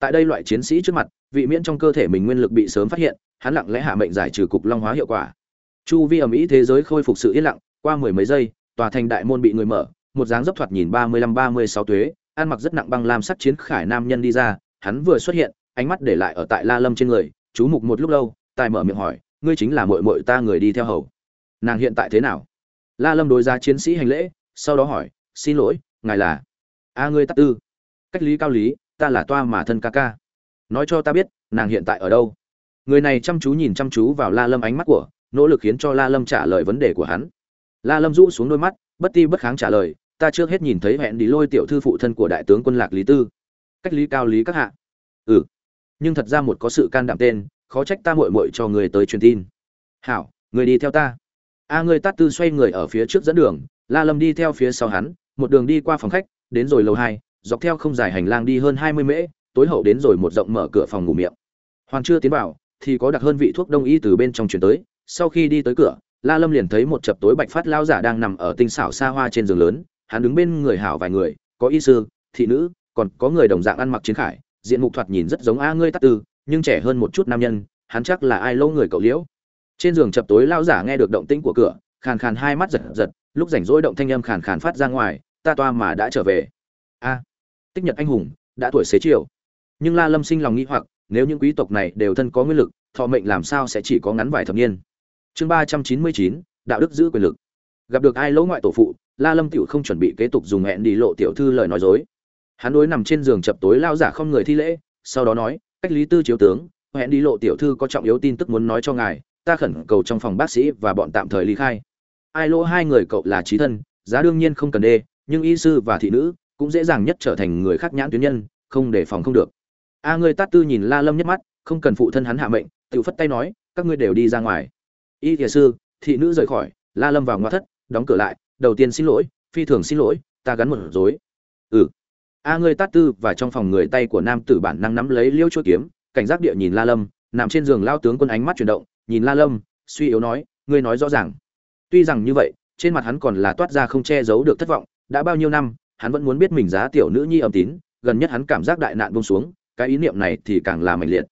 tại đây loại chiến sĩ trước mặt, vị miễn trong cơ thể mình nguyên lực bị sớm phát hiện, hắn lặng lẽ hạ mệnh giải trừ cục long hóa hiệu quả. Chu vi ẩm ý thế giới khôi phục sự yên lặng, qua mười mấy giây, tòa thành đại môn bị người mở, một dáng dấp thoạt nhìn ba mươi lăm ba mươi sáu tuế, ăn mặc rất nặng băng lam sắt chiến khải nam nhân đi ra, hắn vừa xuất hiện, ánh mắt để lại ở tại la lâm trên người, chú mục một lúc lâu, tài mở miệng hỏi, ngươi chính là mội mội ta người đi theo hầu. Nàng hiện tại thế nào? La lâm đối ra chiến sĩ hành lễ, sau đó hỏi, xin lỗi, ngài là? A ngươi tắc tư. Cách lý cao lý ta là toa mà thân ca ca. Nói cho ta biết nàng hiện tại ở đâu? Người này chăm chú nhìn chăm chú vào la lâm ánh mắt của nỗ lực khiến cho la lâm trả lời vấn đề của hắn. La lâm rũ xuống đôi mắt bất ti bất kháng trả lời ta trước hết nhìn thấy hẹn đi lôi tiểu thư phụ thân của đại tướng quân lạc lý tư. Cách lý cao lý các hạ. Ừ. Nhưng thật ra một có sự can đảm tên khó trách ta muội muội cho người tới truyền tin. Hảo người đi theo ta. A à, người tát tư xoay người ở phía trước dẫn đường la lâm đi theo phía sau hắn một đường đi qua phòng khách đến rồi lầu hai dọc theo không dài hành lang đi hơn hai mươi mễ, tối hậu đến rồi một rộng mở cửa phòng ngủ miệng. Hoàn chưa tiến vào, thì có đặc hơn vị thuốc đông y từ bên trong truyền tới. Sau khi đi tới cửa, la lâm liền thấy một chập tối bạch phát lao giả đang nằm ở tinh xảo xa hoa trên giường lớn. Hắn đứng bên người hảo vài người, có y sư, thị nữ, còn có người đồng dạng ăn mặc chiến khải. Diện mục thoạt nhìn rất giống a ngươi tắc tư, nhưng trẻ hơn một chút nam nhân, hắn chắc là ai lâu người cậu liễu. Trên giường chập tối lao giả nghe được động tĩnh của cửa, khàn khàn hai mắt giật giật, lúc rảnh rỗi động thanh âm khàn khàn phát ra ngoài, ta toa mà đã trở về. A tích nhật anh hùng, đã tuổi xế chiều. Nhưng la lâm sinh lòng nghĩ hoặc, nếu những quý tộc này đều thân có nguyên lực, thọ mệnh làm sao sẽ chỉ có ngắn vài thập niên? Chương ba trăm chín mươi chín, đạo đức giữ quyền lực. Gặp được ai lỗ ngoại tổ phụ, la lâm tiểu không chuẩn bị kế tục dùng hẹn đi lộ tiểu thư lời nói dối. Hắn đối nằm trên giường chập tối lao giả không người thi lễ, sau đó nói, cách lý tư chiếu tướng, hẹn đi lộ tiểu thư có trọng yếu tin tức muốn nói cho ngài, ta khẩn cầu trong phòng bác sĩ và bọn tạm thời ly khai. Ai lỗ hai người cậu là trí thân, giá đương nhiên không cần đê, nhưng y sư và thị nữ cũng dễ dàng nhất trở thành người khác nhãn tuyến nhân, không để phòng không được. A ngươi tát tư nhìn la lâm nhất mắt, không cần phụ thân hắn hạ mệnh tự phất tay nói, các ngươi đều đi ra ngoài. Y thiền sư, thị nữ rời khỏi, la lâm vào ngoại thất, đóng cửa lại, đầu tiên xin lỗi, phi thường xin lỗi, ta gắn một dối ừ. A ngươi tát tư và trong phòng người tay của nam tử bản năng nắm lấy liêu chuỗi kiếm, cảnh giác địa nhìn la lâm, nằm trên giường lao tướng quân ánh mắt chuyển động, nhìn la lâm, suy yếu nói, ngươi nói rõ ràng. Tuy rằng như vậy, trên mặt hắn còn là toát ra không che giấu được thất vọng, đã bao nhiêu năm hắn vẫn muốn biết mình giá tiểu nữ nhi âm tín, gần nhất hắn cảm giác đại nạn buông xuống, cái ý niệm này thì càng là mạnh liệt.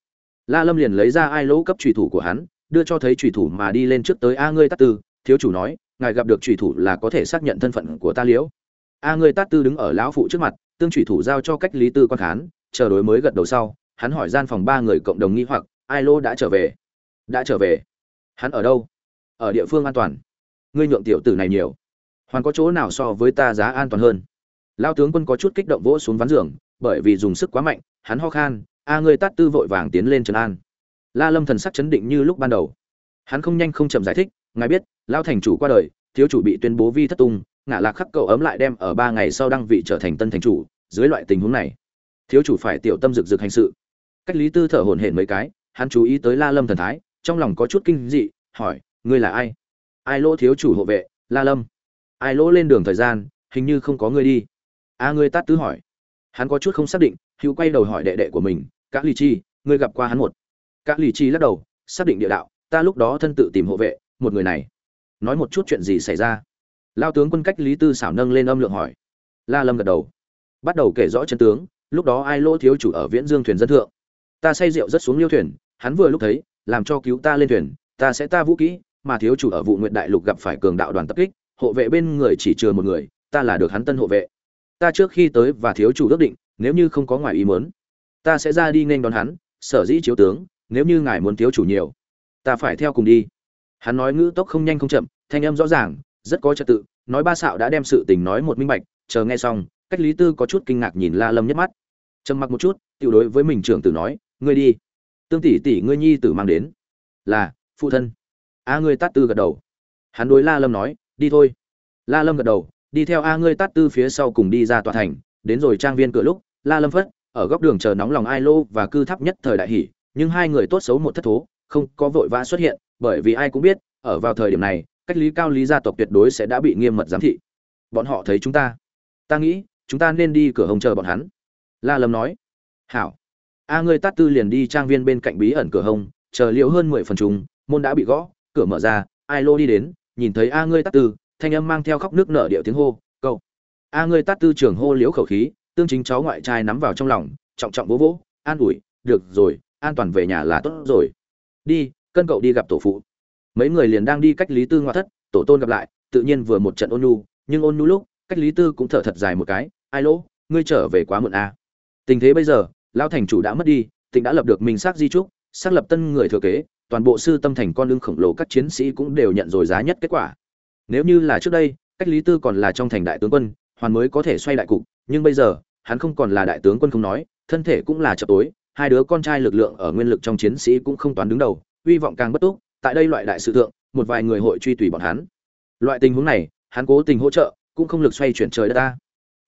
La lâm liền lấy ra ai lỗ cấp trùy thủ của hắn, đưa cho thấy trùy thủ mà đi lên trước tới a ngươi tát tư, thiếu chủ nói, ngài gặp được trùy thủ là có thể xác nhận thân phận của ta liễu. A ngươi tát tư đứng ở lão phụ trước mặt, tương trùy thủ giao cho cách lý tư quan khán, chờ đối mới gật đầu sau, hắn hỏi gian phòng ba người cộng đồng nghi hoặc, ai lô đã trở về? Đã trở về. Hắn ở đâu? Ở địa phương an toàn. Ngươi nhượng tiểu tử này nhiều. Hoàn có chỗ nào so với ta giá an toàn hơn? Lao tướng quân có chút kích động vỗ xuống ván giường, bởi vì dùng sức quá mạnh, hắn ho khan, a, ngươi tát tư vội vàng tiến lên trần an. La lâm thần sắc chấn định như lúc ban đầu. Hắn không nhanh không chậm giải thích, ngài biết, lao thành chủ qua đời, thiếu chủ bị tuyên bố vi thất tung ngã lạc khắc cậu ấm lại đem ở ba ngày sau đăng vị trở thành tân thành chủ, dưới loại tình huống này, thiếu chủ phải tiểu tâm rực rực hành sự. Cách lý tư thở hổn hển mấy cái, hắn chú ý tới la lâm thần thái, trong lòng có chút kinh dị, hỏi, ngươi là ai? Ai lỗ thiếu chủ hộ vệ? La lâm. Ai lỗ lên đường thời gian, hình như không có ngươi đi a à, ngươi tát tứ hỏi. Hắn có chút không xác định hữu quay đầu hỏi đệ đệ của mình các lì chi ngươi gặp qua hắn một? Các lì chi lắc đầu xác định địa đạo ta lúc đó thân tự tìm hộ vệ một người này. Nói một chút chuyện gì xảy ra? Lao tướng quân cách lý tư xảo nâng lên âm lượng hỏi. La lâm gật đầu. Bắt đầu kể rõ chân tướng lúc đó ai lỗ thiếu chủ ở viễn dương thuyền dân thượng. Ta say rượu rất xuống liêu thuyền hắn vừa lúc thấy làm cho cứu ta lên thuyền ta sẽ ta vũ kỹ mà thiếu chủ ở vụ nguyện đại lục gặp phải cường đạo đoàn tập kích hộ vệ bên người chỉ chừa một người ta là được hắn tân hộ vệ ta trước khi tới và thiếu chủ ước định, nếu như không có ngoài ý muốn, ta sẽ ra đi nên đón hắn, sở dĩ chiếu tướng, nếu như ngài muốn thiếu chủ nhiều, ta phải theo cùng đi. Hắn nói ngữ tốc không nhanh không chậm, thanh âm rõ ràng, rất có trật tự, nói ba xạo đã đem sự tình nói một minh bạch, chờ nghe xong, cách lý tư có chút kinh ngạc nhìn la lâm nhất mắt. Trầm mặc một chút, tiểu đối với mình trưởng tử nói, ngươi đi, tương tỷ tỷ ngươi nhi tử mang đến, là, phụ thân. A ngươi tát tư gật đầu. Hắn đối la lâm nói, đi thôi. La lâm gật đầu đi theo a ngươi tát tư phía sau cùng đi ra tòa thành, đến rồi trang viên cửa lúc, la lâm phất, ở góc đường chờ nóng lòng ai lô và cư tháp nhất thời đại hỷ nhưng hai người tốt xấu một thất thố, không có vội vã xuất hiện, bởi vì ai cũng biết, ở vào thời điểm này, cách lý cao lý gia tộc tuyệt đối sẽ đã bị nghiêm mật giám thị. Bọn họ thấy chúng ta. Ta nghĩ, chúng ta nên đi cửa hồng chờ bọn hắn. La lâm nói. Hảo. A ngươi tát tư liền đi trang viên bên cạnh bí ẩn cửa hồng, chờ liệu hơn mười phần chúng môn đã bị gõ, cửa mở ra, ai lô đi đến, nhìn thấy a ngươi tát tư thanh âm mang theo khóc nước nở điệu tiếng hô câu a ngươi tát tư trường hô liễu khẩu khí, tương chính cháu ngoại trai nắm vào trong lòng, trọng trọng vỗ vỗ, an ủi, được rồi, an toàn về nhà là tốt rồi. Đi, cân cậu đi gặp tổ phụ. Mấy người liền đang đi cách lý tư ngoại thất, tổ tôn gặp lại, tự nhiên vừa một trận ôn nhu, nhưng ôn nhu lúc, cách lý tư cũng thở thật dài một cái, ai lỗ, ngươi trở về quá muộn à. tình thế bây giờ, lão thành chủ đã mất đi tỉnh đã lập được minh xác di trúc, xác lập tân người thừa kế, toàn bộ sư tâm thành con lưng khổng lồ các chiến sĩ cũng đều nhận rồi giá nhất kết quả nếu như là trước đây, cách lý tư còn là trong thành đại tướng quân, hoàn mới có thể xoay đại cục, nhưng bây giờ, hắn không còn là đại tướng quân không nói, thân thể cũng là chập tối, hai đứa con trai lực lượng ở nguyên lực trong chiến sĩ cũng không toán đứng đầu, hy vọng càng bất túc, tại đây loại đại sự thượng, một vài người hội truy tùy bọn hắn. Loại tình huống này, hắn cố tình hỗ trợ, cũng không lực xoay chuyển trời đất ta.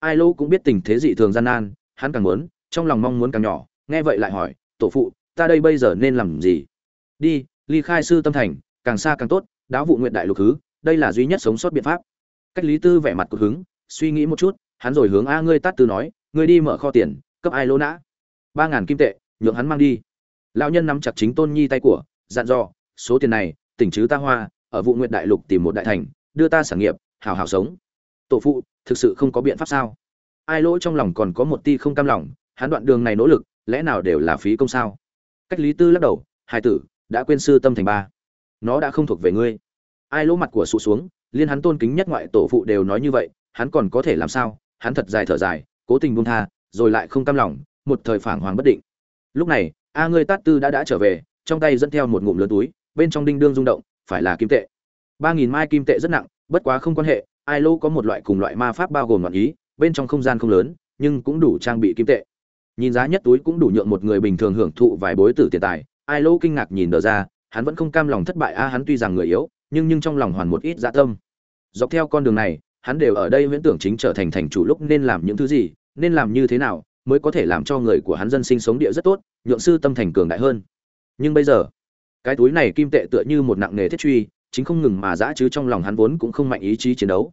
Ai lâu cũng biết tình thế dị thường gian nan, hắn càng muốn, trong lòng mong muốn càng nhỏ, nghe vậy lại hỏi, tổ phụ, ta đây bây giờ nên làm gì? Đi, ly khai sư tâm thành, càng xa càng tốt, đáo vụ nguyện đại lục hứ đây là duy nhất sống sót biện pháp. Cách lý tư vẻ mặt cực hứng, suy nghĩ một chút, hắn rồi hướng a ngươi tát tư nói, ngươi đi mở kho tiền, cấp ai lỗ nã? Ba ngàn kim tệ, nhượng hắn mang đi. Lão nhân nắm chặt chính tôn nhi tay của, dặn dò, số tiền này, tỉnh chứ ta hoa, ở vụ nguyện đại lục tìm một đại thành, đưa ta sản nghiệp, hào hào sống. Tổ phụ, thực sự không có biện pháp sao? Ai lỗ trong lòng còn có một ti không cam lòng, hắn đoạn đường này nỗ lực, lẽ nào đều là phí công sao? Cách lý tư lắc đầu, hai tử, đã quên sư tâm thành ba, nó đã không thuộc về ngươi ai lỗ mặt của sụ xuống, liên hắn tôn kính nhất ngoại tổ phụ đều nói như vậy, hắn còn có thể làm sao? Hắn thật dài thở dài, cố tình buông tha, rồi lại không cam lòng, một thời phảng hoàng bất định. Lúc này, a ngươi tát tư đã đã trở về, trong tay dẫn theo một ngụm lớn túi, bên trong đinh đương rung động, phải là kim tệ. Ba nghìn mai kim tệ rất nặng, bất quá không quan hệ, ai lô có một loại cùng loại ma pháp bao gồm ngọn ý, bên trong không gian không lớn, nhưng cũng đủ trang bị kim tệ. Nhìn giá nhất túi cũng đủ nhượng một người bình thường hưởng thụ vài bối tử tiền tài, ai lô kinh ngạc nhìn đờ ra, hắn vẫn không cam lòng thất bại, a hắn tuy rằng người yếu nhưng nhưng trong lòng hoàn một ít dạ tâm. Dọc theo con đường này, hắn đều ở đây huyễn tưởng chính trở thành thành chủ lúc nên làm những thứ gì, nên làm như thế nào mới có thể làm cho người của hắn dân sinh sống địa rất tốt, nhượng sư tâm thành cường đại hơn. Nhưng bây giờ, cái túi này kim tệ tựa như một nặng nghề thiết truy, chính không ngừng mà dã chứ trong lòng hắn vốn cũng không mạnh ý chí chiến đấu.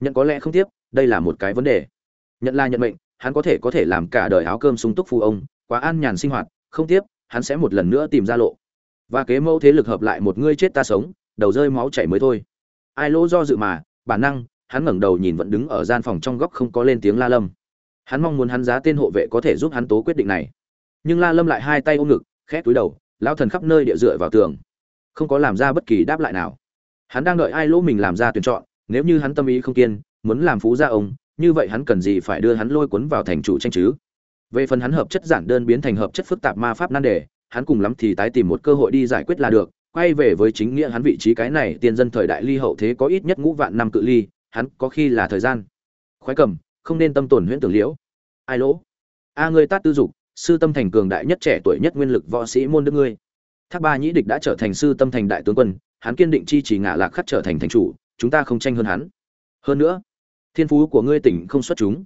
Nhận có lẽ không tiếp, đây là một cái vấn đề. Nhận là nhận mệnh, hắn có thể có thể làm cả đời áo cơm sung túc phu ông, quá an nhàn sinh hoạt, không tiếp, hắn sẽ một lần nữa tìm ra lộ. Và kế mẫu thế lực hợp lại một ngươi chết ta sống đầu rơi máu chảy mới thôi. Ai lỗ do dự mà bản năng, hắn ngẩng đầu nhìn vẫn đứng ở gian phòng trong góc không có lên tiếng la lâm. Hắn mong muốn hắn giá tên hộ vệ có thể giúp hắn tố quyết định này. Nhưng la lâm lại hai tay ôm ngực, khẽ túi đầu, lao thần khắp nơi địa dựa vào tường. Không có làm ra bất kỳ đáp lại nào. Hắn đang đợi ai lỗ mình làm ra tuyển chọn, nếu như hắn tâm ý không kiên, muốn làm phú gia ông, như vậy hắn cần gì phải đưa hắn lôi cuốn vào thành chủ tranh chứ? Về phần hắn hợp chất giản đơn biến thành hợp chất phức tạp ma pháp nan đề, hắn cùng lắm thì tái tìm một cơ hội đi giải quyết là được quay về với chính nghĩa hắn vị trí cái này, tiên dân thời đại ly hậu thế có ít nhất ngũ vạn năm cự ly, hắn có khi là thời gian. Khoái cầm, không nên tâm tổn huyễn tưởng liễu. Ai lỗ? A ngươi tát tư dục, sư tâm thành cường đại nhất trẻ tuổi nhất nguyên lực võ sĩ môn đức ngươi. Thác ba nhĩ địch đã trở thành sư tâm thành đại tướng quân, hắn kiên định chi chỉ ngả lạc khắc trở thành thành chủ, chúng ta không tranh hơn hắn. Hơn nữa, thiên phú của ngươi tỉnh không xuất chúng.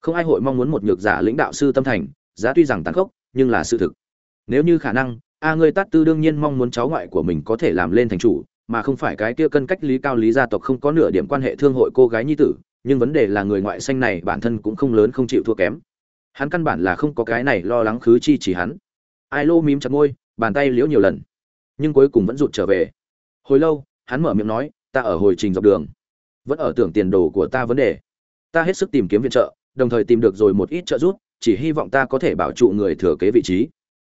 Không ai hội mong muốn một nhược giả lãnh đạo sư tâm thành, giá tuy rằng tàn khốc, nhưng là sự thực. Nếu như khả năng a ngươi tát tư đương nhiên mong muốn cháu ngoại của mình có thể làm lên thành chủ, mà không phải cái kia cân cách lý cao lý gia tộc không có nửa điểm quan hệ thương hội cô gái nhi tử, nhưng vấn đề là người ngoại xanh này bản thân cũng không lớn không chịu thua kém. Hắn căn bản là không có cái này lo lắng khứ chi chỉ hắn. Ai lô mím chặt môi, bàn tay liễu nhiều lần, nhưng cuối cùng vẫn rụt trở về. Hồi lâu, hắn mở miệng nói, ta ở hồi trình dọc đường, vẫn ở tưởng tiền đồ của ta vấn đề. Ta hết sức tìm kiếm viện trợ, đồng thời tìm được rồi một ít trợ giúp, chỉ hy vọng ta có thể bảo trụ người thừa kế vị trí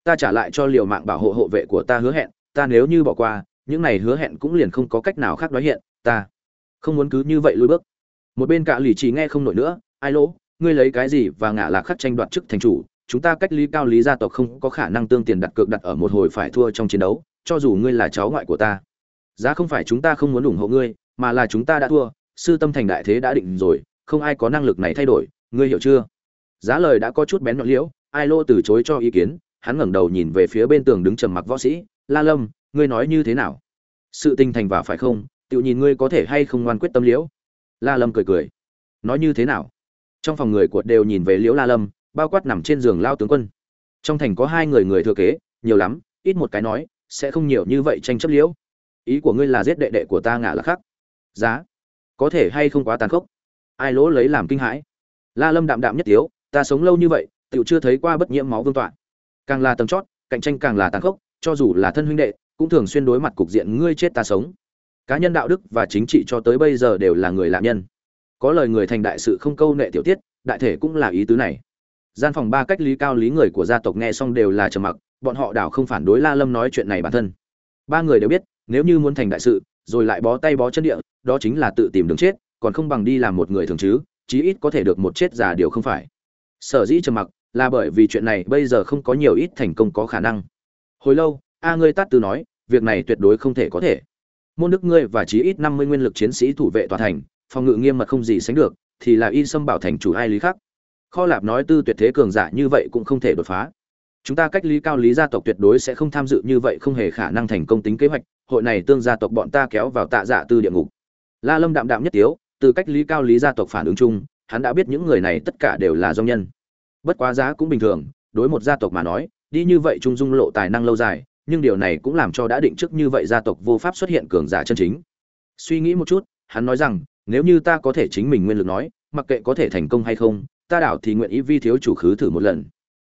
ta trả lại cho liều mạng bảo hộ hộ vệ của ta hứa hẹn, ta nếu như bỏ qua, những này hứa hẹn cũng liền không có cách nào khác nói hiện, ta không muốn cứ như vậy lùi bước. Một bên cả lì chỉ nghe không nổi nữa, ai lỗ, ngươi lấy cái gì và ngả lạc khắc tranh đoạt chức thành chủ? Chúng ta cách lý cao lý gia tộc không có khả năng tương tiền đặt cược đặt ở một hồi phải thua trong chiến đấu, cho dù ngươi là cháu ngoại của ta. Giá không phải chúng ta không muốn ủng hộ ngươi, mà là chúng ta đã thua, sư tâm thành đại thế đã định rồi, không ai có năng lực này thay đổi, ngươi hiểu chưa? Giá lời đã có chút bén nhọn liễu, ai lô từ chối cho ý kiến hắn ngẩng đầu nhìn về phía bên tường đứng trầm mặc võ sĩ, la lâm, ngươi nói như thế nào? Sự tinh thành và phải không? Tự nhìn ngươi có thể hay không ngoan quyết tâm liễu? La lâm cười cười, nói như thế nào? Trong phòng người của đều nhìn về liễu la lâm, bao quát nằm trên giường lao tướng quân. Trong thành có hai người người thừa kế, nhiều lắm, ít một cái nói, sẽ không nhiều như vậy tranh chấp liễu. Ý của ngươi là giết đệ đệ của ta ngả là khắc. Giá, có thể hay không quá tàn khốc? Ai lỗ lấy làm kinh hãi? La lâm đạm đạm nhất tiếu, ta sống lâu như vậy tựu chưa thấy qua bất nhiễm máu vương toạn càng là tầng chót, cạnh tranh càng là tàn khốc, cho dù là thân huynh đệ, cũng thường xuyên đối mặt cục diện ngươi chết ta sống. Cá nhân đạo đức và chính trị cho tới bây giờ đều là người làm nhân. Có lời người thành đại sự không câu nệ tiểu tiết, đại thể cũng là ý tứ này. Gian phòng ba cách lý cao lý người của gia tộc nghe xong đều là trầm mặc, bọn họ đảo không phản đối la lâm nói chuyện này bản thân. Ba người đều biết, nếu như muốn thành đại sự, rồi lại bó tay bó chân địa, đó chính là tự tìm đường chết, còn không bằng đi làm một người thường chứ, chí ít có thể được một chết già điều không phải. Sở dĩ trầm mặc là bởi vì chuyện này bây giờ không có nhiều ít thành công có khả năng. Hồi lâu, a ngươi tát từ nói, việc này tuyệt đối không thể có thể. Môn đức ngươi và chí ít năm mươi nguyên lực chiến sĩ thủ vệ tòa thành, phòng ngự nghiêm mật không gì sánh được, thì là y sâm bảo thành chủ ai lý khác kho lạp nói tư tuyệt thế cường giả như vậy cũng không thể đột phá. Chúng ta cách lý cao lý gia tộc tuyệt đối sẽ không tham dự như vậy không hề khả năng thành công tính kế hoạch, hội này tương gia tộc bọn ta kéo vào tạ dạ tư địa ngục. La lâm đạm đạm nhất tiếu, từ cách lý cao lý gia tộc phản ứng chung, hắn đã biết những người này tất cả đều là do nhân bất quá giá cũng bình thường, đối một gia tộc mà nói, đi như vậy trung dung lộ tài năng lâu dài, nhưng điều này cũng làm cho đã định trước như vậy gia tộc vô pháp xuất hiện cường giả chân chính. Suy nghĩ một chút, hắn nói rằng, nếu như ta có thể chính mình nguyên lực nói, mặc kệ có thể thành công hay không, ta đảo thì nguyện ý vi thiếu chủ khứ thử một lần.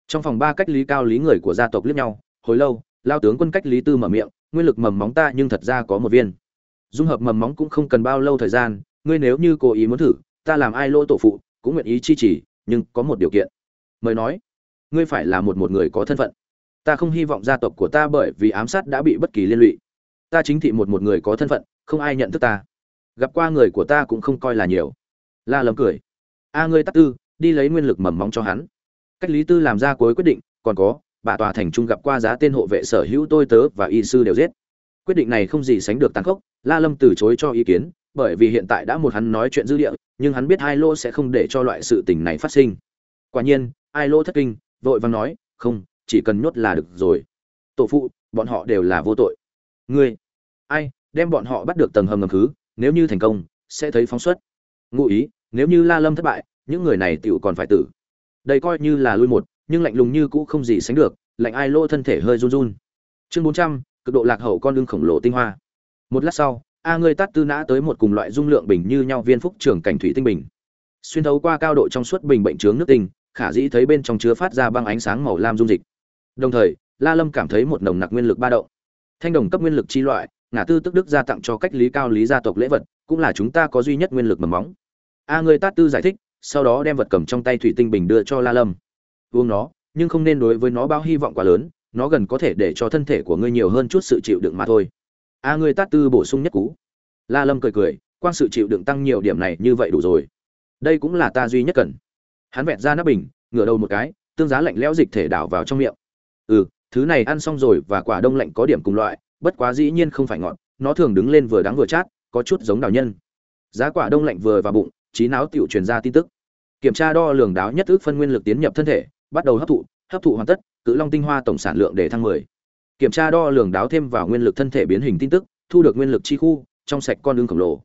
Trong phòng ba cách lý cao lý người của gia tộc liếc nhau, hồi lâu, lao tướng quân cách lý tư mở miệng, nguyên lực mầm móng ta nhưng thật ra có một viên. Dung hợp mầm móng cũng không cần bao lâu thời gian, ngươi nếu như cố ý muốn thử, ta làm ai lỗ tổ phụ, cũng nguyện ý chi trì nhưng có một điều kiện mời nói, ngươi phải là một một người có thân phận. Ta không hy vọng gia tộc của ta bởi vì ám sát đã bị bất kỳ liên lụy. Ta chính thị một một người có thân phận, không ai nhận thức ta. Gặp qua người của ta cũng không coi là nhiều. La lầm cười. A ngươi tắc tư, đi lấy nguyên lực mầm móng cho hắn. Cách lý tư làm ra cuối quyết định, còn có, bà tòa thành trung gặp qua giá tên hộ vệ sở hữu tôi tớ và y sư đều giết. Quyết định này không gì sánh được tàn khốc, la lâm từ chối cho ý kiến, bởi vì hiện tại đã một hắn nói chuyện dư địa, nhưng hắn biết hai lô sẽ không để cho loại sự tình này phát sinh quả nhiên, ai lô thất kinh, vội vàng nói, không, chỉ cần nhốt là được rồi. Tổ phụ, bọn họ đều là vô tội. Ngươi, ai, đem bọn họ bắt được tầng hầm ngầm khứ, nếu như thành công, sẽ thấy phóng xuất. Ngụ ý, nếu như la lâm thất bại, những người này tựu còn phải tử. Đây coi như là lui một, nhưng lạnh lùng như cũ không gì sánh được, lạnh ai lô thân thể hơi run run. Chương bốn trăm, cực độ lạc hậu con lưng khổng lồ tinh hoa. Một lát sau, a ngươi tát tư nã tới một cùng loại dung lượng bình như nhau viên phúc trường cảnh thủy tinh bình. Xuyên thấu qua cao độ trong suốt bình bệnh trướng nước tinh khả dĩ thấy bên trong chứa phát ra băng ánh sáng màu lam dung dịch. Đồng thời, la lâm cảm thấy một nồng nặc nguyên lực ba động. Thanh đồng cấp nguyên lực chi loại ngã tư tức đức gia tặng cho cách lý cao lý gia tộc lễ vật, cũng là chúng ta có duy nhất nguyên lực mầm móng. A người tát tư giải thích, sau đó đem vật cầm trong tay thủy tinh bình đưa cho la lâm. Uống nó, nhưng không nên đối với nó bao hy vọng quá lớn, nó gần có thể để cho thân thể của ngươi nhiều hơn chút sự chịu đựng mà thôi. A người tát tư bổ sung nhất cú. La lâm cười cười quan sự chịu đựng tăng nhiều điểm này như vậy đủ rồi. Đây cũng là ta duy nhất cần hắn vẹt ra nắp bình, ngửa đầu một cái, tương giá lạnh lẽo dịch thể đảo vào trong miệng. Ừ thứ này ăn xong rồi và quả đông lạnh có điểm cùng loại, bất quá dĩ nhiên không phải ngọt, nó thường đứng lên vừa đắng vừa chát, có chút giống đào nhân. Giá quả đông lạnh vừa vào bụng, trí não tiểu truyền ra tin tức. Kiểm tra đo lường đáo nhất ước phân nguyên lực tiến nhập thân thể, bắt đầu hấp thụ hấp thụ hoàn tất, cự long tinh hoa tổng sản lượng để thăng 10. kiểm tra đo lường đáo thêm vào nguyên lực thân thể biến hình tin tức, thu được nguyên lực chi khu, trong sạch con đường khổng lồ.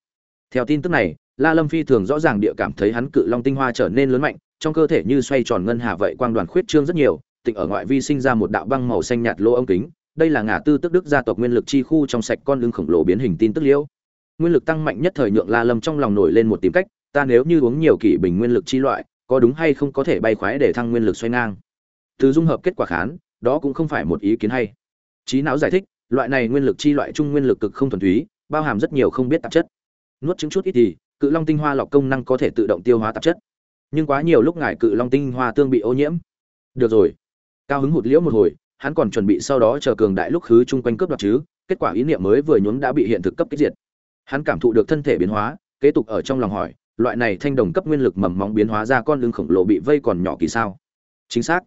Theo tin tức này la lâm phi thường rõ ràng địa cảm thấy hắn cự long tinh hoa trở nên lớn mạnh, trong cơ thể như xoay tròn ngân hà vậy quang đoàn khuyết trương rất nhiều, tịnh ở ngoại vi sinh ra một đạo băng màu xanh nhạt lỗ ống kính, đây là ngã tư tức đức gia tộc nguyên lực chi khu trong sạch con lưng khổng lồ biến hình tin tức liễu. Nguyên lực tăng mạnh nhất thời nhượng la lâm trong lòng nổi lên một tìm cách, ta nếu như uống nhiều kỷ bình nguyên lực chi loại, có đúng hay không có thể bay khoái để thăng nguyên lực xoay ngang? Từ dung hợp kết quả khán, đó cũng không phải một ý kiến hay. Trí não giải thích, loại này nguyên lực chi loại trung nguyên lực cực không thuần túy, bao hàm rất nhiều không biết tạp chất. Nuốt chứng chút ít thì cự long tinh hoa lọc công năng có thể tự động tiêu hóa tạp chất. Nhưng quá nhiều lúc ngài cự long tinh hoa tương bị ô nhiễm. Được rồi. Cao hứng hụt liễu một hồi, hắn còn chuẩn bị sau đó chờ cường đại lúc khứ chung quanh cướp đoạt chứ, kết quả ý niệm mới vừa nhuốm đã bị hiện thực cấp kích diệt. Hắn cảm thụ được thân thể biến hóa, kế tục ở trong lòng hỏi, loại này thanh đồng cấp nguyên lực mầm móng biến hóa ra con lưng khổng lồ bị vây còn nhỏ kỳ sao? Chính xác.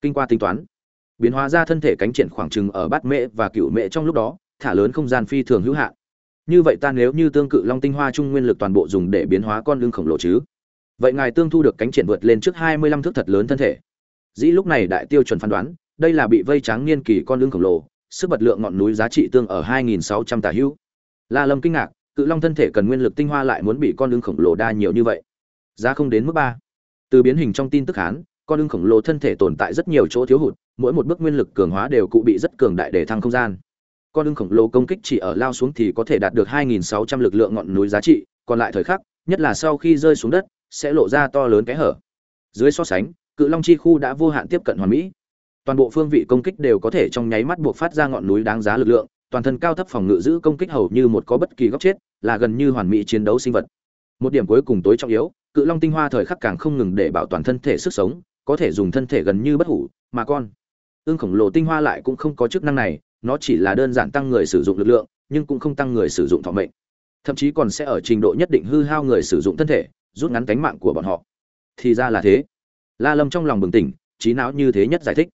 Kinh qua tính toán, biến hóa ra thân thể cánh triển khoảng trừng ở bát mễ và cựu mễ trong lúc đó, thả lớn không gian phi thường hữu hạn như vậy ta nếu như tương cự long tinh hoa trung nguyên lực toàn bộ dùng để biến hóa con lưng khổng lồ chứ? Vậy ngài tương thu được cánh triển vượt lên trước hai mươi lăm thước thật lớn thân thể. Dĩ lúc này đại tiêu chuẩn phán đoán, đây là bị vây trắng niên kỳ con lưng khổng lồ, sức bật lượng ngọn núi giá trị tương ở hai nghìn sáu trăm tả hữu. La lâm kinh ngạc, cự long thân thể cần nguyên lực tinh hoa lại muốn bị con lưng khổng lồ đa nhiều như vậy? Giá không đến mức ba. Từ biến hình trong tin tức hán, con lưng khổng lồ thân thể tồn tại rất nhiều chỗ thiếu hụt, mỗi một bước nguyên lực cường hóa đều cụ bị rất cường đại để thăng không gian con ưng khổng lồ công kích chỉ ở lao xuống thì có thể đạt được 2.600 lực lượng ngọn núi giá trị, còn lại thời khắc, nhất là sau khi rơi xuống đất, sẽ lộ ra to lớn cái hở. Dưới so sánh, cự long chi khu đã vô hạn tiếp cận hoàn mỹ. Toàn bộ phương vị công kích đều có thể trong nháy mắt buộc phát ra ngọn núi đáng giá lực lượng, toàn thân cao thấp phòng ngự giữ công kích hầu như một có bất kỳ góc chết, là gần như hoàn mỹ chiến đấu sinh vật. Một điểm cuối cùng tối trọng yếu, cự long tinh hoa thời khắc càng không ngừng để bảo toàn thân thể sức sống, có thể dùng thân thể gần như bất hủ, mà con ương khổng lồ tinh hoa lại cũng không có chức năng này nó chỉ là đơn giản tăng người sử dụng lực lượng, nhưng cũng không tăng người sử dụng thọ mệnh. Thậm chí còn sẽ ở trình độ nhất định hư hao người sử dụng thân thể, rút ngắn cánh mạng của bọn họ. Thì ra là thế. La lâm trong lòng bừng tỉnh, trí não như thế nhất giải thích.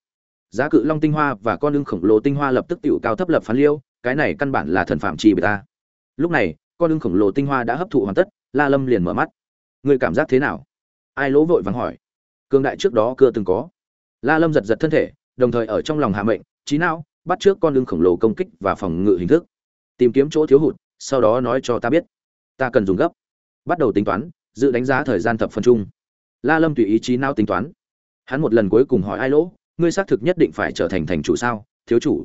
Giá cự long tinh hoa và con ưng khổng lồ tinh hoa lập tức tiểu cao thấp lập phán liêu, cái này căn bản là thần phạm trì bề ta. Lúc này, con ưng khổng lồ tinh hoa đã hấp thụ hoàn tất, la lâm liền mở mắt. Người cảm giác thế nào? Ai lỗ vội vàng hỏi. Cương đại trước đó cưa từng có. La lâm giật giật thân thể, đồng thời ở trong lòng hạ mệnh trí não bắt trước con lưng khổng lồ công kích và phòng ngự hình thức. Tìm kiếm chỗ thiếu hụt, sau đó nói cho ta biết. Ta cần dùng gấp. Bắt đầu tính toán, dự đánh giá thời gian thập phân chung. La lâm tùy ý chí não tính toán. Hắn một lần cuối cùng hỏi ai lỗ, ngươi xác thực nhất định phải trở thành thành chủ sao? Thiếu chủ.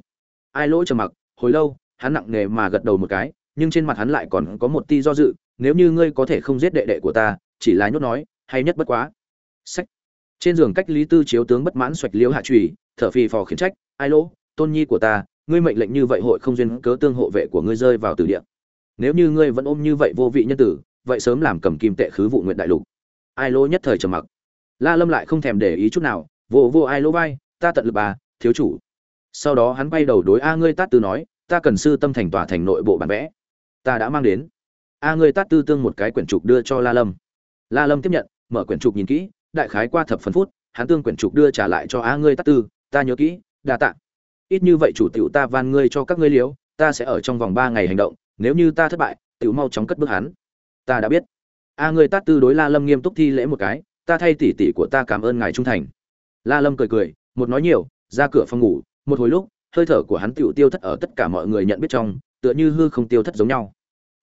Ai lỗ trầm mặc, hồi lâu, hắn nặng nề mà gật đầu một cái, nhưng trên mặt hắn lại còn có một ti do dự, nếu như ngươi có thể không giết đệ đệ của ta, chỉ là nhốt nói, hay nhất bất quá. Sách. Trên giường cách lý tư chiếu tướng bất mãn xoạch liễu hạ trùy, thở phì phò khiển trách, ai lỗ tôn nhi của ta, ngươi mệnh lệnh như vậy hội không duyên cớ tương hộ vệ của ngươi rơi vào từ địa. Nếu như ngươi vẫn ôm như vậy vô vị nhân tử, vậy sớm làm cầm kim tệ khứ vụ nguyện đại lục. Ai lỗ nhất thời trầm mặc. La lâm lại không thèm để ý chút nào, vô vô ai lỗ vai, ta tận lực bà, thiếu chủ. Sau đó hắn quay đầu đối a ngươi tát tư nói, ta cần sư tâm thành tòa thành nội bộ bản vẽ. Ta đã mang đến. A ngươi tát tư tương một cái quyển trục đưa cho la lâm. La lâm tiếp nhận, mở quyển trục nhìn kỹ, đại khái qua thập phần phút, hắn tương quyển trục đưa trả lại cho a ngươi tát tư, ta nhớ kỹ, đa tạ ít như vậy chủ tiểu ta van ngươi cho các ngươi liếu, ta sẽ ở trong vòng ba ngày hành động, nếu như ta thất bại, tiểu mau chóng cất bước hắn. Ta đã biết. A ngươi tát tư đối la lâm nghiêm túc thi lễ một cái, ta thay tỷ tỷ của ta cảm ơn ngài trung thành. La lâm cười cười, một nói nhiều, ra cửa phòng ngủ, một hồi lúc, hơi thở của hắn tiểu tiêu thất ở tất cả mọi người nhận biết trong, tựa như hư không tiêu thất giống nhau.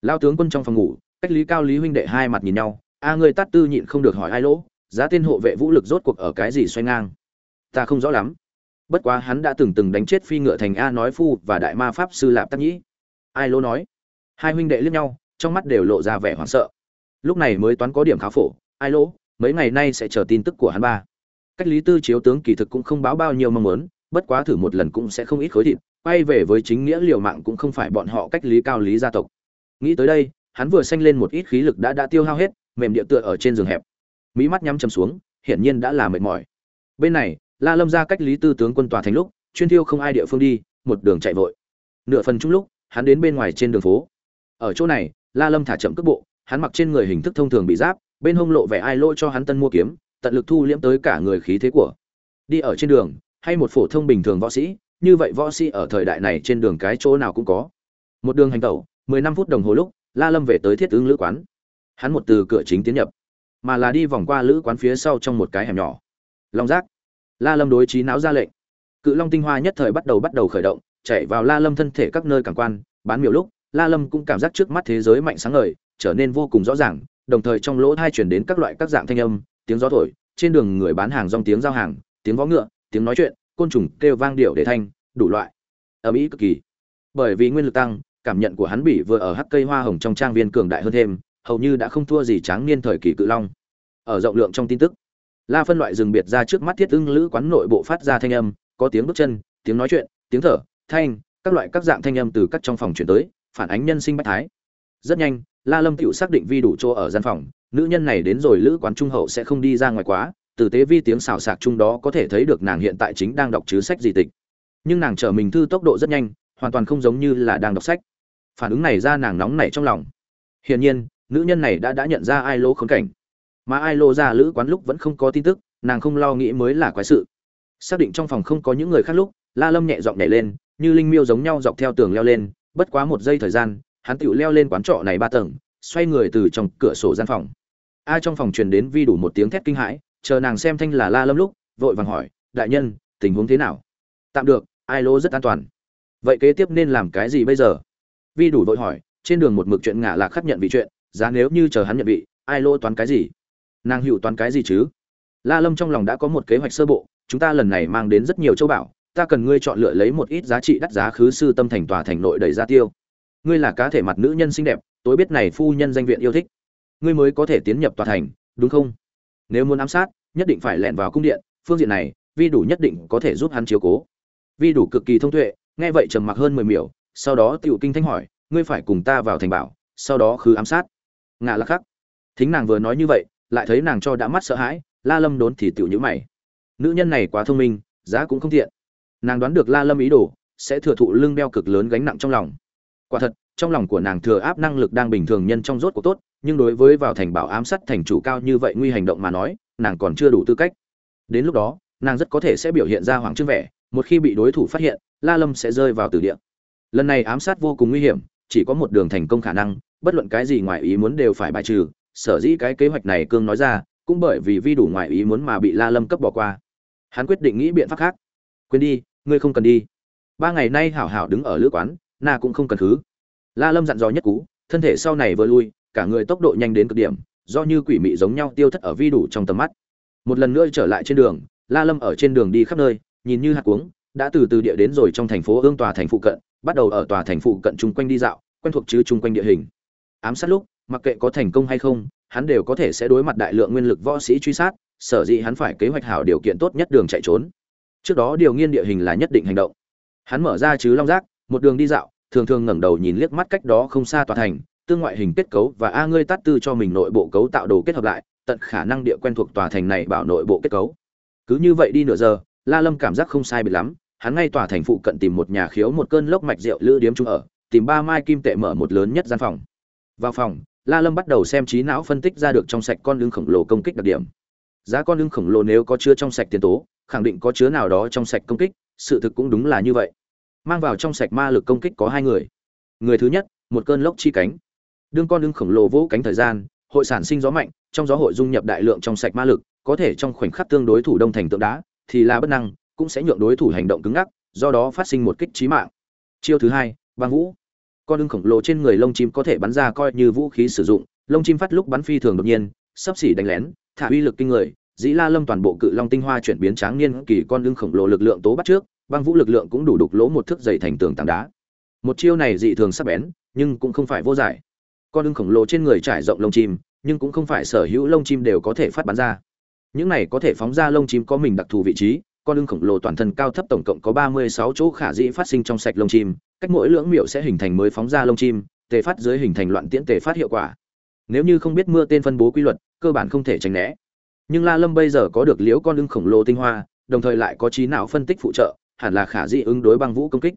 Lão tướng quân trong phòng ngủ, cách lý cao lý huynh đệ hai mặt nhìn nhau, a, người tát tư nhịn không được hỏi ai lỗ, giá tên hộ vệ vũ lực rốt cuộc ở cái gì xoay ngang? Ta không rõ lắm bất quá hắn đã từng từng đánh chết phi ngựa thành a nói phu và đại ma pháp sư lạp tắc nhĩ. Ai lỗ nói? Hai huynh đệ liếc nhau, trong mắt đều lộ ra vẻ hoảng sợ. Lúc này mới toán có điểm khá phổ, ai lỗ, mấy ngày nay sẽ chờ tin tức của hắn ba. Cách lý tư chiếu tướng kỳ thực cũng không báo bao nhiêu mong muốn, bất quá thử một lần cũng sẽ không ít khối thịt, quay về với chính nghĩa liều mạng cũng không phải bọn họ cách lý cao lý gia tộc. Nghĩ tới đây, hắn vừa xanh lên một ít khí lực đã đã tiêu hao hết, mềm địa tựa ở trên giường hẹp. Mỹ mắt nhắm chầm xuống, hiển nhiên đã là mệt mỏi. Bên này la lâm ra cách lý tư tướng quân tòa thành lúc, chuyên thiêu không ai địa phương đi, một đường chạy vội. Nửa phần chung lúc, hắn đến bên ngoài trên đường phố. Ở chỗ này, la lâm thả chậm cước bộ, hắn mặc trên người hình thức thông thường bị giáp, bên hông lộ vẻ ai lỗi cho hắn tân mua kiếm, tận lực thu liễm tới cả người khí thế của. Đi ở trên đường, hay một phổ thông bình thường võ sĩ, như vậy võ sĩ ở thời đại này trên đường cái chỗ nào cũng có. Một đường hành tẩu, mười năm phút đồng hồ lúc, la lâm về tới thiết ứng lữ quán. Hắn một từ cửa chính tiến nhập, mà là đi vòng qua lữ quán phía sau trong một cái hẻm nhỏ. Long giác la lâm đối trí não ra lệnh. Cự long tinh hoa nhất thời bắt đầu bắt đầu khởi động, chạy vào la lâm thân thể các nơi cảm quan, bán miểu lúc, la lâm cũng cảm giác trước mắt thế giới mạnh sáng ngời, trở nên vô cùng rõ ràng, đồng thời trong lỗ tai truyền đến các loại các dạng thanh âm, tiếng gió thổi, trên đường người bán hàng rong tiếng giao hàng, tiếng vó ngựa, tiếng nói chuyện, côn trùng kêu vang điệu để thanh, đủ loại. Ầm ĩ cực kỳ. Bởi vì nguyên lực tăng, cảm nhận của hắn bị vừa ở hắc cây hoa hồng trong trang viên cường đại hơn thêm, hầu như đã không thua gì tráng niên thời kỳ cự long. Ở rộng lượng trong tin tức la phân loại rừng biệt ra trước mắt thiết ưng lữ quán nội bộ phát ra thanh âm, có tiếng bước chân, tiếng nói chuyện, tiếng thở, thanh, các loại các dạng thanh âm từ các trong phòng chuyển tới, phản ánh nhân sinh bách thái. Rất nhanh, la lâm tựu xác định vi đủ chỗ ở gian phòng, nữ nhân này đến rồi lữ quán trung hậu sẽ không đi ra ngoài quá, từ tế vi tiếng xào sạc chung đó có thể thấy được nàng hiện tại chính đang đọc chứ sách gì tịch. Nhưng nàng trở mình thư tốc độ rất nhanh, hoàn toàn không giống như là đang đọc sách. Phản ứng này ra nàng nóng nảy trong lòng. Hiển nhiên, nữ nhân này đã đã nhận ra ai lỗ khốn cảnh mà ai lô ra lữ quán lúc vẫn không có tin tức, nàng không lo nghĩ mới là quái sự. Xác định trong phòng không có những người khác lúc, la lâm nhẹ giọng nhảy lên, như linh miêu giống nhau dọc theo tường leo lên, bất quá một giây thời gian, hắn tựu leo lên quán trọ này ba tầng, xoay người từ trong cửa sổ gian phòng. Ai trong phòng truyền đến vi đủ một tiếng thét kinh hãi, chờ nàng xem thanh là la lâm lúc, vội vàng hỏi, đại nhân, tình huống thế nào? Tạm được, ai lô rất an toàn. Vậy kế tiếp nên làm cái gì bây giờ? Vi đủ vội hỏi, trên đường một mực chuyện ngả là khắc nhận vị chuyện, giá nếu như chờ hắn nhận vị, ai lô toán cái gì? Nàng hữu toán cái gì chứ? La lâm trong lòng đã có một kế hoạch sơ bộ, chúng ta lần này mang đến rất nhiều châu bảo, ta cần ngươi chọn lựa lấy một ít giá trị đắt giá khứ sư tâm thành tòa thành nội đầy ra tiêu. Ngươi là cá thể mặt nữ nhân xinh đẹp, tối biết này phu nhân danh viện yêu thích. Ngươi mới có thể tiến nhập tòa thành, đúng không? Nếu muốn ám sát, nhất định phải lẻn vào cung điện, phương diện này, vi đủ nhất định có thể giúp hắn chiếu cố. Vi đủ cực kỳ thông tuệ, nghe vậy trầm mặc hơn mười miểu, sau đó tiểu kinh thanh hỏi, ngươi phải cùng ta vào thành bảo, sau đó khứ ám sát. Ngạ lạc khắc. Thính nàng vừa nói như vậy lại thấy nàng cho đã mắt sợ hãi, la lâm đốn thì tiểu nhữ mày. Nữ nhân này quá thông minh, giá cũng không thiện nàng đoán được la lâm ý đồ, sẽ thừa thụ lưng đeo cực lớn gánh nặng trong lòng. Quả thật, trong lòng của nàng thừa áp năng lực đang bình thường nhân trong rốt của tốt, nhưng đối với vào thành bảo ám sát thành chủ cao như vậy nguy hành động mà nói, nàng còn chưa đủ tư cách. Đến lúc đó, nàng rất có thể sẽ biểu hiện ra hoàng trương vẻ, một khi bị đối thủ phát hiện, la lâm sẽ rơi vào tử địa. Lần này ám sát vô cùng nguy hiểm, chỉ có một đường thành công khả năng, bất luận cái gì ngoài ý muốn đều phải bài trừ sở dĩ cái kế hoạch này cương nói ra, cũng bởi vì vi đủ ngoại ý muốn mà bị la lâm cấp bỏ qua. Hắn quyết định nghĩ biện pháp khác. Quên đi, ngươi không cần đi. Ba ngày nay hảo hảo đứng ở lữ quán, na cũng không cần thứ. La lâm dặn dò nhất cú, thân thể sau này vừa lui, cả người tốc độ nhanh đến cực điểm, do như quỷ mị giống nhau tiêu thất ở vi đủ trong tầm mắt. Một lần nữa trở lại trên đường, la lâm ở trên đường đi khắp nơi, nhìn như hạt cuống, đã từ từ địa đến rồi trong thành phố ương tòa thành phụ cận, bắt đầu ở tòa thành phụ cận chung quanh đi dạo, quen thuộc chứ chung quanh địa hình. Ám sát lúc mặc kệ có thành công hay không, hắn đều có thể sẽ đối mặt đại lượng nguyên lực võ sĩ truy sát, sở dĩ hắn phải kế hoạch hảo điều kiện tốt nhất đường chạy trốn. Trước đó điều nghiên địa hình là nhất định hành động. Hắn mở ra chứ long giác, một đường đi dạo, thường thường ngẩng đầu nhìn liếc mắt cách đó không xa tòa thành, tương ngoại hình kết cấu và a ngươi tát tư cho mình nội bộ cấu tạo đồ kết hợp lại, tận khả năng địa quen thuộc tòa thành này bảo nội bộ kết cấu. Cứ như vậy đi nửa giờ, la lâm cảm giác không sai biệt lắm, hắn ngay tòa thành phụ cận tìm một nhà khiếu một cơn lốc mạch rượu lữ điếm chung ở, tìm ba mai kim tệ mở một lớn nhất gian phòng. Vào phòng la lâm bắt đầu xem trí não phân tích ra được trong sạch con lưng khổng lồ công kích đặc điểm. Giá con lưng khổng lồ nếu có chứa trong sạch tiền tố, khẳng định có chứa nào đó trong sạch công kích, sự thực cũng đúng là như vậy. Mang vào trong sạch ma lực công kích có hai người. Người thứ nhất, một cơn lốc chi cánh. Đương con lưng khổng lồ vỗ cánh thời gian, hội sản sinh gió mạnh, trong gió hội dung nhập đại lượng trong sạch ma lực, có thể trong khoảnh khắc tương đối thủ đông thành tượng đá, thì là bất năng, cũng sẽ nhượng đối thủ hành động cứng ngắc, do đó phát sinh một kích chí mạng. Chiêu thứ hai, băng vũ con ưng khổng lồ trên người lông chim có thể bắn ra coi như vũ khí sử dụng lông chim phát lúc bắn phi thường đột nhiên sắp xỉ đánh lén thả uy lực kinh người dĩ la lâm toàn bộ cự long tinh hoa chuyển biến tráng niên kỳ con ưng khổng lồ lực lượng tố bắt trước băng vũ lực lượng cũng đủ đục lỗ một thước dày thành tường tảng đá. Một chiêu này dị thường sắc bén nhưng cũng không phải vô giải. Con ưng khổng lồ trên người trải rộng lông chim nhưng cũng không phải sở hữu lông chim đều có thể phát bắn ra. Những này có thể phóng ra lông chim có mình đặc thù vị trí con ưng khổng lồ toàn thân cao thấp tổng cộng có 36 chỗ khả dĩ phát sinh trong sạch lông chim, cách mỗi lưỡng miệu sẽ hình thành mới phóng ra lông chim, tề phát dưới hình thành loạn tiễn tề phát hiệu quả. Nếu như không biết mưa tên phân bố quy luật, cơ bản không thể tránh né. Nhưng La Lâm bây giờ có được liếu con ưng khổng lồ tinh hoa, đồng thời lại có trí não phân tích phụ trợ, hẳn là khả dĩ ứng đối băng vũ công kích.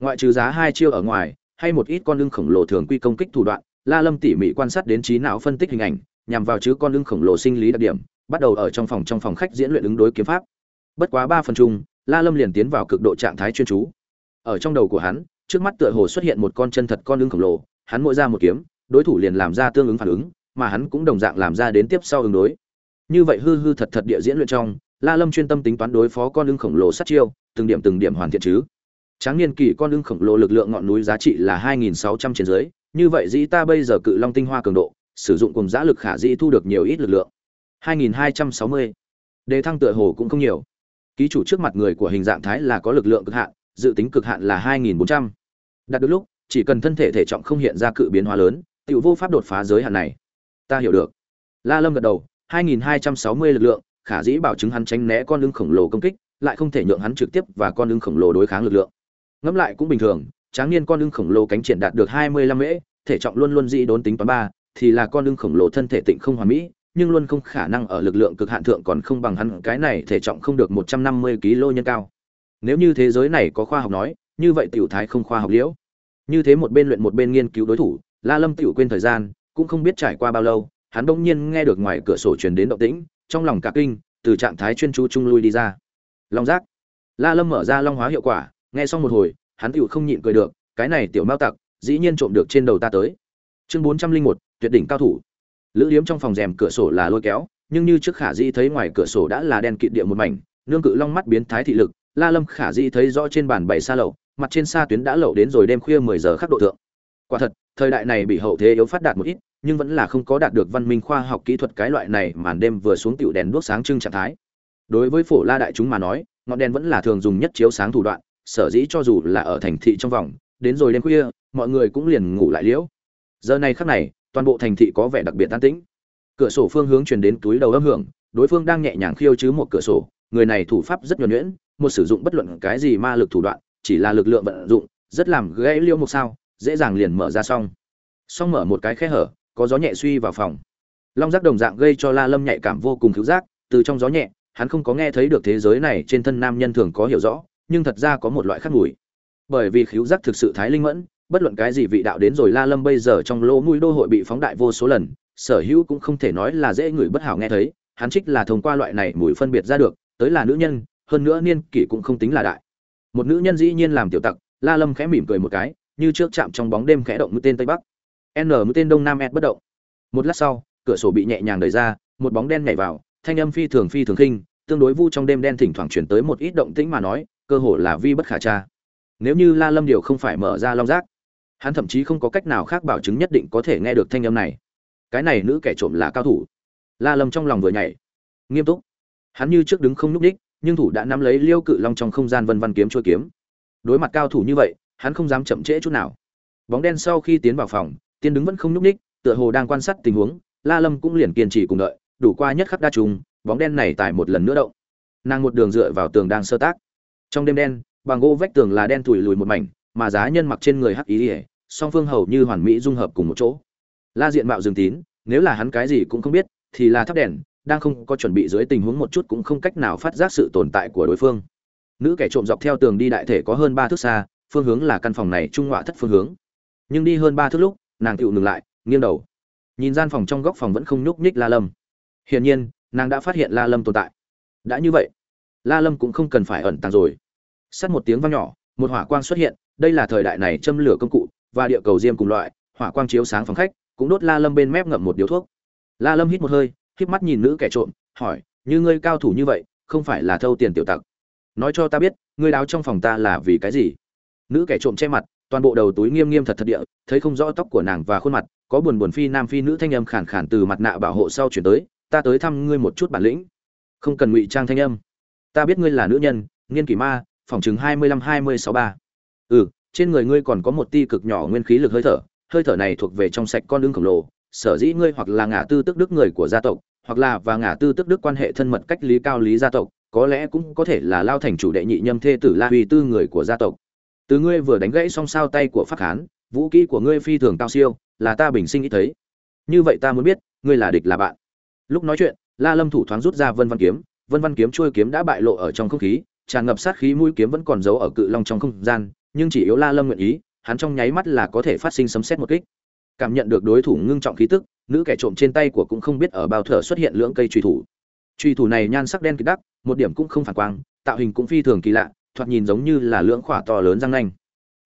Ngoại trừ giá hai chiêu ở ngoài, hay một ít con ưng khổng lồ thường quy công kích thủ đoạn, La Lâm tỉ mỉ quan sát đến trí não phân tích hình ảnh, nhằm vào chứ con ưng khổng lồ sinh lý đặc điểm, bắt đầu ở trong phòng trong phòng khách diễn luyện ứng đối kiếm pháp bất quá ba phần chung la lâm liền tiến vào cực độ trạng thái chuyên chú ở trong đầu của hắn trước mắt tựa hồ xuất hiện một con chân thật con ứng khổng lồ, hắn mỗi ra một kiếm, đối thủ liền làm ra tương ứng phản ứng, mà hắn cũng đồng dạng làm ra đến tiếp sau ứng đối. Như vậy hư hư thật thật địa diễn luyện trong, la lâm chuyên tâm tính toán đối phó con ưng khổng lồ sát chiêu, từng điểm từng điểm hoàn thiện chứ. Tráng niên kỳ con ưng khổng lồ lực lượng ngọn núi giá trị là 2.600 trên dưới, như vậy dĩ ta bây giờ cự long tinh hoa cường độ, sử dụng cùng giá lực khả dĩ thu được nhiều ít lực lượng. 2.260. đề thăng tựa hồ cũng không nhiều. Ký chủ trước mặt người của hình dạng thái là có lực lượng cực hạn dự tính cực hạn là 2.400. đạt được lúc, chỉ cần thân thể thể trọng không hiện ra cự biến hóa lớn, Tiểu vô pháp đột phá giới hạn này ta hiểu được la lâm gật đầu 2.260 lực lượng, khả dĩ bảo chứng hắn tránh né con lưng khổng lồ công kích, lại không thể nhượng hắn trực tiếp và con lưng khổng lồ đối kháng lực lượng ngẫm lại cũng bình thường, tráng niên con lưng khổng lồ cánh triển đạt được 25 mễ, thể trọng luôn luôn dĩ đốn tính toán ba, thì là con lưng khổng lồ thân thể tịnh không hoàn mỹ, nhưng luôn không khả năng ở lực lượng cực hạn thượng còn không bằng hắn, cái này thể trọng không được 150 kg nhân cao. Nếu như thế giới này có khoa học nói, như vậy tiểu thái không khoa học liễu. Như thế một bên luyện một bên nghiên cứu đối thủ, La Lâm tiểu quên thời gian, cũng không biết trải qua bao lâu, hắn bỗng nhiên nghe được ngoài cửa sổ truyền đến động tĩnh, trong lòng cả kinh, từ trạng thái chuyên chú trung lui đi ra. Long giác. La Lâm mở ra long hóa hiệu quả, nghe xong một hồi, hắn tiểu không nhịn cười được, cái này tiểu mao tặc, dĩ nhiên trộm được trên đầu ta tới. Chương 401, tuyệt đỉnh cao thủ lữ điếm trong phòng rèm cửa sổ là lôi kéo nhưng như trước khả dĩ thấy ngoài cửa sổ đã là đen kịt địa một mảnh nương cự long mắt biến thái thị lực la lâm khả dĩ thấy rõ trên bàn bày xa lậu, mặt trên xa tuyến đã lậu đến rồi đêm khuya mười giờ khắc độ thượng. Quả thật, thời đại này bị hậu thế yếu phát đạt một ít, nhưng vẫn là không có đạt được văn minh khoa học kỹ thuật cái loại này màn đêm vừa xuống tiểu đèn đuốc sáng trưng trạng thái. Đối với phổ la đại chúng mà nói, ngọn đèn vẫn là thường dùng nhất chiếu sáng thủ đoạn, sở dĩ cho dù là ở thành thị trong vòng, đến rồi đêm khuya, mọi người cũng liền ngủ lại liễu. Giờ này khắc này, toàn bộ thành thị có vẻ đặc biệt an tĩnh. Cửa sổ phương hướng truyền đến túi đầu âm hưởng, đối phương đang nhẹ nhàng khiêu chứ một cửa sổ, người này thủ pháp rất nhuần nhuyễn một sử dụng bất luận cái gì ma lực thủ đoạn, chỉ là lực lượng vận dụng, rất làm gãy liêu một sao, dễ dàng liền mở ra xong. Xong mở một cái khe hở, có gió nhẹ suy vào phòng. Long giác đồng dạng gây cho la lâm nhạy cảm vô cùng cứu giác, từ trong gió nhẹ, hắn không có nghe thấy được thế giới này trên thân nam nhân thường có hiểu rõ, nhưng thật ra có một loại khác mùi. Bởi vì khíu giác thực sự thái linh mẫn, bất luận cái gì vị đạo đến rồi la lâm bây giờ trong lỗ mũi đô hội bị phóng đại vô số lần, sở hữu cũng không thể nói là dễ người bất hảo nghe thấy, hắn trích là thông qua loại này mùi phân biệt ra được, tới là nữ nhân hơn nữa niên kỷ cũng không tính là đại. Một nữ nhân dĩ nhiên làm tiểu tặc, la lâm khẽ mỉm cười một cái, như trước chạm trong bóng đêm khẽ động mũi tên tây bắc. N mũi tên đông nam ed bất động. Một lát sau, cửa sổ bị nhẹ nhàng đẩy ra, một bóng đen nhảy vào, thanh âm phi thường phi thường khinh, tương đối vu trong đêm đen thỉnh thoảng chuyển tới một ít động tĩnh mà nói, cơ hồ là vi bất khả tra. Nếu như la lâm điều không phải mở ra long giác, hắn thậm chí không có cách nào khác bảo chứng nhất định có thể nghe được thanh âm này. Cái này nữ kẻ trộm là cao thủ. La lâm trong lòng vừa nhảy. Nghiêm túc. Hắn như trước đứng không nhúc đích nhưng thủ đã nắm lấy liêu cự long trong không gian vân văn kiếm trôi kiếm. Đối mặt cao thủ như vậy, hắn không dám chậm trễ chút nào. Bóng đen sau khi tiến vào phòng, tiên đứng vẫn không nhúc ních tựa hồ đang quan sát tình huống, la lâm cũng liền kiên trì cùng đợi, đủ qua nhất khắc đa trùng, bóng đen này tải một lần nữa động. Nàng một đường dựa vào tường đang sơ tác. Trong đêm đen, bằng gỗ vách tường là đen thủi lùi một mảnh, mà giá nhân mặc trên người hắc ý ỉa song phương hầu như hoàn mỹ dung hợp cùng một chỗ. La diện mạo dương tín, nếu là hắn cái gì cũng không biết, thì là thắp đèn đang không có chuẩn bị dưới tình huống một chút cũng không cách nào phát giác sự tồn tại của đối phương. Nữ kẻ trộm dọc theo tường đi đại thể có hơn ba thước xa, phương hướng là căn phòng này trung ngọa thất phương hướng. Nhưng đi hơn ba thước lúc, nàng tựu ngừng lại, nghiêng đầu. Nhìn gian phòng trong góc phòng vẫn không nhúc nhích la lâm. Hiển nhiên, nàng đã phát hiện la lâm tồn tại. Đã như vậy, la lâm cũng không cần phải ẩn tàng rồi. Sắt một tiếng vang nhỏ, một hỏa quang xuất hiện, đây là thời đại này châm lửa công cụ, và địa cầu diêm cùng loại, hỏa quang chiếu sáng phòng khách, cũng đốt la lâm bên mép ngậm một điếu thuốc. La lâm hít một hơi híp mắt nhìn nữ kẻ trộm, hỏi, như ngươi cao thủ như vậy, không phải là thâu tiền tiểu tặc? Nói cho ta biết, ngươi đáo trong phòng ta là vì cái gì? Nữ kẻ trộm che mặt, toàn bộ đầu túi nghiêm nghiêm thật thật địa, thấy không rõ tóc của nàng và khuôn mặt, có buồn buồn phi nam phi nữ thanh âm khàn khàn từ mặt nạ bảo hộ sau chuyển tới, ta tới thăm ngươi một chút bản lĩnh. Không cần ngụy trang thanh âm. Ta biết ngươi là nữ nhân, nghiên kỷ ma phòng chứng hai mươi hai mươi sáu ba. Ừ trên người ngươi còn có một ti cực nhỏ nguyên khí lực hơi thở hơi thở này thuộc về trong sạch con đương khổng lồ sở dĩ ngươi hoặc là ngả tư tức đức người của gia tộc, hoặc là và ngả tư tức đức quan hệ thân mật cách lý cao lý gia tộc, có lẽ cũng có thể là lao thành chủ đệ nhị nhâm thê tử la huy tư người của gia tộc. Từ ngươi vừa đánh gãy song sao tay của pháp hán, vũ kỹ của ngươi phi thường cao siêu, là ta bình sinh ít thấy. Như vậy ta muốn biết, ngươi là địch là bạn. Lúc nói chuyện, la lâm thủ thoáng rút ra vân văn kiếm, vân văn kiếm trôi kiếm đã bại lộ ở trong không khí, tràn ngập sát khí mũi kiếm vẫn còn giấu ở cự long trong không gian, nhưng chỉ yếu la lâm nguyện ý, hắn trong nháy mắt là có thể phát sinh sấm xét một kích cảm nhận được đối thủ ngưng trọng khí tức, nữ kẻ trộm trên tay của cũng không biết ở bao thở xuất hiện lưỡng cây truy thủ. Truy thủ này nhan sắc đen kịt đắc, một điểm cũng không phản quang, tạo hình cũng phi thường kỳ lạ, thoạt nhìn giống như là lưỡng khỏa to lớn răng nanh.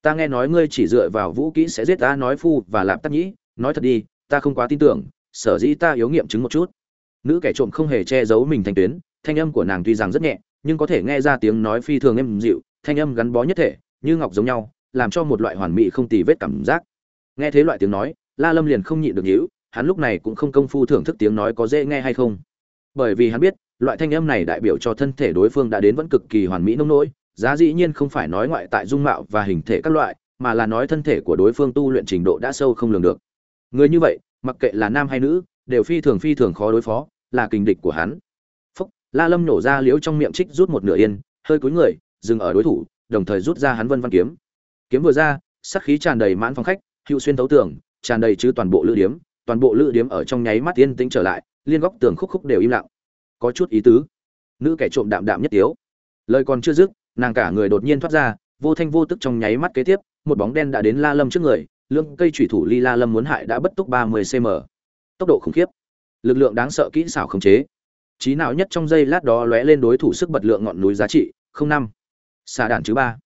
Ta nghe nói ngươi chỉ dựa vào vũ kỹ sẽ giết ta nói phu và lạp tắc nhĩ, nói thật đi, ta không quá tin tưởng, sở dĩ ta yếu nghiệm chứng một chút. Nữ kẻ trộm không hề che giấu mình thanh tuyến, thanh âm của nàng tuy rằng rất nhẹ, nhưng có thể nghe ra tiếng nói phi thường êm dịu, thanh âm gắn bó nhất thể, như ngọc giống nhau, làm cho một loại hoàn mỹ không tì vết cảm giác nghe thế loại tiếng nói, la lâm liền không nhịn được nhíu, hắn lúc này cũng không công phu thưởng thức tiếng nói có dễ nghe hay không. Bởi vì hắn biết, loại thanh âm này đại biểu cho thân thể đối phương đã đến vẫn cực kỳ hoàn mỹ nông nỗi, giá dĩ nhiên không phải nói ngoại tại dung mạo và hình thể các loại, mà là nói thân thể của đối phương tu luyện trình độ đã sâu không lường được. Người như vậy, mặc kệ là nam hay nữ, đều phi thường phi thường khó đối phó, là kình địch của hắn. Phúc, la lâm nổ ra liễu trong miệng trích rút một nửa yên, hơi cúi người, dừng ở đối thủ, đồng thời rút ra hắn vân văn kiếm. Kiếm vừa ra sắc khí tràn đầy mãn phòng khách hữu xuyên thấu tường, tràn đầy chứ toàn bộ lữ điếm, toàn bộ lữ điếm ở trong nháy mắt yên tĩnh trở lại, liên góc tường khúc khúc đều im lặng. Có chút ý tứ. Nữ kẻ trộm đạm đạm nhất tiếu. Lời còn chưa dứt, nàng cả người đột nhiên thoát ra, vô thanh vô tức trong nháy mắt kế tiếp, một bóng đen đã đến la lâm trước người lương cây thủy thủ ly la lâm muốn hại đã bất túc ba mươi cm tốc độ khủng khiếp. Lực lượng đáng sợ kỹ xảo khống chế. Trí nào nhất trong giây lát đó lóe lên đối thủ sức bật lượng ngọn núi giá trị, không năm. Xả đạn chứ ba.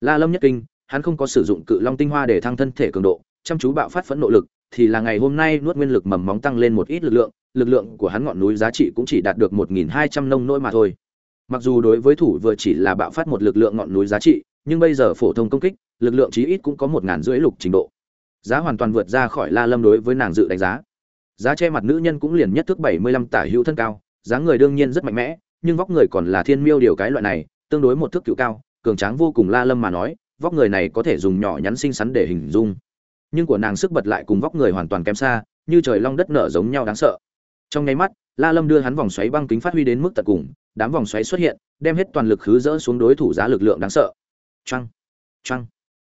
La lâm nhất kinh, hắn không có sử dụng cự long tinh hoa để thăng thân thể cường độ chăm chú bạo phát phẫn nộ lực, thì là ngày hôm nay nuốt nguyên lực mầm móng tăng lên một ít lực lượng lực lượng của hắn ngọn núi giá trị cũng chỉ đạt được một nghìn hai trăm nông nỗi mà thôi. Mặc dù đối với thủ vừa chỉ là bạo phát một lực lượng ngọn núi giá trị, nhưng bây giờ phổ thông công kích, lực lượng chí ít cũng có một ngàn rưỡi lục trình độ. Giá hoàn toàn vượt ra khỏi la lâm đối với nàng dự đánh giá. Giá che mặt nữ nhân cũng liền nhất thước bảy mươi lăm tả hữu thân cao dáng người đương nhiên rất mạnh mẽ, nhưng vóc người còn là thiên miêu điều cái loại này, tương đối một thước cựu cao, cường tráng vô cùng la lâm mà nói, vóc người này có thể dùng nhỏ nhắn xinh xắn để hình dung nhưng của nàng sức bật lại cùng vóc người hoàn toàn kém xa, như trời long đất nở giống nhau đáng sợ. Trong nháy mắt, la lâm đưa hắn vòng xoáy băng kính phát huy đến mức tận cùng, đám vòng xoáy xuất hiện, đem hết toàn lực khứ dỡ xuống đối thủ giá lực lượng đáng sợ. Trăng trăng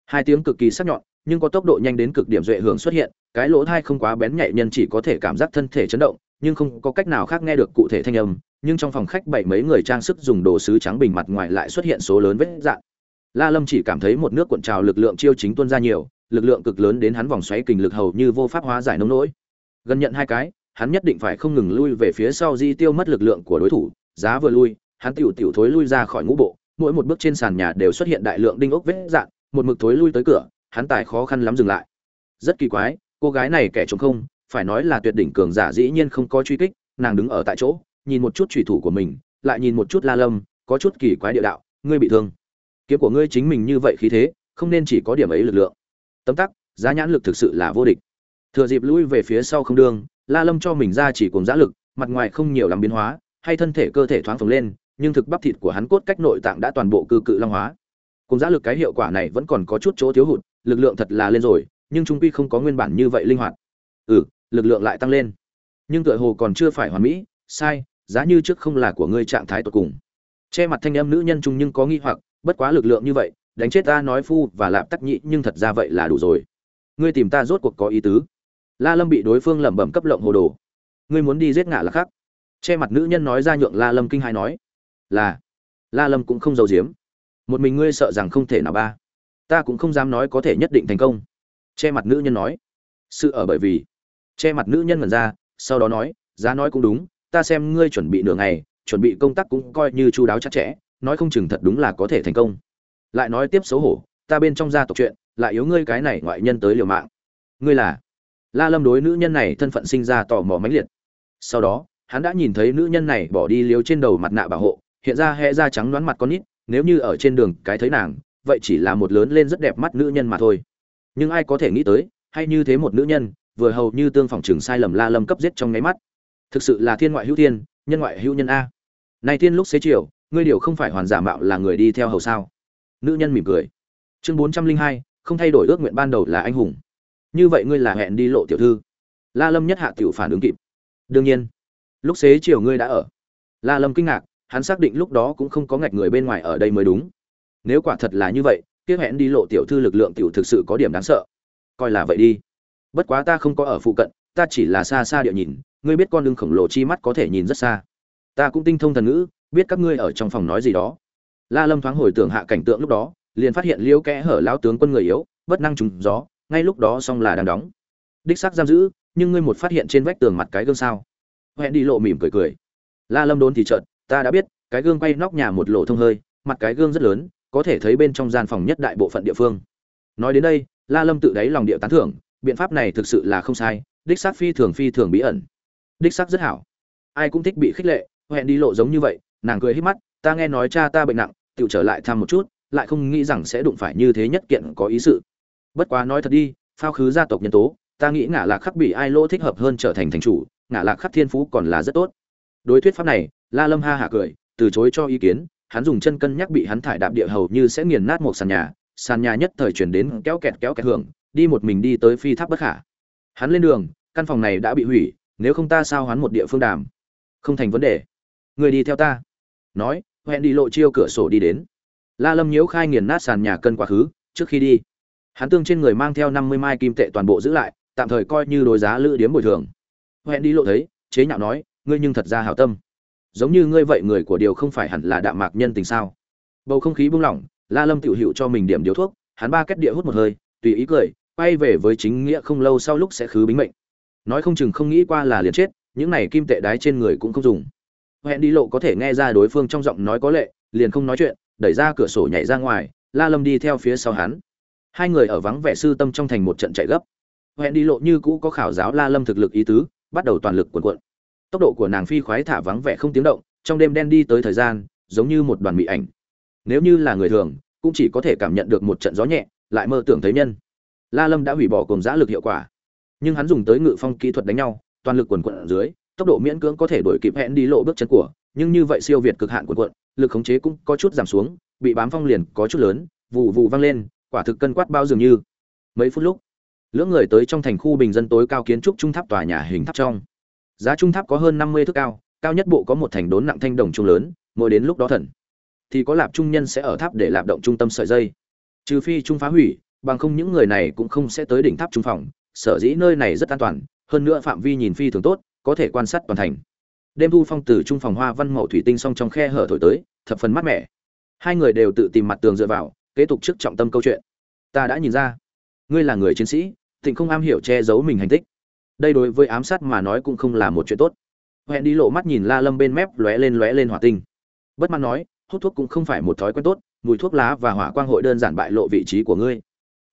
hai tiếng cực kỳ sắc nhọn, nhưng có tốc độ nhanh đến cực điểm duệ hưởng xuất hiện, cái lỗ thai không quá bén nhạy nhân chỉ có thể cảm giác thân thể chấn động, nhưng không có cách nào khác nghe được cụ thể thanh âm, nhưng trong phòng khách bảy mấy người trang sức dùng đồ sứ trắng bình mặt ngoài lại xuất hiện số lớn vết dạn. La lâm chỉ cảm thấy một nước cuộn trào lực lượng chiêu chính tuôn ra nhiều lực lượng cực lớn đến hắn vòng xoáy kình lực hầu như vô pháp hóa giải nông nỗi. Gần nhận hai cái, hắn nhất định phải không ngừng lui về phía sau di tiêu mất lực lượng của đối thủ, giá vừa lui, hắn tiểu tiểu thối lui ra khỏi ngũ bộ, mỗi một bước trên sàn nhà đều xuất hiện đại lượng đinh ốc vết dạn, một mực thối lui tới cửa, hắn tài khó khăn lắm dừng lại. Rất kỳ quái, cô gái này kẻ trống không, phải nói là tuyệt đỉnh cường giả dĩ nhiên không có truy kích, nàng đứng ở tại chỗ, nhìn một chút thủy thủ của mình, lại nhìn một chút la lâm, có chút kỳ quái địa đạo, ngươi bị thương. Kiếm của ngươi chính mình như vậy khí thế, không nên chỉ có điểm ấy lực lượng tấm tắc, giá nhãn lực thực sự là vô địch. Thừa dịp lui về phía sau không đương la lâm cho mình ra chỉ cùng giã lực, mặt ngoài không nhiều làm biến hóa, hay thân thể cơ thể thoáng phồng lên, nhưng thực bắp thịt của hắn cốt cách nội tạng đã toàn bộ cư cự long hóa. Cùng giã lực cái hiệu quả này vẫn còn có chút chỗ thiếu hụt, lực lượng thật là lên rồi, nhưng trung quy không có nguyên bản như vậy linh hoạt. Ừ lực lượng lại tăng lên. Nhưng tựa hồ còn chưa phải hoàn mỹ, sai, giá như trước không là của ngươi trạng thái tột cùng. Che mặt thanh em nữ nhân trung nhưng có nghi hoặc, bất quá lực lượng như vậy đánh chết ta nói phu và lạp tắc nhị, nhưng thật ra vậy là đủ rồi. Ngươi tìm ta rốt cuộc có ý tứ. La lâm bị đối phương lẩm bẩm cấp lộng hồ đồ. Ngươi muốn đi giết ngã là khác. Che mặt nữ nhân nói ra nhượng la lâm kinh hai nói. Là. La lâm cũng không giấu giếm. Một mình ngươi sợ rằng không thể nào ba. Ta cũng không dám nói có thể nhất định thành công. Che mặt nữ nhân nói. Sự ở bởi vì. Che mặt nữ nhân ngẩn ra, sau đó nói, giá nói cũng đúng, ta xem ngươi chuẩn bị nửa ngày, chuẩn bị công tác cũng coi như chu đáo chặt chẽ, nói không chừng thật đúng là có thể thành công lại nói tiếp xấu hổ, ta bên trong gia tộc chuyện, lại yếu ngươi cái này ngoại nhân tới liều mạng. Ngươi là? La lâm đối nữ nhân này thân phận sinh ra tò mò mãnh liệt. Sau đó, hắn đã nhìn thấy nữ nhân này bỏ đi liếu trên đầu mặt nạ bảo hộ, hiện ra hẹ da trắng đoán mặt con nít, nếu như ở trên đường cái thấy nàng, vậy chỉ là một lớn lên rất đẹp mắt nữ nhân mà thôi. Nhưng ai có thể nghĩ tới, hay như thế một nữ nhân, vừa hầu như tương phòng trường sai lầm la lâm cấp giết trong nháy mắt. Thực sự là thiên ngoại hữu thiên, nhân ngoại hữu nhân a. Này thiên lúc xế chiều, ngươi điều không phải hoàn giả mạo là người đi theo hầu sao? Nữ nhân mỉm cười. Chương bốn trăm linh hai, không thay đổi ước nguyện ban đầu là anh hùng. Như vậy ngươi là hẹn đi lộ tiểu thư. La lâm nhất hạ tiểu phản ứng kịp. Đương nhiên, lúc xế chiều ngươi đã ở. La lâm kinh ngạc, hắn xác định lúc đó cũng không có ngạch người bên ngoài ở đây mới đúng. Nếu quả thật là như vậy tiếp hẹn đi lộ tiểu thư lực lượng tiểu thực sự có điểm đáng sợ. Coi là vậy đi. Bất quá ta không có ở phụ cận, ta chỉ là xa xa địa nhìn, ngươi biết con lưng khổng lồ chi mắt có thể nhìn rất xa. Ta cũng tinh thông thần ngữ, biết các ngươi ở trong phòng nói gì đó la lâm thoáng hồi tưởng hạ cảnh tượng lúc đó, liền phát hiện liễu kẽ hở lão tướng quân người yếu, bất năng trùng gió, ngay lúc đó xong là đang đóng. Đích xác giam giữ, nhưng ngươi một phát hiện trên vách tường mặt cái gương sao? Hẹn đi lộ mỉm cười cười. La lâm đốn thì trợn ta đã biết, cái gương quay nóc nhà một lỗ thông hơi, mặt cái gương rất lớn, có thể thấy bên trong gian phòng nhất đại bộ phận địa phương. Nói đến đây, la lâm tự đáy lòng địa tán thưởng, biện pháp này thực sự là không sai, đích xác phi thường phi thường bí ẩn. Đích xác rất hảo. Ai cũng thích bị khích lệ, hẹn đi lộ giống như vậy, nàng cười hít mắt ta nghe nói cha ta bệnh nặng tự trở lại thăm một chút, lại không nghĩ rằng sẽ đụng phải như thế nhất kiện có ý sự. Bất quá nói thật đi, phao khứ gia tộc nhân tố, ta nghĩ ngả lạc khắc bị ai lỗ thích hợp hơn trở thành thành chủ, ngả lạc khắc thiên phú còn là rất tốt. Đối thuyết pháp này, la lâm ha hạ cười, từ chối cho ý kiến, hắn dùng chân cân nhắc bị hắn thải đạp địa hầu như sẽ nghiền nát một sàn nhà sàn nhà nhất thời chuyển đến kéo kẹt kéo kẹt hưởng, đi một mình đi tới phi tháp bất khả. Hắn lên đường, căn phòng này đã bị hủy, nếu không ta sao hắn một địa phương đàm? Không thành vấn đề. Người đi theo ta. Nói hẹn đi lộ chiêu cửa sổ đi đến. La lâm nhiễu khai nghiền nát sàn nhà cân quá khứ, trước khi đi, hắn tương trên người mang theo năm mươi mai kim tệ toàn bộ giữ lại, tạm thời coi như đối giá lữ điếm bồi thường. Hẹn đi lộ thấy, chế nhạo nói, ngươi nhưng thật ra hảo tâm. Giống như ngươi vậy người của điều không phải hẳn là đạm mạc nhân tình sao? Bầu không khí buông lỏng, la lâm tiểu hiệu cho mình điểm điếu thuốc, hắn ba kết địa hút một hơi, tùy ý cười, quay về với chính nghĩa không lâu sau lúc sẽ khứ bính mệnh. Nói không chừng không nghĩ qua là liền chết, những này kim tệ đái trên người cũng không dùng hẹn đi lộ có thể nghe ra đối phương trong giọng nói có lệ, liền không nói chuyện, đẩy ra cửa sổ nhảy ra ngoài, la lâm đi theo phía sau hắn. Hai người ở vắng vẻ sư tâm trong thành một trận chạy gấp. Hẹn đi lộ như cũ có khảo giáo la lâm thực lực ý tứ, bắt đầu toàn lực cuộn cuộn. Tốc độ của nàng phi khoái thả vắng vẻ không tiếng động, trong đêm đen đi tới thời gian, giống như một đoàn mỹ ảnh. Nếu như là người thường, cũng chỉ có thể cảm nhận được một trận gió nhẹ, lại mơ tưởng thấy nhân. La lâm đã hủy bỏ cùng giã lực hiệu quả. Nhưng hắn dùng tới ngự phong kỹ thuật đánh nhau, toàn lực quần quận ở dưới tốc độ miễn cưỡng có thể đổi kịp hẹn đi lộ bước chân của, nhưng như vậy siêu việt cực hạn quần quận lực khống chế cũng có chút giảm xuống, bị bám phong liền có chút lớn vụ vụ vang lên, quả thực cân quát bao dường như. Mấy phút lúc, lưỡng người tới trong thành khu bình dân tối cao kiến trúc trung tháp tòa nhà hình tháp trong. Giá trung tháp có hơn năm mươi thước cao cao nhất bộ có một thành đốn nặng thanh đồng trung lớn, mỗi đến lúc đó thần, thì có lạp trung nhân sẽ ở tháp để lạp động trung tâm sợi dây. Trừ phi trung phá hủy, bằng không những người này cũng không sẽ tới đỉnh tháp trung phòng, sở dĩ nơi này rất an toàn, hơn nữa phạm vi nhìn phi thường tốt có thể quan sát toàn thành. Đêm thu phong từ trung phòng hoa văn mậu thủy tinh song trong khe hở thổi tới, thập phần mát mẻ. Hai người đều tự tìm mặt tường dựa vào, kế tục trước trọng tâm câu chuyện. Ta đã nhìn ra, ngươi là người chiến sĩ, thịnh không am hiểu che giấu mình hành tích. Đây đối với ám sát mà nói cũng không là một chuyện tốt. Hẹn đi lộ mắt nhìn la lâm bên mép lóe lên lóe lên hỏa tinh. Bất mãn nói, hút thuốc cũng không phải một thói quen tốt, mùi thuốc lá và hỏa quang hội đơn giản bại lộ vị trí của ngươi.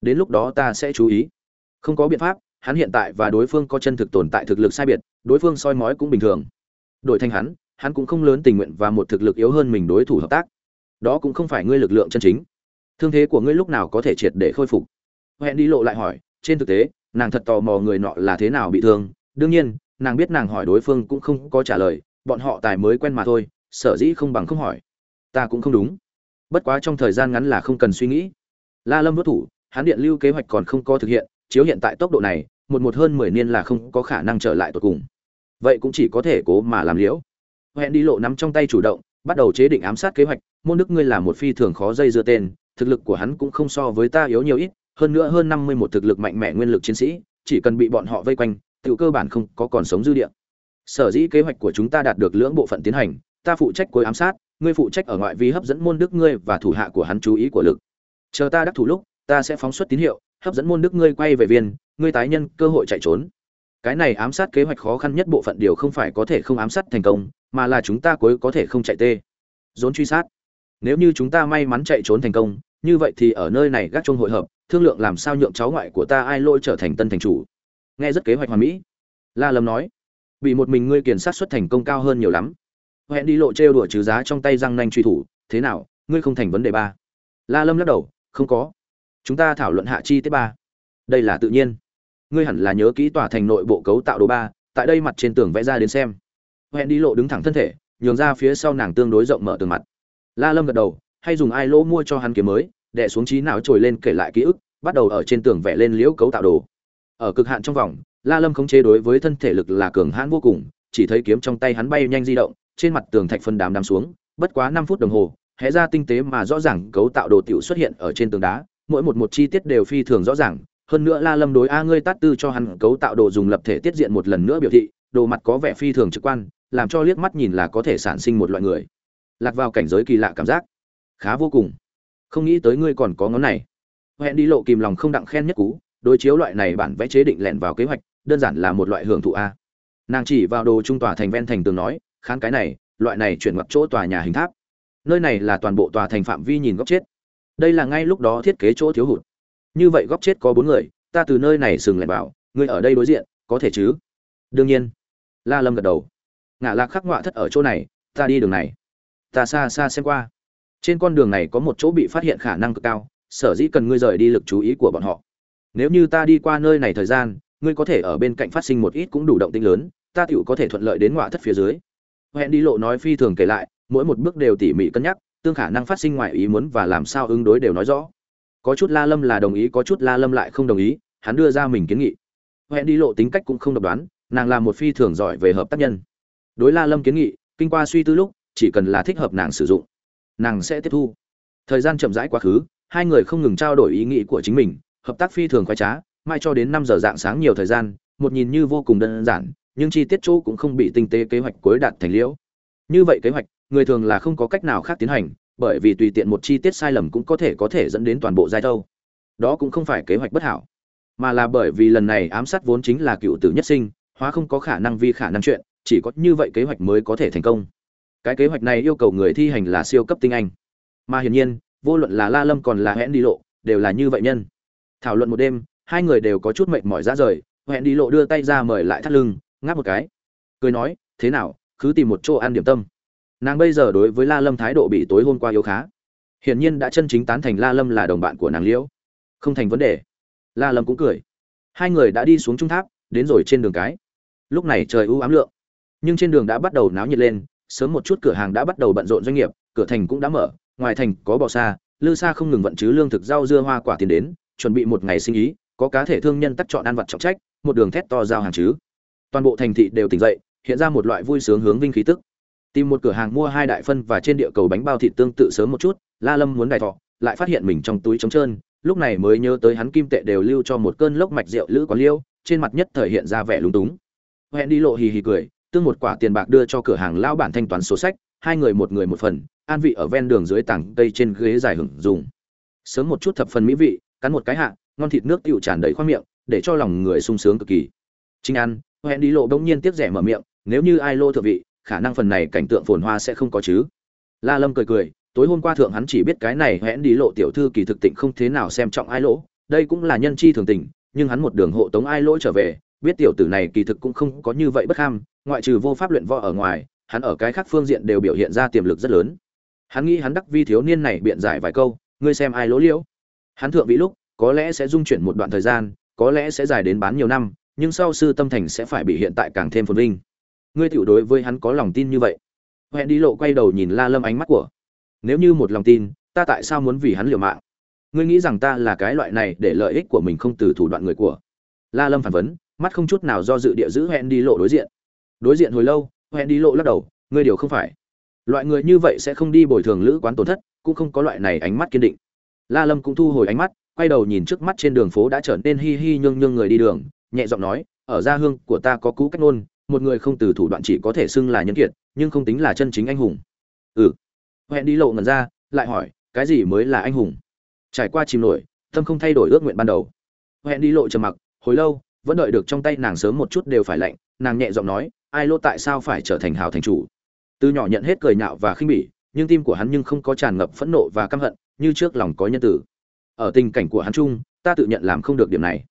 Đến lúc đó ta sẽ chú ý. Không có biện pháp hắn hiện tại và đối phương có chân thực tồn tại thực lực sai biệt, đối phương soi mói cũng bình thường. Đổi thành hắn hắn cũng không lớn tình nguyện và một thực lực yếu hơn mình đối thủ hợp tác. Đó cũng không phải ngươi lực lượng chân chính. Thương thế của ngươi lúc nào có thể triệt để khôi phục? Hẹn đi lộ lại hỏi, trên thực tế, nàng thật tò mò người nọ là thế nào bị thương. Đương nhiên, nàng biết nàng hỏi đối phương cũng không có trả lời, bọn họ tài mới quen mà thôi, sở dĩ không bằng không hỏi. Ta cũng không đúng. Bất quá trong thời gian ngắn là không cần suy nghĩ. La lâm đối thủ, hắn điện lưu kế hoạch còn không có thực hiện chiếu hiện tại tốc độ này, một một hơn mười niên là không có khả năng trở lại tột cùng. Vậy cũng chỉ có thể cố mà làm liễu. Hẹn đi lộ nắm trong tay chủ động, bắt đầu chế định ám sát kế hoạch, môn đức ngươi là một phi thường khó dây dưa tên, thực lực của hắn cũng không so với ta yếu nhiều ít, hơn nữa hơn năm mươi một thực lực mạnh mẽ nguyên lực chiến sĩ, chỉ cần bị bọn họ vây quanh tự cơ bản không có còn sống dư địa. Sở dĩ kế hoạch của chúng ta đạt được lưỡng bộ phận tiến hành, ta phụ trách cuối ám sát, ngươi phụ trách ở ngoại vi hấp dẫn môn đức ngươi và thủ hạ của hắn chú ý của lực. Chờ ta đắc thủ lúc, ta sẽ phóng xuất tín hiệu hấp dẫn môn đức ngươi quay về viên, ngươi tái nhân, cơ hội chạy trốn. Cái này ám sát kế hoạch khó khăn nhất bộ phận điều không phải có thể không ám sát thành công, mà là chúng ta cuối có thể không chạy tê. Dốn truy sát. Nếu như chúng ta may mắn chạy trốn thành công, như vậy thì ở nơi này gác chung hội hợp, thương lượng làm sao nhượng cháu ngoại của ta ai lôi trở thành tân thành chủ. Nghe rất kế hoạch hoàn mỹ. La lâm nói. Bị một mình ngươi kiền sát xuất thành công cao hơn nhiều lắm. Hẹn đi lộ trêu đùa trừ giá trong tay răng nanh truy thủ, thế nào, ngươi không thành vấn đề ba. La lâm lắc đầu, không có chúng ta thảo luận hạ chi tiết ba. Đây là tự nhiên. Ngươi hẳn là nhớ kỹ tòa thành nội bộ cấu tạo đồ ba, tại đây mặt trên tường vẽ ra đến xem. Hẹn đi lộ đứng thẳng thân thể, nhường ra phía sau nàng tương đối rộng mở tường mặt. La lâm gật đầu, hay dùng ai lỗ mua cho hắn kiếm mới, đè xuống trí não trồi lên kể lại ký ức, bắt đầu ở trên tường vẽ lên liễu cấu tạo đồ. Ở cực hạn trong vòng, la lâm khống chế đối với thân thể lực là cường hãn vô cùng, chỉ thấy kiếm trong tay hắn bay nhanh di động, trên mặt tường thạch phân đám đám xuống, bất quá năm phút đồng hồ, hé ra tinh tế mà rõ ràng cấu tạo đồ tiểu xuất hiện ở trên tường đá mỗi một một chi tiết đều phi thường rõ ràng. Hơn nữa la lâm đối a ngươi tát tư cho hắn cấu tạo đồ dùng lập thể tiết diện một lần nữa biểu thị, đồ mặt có vẻ phi thường trực quan, làm cho liếc mắt nhìn là có thể sản sinh một loại người. Lạc vào cảnh giới kỳ lạ cảm giác. Khá vô cùng. Không nghĩ tới ngươi còn có ngón này. Hẹn đi lộ kìm lòng không đặng khen nhất cú, đối chiếu loại này bản vẽ chế định lẻn vào kế hoạch, đơn giản là một loại hưởng thụ a. Nàng chỉ vào đồ trung tòa thành ven thành tường nói, khán cái này, loại này chuyển ngoặt chỗ tòa nhà hình tháp. Nơi này là toàn bộ tòa thành phạm vi nhìn góc chết đây là ngay lúc đó thiết kế chỗ thiếu hụt. Như vậy góc chết có bốn người ta từ nơi này sừng lại bảo, ngươi ở đây đối diện có thể chứ? Đương nhiên. La lâm gật đầu. Ngã lạc khắc họa thất ở chỗ này ta đi đường này. Ta xa xa xem qua. Trên con đường này có một chỗ bị phát hiện khả năng cực cao sở dĩ cần ngươi rời đi lực chú ý của bọn họ. Nếu như ta đi qua nơi này thời gian ngươi có thể ở bên cạnh phát sinh một ít cũng đủ động tinh lớn ta tựu có thể thuận lợi đến ngoại thất phía dưới. Hẹn đi lộ nói phi thường kể lại mỗi một bước đều tỉ mỉ cân nhắc tương khả năng phát sinh ngoài ý muốn và làm sao ứng đối đều nói rõ. Có chút la lâm là đồng ý, có chút la lâm lại không đồng ý, hắn đưa ra mình kiến nghị. Hẹn đi lộ tính cách cũng không độc đoán, nàng là một phi thường giỏi về hợp tác nhân. Đối la lâm kiến nghị, kinh qua suy tư lúc, chỉ cần là thích hợp nàng sử dụng, nàng sẽ tiếp thu. Thời gian chậm rãi quá khứ, hai người không ngừng trao đổi ý nghĩ của chính mình, hợp tác phi thường khoái trá, mai cho đến năm giờ dạng sáng nhiều thời gian, một nhìn như vô cùng đơn giản, nhưng chi tiết chỗ cũng không bị tinh tế kế hoạch cuối đạt thành liễu. Như vậy kế hoạch người thường là không có cách nào khác tiến hành, bởi vì tùy tiện một chi tiết sai lầm cũng có thể có thể dẫn đến toàn bộ giai thâu. Đó cũng không phải kế hoạch bất hảo, mà là bởi vì lần này ám sát vốn chính là cựu tử nhất sinh, hóa không có khả năng vi khả năng chuyện, chỉ có như vậy kế hoạch mới có thể thành công. Cái kế hoạch này yêu cầu người thi hành là siêu cấp tinh anh. Mà hiển nhiên, vô luận là la lâm còn là hẹn đi lộ, đều là như vậy nhân. Thảo luận một đêm, hai người đều có chút mệt mỏi ra rời, hẹn đi lộ đưa tay ra mời lại thắt lưng, ngáp một cái. Cười nói, thế nào, cứ tìm một chỗ ăn điểm tâm nàng bây giờ đối với la lâm thái độ bị tối hôm qua yếu khá. Hiển nhiên đã chân chính tán thành la lâm là đồng bạn của nàng liễu. Không thành vấn đề. La lâm cũng cười. Hai người đã đi xuống trung tháp, đến rồi trên đường cái. Lúc này trời u ám lượng. Nhưng trên đường đã bắt đầu náo nhiệt lên, sớm một chút cửa hàng đã bắt đầu bận rộn doanh nghiệp, cửa thành cũng đã mở, ngoài thành có bò xa lư xa không ngừng vận chứ lương thực rau dưa hoa quả tiền đến, chuẩn bị một ngày sinh ý, có cá thể thương nhân tắt chọn ăn vặt trọng trách, một đường thét to giao hàng chứ. Toàn bộ thành thị đều tỉnh dậy, hiện ra một loại vui sướng hướng vinh khí tức tìm một cửa hàng mua hai đại phân và trên địa cầu bánh bao thịt tương tự sớm một chút, la lâm muốn đài thọ, lại phát hiện mình trong túi trống trơn, lúc này mới nhớ tới hắn kim tệ đều lưu cho một cơn lốc mạch rượu lữ có liêu, trên mặt nhất thời hiện ra vẻ lúng túng. Hẹn đi lộ hì hì cười, tương một quả tiền bạc đưa cho cửa hàng lão bản thanh toán số sách, hai người một người một phần, an vị ở ven đường dưới tảng cây trên ghế dài hưởng dùng. Sớm một chút thập phần mỹ vị, cắn một cái hạ, ngon thịt nước tựu tràn đầy khoang miệng, để cho lòng người sung sướng cực kỳ. Chính ăn, hẹn đi lộ bỗng nhiên tiếc rẻ mở miệng, nếu như ai lô thượng vị khả năng phần này cảnh tượng phồn hoa sẽ không có chứ. La lâm cười cười, tối hôm qua thượng hắn chỉ biết cái này hẹn đi lộ tiểu thư kỳ thực tịnh không thế nào xem trọng ai lỗ, đây cũng là nhân chi thường tình, nhưng hắn một đường hộ tống ai lỗ trở về, biết tiểu tử này kỳ thực cũng không có như vậy bất kham ngoại trừ vô pháp luyện võ ở ngoài, hắn ở cái khác phương diện đều biểu hiện ra tiềm lực rất lớn. Hắn nghĩ hắn đắc vi thiếu niên này biện giải vài câu, ngươi xem ai lỗ liễu? Hắn thượng vị lúc, có lẽ sẽ dung chuyển một đoạn thời gian, có lẽ sẽ dài đến bán nhiều năm, nhưng sau sư tâm thành sẽ phải bị hiện tại càng thêm phồn vinh ngươi tiểu đối với hắn có lòng tin như vậy. Hẹn đi lộ quay đầu nhìn la lâm ánh mắt của. Nếu như một lòng tin, ta tại sao muốn vì hắn liều mạng? Ngươi nghĩ rằng ta là cái loại này để lợi ích của mình không từ thủ đoạn người của? La lâm phản vấn, mắt không chút nào do dự địa giữ hẹn đi lộ đối diện. Đối diện hồi lâu, hẹn đi lộ lắc đầu, ngươi điều không phải. Loại người như vậy sẽ không đi bồi thường lữ quán tổn thất, cũng không có loại này ánh mắt kiên định. La lâm cũng thu hồi ánh mắt, quay đầu nhìn trước mắt trên đường phố đã trở nên hi hi nhương nhương người đi đường, nhẹ giọng nói, ở gia hương của ta có cũ cách ngôn một người không từ thủ đoạn chỉ có thể xưng là nhân kiệt, nhưng không tính là chân chính anh hùng. Ừ. Hẹn đi lộ ngần ra, lại hỏi, cái gì mới là anh hùng? Trải qua chìm nổi, tâm không thay đổi ước nguyện ban đầu. Hẹn đi lộ trầm mặc, hồi lâu, vẫn đợi được trong tay nàng sớm một chút đều phải lạnh, nàng nhẹ giọng nói, ai lô tại sao phải trở thành hào thành chủ? Từ nhỏ nhận hết cười nhạo và khinh bỉ, nhưng tim của hắn nhưng không có tràn ngập phẫn nộ và căm hận, như trước lòng có nhân tử. Ở tình cảnh của hắn chung, ta tự nhận làm không được điểm này.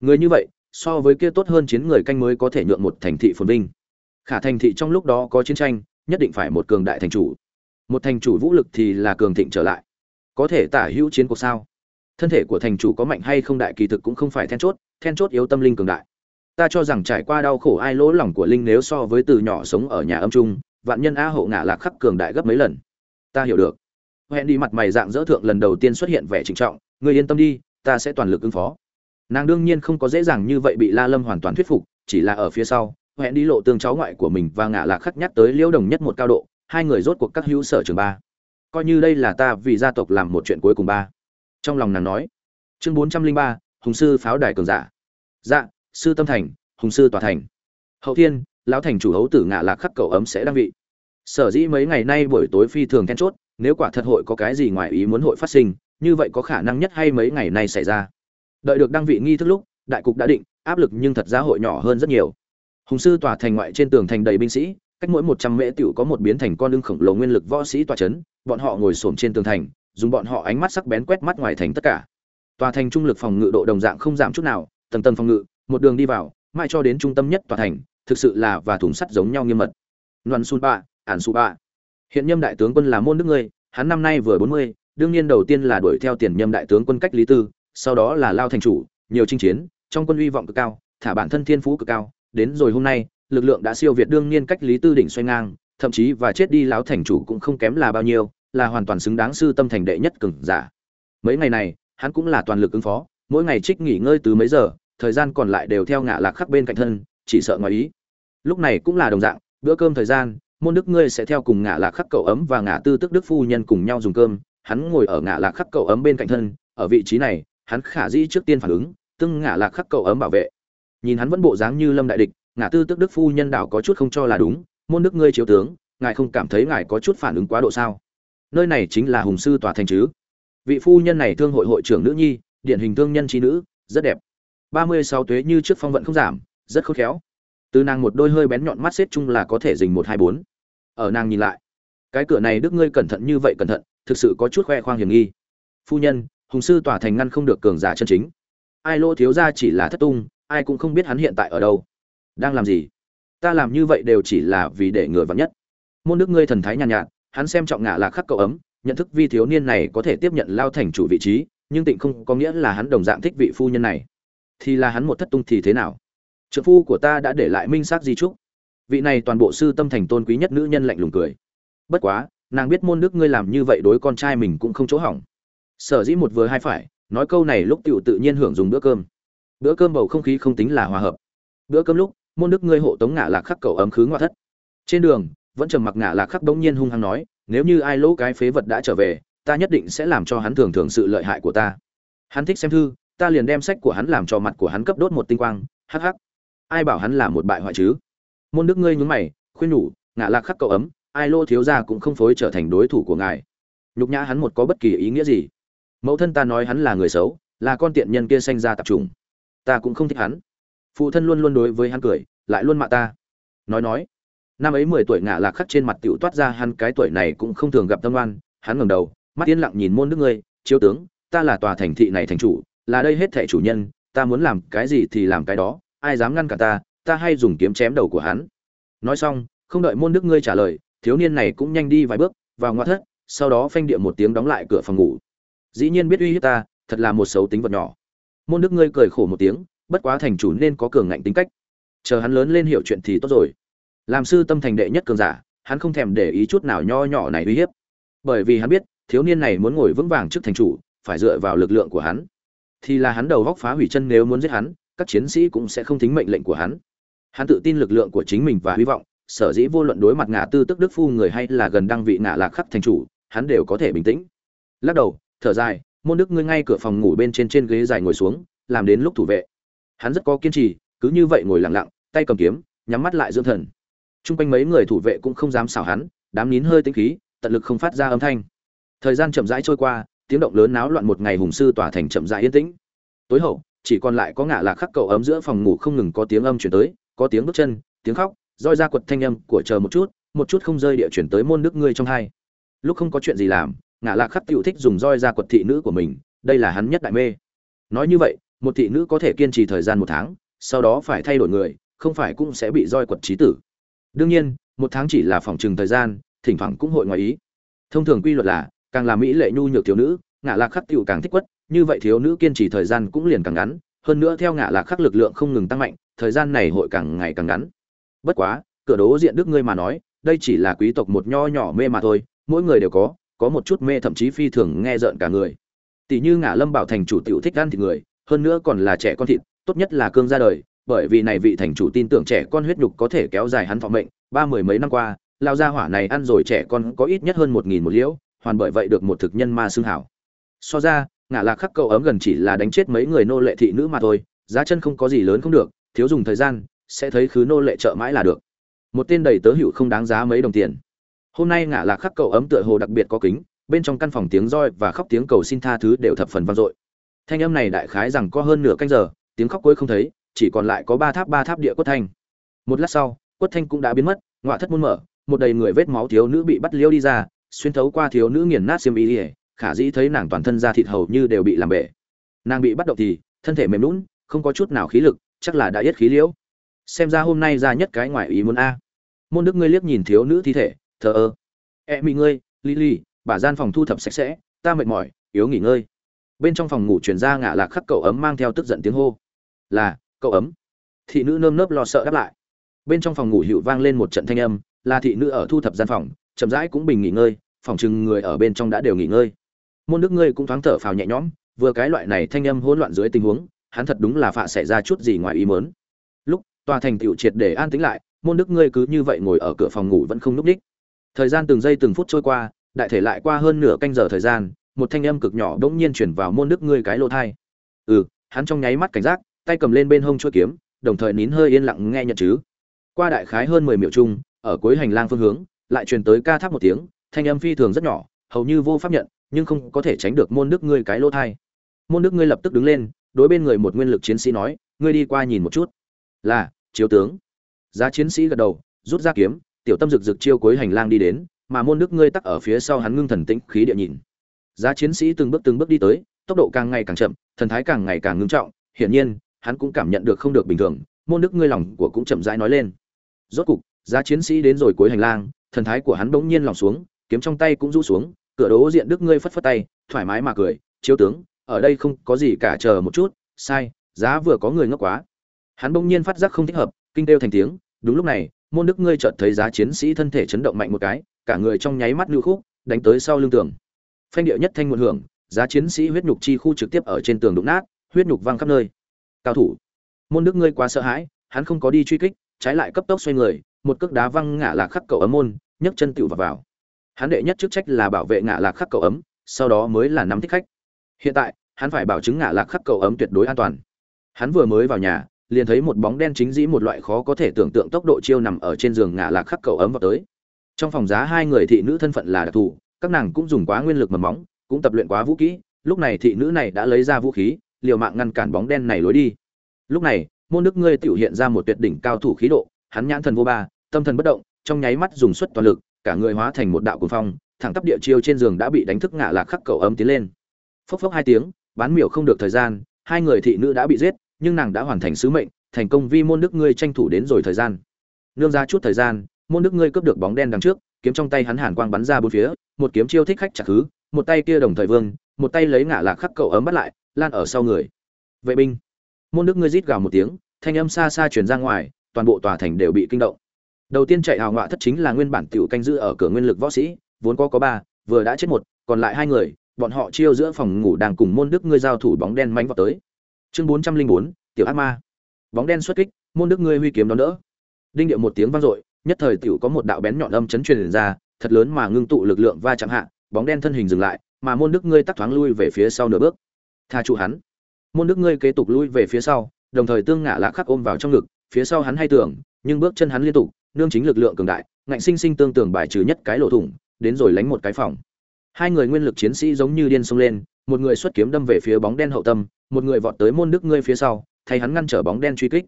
Người như vậy so với kia tốt hơn chiến người canh mới có thể nhượng một thành thị phồn vinh. Khả thành thị trong lúc đó có chiến tranh, nhất định phải một cường đại thành chủ. Một thành chủ vũ lực thì là cường thịnh trở lại. Có thể tả hữu chiến cuộc sao? Thân thể của thành chủ có mạnh hay không đại kỳ thực cũng không phải then chốt then chốt yếu tâm linh cường đại. Ta cho rằng trải qua đau khổ ai lỗ lòng của linh nếu so với từ nhỏ sống ở nhà âm trung, vạn nhân a hộ ngã lạc khắc cường đại gấp mấy lần. Ta hiểu được. Hẹn đi mặt mày dạng dỡ thượng lần đầu tiên xuất hiện vẻ trịnh trọng người yên tâm đi, ta sẽ toàn lực ứng phó nàng đương nhiên không có dễ dàng như vậy bị la lâm hoàn toàn thuyết phục, chỉ là ở phía sau hẹn đi lộ tương cháu ngoại của mình và ngạ lạc khắc nhắc tới liễu đồng nhất một cao độ, hai người rốt cuộc các hữu sở trường ba. Coi như đây là ta vì gia tộc làm một chuyện cuối cùng ba. Trong lòng nàng nói. Chương bốn trăm linh ba, hùng sư pháo đài cường giả. Dạ sư tâm thành, hùng sư tòa thành. Hậu thiên, lão thành chủ hấu tử ngạ lạc khắc cậu ấm sẽ đăng vị. Sở dĩ mấy ngày nay buổi tối phi thường then chốt, nếu quả thật hội có cái gì ngoài ý muốn hội phát sinh, như vậy có khả năng nhất hay mấy ngày nay xảy ra đợi được đăng vị nghi thức lúc, đại cục đã định, áp lực nhưng thật ra hội nhỏ hơn rất nhiều. Hùng sư tòa thành ngoại trên tường thành đầy binh sĩ, cách mỗi một trăm mễ tiểu có một biến thành con lưng khổng lồ nguyên lực võ sĩ tòa chấn, bọn họ ngồi xổm trên tường thành, dùng bọn họ ánh mắt sắc bén quét mắt ngoài thành tất cả. Tòa thành trung lực phòng ngự độ đồng dạng không giảm chút nào, tầng tầng phòng ngự, một đường đi vào, mãi cho đến trung tâm nhất tòa thành, thực sự là và thùng sắt giống nhau nghiêm mật. Loan sun ba, ản su ba. Hiện nhâm đại tướng quân là môn nước ngươi, hắn năm nay vừa bốn mươi, đương nhiên đầu tiên là đuổi theo tiền nhâm đại tướng quân cách lý tư sau đó là lao thành chủ, nhiều chinh chiến, trong quân uy vọng cực cao, thả bản thân thiên phú cực cao. Đến rồi hôm nay, lực lượng đã siêu việt đương nhiên cách lý tư đỉnh xoay ngang, thậm chí và chết đi lão thành chủ cũng không kém là bao nhiêu, là hoàn toàn xứng đáng sư tâm thành đệ nhất cường giả. Mấy ngày này, hắn cũng là toàn lực ứng phó, mỗi ngày trích nghỉ ngơi từ mấy giờ, thời gian còn lại đều theo ngã lạc khắc bên cạnh thân, chỉ sợ ngoài ý. Lúc này cũng là đồng dạng, bữa cơm thời gian, môn đức ngươi sẽ theo cùng ngã lạc khắc cậu ấm và ngã tư tức đức phu nhân cùng nhau dùng cơm. Hắn ngồi ở ngã lạc khắc cậu ấm bên cạnh thân, ở vị trí này hắn khả dĩ trước tiên phản ứng, tương ngả lạc khắc cậu ấm bảo vệ. Nhìn hắn vẫn bộ dáng như lâm đại địch, ngả tư tức đức phu nhân đảo có chút không cho là đúng, môn đức ngươi chiếu tướng, ngài không cảm thấy ngài có chút phản ứng quá độ sao? Nơi này chính là hùng sư tòa thành chứ? Vị phu nhân này thương hội hội trưởng nữ nhi, điển hình thương nhân trí nữ, rất đẹp. Ba mươi sáu tuế như trước phong vận không giảm, rất khôn khéo. Từ nàng một đôi hơi bén nhọn mắt xếp chung là có thể dình một hai bốn. Ở nàng nhìn lại, cái cửa này đức ngươi cẩn thận như vậy cẩn thận, thực sự có chút khoe khoang hiểm nghi. Phu nhân hùng sư tòa thành ngăn không được cường giả chân chính. Ai lỗ thiếu ra chỉ là thất tung ai cũng không biết hắn hiện tại ở đâu. Đang làm gì? Ta làm như vậy đều chỉ là vì để người vắng nhất. Môn đức ngươi thần thái nhàn nhạt, nhạt hắn xem trọng ngạ là khắc cậu ấm nhận thức vi thiếu niên này có thể tiếp nhận lao thành chủ vị trí nhưng tịnh không có nghĩa là hắn đồng dạng thích vị phu nhân này. Thì là hắn một thất tung thì thế nào? Trợ phu của ta đã để lại minh xác di trúc. Vị này toàn bộ sư tâm thành tôn quý nhất nữ nhân lạnh lùng cười. Bất quá nàng biết môn đức ngươi làm như vậy đối con trai mình cũng không chỗ hỏng sở dĩ một vừa hai phải, nói câu này lúc tựu tự nhiên hưởng dùng bữa cơm. Bữa cơm bầu không khí không tính là hòa hợp. Bữa cơm lúc, môn đức ngươi hộ tống ngả lạc khắc cầu ấm khứ ngoại thất. Trên đường, vẫn trầm mặc ngả lạc khắc bỗng nhiên hung hăng nói, nếu như ai lỗ cái phế vật đã trở về, ta nhất định sẽ làm cho hắn thường thường sự lợi hại của ta. Hắn thích xem thư, ta liền đem sách của hắn làm cho mặt của hắn cấp đốt một tinh quang, hắc hắc. Ai bảo hắn là một bại hoại chứ? Môn đức ngươi nhún mày, khuyên nhủ, ngạ lạc khắc cậu ấm, ai lô thiếu gia cũng không phối trở thành đối thủ của ngài. Nhục nhã hắn một có bất kỳ ý nghĩa gì mẫu thân ta nói hắn là người xấu, là con tiện nhân kia sanh ra tập trung ta cũng không thích hắn. Phụ thân luôn luôn đối với hắn cười, lại luôn mạ ta. Nói nói, năm ấy mười tuổi ngạ lạc khắc trên mặt tiểu toát ra hắn cái tuổi này cũng không thường gặp tâm oan, hắn ngẩng đầu, mắt yên lặng nhìn môn nước ngươi chiếu tướng, ta là tòa thành thị này thành chủ, là đây hết thệ chủ nhân, ta muốn làm cái gì thì làm cái đó, ai dám ngăn cả ta ta hay dùng kiếm chém đầu của hắn. Nói xong, không đợi môn đức ngươi trả lời, thiếu niên này cũng nhanh đi vài bước, vào ngoại thất, sau đó phanh địa một tiếng đóng lại cửa phòng ngủ dĩ nhiên biết uy hiếp ta, thật là một xấu tính vật nhỏ. Môn đức ngươi cười khổ một tiếng, bất quá thành chủ nên có cường ngạnh tính cách. Chờ hắn lớn lên hiểu chuyện thì tốt rồi. Làm sư tâm thành đệ nhất cường giả, hắn không thèm để ý chút nào nho nhỏ này uy hiếp. Bởi vì hắn biết, thiếu niên này muốn ngồi vững vàng trước thành chủ, phải dựa vào lực lượng của hắn. Thì là hắn đầu góc phá hủy chân nếu muốn giết hắn, các chiến sĩ cũng sẽ không thính mệnh lệnh của hắn. Hắn tự tin lực lượng của chính mình và hy vọng, sở dĩ vô luận đối mặt ngã tư tức đức phu người hay là gần đăng vị ngã lạc khắc thành chủ, hắn đều có thể bình tĩnh. Lắc đầu thở dài, môn đức ngươi ngay cửa phòng ngủ bên trên trên ghế dài ngồi xuống, làm đến lúc thủ vệ. Hắn rất có kiên trì, cứ như vậy ngồi lặng lặng, tay cầm kiếm, nhắm mắt lại dưỡng thần. T r u n g quanh mấy người thủ vệ cũng không dám xảo hắn, đám nín hơi tĩnh khí, tận lực không phát ra âm thanh. Thời gian chậm rãi trôi qua, tiếng động lớn náo loạn một ngày hùng sư tỏa thành chậm rãi yên tĩnh. Tối hậu, chỉ còn lại có ngả lạc khắc cậu ấm giữa phòng ngủ không ngừng có tiếng âm chuyển tới, có tiếng bước chân, tiếng khóc, roi ra quật thanh âm của chờ một chút một chút không rơi địa chuyển tới môn đức ngươi trong hai. Lúc không có chuyện gì làm ngã lạc khắc tựu thích dùng roi ra quật thị nữ của mình, đây là hắn nhất đại mê. Nói như vậy, một thị nữ có thể kiên trì thời gian một tháng, sau đó phải thay đổi người, không phải cũng sẽ bị roi quật trí tử. Đương nhiên, một tháng chỉ là phòng trừng thời gian, thỉnh thoảng cũng hội ngoài ý. Thông thường quy luật là, càng là mỹ lệ nhu nhược thiếu nữ ngã lạc khắc tựu càng thích quất, như vậy thiếu nữ kiên trì thời gian cũng liền càng ngắn, hơn nữa theo ngã lạc khắc lực lượng không ngừng tăng mạnh, thời gian này hội càng ngày càng ngắn. Bất quá, cửa đố diện đức ngươi mà nói, đây chỉ là quý tộc một nho nhỏ mê mà thôi, mỗi người đều có có một chút mê thậm chí phi thường nghe rợn cả người. Tỷ như ngả lâm bảo thành chủ tiểu thích ăn thịt người, hơn nữa còn là trẻ con thịt, tốt nhất là cương ra đời, bởi vì này vị thành chủ tin tưởng trẻ con huyết nhục có thể kéo dài hắn thọ mệnh, ba mười mấy năm qua lao gia hỏa này ăn rồi trẻ con có ít nhất hơn một nghìn một liễu, hoàn bởi vậy được một thực nhân ma xương hảo. So ra, ngả lạc khắc cậu ấm gần chỉ là đánh chết mấy người nô lệ thị nữ mà thôi, giá chân không có gì lớn không được, thiếu dùng thời gian, sẽ thấy khứ nô lệ trợ mãi là được. Một tên đầy tớ hữu không đáng giá mấy đồng tiền hôm nay ngả lạc khắc cậu ấm tựa hồ đặc biệt có kính, bên trong căn phòng tiếng roi và khóc tiếng cầu xin tha thứ đều thập phần vang dội. Thanh âm này đại khái rằng có hơn nửa canh giờ, tiếng khóc cuối không thấy, chỉ còn lại có ba tháp ba tháp địa quất thanh. Một lát sau, quất thanh cũng đã biến mất ngoại thất muôn mở, một đầy người vết máu thiếu nữ bị bắt liêu đi ra, xuyên thấu qua thiếu nữ nghiền nát xiêm y ỉa khả dĩ thấy nàng toàn thân da thịt hầu như đều bị làm bể. Nàng bị bắt động thì, thân thể mềm lún không có chút nào khí lực, chắc là đã yết khí liễu. Xem ra hôm nay ra nhất cái ngoài ý muốn a. Môn đức ngươi liếc nhìn thiếu nữ thi thể thờ ơ. E mỹ ngươi, lily, bà gian phòng thu thập sạch sẽ, ta mệt mỏi, yếu nghỉ ngơi. Bên trong phòng ngủ chuyển ra ngả lạc khắc cậu ấm mang theo tức giận tiếng hô. Là, cậu ấm. Thị nữ nơm nớp lo sợ đáp lại. Bên trong phòng ngủ hiệu vang lên một trận thanh âm, là thị nữ ở thu thập gian phòng, chậm rãi cũng bình nghỉ ngơi, phòng chừng người ở bên trong đã đều nghỉ ngơi. Môn đức ngươi cũng thoáng thở phào nhẹ nhõm, vừa cái loại này thanh âm hỗn loạn dưới tình huống, hắn thật đúng là phạ xảy ra chút gì ngoài ý mớn lúc, tòa thành tựu triệt để an tĩnh lại, môn đức ngươi cứ như vậy ngồi ở cửa phòng ngủ vẫn không núp đích thời gian từng giây từng phút trôi qua, đại thể lại qua hơn nửa canh giờ thời gian, một thanh âm cực nhỏ bỗng nhiên chuyển vào môn đức ngươi cái lỗ thai. Ừ hắn trong nháy mắt cảnh giác, tay cầm lên bên hông chuôi kiếm, đồng thời nín hơi yên lặng nghe nhận chứ. Qua đại khái hơn mười miệu chung, ở cuối hành lang phương hướng, lại truyền tới ca tháp một tiếng, thanh âm phi thường rất nhỏ, hầu như vô pháp nhận, nhưng không có thể tránh được môn đức ngươi cái lỗ thai. Môn đức ngươi lập tức đứng lên, đối bên người một nguyên lực chiến sĩ nói, ngươi đi qua nhìn một chút. Là, chiếu tướng. Giá chiến sĩ gật đầu, rút ra kiếm tiểu tâm rực rực chiêu cuối hành lang đi đến, mà môn đức ngươi tắc ở phía sau hắn ngưng thần tĩnh khí địa nhìn. Giá chiến sĩ từng bước từng bước đi tới, tốc độ càng ngày càng chậm, thần thái càng ngày càng ngưng trọng, hiển nhiên, hắn cũng cảm nhận được không được bình thường, môn đức ngươi lòng của cũng chậm rãi nói lên. Rốt cục, giá chiến sĩ đến rồi cuối hành lang, thần thái của hắn bỗng nhiên lòng xuống, kiếm trong tay cũng rũ xuống, cửa đố diện đức ngươi phất phất tay, thoải mái mà cười chiếu tướng, ở đây không có gì cả, chờ một chút, sai, giá vừa có người ngốc quá. Hắn bỗng nhiên phát giác không thích hợp, kinh đêu thành tiếng, đúng lúc này môn đức ngươi chợt thấy giá chiến sĩ thân thể chấn động mạnh một cái, cả người trong nháy mắt lưu khúc, đánh tới sau lưng tường. Phanh điệu nhất thanh một hưởng, giá chiến sĩ huyết nhục chi khu trực tiếp ở trên tường đụng nát, huyết nhục văng khắp nơi. Cao thủ, môn đức ngươi quá sợ hãi, hắn không có đi truy kích, trái lại cấp tốc xoay người, một cước đá văng ngã lạc khắc cậu ấm môn, nhấc chân tựu vào vào. Hắn đệ nhất chức trách là bảo vệ ngã lạc khắc cậu ấm, sau đó mới là nắm thích khách. Hiện tại, hắn phải bảo chứng ngã lạc khắc cậu ấm tuyệt đối an toàn. Hắn vừa mới vào nhà liền thấy một bóng đen chính dĩ một loại khó có thể tưởng tượng tốc độ chiêu nằm ở trên giường ngả lạc khắc cầu ấm vào tới. Trong phòng giá hai người thị nữ thân phận là đặc thù, các nàng cũng dùng quá nguyên lực mầm móng, cũng tập luyện quá vũ kỹ, lúc này thị nữ này đã lấy ra vũ khí, liều mạng ngăn cản bóng đen này lối đi. Lúc này, môn đức ngươi tiểu hiện ra một tuyệt đỉnh cao thủ khí độ, hắn nhãn thần vô ba, tâm thần bất động, trong nháy mắt dùng suất toàn lực, cả người hóa thành một đạo cuồng phong, thẳng tắp địa chiêu trên giường đã bị đánh thức ngã lạc khắc cầu ấm tiến lên. Phốc phốc hai tiếng, bán miểu không được thời gian, hai người thị nữ đã bị giết nhưng nàng đã hoàn thành sứ mệnh thành công vi môn đức ngươi tranh thủ đến rồi thời gian. Nương ra chút thời gian môn đức ngươi cướp được bóng đen đằng trước kiếm trong tay hắn hàn quang bắn ra bốn phía một kiếm chiêu thích khách chặt thứ, một tay kia đồng thời vương một tay lấy ngã lạc khắc cậu ấm bắt lại lan ở sau người. Vệ binh môn đức ngươi rít gào một tiếng thanh âm xa xa truyền ra ngoài toàn bộ tòa thành đều bị kinh động. Đầu tiên chạy hào ngọa thất chính là nguyên bản tiểu canh giữ ở cửa nguyên lực võ sĩ vốn có có ba vừa đã chết một còn lại hai người bọn họ chiêu giữa phòng ngủ đang cùng môn đức ngươi giao thủ bóng đen mánh vào tới chương bốn trăm linh bốn, tiểu ác ma. Bóng đen xuất kích, môn đức ngươi huy kiếm đón đỡ. Đinh điệu một tiếng vang dội, nhất thời tiểu có một đạo bén nhọn âm chấn truyền ra, thật lớn mà ngưng tụ lực lượng va chạm hạ, bóng đen thân hình dừng lại, mà môn đức ngươi tắc thoáng lui về phía sau nửa bước. Tha trụ hắn. Môn đức ngươi kế tục lui về phía sau, đồng thời tương ngã lạc khắc ôm vào trong ngực, phía sau hắn hay tưởng, nhưng bước chân hắn liên tục, nương chính lực lượng cường đại, ngạnh sinh sinh tương tưởng bài trừ nhất cái lỗ thủng, đến rồi lánh một cái phòng. Hai người nguyên lực chiến sĩ giống như điên xông lên một người xuất kiếm đâm về phía bóng đen hậu tâm, một người vọt tới môn đức ngươi phía sau, thay hắn ngăn trở bóng đen truy kích.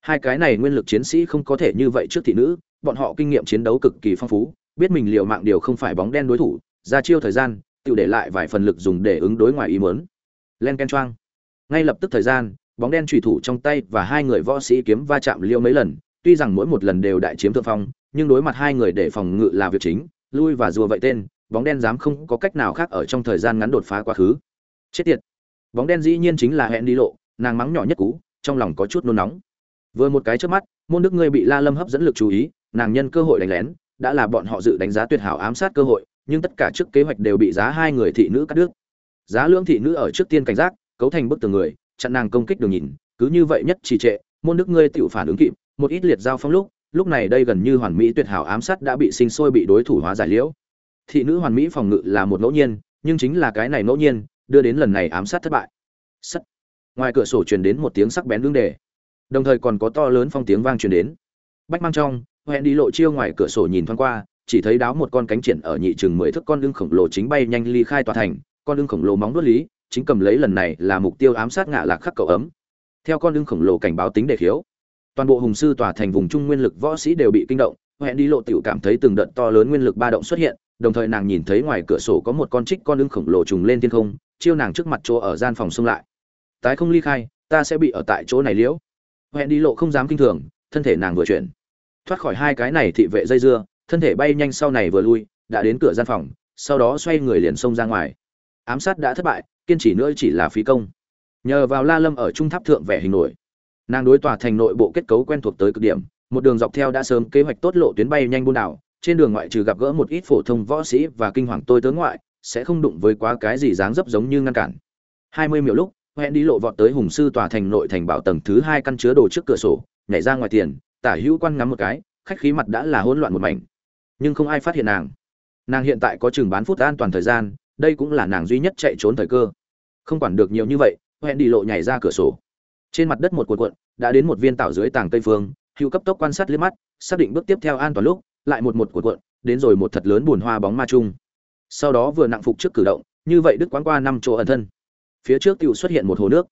Hai cái này nguyên lực chiến sĩ không có thể như vậy trước thị nữ, bọn họ kinh nghiệm chiến đấu cực kỳ phong phú, biết mình liều mạng điều không phải bóng đen đối thủ, ra chiêu thời gian, tự để lại vài phần lực dùng để ứng đối ngoài ý muốn. Len ken choang ngay lập tức thời gian, bóng đen chủy thủ trong tay và hai người võ sĩ kiếm va chạm liêu mấy lần, tuy rằng mỗi một lần đều đại chiếm thượng phong, nhưng đối mặt hai người để phòng ngự là việc chính, lui và rùa vậy tên bóng đen dám không có cách nào khác ở trong thời gian ngắn đột phá quá khứ. Chết tiệt. Bóng đen dĩ nhiên chính là hẹn đi lộ, nàng mắng nhỏ nhất cú trong lòng có chút nôn nóng. Vừa một cái trước mắt, môn đức ngươi bị la lâm hấp dẫn lực chú ý, nàng nhân cơ hội đánh lén, đã là bọn họ dự đánh giá tuyệt hảo ám sát cơ hội, nhưng tất cả trước kế hoạch đều bị giá hai người thị nữ cắt đứt. Giá lưỡng thị nữ ở trước tiên cảnh giác, cấu thành bức tường người, chặn nàng công kích đường nhìn, cứ như vậy nhất trì trệ, môn đức ngươi tự phản ứng kịp, một ít liệt giao phong lúc lúc này đây gần như hoàn mỹ tuyệt hảo ám sát đã bị sinh sôi bị đối thủ hóa giải liễu thị nữ hoàn mỹ phòng ngự là một ngẫu nhiên, nhưng chính là cái này ngẫu nhiên, đưa đến lần này ám sát thất bại. Sắt. Ngoài cửa sổ truyền đến một tiếng sắc bén lương đề. Đồng thời còn có to lớn phong tiếng vang truyền đến. Bách mang trong hẹn đi lộ chiêu ngoài cửa sổ nhìn thoáng qua, chỉ thấy đáo một con cánh triển ở nhị chừng mười thước con lưng khổng lồ chính bay nhanh ly khai tòa thành, con lưng khổng lồ móng đuốt lý, chính cầm lấy lần này là mục tiêu ám sát ngạ lạc khắc cậu ấm. Theo con lưng khổng lồ cảnh báo tính đề khiếu, toàn bộ hùng sư tòa thành vùng trung nguyên lực võ sĩ đều bị kinh động hẹn đi lộ tiểu cảm thấy từng đợt to lớn nguyên lực ba động xuất hiện đồng thời nàng nhìn thấy ngoài cửa sổ có một con trích con lưng khổng lồ trùng lên thiên không, chiêu nàng trước mặt chỗ ở gian phòng xông lại. Tái không ly khai, ta sẽ bị ở tại chỗ này liễu. Hẹn đi lộ không dám kinh thường, thân thể nàng vừa chuyển. Thoát khỏi hai cái này thị vệ dây dưa, thân thể bay nhanh sau này vừa lui, đã đến cửa gian phòng, sau đó xoay người liền xông ra ngoài. Ám sát đã thất bại, kiên trì nữa chỉ là phí công. Nhờ vào la lâm ở trung tháp thượng vẻ hình nổi. Nàng đối tòa thành nội bộ kết cấu quen thuộc tới cực điểm, một đường dọc theo đã sớm kế hoạch tốt lộ tuyến bay nhanh buôn đảo trên đường ngoại trừ gặp gỡ một ít phổ thông võ sĩ và kinh hoàng tôi tớ ngoại, sẽ không đụng với quá cái gì dáng dấp giống như ngăn cản. Hai mươi miểu lúc hẹn đi lộ vọt tới hùng sư tòa thành nội thành bảo tầng thứ hai căn chứa đồ trước cửa sổ, nhảy ra ngoài tiền, tả hữu quan ngắm một cái, khách khí mặt đã là hỗn loạn một mảnh. Nhưng không ai phát hiện nàng. Nàng hiện tại có chừng bán phút an toàn thời gian, đây cũng là nàng duy nhất chạy trốn thời cơ. Không quản được nhiều như vậy hẹn đi lộ nhảy ra cửa sổ. Trên mặt đất một cuộn cuộn, đã đến một viên tảo dưới tàng tây phương hữu cấp tốc quan sát liếc mắt, xác định bước tiếp theo an toàn lúc lại một một cuộn cuộn, đến rồi một thật lớn buồn hoa bóng ma chung. Sau đó vừa nặng phục trước cử động, như vậy đức quán qua năm chỗ ẩn thân. Phía trước tiểu xuất hiện một hồ nước.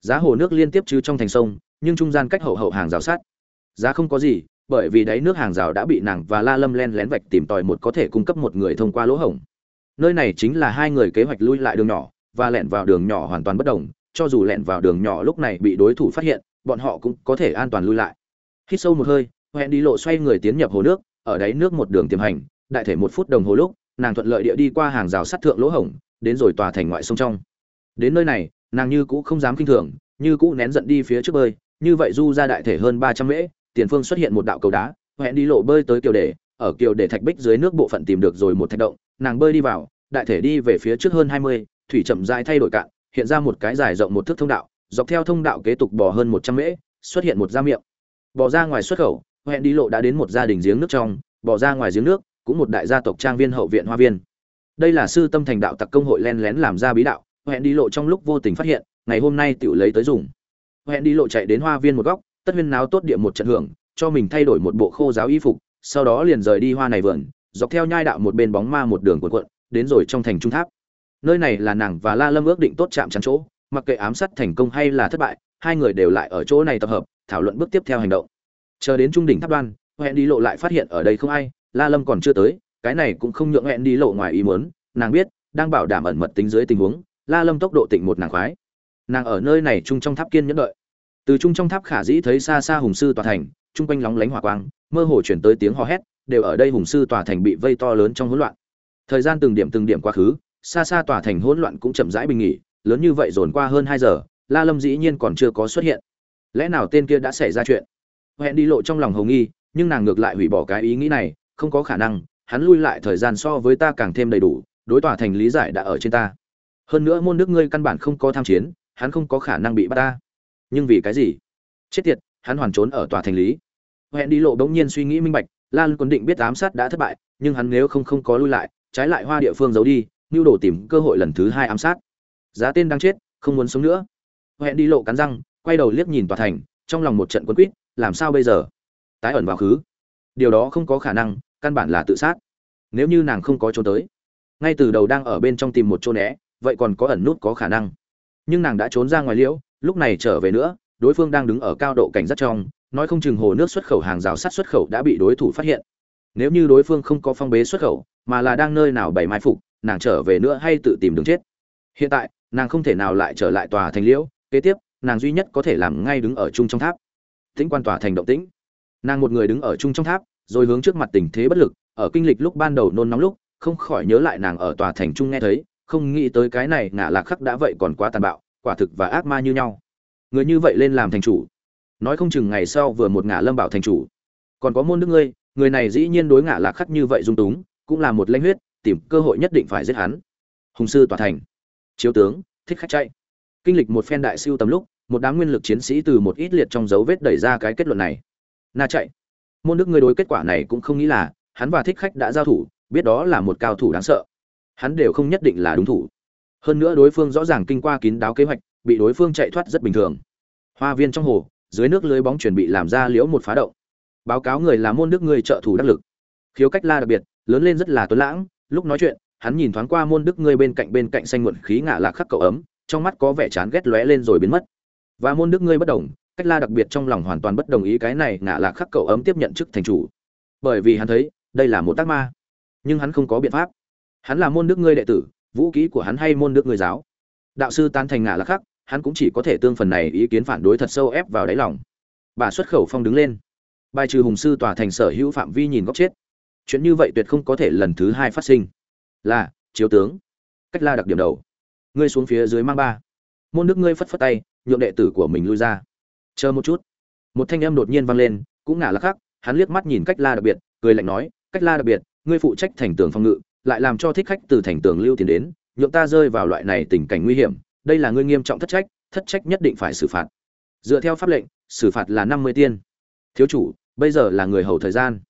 Giá hồ nước liên tiếp chứ trong thành sông, nhưng trung gian cách hậu hậu hàng rào sát. Giá không có gì, bởi vì đáy nước hàng rào đã bị nàng và la lâm len lén vạch tìm tòi một có thể cung cấp một người thông qua lỗ hổng. Nơi này chính là hai người kế hoạch lui lại đường nhỏ, và lẹn vào đường nhỏ hoàn toàn bất đồng, cho dù lẹn vào đường nhỏ lúc này bị đối thủ phát hiện, bọn họ cũng có thể an toàn lui lại. Hít sâu một hơi hẹn đi lộ xoay người tiến nhập hồ nước ở đáy nước một đường tiềm hành, đại thể một phút đồng hồ lúc, nàng thuận lợi địa đi qua hàng rào sắt thượng lỗ hổng, đến rồi tòa thành ngoại sông trong. Đến nơi này, nàng như cũ không dám kinh thường, như cũ nén giận đi phía trước bơi, như vậy du ra đại thể hơn ba trăm mễ, tiền phương xuất hiện một đạo cầu đá, hẹn đi lộ bơi tới kiều đề, ở kiều đề thạch bích dưới nước bộ phận tìm được rồi một thạch động, nàng bơi đi vào, đại thể đi về phía trước hơn hai mươi, thủy chậm dài thay đổi cạn, hiện ra một cái dài rộng một thước thông đạo, dọc theo thông đạo kế tục bò hơn một trăm mễ, xuất hiện một da miệng. Bò ra ngoài xuất khẩu hẹn đi lộ đã đến một gia đình giếng nước trong, bỏ ra ngoài giếng nước, cũng một đại gia tộc trang viên hậu viện hoa viên. Đây là sư tâm thành đạo tặc công hội len lén làm ra bí đạo, hẹn đi lộ trong lúc vô tình phát hiện, ngày hôm nay tự lấy tới dùng. Hẹn đi lộ chạy đến hoa viên một góc, tất huyên náo tốt địa một trận hưởng, cho mình thay đổi một bộ khô giáo y phục, sau đó liền rời đi hoa này vườn, dọc theo nhai đạo một bên bóng ma một đường cuộn cuộn, đến rồi trong thành trung tháp. Nơi này là nàng và la lâm ước định tốt chạm chắn chỗ, mặc kệ ám sát thành công hay là thất bại, hai người đều lại ở chỗ này tập hợp, thảo luận bước tiếp theo hành động chờ đến trung đỉnh tháp đoan hẹn đi lộ lại phát hiện ở đây không ai, la lâm còn chưa tới, cái này cũng không nhượng hẹn đi lộ ngoài ý muốn, nàng biết, đang bảo đảm ẩn mật tính dưới tình huống, la lâm tốc độ tịnh một nàng khoái. Nàng ở nơi này trung trong tháp kiên nhẫn đợi. Từ trung trong tháp khả dĩ thấy xa xa hùng sư tòa thành trung quanh lóng lánh hỏa quang, mơ hồ chuyển tới tiếng hò hét, đều ở đây hùng sư tòa thành bị vây to lớn trong hỗn loạn. Thời gian từng điểm từng điểm quá khứ, xa xa tòa thành hỗn loạn cũng chậm rãi bình nghỉ, lớn như vậy dồn qua hơn hai giờ, la lâm dĩ nhiên còn chưa có xuất hiện. Lẽ nào tên kia đã xảy ra chuyện? Hẹn đi lộ trong lòng hầu nghi, nhưng nàng ngược lại hủy bỏ cái ý nghĩ này, không có khả năng, hắn lui lại thời gian so với ta càng thêm đầy đủ, đối tòa thành lý giải đã ở trên ta. Hơn nữa môn nước ngươi căn bản không có tham chiến, hắn không có khả năng bị bắt ta. Nhưng vì cái gì? Chết tiệt, hắn hoàn trốn ở tòa thành lý. Hẹn đi lộ bỗng nhiên suy nghĩ minh bạch, lan quân định biết ám sát đã thất bại, nhưng hắn nếu không không có lui lại, trái lại hoa địa phương giấu đi nhu đồ tìm cơ hội lần thứ hai ám sát. Giá tên đang chết, không muốn sống nữa. Hẹn đi lộ cắn răng, quay đầu liếc nhìn tòa thành, trong lòng một trận quân quýt làm sao bây giờ? Tái ẩn vào khứ. Điều đó không có khả năng, căn bản là tự sát. Nếu như nàng không có trốn tới, ngay từ đầu đang ở bên trong tìm một chỗ né, vậy còn có ẩn nút có khả năng. Nhưng nàng đã trốn ra ngoài liễu, lúc này trở về nữa, đối phương đang đứng ở cao độ cảnh giác trong, nói không chừng hồ nước xuất khẩu hàng rào sắt xuất khẩu đã bị đối thủ phát hiện. Nếu như đối phương không có phong bế xuất khẩu, mà là đang nơi nào bày mai phục, nàng trở về nữa hay tự tìm đường chết. Hiện tại, nàng không thể nào lại trở lại tòa thành liễu, kế tiếp, nàng duy nhất có thể làm ngay đứng ở chung trong tháp tĩnh quan tòa thành động tĩnh. Nàng một người đứng ở chung trong tháp, rồi hướng trước mặt tình thế bất lực, ở kinh lịch lúc ban đầu nôn nóng lúc, không khỏi nhớ lại nàng ở tòa thành trung nghe thấy, không nghĩ tới cái này ngả lạc khắc đã vậy còn quá tàn bạo, quả thực và ác ma như nhau. Người như vậy lên làm thành chủ. Nói không chừng ngày sau vừa một ngả lâm bảo thành chủ. Còn có môn nước ngươi, người này dĩ nhiên đối ngả lạc khắc như vậy dung túng, cũng là một lanh huyết, tìm cơ hội nhất định phải giết hắn. Hùng sư tòa thành. Chiếu tướng, thích khách chạy. Kinh lịch một phen đại siêu tầm lúc một đám nguyên lực chiến sĩ từ một ít liệt trong dấu vết đẩy ra cái kết luận này. Na chạy. Môn Đức ngươi đối kết quả này cũng không nghĩ là, hắn và thích khách đã giao thủ, biết đó là một cao thủ đáng sợ. Hắn đều không nhất định là đúng thủ. Hơn nữa đối phương rõ ràng kinh qua kín đáo kế hoạch, bị đối phương chạy thoát rất bình thường. Hoa viên trong hồ, dưới nước lưới bóng chuẩn bị làm ra liễu một phá động. Báo cáo người là môn Đức người trợ thủ đắc lực. Khiếu cách la đặc biệt, lớn lên rất là tuấn lãng, lúc nói chuyện, hắn nhìn thoáng qua môn đức ngươi bên cạnh bên cạnh xanh muộn khí ngả lạc khắc cậu ấm, trong mắt có vẻ chán ghét lóe lên rồi biến mất và môn đức ngươi bất đồng, cách la đặc biệt trong lòng hoàn toàn bất đồng ý cái này ngả lạc khắc cậu ấm tiếp nhận chức thành chủ. Bởi vì hắn thấy, đây là một tác ma. Nhưng hắn không có biện pháp. Hắn là môn đức ngươi đệ tử, vũ kỹ của hắn hay môn đức ngươi giáo. Đạo sư tan thành ngả lạc khắc, hắn cũng chỉ có thể tương phần này ý kiến phản đối thật sâu ép vào đáy lòng. Bà xuất khẩu phong đứng lên. Bài trừ hùng sư tòa thành sở hữu phạm vi nhìn góc chết. Chuyện như vậy tuyệt không có thể lần thứ hai phát sinh. Là, chiếu tướng. Cách la đặc điểm đầu. Ngươi xuống phía dưới mang ba. Môn nước ngươi phất phất tay nhượng đệ tử của mình lui ra. Chờ một chút. Một thanh âm đột nhiên vang lên, cũng ngả là khác. hắn liếc mắt nhìn cách la đặc biệt, cười lạnh nói, cách la đặc biệt, ngươi phụ trách thành tường phòng ngự, lại làm cho thích khách từ thành tường lưu tiền đến, nhượng ta rơi vào loại này tình cảnh nguy hiểm, đây là ngươi nghiêm trọng thất trách thất trách nhất định phải xử phạt. Dựa theo pháp lệnh, xử phạt là năm mươi tiên. Thiếu chủ, bây giờ là người hầu thời gian.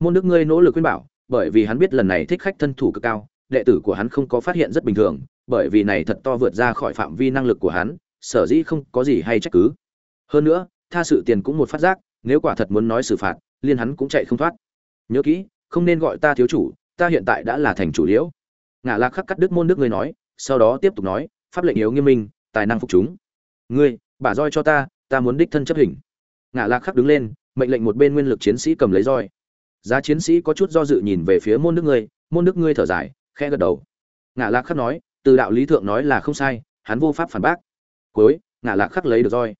Môn đức ngươi nỗ lực khuyên bảo, bởi vì hắn biết lần này thích khách thân thủ cực cao, đệ tử của hắn không có phát hiện rất bình thường, bởi vì này thật to vượt ra khỏi phạm vi năng lực của hắn sở dĩ không có gì hay trách cứ. Hơn nữa, tha sự tiền cũng một phát giác, nếu quả thật muốn nói xử phạt liên hắn cũng chạy không thoát. Nhớ kỹ, không nên gọi ta thiếu chủ, ta hiện tại đã là thành chủ liễu. Ngã lạc khắc cắt đứt môn đức ngươi nói, sau đó tiếp tục nói, pháp lệnh yếu nghiêm minh, tài năng phục chúng. Ngươi, bả roi cho ta ta muốn đích thân chấp hình. Ngã lạc khắc đứng lên, mệnh lệnh một bên nguyên lực chiến sĩ cầm lấy roi. Giá chiến sĩ có chút do dự nhìn về phía môn đức ngươi, môn đức ngươi thở dài, khẽ gật đầu. Ngã lạc khắc nói, từ đạo lý thượng nói là không sai, hắn vô pháp phản bác cuối ngã lạc khắc lấy được roi.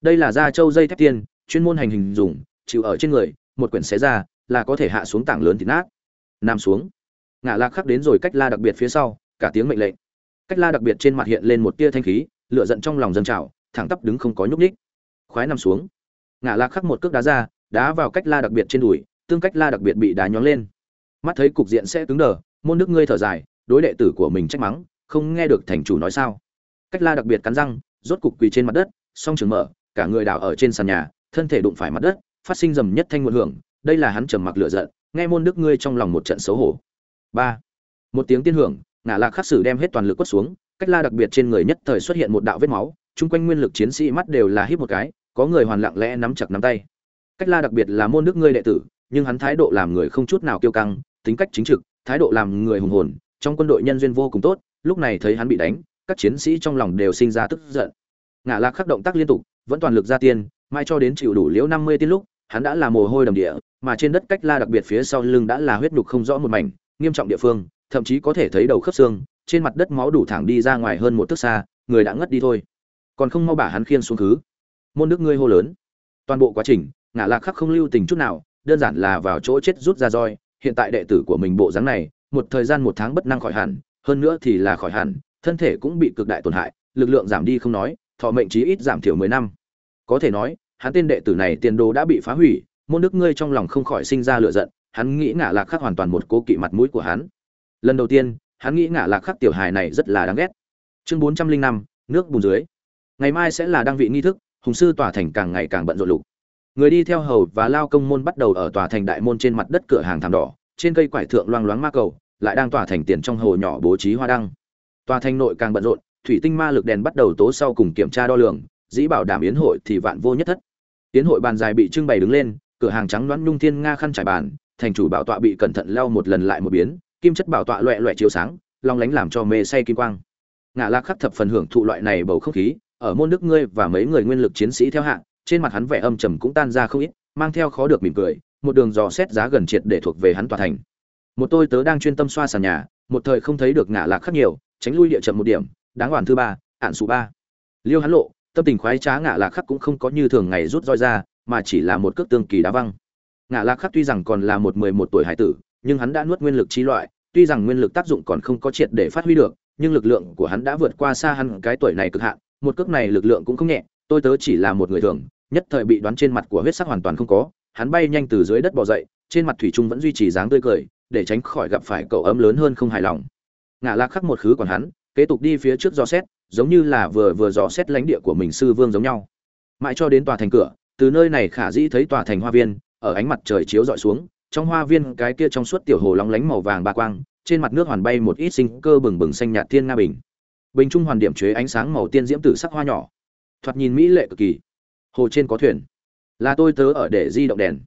Đây là da trâu dây thép tiên, chuyên môn hành hình dùng, chịu ở trên người, một quyển xé ra, là có thể hạ xuống tảng lớn thì nát. Nằm xuống. Ngã lạc khắc đến rồi cách la đặc biệt phía sau, cả tiếng mệnh lệnh. Cách la đặc biệt trên mặt hiện lên một tia thanh khí, lửa giận trong lòng dâng trào, thẳng tắp đứng không có nhúc nhích. Khoái nằm xuống. Ngã lạc khắc một cước đá ra, đá vào cách la đặc biệt trên đùi, tương cách la đặc biệt bị đá nhón lên. Mắt thấy cục diện sẽ cứng đờ, môn nước ngươi thở dài, đối đệ tử của mình trách mắng, không nghe được thành chủ nói sao. Cách la đặc biệt cắn răng rốt cục quỳ trên mặt đất, song trường mở, cả người đảo ở trên sàn nhà, thân thể đụng phải mặt đất, phát sinh dầm nhất thanh nguồn hưởng, đây là hắn trầm mặc lửa giận, nghe môn đức ngươi trong lòng một trận xấu hổ. Ba. Một tiếng tiên hưởng ngã lạc khắc sử đem hết toàn lực quất xuống, cách la đặc biệt trên người nhất thời xuất hiện một đạo vết máu, chung quanh nguyên lực chiến sĩ mắt đều là híp một cái, có người hoàn lặng lẽ nắm chặt nắm tay. Cách la đặc biệt là môn đức ngươi đệ tử, nhưng hắn thái độ làm người không chút nào kiêu căng, tính cách chính trực, thái độ làm người hùng hồn, trong quân đội nhân duyên vô cùng tốt, lúc này thấy hắn bị đánh các chiến sĩ trong lòng đều sinh ra tức giận. Ngã lạc khắc động tác liên tục, vẫn toàn lực ra tiên, mai cho đến chịu đủ liễu năm mươi tiên lúc, hắn đã là mồ hôi đầm địa, mà trên đất cách la đặc biệt phía sau lưng đã là huyết nhục không rõ một mảnh, nghiêm trọng địa phương, thậm chí có thể thấy đầu khớp xương, trên mặt đất máu đủ thẳng đi ra ngoài hơn một thước xa, người đã ngất đi thôi. Còn không mau bả hắn khiên xuống khứ. Môn nước ngươi hô lớn. Toàn bộ quá trình, ngã lạc khắc không lưu tình chút nào, đơn giản là vào chỗ chết rút ra roi, hiện tại đệ tử của mình bộ dáng này, một thời gian một tháng bất năng khỏi hẳn, hơn nữa thì là khỏi hẳn thân thể cũng bị cực đại tổn hại, lực lượng giảm đi không nói, thọ mệnh chí ít giảm thiểu mười năm. Có thể nói, hắn tên đệ tử này tiền đồ đã bị phá hủy, môn đức ngươi trong lòng không khỏi sinh ra lửa giận, hắn nghĩ ngã lạc khắc hoàn toàn một cố kỵ mặt mũi của hắn. Lần đầu tiên, hắn nghĩ ngã lạc khắc tiểu hài này rất là đáng ghét. Chương bốn trăm linh năm, nước bùn dưới. Ngày mai sẽ là đăng vị nghi thức, hùng sư tòa thành càng ngày càng bận rộn lục. Người đi theo hầu và lao công môn bắt đầu ở tòa thành đại môn trên mặt đất cửa hàng thảm đỏ, trên cây quải thượng loang loáng ma cầu, lại đang tòa thành tiền trong hồ nhỏ bố trí hoa đăng tòa thành nội càng bận rộn, thủy tinh ma lực đèn bắt đầu tố sau cùng kiểm tra đo lường, dĩ bảo đảm yến hội thì vạn vô nhất thất. Yến hội bàn dài bị trưng bày đứng lên, cửa hàng trắng đoán nhung thiên nga khăn trải bàn, thành chủ bảo tọa bị cẩn thận leo một lần lại một biến, kim chất bảo tọa loẹ loẹ chiếu sáng, long lánh làm cho mê say kim quang. Ngã lạc khắc thập phần hưởng thụ loại này bầu không khí, ở môn nước ngươi và mấy người nguyên lực chiến sĩ theo hạng, trên mặt hắn vẻ âm trầm cũng tan ra không ít, mang theo khó được mỉm cười, một đường dò xét giá gần triệt để thuộc về hắn tòa thành. Một tôi tớ đang chuyên tâm xoa sàn nhà, một thời không thấy được ngã lạc khắc nhiều tránh lui địa chậm một điểm, đáng hoàn thứ ba ạn số ba. Liêu hắn lộ, tâm tình khoái trá ngã lạc khắc cũng không có như thường ngày rút roi ra, mà chỉ là một cước tương kỳ đá văng. Ngã lạc khắc tuy rằng còn là một mười một tuổi hải tử, nhưng hắn đã nuốt nguyên lực chi loại, tuy rằng nguyên lực tác dụng còn không có triệt để phát huy được, nhưng lực lượng của hắn đã vượt qua xa hắn cái tuổi này cực hạn, một cước này lực lượng cũng không nhẹ, tôi tớ chỉ là một người thường, nhất thời bị đoán trên mặt của huyết sắc hoàn toàn không có, hắn bay nhanh từ dưới đất bò dậy, trên mặt thủy trung vẫn duy trì dáng tươi cười, để tránh khỏi gặp phải cậu ấm lớn hơn không hài lòng ngã lạc khắc một khứ còn hắn, kế tục đi phía trước dò xét, giống như là vừa vừa dò xét lãnh địa của mình sư vương giống nhau. Mãi cho đến tòa thành cửa, từ nơi này khả dĩ thấy tòa thành hoa viên, ở ánh mặt trời chiếu dọi xuống, trong hoa viên cái kia trong suốt tiểu hồ lóng lánh màu vàng ba quang, trên mặt nước hoàn bay một ít sinh cơ bừng bừng xanh nhạt thiên nga bình. Bình trung hoàn điểm chế ánh sáng màu tiên diễm tử sắc hoa nhỏ. Thoạt nhìn mỹ lệ cực kỳ. Hồ trên có thuyền. Là tôi tớ ở để di động đèn.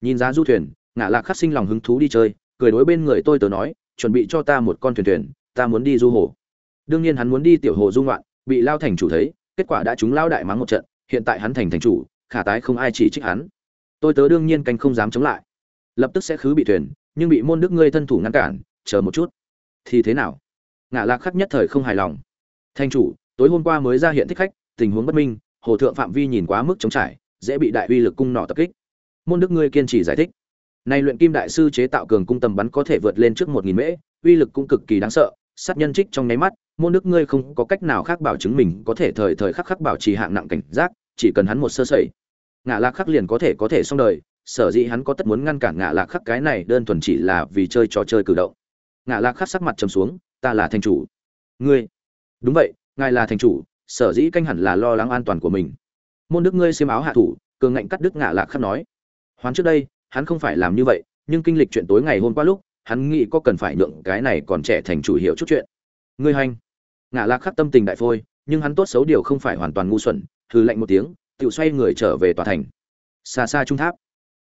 Nhìn giá du thuyền ngã lạc khắc sinh lòng hứng thú đi chơi, cười đối bên người tôi tớ nói, chuẩn bị cho ta một con thuyền thuyền ta muốn đi du hồ. Đương nhiên hắn muốn đi tiểu hồ du ngoạn, bị lao thành chủ thấy, kết quả đã chúng lao đại mắng một trận, hiện tại hắn thành thành chủ, khả tái không ai chỉ trích hắn. Tôi tớ đương nhiên canh không dám chống lại. Lập tức sẽ khứ bị thuyền, nhưng bị môn đức ngươi thân thủ ngăn cản, chờ một chút. Thì thế nào? Ngã lạc khắc nhất thời không hài lòng. Thành chủ, tối hôm qua mới ra hiện thích khách, tình huống bất minh, hồ thượng phạm vi nhìn quá mức chống trải, dễ bị đại uy lực cung nỏ tập kích. Môn đức ngươi kiên trì giải thích. Nay luyện kim đại sư chế tạo cường cung tầm bắn có thể vượt lên trước một nghìn mễ, uy lực cũng cực kỳ đáng sợ sát nhân trích trong nháy mắt, môn đức ngươi không có cách nào khác bảo chứng mình có thể thời thời khắc khắc bảo trì hạng nặng cảnh giác, chỉ cần hắn một sơ sẩy. Ngã lạc khắc liền có thể có thể xong đời, sở dĩ hắn có tất muốn ngăn cản ngã lạc khắc cái này đơn thuần chỉ là vì chơi trò chơi cử động. Ngã lạc khắc sắc mặt trầm xuống, ta là thành chủ. Ngươi? Đúng vậy, ngài là thành chủ, sở dĩ canh hẳn là lo lắng an toàn của mình. Môn đức ngươi xiêm áo hạ thủ, cường ngạnh cắt đức ngạ lạc khắc nói. Hoán trước đây, hắn không phải làm như vậy, nhưng kinh lịch chuyện tối ngày hôm qua lúc hắn nghĩ có cần phải nhượng cái này còn trẻ thành chủ hiểu chút chuyện. Ngươi hành. Ngạ lạc khắc tâm tình đại phôi, nhưng hắn tốt xấu điều không phải hoàn toàn ngu xuẩn, hừ lạnh một tiếng tự xoay người trở về tòa thành. Xa xa trung tháp.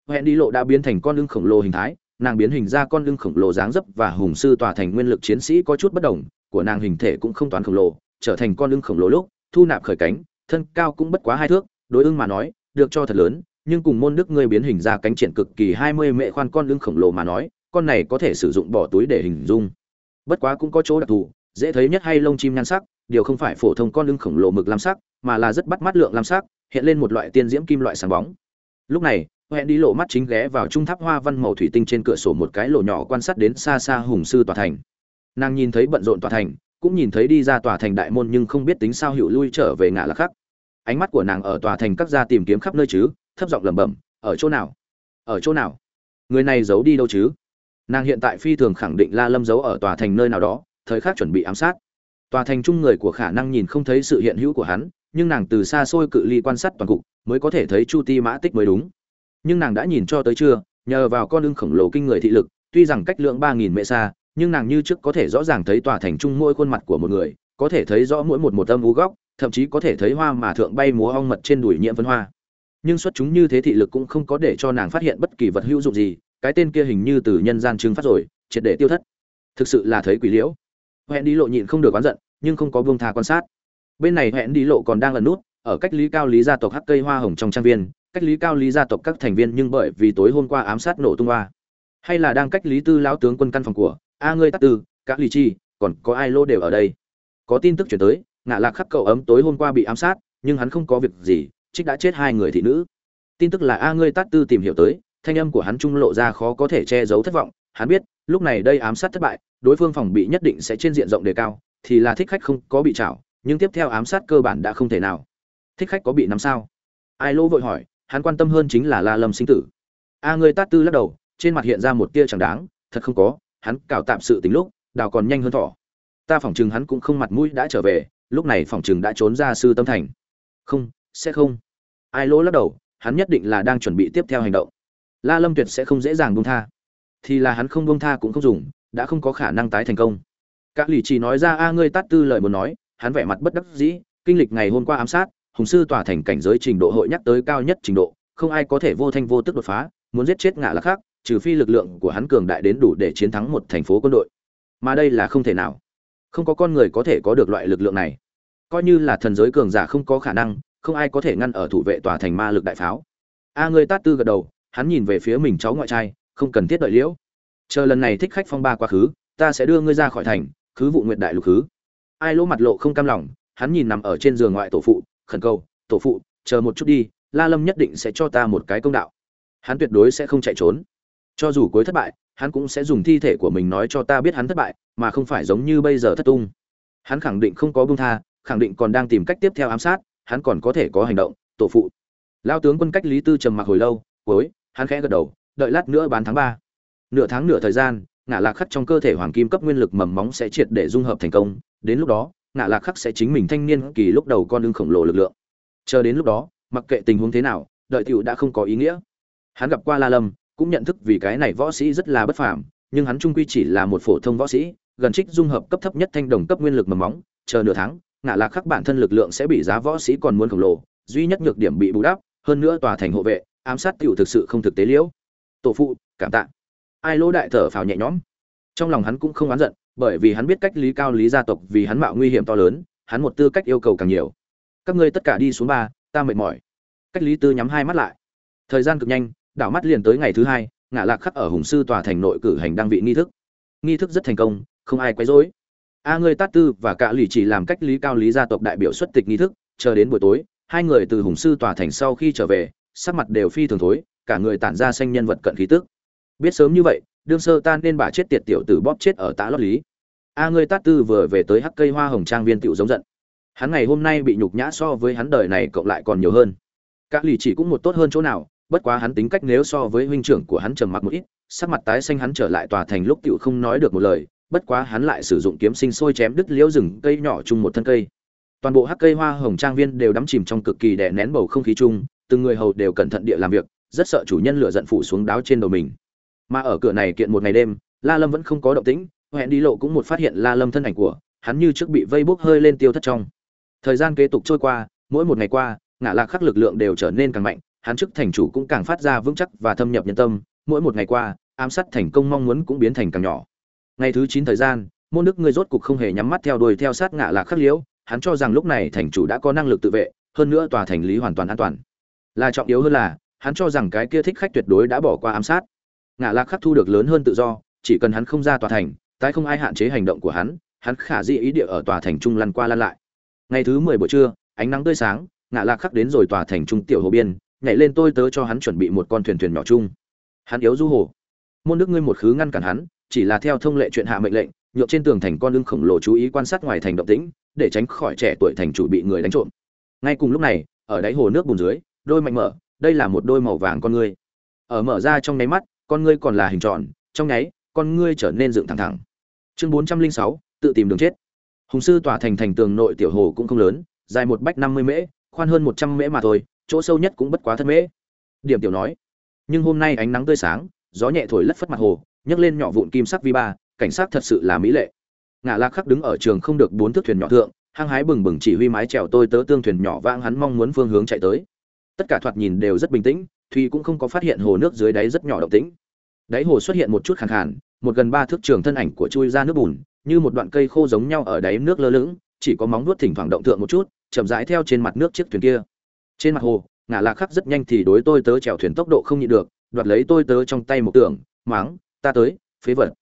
Hẹn đi lộ đã biến thành con lưng khổng lồ hình thái, nàng biến hình ra con lưng khổng lồ dáng dấp và hùng sư tòa thành nguyên lực chiến sĩ có chút bất đồng, của nàng hình thể cũng không toán khổng lồ, trở thành con lưng khổng lồ lúc, thu nạp khởi cánh, thân cao cũng bất quá hai thước, đối ưng mà nói, được cho thật lớn, nhưng cùng môn đức ngươi biến hình ra cánh triển cực kỳ hai mươi mệ khoan con lưng khổng lồ mà nói con này có thể sử dụng bỏ túi để hình dung. Bất quá cũng có chỗ đặc thù, dễ thấy nhất hay lông chim nhan sắc, điều không phải phổ thông con lưng khổng lồ mực lam sắc, mà là rất bắt mắt lượng lam sắc, hiện lên một loại tiên diễm kim loại sáng bóng. Lúc này hẹn đi lộ mắt chính ghé vào trung tháp hoa văn màu thủy tinh trên cửa sổ một cái lỗ nhỏ quan sát đến xa xa hùng sư tòa thành. Nàng nhìn thấy bận rộn tòa thành, cũng nhìn thấy đi ra tòa thành đại môn nhưng không biết tính sao hữu lui trở về ngã lạc khắc. Ánh mắt của nàng ở tòa thành các gia tìm kiếm khắp nơi chứ, thấp giọng lẩm bẩm, ở chỗ nào? Ở chỗ nào? Người này giấu đi đâu chứ? Nàng hiện tại phi thường khẳng định la lâm giấu ở tòa thành nơi nào đó, thời khắc chuẩn bị ám sát. Tòa thành chung người của khả năng nhìn không thấy sự hiện hữu của hắn, nhưng nàng từ xa xôi cự ly quan sát toàn cục, mới có thể thấy chu ti mã tích mới đúng. Nhưng nàng đã nhìn cho tới chưa nhờ vào con lưng khổng lồ kinh người thị lực, tuy rằng cách lượng ba nghìn mệ xa, nhưng nàng như trước có thể rõ ràng thấy tòa thành chung mỗi khuôn mặt của một người, có thể thấy rõ mỗi một một âm u góc, thậm chí có thể thấy hoa mà thượng bay múa ong mật trên đùi nhiễm vân hoa. Nhưng xuất chúng như thế thị lực cũng không có để cho nàng phát hiện bất kỳ vật hữu dụng gì cái tên kia hình như từ nhân gian chứng phát rồi, triệt để tiêu thất. Thực sự là thấy quỷ liễu. Hẹn đi lộ nhịn không được oán giận, nhưng không có buông tha quan sát. Bên này hẹn đi lộ còn đang lần nút, ở cách lý cao lý gia tộc hắc cây hoa hồng trong trang viên. Cách lý cao lý gia tộc các thành viên nhưng bởi vì tối hôm qua ám sát nổ tung hoa. Hay là đang cách lý tư lão tướng quân căn phòng của a ngươi tắc tư các lý chi, còn có ai lô đều ở đây. Có tin tức chuyển tới, ngạ lạc khắc cậu ấm tối hôm qua bị ám sát, nhưng hắn không có việc gì, trích đã chết hai người thị nữ. Tin tức là a ngươi tát tư tìm hiểu tới thanh âm của hắn trung lộ ra khó có thể che giấu thất vọng, hắn biết, lúc này đây ám sát thất bại, đối phương phòng bị nhất định sẽ trên diện rộng đề cao, thì là thích khách không có bị chảo nhưng tiếp theo ám sát cơ bản đã không thể nào. Thích khách có bị nắm sao? Ai lô vội hỏi, hắn quan tâm hơn chính là la lâm sinh tử. A người tát tư lắc đầu, trên mặt hiện ra một tia chẳng đáng, thật không có, hắn cào tạm sự tính lúc, đào còn nhanh hơn thỏ. Ta phỏng chừng hắn cũng không mặt mũi đã trở về, lúc này phỏng chừng đã trốn ra sư tâm thành. Không, sẽ không. Ai lỗ lắc đầu, hắn nhất định là đang chuẩn bị tiếp theo hành động la lâm tuyệt sẽ không dễ dàng buông tha. Thì là hắn không buông tha cũng không dùng, đã không có khả năng tái thành công. Các lì chỉ nói ra, a, ngươi tát tư lời muốn nói, hắn vẻ mặt bất đắc dĩ, kinh lịch ngày hôm qua ám sát, hùng sư tỏa thành cảnh giới trình độ hội nhắc tới cao nhất trình độ, không ai có thể vô thanh vô tức đột phá, muốn giết chết ngã là khác, trừ phi lực lượng của hắn cường đại đến đủ để chiến thắng một thành phố quân đội. Mà đây là không thể nào. Không có con người có thể có được loại lực lượng này. Coi như là thần giới cường giả không có khả năng, không ai có thể ngăn ở thủ vệ tòa thành ma lực đại pháo. A, ngươi tát tư gật đầu hắn nhìn về phía mình cháu ngoại trai, không cần thiết đợi liễu. Chờ lần này thích khách phong ba quá khứ, ta sẽ đưa ngươi ra khỏi thành, khứ vụ nguyện đại lục khứ. Ai lỗ mặt lộ không cam lòng, hắn nhìn nằm ở trên giường ngoại tổ phụ, khẩn cầu, tổ phụ, chờ một chút đi, la lâm nhất định sẽ cho ta một cái công đạo. Hắn tuyệt đối sẽ không chạy trốn. Cho dù cuối thất bại, hắn cũng sẽ dùng thi thể của mình nói cho ta biết hắn thất bại, mà không phải giống như bây giờ thất tung. Hắn khẳng định không có buông tha, khẳng định còn đang tìm cách tiếp theo ám sát, hắn còn có thể có hành động, tổ phụ. Lao tướng quân cách lý tư trầm mặc hồi lâu cuối hắn khẽ gật đầu, đợi lát nữa bán tháng ba. Nửa tháng nửa thời gian ngã lạc khắc trong cơ thể hoàng kim cấp nguyên lực mầm móng sẽ triệt để dung hợp thành công. Đến lúc đó ngã lạc khắc sẽ chính mình thanh niên kỳ lúc đầu con đương khổng lồ lực lượng. Chờ đến lúc đó, mặc kệ tình huống thế nào, đợi tiểu đã không có ý nghĩa. Hắn gặp qua la lâm, cũng nhận thức vì cái này võ sĩ rất là bất phàm, nhưng hắn trung quy chỉ là một phổ thông võ sĩ, gần trích dung hợp cấp thấp nhất thanh đồng cấp nguyên lực mầm móng. Chờ nửa tháng ngã lạc khắc bản thân lực lượng sẽ bị giá võ sĩ còn muốn khổng lồ, duy nhất nhược điểm bị bù đắp, hơn nữa tòa thành hộ vệ ám sát tiểu thực sự không thực tế liễu. Tổ phụ, cảm tạ. Ai lỗ đại thở phào nhẹ nhõm. Trong lòng hắn cũng không oán giận, bởi vì hắn biết cách lý cao lý gia tộc vì hắn mạo nguy hiểm to lớn, hắn một tư cách yêu cầu càng nhiều. Các ngươi tất cả đi xuống ba, ta mệt mỏi. Cách lý tư nhắm hai mắt lại. Thời gian cực nhanh, đảo mắt liền tới ngày thứ hai ngã lạc khắc ở hùng sư tòa thành nội cử hành đăng vị nghi thức. Nghi thức rất thành công, không ai quấy rối. A ngươi tát tư và cả lì chỉ làm cách lý cao lý gia tộc đại biểu xuất tịch nghi thức, chờ đến buổi tối, hai người từ hùng sư tòa thành sau khi trở về sắc mặt đều phi thường thối, cả người tản ra xanh nhân vật cận khí tức. Biết sớm như vậy, đương sơ tan nên bà chết tiệt tiểu tử bóp chết ở tá lót lý. A ngươi tát tư vừa về tới hắc cây hoa hồng trang viên tiểu giống giận. Hắn ngày hôm nay bị nhục nhã so với hắn đời này cộng lại còn nhiều hơn. Các lì chỉ cũng một tốt hơn chỗ nào, bất quá hắn tính cách nếu so với huynh trưởng của hắn trầm mặc một ít, sắc mặt tái xanh hắn trở lại tòa thành lúc tiểu không nói được một lời, bất quá hắn lại sử dụng kiếm sinh sôi chém đứt liễu rừng cây nhỏ chung một thân cây. Toàn bộ hắc cây hoa hồng trang viên đều đắm chìm trong cực kỳ đè nén bầu không khí chung từng người hầu đều cẩn thận địa làm việc, rất sợ chủ nhân lửa giận phủ xuống đáo trên đầu mình. Mà ở cửa này kiện một ngày đêm, la lâm vẫn không có động tĩnh, hẹn đi lộ cũng một phát hiện la lâm thân ảnh của hắn như trước bị vây bốc hơi lên tiêu thất trong. Thời gian kế tục trôi qua, mỗi một ngày qua, ngã lạc khắc lực lượng đều trở nên càng mạnh, hắn chức thành chủ cũng càng phát ra vững chắc và thâm nhập nhân tâm, mỗi một ngày qua, ám sát thành công mong muốn cũng biến thành càng nhỏ. Ngày thứ chín thời gian, môn đức người rốt cục không hề nhắm mắt theo đuôi theo sát ngã lạc khắc liễu, hắn cho rằng lúc này thành chủ đã có năng lực tự vệ, hơn nữa tòa thành lý hoàn toàn an toàn là trọng yếu hơn là, hắn cho rằng cái kia thích khách tuyệt đối đã bỏ qua ám sát. Ngã lạc khắc thu được lớn hơn tự do, chỉ cần hắn không ra tòa thành, tái không ai hạn chế hành động của hắn hắn khả dĩ ý địa ở tòa thành trung lăn qua lăn lại. Ngày thứ mười buổi trưa, ánh nắng tươi sáng, ngã lạc khắc đến rồi tòa thành trung tiểu hồ biên, nhảy lên tôi tớ cho hắn chuẩn bị một con thuyền thuyền nhỏ chung. Hắn yếu du hồ. Môn nước ngươi một khứ ngăn cản hắn, chỉ là theo thông lệ chuyện hạ mệnh lệnh nhộn trên tường thành con lưng khổng lồ chú ý quan sát ngoài thành động tĩnh, để tránh khỏi trẻ tuổi thành chủ bị người đánh trộm. Ngay cùng lúc này, ở đáy hồ nước bùn dưới đôi mạnh mở, đây là một đôi màu vàng con ngươi. Ở mở ra trong nháy mắt, con ngươi còn là hình tròn, trong nháy, con ngươi trở nên dựng thẳng thẳng. Chương bốn trăm linh sáu, tự tìm đường chết. Hùng sư tòa thành thành tường nội tiểu hồ cũng không lớn, dài một bách năm mươi mễ, khoan hơn một trăm mễ mà thôi, chỗ sâu nhất cũng bất quá thân mễ. Điểm tiểu nói, nhưng hôm nay ánh nắng tươi sáng, gió nhẹ thổi lất phất mặt hồ, nhấc lên nhỏ vụn kim sắc vi ba, cảnh sát thật sự là mỹ lệ. Ngã lạc khắc đứng ở trường không được bốn thước thuyền nhỏ thượng, hăng hái bừng bừng chỉ huy mái chèo tôi tớ tương thuyền nhỏ vang hắn mong muốn phương hướng chạy tới tất cả thoạt nhìn đều rất bình tĩnh, thùy cũng không có phát hiện hồ nước dưới đáy rất nhỏ động tĩnh. Đáy hồ xuất hiện một chút khàn khàn, một gần ba thước trường thân ảnh của chui ra nước bùn, như một đoạn cây khô giống nhau ở đáy nước lơ lửng, chỉ có móng nuốt thỉnh thoảng động tượng một chút, chậm rãi theo trên mặt nước chiếc thuyền kia. Trên mặt hồ ngã lạc khắc rất nhanh thì đối tôi tớ chèo thuyền tốc độ không nhịn được, đoạt lấy tôi tớ trong tay một tưởng máng, ta tới, phế vật.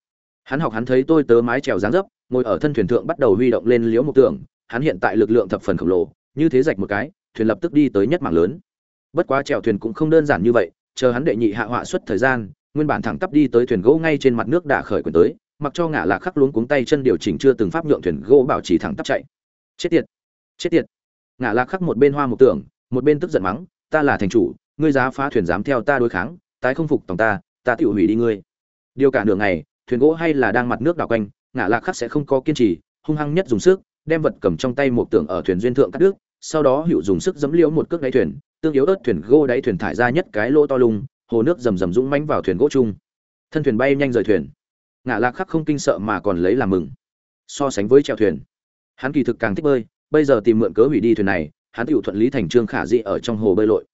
Hắn học hắn thấy tôi tớ mái chèo dáng dấp, ngồi ở thân thuyền thượng bắt đầu huy động lên liễu một tưởng hắn hiện tại lực lượng thập phần khổng lồ, như thế rạch một cái, thuyền lập tức đi tới nhất mạng lớn bất quá chèo thuyền cũng không đơn giản như vậy, chờ hắn đệ nhị hạ họa suất thời gian, nguyên bản thẳng tắp đi tới thuyền gỗ ngay trên mặt nước đã khởi quyền tới, mặc cho ngả lạc khắc luống cuống tay chân điều chỉnh chưa từng pháp nhượng thuyền gỗ bảo trì thẳng tắp chạy. Chết tiệt! Chết tiệt! Ngả lạc khắc một bên hoa một tưởng, một bên tức giận mắng, ta là thành chủ, ngươi giá phá thuyền dám theo ta đối kháng, tái không phục tòng ta ta tự hủy đi ngươi. Điều cả nửa ngày, thuyền gỗ hay là đang mặt nước đảo quanh, ngã lạc khắc sẽ không có kiên trì, hung hăng nhất dùng sức, đem vật cầm trong tay một tưởng ở thuyền duyên thượng cắt đứt, sau đó hữu dùng sức giấm liễu một cước đáy thuyền tương yếu ớt thuyền gỗ đáy thuyền thải ra nhất cái lỗ to lung hồ nước rầm rầm dũng mãnh vào thuyền gỗ chung. Thân thuyền bay nhanh rời thuyền. Ngã lạc khắc không kinh sợ mà còn lấy làm mừng. So sánh với chèo thuyền, hắn kỳ thực càng thích bơi, bây giờ tìm mượn cớ hủy đi thuyền này, hắn tựu thuận lý thành trương khả dị ở trong hồ bơi lội.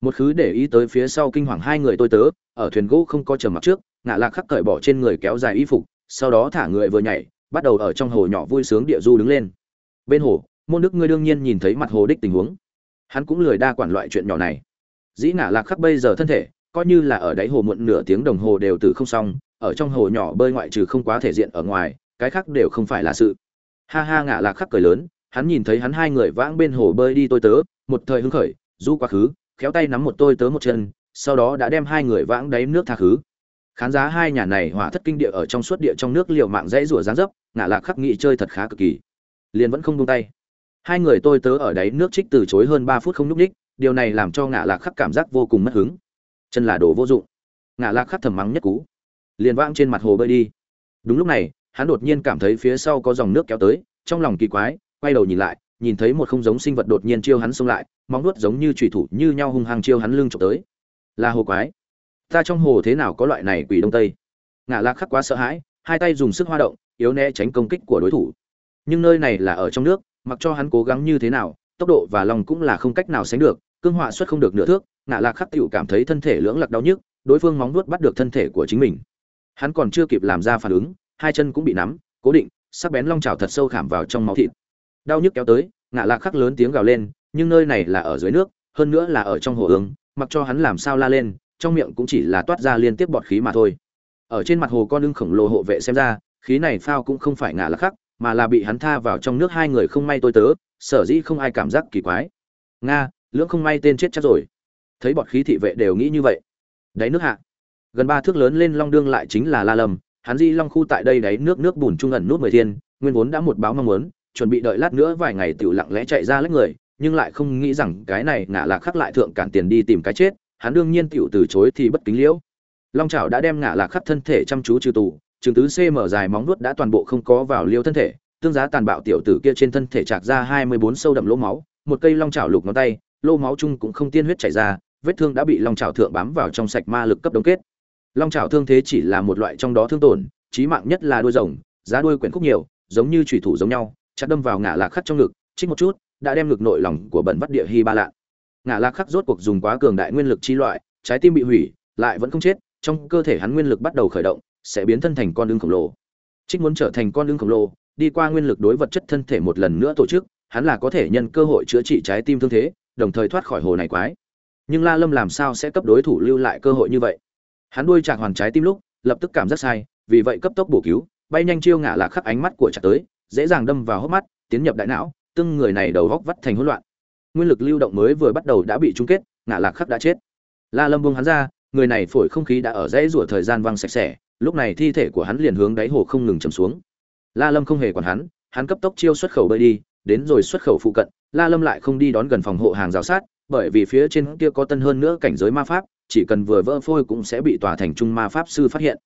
Một khứ để ý tới phía sau kinh hoàng hai người tôi tớ, ở thuyền gỗ không có chờ mặt trước ngã lạc khắc cởi bỏ trên người kéo dài y phục, sau đó thả người vừa nhảy, bắt đầu ở trong hồ nhỏ vui sướng địa du đứng lên. Bên hồ, môn đức ngươi đương nhiên nhìn thấy mặt hồ đích tình huống hắn cũng lười đa quản loại chuyện nhỏ này. Dĩ ngã lạc khắc bây giờ thân thể, coi như là ở đáy hồ muộn nửa tiếng đồng hồ đều từ không xong, ở trong hồ nhỏ bơi ngoại trừ không quá thể diện ở ngoài, cái khác đều không phải là sự. Ha ha ngả lạc khắc cười lớn, hắn nhìn thấy hắn hai người vãng bên hồ bơi đi tôi tớ, một thời hứng khởi, du quá khứ, khéo tay nắm một tôi tớ một chân, sau đó đã đem hai người vãng đáy nước tha khứ. Khán giá hai nhà này hỏa thất kinh địa ở trong suốt địa trong nước liều mạng dãy rủa dáng dấp ngả lạc khắc nghị chơi thật khá cực kỳ. Liền vẫn không buông tay hai người tôi tớ ở đáy nước trích từ chối hơn ba phút không nhúc ních điều này làm cho ngã lạc khắc cảm giác vô cùng mất hứng. Chân là đồ vô dụng. Ngã lạc khắc thầm mắng nhất cú. Liền vang trên mặt hồ bơi đi. Đúng lúc này, hắn đột nhiên cảm thấy phía sau có dòng nước kéo tới, trong lòng kỳ quái, quay đầu nhìn lại, nhìn thấy một không giống sinh vật đột nhiên chiêu hắn xông lại, móng nuốt giống như thủy thủ như nhau hung hăng chiêu hắn lưng trộm tới. Là hồ quái. Ta trong hồ thế nào có loại này quỷ đông tây? Ngã lạc khắc quá sợ hãi, hai tay dùng sức hoa động, yếu né tránh công kích của đối thủ. Nhưng nơi này là ở trong nước mặc cho hắn cố gắng như thế nào, tốc độ và lòng cũng là không cách nào sánh được, cương họa xuất không được nửa thước, ngạ lạc khắc tựu cảm thấy thân thể lưỡng lạc đau nhức, đối phương móng nuốt bắt được thân thể của chính mình. Hắn còn chưa kịp làm ra phản ứng, hai chân cũng bị nắm, cố định, sắc bén long trào thật sâu khảm vào trong máu thịt. Đau nhức kéo tới, ngạ lạc khắc lớn tiếng gào lên, nhưng nơi này là ở dưới nước, hơn nữa là ở trong hồ ương, mặc cho hắn làm sao la lên, trong miệng cũng chỉ là toát ra liên tiếp bọt khí mà thôi. Ở trên mặt hồ con ưng khổng lồ hộ vệ xem ra, khí này phao cũng không phải ngạ lạc khắc mà là bị hắn tha vào trong nước hai người không may tôi tớ, sở dĩ không ai cảm giác kỳ quái. Nga, lưỡng không may tên chết chắc rồi. Thấy bọn khí thị vệ đều nghĩ như vậy. Đáy nước hạ. Gần ba thước lớn lên long đương lại chính là la lâm, hắn di long khu tại đây đáy nước nước bùn trung ẩn nút mười thiên, nguyên vốn đã một báo mong muốn, chuẩn bị đợi lát nữa vài ngày tiểu lặng lẽ chạy ra lấy người, nhưng lại không nghĩ rằng cái này ngã lạc khắc lại thượng cản tiền đi tìm cái chết, hắn đương nhiên tiểu từ chối thì bất kính liễu. Long chảo đã đem ngã lạc khắc thân thể chăm chú trừ tù trường tứ cm dài móng vuốt đã toàn bộ không có vào liêu thân thể, tương giá tàn bạo tiểu tử kia trên thân thể chạc ra hai mươi bốn sâu đậm lỗ máu, một cây long chảo lục ngón tay, lỗ máu chung cũng không tiên huyết chảy ra, vết thương đã bị long chảo thượng bám vào trong sạch ma lực cấp đông kết. Long chảo thương thế chỉ là một loại trong đó thương tổn, chí mạng nhất là đuôi rồng, giá đuôi quyển khúc nhiều, giống như chủy thủ giống nhau, chặt đâm vào ngã lạc khắc trong ngực trích một chút, đã đem ngực nội lòng của bẩn vắt địa hy ba lạ ngã lạc khắc rốt cuộc dùng quá cường đại nguyên lực chi loại, trái tim bị hủy, lại vẫn không chết, trong cơ thể hắn nguyên lực bắt đầu khởi động sẽ biến thân thành con ưng khổng lồ. Trích muốn trở thành con ưng khổng lồ, đi qua nguyên lực đối vật chất thân thể một lần nữa tổ chức, hắn là có thể nhân cơ hội chữa trị trái tim thương thế, đồng thời thoát khỏi hồ này quái. Nhưng la lâm làm sao sẽ cấp đối thủ lưu lại cơ hội như vậy? Hắn đuôi chạc hoàn trái tim lúc, lập tức cảm giác sai, vì vậy cấp tốc bổ cứu, bay nhanh chiêu ngã lạc khắc ánh mắt của chặt tới, dễ dàng đâm vào hốc mắt, tiến nhập đại não, từng người này đầu góc vắt thành hỗn loạn. Nguyên lực lưu động mới vừa bắt đầu đã bị chung kết ngã lạc khắc đã chết. La lâm buông hắn ra, người này phổi không khí đã ở dãy rủa thời gian văng sạch sẽ lúc này thi thể của hắn liền hướng đáy hồ không ngừng chầm xuống. La lâm không hề quản hắn hắn cấp tốc chiêu xuất khẩu bơi đi, đến rồi xuất khẩu phụ cận, la lâm lại không đi đón gần phòng hộ hàng rào sát, bởi vì phía trên kia có tân hơn nữa cảnh giới ma pháp, chỉ cần vừa vỡ phôi cũng sẽ bị tòa thành trung ma pháp sư phát hiện.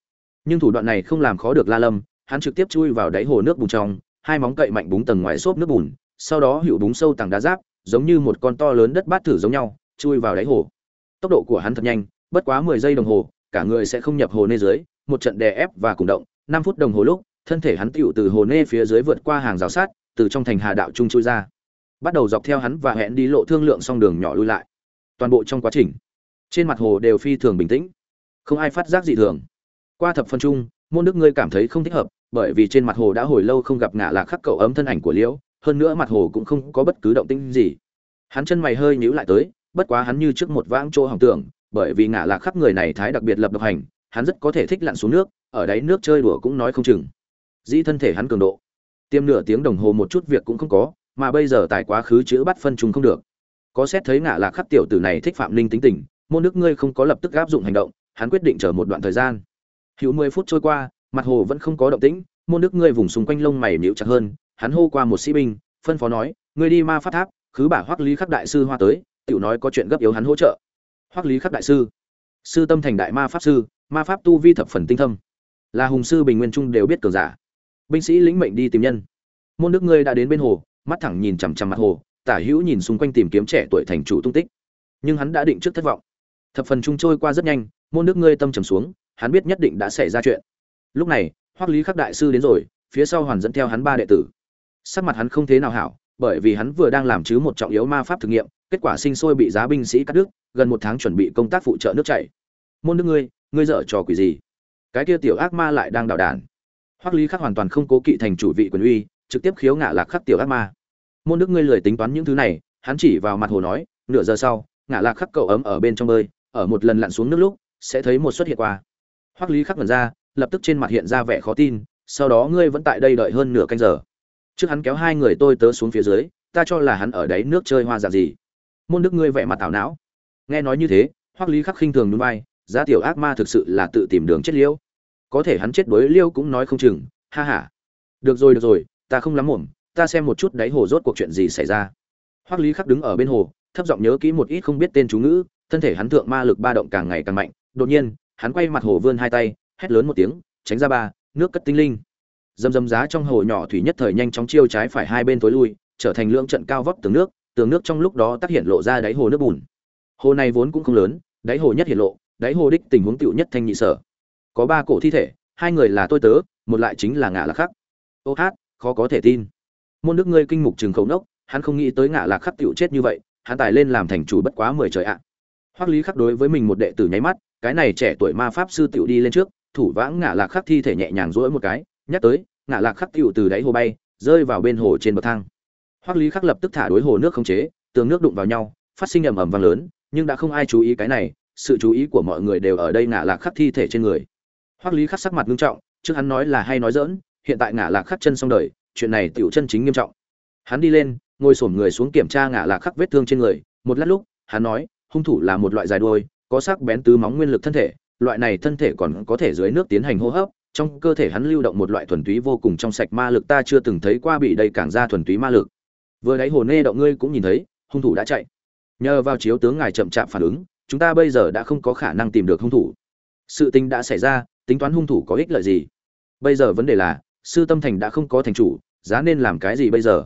Nhưng thủ đoạn này không làm khó được la lâm, hắn trực tiếp chui vào đáy hồ nước bùn trong, hai móng cậy mạnh búng tầng ngoài xốp nước bùn, sau đó hiệu búng sâu tầng đá giáp, giống như một con to lớn đất bát thử giống nhau, chui vào đáy hồ. Tốc độ của hắn thật nhanh, bất quá mười giây đồng hồ, cả người sẽ không nhập hồ nê dưới một trận đè ép và cùng động, năm phút đồng hồ lúc, thân thể hắn tiểu từ hồ nê phía dưới vượt qua hàng rào sát, từ trong thành hà đạo trung chui ra. Bắt đầu dọc theo hắn và hẹn đi lộ thương lượng xong đường nhỏ lui lại. Toàn bộ trong quá trình, trên mặt hồ đều phi thường bình tĩnh. Không ai phát giác dị thường. Qua thập phân trung môn đức ngươi cảm thấy không thích hợp, bởi vì trên mặt hồ đã hồi lâu không gặp ngã lạc khắc cậu ấm thân ảnh của liễu, hơn nữa mặt hồ cũng không có bất cứ động tĩnh gì. Hắn chân mày hơi nhíu lại tới, bất quá hắn như trước một vãng chỗ hỏng tưởng, bởi vì ngã lạc khắc người này thái đặc biệt lập độc hành hắn rất có thể thích lặn xuống nước, ở đáy nước chơi đùa cũng nói không chừng. Dĩ thân thể hắn cường độ. Tiêm nửa tiếng đồng hồ một chút việc cũng không có, mà bây giờ tại quá khứ chữ bắt phân trùng không được. Có xét thấy ngạ lạc khắc tiểu tử này thích phạm ninh tính tình, môn nước ngươi không có lập tức áp dụng hành động, hắn quyết định chờ một đoạn thời gian. Hữu mười phút trôi qua, mặt hồ vẫn không có động tĩnh, môn nước ngươi vùng xung quanh lông mày nhíu chặt hơn, hắn hô qua một sĩ binh, phân phó nói, ngươi đi ma pháp tháp, khứ bả hoắc lý khắc đại sư hoa tới, tiểu nói có chuyện gấp yếu hắn hỗ trợ. Hoắc lý khắc đại sư. Sư tâm thành đại ma pháp sư ma pháp tu vi thập phần tinh thâm. Là hùng sư bình nguyên trung đều biết cường giả. Binh sĩ lĩnh mệnh đi tìm nhân. Môn nước ngươi đã đến bên hồ, mắt thẳng nhìn chằm chằm mặt hồ, tả hữu nhìn xung quanh tìm kiếm trẻ tuổi thành chủ tung tích. Nhưng hắn đã định trước thất vọng. Thập phần trung trôi qua rất nhanh, môn nước ngươi tâm trầm xuống, hắn biết nhất định đã xảy ra chuyện. Lúc này, hoắc lý khắc đại sư đến rồi, phía sau hoàn dẫn theo hắn ba đệ tử. Sắc mặt hắn không thế nào hảo, bởi vì hắn vừa đang làm chứ một trọng yếu ma pháp thử nghiệm, kết quả sinh sôi bị giá binh sĩ cắt đứt, gần một tháng chuẩn bị công tác phụ trợ nước chảy. Môn nước ngươi ngươi dở trò quỷ gì? Cái kia tiểu ác ma lại đang đảo đản hoắc lý khắc hoàn toàn không cố kỵ thành chủ vị quyền uy, trực tiếp khiếu ngạ lạc khắc tiểu ác ma. Môn đức ngươi lười tính toán những thứ này, hắn chỉ vào mặt hồ nói, nửa giờ sau, ngạ lạc khắc cậu ấm ở bên trong bơi, ở một lần lặn xuống nước lúc, sẽ thấy một xuất hiện qua. Hoắc lý khắc vần ra, lập tức trên mặt hiện ra vẻ khó tin, sau đó ngươi vẫn tại đây đợi hơn nửa canh giờ. Trước hắn kéo hai người tôi tớ xuống phía dưới, ta cho là hắn ở đấy nước chơi hoa dạng gì. Môn đức ngươi vẻ mặt tảo não. Nghe nói như thế, hoắc lý khắc khinh thường núi bay giá tiểu ác ma thực sự là tự tìm đường chết liêu. Có thể hắn chết đối liêu cũng nói không chừng, ha ha. Được rồi được rồi, ta không lắm mồm ta xem một chút đáy hồ rốt cuộc chuyện gì xảy ra. Hoắc lý khắc đứng ở bên hồ, thấp giọng nhớ kỹ một ít không biết tên chú ngữ, thân thể hắn thượng ma lực ba động càng ngày càng mạnh, đột nhiên, hắn quay mặt hồ vươn hai tay, hét lớn một tiếng, tránh ra ba, nước cất tinh linh. Dầm dầm giá trong hồ nhỏ thủy nhất thời nhanh chóng chiêu trái phải hai bên tối lui, trở thành lượng trận cao vóc tường nước tường nước trong lúc đó tác hiện lộ ra đáy hồ nước bùn. Hồ này vốn cũng không lớn, đáy hồ nhất hiện lộ đáy hồ đích tình huống tựu nhất thanh nhị sở. Có ba cổ thi thể, hai người là tôi tớ, một lại chính là ngạ lạc khắc. Ô hát, khó có thể tin. Môn đức ngươi kinh mục trường khẩu nốc, hắn không nghĩ tới ngạ lạc khắc tựu chết như vậy, hắn tài lên làm thành chủ bất quá mười trời ạ. Hoắc lý khắc đối với mình một đệ tử nháy mắt, cái này trẻ tuổi ma pháp sư tựu đi lên trước, thủ vãng ngạ lạc khắc thi thể nhẹ nhàng rỗi một cái, nhắc tới, ngạ lạc khắc tựu từ đáy hồ bay, rơi vào bên hồ trên bậc thang. Hoắc lý khắc lập tức thả đối hồ nước không chế, tường nước đụng vào nhau, phát sinh ầm ầm vang lớn, nhưng đã không ai chú ý cái này sự chú ý của mọi người đều ở đây ngã lạc khắc thi thể trên người. Hoắc lý khắc sắc mặt nghiêm trọng, trước hắn nói là hay nói dỡn hiện tại ngã lạc khắc chân xong đời, chuyện này tiểu chân chính nghiêm trọng. Hắn đi lên, ngồi xổm người xuống kiểm tra ngã lạc khắc vết thương trên người, một lát lúc, hắn nói, hung thủ là một loại dài đuôi, có sắc bén tứ móng nguyên lực thân thể, loại này thân thể còn có thể dưới nước tiến hành hô hấp, trong cơ thể hắn lưu động một loại thuần túy vô cùng trong sạch ma lực ta chưa từng thấy qua bị đầy càng ra thuần túy ma lực. Vừa đáy hồ nê động ngươi cũng nhìn thấy, hung thủ đã chạy. Nhờ vào chiếu tướng ngài chậm chạp phản ứng chúng ta bây giờ đã không có khả năng tìm được hung thủ. Sự tình đã xảy ra, tính toán hung thủ có ích lợi gì? Bây giờ vấn đề là, sư tâm thành đã không có thành chủ, giá nên làm cái gì bây giờ?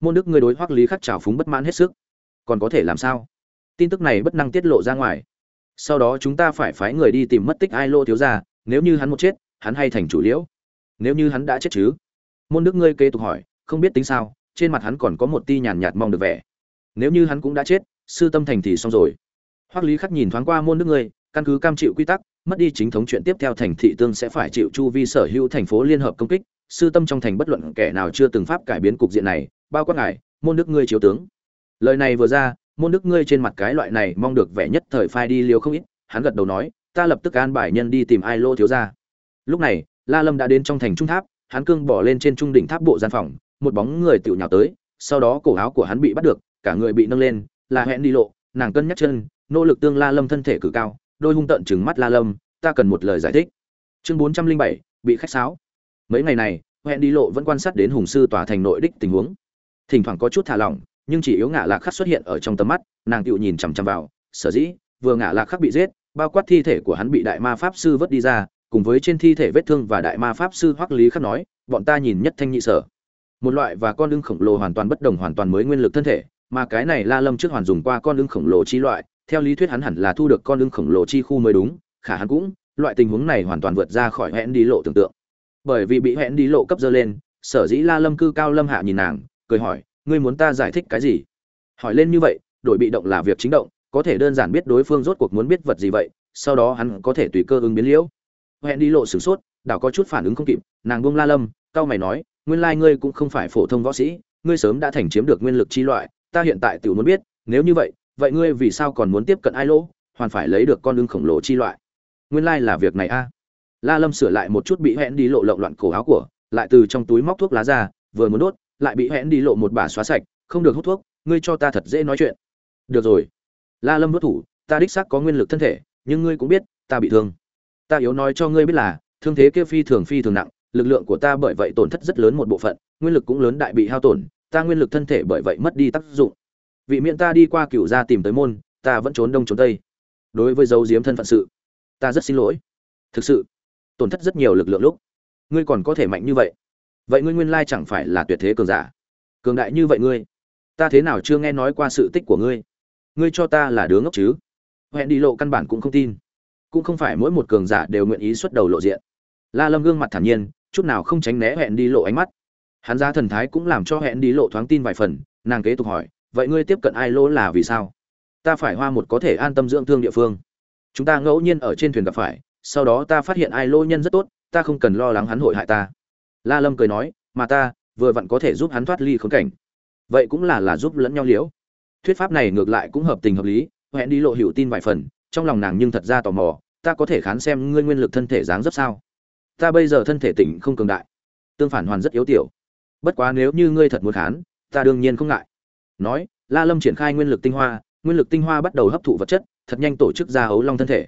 Môn đức ngươi đối hoắc lý khắc trào phúng bất mãn hết sức. Còn có thể làm sao? Tin tức này bất năng tiết lộ ra ngoài. Sau đó chúng ta phải phái người đi tìm mất tích ai lô thiếu gia, nếu như hắn một chết, hắn hay thành chủ liễu? Nếu như hắn đã chết chứ? Môn đức ngươi kế tục hỏi, không biết tính sao, trên mặt hắn còn có một ti nhàn nhạt mong được vẻ. Nếu như hắn cũng đã chết, sư tâm thành thì xong rồi hoắc lý khắc nhìn thoáng qua môn nước người, căn cứ cam chịu quy tắc mất đi chính thống chuyện tiếp theo thành thị tương sẽ phải chịu chu vi sở hữu thành phố liên hợp công kích sư tâm trong thành bất luận kẻ nào chưa từng pháp cải biến cục diện này bao quát ngài môn nước ngươi chiếu tướng lời này vừa ra môn đức ngươi trên mặt cái loại này mong được vẻ nhất thời phai đi liều không ít hắn gật đầu nói ta lập tức an bài nhân đi tìm ai lô thiếu gia. lúc này la lâm đã đến trong thành trung tháp hắn cương bỏ lên trên trung đỉnh tháp bộ gian phòng một bóng người tiểu nhào tới sau đó cổ áo của hắn bị bắt được cả người bị nâng lên là hẹn đi lộ nàng cân nhắc chân nỗ lực tương la lâm thân thể cử cao, đôi hung tận trừng mắt la lâm, ta cần một lời giải thích. Chương bốn trăm linh bảy, bị khách sáo. Mấy ngày này, hẹn đi lộ vẫn quan sát đến hùng sư tòa thành nội đích tình huống. Thỉnh thoảng có chút thả lỏng, nhưng chỉ yếu ngã lạc khắc xuất hiện ở trong tầm mắt, nàng tựu nhìn chằm chằm vào, sở dĩ, vừa ngã lạc khắc bị giết, bao quát thi thể của hắn bị đại ma pháp sư vớt đi ra, cùng với trên thi thể vết thương và đại ma pháp sư hoắc lý khắc nói, bọn ta nhìn nhất thanh nhị sở. Một loại và con đương khổng lồ hoàn toàn bất đồng hoàn toàn mới nguyên lực thân thể, mà cái này la lâm trước hoàn dùng qua con đương khổng lồ chi loại theo lý thuyết hắn hẳn là thu được con lưng khổng lồ chi khu mới đúng, khả hắn cũng, loại tình huống này hoàn toàn vượt ra khỏi hẹn đi lộ tưởng tượng. Bởi vì bị hẹn đi lộ cấp dơ lên, sở dĩ la lâm cư cao lâm hạ nhìn nàng, cười hỏi, ngươi muốn ta giải thích cái gì? Hỏi lên như vậy, đổi bị động là việc chính động, có thể đơn giản biết đối phương rốt cuộc muốn biết vật gì vậy, sau đó hắn có thể tùy cơ ứng biến liễu. Hẹn đi lộ sửng sốt, đảo có chút phản ứng không kịp, nàng buông la lâm cao mày nói, nguyên lai ngươi cũng không phải phổ thông võ sĩ, ngươi sớm đã thành chiếm được nguyên lực chi loại, ta hiện tại tự muốn biết, nếu như vậy vậy ngươi vì sao còn muốn tiếp cận ai lỗ? Hoàn phải lấy được con ưng khổng lồ chi loại. Nguyên lai là việc này a. La lâm sửa lại một chút bị hẹn đi lộ lộng loạn cổ áo của, lại từ trong túi móc thuốc lá ra, vừa muốn đốt, lại bị hẹn đi lộ một bà xóa sạch, không được hút thuốc, ngươi cho ta thật dễ nói chuyện. Được rồi. La lâm vất thủ, ta đích xác có nguyên lực thân thể, nhưng ngươi cũng biết, ta bị thương. Ta yếu nói cho ngươi biết là, thương thế kia phi thường phi thường nặng, lực lượng của ta bởi vậy tổn thất rất lớn một bộ phận, nguyên lực cũng lớn đại bị hao tổn, ta nguyên lực thân thể bởi vậy mất đi tác dụng vị miệng ta đi qua cựu gia tìm tới môn, ta vẫn trốn đông trốn tây. Đối với dấu diếm thân phận sự, ta rất xin lỗi. Thực sự, tổn thất rất nhiều lực lượng lúc. Ngươi còn có thể mạnh như vậy. Vậy ngươi nguyên lai chẳng phải là tuyệt thế cường giả. Cường đại như vậy ngươi, ta thế nào chưa nghe nói qua sự tích của ngươi? Ngươi cho ta là đứa ngốc chứ? Hẹn đi lộ căn bản cũng không tin. Cũng không phải mỗi một cường giả đều nguyện ý xuất đầu lộ diện. La lâm gương mặt thản nhiên, chút nào không tránh né hẹn đi lộ ánh mắt. Hắn ra thần thái cũng làm cho hẹn đi lộ thoáng tin vài phần, nàng kế tục hỏi vậy ngươi tiếp cận ai lỗ là vì sao? Ta phải hoa một có thể an tâm dưỡng thương địa phương. Chúng ta ngẫu nhiên ở trên thuyền gặp phải, sau đó ta phát hiện ai lỗ nhân rất tốt, ta không cần lo lắng hắn hội hại ta. La lâm cười nói, mà ta, vừa vặn có thể giúp hắn thoát ly khốn cảnh. Vậy cũng là là giúp lẫn nhau liễu. Thuyết pháp này ngược lại cũng hợp tình hợp lý, hẹn đi lộ hữu tin vài phần, trong lòng nàng nhưng thật ra tò mò, ta có thể khán xem ngươi nguyên lực thân thể dáng dấp sao? Ta bây giờ thân thể tỉnh không cường đại. Tương phản hoàn rất yếu tiểu. Bất quá nếu như ngươi thật muốn khán, ta đương nhiên không ngại nói, la lâm triển khai nguyên lực tinh hoa, nguyên lực tinh hoa bắt đầu hấp thụ vật chất, thật nhanh tổ chức ra ấu long thân thể.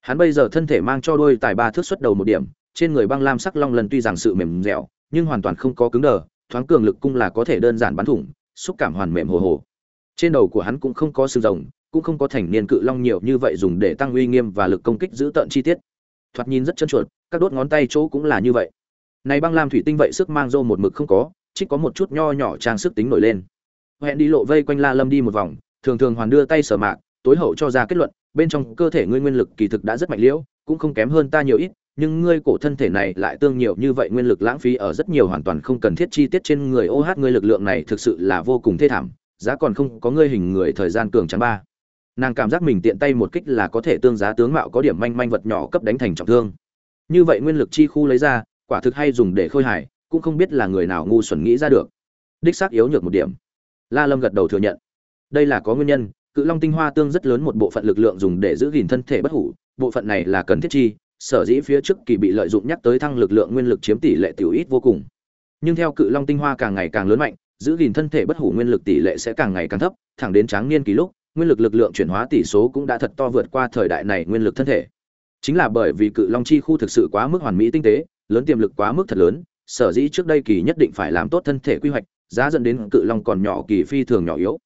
Hắn bây giờ thân thể mang cho đôi tài ba thước xuất đầu một điểm, trên người băng lam sắc long lần tuy rằng sự mềm dẻo, nhưng hoàn toàn không có cứng đờ, thoáng cường lực cung là có thể đơn giản bắn thủng, xúc cảm hoàn mềm hồ hồ. Trên đầu của hắn cũng không có xương rồng, cũng không có thành niên cự long nhiều như vậy dùng để tăng uy nghiêm và lực công kích giữ tợn chi tiết. Thoạt nhìn rất chân chuột, các đốt ngón tay chỗ cũng là như vậy. Này băng lam thủy tinh vậy sức mang rô một mực không có, chỉ có một chút nho nhỏ trang sức tính nổi lên hẹn đi lộ vây quanh la lâm đi một vòng, thường thường hoàn đưa tay sở mạc, tối hậu cho ra kết luận, bên trong cơ thể ngươi nguyên lực kỳ thực đã rất mạnh liễu, cũng không kém hơn ta nhiều ít, nhưng ngươi cổ thân thể này lại tương nhiều như vậy nguyên lực lãng phí ở rất nhiều hoàn toàn không cần thiết chi tiết trên người ô hát ngươi lực lượng này thực sự là vô cùng thê thảm, giá còn không có ngươi hình người thời gian cường trắng ba. Nàng cảm giác mình tiện tay một kích là có thể tương giá tướng mạo có điểm manh manh vật nhỏ cấp đánh thành trọng thương. Như vậy nguyên lực chi khu lấy ra, quả thực hay dùng để khôi hài, cũng không biết là người nào ngu xuẩn nghĩ ra được. Đích xác yếu nhược một điểm la lâm gật đầu thừa nhận. Đây là có nguyên nhân, cự long tinh hoa tương rất lớn một bộ phận lực lượng dùng để giữ gìn thân thể bất hủ, bộ phận này là cần thiết chi, sở dĩ phía trước kỳ bị lợi dụng nhắc tới thăng lực lượng nguyên lực chiếm tỷ lệ tiểu ít vô cùng. Nhưng theo cự long tinh hoa càng ngày càng lớn mạnh, giữ gìn thân thể bất hủ nguyên lực tỷ lệ sẽ càng ngày càng thấp, thẳng đến tráng niên kỳ lúc, nguyên lực lực lượng chuyển hóa tỷ số cũng đã thật to vượt qua thời đại này nguyên lực thân thể. Chính là bởi vì cự long chi khu thực sự quá mức hoàn mỹ tinh tế, lớn tiềm lực quá mức thật lớn, sở dĩ trước đây kỳ nhất định phải làm tốt thân thể quy hoạch giá dẫn đến cự long còn nhỏ kỳ phi thường nhỏ yếu.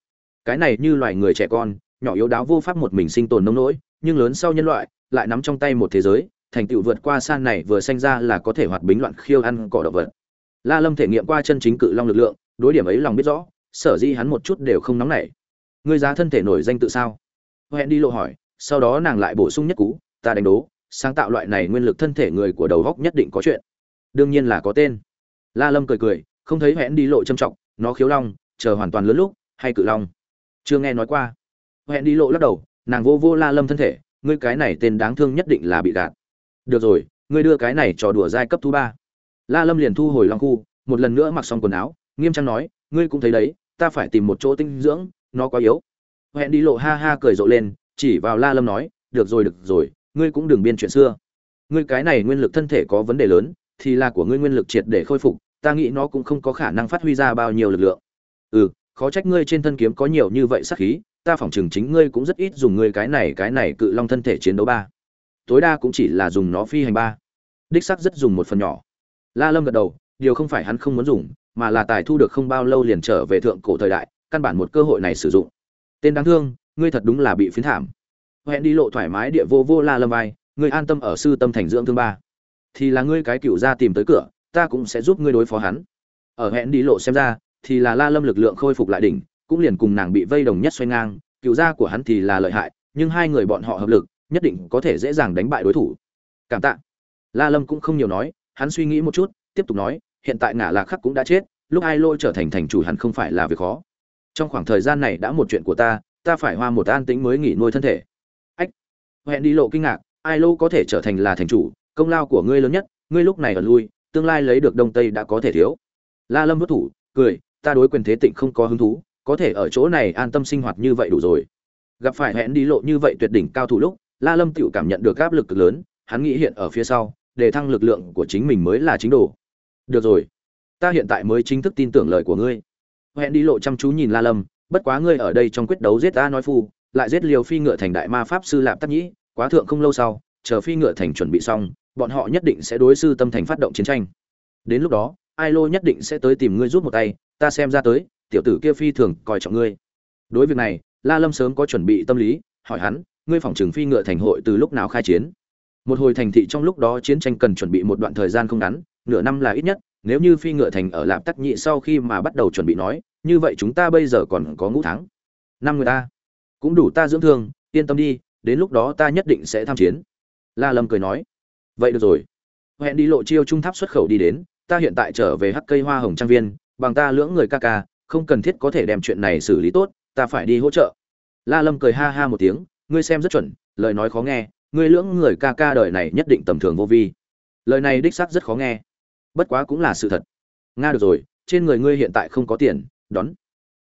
Cái này như loài người trẻ con, nhỏ yếu đáo vô pháp một mình sinh tồn nông nỗi, nhưng lớn sau nhân loại, lại nắm trong tay một thế giới, thành tựu vượt qua san này vừa sanh ra là có thể hoạt bính loạn khiêu ăn cỏ động vật. La lâm thể nghiệm qua chân chính cự long lực lượng, đối điểm ấy lòng biết rõ, sở dĩ hắn một chút đều không nóng nảy. Ngươi giá thân thể nổi danh tự sao? Hẹn đi lộ hỏi, sau đó nàng lại bổ sung nhất cú, ta đánh đố, sáng tạo loại này nguyên lực thân thể người của đầu góc nhất định có chuyện. Đương nhiên là có tên. La lâm cười cười không thấy hẹn đi lộ châm trọng, nó khiếu long, chờ hoàn toàn lớn lúc, hay cự long? Chưa nghe nói qua. Hẹn đi lộ lắc đầu, nàng vô vô la lâm thân thể, ngươi cái này tên đáng thương nhất định là bị gạt. Được rồi, ngươi đưa cái này trò đùa giai cấp thứ ba. La lâm liền thu hồi long khu, một lần nữa mặc xong quần áo, nghiêm trang nói, ngươi cũng thấy đấy, ta phải tìm một chỗ tinh dưỡng, nó quá yếu. Hẹn đi lộ ha ha cười rộ lên, chỉ vào la lâm nói, được rồi được rồi, ngươi cũng đừng biên chuyện xưa. Ngươi cái này nguyên lực thân thể có vấn đề lớn, thì là của ngươi nguyên lực triệt để khôi phục ta nghĩ nó cũng không có khả năng phát huy ra bao nhiêu lực lượng. Ừ khó trách ngươi trên thân kiếm có nhiều như vậy sát khí, ta phỏng chừng chính ngươi cũng rất ít dùng ngươi cái này cái này cự long thân thể chiến đấu ba. Tối đa cũng chỉ là dùng nó phi hành ba. Đích sắc rất dùng một phần nhỏ. La lâm gật đầu, điều không phải hắn không muốn dùng, mà là tài thu được không bao lâu liền trở về thượng cổ thời đại, căn bản một cơ hội này sử dụng. Tên đáng thương, ngươi thật đúng là bị phiến thảm. Hẹn đi lộ thoải mái địa vô vô la lâm vai, ngươi an tâm ở sư tâm thành dưỡng thương ba. Thì là ngươi cái cựu ra tìm tới cửa ta cũng sẽ giúp ngươi đối phó hắn. Ở hẹn đi lộ xem ra, thì là la lâm lực lượng khôi phục lại đỉnh, cũng liền cùng nàng bị vây đồng nhất xoay ngang, cựu gia của hắn thì là lợi hại, nhưng hai người bọn họ hợp lực, nhất định có thể dễ dàng đánh bại đối thủ. Cảm tạ. La lâm cũng không nhiều nói, hắn suy nghĩ một chút, tiếp tục nói, hiện tại ngả lạc khắc cũng đã chết, lúc ai lôi trở thành thành chủ hẳn không phải là việc khó. Trong khoảng thời gian này đã một chuyện của ta ta phải hoa một an tĩnh mới nghỉ nuôi thân thể. Ách. Hẹn đi lộ kinh ngạc, ai lô có thể trở thành là thành chủ, công lao của ngươi lớn nhất, ngươi lúc này ở lui tương lai lấy được đông tây đã có thể thiếu. La lâm vất thủ, cười, ta đối quyền thế tịnh không có hứng thú, có thể ở chỗ này an tâm sinh hoạt như vậy đủ rồi. Gặp phải hẹn đi lộ như vậy tuyệt đỉnh cao thủ lúc, la lâm tự cảm nhận được áp lực cực lớn, hắn nghĩ hiện ở phía sau, để thăng lực lượng của chính mình mới là chính đồ. Được rồi, ta hiện tại mới chính thức tin tưởng lời của ngươi. Hẹn đi lộ chăm chú nhìn la lâm, bất quá ngươi ở đây trong quyết đấu giết ta nói phu, lại giết liều phi ngựa thành đại ma pháp sư lạp tắc nhĩ, quá thượng không lâu sau, chờ phi ngựa thành chuẩn bị xong bọn họ nhất định sẽ đối sư tâm thành phát động chiến tranh. Đến lúc đó ai lô nhất định sẽ tới tìm ngươi rút một tay, ta xem ra tới, tiểu tử kia phi thường coi trọng ngươi. Đối việc này, la lâm sớm có chuẩn bị tâm lý, hỏi hắn, ngươi phòng trường phi ngựa thành hội từ lúc nào khai chiến? Một hồi thành thị trong lúc đó chiến tranh cần chuẩn bị một đoạn thời gian không ngắn, nửa năm là ít nhất, nếu như phi ngựa thành ở lạp tắc nhị sau khi mà bắt đầu chuẩn bị nói, như vậy chúng ta bây giờ còn có ngũ tháng. Năm người ta, cũng đủ ta dưỡng thương, yên tâm đi, đến lúc đó ta nhất định sẽ tham chiến. La lâm cười nói vậy được rồi. Hẹn đi lộ chiêu trung tháp xuất khẩu đi đến, ta hiện tại trở về hắc cây hoa hồng trang viên, bằng ta lưỡng người ca ca, không cần thiết có thể đem chuyện này xử lý tốt, ta phải đi hỗ trợ. La lâm cười ha ha một tiếng, ngươi xem rất chuẩn, lời nói khó nghe, ngươi lưỡng người ca ca đời này nhất định tầm thường vô vi. Lời này đích xác rất khó nghe. Bất quá cũng là sự thật. Nga được rồi, trên người ngươi hiện tại không có tiền, đón.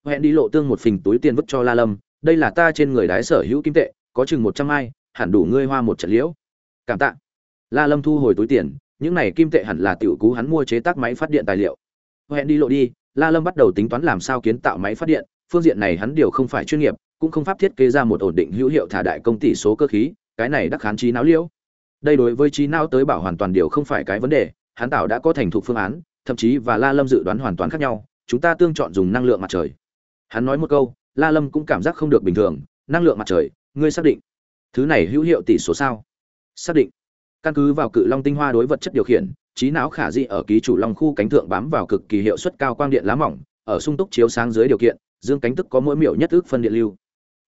Hẹn đi lộ tương một phình túi tiền vứt cho la lâm, đây là ta trên người đái sở hữu kim tệ, có chừng một trăm ai hẳn đủ ngươi hoa một trận liễu. Cảm tạ la lâm thu hồi túi tiền, những này kim tệ hẳn là tiểu cú hắn mua chế tác máy phát điện tài liệu. Hẹn đi lộ đi, la lâm bắt đầu tính toán làm sao kiến tạo máy phát điện, phương diện này hắn điều không phải chuyên nghiệp, cũng không pháp thiết kế ra một ổn định hữu hiệu thả đại công tỷ số cơ khí, cái này đắc khán trí não liễu. Đây đối với trí não tới bảo hoàn toàn điều không phải cái vấn đề, hắn tạo đã có thành thục phương án, thậm chí và la lâm dự đoán hoàn toàn khác nhau, chúng ta tương chọn dùng năng lượng mặt trời. Hắn nói một câu, la lâm cũng cảm giác không được bình thường, năng lượng mặt trời, ngươi xác định. Thứ này hữu hiệu tỷ số sao? Xác định căn cứ vào cự long tinh hoa đối vật chất điều khiển, trí não khả di ở ký chủ long khu cánh thượng bám vào cực kỳ hiệu suất cao quang điện lá mỏng, ở sung túc chiếu sáng dưới điều kiện, dương cánh tức có mỗi miểu nhất ước phân điện lưu.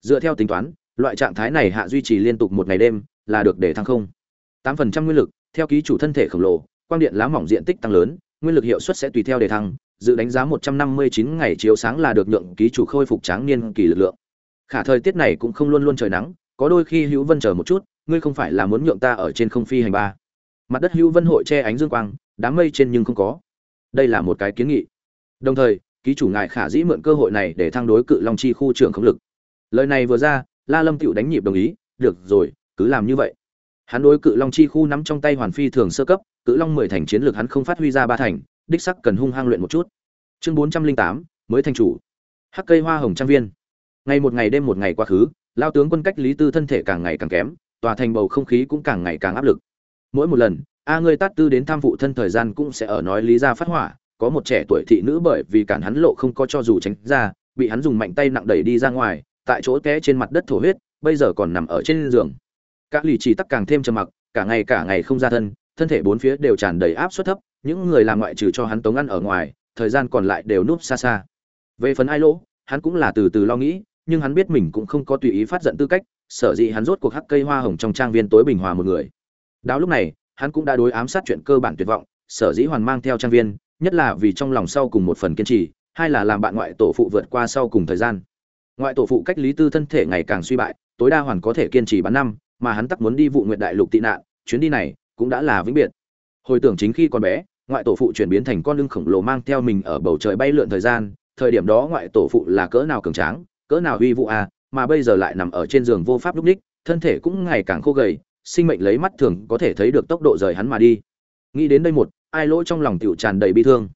Dựa theo tính toán, loại trạng thái này hạ duy trì liên tục một ngày đêm là được để thăng không. tám phần trăm nguyên lực, theo ký chủ thân thể khổng lồ, quang điện lá mỏng diện tích tăng lớn, nguyên lực hiệu suất sẽ tùy theo đề thăng, dự đánh giá một trăm năm mươi chín ngày chiếu sáng là được nhượng ký chủ khôi phục tráng niên kỳ lực lượng. Khả thời tiết này cũng không luôn luôn trời nắng, có đôi khi hữu vân chờ một chút ngươi không phải là muốn nhượng ta ở trên không phi hành ba. Mặt đất hữu vân hội che ánh dương quang, đám mây trên nhưng không có. Đây là một cái kiến nghị. Đồng thời, ký chủ ngài khả dĩ mượn cơ hội này để thăng đối cự long chi khu trưởng không lực. Lời này vừa ra, la lâm tựu đánh nhịp đồng ý, được rồi, cứ làm như vậy. Hắn đối cự long chi khu nắm trong tay hoàn phi thường sơ cấp, cự long mười thành chiến lược hắn không phát huy ra ba thành, đích sắc cần hung hăng luyện một chút. Chương bốn trăm linh tám, mới thành chủ. Hắc cây hoa hồng trang viên. Ngày một ngày đêm một ngày quá khứ, lao tướng quân cách lý tư thân thể càng ngày càng kém tòa thành bầu không khí cũng càng ngày càng áp lực. Mỗi một lần, a ngươi tát tư đến tham phụ thân thời gian cũng sẽ ở nói lý ra phát hỏa, có một trẻ tuổi thị nữ bởi vì cản hắn lộ không có cho dù tránh ra, bị hắn dùng mạnh tay nặng đẩy đi ra ngoài, tại chỗ té trên mặt đất thổ huyết, bây giờ còn nằm ở trên giường. Các lì chỉ tắc càng thêm trầm mặc, cả ngày cả ngày không ra thân thân thể bốn phía đều tràn đầy áp suất thấp, những người làm ngoại trừ cho hắn tống ăn ở ngoài, thời gian còn lại đều núp xa xa. Về phần ai lỗ, hắn cũng là từ từ lo nghĩ, nhưng hắn biết mình cũng không có tùy ý phát giận tư cách sở dĩ hắn rốt cuộc hắc cây hoa hồng trong trang viên tối bình hòa một người. Đáo lúc này, hắn cũng đã đối ám sát chuyện cơ bản tuyệt vọng, sở dĩ hoàn mang theo trang viên, nhất là vì trong lòng sau cùng một phần kiên trì, hai là làm bạn ngoại tổ phụ vượt qua sau cùng thời gian. Ngoại tổ phụ cách lý tư thân thể ngày càng suy bại, tối đa hoàn có thể kiên trì bán năm, mà hắn tắc muốn đi vụ nguyện đại lục tị nạn, chuyến đi này cũng đã là vĩnh biệt. Hồi tưởng chính khi còn bé, ngoại tổ phụ chuyển biến thành con lưng khổng lồ mang theo mình ở bầu trời bay lượn thời gian, thời điểm đó ngoại tổ phụ là cỡ nào cường tráng, cỡ nào uy vũ à mà bây giờ lại nằm ở trên giường vô pháp lúc ních, thân thể cũng ngày càng khô gầy, sinh mệnh lấy mắt thường có thể thấy được tốc độ rời hắn mà đi. Nghĩ đến đây một, ai lỗ trong lòng tiểu tràn đầy bi thương.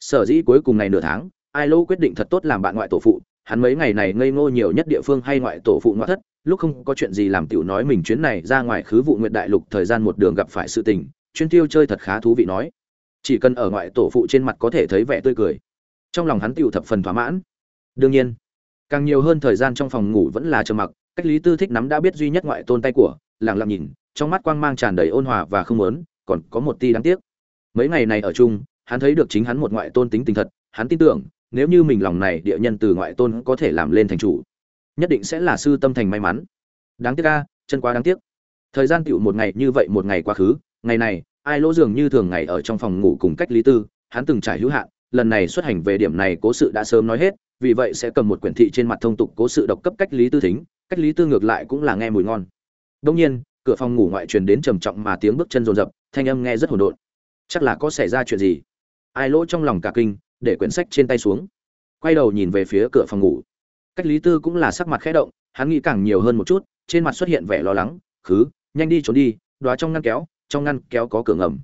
Sở dĩ cuối cùng ngày nửa tháng, ai lỗ quyết định thật tốt làm bạn ngoại tổ phụ, hắn mấy ngày này ngây ngô nhiều nhất địa phương hay ngoại tổ phụ ngoại thất, lúc không có chuyện gì làm tiểu nói mình chuyến này ra ngoài khứ vụ nguyện đại lục thời gian một đường gặp phải sự tình, chuyên tiêu chơi thật khá thú vị nói. Chỉ cần ở ngoại tổ phụ trên mặt có thể thấy vẻ tươi cười. Trong lòng hắn tiểu thập phần thỏa mãn. Đương nhiên càng nhiều hơn thời gian trong phòng ngủ vẫn là trầm mặc, cách lý tư thích nắm đã biết duy nhất ngoại tôn tay của lẳng lặng nhìn, trong mắt quang mang tràn đầy ôn hòa và không lớn còn có một ti đáng tiếc. Mấy ngày này ở chung, hắn thấy được chính hắn một ngoại tôn tính tình thật, hắn tin tưởng, nếu như mình lòng này địa nhân từ ngoại tôn có thể làm lên thành chủ, nhất định sẽ là sư tâm thành may mắn. Đáng tiếc ca chân quá đáng tiếc. Thời gian tựu một ngày như vậy một ngày quá khứ, ngày này, ai lỗ dường như thường ngày ở trong phòng ngủ cùng cách lý tư, hắn từng trải hữu hạn, lần này xuất hành về điểm này cố sự đã sớm nói hết vì vậy sẽ cầm một quyển thị trên mặt thông tục cố sự độc cấp cách lý tư thính, cách lý tư ngược lại cũng là nghe mùi ngon. Đông nhiên, cửa phòng ngủ ngoại truyền đến trầm trọng mà tiếng bước chân rồn rập thanh âm nghe rất hỗn độn. Chắc là có xảy ra chuyện gì? Ai lỗ trong lòng cả kinh, để quyển sách trên tay xuống. Quay đầu nhìn về phía cửa phòng ngủ. Cách lý tư cũng là sắc mặt khẽ động, hắn nghĩ càng nhiều hơn một chút, trên mặt xuất hiện vẻ lo lắng, khứ, nhanh đi trốn đi đoá trong ngăn kéo, trong ngăn kéo có cửa ngầm.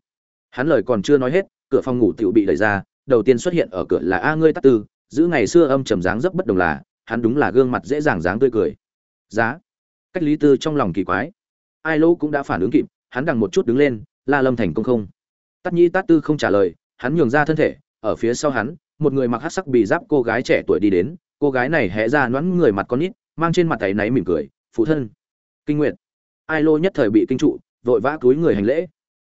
Hắn lời còn chưa nói hết, cửa phòng ngủ tựu bị đẩy ra, đầu tiên xuất hiện ở cửa là a ngươi tắc tư giữ ngày xưa âm trầm dáng rất bất đồng là, hắn đúng là gương mặt dễ dàng dáng tươi cười. Giá. Cách lý tư trong lòng kỳ quái. Ai lỗ cũng đã phản ứng kịp, hắn đằng một chút đứng lên, la lâm thành công không? Tắt nhi tát tư không trả lời, hắn nhường ra thân thể, ở phía sau hắn, một người mặc hát sắc bị giáp cô gái trẻ tuổi đi đến, cô gái này hé ra nhoãn người mặt con nít, mang trên mặt tay náy mỉm cười, phụ thân. Kinh nguyện ai lô nhất thời bị kinh trụ, vội vã túi người hành lễ.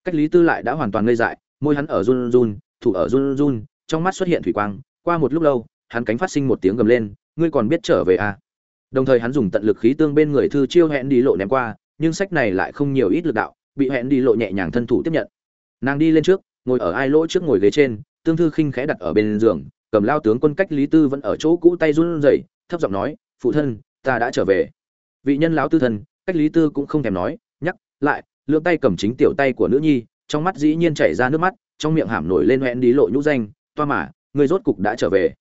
Cách lý tư lại đã hoàn toàn ngây dại, môi hắn ở run run, thủ ở run run, trong mắt xuất hiện thủy quang qua một lúc lâu, hắn cánh phát sinh một tiếng gầm lên, ngươi còn biết trở về à? Đồng thời hắn dùng tận lực khí tương bên người thư chiêu hẹn đi lộ ném qua, nhưng sách này lại không nhiều ít lực đạo, bị hẹn đi lộ nhẹ nhàng thân thủ tiếp nhận. Nàng đi lên trước, ngồi ở ai lỗ trước ngồi ghế trên, tương thư khinh khẽ đặt ở bên giường, cầm lao tướng quân cách lý tư vẫn ở chỗ cũ tay run rẩy, thấp giọng nói, phụ thân, ta đã trở về. Vị nhân lão tư thân cách lý tư cũng không thèm nói, nhắc lại lượng tay cầm chính tiểu tay của nữ nhi, trong mắt dĩ nhiên chảy ra nước mắt, trong miệng hàm nổi lên hoẹn đi lộ nhũ danh, toa mà Ngươi rốt cục đã trở về.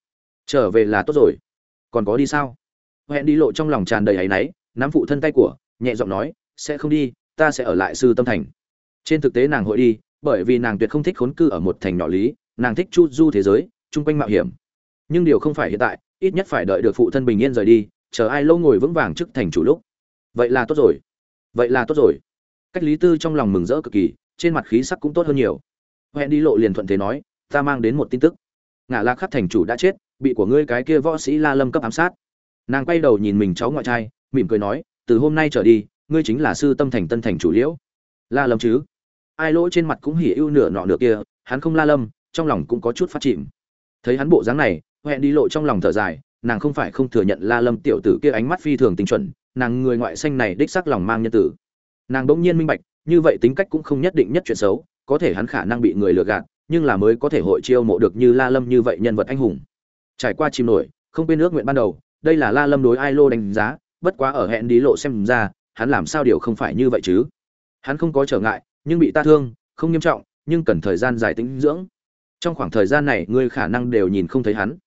Trở về là tốt rồi. Còn có đi sao? Hẹn đi lộ trong lòng tràn đầy áy náy, nắm phụ thân tay của, nhẹ giọng nói, sẽ không đi, ta sẽ ở lại sư tâm thành. Trên thực tế nàng hội đi, bởi vì nàng tuyệt không thích khốn cư ở một thành nhỏ lý, nàng thích chu du thế giới, chung quanh mạo hiểm. Nhưng điều không phải hiện tại, ít nhất phải đợi được phụ thân bình yên rời đi, chờ ai lâu ngồi vững vàng trước thành chủ lúc. Vậy là tốt rồi. Vậy là tốt rồi. Cách lý tư trong lòng mừng rỡ cực kỳ, trên mặt khí sắc cũng tốt hơn nhiều. Hẹn đi lộ liền thuận thế nói, ta mang đến một tin tức ngã lạc khắc thành chủ đã chết, bị của ngươi cái kia võ sĩ la lâm cấp ám sát. Nàng quay đầu nhìn mình cháu ngoại trai, mỉm cười nói, từ hôm nay trở đi, ngươi chính là sư tâm thành tân thành chủ liễu. La lâm chứ? Ai lỗ trên mặt cũng hỉ ưu nửa nọ nửa kia, hắn không la lâm, trong lòng cũng có chút phát chìm. Thấy hắn bộ dáng này hẹn đi lộ trong lòng thở dài, nàng không phải không thừa nhận la lâm tiểu tử kia ánh mắt phi thường tinh chuẩn, nàng người ngoại xanh này đích xác lòng mang nhân tử. Nàng bỗng nhiên minh bạch, như vậy tính cách cũng không nhất định nhất chuyện xấu, có thể hắn khả năng bị người lừa gạt nhưng là mới có thể hội chiêu mộ được như la lâm như vậy nhân vật anh hùng. Trải qua chìm nổi, không quên ước nguyện ban đầu, đây là la lâm đối ai lô đánh giá, bất quá ở hẹn đi lộ xem ra, hắn làm sao điều không phải như vậy chứ? Hắn không có trở ngại, nhưng bị ta thương, không nghiêm trọng, nhưng cần thời gian dài tĩnh dưỡng. Trong khoảng thời gian này, ngươi khả năng đều nhìn không thấy hắn.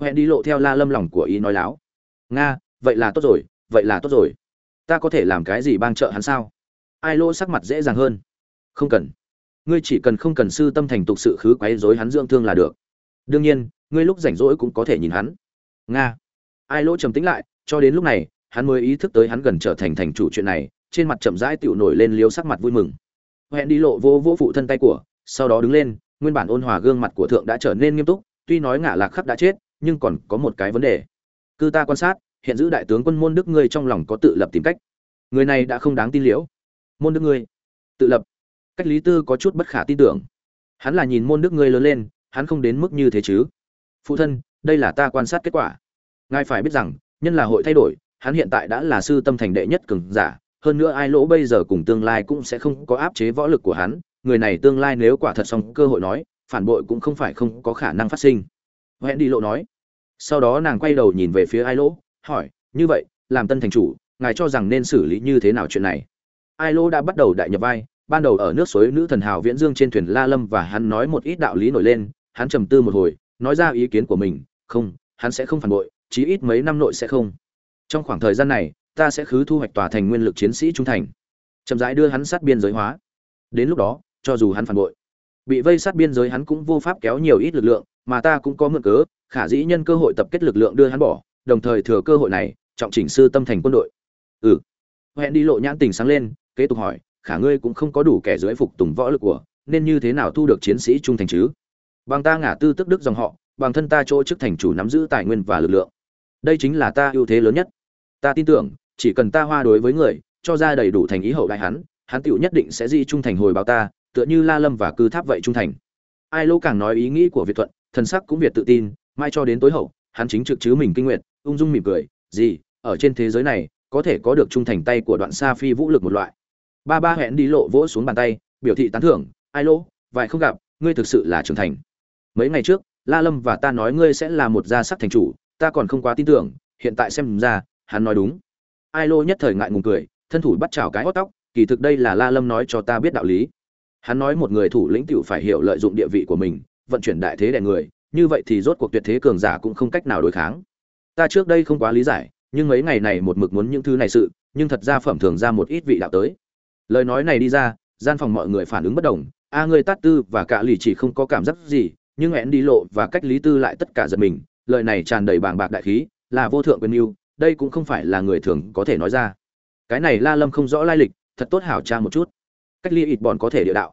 Hẹn đi lộ theo la lâm lòng của ý nói láo. Nga, vậy là tốt rồi, vậy là tốt rồi. Ta có thể làm cái gì bang trợ hắn sao? Ai lô sắc mặt dễ dàng hơn. Không cần ngươi chỉ cần không cần sư tâm thành tục sự khứ quấy rối hắn dưỡng thương là được. Đương nhiên, ngươi lúc rảnh rỗi cũng có thể nhìn hắn. Nga. Ai lỗ trầm tĩnh lại, cho đến lúc này, hắn mới ý thức tới hắn gần trở thành thành chủ chuyện này, trên mặt chậm rãi tựu nổi lên liếu sắc mặt vui mừng. Hẹn đi lộ vô vô phụ thân tay của, sau đó đứng lên, nguyên bản ôn hòa gương mặt của thượng đã trở nên nghiêm túc, tuy nói ngã lạc khắp đã chết, nhưng còn có một cái vấn đề. Cư ta quan sát, hiện giữ đại tướng quân môn đức ngươi trong lòng có tự lập tìm cách. Người này đã không đáng tin liễu. Môn đức ngươi. Tự lập cách lý tư có chút bất khả tin tưởng. Hắn là nhìn môn đức ngươi lớn lên, hắn không đến mức như thế chứ. Phụ thân, đây là ta quan sát kết quả. Ngài phải biết rằng, nhân là hội thay đổi, hắn hiện tại đã là sư tâm thành đệ nhất cường giả, hơn nữa ai lỗ bây giờ cùng tương lai cũng sẽ không có áp chế võ lực của hắn. Người này tương lai nếu quả thật xong cơ hội nói, phản bội cũng không phải không có khả năng phát sinh. Hẹn đi lộ nói. Sau đó nàng quay đầu nhìn về phía ai lỗ, hỏi, như vậy, làm tân thành chủ, ngài cho rằng nên xử lý như thế nào chuyện này? Ai lỗ đã bắt đầu đại nhập vai ban đầu ở nước suối nữ thần hào viễn dương trên thuyền la lâm và hắn nói một ít đạo lý nổi lên, hắn trầm tư một hồi, nói ra ý kiến của mình, không, hắn sẽ không phản bội, chí ít mấy năm nội sẽ không. Trong khoảng thời gian này, ta sẽ khứ thu hoạch tòa thành nguyên lực chiến sĩ trung thành. Chậm rãi đưa hắn sát biên giới hóa. Đến lúc đó, cho dù hắn phản bội, bị vây sát biên giới hắn cũng vô pháp kéo nhiều ít lực lượng, mà ta cũng có mượn cớ, khả dĩ nhân cơ hội tập kết lực lượng đưa hắn bỏ, đồng thời thừa cơ hội này, trọng chỉnh sư tâm thành quân đội. Ừ. Hẹn đi lộ nhãn tình sáng lên, kế tục hỏi khả ngươi cũng không có đủ kẻ dưới phục tùng võ lực của, nên như thế nào thu được chiến sĩ trung thành chứ? Bằng ta ngả tư tức đức dòng họ, bằng thân ta chỗ chức thành chủ nắm giữ tài nguyên và lực lượng. Đây chính là ta ưu thế lớn nhất. Ta tin tưởng, chỉ cần ta hoa đối với người, cho ra đầy đủ thành ý hậu đại hắn hắn tựu nhất định sẽ di trung thành hồi báo ta, tựa như la lâm và cư tháp vậy trung thành. Ai lỗ càng nói ý nghĩ của việt thuận, thần sắc cũng việt tự tin, mai cho đến tối hậu, hắn chính trực chứ mình kinh nguyện ung dung mỉm cười, gì, ở trên thế giới này, có thể có được trung thành tay của đoạn xa phi vũ lực một loại ba ba hẹn đi lộ vỗ xuống bàn tay, biểu thị tán thưởng, ai lỗ, vài không gặp, ngươi thực sự là trưởng thành. Mấy ngày trước, la lâm và ta nói ngươi sẽ là một gia sắc thành chủ, ta còn không quá tin tưởng, hiện tại xem ra, hắn nói đúng. Ai lô nhất thời ngại ngùng cười, thân thủ bắt chảo cái hót tóc, kỳ thực đây là la lâm nói cho ta biết đạo lý. Hắn nói một người thủ lĩnh tiểu phải hiểu lợi dụng địa vị của mình, vận chuyển đại thế đè người, như vậy thì rốt cuộc tuyệt thế cường giả cũng không cách nào đối kháng. Ta trước đây không quá lý giải, nhưng mấy ngày này một mực muốn những thứ này sự, nhưng thật ra phẩm thường ra một ít vị đạo tới lời nói này đi ra, gian phòng mọi người phản ứng bất đồng, a người tát tư và cả lì chỉ không có cảm giác gì, nhưng hẹn đi lộ và cách lý tư lại tất cả giật mình, lời này tràn đầy bàng bạc đại khí, là vô thượng quyền yêu, đây cũng không phải là người thường có thể nói ra. Cái này la lâm không rõ lai lịch, thật tốt hảo tra một chút. Cách ly ít bọn có thể địa đạo.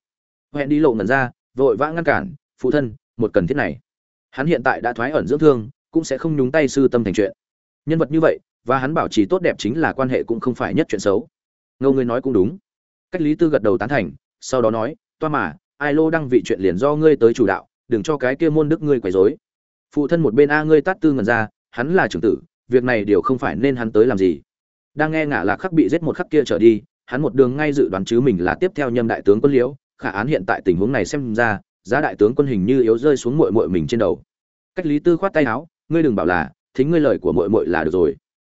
Hẹn đi lộ ngần ra, vội vã ngăn cản, phụ thân, một cần thiết này. Hắn hiện tại đã thoái ẩn dưỡng thương, cũng sẽ không nhúng tay sư tâm thành chuyện. Nhân vật như vậy, và hắn bảo trì tốt đẹp chính là quan hệ cũng không phải nhất chuyện xấu. Ngâu ngươi nói cũng đúng cách lý tư gật đầu tán thành, sau đó nói, toa mà, ai lô đăng vị chuyện liền do ngươi tới chủ đạo, đừng cho cái kia môn đức ngươi quấy rối. Phụ thân một bên a ngươi tát tư ngần ra, hắn là trưởng tử, việc này đều không phải nên hắn tới làm gì. Đang nghe ngả lạc khắc bị giết một khắc kia trở đi, hắn một đường ngay dự đoán chứ mình là tiếp theo nhâm đại tướng quân liễu, khả án hiện tại tình huống này xem ra, giá đại tướng quân hình như yếu rơi xuống muội muội mình trên đầu. Cách lý tư khoát tay áo, ngươi đừng bảo là, thính ngươi lời của muội muội là được rồi.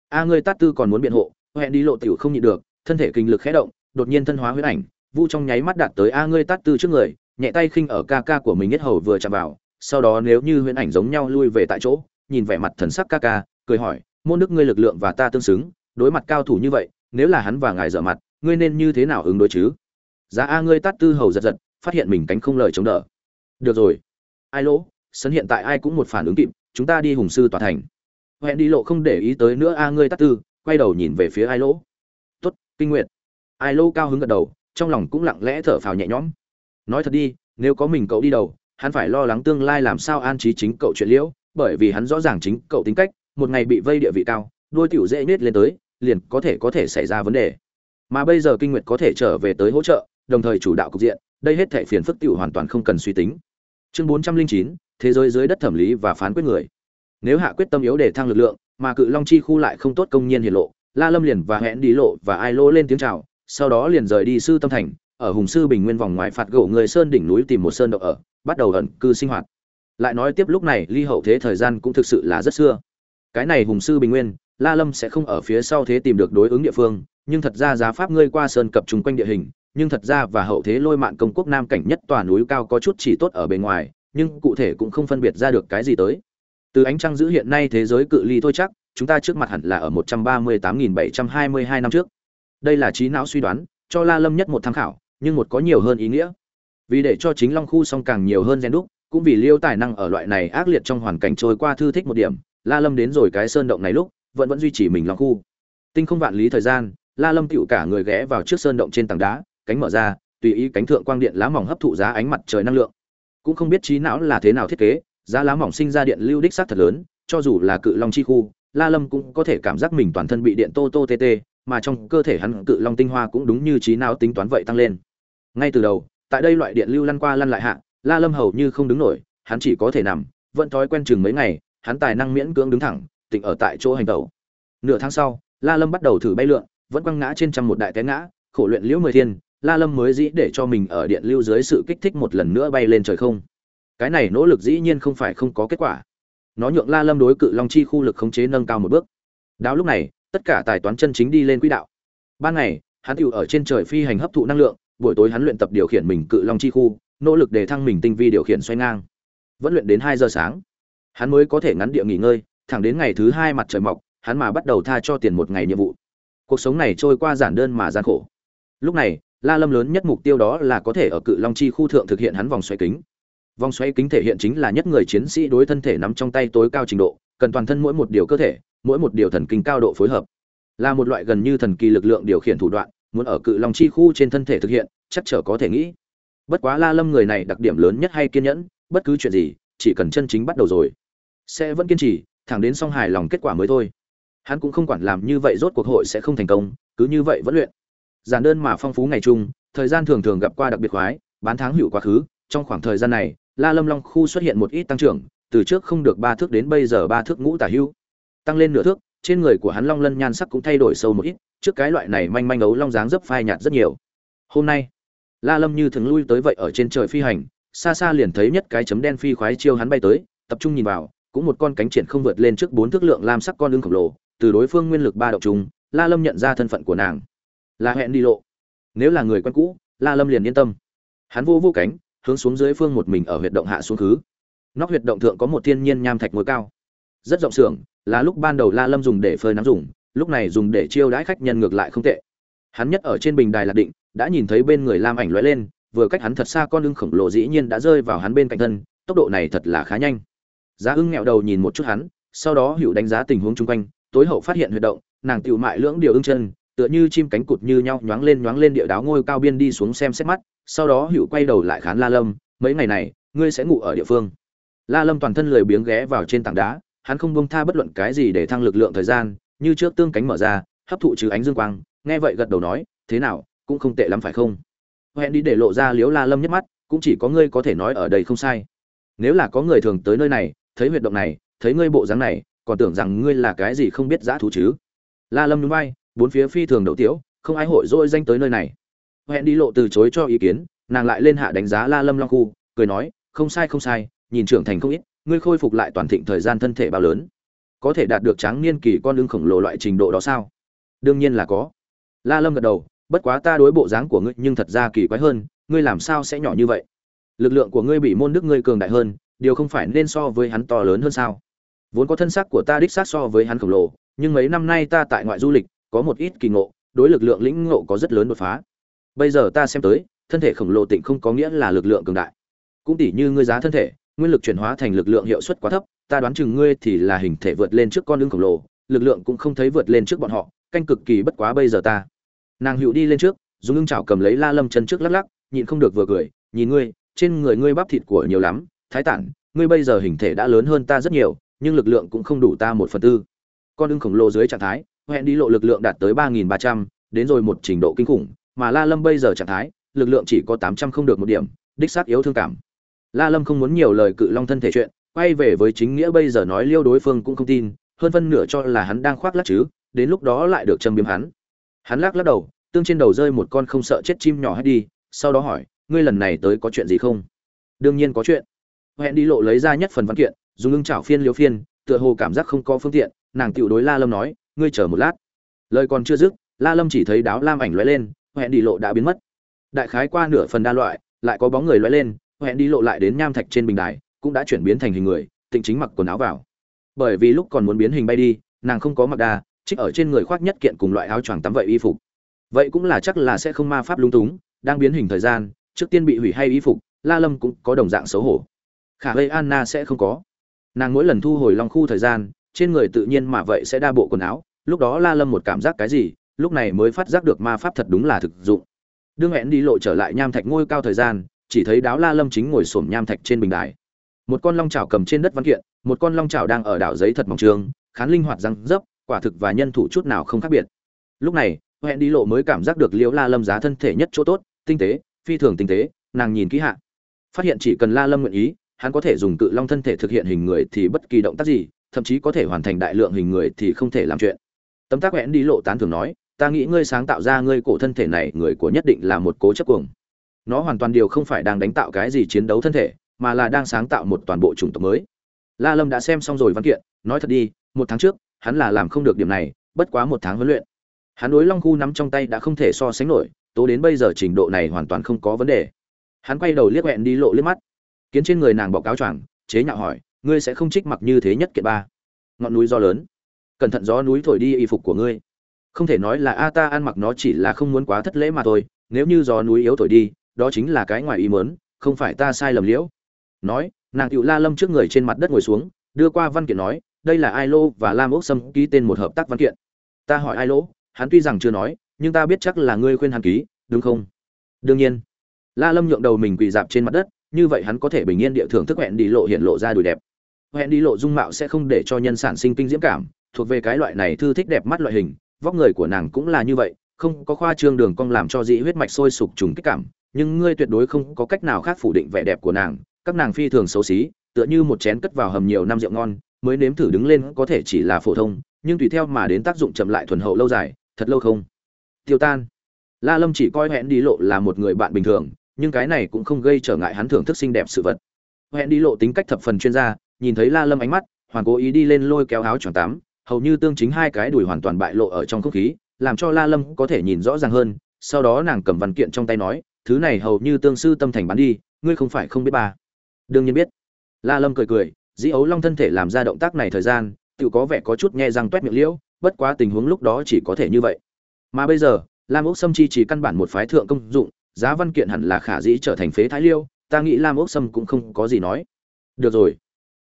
A ngươi tát tư còn muốn biện hộ hẹn đi lộ tiểu không nhịn được, thân thể kinh lực khẽ động đột nhiên thân hóa huyết ảnh, vu trong nháy mắt đạt tới a ngươi tát tư trước người, nhẹ tay khinh ở ca ca của mình nhất hầu vừa chạm vào, sau đó nếu như huyễn ảnh giống nhau lui về tại chỗ, nhìn vẻ mặt thần sắc ca ca, cười hỏi, môn đức ngươi lực lượng và ta tương xứng, đối mặt cao thủ như vậy, nếu là hắn và ngài dở mặt, ngươi nên như thế nào ứng đối chứ? Giá a ngươi tát tư hầu giật giật, phát hiện mình cánh không lời chống đỡ. Được rồi. Ai lỗ? Sân hiện tại ai cũng một phản ứng kịp, chúng ta đi hùng sư tòa thành. Hẹn đi lộ không để ý tới nữa a ngươi tát tư, quay đầu nhìn về phía ai lỗ. Tốt, kinh nguyệt ai lô cao hứng gật đầu, trong lòng cũng lặng lẽ thở phào nhẹ nhõm. Nói thật đi, nếu có mình cậu đi đầu, hắn phải lo lắng tương lai làm sao an trí chính cậu chuyện liễu, bởi vì hắn rõ ràng chính cậu tính cách, một ngày bị vây địa vị cao đôi tiểu dễ nết lên tới, liền có thể có thể xảy ra vấn đề. Mà bây giờ kinh nguyệt có thể trở về tới hỗ trợ, đồng thời chủ đạo cục diện, đây hết thể phiền phức tiểu hoàn toàn không cần suy tính. Chương bốn trăm linh chín, thế giới dưới đất thẩm lý và phán quyết người. Nếu hạ quyết tâm yếu để thăng lực lượng, mà cự long chi khu lại không tốt công nhiên hiển lộ, la lâm liền và hẹn đi lộ và ai lỗ lên tiếng chào sau đó liền rời đi sư tâm thành, ở hùng sư bình nguyên vòng ngoài phạt gỗ người sơn đỉnh núi tìm một sơn động ở, bắt đầu ẩn cư sinh hoạt. Lại nói tiếp lúc này, ly hậu thế thời gian cũng thực sự là rất xưa. Cái này hùng sư bình nguyên, la lâm sẽ không ở phía sau thế tìm được đối ứng địa phương, nhưng thật ra giá pháp ngươi qua sơn cập chung quanh địa hình, nhưng thật ra và hậu thế lôi mạn công quốc nam cảnh nhất tòa núi cao có chút chỉ tốt ở bề ngoài, nhưng cụ thể cũng không phân biệt ra được cái gì tới. Từ ánh trăng giữ hiện nay thế giới cự ly thôi chắc, chúng ta trước mặt hẳn là ở 138.722 năm trước đây là trí não suy đoán, cho la lâm nhất một tham khảo, nhưng một có nhiều hơn ý nghĩa. Vì để cho chính long khu song càng nhiều hơn gen đúc, cũng vì liêu tài năng ở loại này ác liệt trong hoàn cảnh trôi qua thư thích một điểm, la lâm đến rồi cái sơn động này lúc, vẫn vẫn duy trì mình long khu. Tinh không vạn lý thời gian, la lâm tựu cả người ghé vào trước sơn động trên tảng đá, cánh mở ra, tùy ý cánh thượng quang điện lá mỏng hấp thụ giá ánh mặt trời năng lượng. Cũng không biết trí não là thế nào thiết kế, giá lá mỏng sinh ra điện lưu đích sát thật lớn, cho dù là cự long chi khu, la lâm cũng có thể cảm giác mình toàn thân bị điện tô tô tê tê mà trong cơ thể hắn cự long tinh hoa cũng đúng như trí não tính toán vậy tăng lên. Ngay từ đầu, tại đây loại điện lưu lăn qua lăn lại hạ, la lâm hầu như không đứng nổi, hắn chỉ có thể nằm, vẫn thói quen chừng mấy ngày, hắn tài năng miễn cưỡng đứng thẳng tỉnh ở tại chỗ hành tẩu. Nửa tháng sau, la lâm bắt đầu thử bay lượn, vẫn quăng ngã trên trăm một đại té ngã, khổ luyện liễu mười thiên, la lâm mới dĩ để cho mình ở điện lưu dưới sự kích thích một lần nữa bay lên trời không. Cái này nỗ lực dĩ nhiên không phải không có kết quả. Nó nhượng la lâm đối cự long chi khu lực khống chế nâng cao một bước. Đáo lúc này tất cả tài toán chân chính đi lên quỹ đạo. Ban ngày, hắn tựu ở trên trời phi hành hấp thụ năng lượng, buổi tối hắn luyện tập điều khiển mình cự long chi khu, nỗ lực để thăng mình tinh vi điều khiển xoay ngang. Vẫn luyện đến hai giờ sáng, hắn mới có thể ngắn địa nghỉ ngơi, thẳng đến ngày thứ hai mặt trời mọc, hắn mà bắt đầu tha cho tiền một ngày nhiệm vụ. Cuộc sống này trôi qua giản đơn mà gian khổ. Lúc này, la lâm lớn nhất mục tiêu đó là có thể ở cự long chi khu thượng thực hiện hắn vòng xoay kính. Vòng xoay kính thể hiện chính là nhất người chiến sĩ đối thân thể nắm trong tay tối cao trình độ cần toàn thân mỗi một điều cơ thể, mỗi một điều thần kinh cao độ phối hợp. Là một loại gần như thần kỳ lực lượng điều khiển thủ đoạn, muốn ở cự long chi khu trên thân thể thực hiện, chắc chở có thể nghĩ. Bất quá la lâm người này đặc điểm lớn nhất hay kiên nhẫn, bất cứ chuyện gì, chỉ cần chân chính bắt đầu rồi, sẽ vẫn kiên trì, thẳng đến xong hài lòng kết quả mới thôi. Hắn cũng không quản làm như vậy rốt cuộc hội sẽ không thành công, cứ như vậy vẫn luyện. Giản đơn mà phong phú ngày chung, thời gian thường thường gặp qua đặc biệt khoái, bán tháng hữu quá khứ, trong khoảng thời gian này, la lâm long khu xuất hiện một ít tăng trưởng từ trước không được ba thước đến bây giờ ba thước ngũ tả hưu, tăng lên nửa thước trên người của hắn long lân nhan sắc cũng thay đổi sâu một ít trước cái loại này manh manh ấu long dáng dấp phai nhạt rất nhiều. Hôm nay la lâm như thường lui tới vậy ở trên trời phi hành xa xa liền thấy nhất cái chấm đen phi khoái chiêu hắn bay tới tập trung nhìn vào cũng một con cánh triển không vượt lên trước bốn thước lượng lam sắc con lưng khổng lồ từ đối phương nguyên lực ba động chúng la lâm nhận ra thân phận của nàng. Là hẹn đi lộ. Nếu là người quen cũ la lâm liền yên tâm. Hắn vô vô cánh hướng xuống dưới phương một mình ở huyệt động hạ xuống khứ nóc huyệt động thượng có một thiên nhiên nham thạch ngồi cao. Rất rộng xưởng, là lúc ban đầu la lâm dùng để phơi nắng dùng, lúc này dùng để chiêu đãi khách nhân ngược lại không tệ. Hắn nhất ở trên bình đài lạc định, đã nhìn thấy bên người lam ảnh lóe lên, vừa cách hắn thật xa con ưng khổng lồ dĩ nhiên đã rơi vào hắn bên cạnh thân, tốc độ này thật là khá nhanh. Giá ưng nghẹo đầu nhìn một chút hắn, sau đó hữu đánh giá tình huống chung quanh, tối hậu phát hiện huyệt động, nàng tiểu mại lưỡng điều ưng chân, tựa như chim cánh cụt như nhau nhoáng lên nhoáng lên địa đáo ngôi cao biên đi xuống xem xét mắt, sau đó hữu quay đầu lại khán la lâm, mấy ngày này, ngươi sẽ ngủ ở địa phương? La lâm toàn thân lười biếng ghé vào trên tảng đá hắn không buông tha bất luận cái gì để thăng lực lượng thời gian như trước tương cánh mở ra hấp thụ trừ ánh dương quang nghe vậy gật đầu nói thế nào cũng không tệ lắm phải không? Hẹn đi để lộ ra liếu la lâm nhất mắt cũng chỉ có ngươi có thể nói ở đây không sai. Nếu là có người thường tới nơi này thấy huyệt động này thấy ngươi bộ dáng này còn tưởng rằng ngươi là cái gì không biết dã thú chứ? La lâm nhún vai, bốn phía phi thường đậu tiếu không ai hội dỗi danh tới nơi này. Hẹn đi lộ từ chối cho ý kiến nàng lại lên hạ đánh giá la lâm long khu cười nói không sai không sai nhìn trưởng thành không ít, ngươi khôi phục lại toàn thịnh thời gian thân thể bao lớn? Có thể đạt được tráng niên kỳ con lưng khổng lồ loại trình độ đó sao? Đương nhiên là có. La lâm gật đầu, bất quá ta đối bộ dáng của ngươi nhưng thật ra kỳ quái hơn, ngươi làm sao sẽ nhỏ như vậy? Lực lượng của ngươi bị môn đức ngươi cường đại hơn, điều không phải nên so với hắn to lớn hơn sao? Vốn có thân xác của ta đích xác so với hắn khổng lồ, nhưng mấy năm nay ta tại ngoại du lịch, có một ít kỳ ngộ, đối lực lượng lĩnh ngộ có rất lớn đột phá. Bây giờ ta xem tới, thân thể khổng lồ tịnh không có nghĩa là lực lượng cường đại. Cũng tỉ như ngươi giá thân thể nguyên lực chuyển hóa thành lực lượng hiệu suất quá thấp, ta đoán chừng ngươi thì là hình thể vượt lên trước con lưng khổng lồ, lực lượng cũng không thấy vượt lên trước bọn họ, canh cực kỳ bất quá bây giờ ta. Nàng hữu đi lên trước, dùng lưng chảo cầm lấy la lâm chân trước lắc lắc, nhịn không được vừa cười, nhìn ngươi, trên người ngươi bắp thịt của nhiều lắm, thái tản, ngươi bây giờ hình thể đã lớn hơn ta rất nhiều, nhưng lực lượng cũng không đủ ta một phần tư. Con ưng khổng lồ dưới trạng thái, hẹn đi lộ lực lượng đạt tới ba nghìn ba trăm, đến rồi một trình độ kinh khủng, mà la lâm bây giờ trạng thái, lực lượng chỉ có tám trăm không được một điểm, đích xác yếu thương cảm la lâm không muốn nhiều lời cự long thân thể chuyện, quay về với chính nghĩa bây giờ nói liêu đối phương cũng không tin, hơn phân nửa cho là hắn đang khoác lác chứ, đến lúc đó lại được châm biếm hắn. Hắn lắc lắc đầu, tương trên đầu rơi một con không sợ chết chim nhỏ hết đi, sau đó hỏi, ngươi lần này tới có chuyện gì không? Đương nhiên có chuyện. Hẹn đi lộ lấy ra nhất phần văn kiện, dùng lưng chảo phiên liêu phiên, tựa hồ cảm giác không có phương tiện, nàng tiểu đối la lâm nói, ngươi chờ một lát. Lời còn chưa dứt, la lâm chỉ thấy đáo lam ảnh lóe lên, hẹn đi lộ đã biến mất. Đại khái qua nửa phần đa loại, lại có bóng người lóe lên hẹn đi lộ lại đến nham thạch trên bình đài, cũng đã chuyển biến thành hình người tịnh chính mặc quần áo vào. Bởi vì lúc còn muốn biến hình bay đi, nàng không có mặc đa, trích ở trên người khoác nhất kiện cùng loại áo choàng tắm vậy y phục. Vậy cũng là chắc là sẽ không ma pháp lung túng, đang biến hình thời gian, trước tiên bị hủy hay y phục, la lâm cũng có đồng dạng xấu hổ. Khả gây anna sẽ không có. Nàng mỗi lần thu hồi long khu thời gian, trên người tự nhiên mà vậy sẽ đa bộ quần áo, lúc đó la lâm một cảm giác cái gì, lúc này mới phát giác được ma pháp thật đúng là thực dụng. Đương hẹn đi lộ trở lại nham thạch ngôi cao thời gian chỉ thấy đáo la lâm chính ngồi xổm nham thạch trên bình đài. Một con long chảo cầm trên đất văn kiện, một con long chảo đang ở đảo giấy thật mỏng trường, khán linh hoạt răng dấp, quả thực và nhân thủ chút nào không khác biệt. Lúc này hẹn đi lộ mới cảm giác được liễu la lâm giá thân thể nhất chỗ tốt, tinh tế, phi thường tinh tế, nàng nhìn kỹ hạ. Phát hiện chỉ cần la lâm nguyện ý, hắn có thể dùng cự long thân thể thực hiện hình người thì bất kỳ động tác gì, thậm chí có thể hoàn thành đại lượng hình người thì không thể làm chuyện. Tấm tác hẹn đi lộ tán thường nói, ta nghĩ ngươi sáng tạo ra ngươi cổ thân thể này, người của nhất định là một cố chấp cuồng nó hoàn toàn điều không phải đang đánh tạo cái gì chiến đấu thân thể, mà là đang sáng tạo một toàn bộ chủng tộc mới. La lâm đã xem xong rồi văn kiện, nói thật đi, một tháng trước, hắn là làm không được điểm này, bất quá một tháng huấn luyện. Hắn đối long khu nắm trong tay đã không thể so sánh nổi, tố đến bây giờ trình độ này hoàn toàn không có vấn đề. Hắn quay đầu liếc hẹn đi lộ liếc mắt. Kiến trên người nàng bọc áo choàng, chế nhạo hỏi, ngươi sẽ không trích mặc như thế nhất kiện ba? Ngọn núi do lớn. Cẩn thận gió núi thổi đi y phục của ngươi. Không thể nói là, a, ta ăn mặc nó chỉ là không muốn quá thất lễ mà thôi, nếu như gió núi yếu thổi đi đó chính là cái ngoài ý mớn không phải ta sai lầm liễu. Nói, nàng cựu la lâm trước người trên mặt đất ngồi xuống, đưa qua văn kiện nói, đây là ai lô và lam ốc sâm ký tên một hợp tác văn kiện. Ta hỏi ai lỗ hắn tuy rằng chưa nói, nhưng ta biết chắc là ngươi khuyên hắn ký, đúng không? Đương nhiên. La lâm nhượng đầu mình quỳ dạp trên mặt đất, như vậy hắn có thể bình yên địa thưởng thức hẹn đi lộ hiện lộ ra đùi đẹp. Hẹn đi lộ dung mạo sẽ không để cho nhân sản sinh kinh diễm cảm, thuộc về cái loại này thư thích đẹp mắt loại hình, vóc người của nàng cũng là như vậy, không có khoa trương đường cong làm cho dĩ huyết mạch sôi sục trùng kích cảm nhưng ngươi tuyệt đối không có cách nào khác phủ định vẻ đẹp của nàng, các nàng phi thường xấu xí, tựa như một chén cất vào hầm nhiều năm rượu ngon, mới nếm thử đứng lên có thể chỉ là phổ thông, nhưng tùy theo mà đến tác dụng chậm lại thuần hậu lâu dài, thật lâu không? Tiêu tan. La lâm chỉ coi hẹn đi lộ là một người bạn bình thường, nhưng cái này cũng không gây trở ngại hắn thưởng thức xinh đẹp sự vật. Hẹn đi lộ tính cách thập phần chuyên gia, nhìn thấy la lâm ánh mắt hoàn cố ý đi lên lôi kéo áo choàng tắm, hầu như tương chính hai cái đùi hoàn toàn bại lộ ở trong không khí, làm cho la lâm có thể nhìn rõ ràng hơn, sau đó nàng cầm văn kiện trong tay nói thứ này hầu như tương sư tâm thành bán đi, ngươi không phải không biết ba. Đương nhiên biết. La lâm cười cười, dĩ ấu long thân thể làm ra động tác này thời gian, tự có vẻ có chút nghe răng toét miệng liễu, bất quá tình huống lúc đó chỉ có thể như vậy. Mà bây giờ, lam ốc sâm chi chỉ căn bản một phái thượng công dụng, giá văn kiện hẳn là khả dĩ trở thành phế thái liêu, ta nghĩ lam ốc sâm cũng không có gì nói. Được rồi.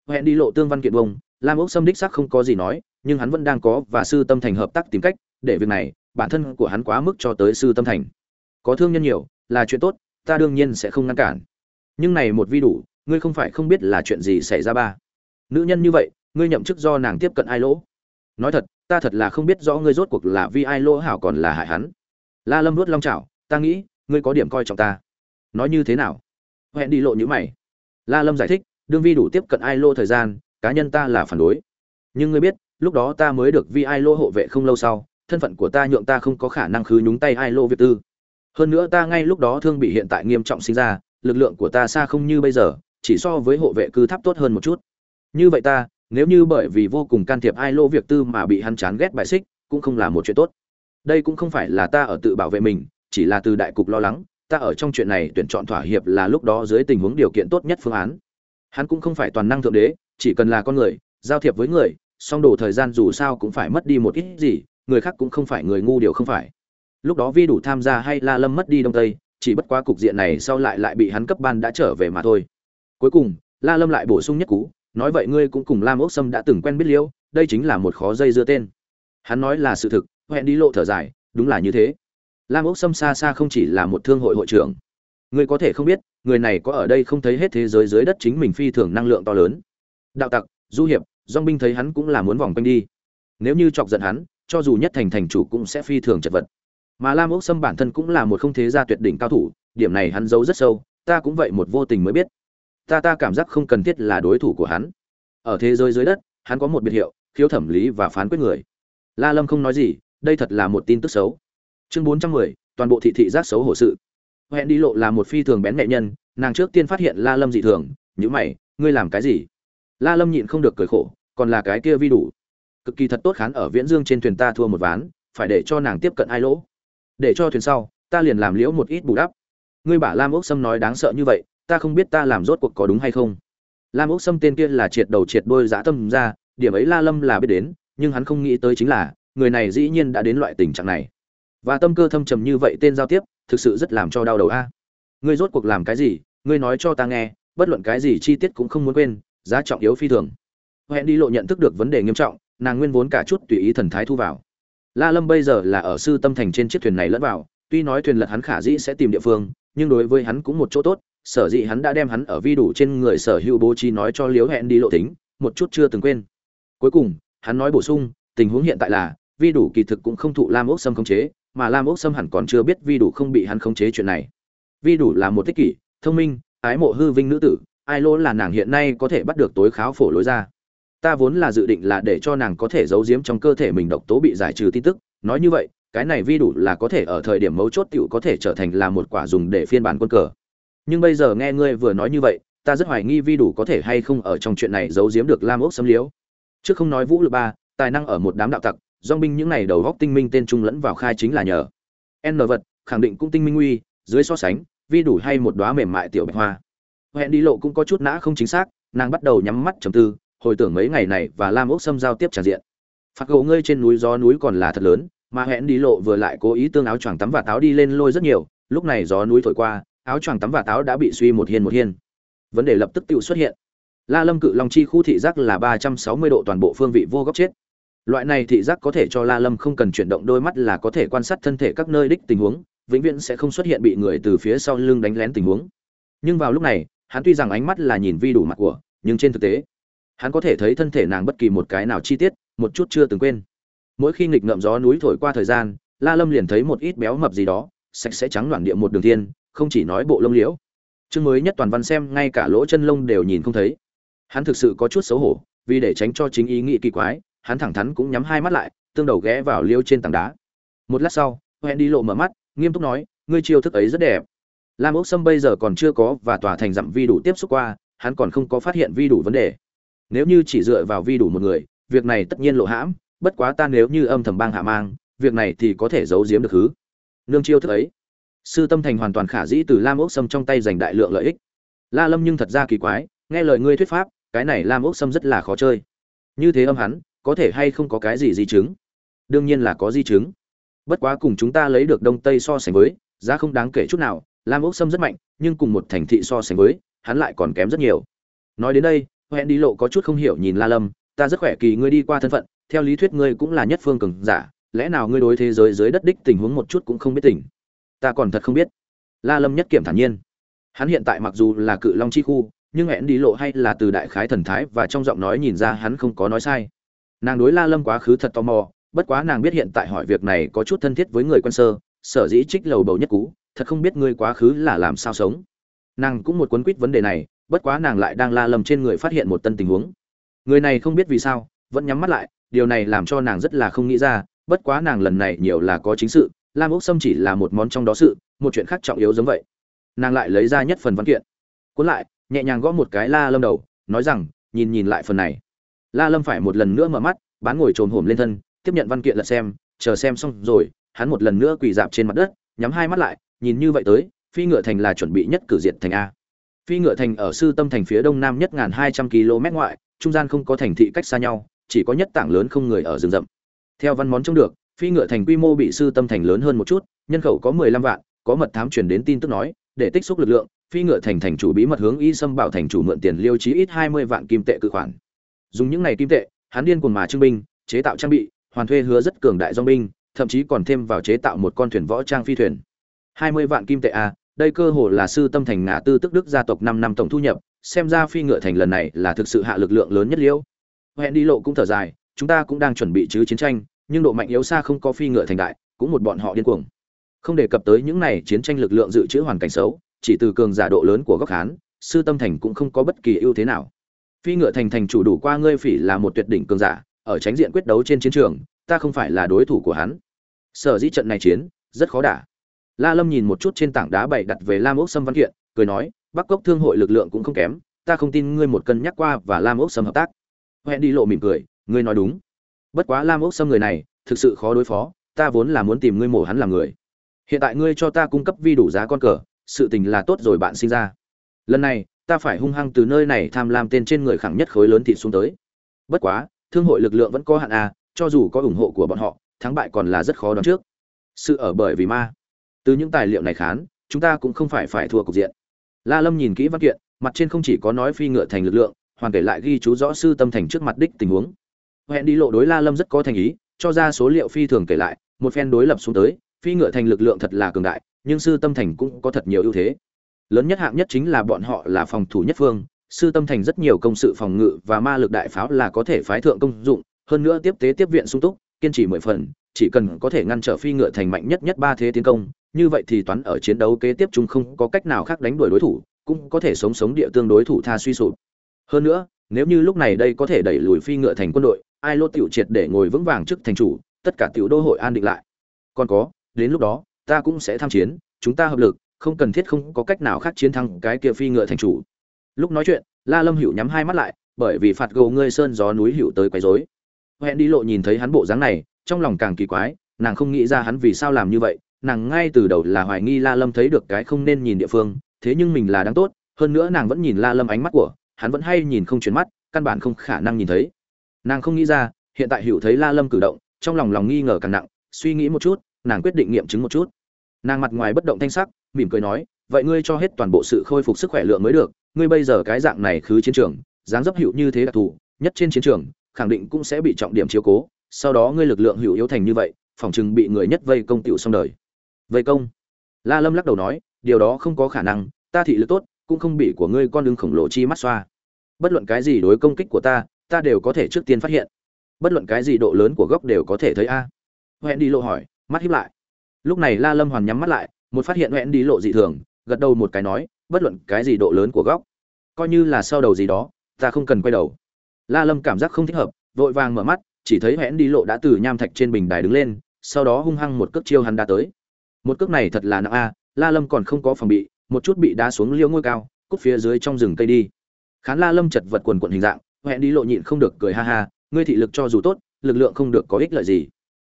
Hẹn đi lộ tương văn kiện bông, lam ốc sâm đích sắc không có gì nói, nhưng hắn vẫn đang có và sư tâm thành hợp tác tìm cách, để việc này, bản thân của hắn quá mức cho tới sư tâm thành. Có thương nhân nhiều là chuyện tốt, ta đương nhiên sẽ không ngăn cản. Nhưng này một vi đủ, ngươi không phải không biết là chuyện gì xảy ra ba. Nữ nhân như vậy, ngươi nhậm chức do nàng tiếp cận ai lỗ? Nói thật, ta thật là không biết rõ ngươi rốt cuộc là vì ai lỗ hảo còn là hại hắn. La lâm nuốt long chảo, ta nghĩ, ngươi có điểm coi trọng ta. Nói như thế nào? Hẹn đi lộ như mày. La lâm giải thích, đương vi đủ tiếp cận ai lô thời gian, cá nhân ta là phản đối. Nhưng ngươi biết, lúc đó ta mới được vi ai lô hộ vệ không lâu sau, thân phận của ta nhượng ta không có khả năng khứ nhúng tay ai lô việc tư hơn nữa ta ngay lúc đó thương bị hiện tại nghiêm trọng sinh ra, lực lượng của ta xa không như bây giờ, chỉ so với hộ vệ cư tháp tốt hơn một chút. Như vậy ta, nếu như bởi vì vô cùng can thiệp ai lô việc tư mà bị hắn chán ghét bại xích, cũng không là một chuyện tốt. Đây cũng không phải là ta ở tự bảo vệ mình, chỉ là từ đại cục lo lắng, ta ở trong chuyện này tuyển chọn thỏa hiệp là lúc đó dưới tình huống điều kiện tốt nhất phương án. Hắn cũng không phải toàn năng thượng đế, chỉ cần là con người, giao thiệp với người, song đồ thời gian dù sao cũng phải mất đi một ít gì, người khác cũng không phải người ngu điều không phải lúc đó vi đủ tham gia hay la lâm mất đi đông tây, chỉ bất quá cục diện này sau lại lại bị hắn cấp ban đã trở về mà thôi. Cuối cùng, la lâm lại bổ sung nhất cú, nói vậy ngươi cũng cùng lam ốc sâm đã từng quen biết liêu đây chính là một khó dây dưa tên. Hắn nói là sự thực, hẹn đi lộ thở dài, đúng là như thế. Lam ốc sâm xa xa không chỉ là một thương hội hội trưởng. Ngươi có thể không biết, người này có ở đây không thấy hết thế giới dưới đất chính mình phi thường năng lượng to lớn. Đạo tặc, du hiệp dong binh thấy hắn cũng là muốn vòng quanh đi. Nếu như chọc giận hắn, cho dù nhất thành thành chủ cũng sẽ phi thường chật vật mà lam ốc sâm bản thân cũng là một không thế gia tuyệt đỉnh cao thủ, điểm này hắn giấu rất sâu, ta cũng vậy một vô tình mới biết. Ta ta cảm giác không cần thiết là đối thủ của hắn. Ở thế giới dưới đất, hắn có một biệt hiệu, khiếu thẩm lý và phán quyết người. La lâm không nói gì, đây thật là một tin tức xấu. Chương bốn trăm mười, toàn bộ thị thị giác xấu hổ sự. Hẹn đi lộ là một phi thường bén mẹ nhân, nàng trước tiên phát hiện la lâm dị thường nhữ mày, ngươi làm cái gì? La lâm nhịn không được cười khổ, còn là cái kia vi đủ. Cực kỳ thật tốt khán ở viễn dương trên thuyền ta thua một ván, phải để cho nàng tiếp cận ai lỗ để cho thuyền sau, ta liền làm liễu một ít bù đắp. Ngươi bả lam ốc sâm nói đáng sợ như vậy, ta không biết ta làm rốt cuộc có đúng hay không. Lam ốc sâm tên kia là triệt đầu triệt đôi dã tâm ra, điểm ấy la lâm là biết đến, nhưng hắn không nghĩ tới chính là, người này dĩ nhiên đã đến loại tình trạng này. Và tâm cơ thâm trầm như vậy tên giao tiếp, thực sự rất làm cho đau đầu a. Ngươi rốt cuộc làm cái gì, ngươi nói cho ta nghe, bất luận cái gì chi tiết cũng không muốn quên, giá trọng yếu phi thường. Hẹn đi lộ nhận thức được vấn đề nghiêm trọng, nàng nguyên vốn cả chút tùy ý thần thái thu vào la lâm bây giờ là ở sư tâm thành trên chiếc thuyền này lẫn vào, tuy nói thuyền lật hắn khả dĩ sẽ tìm địa phương, nhưng đối với hắn cũng một chỗ tốt, sở dĩ hắn đã đem hắn ở vi đủ trên người sở hữu bố trí nói cho Liễu hẹn đi lộ tính, một chút chưa từng quên. Cuối cùng, hắn nói bổ sung, tình huống hiện tại là, vi đủ kỳ thực cũng không thụ lam ốc sâm khống chế, mà lam ốc sâm hẳn còn chưa biết vi đủ không bị hắn khống chế chuyện này. Vi đủ là một tích kỷ, thông minh, ái mộ hư vinh nữ tử, ai lỗ là nàng hiện nay có thể bắt được tối kháo phổ lối ra ta vốn là dự định là để cho nàng có thể giấu giếm trong cơ thể mình độc tố bị giải trừ tin tức. Nói như vậy, cái này vi đủ là có thể ở thời điểm mấu chốt tựu có thể trở thành là một quả dùng để phiên bản quân cờ. Nhưng bây giờ nghe ngươi vừa nói như vậy, ta rất hoài nghi vi đủ có thể hay không ở trong chuyện này giấu giếm được lam ốc xâm liếu chứ không nói vũ lực ba, tài năng ở một đám đạo tặc dong binh những này đầu góc tinh minh tên trung lẫn vào khai chính là nhờ. N vật, khẳng định cũng tinh minh uy, dưới so sánh, vi đủ hay một đóa mềm mại tiểu bạch hoa. Hẹn đi lộ cũng có chút nã không chính xác, nàng bắt đầu nhắm mắt trầm tư hồi tưởng mấy ngày này và lam ốc xâm giao tiếp tràn diện. Phạt gỗ ngươi trên núi gió núi còn là thật lớn, mà hẹn đi lộ vừa lại cố ý tương áo choàng tắm và táo đi lên lôi rất nhiều, lúc này gió núi thổi qua, áo choàng tắm và táo đã bị suy một hiên một hiên. Vấn đề lập tức tự xuất hiện. La lâm cự long chi khu thị giác là ba trăm sáu mươi độ toàn bộ phương vị vô góc chết. Loại này thị giác có thể cho la lâm không cần chuyển động đôi mắt là có thể quan sát thân thể các nơi đích tình huống, vĩnh viễn sẽ không xuất hiện bị người từ phía sau lưng đánh lén tình huống. Nhưng vào lúc này, hắn tuy rằng ánh mắt là nhìn vi đủ mặt của, nhưng trên thực tế hắn có thể thấy thân thể nàng bất kỳ một cái nào chi tiết, một chút chưa từng quên. Mỗi khi nghịch ngợm gió núi thổi qua thời gian, la lâm liền thấy một ít béo mập gì đó, sạch sẽ trắng loạn địa một đường thiên, không chỉ nói bộ lông liễu. Chương mới nhất toàn văn xem, ngay cả lỗ chân lông đều nhìn không thấy. Hắn thực sự có chút xấu hổ, vì để tránh cho chính ý nghĩ kỳ quái, hắn thẳng thắn cũng nhắm hai mắt lại, tương đầu ghé vào liêu trên tảng đá. Một lát sau hẹn đi lộ mở mắt, nghiêm túc nói, ngươi chiêu thức ấy rất đẹp. Lam ốc sâm bây giờ còn chưa có và tòa thành dặm vi đủ tiếp xúc qua, hắn còn không có phát hiện vi đủ vấn đề nếu như chỉ dựa vào vi đủ một người, việc này tất nhiên lộ hãm, bất quá ta nếu như âm thầm bang hạ mang, việc này thì có thể giấu giếm được hứ. Nương chiêu thức ấy. Sư tâm thành hoàn toàn khả dĩ từ lam ốc sâm trong tay giành đại lượng lợi ích. La lâm nhưng thật ra kỳ quái, nghe lời ngươi thuyết pháp, cái này lam ốc sâm rất là khó chơi. Như thế âm hắn, có thể hay không có cái gì di chứng? Đương nhiên là có di chứng. Bất quá cùng chúng ta lấy được đông tây so sánh với, giá không đáng kể chút nào, lam ốc sâm rất mạnh, nhưng cùng một thành thị so sánh với, hắn lại còn kém rất nhiều. Nói đến đây hẹn đi lộ có chút không hiểu nhìn la lâm, ta rất khỏe kỳ ngươi đi qua thân phận, theo lý thuyết ngươi cũng là nhất phương cường giả, lẽ nào ngươi đối thế giới dưới đất đích tình huống một chút cũng không biết tỉnh? ta còn thật không biết. La lâm nhất kiểm thản nhiên. Hắn hiện tại mặc dù là cự long chi khu, nhưng hẹn đi lộ hay là từ đại khái thần thái và trong giọng nói nhìn ra hắn không có nói sai. Nàng đối la lâm quá khứ thật tò mò, bất quá nàng biết hiện tại hỏi việc này có chút thân thiết với người quân sơ, sở dĩ trích lầu bầu nhất cú thật không biết ngươi quá khứ là làm sao sống. Nàng cũng một cuốn quýt vấn đề này bất quá nàng lại đang la lâm trên người phát hiện một tân tình huống. Người này không biết vì sao, vẫn nhắm mắt lại, điều này làm cho nàng rất là không nghĩ ra, bất quá nàng lần này nhiều là có chính sự, lam ốc sâm chỉ là một món trong đó sự, một chuyện khác trọng yếu giống vậy. Nàng lại lấy ra nhất phần văn kiện. Cuốn lại, nhẹ nhàng gõ một cái la lâm đầu, nói rằng, nhìn nhìn lại phần này. La lâm phải một lần nữa mở mắt, bán ngồi trồm hổm lên thân, tiếp nhận văn kiện lật xem, chờ xem xong rồi, hắn một lần nữa quỳ dạp trên mặt đất, nhắm hai mắt lại, nhìn như vậy tới, phi ngựa thành là chuẩn bị nhất cử diệt thành a phi ngựa thành ở sư tâm thành phía đông nam nhất ngàn hai trăm km ngoại, trung gian không có thành thị cách xa nhau, chỉ có nhất tảng lớn không người ở rừng rậm. Theo văn món trông được, phi ngựa thành quy mô bị sư tâm thành lớn hơn một chút, nhân khẩu có mười lăm vạn, có mật thám truyền đến tin tức nói, để tích xúc lực lượng, phi ngựa thành thành chủ bí mật hướng y sâm bảo thành chủ mượn tiền liêu chí ít hai mươi vạn kim tệ cự khoản. Dùng những này kim tệ, hắn điên cuồng mà trưng binh, chế tạo trang bị, hoàn thuê hứa rất cường đại dòng binh, thậm chí còn thêm vào chế tạo một con thuyền võ trang phi thuyền. Hai mươi vạn kim tệ a đây cơ hồ là sư tâm thành ngã tư tức đức gia tộc năm năm tổng thu nhập, xem ra phi ngựa thành lần này là thực sự hạ lực lượng lớn nhất liễu. Hẹn đi lộ cũng thở dài, chúng ta cũng đang chuẩn bị chứ chiến tranh, nhưng độ mạnh yếu xa không có phi ngựa thành đại, cũng một bọn họ điên cuồng. Không đề cập tới những này chiến tranh lực lượng dự trữ hoàn cảnh xấu, chỉ từ cường giả độ lớn của góc hán, sư tâm thành cũng không có bất kỳ ưu thế nào. Phi ngựa thành thành chủ đủ qua ngươi phỉ là một tuyệt đỉnh cường giả, ở tránh diện quyết đấu trên chiến trường, ta không phải là đối thủ của hắn. Sở dĩ trận này chiến, rất khó đả la lâm nhìn một chút trên tảng đá bày đặt về lam ốc sâm văn kiện, cười nói, bắc cốc thương hội lực lượng cũng không kém, ta không tin ngươi một cân nhắc qua và lam ốc sâm hợp tác. Hẹn đi lộ mỉm cười, ngươi nói đúng. Bất quá lam ốc sâm người này, thực sự khó đối phó, ta vốn là muốn tìm ngươi mổ hắn làm người. Hiện tại ngươi cho ta cung cấp vi đủ giá con cờ, sự tình là tốt rồi bạn sinh ra. Lần này, ta phải hung hăng từ nơi này tham lam tên trên người khẳng nhất khối lớn thịt xuống tới. Bất quá, thương hội lực lượng vẫn có hạn à cho dù có ủng hộ của bọn họ, thắng bại còn là rất khó đoán trước. Sự ở bởi vì ma từ những tài liệu này khán, chúng ta cũng không phải phải thua cục diện. La lâm nhìn kỹ văn kiện, mặt trên không chỉ có nói phi ngựa thành lực lượng, hoàn kể lại ghi chú rõ sư tâm thành trước mặt đích tình huống. Hẹn đi lộ đối la lâm rất có thành ý, cho ra số liệu phi thường kể lại, một phen đối lập xuống tới, phi ngựa thành lực lượng thật là cường đại, nhưng sư tâm thành cũng có thật nhiều ưu thế. Lớn nhất hạng nhất chính là bọn họ là phòng thủ nhất phương, sư tâm thành rất nhiều công sự phòng ngự và ma lực đại pháo là có thể phái thượng công dụng, hơn nữa tiếp tế tiếp viện sung túc, kiên trì mười phần, chỉ cần có thể ngăn trở phi ngựa thành mạnh nhất nhất ba thế tiến công như vậy thì toán ở chiến đấu kế tiếp chúng không có cách nào khác đánh đuổi đối thủ, cũng có thể sống sống địa tương đối thủ tha suy sụp. Hơn nữa, nếu như lúc này đây có thể đẩy lùi phi ngựa thành quân đội, ai lô tiểu triệt để ngồi vững vàng trước thành chủ, tất cả tiểu đô hội an định lại. Còn có, đến lúc đó, ta cũng sẽ tham chiến, chúng ta hợp lực, không cần thiết không có cách nào khác chiến thắng cái kia phi ngựa thành chủ. Lúc nói chuyện, la lâm hữu nhắm hai mắt lại, bởi vì phạt gầu ngươi sơn gió núi hữu tới quấy rối. Hẹn đi lộ nhìn thấy hắn bộ dáng này, trong lòng càng kỳ quái, nàng không nghĩ ra hắn vì sao làm như vậy nàng ngay từ đầu là hoài nghi la lâm thấy được cái không nên nhìn địa phương, thế nhưng mình là đáng tốt, hơn nữa nàng vẫn nhìn la lâm ánh mắt của, hắn vẫn hay nhìn không chuyển mắt, căn bản không khả năng nhìn thấy. Nàng không nghĩ ra, hiện tại hữu thấy la lâm cử động, trong lòng lòng nghi ngờ càng nặng, suy nghĩ một chút, nàng quyết định nghiệm chứng một chút. Nàng mặt ngoài bất động thanh sắc, mỉm cười nói, vậy ngươi cho hết toàn bộ sự khôi phục sức khỏe lượng mới được, ngươi bây giờ cái dạng này khứ chiến trường, dáng dấp hữu như thế đặc thù, nhất trên chiến trường, khẳng định cũng sẽ bị trọng điểm chiếu cố, sau đó ngươi lực lượng hữu yếu thành như vậy, phòng chừng bị người nhất vây công tiểu xong đời vây công. La lâm lắc đầu nói, điều đó không có khả năng, ta thị lực tốt, cũng không bị của ngươi con đường khổng lồ chi mắt xoa. Bất luận cái gì đối công kích của ta ta đều có thể trước tiên phát hiện. Bất luận cái gì độ lớn của góc đều có thể thấy a. Hẹn đi lộ hỏi, mắt hiếp lại. Lúc này la lâm hoàn nhắm mắt lại, một phát hiện hẹn đi lộ dị thường, gật đầu một cái nói, bất luận cái gì độ lớn của góc, coi như là sau đầu gì đó, ta không cần quay đầu. La lâm cảm giác không thích hợp, vội vàng mở mắt, chỉ thấy hẹn đi lộ đã từ nham thạch trên bình đài đứng lên, sau đó hung hăng một cước chiêu hắn đã tới một cước này thật là nặng a, la lâm còn không có phòng bị, một chút bị đá xuống liêu ngôi cao, cút phía dưới trong rừng cây đi. Khán la lâm chật vật quần quận hình dạng hẹn đi lộ nhịn không được cười ha ha, ngươi thị lực cho dù tốt, lực lượng không được có ích lợi gì.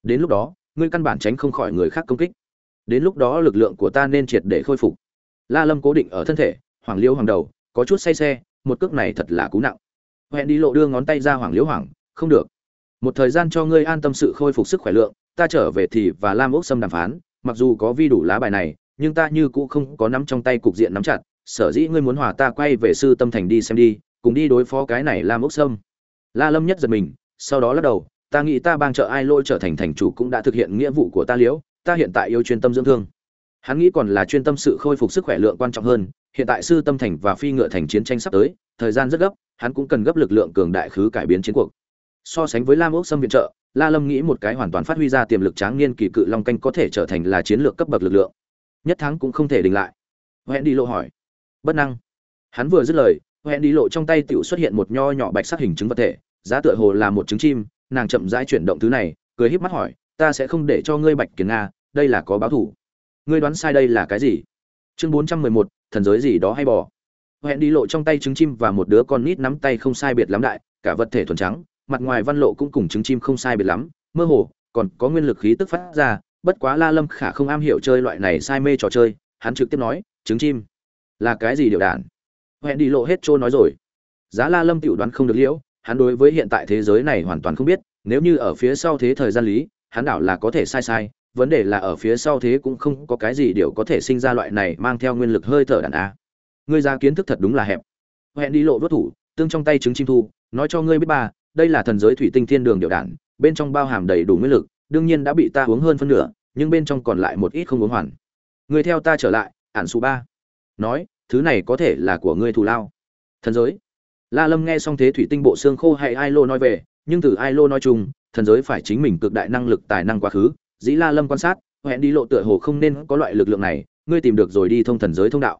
Đến lúc đó, ngươi căn bản tránh không khỏi người khác công kích. Đến lúc đó lực lượng của ta nên triệt để khôi phục. La lâm cố định ở thân thể, hoàng liêu hoàng đầu, có chút say xe, một cước này thật là cú nặng. Hẹn đi lộ đưa ngón tay ra hoàng liêu hoàng, không được. Một thời gian cho ngươi an tâm sự khôi phục sức khỏe lượng, ta trở về thì và lam ốc xâm đàm phán mặc dù có vi đủ lá bài này, nhưng ta như cũ không có nắm trong tay cục diện nắm chặt, sở dĩ ngươi muốn hòa ta quay về sư tâm thành đi xem đi, cùng đi đối phó cái này lam ốc sâm. La lâm nhất giật mình, sau đó lắc đầu, ta nghĩ ta bang trợ ai lôi trở thành thành chủ cũng đã thực hiện nghĩa vụ của ta liễu ta hiện tại yêu chuyên tâm dưỡng thương. Hắn nghĩ còn là chuyên tâm sự khôi phục sức khỏe lượng quan trọng hơn, hiện tại sư tâm thành và phi ngựa thành chiến tranh sắp tới, thời gian rất gấp, hắn cũng cần gấp lực lượng cường đại khứ cải biến chiến cuộc. So sánh với lam ốc Sâm viện trợ la lâm nghĩ một cái hoàn toàn phát huy ra tiềm lực tráng niên kỳ cự long canh có thể trở thành là chiến lược cấp bậc lực lượng. Nhất thắng cũng không thể đình lại. Hoẹn đi lộ hỏi. Bất năng. Hắn vừa dứt lời, hoẹn đi lộ trong tay tựu xuất hiện một nho nhỏ bạch sắc hình trứng vật thể, giá tựa hồ là một trứng chim, nàng chậm rãi chuyển động thứ này, cười híp mắt hỏi, ta sẽ không để cho ngươi bạch kiến nga, đây là có báo thủ. Ngươi đoán sai đây là cái gì? Chương bốn trăm mười một, thần giới gì đó hay bỏ Hoẹn đi lộ trong tay trứng chim và một đứa con nít nắm tay không sai biệt lắm đại, cả vật thể thuần trắng mặt ngoài văn lộ cũng cùng trứng chim không sai biệt lắm, mơ hồ, còn có nguyên lực khí tức phát ra, bất quá la lâm khả không am hiểu chơi loại này sai mê trò chơi, hắn trực tiếp nói, trứng chim, là cái gì điều đản hẹn đi lộ hết trôi nói rồi. Giá la lâm tiểu đoán không được liễu, hắn đối với hiện tại thế giới này hoàn toàn không biết, nếu như ở phía sau thế thời gian lý, hắn đảo là có thể sai sai, vấn đề là ở phía sau thế cũng không có cái gì điều có thể sinh ra loại này mang theo nguyên lực hơi thở đàn a. Ngươi ra kiến thức thật đúng là hẹp. Hẹn đi lộ vớt thủ, tương trong tay trứng chim thu, nói cho ngươi biết ba đây là thần giới thủy tinh thiên đường điều đản, bên trong bao hàm đầy đủ nguyên lực, đương nhiên đã bị ta uống hơn phân nửa, nhưng bên trong còn lại một ít không uống hoàn. Người theo ta trở lại, ản số ba. Nói, thứ này có thể là của ngươi thù lao. Thần giới. La lâm nghe xong thế thủy tinh bộ xương khô hay ai lô nói về, nhưng từ ai lô nói chung, thần giới phải chính mình cực đại năng lực, tài năng quá khứ. Dĩ la lâm quan sát hẹn đi lộ tựa hồ không nên có loại lực lượng này, ngươi tìm được rồi đi thông thần giới thông đạo.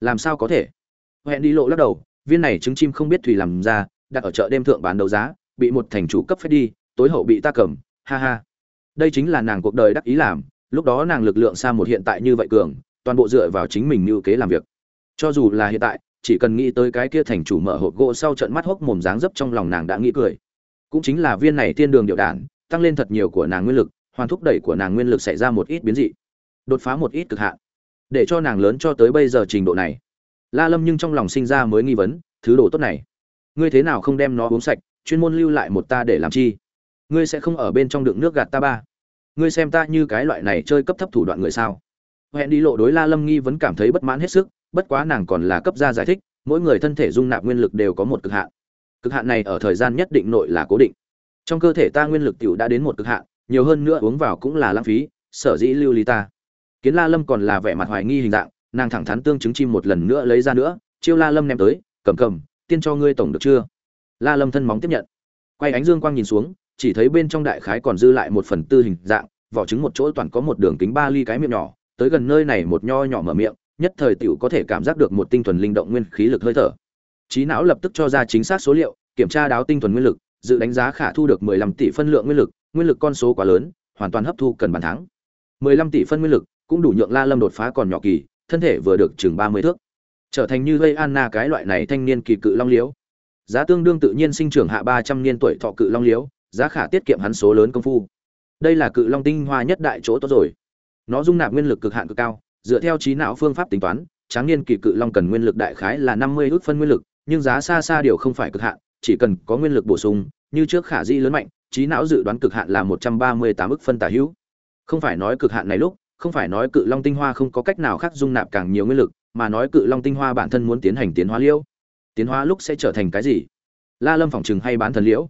Làm sao có thể? Hẹn đi lộ lắc đầu, viên này trứng chim không biết thủy làm ra đặt ở chợ đêm thượng bán đấu giá bị một thành chủ cấp phép đi tối hậu bị ta cầm ha ha. Đây chính là nàng cuộc đời đắc ý làm lúc đó nàng lực lượng xa một hiện tại như vậy cường toàn bộ dựa vào chính mình như kế làm việc. Cho dù là hiện tại chỉ cần nghĩ tới cái kia thành chủ mở hộp gỗ sau trận mắt hốc mồm dáng dấp trong lòng nàng đã nghĩ cười. Cũng chính là viên này thiên đường điều đạn, tăng lên thật nhiều của nàng nguyên lực hoàn thúc đẩy của nàng nguyên lực xảy ra một ít biến dị đột phá một ít cực hạn. Để cho nàng lớn cho tới bây giờ trình độ này. La lâm nhưng trong lòng sinh ra mới nghi vấn thứ đồ tốt này ngươi thế nào không đem nó uống sạch, chuyên môn lưu lại một ta để làm chi? Ngươi sẽ không ở bên trong đựng nước gạt ta ba? Ngươi xem ta như cái loại này chơi cấp thấp thủ đoạn người sao? Hẹn đi lộ đối la lâm nghi vẫn cảm thấy bất mãn hết sức, bất quá nàng còn là cấp gia giải thích, mỗi người thân thể dung nạp nguyên lực đều có một cực hạn. Cực hạn này ở thời gian nhất định nội là cố định. Trong cơ thể ta nguyên lực tiểu đã đến một cực hạn, nhiều hơn nữa uống vào cũng là lãng phí, sở dĩ lưu Ly ta. Kiến la lâm còn là vẻ mặt hoài nghi hình dạng, nàng thẳng thắn tương chứng chim một lần nữa lấy ra nữa, chiêu la lâm ném tới, cầm cầm tiên cho ngươi tổng được chưa? La lâm thân móng tiếp nhận. Quay ánh dương quang nhìn xuống, chỉ thấy bên trong đại khái còn dư lại một phần tư hình dạng, vỏ trứng một chỗ toàn có một đường kính ba ly cái miệng nhỏ, tới gần nơi này một nho nhỏ mở miệng, nhất thời tiểu có thể cảm giác được một tinh thuần linh động nguyên khí lực hơi thở. Trí não lập tức cho ra chính xác số liệu, kiểm tra đáo tinh thuần nguyên lực, dự đánh giá khả thu được 15 tỷ phân lượng nguyên lực nguyên lực con số quá lớn, hoàn toàn hấp thu cần bàn thắng. 15 tỷ phân nguyên lực, cũng đủ nhượng la lâm đột phá còn nhỏ kỳ, thân thể vừa được chừng 30 thước trở thành như gây anna cái loại này thanh niên kỳ cự long liễu giá tương đương tự nhiên sinh trưởng hạ 300 niên tuổi thọ cự long liễu giá khả tiết kiệm hắn số lớn công phu. Đây là cự long tinh hoa nhất đại chỗ tốt rồi. Nó dung nạp nguyên lực cực hạn cực cao, dựa theo trí não phương pháp tính toán, tráng niên kỳ cự long cần nguyên lực đại khái là 50 ước phân nguyên lực, nhưng giá xa xa điều không phải cực hạn, chỉ cần có nguyên lực bổ sung, như trước khả di lớn mạnh, trí não dự đoán cực hạn là 138 ức phân tả hữu. Không phải nói cực hạn này lúc, không phải nói cự long tinh hoa không có cách nào khác dung nạp càng nhiều nguyên lực mà nói cự long tinh hoa bản thân muốn tiến hành tiến hóa liễu tiến hóa lúc sẽ trở thành cái gì? La lâm phỏng chừng hay bán thần liễu.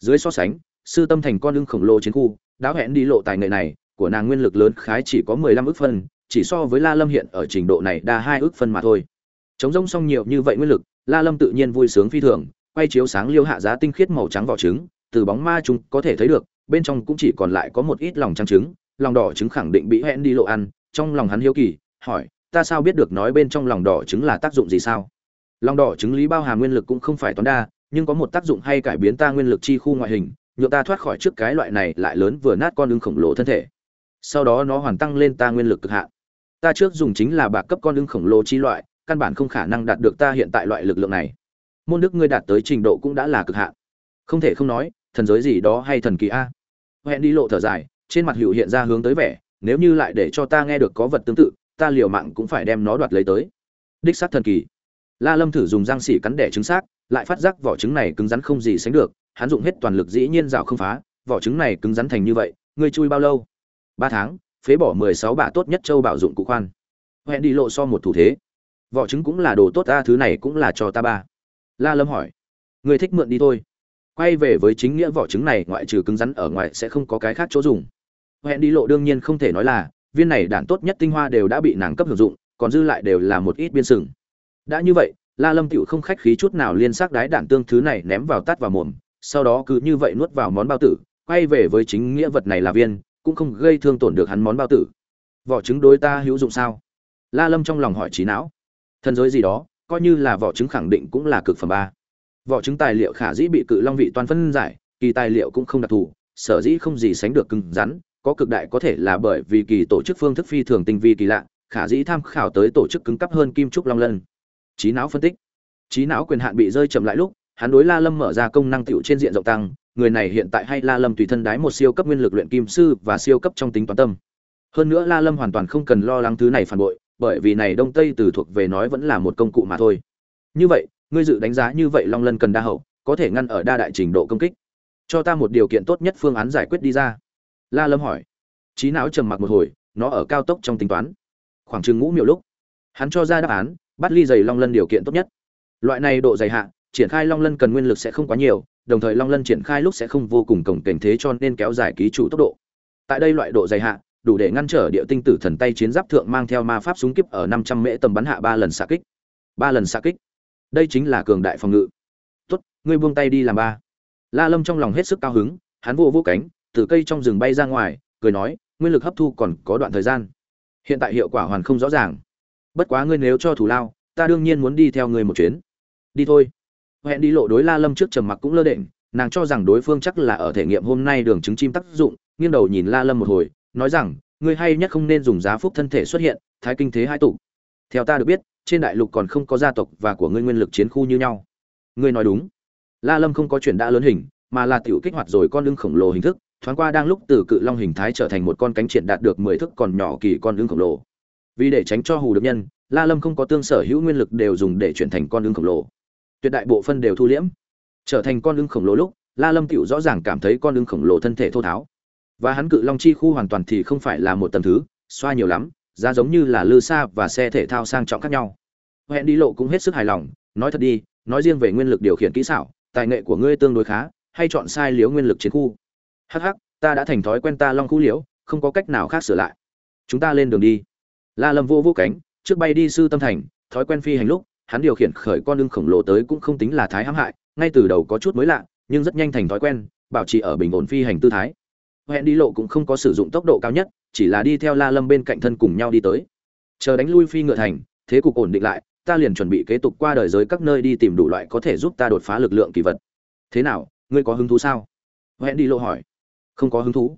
Dưới so sánh, sư tâm thành con lưng khổng lồ chiến khu, đã hẹn đi lộ tài nghệ này, của nàng nguyên lực lớn khái chỉ có mười lăm ước phân, chỉ so với la lâm hiện ở trình độ này đa hai ước phân mà thôi. Chống rông xong nhiều như vậy nguyên lực, la lâm tự nhiên vui sướng phi thường, quay chiếu sáng liêu hạ giá tinh khiết màu trắng vỏ trứng, từ bóng ma chúng có thể thấy được, bên trong cũng chỉ còn lại có một ít lòng trắng trứng, lòng đỏ trứng khẳng định bị hẹn đi lộ ăn, trong lòng hắn hiếu kỳ, hỏi ta sao biết được nói bên trong lòng đỏ trứng là tác dụng gì sao? Lòng đỏ trứng lý bao hàm nguyên lực cũng không phải toán đa, nhưng có một tác dụng hay cải biến ta nguyên lực chi khu ngoại hình nhượng ta thoát khỏi trước cái loại này lại lớn vừa nát con ưng khổng lồ thân thể. Sau đó nó hoàn tăng lên ta nguyên lực cực hạn. Ta trước dùng chính là bạc cấp con ưng khổng lồ chi loại, căn bản không khả năng đạt được ta hiện tại loại lực lượng này. Môn đức ngươi đạt tới trình độ cũng đã là cực hạn. Không thể không nói, thần giới gì đó hay thần kỳ a? Hẹn đi lộ thở dài, trên mặt hữu hiện ra hướng tới vẻ, nếu như lại để cho ta nghe được có vật tương tự ta liều mạng cũng phải đem nó đoạt lấy tới. Đích xác thần kỳ. La lâm thử dùng răng xỉ cắn đẻ trứng xác, lại phát giác vỏ trứng này cứng rắn không gì sánh được, hắn dụng hết toàn lực dĩ nhiên rào không phá, vỏ trứng này cứng rắn thành như vậy, ngươi chui bao lâu? Ba tháng, phế bỏ mười sáu bả tốt nhất châu bảo dụng cụ khoan. Hẹn đi lộ so một thủ thế. Vỏ trứng cũng là đồ tốt ta, thứ này cũng là cho ta ba. La lâm hỏi. Người thích mượn đi thôi. Quay về với chính nghĩa vỏ trứng này, ngoại trừ cứng rắn ở ngoài sẽ không có cái khác chỗ dùng. Hẹn đi lộ đương nhiên không thể nói là viên này đạn tốt nhất tinh hoa đều đã bị nàng cấp hưởng dụng, còn dư lại đều là một ít biên sừng. Đã như vậy, la lâm tựu không khách khí chút nào liên xác đái đạn tương thứ này ném vào tát vào mồm, sau đó cứ như vậy nuốt vào món bao tử, quay về với chính nghĩa vật này là viên, cũng không gây thương tổn được hắn món bao tử. Vỏ trứng đối ta hữu dụng sao? La lâm trong lòng hỏi trí não. Thần giới gì đó, coi như là vỏ trứng khẳng định cũng là cực phẩm ba. Vỏ trứng tài liệu khả dĩ bị cự long vị toàn phân giải, kỳ tài liệu cũng không đặc thù, sở dĩ không gì sánh được cứng rắn có cực đại có thể là bởi vì kỳ tổ chức phương thức phi thường tinh vi kỳ lạ, khả dĩ tham khảo tới tổ chức cứng cấp hơn kim trúc long lân. Trí não phân tích. Trí não quyền hạn bị rơi chậm lại lúc, hắn đối la lâm mở ra công năng tiểu trên diện rộng tăng, người này hiện tại hay la lâm tùy thân đái một siêu cấp nguyên lực luyện kim sư và siêu cấp trong tính toán tâm. Hơn nữa la lâm hoàn toàn không cần lo lắng thứ này phản bội, bởi vì này đông tây từ thuộc về nói vẫn là một công cụ mà thôi. Như vậy, ngươi dự đánh giá như vậy long lân cần đa hậu, có thể ngăn ở đa đại trình độ công kích. Cho ta một điều kiện tốt nhất phương án giải quyết đi ra la lâm hỏi. Trí não trầm mặc một hồi, nó ở cao tốc trong tính toán. Khoảng chừng ngũ miểu lúc, hắn cho ra đáp án, bắt ly dày long lân điều kiện tốt nhất. Loại này độ dày hạ, triển khai long lân cần nguyên lực sẽ không quá nhiều, đồng thời long lân triển khai lúc sẽ không vô cùng cổng cảnh thế cho nên kéo dài ký chủ tốc độ. Tại đây loại độ dày hạ, đủ để ngăn trở địa tinh tử thần tay chiến giáp thượng mang theo ma pháp súng kiếp ở năm trăm mễ tầm bắn hạ ba lần xạ kích. Ba lần xạ kích. Đây chính là cường đại phòng ngự. Tốt, ngươi buông tay đi làm ba. La lâm trong lòng hết sức cao hứng, hắn vỗ vỗ cánh từ cây trong rừng bay ra ngoài, cười nói, nguyên lực hấp thu còn có đoạn thời gian. Hiện tại hiệu quả hoàn không rõ ràng. Bất quá ngươi nếu cho thủ lao, ta đương nhiên muốn đi theo ngươi một chuyến. Đi thôi. Hẹn đi lộ đối la lâm trước trầm mặc cũng lơ đễnh, nàng cho rằng đối phương chắc là ở thể nghiệm hôm nay đường trứng chim tác dụng, nghiêng đầu nhìn la lâm một hồi, nói rằng, ngươi hay nhất không nên dùng giá phúc thân thể xuất hiện, thái kinh thế hai tụ. Theo ta được biết, trên đại lục còn không có gia tộc và của ngươi nguyên lực chiến khu như nhau. Ngươi nói đúng. La lâm không có chuyển đã lớn hình, mà là tiểu kích hoạt rồi con lưng khổng lồ hình thức thoáng qua đang lúc từ cự long hình thái trở thành một con cánh triển đạt được mười thước còn nhỏ kỳ con ưng khổng lồ. Vì để tránh cho hù được nhân, la lâm không có tương sở hữu nguyên lực đều dùng để chuyển thành con ưng khổng lồ. Tuyệt đại bộ phân đều thu liễm. Trở thành con ưng khổng lồ lúc, la lâm tựu rõ ràng cảm thấy con ưng khổng lồ thân thể thô tháo. Và hắn cự long chi khu hoàn toàn thì không phải là một tầm thứ, xoa nhiều lắm, giá giống như là lư xa và xe thể thao sang trọng khác nhau. Hẹn đi lộ cũng hết sức hài lòng, nói thật đi, nói riêng về nguyên lực điều khiển kỹ xảo, tài nghệ của ngươi tương đối khá, hay chọn sai liếu nguyên lực chiến khu hắc hắc, ta đã thành thói quen ta long khu liễu, không có cách nào khác sửa lại. Chúng ta lên đường đi. La lâm vô vô cánh, trước bay đi sư tâm thành, thói quen phi hành lúc, hắn điều khiển khởi con lưng khổng lồ tới cũng không tính là thái hãm hại, ngay từ đầu có chút mới lạ, nhưng rất nhanh thành thói quen, bảo trì ở bình ổn phi hành tư thái. Hẹn đi lộ cũng không có sử dụng tốc độ cao nhất, chỉ là đi theo la lâm bên cạnh thân cùng nhau đi tới. Chờ đánh lui phi ngựa thành, thế cục ổn định lại, ta liền chuẩn bị kế tục qua đời giới các nơi đi tìm đủ loại có thể giúp ta đột phá lực lượng kỳ vật. Thế nào, ngươi có hứng thú sao? Hẹn đi lộ hỏi không có hứng thú.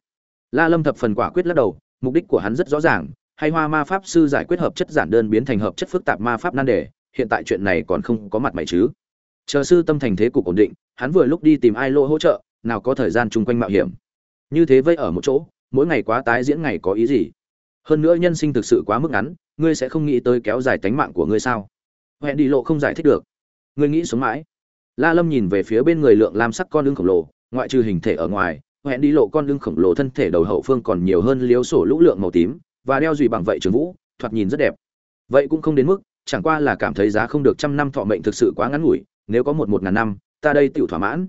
La lâm thập phần quả quyết lắc đầu, mục đích của hắn rất rõ ràng, hay hoa ma pháp sư giải quyết hợp chất giản đơn biến thành hợp chất phức tạp ma pháp nan đề, hiện tại chuyện này còn không có mặt mày chứ. Chờ sư tâm thành thế cục ổn định, hắn vừa lúc đi tìm ai lô hỗ trợ, nào có thời gian chung quanh mạo hiểm. Như thế vây ở một chỗ, mỗi ngày quá tái diễn ngày có ý gì? Hơn nữa nhân sinh thực sự quá mức ngắn, ngươi sẽ không nghĩ tới kéo dài tánh mạng của ngươi sao? Hẹn đi lộ không giải thích được. Ngươi nghĩ sống mãi. La lâm nhìn về phía bên người lượng lam sắc con lưng khổng lồ, ngoại trừ hình thể ở ngoài hẹn đi lộ con lưng khổng lồ thân thể đầu hậu phương còn nhiều hơn liếu sổ lũ lượng màu tím, và đeo dùy bằng vậy trường vũ, thoạt nhìn rất đẹp. Vậy cũng không đến mức, chẳng qua là cảm thấy giá không được trăm năm thọ mệnh thực sự quá ngắn ngủi, nếu có một một ngàn năm, ta đây tự thỏa mãn.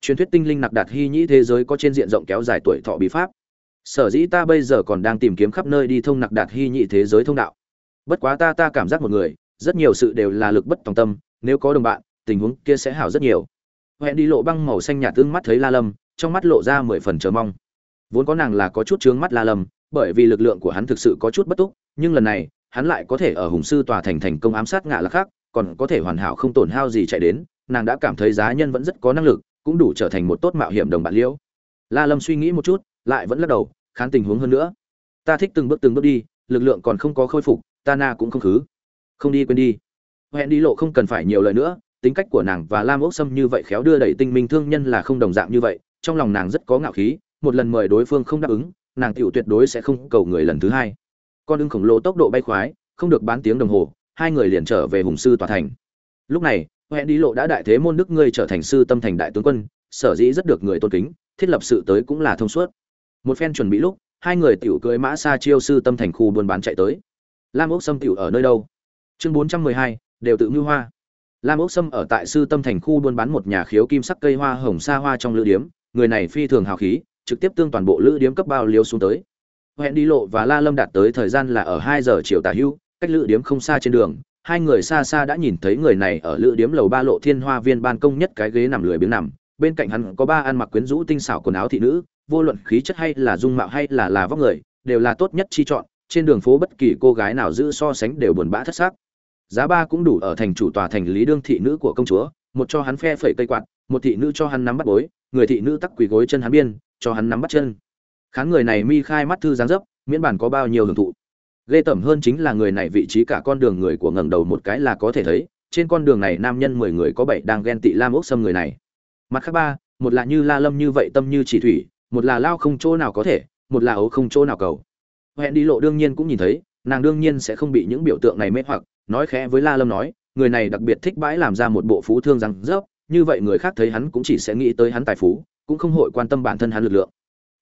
Truyền thuyết tinh linh nặc đạt hy nhĩ thế giới có trên diện rộng kéo dài tuổi thọ bí pháp. Sở dĩ ta bây giờ còn đang tìm kiếm khắp nơi đi thông nặc đạt hy nhị thế giới thông đạo. Bất quá ta ta cảm giác một người, rất nhiều sự đều là lực bất tòng tâm, nếu có đồng bạn, tình huống kia sẽ hảo rất nhiều. Hẹn đi lộ băng màu xanh nhạt tương mắt thấy la lâm trong mắt lộ ra mười phần chờ mong. Vốn có nàng là có chút chướng mắt la lâm, bởi vì lực lượng của hắn thực sự có chút bất túc, nhưng lần này, hắn lại có thể ở hùng sư tòa thành thành công ám sát ngạ lạc khác còn có thể hoàn hảo không tổn hao gì chạy đến, nàng đã cảm thấy giá nhân vẫn rất có năng lực, cũng đủ trở thành một tốt mạo hiểm đồng bạn liễu. La lâm suy nghĩ một chút, lại vẫn lắc đầu, khán tình huống hơn nữa. Ta thích từng bước từng bước đi, lực lượng còn không có khôi phục, ta na cũng không khứ. Không đi quên đi. Hẹn đi lộ không cần phải nhiều lời nữa, tính cách của nàng và lam ốc sâm như vậy khéo đưa đẩy tinh minh thương nhân là không đồng dạng như vậy trong lòng nàng rất có ngạo khí, một lần mời đối phương không đáp ứng, nàng tiểu tuyệt đối sẽ không cầu người lần thứ hai. Con ưng khổng lồ tốc độ bay khoái, không được bán tiếng đồng hồ, hai người liền trở về hùng sư tòa thành. Lúc này huệ đi lộ đã đại thế môn đức ngươi trở thành sư tâm thành đại tướng quân, sở dĩ rất được người tôn kính, thiết lập sự tới cũng là thông suốt. Một phen chuẩn bị lúc, hai người tiểu cưới mã xa chiêu sư tâm thành khu buôn bán chạy tới. Lam ốc sâm tiểu ở nơi đâu? Chương bốn trăm mười hai, đều tự ngư hoa. Lam ốc sâm ở tại sư tâm thành khu buôn bán một nhà khiếu kim sắc cây hoa hồng xa hoa trong lữ điếm người này phi thường hào khí, trực tiếp tương toàn bộ lữ điếm cấp bao liêu xuống tới. Hẹn đi lộ và la lâm đạt tới thời gian là ở hai giờ chiều tà hưu, cách lữ điếm không xa trên đường, hai người xa xa đã nhìn thấy người này ở lữ điếm lầu ba lộ thiên hoa viên ban công nhất cái ghế nằm lười biếng nằm, bên cạnh hắn có ba ăn mặc quyến rũ tinh xảo quần áo thị nữ, vô luận khí chất hay là dung mạo hay là là vóc người, đều là tốt nhất chi chọn, trên đường phố bất kỳ cô gái nào giữ so sánh đều buồn bã thất xác giá ba cũng đủ ở thành chủ tòa thành lý đương thị nữ của công chúa, một cho hắn phe phẩy cây quạt, một thị nữ cho hắn nắm bắt bối người thị nữ tắc quỳ gối chân hắn biên, cho hắn nắm bắt chân. Khán người này mi khai mắt thư giáng dấp, miễn bản có bao nhiêu hưởng thụ. Ghê tởm hơn chính là người này vị trí cả con đường người của ngẩng đầu một cái là có thể thấy, trên con đường này nam nhân mười người có bảy đang ghen tị lam ốc xâm người này. Mặt khác ba, một là như la lâm như vậy tâm như chỉ thủy, một là lao không chỗ nào có thể, một là ấu không chỗ nào cầu. Hẹn đi lộ đương nhiên cũng nhìn thấy, nàng đương nhiên sẽ không bị những biểu tượng này mê hoặc, nói khẽ với la lâm nói, người này đặc biệt thích bãi làm ra một bộ phú thương rằng dốc như vậy người khác thấy hắn cũng chỉ sẽ nghĩ tới hắn tài phú, cũng không hội quan tâm bản thân hắn lực lượng.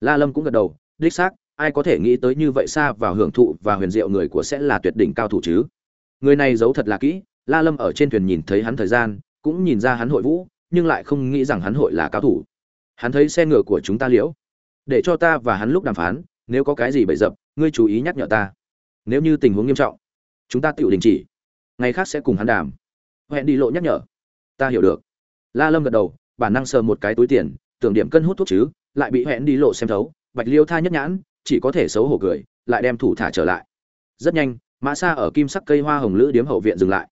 La lâm cũng gật đầu, đích xác, ai có thể nghĩ tới như vậy xa vào hưởng thụ và huyền diệu người của sẽ là tuyệt đỉnh cao thủ chứ? Người này giấu thật là kỹ, la lâm ở trên thuyền nhìn thấy hắn thời gian, cũng nhìn ra hắn hội vũ, nhưng lại không nghĩ rằng hắn hội là cao thủ. Hắn thấy xe ngựa của chúng ta liễu. Để cho ta và hắn lúc đàm phán, nếu có cái gì bậy dập, ngươi chú ý nhắc nhở ta. Nếu như tình huống nghiêm trọng, chúng ta tự đình chỉ. Ngày khác sẽ cùng hắn đàm. Hẹn đi lộ nhắc nhở. Ta hiểu được la lâm gật đầu, bản năng sờ một cái túi tiền, tưởng điểm cân hút thuốc chứ, lại bị hẹn đi lộ xem thấu, bạch liêu tha nhất nhãn, chỉ có thể xấu hổ cười, lại đem thủ thả trở lại. Rất nhanh, mã xa ở kim sắc cây hoa hồng lữ điếm hậu viện dừng lại.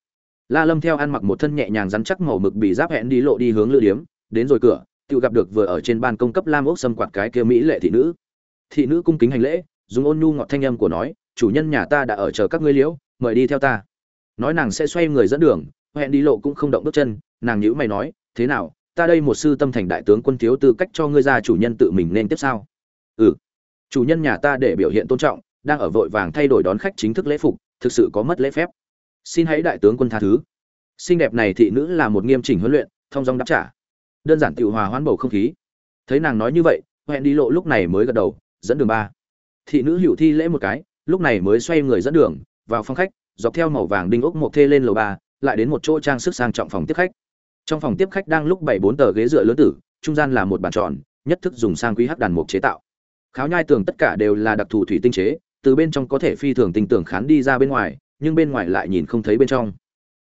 La lâm theo ăn mặc một thân nhẹ nhàng rắn chắc màu mực bị giáp hẹn đi lộ đi hướng lữ điếm, đến rồi cửa, tự gặp được vừa ở trên ban công cấp lam ốc xâm quạt cái kia mỹ lệ thị nữ. Thị nữ cung kính hành lễ, dùng ôn nhu ngọt thanh âm của nói, chủ nhân nhà ta đã ở chờ các ngươi liễu, mời đi theo ta. Nói nàng sẽ xoay người dẫn đường, hẹn đi lộ cũng không động bước chân, nàng nhữ mày nói thế nào, ta đây một sư tâm thành đại tướng quân thiếu tư cách cho ngươi ra chủ nhân tự mình nên tiếp sao? Ừ chủ nhân nhà ta để biểu hiện tôn trọng, đang ở vội vàng thay đổi đón khách chính thức lễ phục, thực sự có mất lễ phép. Xin hãy đại tướng quân tha thứ. Xinh đẹp này thị nữ là một nghiêm chỉnh huấn luyện thông dong đáp trả. Đơn giản tự hòa hoãn bầu không khí. Thấy nàng nói như vậy hẹn đi lộ lúc này mới gật đầu, dẫn đường ba. Thị nữ hữu thi lễ một cái, lúc này mới xoay người dẫn đường, vào phòng khách, dọc theo màu vàng đinh ốc một thê lên lầu ba, lại đến một chỗ trang sức sang trọng phòng tiếp khách trong phòng tiếp khách đang lúc bảy bốn tờ ghế dựa lớn tử, trung gian là một bàn tròn, nhất thức dùng sang quý hắc đàn mục chế tạo. Kháo nhai tường tất cả đều là đặc thù thủy tinh chế, từ bên trong có thể phi thường tinh tường khán đi ra bên ngoài, nhưng bên ngoài lại nhìn không thấy bên trong.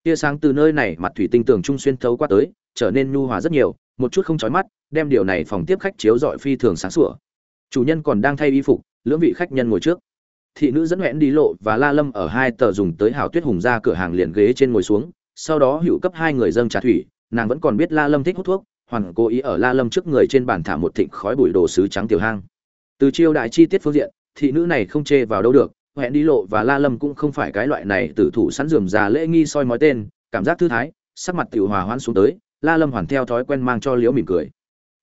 Tia sáng từ nơi này mặt thủy tinh tường trung xuyên thấu qua tới, trở nên nhu hòa rất nhiều, một chút không chói mắt, đem điều này phòng tiếp khách chiếu dọi phi thường sáng sủa. Chủ nhân còn đang thay y phục, lưỡng vị khách nhân ngồi trước. Thị nữ dẫn hẹn đi lộ và la lâm ở hai tờ dùng tới hào tuyết hùng ra cửa hàng liền ghế trên ngồi xuống, sau đó hữu cấp hai người dâng trà thủy nàng vẫn còn biết la lâm thích hút thuốc hoàn cố ý ở la lâm trước người trên bàn thả một thịnh khói bụi đồ sứ trắng tiểu hang. Từ chiêu đại chi tiết phương diện thị nữ này không chê vào đâu được hẹn đi lộ và la lâm cũng không phải cái loại này tử thủ sẵn rườm già lễ nghi soi mói tên cảm giác thư thái sắc mặt tiểu hòa hoãn xuống tới la lâm hoàn theo thói quen mang cho liễu mỉm cười.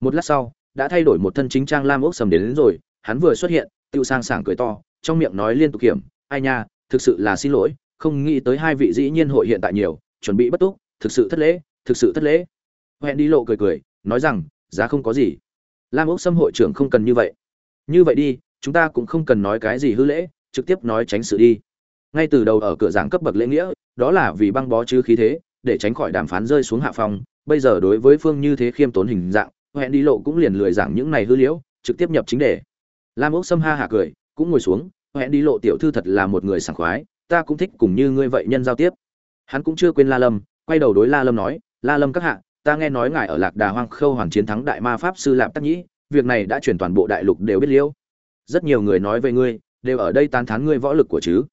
Một lát sau đã thay đổi một thân chính trang lam ốc sầm đến, đến rồi hắn vừa xuất hiện Tiểu sang sảng cười to trong miệng nói liên tục kiểm ai nha thực sự là xin lỗi không nghĩ tới hai vị dĩ nhiên hội hiện tại nhiều chuẩn bị bất túc thực sự thất lễ thực sự thất lễ. Hẹn đi lộ cười cười, nói rằng, giá không có gì. Lam ốc xâm hội trưởng không cần như vậy. Như vậy đi, chúng ta cũng không cần nói cái gì hư lễ, trực tiếp nói tránh sự đi. Ngay từ đầu ở cửa giảng cấp bậc lễ nghĩa, đó là vì băng bó chứ khí thế, để tránh khỏi đàm phán rơi xuống hạ phòng. Bây giờ đối với phương như thế khiêm tốn hình dạng hẹn đi lộ cũng liền lười giảng những này hư liễu, trực tiếp nhập chính đề. Lam ốc xâm ha hạ cười, cũng ngồi xuống hẹn đi lộ tiểu thư thật là một người sảng khoái, ta cũng thích cùng như ngươi vậy nhân giao tiếp. Hắn cũng chưa quên la lâm, quay đầu đối la lâm nói la lâm các hạ, ta nghe nói ngài ở lạc đà hoang khâu hoàn chiến thắng đại ma pháp sư lạp tắc nhĩ, việc này đã chuyển toàn bộ đại lục đều biết liễu rất nhiều người nói về ngươi, đều ở đây tán thán ngươi võ lực của chứ.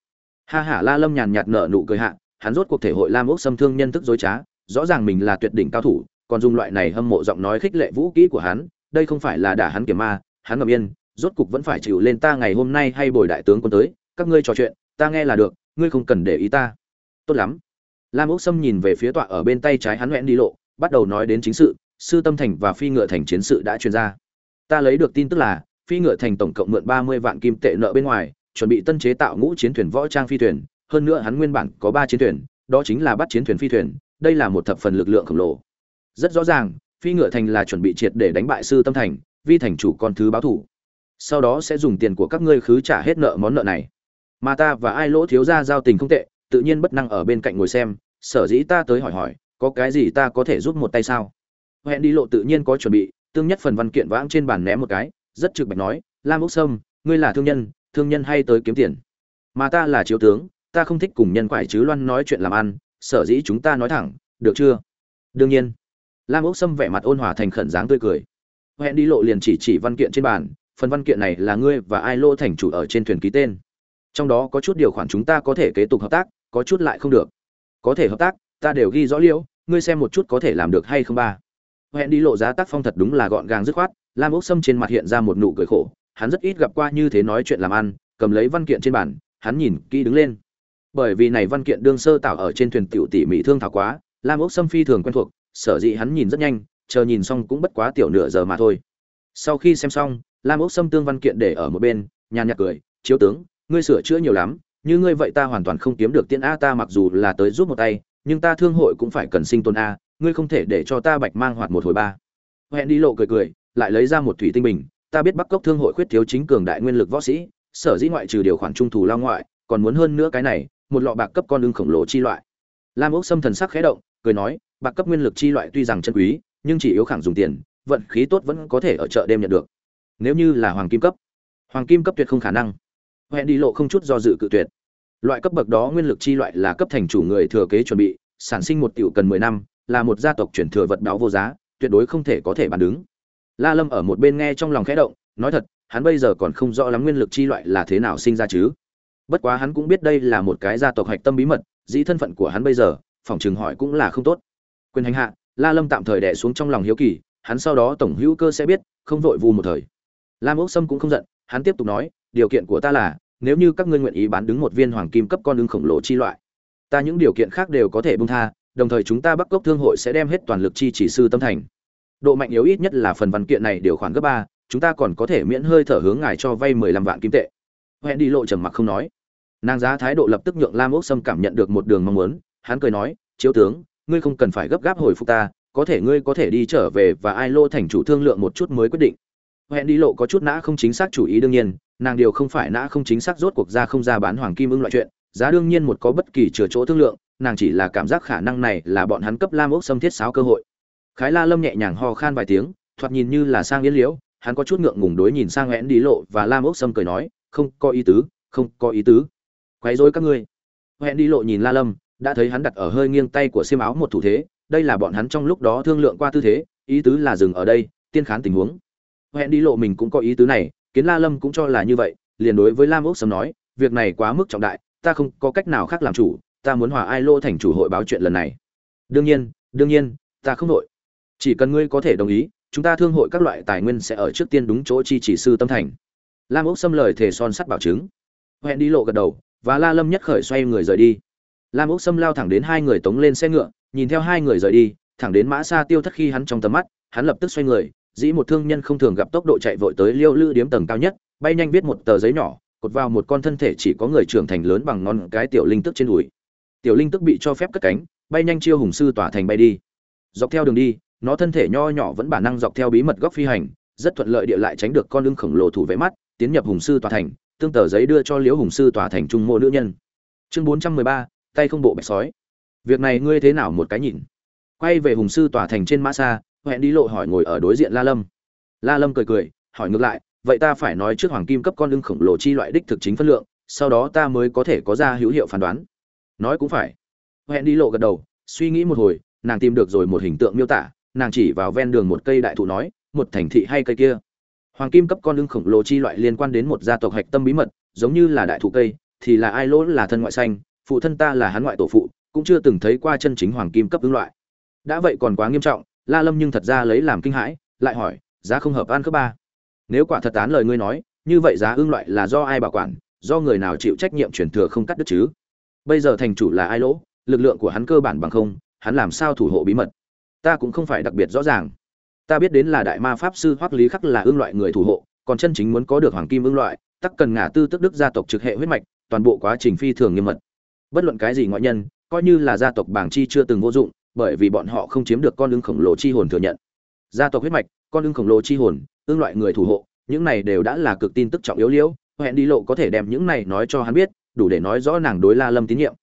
Ha hả la lâm nhàn nhạt nở nụ cười hạ, hắn rốt cuộc thể hội lam ốc xâm thương nhân thức dối trá, rõ ràng mình là tuyệt đỉnh cao thủ, còn dùng loại này hâm mộ giọng nói khích lệ vũ kỹ của hắn, đây không phải là đả hắn kiểm ma, hắn ngầm yên, rốt cục vẫn phải chịu lên ta ngày hôm nay hay bồi đại tướng quân tới, các ngươi trò chuyện, ta nghe là được, ngươi không cần để ý ta. Tốt lắm lam ốc sâm nhìn về phía tọa ở bên tay trái hắn hẹn đi lộ, bắt đầu nói đến chính sự, sư tâm thành và phi ngựa thành chiến sự đã truyền ra. Ta lấy được tin tức là, phi ngựa thành tổng cộng mượn ba mươi vạn kim tệ nợ bên ngoài, chuẩn bị tân chế tạo ngũ chiến thuyền võ trang phi thuyền, hơn nữa hắn nguyên bản có ba chiến thuyền, đó chính là bắt chiến thuyền phi thuyền, đây là một thập phần lực lượng khổng lồ. Rất rõ ràng, phi ngựa thành là chuẩn bị triệt để đánh bại sư tâm thành vi thành chủ con thứ báo thủ. Sau đó sẽ dùng tiền của các ngươi khứ trả hết nợ món nợ này. Mà ta và ai lỗ thiếu gia giao tình không tệ tự nhiên bất năng ở bên cạnh ngồi xem, sở dĩ ta tới hỏi hỏi, có cái gì ta có thể giúp một tay sao? Hẹn đi lộ tự nhiên có chuẩn bị, tương nhất phần văn kiện vãng trên bàn ném một cái, rất trực bạch nói, lam úc sâm, ngươi là thương nhân thương nhân hay tới kiếm tiền? Mà ta là chiếu tướng, ta không thích cùng nhân quải chứ loan nói chuyện làm ăn, sở dĩ chúng ta nói thẳng, được chưa? Đương nhiên. Lam úc sâm vẻ mặt ôn hòa thành khẩn dáng tươi cười. Hẹn đi lộ liền chỉ chỉ văn kiện trên bàn, phần văn kiện này là ngươi và ai lô thành chủ ở trên thuyền ký tên. Trong đó có chút điều khoản chúng ta có thể kế tục hợp tác có chút lại không được. Có thể hợp tác, ta đều ghi rõ liễu, ngươi xem một chút có thể làm được hay không ba. Hẹn đi lộ giá tác phong thật đúng là gọn gàng dứt khoát, lam ốc sâm trên mặt hiện ra một nụ cười khổ, hắn rất ít gặp qua như thế nói chuyện làm ăn, cầm lấy văn kiện trên bàn, hắn nhìn kỹ đứng lên. Bởi vì này văn kiện đương sơ tạo ở trên thuyền tiểu tỷ mỹ thương thảo quá, lam ốc sâm phi thường quen thuộc, sở dĩ hắn nhìn rất nhanh, chờ nhìn xong cũng bất quá tiểu nửa giờ mà thôi. Sau khi xem xong, lam ốc sâm tương văn kiện để ở một bên, nhàn nhạt cười, chiếu tướng, ngươi sửa chữa nhiều lắm như ngươi vậy ta hoàn toàn không kiếm được tiên a, ta mặc dù là tới giúp một tay, nhưng ta thương hội cũng phải cần sinh tồn a, ngươi không thể để cho ta bạch mang hoạt một hồi ba. Hẹn đi lộ cười cười, lại lấy ra một thủy tinh bình. Ta biết bắc cốc thương hội khuyết thiếu chính cường đại nguyên lực võ sĩ, sở dĩ ngoại trừ điều khoản trung thủ lao ngoại, còn muốn hơn nữa cái này, một lọ bạc cấp con lưng khổng lồ chi loại. Lam ốc xâm thần sắc khẽ động, cười nói, bạc cấp nguyên lực chi loại tuy rằng chân quý, nhưng chỉ yếu khẳng dùng tiền, vận khí tốt vẫn có thể ở chợ đêm nhận được. Nếu như là hoàng kim cấp, hoàng kim cấp tuyệt không khả năng hẹn đi lộ không chút do dự cự tuyệt. Loại cấp bậc đó nguyên lực chi loại là cấp thành chủ người thừa kế chuẩn bị, sản sinh một tiểu cần mười năm, là một gia tộc chuyển thừa vật đáo vô giá, tuyệt đối không thể có thể bàn đứng. La lâm ở một bên nghe trong lòng khẽ động, nói thật, hắn bây giờ còn không rõ lắm nguyên lực chi loại là thế nào sinh ra chứ. Bất quá hắn cũng biết đây là một cái gia tộc hạch tâm bí mật, dĩ thân phận của hắn bây giờ, phòng chừng hỏi cũng là không tốt. Quyền hành hạ, la lâm tạm thời đẻ xuống trong lòng hiếu kỳ, hắn sau đó tổng hữu cơ sẽ biết, không vội vù một thời. Lam ốc sâm cũng không giận, hắn tiếp tục nói điều kiện của ta là, nếu như các ngươi nguyện ý bán đứng một viên hoàng kim cấp con ưng khổng lồ chi loại, ta những điều kiện khác đều có thể bung tha, đồng thời chúng ta bắc cốc thương hội sẽ đem hết toàn lực chi chỉ sư tâm thành. Độ mạnh yếu ít nhất là phần văn kiện này điều khoản gấp ba, chúng ta còn có thể miễn hơi thở hướng ngài cho vay mười lăm vạn kim tệ. Hẹn đi lộ trầm mặc không nói. Nàng giá thái độ lập tức nhượng lam ốc sâm cảm nhận được một đường mong muốn, hắn cười nói, chiếu tướng, ngươi không cần phải gấp gáp hồi phục ta, có thể ngươi có thể đi trở về và ai lô thành chủ thương lượng một chút mới quyết định. Hẹn đi lộ có chút nã không chính xác chủ ý đương nhiên nàng điều không phải nã không chính xác rốt cuộc ra không ra bán hoàng kim ưng loại chuyện, giá đương nhiên một có bất kỳ chừa chỗ thương lượng, nàng chỉ là cảm giác khả năng này là bọn hắn cấp lam ốc xâm thiết sáo cơ hội. Khái la lâm nhẹ nhàng ho khan vài tiếng, thoạt nhìn như là sang yên liễu, hắn có chút ngượng ngùng đối nhìn sang én đi lộ và lam ốc xâm cười nói, không có ý tứ, không có ý tứ. Quấy rối các ngươi. Hẹn đi lộ nhìn la lâm, đã thấy hắn đặt ở hơi nghiêng tay của xiêm áo một thủ thế, đây là bọn hắn trong lúc đó thương lượng qua tư thế, ý tứ là dừng ở đây, tiên khán tình huống. Hẹn đi lộ mình cũng có ý tứ này kiến la lâm cũng cho là như vậy, liền đối với lam ốc sâm nói, việc này quá mức trọng đại, ta không có cách nào khác làm chủ, ta muốn hòa ai lô thành chủ hội báo chuyện lần này. Đương nhiên đương nhiên, ta không đội. Chỉ cần ngươi có thể đồng ý, chúng ta thương hội các loại tài nguyên sẽ ở trước tiên đúng chỗ chi chỉ sư tâm thành. Lam ốc Sâm lời thể son sắt bảo chứng. Hẹn đi lộ gật đầu, và la lâm nhất khởi xoay người rời đi. Lam ốc Sâm lao thẳng đến hai người tống lên xe ngựa, nhìn theo hai người rời đi, thẳng đến mã xa tiêu thất khi hắn trong tầm mắt, hắn lập tức xoay người dĩ một thương nhân không thường gặp tốc độ chạy vội tới liêu lư điếm tầng cao nhất, bay nhanh viết một tờ giấy nhỏ, cột vào một con thân thể chỉ có người trưởng thành lớn bằng ngón cái tiểu linh tức trên đùi. Tiểu linh tức bị cho phép cất cánh, bay nhanh chiêu hùng sư tỏa thành bay đi. Dọc theo đường đi, nó thân thể nho nhỏ vẫn bản năng dọc theo bí mật góc phi hành, rất thuận lợi địa lại tránh được con lưng khổng lồ thủ vệ mắt, tiến nhập hùng sư tòa thành, tương tờ giấy đưa cho liễu hùng sư tòa thành trung mô nữ nhân. Chương bốn trăm mười ba, tay không bộ bạch sói. Việc này ngươi thế nào một cái nhìn? Quay về hùng sư tòa thành trên mã xa hẹn đi lộ hỏi ngồi ở đối diện la lâm. La lâm cười cười, hỏi ngược lại, vậy ta phải nói trước hoàng kim cấp con lưng khổng lồ chi loại đích thực chính phân lượng, sau đó ta mới có thể có ra hữu hiệu phán đoán. Nói cũng phải. Hẹn đi lộ gật đầu, suy nghĩ một hồi, nàng tìm được rồi một hình tượng miêu tả, nàng chỉ vào ven đường một cây đại thụ nói, một thành thị hay cây kia? Hoàng kim cấp con lưng khổng lồ chi loại liên quan đến một gia tộc hạch tâm bí mật, giống như là đại thụ cây, thì là ai lỗ là thân ngoại xanh, phụ thân ta là hắn ngoại tổ phụ, cũng chưa từng thấy qua chân chính hoàng kim cấp ứng loại. Đã vậy còn quá nghiêm trọng la lâm nhưng thật ra lấy làm kinh hãi, lại hỏi, giá không hợp an cấp ba. Nếu quả thật tán lời ngươi nói, như vậy giá ương loại là do ai bảo quản, do người nào chịu trách nhiệm truyền thừa không cắt đứt chứ? Bây giờ thành chủ là ai lỗ? Lực lượng của hắn cơ bản bằng không, hắn làm sao thủ hộ bí mật? Ta cũng không phải đặc biệt rõ ràng. Ta biết đến là đại ma pháp sư hoắc lý khắc là ương loại người thủ hộ, còn chân chính muốn có được hoàng kim ương loại, tắc cần ngả tư tức đức gia tộc trực hệ huyết mạch, toàn bộ quá trình phi thường nghiêm mật. Bất luận cái gì ngoại nhân, coi như là gia tộc bảng chi chưa từng vô dụng bởi vì bọn họ không chiếm được con ưng khổng lồ chi hồn thừa nhận. Gia tộc huyết mạch, con ưng khổng lồ chi hồn ương loại người thủ hộ, những này đều đã là cực tin tức trọng yếu liễu, hẹn đi lộ có thể đem những này nói cho hắn biết, đủ để nói rõ nàng đối la lâm tín nhiệm.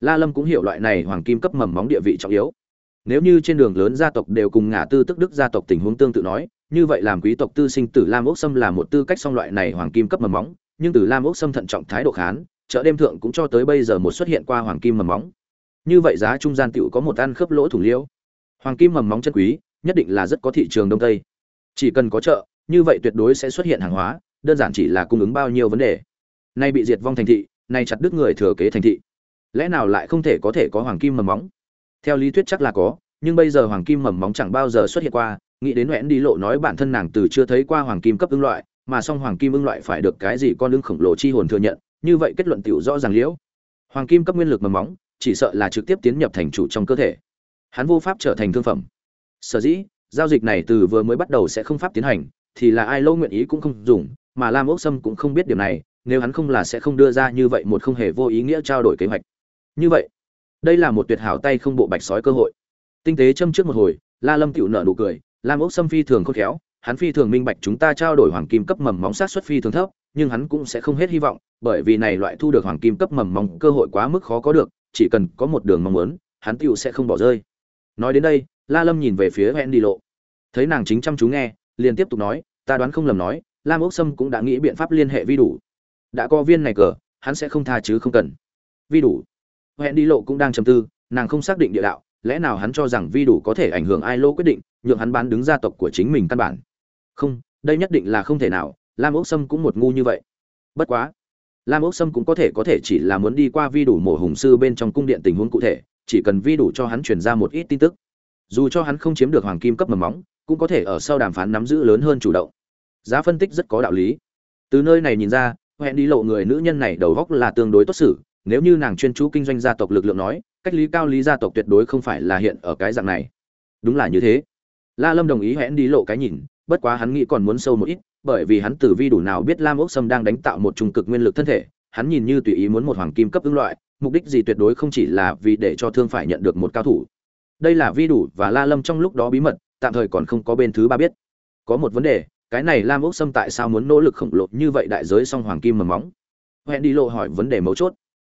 La lâm cũng hiểu loại này hoàng kim cấp mầm móng địa vị trọng yếu. Nếu như trên đường lớn gia tộc đều cùng ngả tư tức đức gia tộc tình huống tương tự nói, như vậy làm quý tộc tư sinh tử lam ốc sâm là một tư cách song loại này hoàng kim cấp mầm móng, nhưng từ lam ốc sâm thận trọng thái độ khán, chợ đêm thượng cũng cho tới bây giờ một xuất hiện qua hoàng kim mầm móng như vậy giá trung gian tựu có một ăn khớp lỗ thủ liễu. Hoàng kim mầm móng chân quý, nhất định là rất có thị trường đông tây. Chỉ cần có chợ, như vậy tuyệt đối sẽ xuất hiện hàng hóa, đơn giản chỉ là cung ứng bao nhiêu vấn đề. Nay bị diệt vong thành thị, nay chặt đứt người thừa kế thành thị. Lẽ nào lại không thể có thể có hoàng kim mầm móng? Theo lý thuyết chắc là có, nhưng bây giờ hoàng kim mầm móng chẳng bao giờ xuất hiện qua. Nghĩ đến nguyễn đi lộ nói bản thân nàng từ chưa thấy qua hoàng kim cấp ưng loại, mà song hoàng kim ưng loại phải được cái gì con ưng khổng lồ chi hồn thừa nhận, như vậy kết luận tiểu rõ ràng liễu. Hoàng kim cấp nguyên lực mầm móng chỉ sợ là trực tiếp tiến nhập thành chủ trong cơ thể. Hắn vô pháp trở thành thương phẩm. Sở dĩ, giao dịch này từ vừa mới bắt đầu sẽ không pháp tiến hành, thì là ai lâu nguyện ý cũng không dùng, mà lam ốc sâm cũng không biết điểm này, nếu hắn không là sẽ không đưa ra như vậy một không hề vô ý nghĩa trao đổi kế hoạch. Như vậy, đây là một tuyệt hảo tay không bộ bạch sói cơ hội. Tinh tế châm trước một hồi, la lâm tựu nợ nụ cười, lam ốc sâm phi thường khôn khéo, hắn phi thường minh bạch chúng ta trao đổi hoàng kim cấp mầm móng sát xuất phi thường thấp, nhưng hắn cũng sẽ không hết hy vọng, bởi vì này loại thu được hoàng kim cấp mầm móng cơ hội quá mức khó có được chỉ cần có một đường mong muốn, hắn tiểu sẽ không bỏ rơi. Nói đến đây, la lâm nhìn về phía hẹn đi lộ. Thấy nàng chính chăm chú nghe, liền tiếp tục nói, ta đoán không lầm nói, lam ốc sâm cũng đã nghĩ biện pháp liên hệ vi đủ. Đã có viên này cờ, hắn sẽ không tha chứ không cần. Vi đủ. Hẹn đi lộ cũng đang trầm tư, nàng không xác định địa đạo, lẽ nào hắn cho rằng vi đủ có thể ảnh hưởng ai lô quyết định, nhượng hắn bán đứng gia tộc của chính mình căn bản. Không, đây nhất định là không thể nào, lam ốc sâm cũng một ngu như vậy. Bất quá lam ốc sâm cũng có thể có thể chỉ là muốn đi qua vi đủ mổ hùng sư bên trong cung điện tình huống cụ thể, chỉ cần vi đủ cho hắn truyền ra một ít tin tức. Dù cho hắn không chiếm được hoàng kim cấp mầm móng, cũng có thể ở sau đàm phán nắm giữ lớn hơn chủ động. Giá phân tích rất có đạo lý. Từ nơi này nhìn ra, hẹn đi lộ người nữ nhân này đầu góc là tương đối tốt xử. Nếu như nàng chuyên chú kinh doanh gia tộc lực lượng nói, cách lý cao lý gia tộc tuyệt đối không phải là hiện ở cái dạng này. Đúng là như thế. La lâm đồng ý hẹn đi lộ cái nhìn bất quá hắn nghĩ còn muốn sâu một ít, bởi vì hắn tử vi đủ nào biết lam ốc sâm đang đánh tạo một trung cực nguyên lực thân thể, hắn nhìn như tùy ý muốn một hoàng kim cấp ứng loại, mục đích gì tuyệt đối không chỉ là vì để cho thương phải nhận được một cao thủ. Đây là vi đủ và la lâm trong lúc đó bí mật, tạm thời còn không có bên thứ ba biết. Có một vấn đề, cái này lam ốc sâm tại sao muốn nỗ lực khổng lồ như vậy đại giới song hoàng kim mầm móng? Hẹn đi lộ hỏi vấn đề mấu chốt.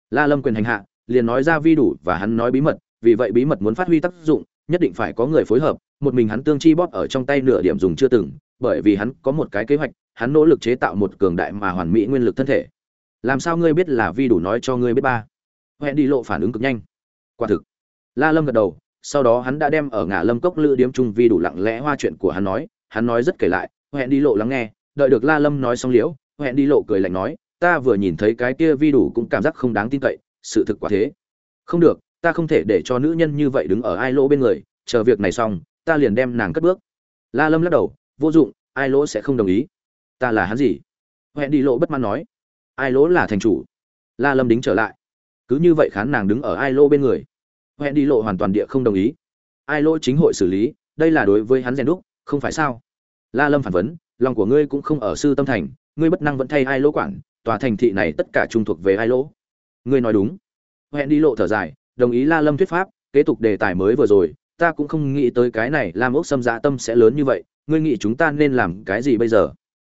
La lâm quyền hành hạ, liền nói ra vi đủ và hắn nói bí mật, vì vậy bí mật muốn phát huy tác dụng nhất định phải có người phối hợp, một mình hắn tương chi bóp ở trong tay nửa điểm dùng chưa từng, bởi vì hắn có một cái kế hoạch, hắn nỗ lực chế tạo một cường đại mà hoàn mỹ nguyên lực thân thể. Làm sao ngươi biết là vi đủ nói cho ngươi biết ba? Hẹn đi lộ phản ứng cực nhanh. Quả thực. La lâm gật đầu, sau đó hắn đã đem ở ngã lâm cốc lữ điếm trung vi đủ lặng lẽ hoa chuyện của hắn nói hắn nói rất kể lại hẹn đi lộ lắng nghe, đợi được la lâm nói xong liễu hẹn đi lộ cười lạnh nói, ta vừa nhìn thấy cái kia vi đủ cũng cảm giác không đáng tin cậy, sự thực quả thế. Không được ta không thể để cho nữ nhân như vậy đứng ở ai lỗ bên người, chờ việc này xong, ta liền đem nàng cất bước. La lâm lắc đầu, vô dụng, ai lỗ sẽ không đồng ý. Ta là hắn gì? Huệ đi lộ bất mãn nói. Ai lỗ là thành chủ. La lâm đính trở lại. Cứ như vậy khán nàng đứng ở ai lỗ bên người. Huệ đi lộ hoàn toàn địa không đồng ý. Ai lỗ chính hội xử lý, đây là đối với hắn rèn đúc, không phải sao? La lâm phản vấn, lòng của ngươi cũng không ở sư tâm thành, ngươi bất năng vẫn thay ai lỗ quản, tòa thành thị này tất cả trung thuộc về ai lỗ. Ngươi nói đúng. Huệ đi lộ thở dài đồng ý la lâm thuyết pháp, kế tục đề tài mới vừa rồi, ta cũng không nghĩ tới cái này lam ốc xâm dạ tâm sẽ lớn như vậy, ngươi nghĩ chúng ta nên làm cái gì bây giờ?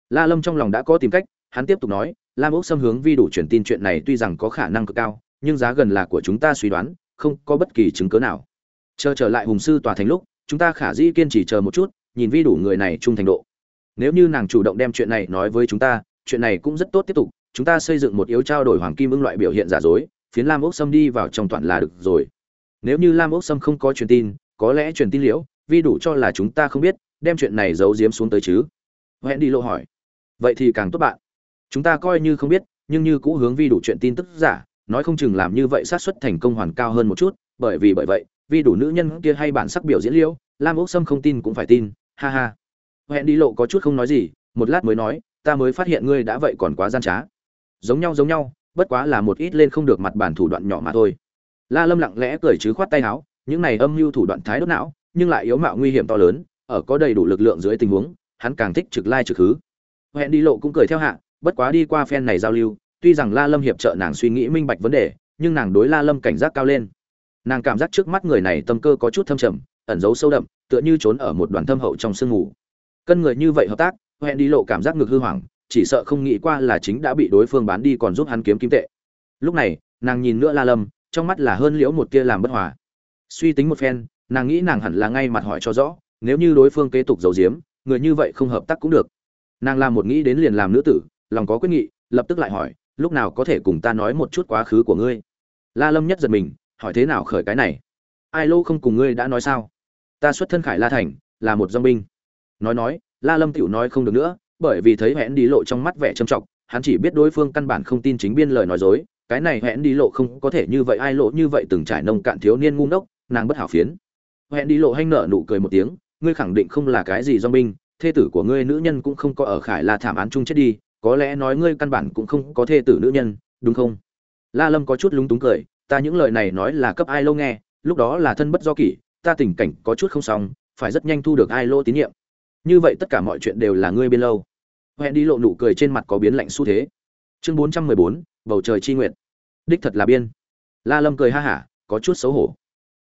La lâm trong lòng đã có tìm cách, hắn tiếp tục nói, lam ốc xâm hướng vi đủ truyền tin chuyện này tuy rằng có khả năng cực cao, nhưng giá gần là của chúng ta suy đoán, không có bất kỳ chứng cứ nào. Chờ trở lại hùng sư tòa thành lúc, chúng ta khả dĩ kiên trì chờ một chút, nhìn vi đủ người này trung thành độ. Nếu như nàng chủ động đem chuyện này nói với chúng ta, chuyện này cũng rất tốt tiếp tục, chúng ta xây dựng một yếu trao đổi hoàng kim ưng loại biểu hiện giả dối phiến lam ốc sâm đi vào trong toàn là được rồi. Nếu như lam ốc sâm không có truyền tin, có lẽ truyền tin liễu vi đủ cho là chúng ta không biết, đem chuyện này giấu giếm xuống tới chứ? Hẹn đi lộ hỏi. Vậy thì càng tốt bạn. Chúng ta coi như không biết, nhưng như cũ hướng vi đủ chuyện tin tức giả, nói không chừng làm như vậy sát xuất thành công hoàn cao hơn một chút, bởi vì bởi vậy, vi đủ nữ nhân kia hay bản sắc biểu diễn liễu, lam ốc sâm không tin cũng phải tin, ha ha. Hẹn đi lộ có chút không nói gì, một lát mới nói, ta mới phát hiện ngươi đã vậy còn quá gian trá. Giống nhau giống nhau bất quá là một ít lên không được mặt bản thủ đoạn nhỏ mà thôi. La lâm lặng lẽ cười chứ khoát tay áo, những này âm mưu thủ đoạn thái đốt não, nhưng lại yếu mạo nguy hiểm to lớn, ở có đầy đủ lực lượng dưới tình huống, hắn càng thích trực lai trực hứ. Hẹn đi lộ cũng cười theo hạ, bất quá đi qua phen này giao lưu, tuy rằng la lâm hiệp trợ nàng suy nghĩ minh bạch vấn đề, nhưng nàng đối la lâm cảnh giác cao lên. Nàng cảm giác trước mắt người này tâm cơ có chút thâm trầm, ẩn giấu sâu đậm, tựa như trốn ở một đoàn thâm hậu trong sương mù. Cân người như vậy hợp tác, hẹn đi lộ cảm giác ngực hư hoảng chỉ sợ không nghĩ qua là chính đã bị đối phương bán đi còn giúp hắn kiếm kim tệ. Lúc này, nàng nhìn nữa la lâm, trong mắt là hơn liễu một tia làm bất hòa. Suy tính một phen, nàng nghĩ nàng hẳn là ngay mặt hỏi cho rõ, nếu như đối phương kế tục giấu giếm, người như vậy không hợp tác cũng được. Nàng làm một nghĩ đến liền làm nữ tử, lòng có quyết nghị, lập tức lại hỏi, lúc nào có thể cùng ta nói một chút quá khứ của ngươi? La lâm nhất giật mình, hỏi thế nào khởi cái này? Ai lô không cùng ngươi đã nói sao? Ta xuất thân khải la thành, là một dòng binh. Nói nói, la lâm tiểu nói không được nữa bởi vì thấy hẹn đi lộ trong mắt vẻ trầm trọng, hắn chỉ biết đối phương căn bản không tin chính biên lời nói dối, cái này hẹn đi lộ không có thể như vậy, ai lộ như vậy từng trải nông cạn thiếu niên ngu ngốc, nàng bất hảo phiến. Hẹn đi lộ hanh nở nụ cười một tiếng, ngươi khẳng định không là cái gì do binh, thê tử của ngươi nữ nhân cũng không có ở khải là thảm án chung chết đi, có lẽ nói ngươi căn bản cũng không có thê tử nữ nhân, đúng không? La lâm có chút lúng túng cười, ta những lời này nói là cấp ai lâu nghe, lúc đó là thân bất do kỷ, ta tình cảnh có chút không xong, phải rất nhanh thu được ai lô tín nhiệm như vậy tất cả mọi chuyện đều là ngươi biên lâu. Hẹn đi lộ nụ cười trên mặt có biến lạnh xu thế. Chương bốn trăm mười bốn, bầu trời chi nguyện đích thật là biên. La lâm cười ha hả, có chút xấu hổ.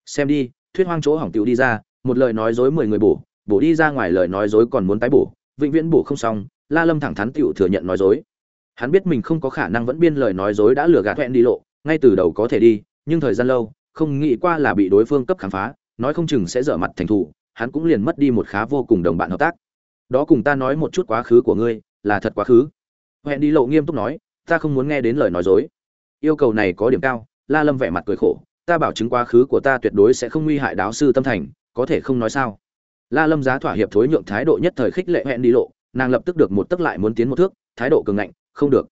Xem đi, thuyết hoang chỗ hỏng tiểu đi ra, một lời nói dối mười người bổ bổ đi ra ngoài lời nói dối còn muốn tái bổ, vĩnh viễn bổ không xong, la lâm thẳng thắn tiểu thừa nhận nói dối. Hắn biết mình không có khả năng vẫn biên lời nói dối đã lừa gạt hẹn đi lộ, ngay từ đầu có thể đi, nhưng thời gian lâu, không nghĩ qua là bị đối phương cấp khám phá, nói không chừng sẽ dở mặt thành thủ hắn cũng liền mất đi một khá vô cùng đồng bạn hợp tác. Đó cùng ta nói một chút quá khứ của ngươi, là thật quá khứ. Hẹn đi lộ nghiêm túc nói, ta không muốn nghe đến lời nói dối. Yêu cầu này có điểm cao, la lâm vẻ mặt cười khổ, ta bảo chứng quá khứ của ta tuyệt đối sẽ không nguy hại đáo sư tâm thành, có thể không nói sao. La lâm giá thỏa hiệp thối nhượng thái độ nhất thời khích lệ hẹn đi lộ, nàng lập tức được một tức lại muốn tiến một thước, thái độ cường ngạnh, không được.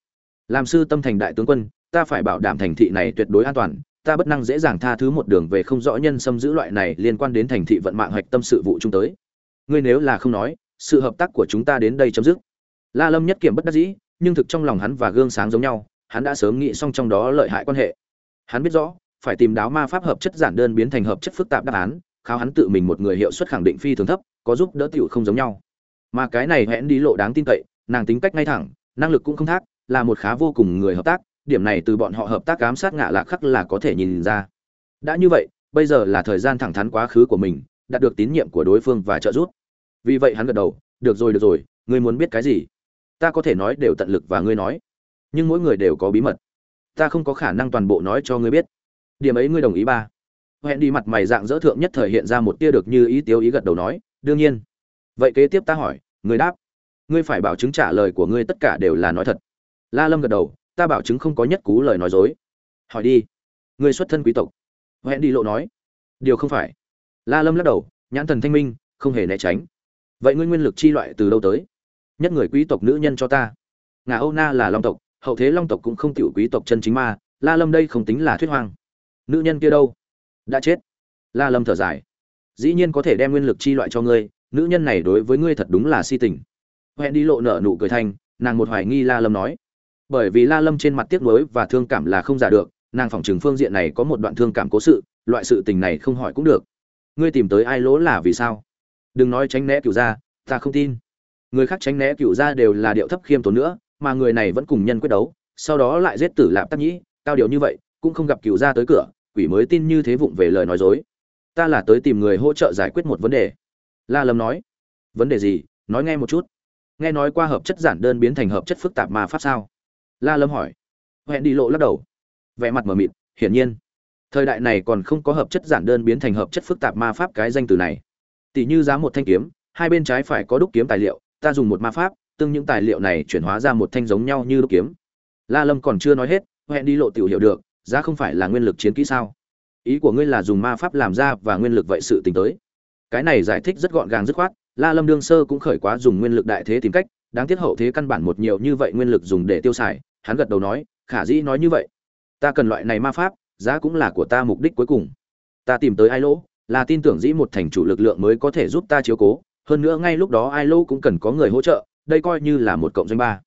Làm sư tâm thành đại tướng quân, ta phải bảo đảm thành thị này tuyệt đối an toàn ta bất năng dễ dàng tha thứ một đường về không rõ nhân xâm giữ loại này liên quan đến thành thị vận mạng hoạch tâm sự vụ chung tới. Ngươi nếu là không nói, sự hợp tác của chúng ta đến đây chấm dứt. La lâm nhất kiểm bất đắc dĩ, nhưng thực trong lòng hắn và gương sáng giống nhau, hắn đã sớm nghĩ xong trong đó lợi hại quan hệ. Hắn biết rõ, phải tìm đáo ma pháp hợp chất giản đơn biến thành hợp chất phức tạp đáp án, khao hắn tự mình một người hiệu suất khẳng định phi thường thấp, có giúp đỡ tiểu không giống nhau. Mà cái này hẹn đi lộ đáng tin cậy, nàng tính cách ngay thẳng, năng lực cũng không thác, là một khá vô cùng người hợp tác điểm này từ bọn họ hợp tác ám sát ngạ lạc khắc là có thể nhìn ra. Đã như vậy, bây giờ là thời gian thẳng thắn quá khứ của mình, đạt được tín nhiệm của đối phương và trợ giúp. Vì vậy hắn gật đầu, được rồi được rồi, ngươi muốn biết cái gì? Ta có thể nói đều tận lực và ngươi nói. Nhưng mỗi người đều có bí mật. Ta không có khả năng toàn bộ nói cho ngươi biết. Điểm ấy ngươi đồng ý ba. Hẹn đi mặt mày dạng dỡ thượng nhất thời hiện ra một tia được như ý tiêu ý gật đầu nói, đương nhiên. Vậy kế tiếp ta hỏi, ngươi đáp. Ngươi phải bảo chứng trả lời của ngươi tất cả đều là nói thật. La lâm gật đầu ta bảo chứng không có nhất cú lời nói dối. Hỏi đi. Ngươi xuất thân quý tộc. Hẹn đi lộ nói. Điều không phải. La lâm lắc đầu, nhãn thần thanh minh, không hề né tránh. Vậy ngươi nguyên lực chi loại từ đâu tới? Nhất người quý tộc nữ nhân cho ta. Ngà âu na là long tộc, hậu thế long tộc cũng không tiểu quý tộc chân chính ma la lâm đây không tính là thuyết hoang. Nữ nhân kia đâu? Đã chết. La lâm thở dài. Dĩ nhiên có thể đem nguyên lực chi loại cho ngươi, nữ nhân này đối với ngươi thật đúng là si tình. Hẹn đi lộ nở nụ cười thanh nàng một hoài nghi la lâm nói bởi vì la lâm trên mặt tiếc nuối và thương cảm là không giả được, nàng phỏng chừng phương diện này có một đoạn thương cảm cố sự, loại sự tình này không hỏi cũng được. Ngươi tìm tới ai lỗ là vì sao? Đừng nói tránh né cựu gia, ta không tin. Người khác tránh né cựu gia đều là điệu thấp khiêm tốn nữa, mà người này vẫn cùng nhân quyết đấu, sau đó lại giết tử lạp tắc nhĩ, cao điệu như vậy, cũng không gặp cựu gia tới cửa, quỷ mới tin như thế vụng về lời nói dối. Ta là tới tìm người hỗ trợ giải quyết một vấn đề. La lâm nói. Vấn đề gì? Nói nghe một chút. Nghe nói qua hợp chất giản đơn biến thành hợp chất phức tạp mà pháp sao? La lâm hỏi. Hẹn đi lộ lắc đầu. Vẻ mặt mờ mịt, hiển nhiên. Thời đại này còn không có hợp chất giản đơn biến thành hợp chất phức tạp ma pháp cái danh từ này. Tỷ như giá một thanh kiếm, hai bên trái phải có đúc kiếm tài liệu, ta dùng một ma pháp, tương những tài liệu này chuyển hóa ra một thanh giống nhau như đúc kiếm. La lâm còn chưa nói hết, hẹn đi lộ tiểu hiểu được, giá không phải là nguyên lực chiến kỹ sao? Ý của ngươi là dùng ma pháp làm ra và nguyên lực vậy sự tình tới. Cái này giải thích rất gọn gàng dứt khoát, la lâm đương sơ cũng khởi quá dùng nguyên lực đại thế tìm cách, đáng tiếc hậu thế căn bản một nhiều như vậy nguyên lực dùng để tiêu xài hắn gật đầu nói, khả dĩ nói như vậy. Ta cần loại này ma pháp, giá cũng là của ta mục đích cuối cùng. Ta tìm tới ai lỗ là tin tưởng dĩ một thành chủ lực lượng mới có thể giúp ta chiếu cố. Hơn nữa ngay lúc đó ai lỗ cũng cần có người hỗ trợ, đây coi như là một cộng doanh ba.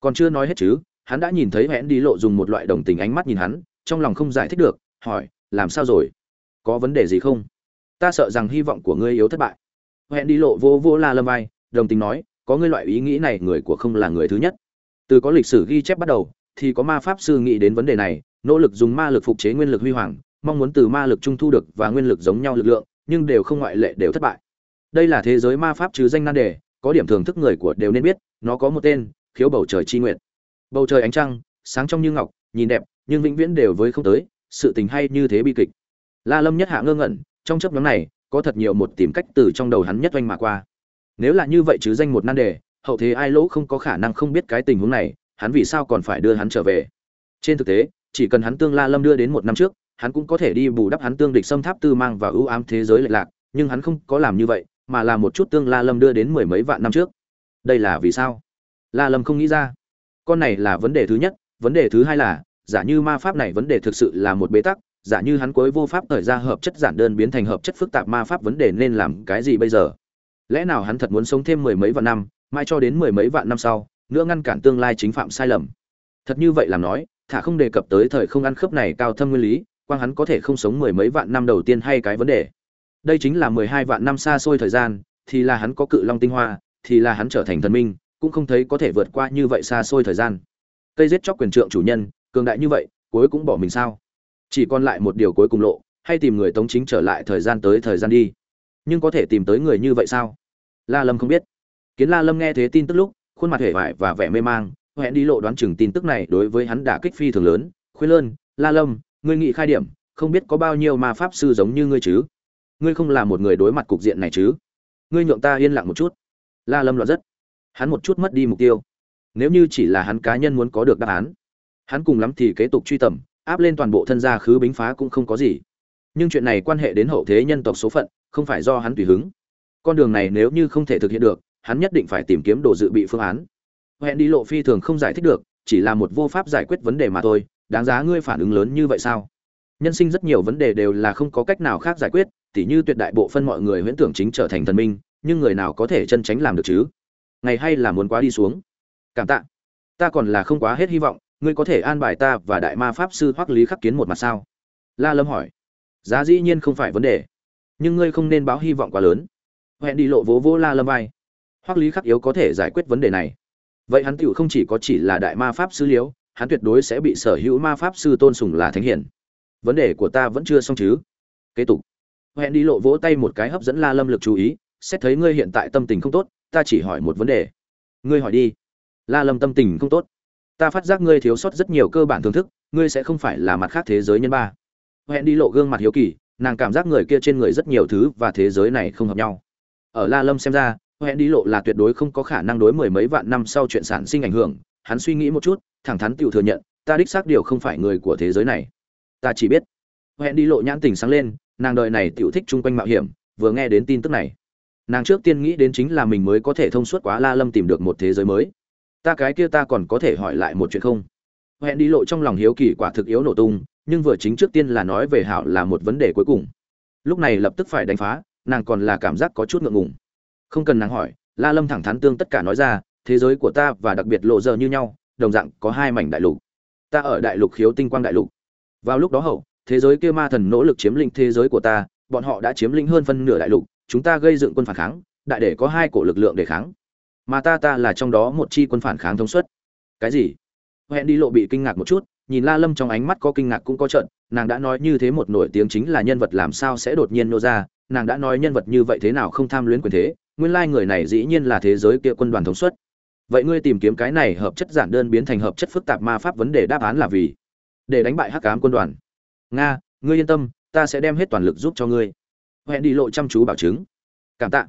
Còn chưa nói hết chứ, hắn đã nhìn thấy hẹn đi lộ dùng một loại đồng tình ánh mắt nhìn hắn, trong lòng không giải thích được, hỏi, làm sao rồi? Có vấn đề gì không? Ta sợ rằng hy vọng của ngươi yếu thất bại. Hẹn đi lộ vô vô la lâm vai, đồng tình nói, có ngươi loại ý nghĩ này, người của không là người thứ nhất từ có lịch sử ghi chép bắt đầu, thì có ma pháp sư nghĩ đến vấn đề này, nỗ lực dùng ma lực phục chế nguyên lực huy hoàng, mong muốn từ ma lực trung thu được và nguyên lực giống nhau lực lượng, nhưng đều không ngoại lệ đều thất bại. Đây là thế giới ma pháp chứ danh nan đề, có điểm thưởng thức người của đều nên biết, nó có một tên, khiếu bầu trời chi nguyện bầu trời ánh trăng, sáng trong như ngọc, nhìn đẹp, nhưng vĩnh viễn đều với không tới, sự tình hay như thế bi kịch. La lâm nhất hạ ngơ ngẩn, trong chấp nhóm này, có thật nhiều một tìm cách từ trong đầu hắn nhất oanh mà qua. Nếu là như vậy chứ danh một nan đề hậu thế ai lỗ không có khả năng không biết cái tình huống này, hắn vì sao còn phải đưa hắn trở về? Trên thực tế, chỉ cần hắn tương la lâm đưa đến một năm trước, hắn cũng có thể đi bù đắp hắn tương địch xâm tháp tư mang và ưu ám thế giới lệch lạc, nhưng hắn không có làm như vậy, mà là một chút tương la lâm đưa đến mười mấy vạn năm trước. Đây là vì sao? La lâm không nghĩ ra. Con này là vấn đề thứ nhất, vấn đề thứ hai là, giả như ma pháp này vấn đề thực sự là một bế tắc, giả như hắn cuối vô pháp thời ra hợp chất giản đơn biến thành hợp chất phức tạp ma pháp vấn đề nên làm cái gì bây giờ? Lẽ nào hắn thật muốn sống thêm mười mấy vạn năm mai cho đến mười mấy vạn năm sau, nữa ngăn cản tương lai chính phạm sai lầm. Thật như vậy làm nói, thả không đề cập tới thời không ăn khớp này cao thâm nguyên lý, quang hắn có thể không sống mười mấy vạn năm đầu tiên hay cái vấn đề. Đây chính là mười hai vạn năm xa xôi thời gian, thì là hắn có cự long tinh hoa, thì là hắn trở thành thần minh, cũng không thấy có thể vượt qua như vậy xa xôi thời gian. Cây giết chóc quyền trượng chủ nhân, cường đại như vậy, cuối cũng bỏ mình sao? Chỉ còn lại một điều cuối cùng lộ, hay tìm người tống chính trở lại thời gian tới thời gian đi. Nhưng có thể tìm tới người như vậy sao? La lâm không biết kiến la lâm nghe thế tin tức lúc, khuôn mặt hề vải và vẻ mê mang hẹn đi lộ đoán chừng tin tức này đối với hắn đã kích phi thường lớn. Khuyên lơn la lâm, ngươi nghị khai điểm, không biết có bao nhiêu ma pháp sư giống như ngươi chứ? Ngươi không là một người đối mặt cục diện này chứ? Ngươi nhượng ta yên lặng một chút. La lâm loạn rất. Hắn một chút mất đi mục tiêu. Nếu như chỉ là hắn cá nhân muốn có được đáp án, hắn cùng lắm thì kế tục truy tầm, áp lên toàn bộ thân gia khứ bính phá cũng không có gì. Nhưng chuyện này quan hệ đến hậu thế nhân tộc số phận, không phải do hắn tùy hứng. Con đường này nếu như không thể thực hiện được hắn nhất định phải tìm kiếm đồ dự bị phương án. Hẹn đi lộ phi thường không giải thích được, chỉ là một vô pháp giải quyết vấn đề mà thôi. Đáng giá ngươi phản ứng lớn như vậy sao? Nhân sinh rất nhiều vấn đề đều là không có cách nào khác giải quyết, tỉ như tuyệt đại bộ phân mọi người huyễn tưởng chính trở thành thần minh, nhưng người nào có thể chân tránh làm được chứ? Ngày hay là muốn quá đi xuống. Cảm tạ. Ta còn là không quá hết hy vọng, ngươi có thể an bài ta và đại ma pháp sư hoắc lý khắc kiến một mặt sao? La lâm hỏi. Giá dĩ nhiên không phải vấn đề, nhưng ngươi không nên báo hy vọng quá lớn. Hẹn đi lộ vố vỗ la lâm vai hoắc lý khắc yếu có thể giải quyết vấn đề này. Vậy hắn tựu không chỉ có chỉ là đại ma pháp sư liếu hắn tuyệt đối sẽ bị sở hữu ma pháp sư tôn sùng là thánh hiển. Vấn đề của ta vẫn chưa xong chứ? Kế tục. Hẹn đi lộ vỗ tay một cái hấp dẫn la lâm lực chú ý, xét thấy ngươi hiện tại tâm tình không tốt, ta chỉ hỏi một vấn đề. Ngươi hỏi đi. La lâm tâm tình không tốt. Ta phát giác ngươi thiếu sót rất nhiều cơ bản thưởng thức, ngươi sẽ không phải là mặt khác thế giới nhân ba. Hẹn đi lộ gương mặt hiếu kỳ, nàng cảm giác người kia trên người rất nhiều thứ và thế giới này không hợp nhau. Ở la lâm xem ra hẹn đi lộ là tuyệt đối không có khả năng đối mười mấy vạn năm sau chuyện sản sinh ảnh hưởng. Hắn suy nghĩ một chút, thẳng thắn tự thừa nhận, ta đích xác điều không phải người của thế giới này. Ta chỉ biết. Hẹn đi lộ nhãn tình sáng lên, nàng đời này tự thích chung quanh mạo hiểm, vừa nghe đến tin tức này. Nàng trước tiên nghĩ đến chính là mình mới có thể thông suốt quá la lâm tìm được một thế giới mới. Ta cái kia ta còn có thể hỏi lại một chuyện không? Hẹn đi lộ trong lòng hiếu kỳ quả thực yếu nổ tung, nhưng vừa chính trước tiên là nói về hảo là một vấn đề cuối cùng. Lúc này lập tức phải đánh phá, nàng còn là cảm giác có chút ngượng ngùng không cần nàng hỏi, la lâm thẳng thắn tương tất cả nói ra, thế giới của ta và đặc biệt lộ giờ như nhau, đồng dạng có hai mảnh đại lục. Ta ở đại lục khiếu tinh quang đại lục. Vào lúc đó hậu, thế giới kia ma thần nỗ lực chiếm lĩnh thế giới của ta, bọn họ đã chiếm lĩnh hơn phân nửa đại lục, chúng ta gây dựng quân phản kháng, đại để có hai cổ lực lượng để kháng. Mà ta ta là trong đó một chi quân phản kháng thông suất. Cái gì? Hẹn đi lộ bị kinh ngạc một chút, nhìn la lâm trong ánh mắt có kinh ngạc cũng có trận nàng đã nói như thế một nổi tiếng chính là nhân vật làm sao sẽ đột nhiên nô ra, nàng đã nói nhân vật như vậy thế nào không tham luyến quyền thế nguyên lai người này dĩ nhiên là thế giới kia quân đoàn thống suất. Vậy ngươi tìm kiếm cái này hợp chất giản đơn biến thành hợp chất phức tạp ma pháp vấn đề đáp án là vì? Để đánh bại hắc cám quân đoàn. Nga, ngươi yên tâm, ta sẽ đem hết toàn lực giúp cho ngươi. Hẹn đi lộ chăm chú bảo chứng. Cảm tạ.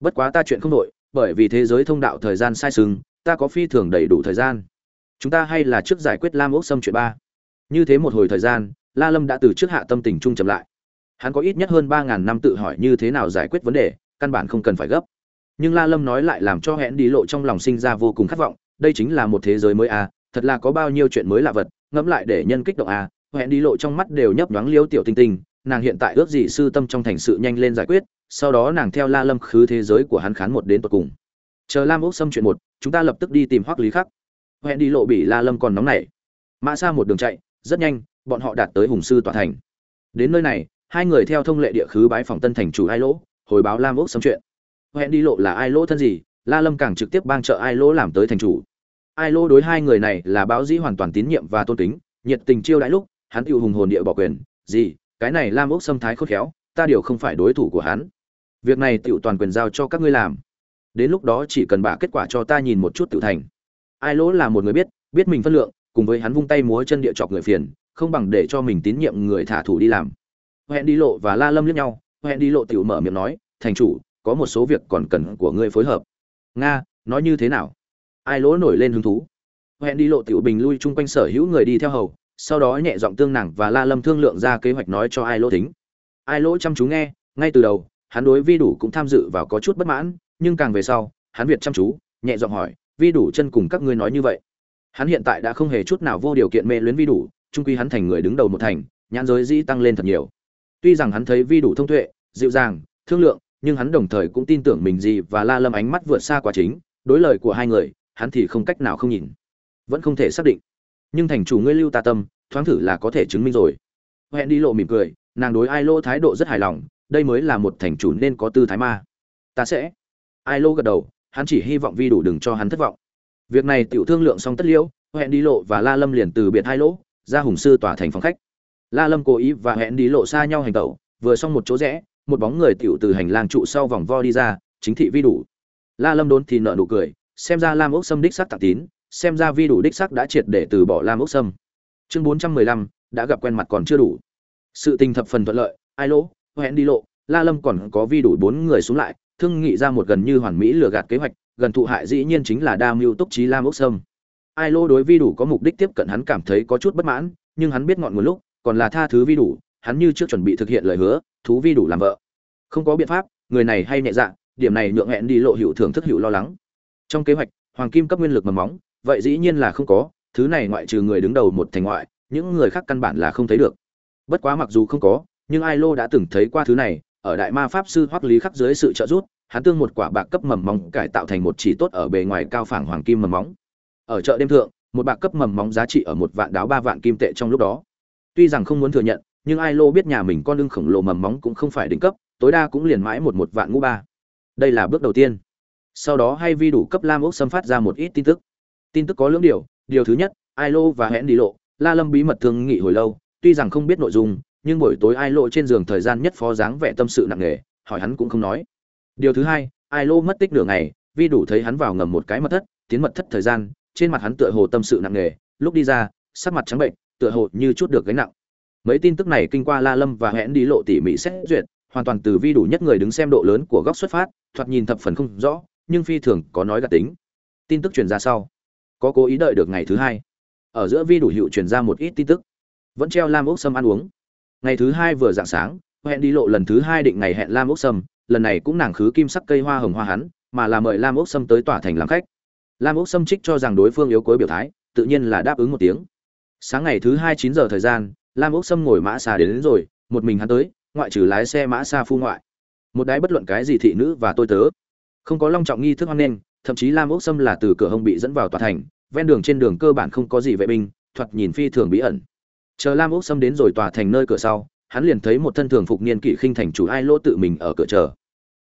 Bất quá ta chuyện không đội bởi vì thế giới thông đạo thời gian sai sừng, ta có phi thường đầy đủ thời gian. Chúng ta hay là trước giải quyết lam ốc xâm chuyện ba. Như thế một hồi thời gian, la lâm đã từ trước hạ tâm tình trung chậm lại. Hắn có ít nhất hơn ba ngàn năm tự hỏi như thế nào giải quyết vấn đề căn bản không cần phải gấp. Nhưng la lâm nói lại làm cho hẹn đi lộ trong lòng sinh ra vô cùng khát vọng, đây chính là một thế giới mới à thật là có bao nhiêu chuyện mới lạ vật, ngẫm lại để nhân kích động à hẹn đi lộ trong mắt đều nhấp nhoáng liêu tiểu tinh tinh, nàng hiện tại ước gì sư tâm trong thành sự nhanh lên giải quyết, sau đó nàng theo la lâm khứ thế giới của hắn khán một đến tột cùng. Chờ lam ốc xâm chuyện một, chúng ta lập tức đi tìm hoắc lý khắc. Hẹn đi lộ bị la lâm còn nóng nảy. Mã xa một đường chạy, rất nhanh, bọn họ đạt tới hùng sư tòa thành. Đến nơi này, hai người theo thông lệ địa khứ bái phòng tân thành chủ ai lỗ hồi báo lam ốc xâm chuyện. Hẹn đi lộ là ai lỗ thân gì, la lâm càng trực tiếp bang trợ ai lỗ làm tới thành chủ. Ai lỗ đối hai người này là báo dĩ hoàn toàn tín nhiệm và tôn kính, nhiệt tình chiêu đãi lúc, hắn tiêu hùng hồn địa bỏ quyền, gì, cái này lam ốc xâm thái khôn khéo, ta điều không phải đối thủ của hắn. Việc này tiểu toàn quyền giao cho các ngươi làm. Đến lúc đó chỉ cần bả kết quả cho ta nhìn một chút tự thành. Ai lỗ là một người biết biết mình phân lượng, cùng với hắn vung tay múa chân địa chọc người phiền, không bằng để cho mình tín nhiệm người thả thủ đi làm. Hẹn đi lộ và la lâm liếc nhau hẹn đi lộ tiểu mở miệng nói, thành chủ, có một số việc còn cần của ngươi phối hợp. Nga, nói như thế nào? Ai lỗ nổi lên hứng thú. Hẹn đi lộ tiểu bình lui chung quanh sở hữu người đi theo hầu, sau đó nhẹ giọng tương nàng và la lâm thương lượng ra kế hoạch nói cho ai lỗ tính. Ai lỗ chăm chú nghe, ngay từ đầu, hắn đối vi đủ cũng tham dự vào có chút bất mãn, nhưng càng về sau, hắn việt chăm chú, nhẹ giọng hỏi, vi đủ chân cùng các ngươi nói như vậy? Hắn hiện tại đã không hề chút nào vô điều kiện mê luyến vi đủ trung quy hắn thành người đứng đầu một thành, nhãn giới dĩ tăng lên thật nhiều. Tuy rằng hắn thấy vi đủ thông tuệ dịu dàng, thương lượng, nhưng hắn đồng thời cũng tin tưởng mình gì và la lâm ánh mắt vượt xa quá chính, đối lời của hai người, hắn thì không cách nào không nhìn. Vẫn không thể xác định. Nhưng thành chủ ngươi lưu ta tâm, thoáng thử là có thể chứng minh rồi. Hẹn đi lộ mỉm cười, nàng đối ai lô thái độ rất hài lòng, đây mới là một thành chủ nên có tư thái ma. Ta sẽ. Ai lô gật đầu, hắn chỉ hy vọng vi đủ đừng cho hắn thất vọng. Việc này tiểu thương lượng xong tất liễu, hẹn đi lộ và la lâm liền từ biệt hai lỗ ra hùng sư tỏa thành phòng khách. La lâm cố ý và hẹn đi lộ xa nhau hành tẩu, vừa xong một chỗ rẽ một bóng người tiểu từ hành lang trụ sau vòng vo đi ra, chính thị vi đủ. La lâm đốn thì nở nụ cười, xem ra lam ốc sâm đích sắc tặng tín, xem ra vi đủ đích sắc đã triệt để từ bỏ lam ốc sâm. Chương bốn trăm mười lăm, đã gặp quen mặt còn chưa đủ. Sự tình thập phần thuận lợi, ai lỗ hẹn đi lộ, la lâm còn có vi đủ bốn người xuống lại, thương nghị ra một gần như hoàn mỹ lừa gạt kế hoạch, gần thụ hại dĩ nhiên chính là đa mưu túc trí lam ốc sâm. Ai lô đối vi đủ có mục đích tiếp cận hắn cảm thấy có chút bất mãn, nhưng hắn biết ngọn nguồn lúc, còn là tha thứ vi đủ, hắn như trước chuẩn bị thực hiện lời hứa thú vi đủ làm vợ. Không có biện pháp, người này hay nhẹ dạ điểm này nhượng hẹn đi lộ hiệu thưởng thức hiệu lo lắng. Trong kế hoạch, hoàng kim cấp nguyên lực mầm móng, vậy dĩ nhiên là không có, thứ này ngoại trừ người đứng đầu một thành ngoại, những người khác căn bản là không thấy được. Bất quá mặc dù không có, nhưng ai lô đã từng thấy qua thứ này, ở đại ma pháp sư hoắc lý khắc dưới sự trợ giúp, hắn tương một quả bạc cấp mầm móng cải tạo thành một chỉ tốt ở bề ngoài cao phẳng hoàng kim mầm móng. Ở chợ đêm thượng, một bạc cấp mầm móng giá trị ở một vạn đáo ba vạn kim tệ trong lúc đó. Tuy rằng không muốn thừa nhận nhưng ai lô biết nhà mình con lưng khổng lồ mầm móng cũng không phải đỉnh cấp, tối đa cũng liền mãi một một vạn ngũ ba. Đây là bước đầu tiên. Sau đó hay vi đủ cấp lam ốc xâm phát ra một ít tin tức. Tin tức có lưỡng điều điều thứ nhất, ai lô và hẹn đi lộ, la lâm bí mật thương nghị hồi lâu, tuy rằng không biết nội dung, nhưng buổi tối ai lộ trên giường thời gian nhất phó dáng vẻ tâm sự nặng nề, hỏi hắn cũng không nói. Điều thứ hai, ai lô mất tích nửa ngày, vi đủ thấy hắn vào ngầm một cái mật thất, tiến mật thất thời gian, trên mặt hắn tựa hồ tâm sự nặng nề, lúc đi ra, sắc mặt trắng bệnh, tựa hồ như chút được gánh nặng mấy tin tức này kinh qua la lâm và hẹn đi lộ tỉ mỉ xét duyệt, hoàn toàn từ vi đủ nhất người đứng xem độ lớn của góc xuất phát, thoạt nhìn thập phần không rõ, nhưng phi thường có nói gạt tính. Tin tức truyền ra sau. Có cố ý đợi được ngày thứ hai. Ở giữa vi đủ hiệu truyền ra một ít tin tức. Vẫn treo lam ốc sâm ăn uống. Ngày thứ hai vừa dạng sáng, hẹn đi lộ lần thứ hai định ngày hẹn lam ốc sâm, lần này cũng nàng khứ kim sắc cây hoa hồng hoa hắn, mà là mời lam ốc sâm tới tỏa thành làm khách. Lam ốc sâm trích cho rằng đối phương yếu cuối biểu thái, tự nhiên là đáp ứng một tiếng. Sáng ngày thứ hai chín giờ thời gian lam ốc sâm ngồi mã xa đến, đến rồi một mình hắn tới ngoại trừ lái xe mã xa phu ngoại. Một đái bất luận cái gì thị nữ và tôi tớ. Không có long trọng nghi thức hoan nghênh thậm chí lam ốc sâm là từ cửa hông bị dẫn vào tòa thành ven đường trên đường cơ bản không có gì vệ binh thoạt nhìn phi thường bí ẩn. Chờ lam ốc sâm đến rồi tòa thành nơi cửa sau hắn liền thấy một thân thường phục niên kỵ khinh thành chủ ai lỗ tự mình ở cửa chờ.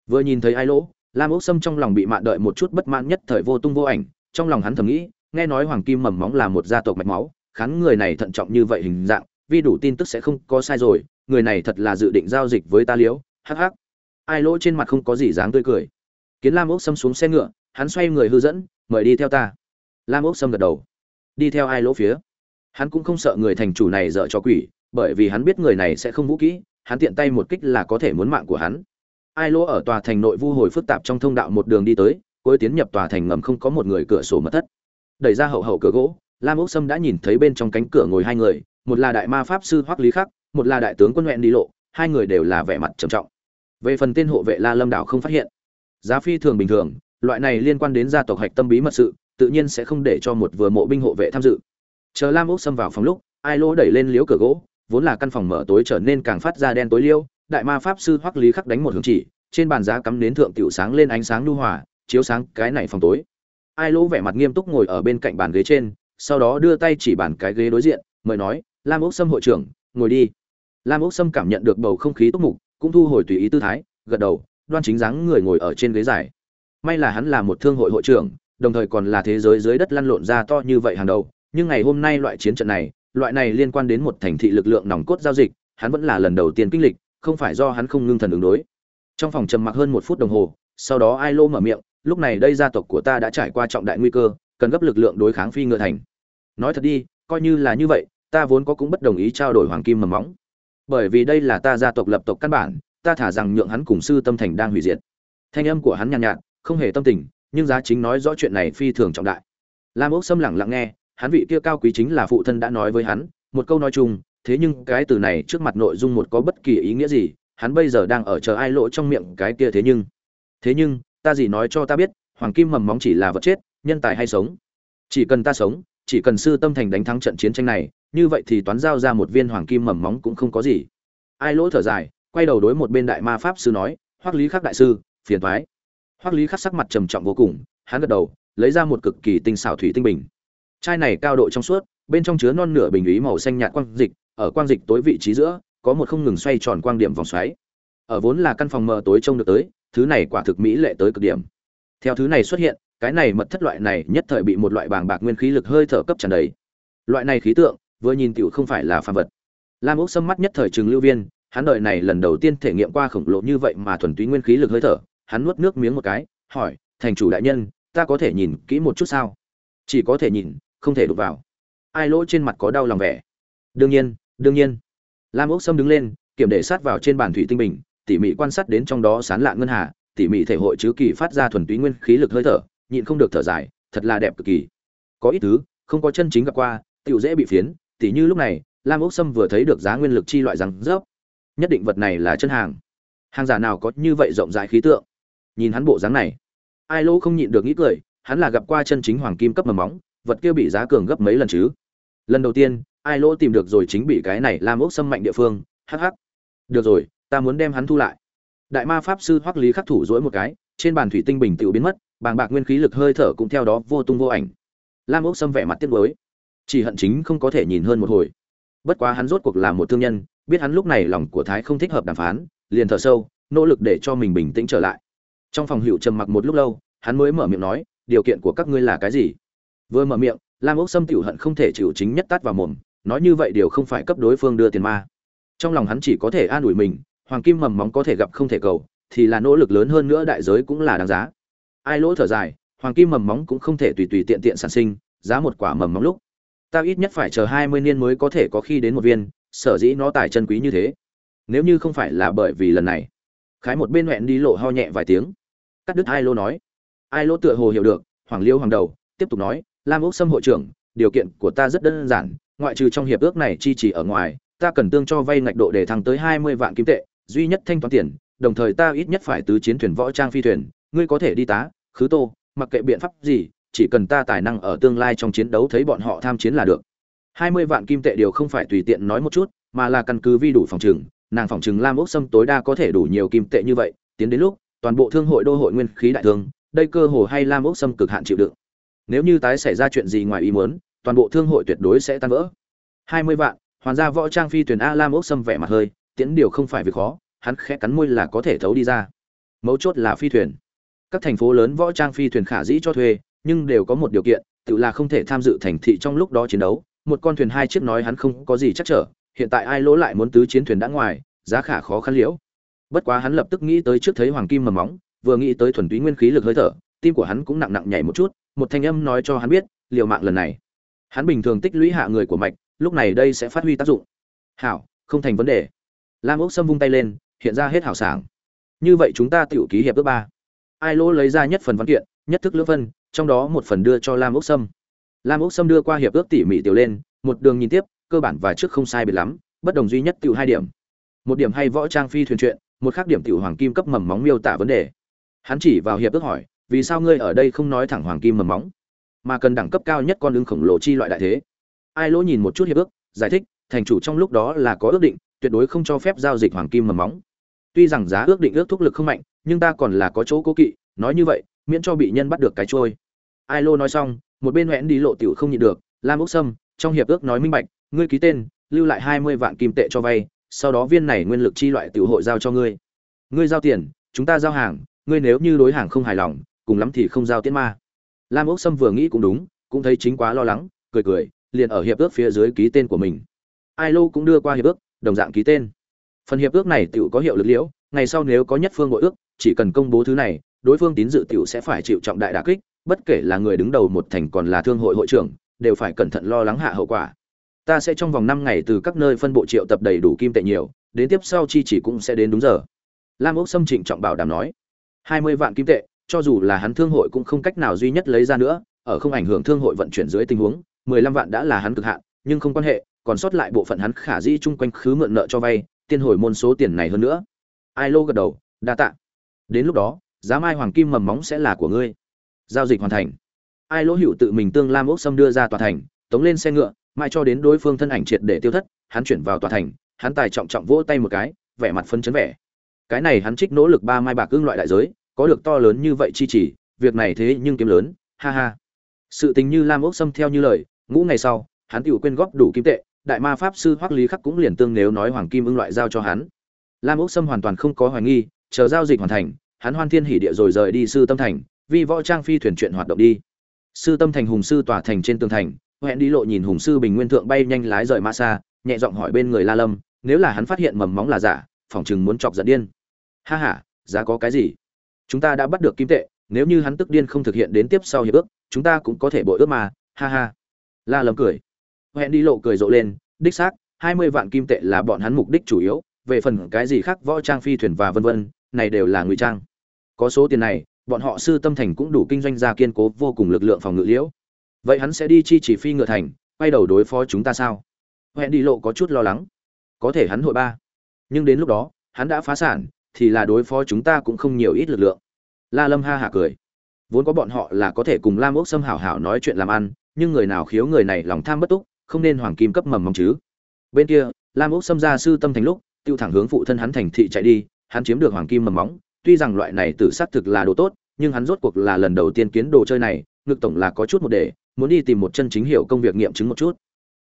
Vừa nhìn thấy ai lỗ lam ốc sâm trong lòng bị mạn đợi một chút bất mãn nhất thời vô tung vô ảnh trong lòng hắn thầm nghĩ nghe nói hoàng kim mầm móng là một gia tộc mạch máu khán người này thận trọng như vậy hình dạng vì đủ tin tức sẽ không có sai rồi, người này thật là dự định giao dịch với ta liễu, hắc hắc. Ai lỗ trên mặt không có gì dáng tươi cười. Kiến lam ốc sâm xuống xe ngựa, hắn xoay người hư dẫn, mời đi theo ta. Lam ốc sâm gật đầu. Đi theo ai lỗ phía. Hắn cũng không sợ người thành chủ này dở cho quỷ, bởi vì hắn biết người này sẽ không vũ kỹ, hắn tiện tay một kích là có thể muốn mạng của hắn. Ai lỗ ở tòa thành nội vu hồi phức tạp trong thông đạo một đường đi tới, cuối tiến nhập tòa thành ngầm không có một người cửa sổ mất thất. Đẩy ra hậu hậu cửa gỗ, lam ốc sâm đã nhìn thấy bên trong cánh cửa ngồi hai người một là đại ma pháp sư hoắc lý khắc, một là đại tướng quân huyện đi lộ, hai người đều là vẻ mặt trầm trọng. Về phần tên hộ vệ la lâm đảo không phát hiện, giá phi thường bình thường, loại này liên quan đến gia tộc hạch tâm bí mật sự, tự nhiên sẽ không để cho một vừa mộ binh hộ vệ tham dự. Chờ lam ốc xâm vào phòng lúc, ai lỗ đẩy lên liếu cửa gỗ, vốn là căn phòng mở tối trở nên càng phát ra đen tối liêu, đại ma pháp sư hoắc lý khắc đánh một hướng chỉ, trên bàn giá cắm đến thượng tiểu sáng lên ánh sáng nhu hòa, chiếu sáng cái này phòng tối. Ai lỗ vẻ mặt nghiêm túc ngồi ở bên cạnh bàn ghế trên, sau đó đưa tay chỉ bàn cái ghế đối diện, mời nói lam ốc sâm hội trưởng, ngồi đi. Lam ốc sâm cảm nhận được bầu không khí túc mục, cũng thu hồi tùy ý tư thái, gật đầu, đoan chính dáng người ngồi ở trên ghế dài. May là hắn là một thương hội hội trưởng, đồng thời còn là thế giới dưới đất lăn lộn ra to như vậy hàng đầu. Nhưng ngày hôm nay loại chiến trận này, loại này liên quan đến một thành thị lực lượng nòng cốt giao dịch, hắn vẫn là lần đầu tiên kinh lịch, không phải do hắn không ngưng thần ứng đối. Trong phòng trầm mặc hơn một phút đồng hồ, sau đó ai lô mở miệng, lúc này đây gia tộc của ta đã trải qua trọng đại nguy cơ, cần gấp lực lượng đối kháng phi ngựa thành. Nói thật đi, coi như là như vậy ta vốn có cũng bất đồng ý trao đổi hoàng kim mầm móng. Bởi vì đây là ta gia tộc lập tộc căn bản ta thả rằng nhượng hắn cùng sư tâm thành đang hủy diệt. Thanh âm của hắn nhàn nhạt, nhạt không hề tâm tình nhưng giá chính nói rõ chuyện này phi thường trọng đại. Lam ốc xâm lặng lặng nghe hắn vị kia cao quý chính là phụ thân đã nói với hắn một câu nói chung thế nhưng cái từ này trước mặt nội dung một có bất kỳ ý nghĩa gì hắn bây giờ đang ở chờ ai lỗ trong miệng cái kia thế nhưng. Thế nhưng ta gì nói cho ta biết hoàng kim mầm móng chỉ là vật chết nhân tài hay sống. Chỉ cần ta sống chỉ cần sư tâm thành đánh thắng trận chiến tranh này như vậy thì toán giao ra một viên hoàng kim mầm móng cũng không có gì. Ai lỗ thở dài, quay đầu đối một bên đại ma pháp sư nói, hoắc lý khắc đại sư, phiền thoái hoắc lý khắc sắc mặt trầm trọng vô cùng, hắn gật đầu, lấy ra một cực kỳ tinh xảo thủy tinh bình. Chai này cao độ trong suốt, bên trong chứa non nửa bình ý màu xanh nhạt quang dịch, ở quang dịch tối vị trí giữa, có một không ngừng xoay tròn quang điểm vòng xoáy. Ở vốn là căn phòng mờ tối trông được tới, thứ này quả thực mỹ lệ tới cực điểm. Theo thứ này xuất hiện, cái này mật thất loại này nhất thời bị một loại bàng bạc nguyên khí lực hơi thở cấp tràn đầy. Loại này khí tượng vừa nhìn tiểu không phải là phàm vật. Lam ốc sâm mắt nhất thời trường lưu viên, hắn đợi này lần đầu tiên thể nghiệm qua khổng lồ như vậy mà thuần túy nguyên khí lực hơi thở, hắn nuốt nước miếng một cái, hỏi, thành chủ đại nhân, ta có thể nhìn kỹ một chút sao? Chỉ có thể nhìn, không thể đụng vào. Ai lỗ trên mặt có đau lòng vẻ. Đương nhiên đương nhiên. Lam ốc sâm đứng lên, kiểm để sát vào trên bàn thủy tinh bình, tỉ mỉ quan sát đến trong đó sán lạ ngân hà, tỉ mỉ thể hội chứ kỳ phát ra thuần túy nguyên khí lực hơi thở, nhịn không được thở dài, thật là đẹp cực kỳ. Có ít thứ, không có chân chính gặp qua tựu dễ bị phiến tỉ như lúc này, lam ốc sâm vừa thấy được giá nguyên lực chi loại rằng rớp. Nhất định vật này là chân hàng. Hàng giả nào có như vậy rộng rãi khí tượng? Nhìn hắn bộ dáng này, ai lô không nhịn được nghĩ cười, hắn là gặp qua chân chính hoàng kim cấp mầm móng, vật kia bị giá cường gấp mấy lần chứ? Lần đầu tiên, ai lỗ tìm được rồi chính bị cái này làm ốc xâm mạnh địa phương, hắc hắc. Được rồi, ta muốn đem hắn thu lại. Đại ma pháp sư hoắc lý khắc thủ dỗi một cái, trên bàn thủy tinh bình tự biến mất, bàng bạc nguyên khí lực hơi thở cũng theo đó vô tung vô ảnh. Lam ốc xâm vẻ mặt tiếc nuối chỉ hận chính không có thể nhìn hơn một hồi. Bất quá hắn rốt cuộc là một thương nhân, biết hắn lúc này lòng của thái không thích hợp đàm phán, liền thở sâu, nỗ lực để cho mình bình tĩnh trở lại. Trong phòng hiệu trầm mặc một lúc lâu, hắn mới mở miệng nói, điều kiện của các ngươi là cái gì? Vừa mở miệng, lam ốc sâm tiểu hận không thể chịu chính nhất tát vào mồm, nói như vậy điều không phải cấp đối phương đưa tiền ma. Trong lòng hắn chỉ có thể an ủi mình, hoàng kim mầm móng có thể gặp không thể cầu, thì là nỗ lực lớn hơn nữa đại giới cũng là đáng giá. Ai lỗ thở dài, hoàng kim mầm móng cũng không thể tùy tùy tiện tiện sản sinh, giá một quả mầm móng lúc ta ít nhất phải chờ hai mươi niên mới có thể có khi đến một viên, sở dĩ nó tài chân quý như thế. Nếu như không phải là bởi vì lần này. Khái một bên hẹn đi lộ ho nhẹ vài tiếng. Cắt đứt ai lô nói. Ai lô tựa hồ hiểu được, hoàng liêu hoàng đầu, tiếp tục nói, lam ốc sâm hội trưởng, điều kiện của ta rất đơn giản, ngoại trừ trong hiệp ước này chi chỉ ở ngoài, ta cần tương cho vay ngạch độ để thăng tới hai mươi vạn kim tệ, duy nhất thanh toán tiền, đồng thời ta ít nhất phải tứ chiến thuyền võ trang phi thuyền, ngươi có thể đi tá, khứ tô, mặc kệ biện pháp gì chỉ cần ta tài năng ở tương lai trong chiến đấu thấy bọn họ tham chiến là được. Hai mươi vạn kim tệ điều không phải tùy tiện nói một chút, mà là căn cứ vi đủ phòng trừng, nàng phòng trừng lam ốc sâm tối đa có thể đủ nhiều kim tệ như vậy, tiến đến lúc, toàn bộ thương hội đô hội nguyên khí đại thương, đây cơ hồ hay lam ốc sâm cực hạn chịu đựng. Nếu như tái xảy ra chuyện gì ngoài ý muốn, toàn bộ thương hội tuyệt đối sẽ tan vỡ. Hai mươi vạn, hoàn gia võ trang phi thuyền a lam ốc sâm vẻ mặt hơi tiến điều không phải việc khó, hắn khẽ cắn môi là có thể thấu đi ra. Mấu chốt là phi thuyền. Các thành phố lớn võ trang phi thuyền khả dĩ cho thuê nhưng đều có một điều kiện, tự là không thể tham dự thành thị trong lúc đó chiến đấu. Một con thuyền hai chiếc nói hắn không có gì chắc trở, hiện tại ai lỗ lại muốn tứ chiến thuyền đã ngoài, giá khả khó khăn liễu. Bất quá hắn lập tức nghĩ tới trước thấy hoàng kim mầm móng, vừa nghĩ tới thuần túy nguyên khí lực hơi thở, tim của hắn cũng nặng nặng nhảy một chút, một thanh âm nói cho hắn biết, liều mạng lần này. Hắn bình thường tích lũy hạ người của mạch, lúc này đây sẽ phát huy tác dụng. Hảo, không thành vấn đề. Lam ốc sâm vung tay lên, hiện ra hết hảo sảng. Như vậy chúng ta tự ký hiệp ước ba. Ai lỗ lấy ra nhất phần văn kiện, nhất thức lưỡng phân trong đó một phần đưa cho lam ốc sâm. Lam ốc sâm đưa qua hiệp ước tỉ mỉ tiểu lên, một đường nhìn tiếp, cơ bản và trước không sai biệt lắm, bất đồng duy nhất tiểu hai điểm. Một điểm hay võ trang phi thuyền chuyện, một khác điểm tiểu hoàng kim cấp mầm móng miêu tả vấn đề. Hắn chỉ vào hiệp ước hỏi, vì sao ngươi ở đây không nói thẳng hoàng kim mầm móng? Mà cần đẳng cấp cao nhất con ứng khổng lồ chi loại đại thế. Ai lỗ nhìn một chút hiệp ước, giải thích, thành chủ trong lúc đó là có ước định, tuyệt đối không cho phép giao dịch hoàng kim mầm móng. Tuy rằng giá ước định ước thúc lực không mạnh, nhưng ta còn là có chỗ cố kỵ, nói như vậy, miễn cho bị nhân bắt được cái trôi ai lô nói xong, một bên hoẹn đi lộ tiểu không nhịn được, lam úc sâm, trong hiệp ước nói minh bạch, ngươi ký tên, lưu lại hai mươi vạn kim tệ cho vay, sau đó viên này nguyên lực chi loại tiểu hội giao cho ngươi. Ngươi giao tiền, chúng ta giao hàng, ngươi nếu như đối hàng không hài lòng, cùng lắm thì không giao tiễn ma. Lam úc sâm vừa nghĩ cũng đúng, cũng thấy chính quá lo lắng, cười cười, liền ở hiệp ước phía dưới ký tên của mình. Ai lô cũng đưa qua hiệp ước, đồng dạng ký tên. Phần hiệp ước này tiểu có hiệu lực liễu, ngày sau nếu có nhất phương bội ước, chỉ cần công bố thứ này, đối phương tín dự tiểu sẽ phải chịu trọng đại đả kích bất kể là người đứng đầu một thành còn là thương hội hội trưởng, đều phải cẩn thận lo lắng hạ hậu quả. Ta sẽ trong vòng năm ngày từ các nơi phân bộ triệu tập đầy đủ kim tệ nhiều, đến tiếp sau chi chỉ cũng sẽ đến đúng giờ. Lam ốc sâm trịnh trọng bảo đảm nói. Hai mươi vạn kim tệ, cho dù là hắn thương hội cũng không cách nào duy nhất lấy ra nữa, ở không ảnh hưởng thương hội vận chuyển dưới tình huống, mười lăm vạn đã là hắn cực hạn, nhưng không quan hệ, còn sót lại bộ phận hắn khả dĩ chung quanh khứ mượn nợ cho vay, tiên hồi môn số tiền này hơn nữa. Ai lô gật đầu, đa tạ. Đến lúc đó, giá mai hoàng kim mầm móng sẽ là của ngươi giao dịch hoàn thành. Ai lỗ hữu tự mình tương lam ốc xâm đưa ra tòa thành, tống lên xe ngựa, mãi cho đến đối phương thân ảnh triệt để tiêu thất, hắn chuyển vào tòa thành, hắn tài trọng trọng vỗ tay một cái, vẻ mặt phân chấn vẻ. Cái này hắn trích nỗ lực ba mai bạc cương loại đại giới, có được to lớn như vậy chi chỉ, việc này thế nhưng kiếm lớn, ha ha. Sự tình như lam ốc xâm theo như lời, ngũ ngày sau, hắn tự quên góp đủ kim tệ, đại ma pháp sư hoắc lý khắc cũng liền tương nếu nói hoàng kim ưng loại giao cho hắn. Lam ốc xâm hoàn toàn không có hoài nghi, chờ giao dịch hoàn thành, hắn hoan thiên hỉ địa rồi rời đi sư tâm thành vì võ trang phi thuyền chuyện hoạt động đi. Sư tâm thành hùng sư tỏa thành trên tường thành hẹn đi lộ nhìn hùng sư bình nguyên thượng bay nhanh lái rời ma xa, nhẹ giọng hỏi bên người la lâm, nếu là hắn phát hiện mầm móng là giả phỏng chừng muốn chọc giận điên. Ha ha, giá có cái gì? Chúng ta đã bắt được kim tệ, nếu như hắn tức điên không thực hiện đến tiếp sau hiệp ước, chúng ta cũng có thể bội ước mà, ha ha. La lâm cười. Hẹn đi lộ cười rộ lên, đích xác, hai mươi vạn kim tệ là bọn hắn mục đích chủ yếu, về phần cái gì khác võ trang phi thuyền và vân vân, này đều là ngụy trang. Có số tiền này bọn họ sư tâm thành cũng đủ kinh doanh ra kiên cố vô cùng lực lượng phòng ngự liễu. Vậy hắn sẽ đi chi chỉ phi ngựa thành, quay đầu đối phó chúng ta sao? Hẹn đi lộ có chút lo lắng. Có thể hắn hội ba. Nhưng đến lúc đó, hắn đã phá sản, thì là đối phó chúng ta cũng không nhiều ít lực lượng. La lâm ha hạ cười. Vốn có bọn họ là có thể cùng lam ốc xâm hảo hảo nói chuyện làm ăn, nhưng người nào khiếu người này lòng tham bất túc, không nên hoàng kim cấp mầm mong chứ. Bên kia, lam ốc xâm ra sư tâm thành lúc, tiêu thẳng hướng phụ thân hắn thành thị chạy đi, hắn chiếm được hoàng kim mầm móng tuy rằng loại này tự xác thực là đồ tốt, nhưng hắn rốt cuộc là lần đầu tiên kiến đồ chơi này, ngực tổng là có chút một đề muốn đi tìm một chân chính hiểu công việc nghiệm chứng một chút.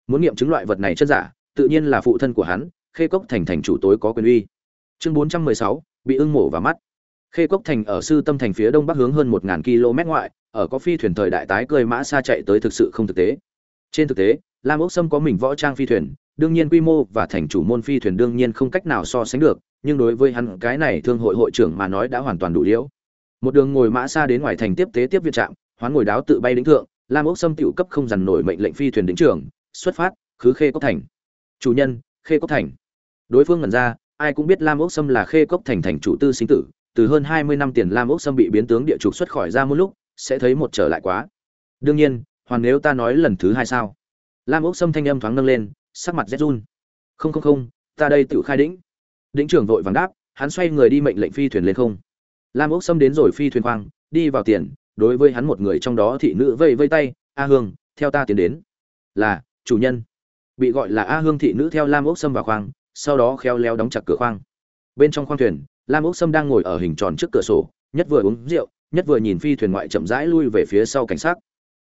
Muốn nghiệm chứng loại vật này chân giả, tự nhiên là phụ thân của hắn, khê cốc thành thành chủ tối có quyền uy. Chương bốn trăm mười sáu, bị ưng mổ và mắt. Khê cốc thành ở sư tâm thành phía đông bắc hướng hơn một ngàn km ngoại, ở có phi thuyền thời đại tái cơi mã xa chạy tới thực sự không thực tế. Trên thực tế, lam ốc sâm có mình võ trang phi thuyền đương nhiên quy mô và thành chủ môn phi thuyền đương nhiên không cách nào so sánh được, nhưng đối với hắn, cái này thương hội hội trưởng mà nói đã hoàn toàn đủ liễu. Một đường ngồi mã xa đến ngoài thành tiếp tế tiếp viện trạm, hoán ngồi đáo tự bay đến thượng, lam ốc sâm tiểu cấp không dằn nổi mệnh lệnh phi thuyền đến trưởng xuất phát, khứ khê cốc thành. Chủ nhân, khê cốc thành. Đối phương ngẩn ra, ai cũng biết lam ốc sâm là khê cốc thành thành chủ tư sinh tử, từ hơn hai mươi năm tiền lam ốc sâm bị biến tướng địa trục xuất khỏi ra một lúc, sẽ thấy một trở lại quá. Đương nhiên, hoàn nếu ta nói lần thứ hai sao? Lam ốc sâm thanh âm thoáng nâng lên sắc mặt rét run. Không không không, ta đây tự khai đĩnh. Đĩnh trưởng vội vàng đáp, hắn xoay người đi mệnh lệnh phi thuyền lên không. Lam ốc xâm đến rồi phi thuyền khoang, đi vào tiền, đối với hắn một người trong đó thị nữ vây vây tay, a hương, theo ta tiến đến. Là, chủ nhân. Bị gọi là a hương thị nữ theo lam ốc xâm vào khoang, sau đó khéo léo đóng chặt cửa khoang. Bên trong khoang thuyền, lam ốc sâm đang ngồi ở hình tròn trước cửa sổ, nhất vừa uống rượu, nhất vừa nhìn phi thuyền ngoại chậm rãi lui về phía sau cảnh sát.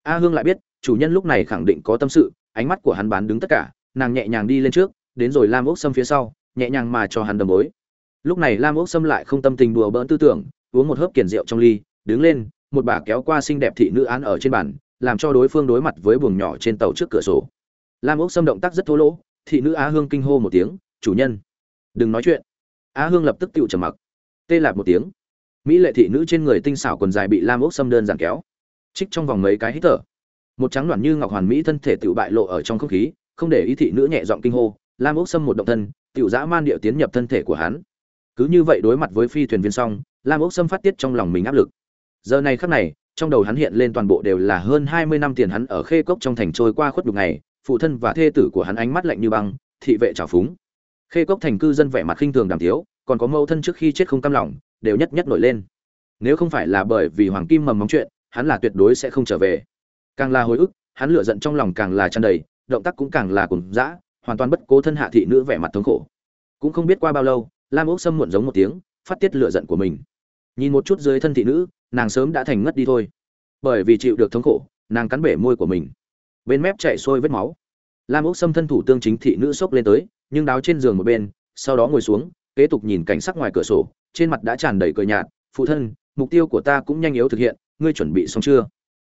A hương lại biết, chủ nhân lúc này khẳng định có tâm sự, ánh mắt của hắn bán đứng tất cả nàng nhẹ nhàng đi lên trước, đến rồi lam ốc xâm phía sau, nhẹ nhàng mà cho hắn đầm bối. Lúc này lam ốc xâm lại không tâm tình đùa bỡn tư tưởng, uống một hớp kiển rượu trong ly, đứng lên, một bà kéo qua xinh đẹp thị nữ án ở trên bàn, làm cho đối phương đối mặt với buồng nhỏ trên tàu trước cửa sổ. Lam ốc xâm động tác rất thô lỗ, thị nữ á hương kinh hô một tiếng, chủ nhân, đừng nói chuyện. Á hương lập tức tựu trầm mặc. Tê lạp một tiếng, mỹ lệ thị nữ trên người tinh xảo quần dài bị lam ốc xâm đơn giản kéo. Trích trong vòng mấy cái hít thở. Một trắng loạn như ngọc hoàn mỹ thân thể tựu bại lộ ở trong không khí không để ý thị nữ nhẹ giọng kinh hô, lam ốc Sâm một động thân, tiểu dã man địa tiến nhập thân thể của hắn. Cứ như vậy đối mặt với phi thuyền viên xong, lam ốc Sâm phát tiết trong lòng mình áp lực. Giờ này khắc này, trong đầu hắn hiện lên toàn bộ đều là hơn hai mươi năm tiền hắn ở khê cốc trong thành trôi qua khuất đục ngày, phụ thân và thê tử của hắn ánh mắt lạnh như băng, thị vệ trào phúng. Khê cốc thành cư dân vẻ mặt khinh thường đàm thiếu còn có mâu thân trước khi chết không cam lòng, đều nhất nhất nổi lên. Nếu không phải là bởi vì hoàng kim mầm móng chuyện, hắn là tuyệt đối sẽ không trở về. Càng là hồi ức, hắn lửa giận trong lòng càng là tràn đầy động tác cũng càng là cùng dã, hoàn toàn bất cố thân hạ thị nữ vẻ mặt thống khổ. Cũng không biết qua bao lâu, lam ốc sâm muộn giống một tiếng, phát tiết lửa giận của mình. Nhìn một chút dưới thân thị nữ, nàng sớm đã thành ngất đi thôi. Bởi vì chịu được thống khổ, nàng cắn bể môi của mình. Bên mép chạy sôi vết máu. Lam ốc Sâm thân thủ tương chính thị nữ sốc lên tới, nhưng đáo trên giường một bên, sau đó ngồi xuống, kế tục nhìn cảnh sắc ngoài cửa sổ, trên mặt đã tràn đầy cười nhạt, phụ thân, mục tiêu của ta cũng nhanh yếu thực hiện, ngươi chuẩn bị xong chưa?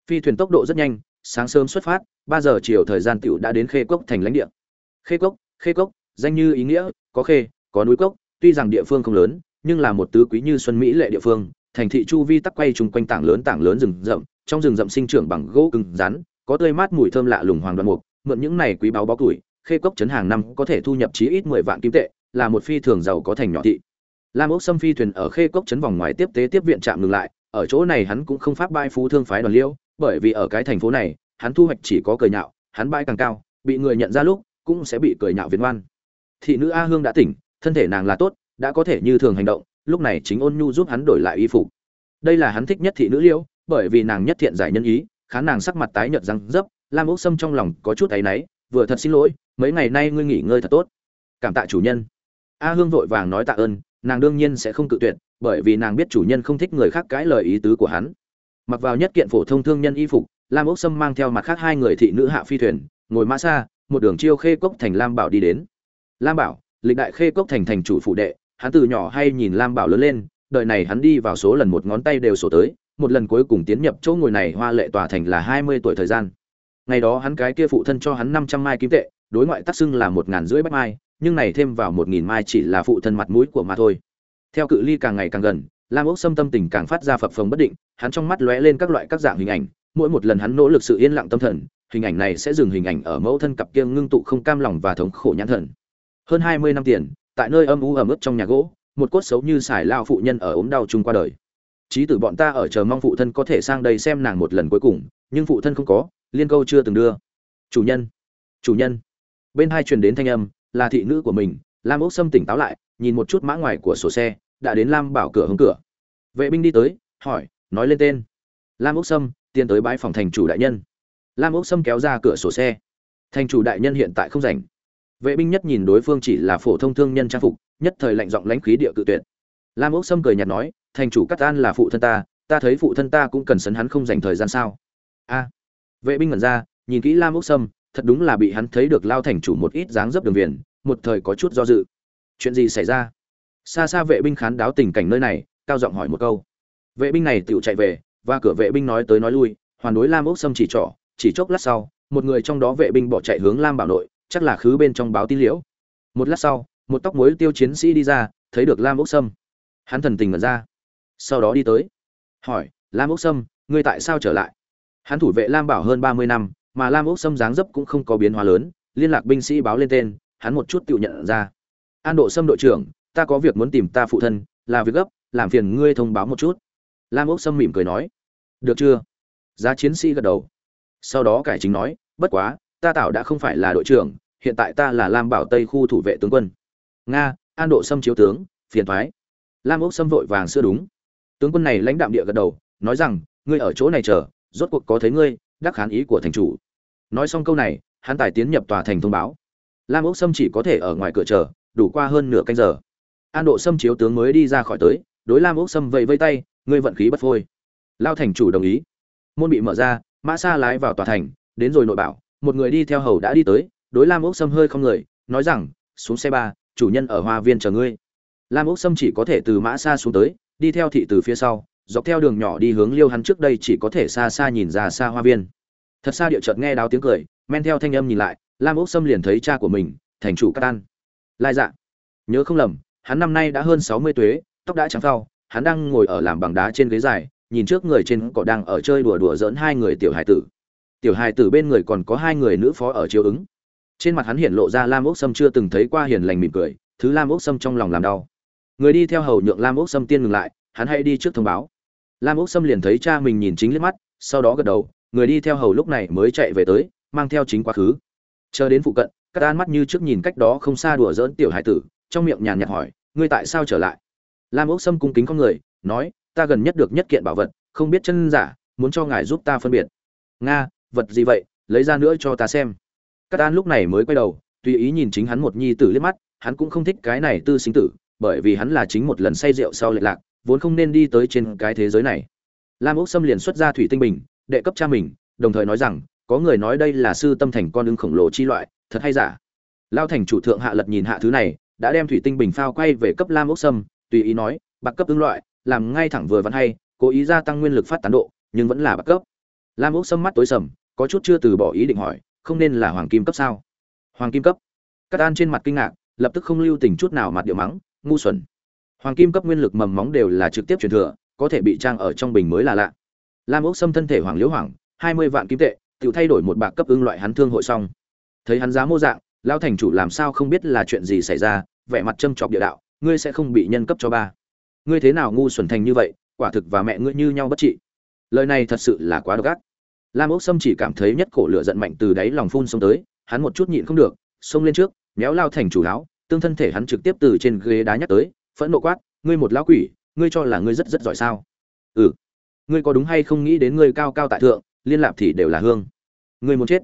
Phi thuyền tốc độ rất nhanh sáng sớm xuất phát, ba giờ chiều thời gian tiểu đã đến khê cốc thành lãnh địa. Khê cốc khê cốc, danh như ý nghĩa, có khê, có núi cốc, tuy rằng địa phương không lớn, nhưng là một tứ quý như xuân mỹ lệ địa phương, thành thị chu vi tắc quay trùng quanh tảng lớn tảng lớn rừng rậm, trong rừng rậm sinh trưởng bằng gỗ cứng rắn, có tươi mát mùi thơm lạ lùng hoàng đoàn mục, mượn những này quý báu bó tuổi khê cốc chấn hàng năm có thể thu nhập chí ít mười vạn kim tệ, là một phi thường giàu có thành nhỏ thị. Lam ốc xâm phi thuyền ở khê cốc chấn vòng ngoài tiếp tế tiếp viện trạm ngừng lại, ở chỗ này hắn cũng không pháp bãi phú thương phái đoàn liêu bởi vì ở cái thành phố này, hắn thu hoạch chỉ có cười nhạo, hắn bãi càng cao, bị người nhận ra lúc, cũng sẽ bị cười nhạo việt ngoan thị nữ a hương đã tỉnh, thân thể nàng là tốt, đã có thể như thường hành động, lúc này chính ôn nhu giúp hắn đổi lại y phục. Đây là hắn thích nhất thị nữ liễu, bởi vì nàng nhất thiện giải nhân ý, khán nàng sắc mặt tái nhợt răng dấp, lam ốc sâm trong lòng có chút áy náy, vừa thật xin lỗi, mấy ngày nay ngươi nghỉ ngơi thật tốt. Cảm tạ chủ nhân. A hương vội vàng nói tạ ơn, nàng đương nhiên sẽ không cự tuyệt, bởi vì nàng biết chủ nhân không thích người khác cãi lời ý tứ của hắn mặc vào nhất kiện phổ thông thương nhân y phục, lam ốc sâm mang theo mặt khác hai người thị nữ hạ phi thuyền, ngồi mã xa, một đường chiêu khê cốc thành lam bảo đi đến. Lam bảo, lịch đại khê cốc thành thành chủ phụ đệ, hắn từ nhỏ hay nhìn lam bảo lớn lên đợi này hắn đi vào số lần một ngón tay đều sổ tới, một lần cuối cùng tiến nhập chỗ ngồi này hoa lệ tòa thành là hai mươi tuổi thời gian. Ngày đó hắn cái kia phụ thân cho hắn năm trăm mai kim tệ, đối ngoại tác xưng là một ngàn rưỡi bách mai, nhưng này thêm vào một nghìn mai chỉ là phụ thân mặt mũi của mà thôi. Theo cự ly càng ngày càng gần lam ốc xâm tâm tình càng phát ra phập phồng bất định, hắn trong mắt lóe lên các loại các dạng hình ảnh, mỗi một lần hắn nỗ lực sự yên lặng tâm thần, hình ảnh này sẽ dừng hình ảnh ở mẫu thân cặp kia ngưng tụ không cam lòng và thống khổ nhãn thần. Hơn hai mươi năm tiền, tại nơi âm u ẩm ướt trong nhà gỗ, một cốt xấu như xài lao phụ nhân ở ốm đau chung qua đời. Trí tử bọn ta ở chờ mong phụ thân có thể sang đây xem nàng một lần cuối cùng, nhưng phụ thân không có, liên câu chưa từng đưa. Chủ nhân chủ nhân. Bên hai truyền đến thanh âm, là thị nữ của mình, lam ốc sâm tỉnh táo lại, nhìn một chút mã ngoài của sổ xe đã đến lam bảo cửa hướng cửa. Vệ binh đi tới, hỏi, nói lên tên. Lam ốc sâm, tiến tới bãi phòng thành chủ đại nhân. Lam ốc sâm kéo ra cửa sổ xe. Thành chủ đại nhân hiện tại không rảnh. Vệ binh nhất nhìn đối phương chỉ là phổ thông thương nhân trang phục, nhất thời lạnh giọng lãnh khí địa cự tuyệt. Lam ốc sâm cười nhạt nói, thành chủ cắt an là phụ thân ta ta thấy phụ thân ta cũng cần sấn hắn không dành thời gian sao? A. Vệ binh ngẩn ra, nhìn kỹ lam ốc sâm, thật đúng là bị hắn thấy được lao thành chủ một ít dáng dấp đường viền, một thời có chút do dự. Chuyện gì xảy ra? Xa xa vệ binh khán đáo tình cảnh nơi này, cao giọng hỏi một câu. Vệ binh này tựu chạy về, và cửa vệ binh nói tới nói lui, hoàn đối lam ốc sâm chỉ trỏ, chỉ chốc lát sau, một người trong đó vệ binh bỏ chạy hướng lam bảo nội, chắc là khứ bên trong báo tin liễu. Một lát sau, một tóc mối tiêu chiến sĩ đi ra, thấy được lam ốc sâm. Hắn thần tình ngẩn ra. Sau đó đi tới, hỏi, lam ốc sâm, ngươi tại sao trở lại? Hắn thủ vệ lam bảo hơn ba mươi năm, mà lam ốc sâm dáng dấp cũng không có biến hóa lớn, liên lạc binh sĩ báo lên tên, hắn một chút tự nhận ra. An độ sâm đội trưởng ta có việc muốn tìm ta phụ thân, là việc gấp, làm phiền ngươi thông báo một chút. Lam ốc sâm mỉm cười nói. Được chưa? Giá chiến sĩ gật đầu. Sau đó cải chính nói, bất quá, ta tạo đã không phải là đội trưởng, hiện tại ta là lam bảo tây khu thủ vệ tướng quân. Nga, an độ sâm chiếu tướng, phiền thoái. Lam ốc sâm vội vàng sửa đúng. Tướng quân này lãnh đạm địa gật đầu, nói rằng, ngươi ở chỗ này chờ, rốt cuộc có thấy ngươi, đắc khán ý của thành chủ. Nói xong câu này, hắn tài tiến nhập tòa thành thông báo. Lam ốc sâm chỉ có thể ở ngoài cửa chờ, đủ qua hơn nửa canh giờ an độ sâm chiếu tướng mới đi ra khỏi tới, đối lam ốc sâm vẫy vây tay, ngươi vận khí bất phôi. Lao thành chủ đồng ý. Môn bị mở ra, mã xa lái vào tòa thành, đến rồi nội bảo, một người đi theo hầu đã đi tới, đối lam ốc sâm hơi không người, nói rằng, xuống xe ba, chủ nhân ở hoa viên chờ ngươi. Lam ốc sâm chỉ có thể từ mã xa xuống tới, đi theo thị từ phía sau, dọc theo đường nhỏ đi hướng liêu hắn trước đây chỉ có thể xa xa nhìn ra xa hoa viên. Thật xa địa chợt nghe đáo tiếng cười, men theo thanh âm nhìn lại, lam ốc sâm liền thấy cha của mình, thành chủ cát an. Lai dạ. Nhớ không lầm hắn năm nay đã hơn sáu mươi tuế, tóc đã trắng phao hắn đang ngồi ở làm bằng đá trên ghế dài, nhìn trước người trên cỏ đang ở chơi đùa đùa dỡn hai người tiểu hải tử. Tiểu hải tử bên người còn có hai người nữ phó ở chiếu ứng. Trên mặt hắn hiện lộ ra lam ốc sâm chưa từng thấy qua hiền lành mỉm cười, thứ lam ốc sâm trong lòng làm đau. Người đi theo hầu nhượng lam ốc sâm tiên ngừng lại, hắn hãy đi trước thông báo. Lam ốc sâm liền thấy cha mình nhìn chính liếc mắt, sau đó gật đầu, người đi theo hầu lúc này mới chạy về tới, mang theo chính quá khứ. Chờ đến phụ cận, các an mắt như trước nhìn cách đó không xa đùa dỡn tiểu hải tử trong miệng nhàn nhạt hỏi, ngươi tại sao trở lại? Lam ốc sâm cung kính con người, nói, ta gần nhất được nhất kiện bảo vật, không biết chân giả, muốn cho ngài giúp ta phân biệt. Nga, vật gì vậy? Lấy ra nữa cho ta xem. Cát an lúc này mới quay đầu, tùy ý nhìn chính hắn một nhi tử liếc mắt, hắn cũng không thích cái này tư sinh tử, bởi vì hắn là chính một lần say rượu sau lệ lạc, vốn không nên đi tới trên cái thế giới này. Lam ốc sâm liền xuất ra thủy tinh bình, đệ cấp cha mình, đồng thời nói rằng, có người nói đây là sư tâm thành con ưng khổng lồ chi loại, thật hay giả? Lao thành chủ thượng hạ lật nhìn hạ thứ này đã đem thủy tinh bình phao quay về cấp lam ốc sâm, tùy ý nói, bạc cấp tương loại, làm ngay thẳng vừa vặn hay, cố ý gia tăng nguyên lực phát tán độ, nhưng vẫn là bạc cấp. Lam ốc sâm mắt tối sầm, có chút chưa từ bỏ ý định hỏi, không nên là hoàng kim cấp sao? Hoàng kim cấp. Cắt an trên mặt kinh ngạc, lập tức không lưu tình chút nào mặt điệu mắng, ngu xuẩn. Hoàng kim cấp nguyên lực mầm móng đều là trực tiếp truyền thừa, có thể bị trang ở trong bình mới là lạ. Lam ốc sâm thân thể hoàng liễu hoàng hai mươi vạn kim tệ tự thay đổi một bạc cấp ưng loại hắn thương hội xong. Thấy hắn giá mô dạng lao thành chủ làm sao không biết là chuyện gì xảy ra vẻ mặt châm chọc địa đạo ngươi sẽ không bị nhân cấp cho ba. Ngươi thế nào ngu xuẩn thành như vậy quả thực và mẹ ngươi như nhau bất trị. Lời này thật sự là quá độc ác. Lam ốc sâm chỉ cảm thấy nhất cổ lửa giận mạnh từ đáy lòng phun xông tới hắn một chút nhịn không được xông lên trước méo lao thành chủ lão, tương thân thể hắn trực tiếp từ trên ghế đá nhắc tới phẫn nộ quát ngươi một lão quỷ ngươi cho là ngươi rất rất giỏi sao? Ừ. Ngươi có đúng hay không nghĩ đến ngươi cao cao tại thượng liên lạc thì đều là hương. Ngươi muốn chết.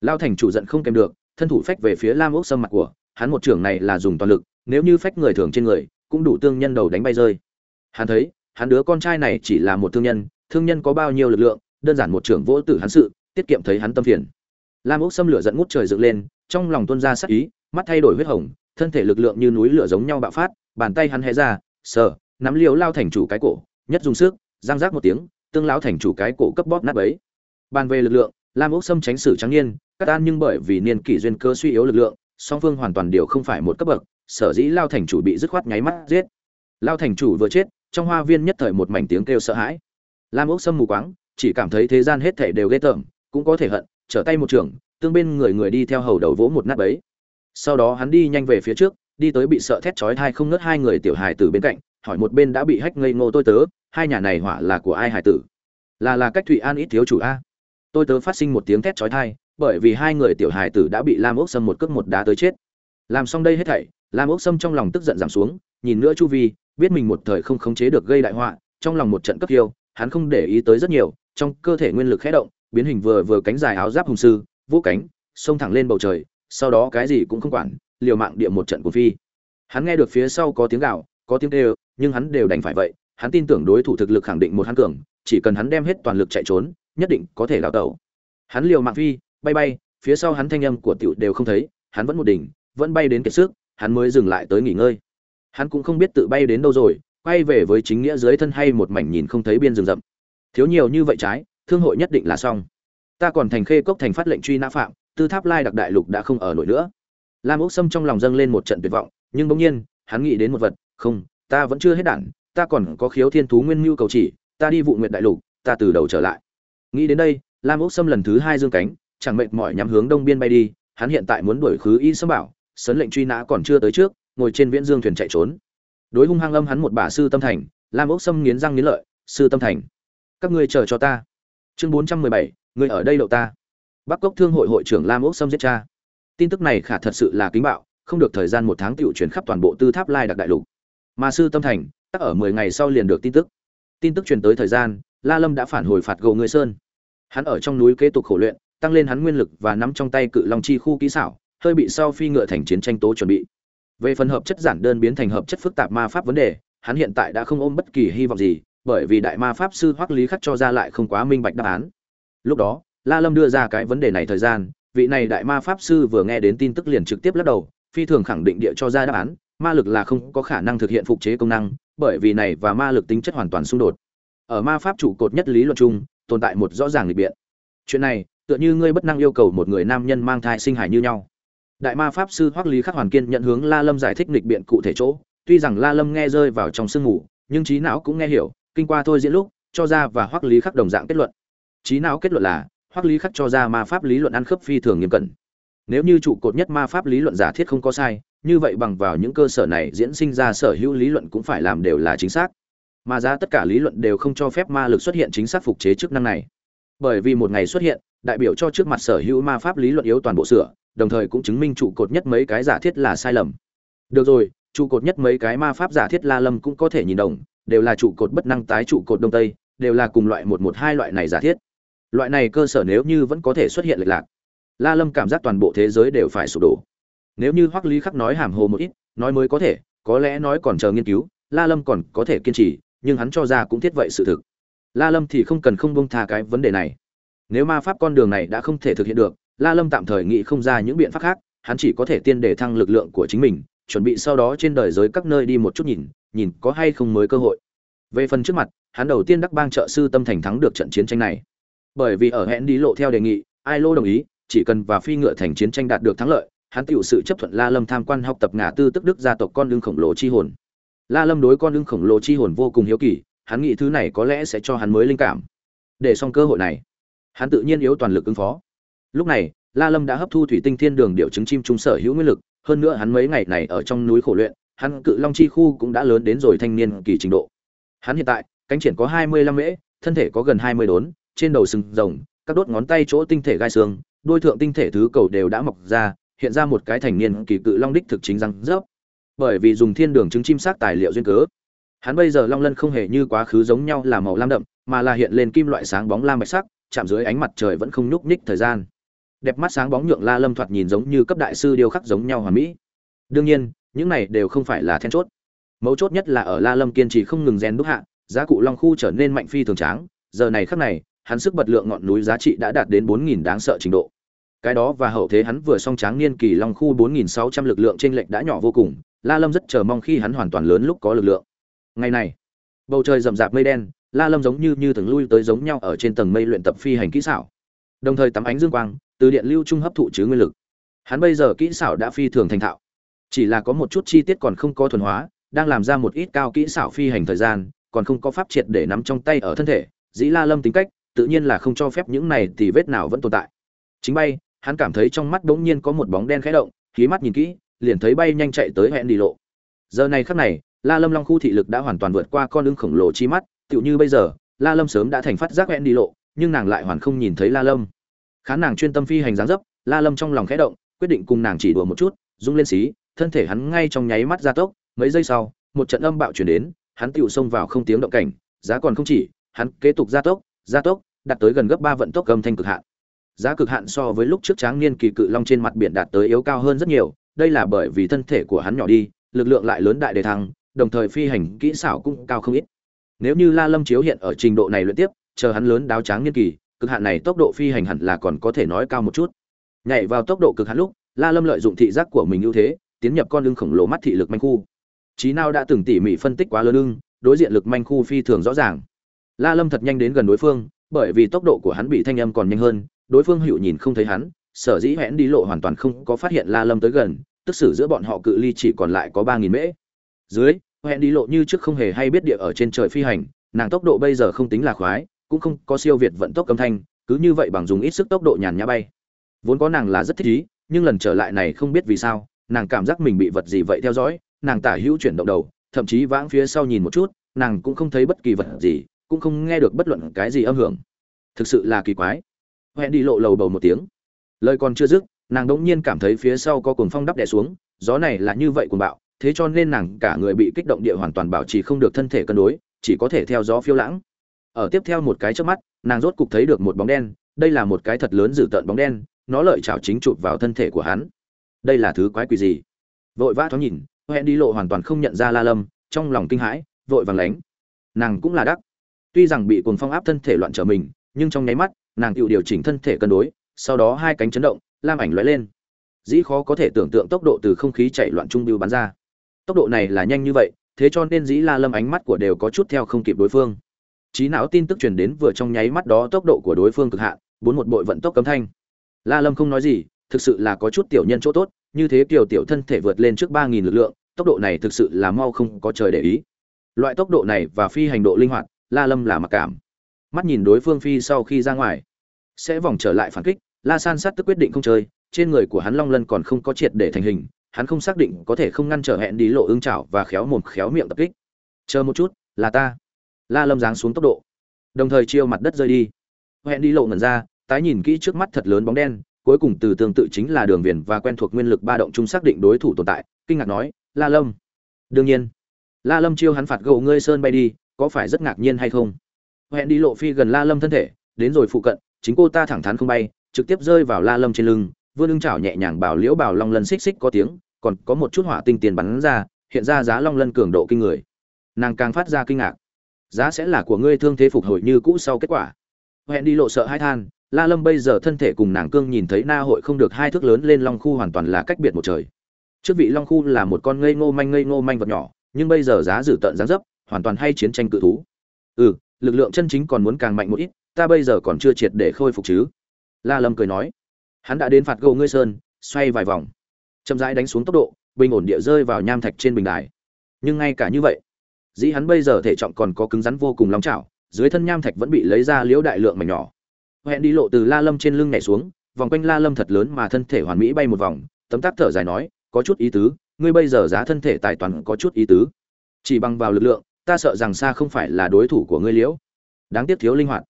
Lao thành chủ giận không kèm được thân thủ phách về phía lam ốc sâm mặt của, hắn một trưởng này là dùng toàn lực, nếu như phách người thường trên người, cũng đủ tương nhân đầu đánh bay rơi. Hắn thấy, hắn đứa con trai này chỉ là một thương nhân thương nhân có bao nhiêu lực lượng, đơn giản một trưởng vỗ tử hắn sự, tiết kiệm thấy hắn tâm phiền. Lam ốc sâm lửa giận ngút trời dựng lên, trong lòng tuôn ra sắc ý, mắt thay đổi huyết hồng, thân thể lực lượng như núi lửa giống nhau bạo phát, bàn tay hắn hé ra, sờ, nắm liều lao thành chủ cái cổ, nhất dùng sức giang giác một tiếng, tương lão thành chủ cái cổ cấp bóp nát ấy bàn về lực lượng lam ốc sâm tránh sử trắng niên, cắt an nhưng bởi vì niên kỷ duyên cơ suy yếu lực lượng, song phương hoàn toàn đều không phải một cấp bậc, sở dĩ lao thành chủ bị dứt khoát nháy mắt giết. Lao thành chủ vừa chết, trong hoa viên nhất thời một mảnh tiếng kêu sợ hãi. Lam ốc sâm mù quáng, chỉ cảm thấy thế gian hết thảy đều ghê tởm, cũng có thể hận, trở tay một trường, tương bên người người đi theo hầu đầu vỗ một nát bấy. Sau đó hắn đi nhanh về phía trước, đi tới bị sợ thét chói tai không ngớt hai người tiểu hài tử bên cạnh, hỏi một bên đã bị hách ngây ngô tôi tớ, hai nhà này hỏa là của ai hài tử? Là là cách thụy an ít thiếu chủ a tôi tớ phát sinh một tiếng thét chói tai, bởi vì hai người tiểu hài tử đã bị lam ốc sâm một cước một đá tới chết. Làm xong đây hết thảy lam ốc sâm trong lòng tức giận giảm xuống nhìn nữa chu vi biết mình một thời không khống chế được gây đại họa trong lòng một trận cấp hiêu hắn không để ý tới rất nhiều trong cơ thể nguyên lực khẽ động biến hình vừa vừa cánh dài áo giáp hùng sư vũ cánh xông thẳng lên bầu trời sau đó cái gì cũng không quản liều mạng địa một trận của phi. Hắn nghe được phía sau có tiếng gạo có tiếng kêu nhưng hắn đều đành phải vậy hắn tin tưởng đối thủ thực lực khẳng định một hắn cường chỉ cần hắn đem hết toàn lực chạy trốn nhất định có thể đào tẩu. Hắn liều mạng phi, bay bay, phía sau hắn thanh âm của tiểu đều không thấy, hắn vẫn một đỉnh, vẫn bay đến kiệt sức, hắn mới dừng lại tới nghỉ ngơi. Hắn cũng không biết tự bay đến đâu rồi, quay về với chính nghĩa dưới thân hay một mảnh nhìn không thấy biên rừng rậm. Thiếu nhiều như vậy trái, thương hội nhất định là xong. Ta còn thành khê cốc thành phát lệnh truy nã phạm, tư tháp lai đặc đại lục đã không ở nổi nữa. Lam ốc sâm trong lòng dâng lên một trận tuyệt vọng, nhưng bỗng nhiên, hắn nghĩ đến một vật, không, ta vẫn chưa hết đản ta còn có khiếu thiên thú nguyên mưu cầu chỉ, ta đi vụ nguyện đại lục, ta từ đầu trở lại nghĩ đến đây, lam ốc sâm lần thứ hai dương cánh, chẳng mệt mỏi nhắm hướng đông biên bay đi, hắn hiện tại muốn đuổi khứ y sâm bảo, sấn lệnh truy nã còn chưa tới trước, ngồi trên viễn dương thuyền chạy trốn. Đối hung hăng âm hắn một bà sư tâm thành, lam ốc sâm nghiến răng nghiến lợi, sư tâm thành, các ngươi chờ cho ta. Chương bốn trăm mười bảy người ở đây đậu ta. Bắc cốc thương hội hội trưởng lam ốc sâm giết cha. Tin tức này khả thật sự là kính bạo, không được thời gian một tháng tiểu chuyển khắp toàn bộ tư tháp lai đặc đại lục. Mà sư tâm thành, tắc ở mười ngày sau liền được tin tức. Tin tức truyền tới thời gian, la lâm đã phản hồi phạt gầu người sơn hắn ở trong núi kế tục khổ luyện, tăng lên hắn nguyên lực và nắm trong tay cự long chi khu kỹ xảo, hơi bị sau phi ngựa thành chiến tranh tố chuẩn bị. Về phần hợp chất giản đơn biến thành hợp chất phức tạp ma pháp vấn đề, hắn hiện tại đã không ôm bất kỳ hy vọng gì, bởi vì đại ma pháp sư hoắc lý khắc cho ra lại không quá minh bạch đáp án. Lúc đó, la lâm đưa ra cái vấn đề này thời gian, vị này đại ma pháp sư vừa nghe đến tin tức liền trực tiếp lắc đầu, phi thường khẳng định địa cho ra đáp án, ma lực là không có khả năng thực hiện phục chế công năng, bởi vì này và ma lực tính chất hoàn toàn xung đột. Ở ma pháp trụ cột nhất lý luận chung tồn tại một rõ ràng lịch biện. Chuyện này, tựa như ngươi bất năng yêu cầu một người nam nhân mang thai sinh hải như nhau. Đại ma pháp sư hoắc lý khắc hoàn kiên nhận hướng la lâm giải thích lịch biện cụ thể chỗ. Tuy rằng la lâm nghe rơi vào trong sương ngủ nhưng trí não cũng nghe hiểu, kinh qua thôi diễn lúc, cho ra và hoắc lý khắc đồng dạng kết luận. Trí não kết luận là, hoắc lý khắc cho ra ma pháp lý luận ăn khớp phi thường nghiêm cẩn. Nếu như trụ cột nhất ma pháp lý luận giả thiết không có sai, như vậy bằng vào những cơ sở này diễn sinh ra sở hữu lý luận cũng phải làm đều là chính xác mà ra tất cả lý luận đều không cho phép ma lực xuất hiện chính xác phục chế chức năng này. Bởi vì một ngày xuất hiện, đại biểu cho trước mặt sở hữu ma pháp lý luận yếu toàn bộ sửa, đồng thời cũng chứng minh trụ cột nhất mấy cái giả thiết là sai lầm. Được rồi, trụ cột nhất mấy cái ma pháp giả thiết la lâm cũng có thể nhìn đồng, đều là trụ cột bất năng tái trụ cột đông tây, đều là cùng loại một một hai loại này giả thiết. Loại này cơ sở nếu như vẫn có thể xuất hiện lệch lạc, la lâm cảm giác toàn bộ thế giới đều phải sụp đổ. Nếu như hoắc lý khắc nói hàm hồ một ít, nói mới có thể, có lẽ nói còn chờ nghiên cứu, la lâm còn có thể kiên trì nhưng hắn cho ra cũng thiết vậy sự thực. La lâm thì không cần không bông tha cái vấn đề này. Nếu ma pháp con đường này đã không thể thực hiện được, la lâm tạm thời nghĩ không ra những biện pháp khác, hắn chỉ có thể tiên để thăng lực lượng của chính mình, chuẩn bị sau đó trên đời giới các nơi đi một chút nhìn nhìn có hay không mới cơ hội. Về phần trước mặt, hắn đầu tiên đắc bang trợ sư tâm thành thắng được trận chiến tranh này. Bởi vì ở hẹn đi lộ theo đề nghị, ai lô đồng ý, chỉ cần và phi ngựa thành chiến tranh đạt được thắng lợi, hắn tiểu sự chấp thuận La Lâm tham quan học tập ngả tư tức đức gia tộc con đương khổng lồ chi hồn. La Lâm đối con ưng khổng lồ chi hồn vô cùng hiếu kỳ, hắn nghĩ thứ này có lẽ sẽ cho hắn mới linh cảm. Để xong cơ hội này, hắn tự nhiên yếu toàn lực ứng phó. Lúc này, La Lâm đã hấp thu thủy tinh thiên đường điệu trứng chim trung sở hữu nguyên lực, hơn nữa hắn mấy ngày này ở trong núi khổ luyện, hắn cự long chi khu cũng đã lớn đến rồi thanh niên kỳ trình độ. Hắn hiện tại, cánh triển có 25 mễ, thân thể có gần 20 đốn, trên đầu sừng rồng, các đốt ngón tay chỗ tinh thể gai xương, đôi thượng tinh thể thứ cầu đều đã mọc ra, hiện ra một cái thành niên kỳ cự long đích thực chính răng rớp. Bởi vì dùng thiên đường trứng chim sát tài liệu duyên cớ, hắn bây giờ long lân không hề như quá khứ giống nhau là màu lam đậm, mà là hiện lên kim loại sáng bóng lam bạch sắc, chạm dưới ánh mặt trời vẫn không nhúc nhích thời gian. Đẹp mắt sáng bóng nhượng La Lâm thoạt nhìn giống như cấp đại sư điêu khắc giống nhau hoàn mỹ. Đương nhiên, những này đều không phải là then chốt. Mấu chốt nhất là ở La Lâm kiên trì không ngừng rèn đúc hạ, giá cụ long khu trở nên mạnh phi thường tráng, giờ này khắc này, hắn sức bật lượng ngọn núi giá trị đã đạt đến 4000 đáng sợ trình độ. Cái đó và hậu thế hắn vừa song tráng niên kỳ long khu 4600 lực lượng chênh lệch đã nhỏ vô cùng, La Lâm rất chờ mong khi hắn hoàn toàn lớn lúc có lực lượng. Ngày này, bầu trời rậm rạp mây đen, La Lâm giống như như từng lui tới giống nhau ở trên tầng mây luyện tập phi hành kỹ xảo. Đồng thời tắm ánh dương quang, từ điện lưu trung hấp thụ chứa nguyên lực. Hắn bây giờ kỹ xảo đã phi thường thành thạo, chỉ là có một chút chi tiết còn không có thuần hóa, đang làm ra một ít cao kỹ xảo phi hành thời gian, còn không có pháp triệt để nắm trong tay ở thân thể. Dĩ La Lâm tính cách, tự nhiên là không cho phép những này thì vết nào vẫn tồn tại. Chính bay, hắn cảm thấy trong mắt bỗng nhiên có một bóng đen khẽ động, khí mắt nhìn kỹ, liền thấy bay nhanh chạy tới hẹn đi lộ. Giờ này khắc này, La Lâm Long khu thị lực đã hoàn toàn vượt qua con lưng khổng lồ chi mắt, tựu như bây giờ, La Lâm sớm đã thành phát giác hẹn đi lộ, nhưng nàng lại hoàn không nhìn thấy La Lâm. Khán nàng chuyên tâm phi hành dáng dấp, La Lâm trong lòng khẽ động, quyết định cùng nàng chỉ đùa một chút, rung lên xí, thân thể hắn ngay trong nháy mắt gia tốc, mấy giây sau, một trận âm bạo truyền đến, hắn tựu xông vào không tiếng động cảnh, giá còn không chỉ, hắn kế tục gia tốc, gia tốc, đạt tới gần gấp ba vận tốc âm thanh cực hạn. Giá cực hạn so với lúc trước tráng niên kỳ cự long trên mặt biển đạt tới yếu cao hơn rất nhiều, đây là bởi vì thân thể của hắn nhỏ đi, lực lượng lại lớn đại đề thăng, đồng thời phi hành kỹ xảo cũng cao không ít. Nếu như La Lâm chiếu hiện ở trình độ này luyện tiếp, chờ hắn lớn đáo tráng niên kỳ, cực hạn này tốc độ phi hành hẳn là còn có thể nói cao một chút. Nhảy vào tốc độ cực hạn lúc, La Lâm lợi dụng thị giác của mình ưu thế, tiến nhập con lưng khổng lồ mắt thị lực manh khu. Chí nào đã từng tỉ mỉ phân tích quá lớn lưng, đối diện lực manh khu phi thường rõ ràng. La Lâm thật nhanh đến gần đối phương, bởi vì tốc độ của hắn bị thanh âm còn nhanh hơn, đối phương hữu nhìn không thấy hắn, sở dĩ hẹn đi lộ hoàn toàn không có phát hiện La Lâm tới gần, tức xử giữa bọn họ cự ly chỉ còn lại có ba nghìn mễ. Dưới, hẹn đi lộ như trước không hề hay biết địa ở trên trời phi hành, nàng tốc độ bây giờ không tính là khoái, cũng không có siêu việt vận tốc âm thanh, cứ như vậy bằng dùng ít sức tốc độ nhàn nhã bay. Vốn có nàng là rất thích ý, nhưng lần trở lại này không biết vì sao, nàng cảm giác mình bị vật gì vậy theo dõi, nàng tả hữu chuyển động đầu, thậm chí vãng phía sau nhìn một chút, nàng cũng không thấy bất kỳ vật gì, cũng không nghe được bất luận cái gì âm hưởng. Thực sự là kỳ quái. Hẹn đi lộ lầu bầu một tiếng. Lời còn chưa dứt, nàng đống nhiên cảm thấy phía sau có cuồng phong đắp đè xuống, gió này là như vậy cuồng bạo, thế cho nên nàng cả người bị kích động địa hoàn toàn bảo trì không được thân thể cân đối, chỉ có thể theo gió phiêu lãng. Ở tiếp theo một cái trước mắt, nàng rốt cục thấy được một bóng đen, đây là một cái thật lớn dữ tợn bóng đen, nó lợi chảo chính chụp vào thân thể của hắn. Đây là thứ quái quỷ gì? Vội vã thoáng nhìn, hẹn đi lộ hoàn toàn không nhận ra La Lâm, trong lòng kinh hãi, vội vàng lánh. Nàng cũng là đắc. Tuy rằng bị cuồng phong áp thân thể loạn trở mình, nhưng trong nháy mắt, nàng tự điều chỉnh thân thể cân đối, sau đó hai cánh chấn động, lam ảnh lóe lên. Dĩ khó có thể tưởng tượng tốc độ từ không khí chạy loạn trung bưu bắn ra. Tốc độ này là nhanh như vậy, thế cho nên dĩ La Lâm ánh mắt của đều có chút theo không kịp đối phương. Trí não tin tức truyền đến vừa trong nháy mắt đó tốc độ của đối phương cực hạn, bốn một bội vận tốc cấm thanh. La Lâm không nói gì, thực sự là có chút tiểu nhân chỗ tốt, như thế tiểu tiểu thân thể vượt lên trước ba nghìn lực lượng, tốc độ này thực sự là mau không có trời để ý. Loại tốc độ này và phi hành độ linh hoạt, La Lâm là mặc cảm. Mắt nhìn đối phương phi sau khi ra ngoài, sẽ vòng trở lại phản kích, La San sát tức quyết định không chơi, trên người của hắn long lân còn không có triệt để thành hình, hắn không xác định có thể không ngăn trở hẹn đi lộ ương chảo và khéo mồm khéo miệng tập kích. Chờ một chút, là ta. La Lâm giáng xuống tốc độ, đồng thời chiêu mặt đất rơi đi. Hẹn đi lộ ngẩn ra, tái nhìn kỹ trước mắt thật lớn bóng đen, cuối cùng từ tương tự chính là đường viền và quen thuộc nguyên lực ba động chung xác định đối thủ tồn tại, kinh ngạc nói, La Lâm. Đương nhiên. La Lâm chiêu hắn phạt gầu ngươi sơn bay đi, có phải rất ngạc nhiên hay không? Hẹn đi lộ phi gần La Lâm thân thể, đến rồi phụ cận, chính cô ta thẳng thắn không bay, trực tiếp rơi vào La Lâm trên lưng, vươn lưng chảo nhẹ nhàng bảo liễu bảo long lân xích xích có tiếng, còn có một chút hỏa tinh tiền bắn ra, hiện ra giá long lân cường độ kinh người. Nàng càng phát ra kinh ngạc. Giá sẽ là của ngươi thương thế phục hồi như cũ sau kết quả. Hẹn đi lộ sợ hai than, la lâm bây giờ thân thể cùng nàng cương nhìn thấy na hội không được hai thước lớn lên long khu hoàn toàn là cách biệt một trời trước vị long khu là một con ngây ngô manh ngây ngô manh vật nhỏ nhưng bây giờ giá dử tận dáng dấp hoàn toàn hay chiến tranh cự thú ừ lực lượng chân chính còn muốn càng mạnh một ít ta bây giờ còn chưa triệt để khôi phục chứ la lâm cười nói, hắn đã đến phạt gỗ ngươi sơn, xoay vài vòng. Chậm rãi đánh xuống tốc độ, bình ổn địa rơi vào nham thạch trên bình đài. Nhưng ngay cả như vậy, dĩ hắn bây giờ thể trọng còn có cứng rắn vô cùng long chảo, dưới thân nham thạch vẫn bị lấy ra liễu đại lượng mảnh nhỏ. Hẹn đi lộ từ la lâm trên lưng nhảy xuống, vòng quanh la lâm thật lớn mà thân thể hoàn mỹ bay một vòng, tấm tác thở dài nói, có chút ý tứ, ngươi bây giờ giá thân thể tài toàn có chút ý tứ. Chỉ bằng vào lực lượng, ta sợ rằng xa không phải là đối thủ của ngươi liễu. Đáng tiếc thiếu linh hoạt.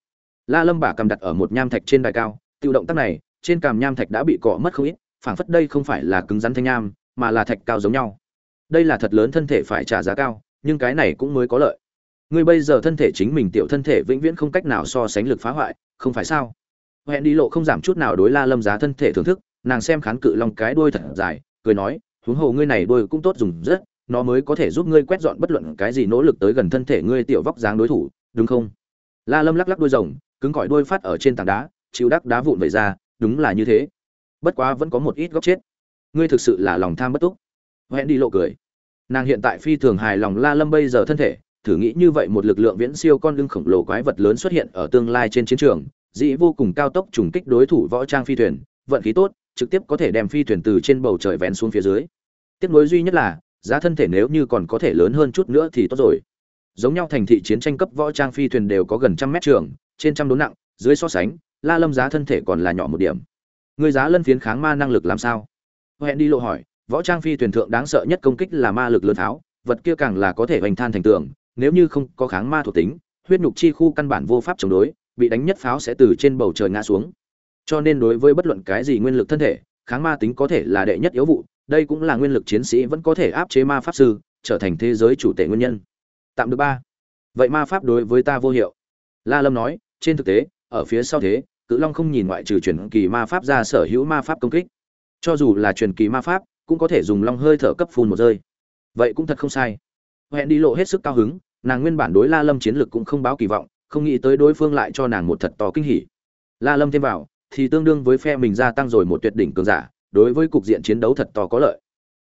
La lâm bả cầm đặt ở một nham thạch trên đài cao tự động tác này, trên càm nham thạch đã bị cọ mất không ít, phảng phất đây không phải là cứng rắn thanh nham, mà là thạch cao giống nhau. Đây là thật lớn thân thể phải trả giá cao, nhưng cái này cũng mới có lợi. Ngươi bây giờ thân thể chính mình tiểu thân thể vĩnh viễn không cách nào so sánh lực phá hoại, không phải sao? Hẹn đi lộ không giảm chút nào đối la lâm giá thân thể thưởng thức, nàng xem khán cự long cái đuôi thật dài, cười nói, huống hồ ngươi này đuôi cũng tốt dùng rất, nó mới có thể giúp ngươi quét dọn bất luận cái gì nỗ lực tới gần thân thể ngươi tiểu vóc dáng đối thủ, đúng không? La lâm lắc lắc đuôi rồng, cứng cỏi đuôi phát ở trên tảng đá chịu đắc đá vụn vậy ra, đúng là như thế. Bất quá vẫn có một ít góc chết. Ngươi thực sự là lòng tham bất túc. Hẹn đi lộ cười. Nàng hiện tại phi thường hài lòng la lâm bây giờ thân thể, thử nghĩ như vậy một lực lượng viễn siêu con lưng khổng lồ quái vật lớn xuất hiện ở tương lai trên chiến trường, dĩ vô cùng cao tốc trùng kích đối thủ võ trang phi thuyền, vận khí tốt, trực tiếp có thể đem phi thuyền từ trên bầu trời vén xuống phía dưới. Tiếp nối duy nhất là, giá thân thể nếu như còn có thể lớn hơn chút nữa thì tốt rồi. Giống nhau thành thị chiến tranh cấp võ trang phi thuyền đều có gần trăm mét trường, trên trăm đốn nặng, dưới so sánh la lâm giá thân thể còn là nhỏ một điểm. Người giá lân phiến kháng ma năng lực làm sao? Hẹn đi lộ hỏi, võ trang phi thuyền thượng đáng sợ nhất công kích là ma lực lớn tháo, vật kia càng là có thể hoành than thành tường, nếu như không có kháng ma thuộc tính, huyết nhục chi khu căn bản vô pháp chống đối, bị đánh nhất pháo sẽ từ trên bầu trời ngã xuống. Cho nên đối với bất luận cái gì nguyên lực thân thể, kháng ma tính có thể là đệ nhất yếu vụ, đây cũng là nguyên lực chiến sĩ vẫn có thể áp chế ma pháp sư, trở thành thế giới chủ tể nguyên nhân. Tạm được ba. Vậy ma pháp đối với ta vô hiệu. La lâm nói, trên thực tế, ở phía sau thế cự long không nhìn ngoại trừ truyền kỳ ma pháp ra sở hữu ma pháp công kích. Cho dù là truyền kỳ ma pháp, cũng có thể dùng long hơi thở cấp phun một rơi. Vậy cũng thật không sai. Hẹn đi lộ hết sức cao hứng, nàng nguyên bản đối la lâm chiến lược cũng không báo kỳ vọng, không nghĩ tới đối phương lại cho nàng một thật to kinh hỉ. La lâm thêm vào, thì tương đương với phe mình gia tăng rồi một tuyệt đỉnh cường giả, đối với cục diện chiến đấu thật to có lợi.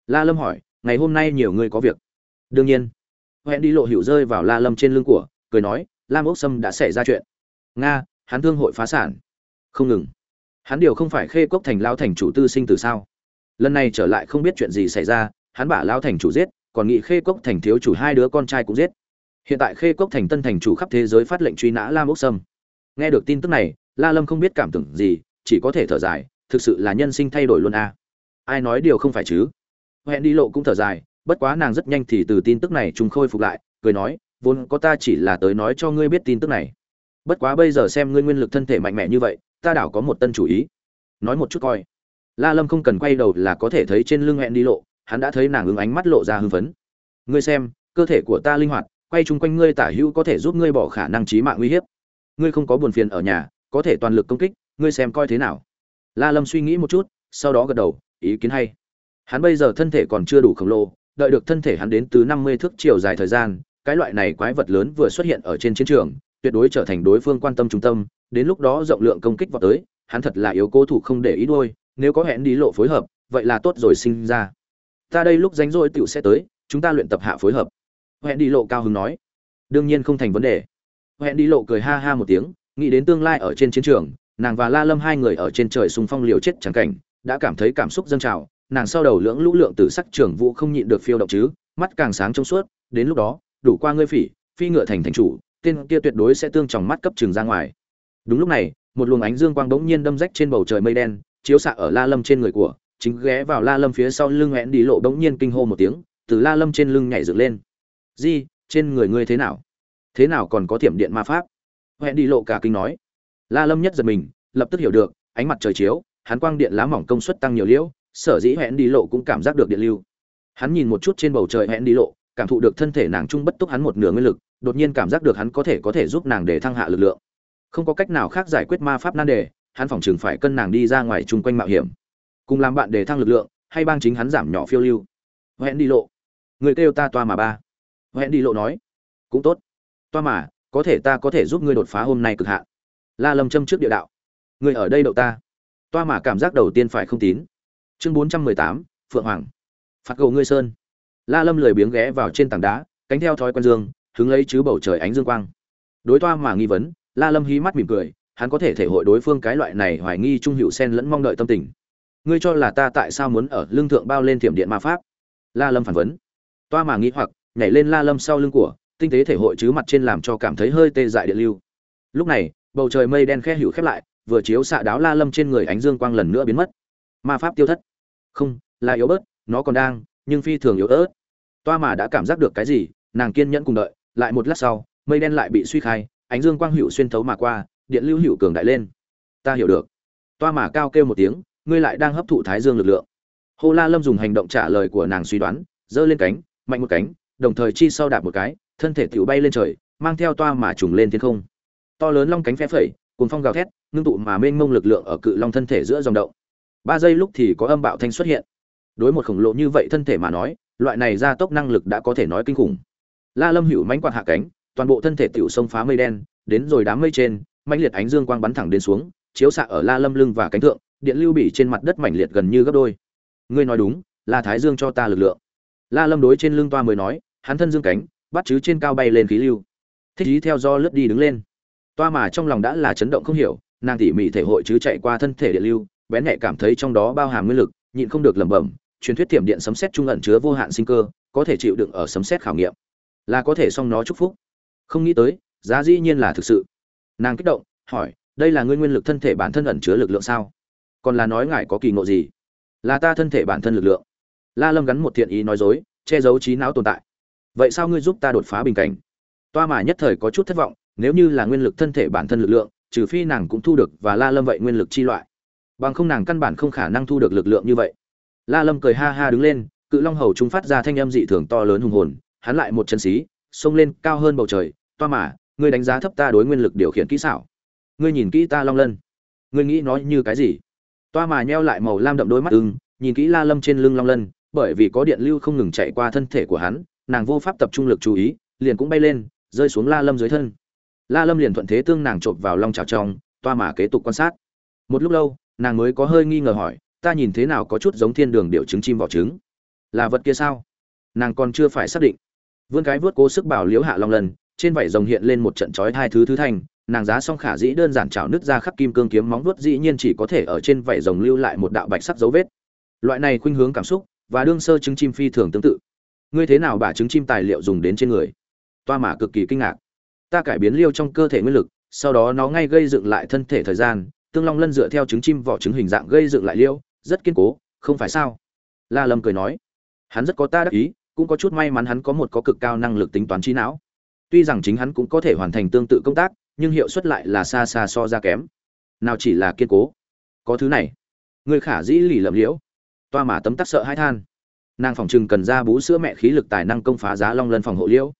La lâm hỏi, ngày hôm nay nhiều người có việc? Đương nhiên. Hẹn đi lộ hiệu rơi vào la lâm trên lưng của, cười nói, lam ốc sâm đã xảy ra chuyện. Nga, hắn thương hội phá sản không ngừng. Hắn điều không phải khê cốc thành lao thành chủ tư sinh từ sao? Lần này trở lại không biết chuyện gì xảy ra, hắn bả lao thành chủ giết, còn nghị khê cốc thành thiếu chủ hai đứa con trai cũng giết. Hiện tại khê cốc thành tân thành chủ khắp thế giới phát lệnh truy nã lam ốc sâm. Nghe được tin tức này, la lâm không biết cảm tưởng gì, chỉ có thể thở dài, thực sự là nhân sinh thay đổi luôn à. ai nói điều không phải chứ? Hẹn đi lộ cũng thở dài, bất quá nàng rất nhanh thì từ tin tức này chúng khôi phục lại, cười nói, vốn có ta chỉ là tới nói cho ngươi biết tin tức này. Bất quá bây giờ xem ngươi nguyên lực thân thể mạnh mẽ như vậy ta đảo có một tân chủ ý. Nói một chút coi. La lâm không cần quay đầu là có thể thấy trên lưng hẹn đi lộ, hắn đã thấy nàng ứng ánh mắt lộ ra hưng phấn. Ngươi xem, cơ thể của ta linh hoạt, quay chung quanh ngươi tả hữu có thể giúp ngươi bỏ khả năng trí mạng uy hiếp. Ngươi không có buồn phiền ở nhà, có thể toàn lực công kích, ngươi xem coi thế nào. La lâm suy nghĩ một chút, sau đó gật đầu, ý kiến hay. Hắn bây giờ thân thể còn chưa đủ khổng lồ, đợi được thân thể hắn đến từ năm mươi thước chiều dài thời gian, cái loại này quái vật lớn vừa xuất hiện ở trên chiến trường, tuyệt đối trở thành đối phương quan tâm trung tâm đến lúc đó rộng lượng công kích vào tới, hắn thật là yếu cố thủ không để ý đuôi, nếu có hẹn đi lộ phối hợp, vậy là tốt rồi sinh ra. Ta đây lúc rảnh rỗi tiểu sẽ tới, chúng ta luyện tập hạ phối hợp. Hẹn đi lộ cao hứng nói. Đương nhiên không thành vấn đề. Hẹn đi lộ cười ha ha một tiếng, nghĩ đến tương lai ở trên chiến trường, nàng và la lâm hai người ở trên trời sùng phong liều chết chẳng cảnh, đã cảm thấy cảm xúc dâng trào, nàng sau đầu lưỡng lũ lượng từ sắc trưởng vũ không nhịn được phiêu động chứ, mắt càng sáng trong suốt, đến lúc đó, đủ qua ngươi phỉ, phi ngựa thành thành chủ, tên kia tuyệt đối sẽ tương tròng mắt cấp trường ra ngoài đúng lúc này, một luồng ánh dương quang bỗng nhiên đâm rách trên bầu trời mây đen, chiếu xạ ở la lâm trên người của, chính ghé vào la lâm phía sau lưng hẹn đi lộ bỗng nhiên kinh hô một tiếng, từ la lâm trên lưng nhảy dựng lên. Di, trên người ngươi thế nào? Thế nào còn có thiểm điện ma pháp? Hẹn đi lộ cả kinh nói. La lâm nhất giật mình, lập tức hiểu được, ánh mặt trời chiếu hắn quang điện lá mỏng công suất tăng nhiều liễu, sở dĩ hẹn đi lộ cũng cảm giác được điện lưu. Hắn nhìn một chút trên bầu trời hẹn đi lộ, cảm thụ được thân thể nàng trung bất túc hắn một nửa nguyên lực, đột nhiên cảm giác được hắn có thể có thể giúp nàng để thăng hạ lực lượng không có cách nào khác giải quyết ma pháp nan đề, hắn phòng chừng phải cân nàng đi ra ngoài chung quanh mạo hiểm. Cùng làm bạn để thăng lực lượng, hay bang chính hắn giảm nhỏ phiêu lưu. Hẹn đi lộ. Người kêu ta toa mà ba. Hẹn đi lộ nói. Cũng tốt. Toa mà, có thể ta có thể giúp ngươi đột phá hôm nay cực hạn. La lâm châm trước địa đạo. Người ở đây đậu ta. Toa mà cảm giác đầu tiên phải không tín. Chương bốn trăm mười tám, phượng hoàng. Phạt cầu ngươi sơn. La lâm lười biếng ghé vào trên tảng đá, cánh theo thói quen dương, hứng lấy chứ bầu trời ánh dương quang. Đối toa mà nghi vấn la lâm hí mắt mỉm cười, hắn có thể thể hội đối phương cái loại này hoài nghi trung hữu sen lẫn mong đợi tâm tình. Ngươi cho là ta tại sao muốn ở lưng thượng bao lên thiểm điện ma pháp? La lâm phản vấn. Toa mà nghĩ hoặc, nhảy lên la lâm sau lưng của, tinh tế thể hội chứ mặt trên làm cho cảm thấy hơi tê dại điện lưu. Lúc này, bầu trời mây đen khe hữu khép lại, vừa chiếu xạ đáo la lâm trên người ánh dương quang lần nữa biến mất. Ma pháp tiêu thất. Không, là yếu bớt, nó còn đang, nhưng phi thường yếu ớt. Toa mà đã cảm giác được cái gì, nàng kiên nhẫn cùng đợi, lại một lát sau, mây đen lại bị suy khai ánh dương quang hữu xuyên thấu mà qua điện lưu hữu cường đại lên ta hiểu được toa mà cao kêu một tiếng ngươi lại đang hấp thụ thái dương lực lượng Hồ La Lâm dùng hành động trả lời của nàng suy đoán, giơ lên cánh, mạnh một cánh, đồng thời chi sau đạp một cái, thân thể tiểu bay lên trời, mang theo toa mà trùng lên thiên không. To lớn long cánh phe phẩy, cuồng phong gào thét, ngưng tụ mà mênh mông lực lượng ở cự long thân thể giữa dòng động. Ba giây lúc thì có âm bạo thanh xuất hiện. Đối một khổng lồ như vậy thân thể mà nói, loại này gia tốc năng lực đã có thể nói kinh khủng. La Lâm hữu mãnh quạt hạ cánh, toàn bộ thân thể tiểu sông phá mây đen, đến rồi đám mây trên, mãnh liệt ánh dương quang bắn thẳng đến xuống, chiếu xạ ở La Lâm lưng và cánh thượng, điện lưu bị trên mặt đất mãnh liệt gần như gấp đôi. Ngươi nói đúng là thái dương cho ta lực lượng. La lâm đối trên lưng toa mới nói hắn thân dương cánh bắt chứ trên cao bay lên khí lưu. Thích ý theo do lướt đi đứng lên. Toa mà trong lòng đã là chấn động không hiểu nàng tỉ mỉ thể hội chứ chạy qua thân thể điện lưu bén nhẹ cảm thấy trong đó bao hàm nguyên lực nhịn không được lẩm bẩm truyền thuyết tiềm điện sấm xét trung ẩn chứa vô hạn sinh cơ có thể chịu đựng ở sấm xét khảo nghiệm. Là có thể xong nó chúc phúc không nghĩ tới, giá dĩ nhiên là thực sự. Nàng kích động, hỏi, đây là ngươi nguyên lực thân thể bản thân ẩn chứa lực lượng sao? Còn là nói ngài có kỳ ngộ gì? Là ta thân thể bản thân lực lượng. La lâm gắn một thiện ý nói dối, che giấu trí não tồn tại. Vậy sao ngươi giúp ta đột phá bình cảnh? Toa mà nhất thời có chút thất vọng, nếu như là nguyên lực thân thể bản thân lực lượng, trừ phi nàng cũng thu được và la lâm vậy nguyên lực chi loại. Bằng không nàng căn bản không khả năng thu được lực lượng như vậy. La lâm cười ha ha đứng lên, cự long hầu chúng phát ra thanh âm dị thường to lớn hùng hồn, hắn lại một chân xí, xông lên cao hơn bầu trời toa mà, ngươi đánh giá thấp ta đối nguyên lực điều khiển kỹ xảo. Ngươi nhìn kỹ ta long lân. Ngươi nghĩ nói như cái gì? Toa mà nheo lại màu lam đậm đôi mắt ưng, nhìn kỹ la lâm trên lưng long lân, bởi vì có điện lưu không ngừng chạy qua thân thể của hắn, nàng vô pháp tập trung lực chú ý, liền cũng bay lên, rơi xuống la lâm dưới thân. La lâm liền thuận thế tương nàng chộp vào long trào trong, toa mà kế tục quan sát. Một lúc lâu, nàng mới có hơi nghi ngờ hỏi, ta nhìn thế nào có chút giống thiên đường điệu trứng chim vỏ trứng? Là vật kia sao? Nàng còn chưa phải xác định. Vươn cái vớt cố sức bảo liếu hạ long lần trên vảy rồng hiện lên một trận chói hai thứ thứ thành, nàng giá song khả dĩ đơn giản chảo nứt ra khắc kim cương kiếm móng vuốt, dĩ nhiên chỉ có thể ở trên vảy rồng lưu lại một đạo bạch sắc dấu vết. Loại này khuynh hướng cảm xúc và đương sơ trứng chim phi thường tương tự. Ngươi thế nào bả trứng chim tài liệu dùng đến trên người? Toa mà cực kỳ kinh ngạc. Ta cải biến liêu trong cơ thể nguyên lực, sau đó nó ngay gây dựng lại thân thể thời gian, tương long lân dựa theo trứng chim vỏ trứng hình dạng gây dựng lại liêu, rất kiên cố, không phải sao? La lâm cười nói. Hắn rất có ta đắc ý, cũng có chút may mắn hắn có một có cực cao năng lực tính toán trí não tuy rằng chính hắn cũng có thể hoàn thành tương tự công tác, nhưng hiệu suất lại là xa xa so ra kém. Nào chỉ là kiên cố. Có thứ này. Người khả dĩ lì lậm liễu. Toa mà tấm tắc sợ hãi than. Nàng phòng trừng cần ra bú sữa mẹ khí lực tài năng công phá giá long lân phòng hộ liễu.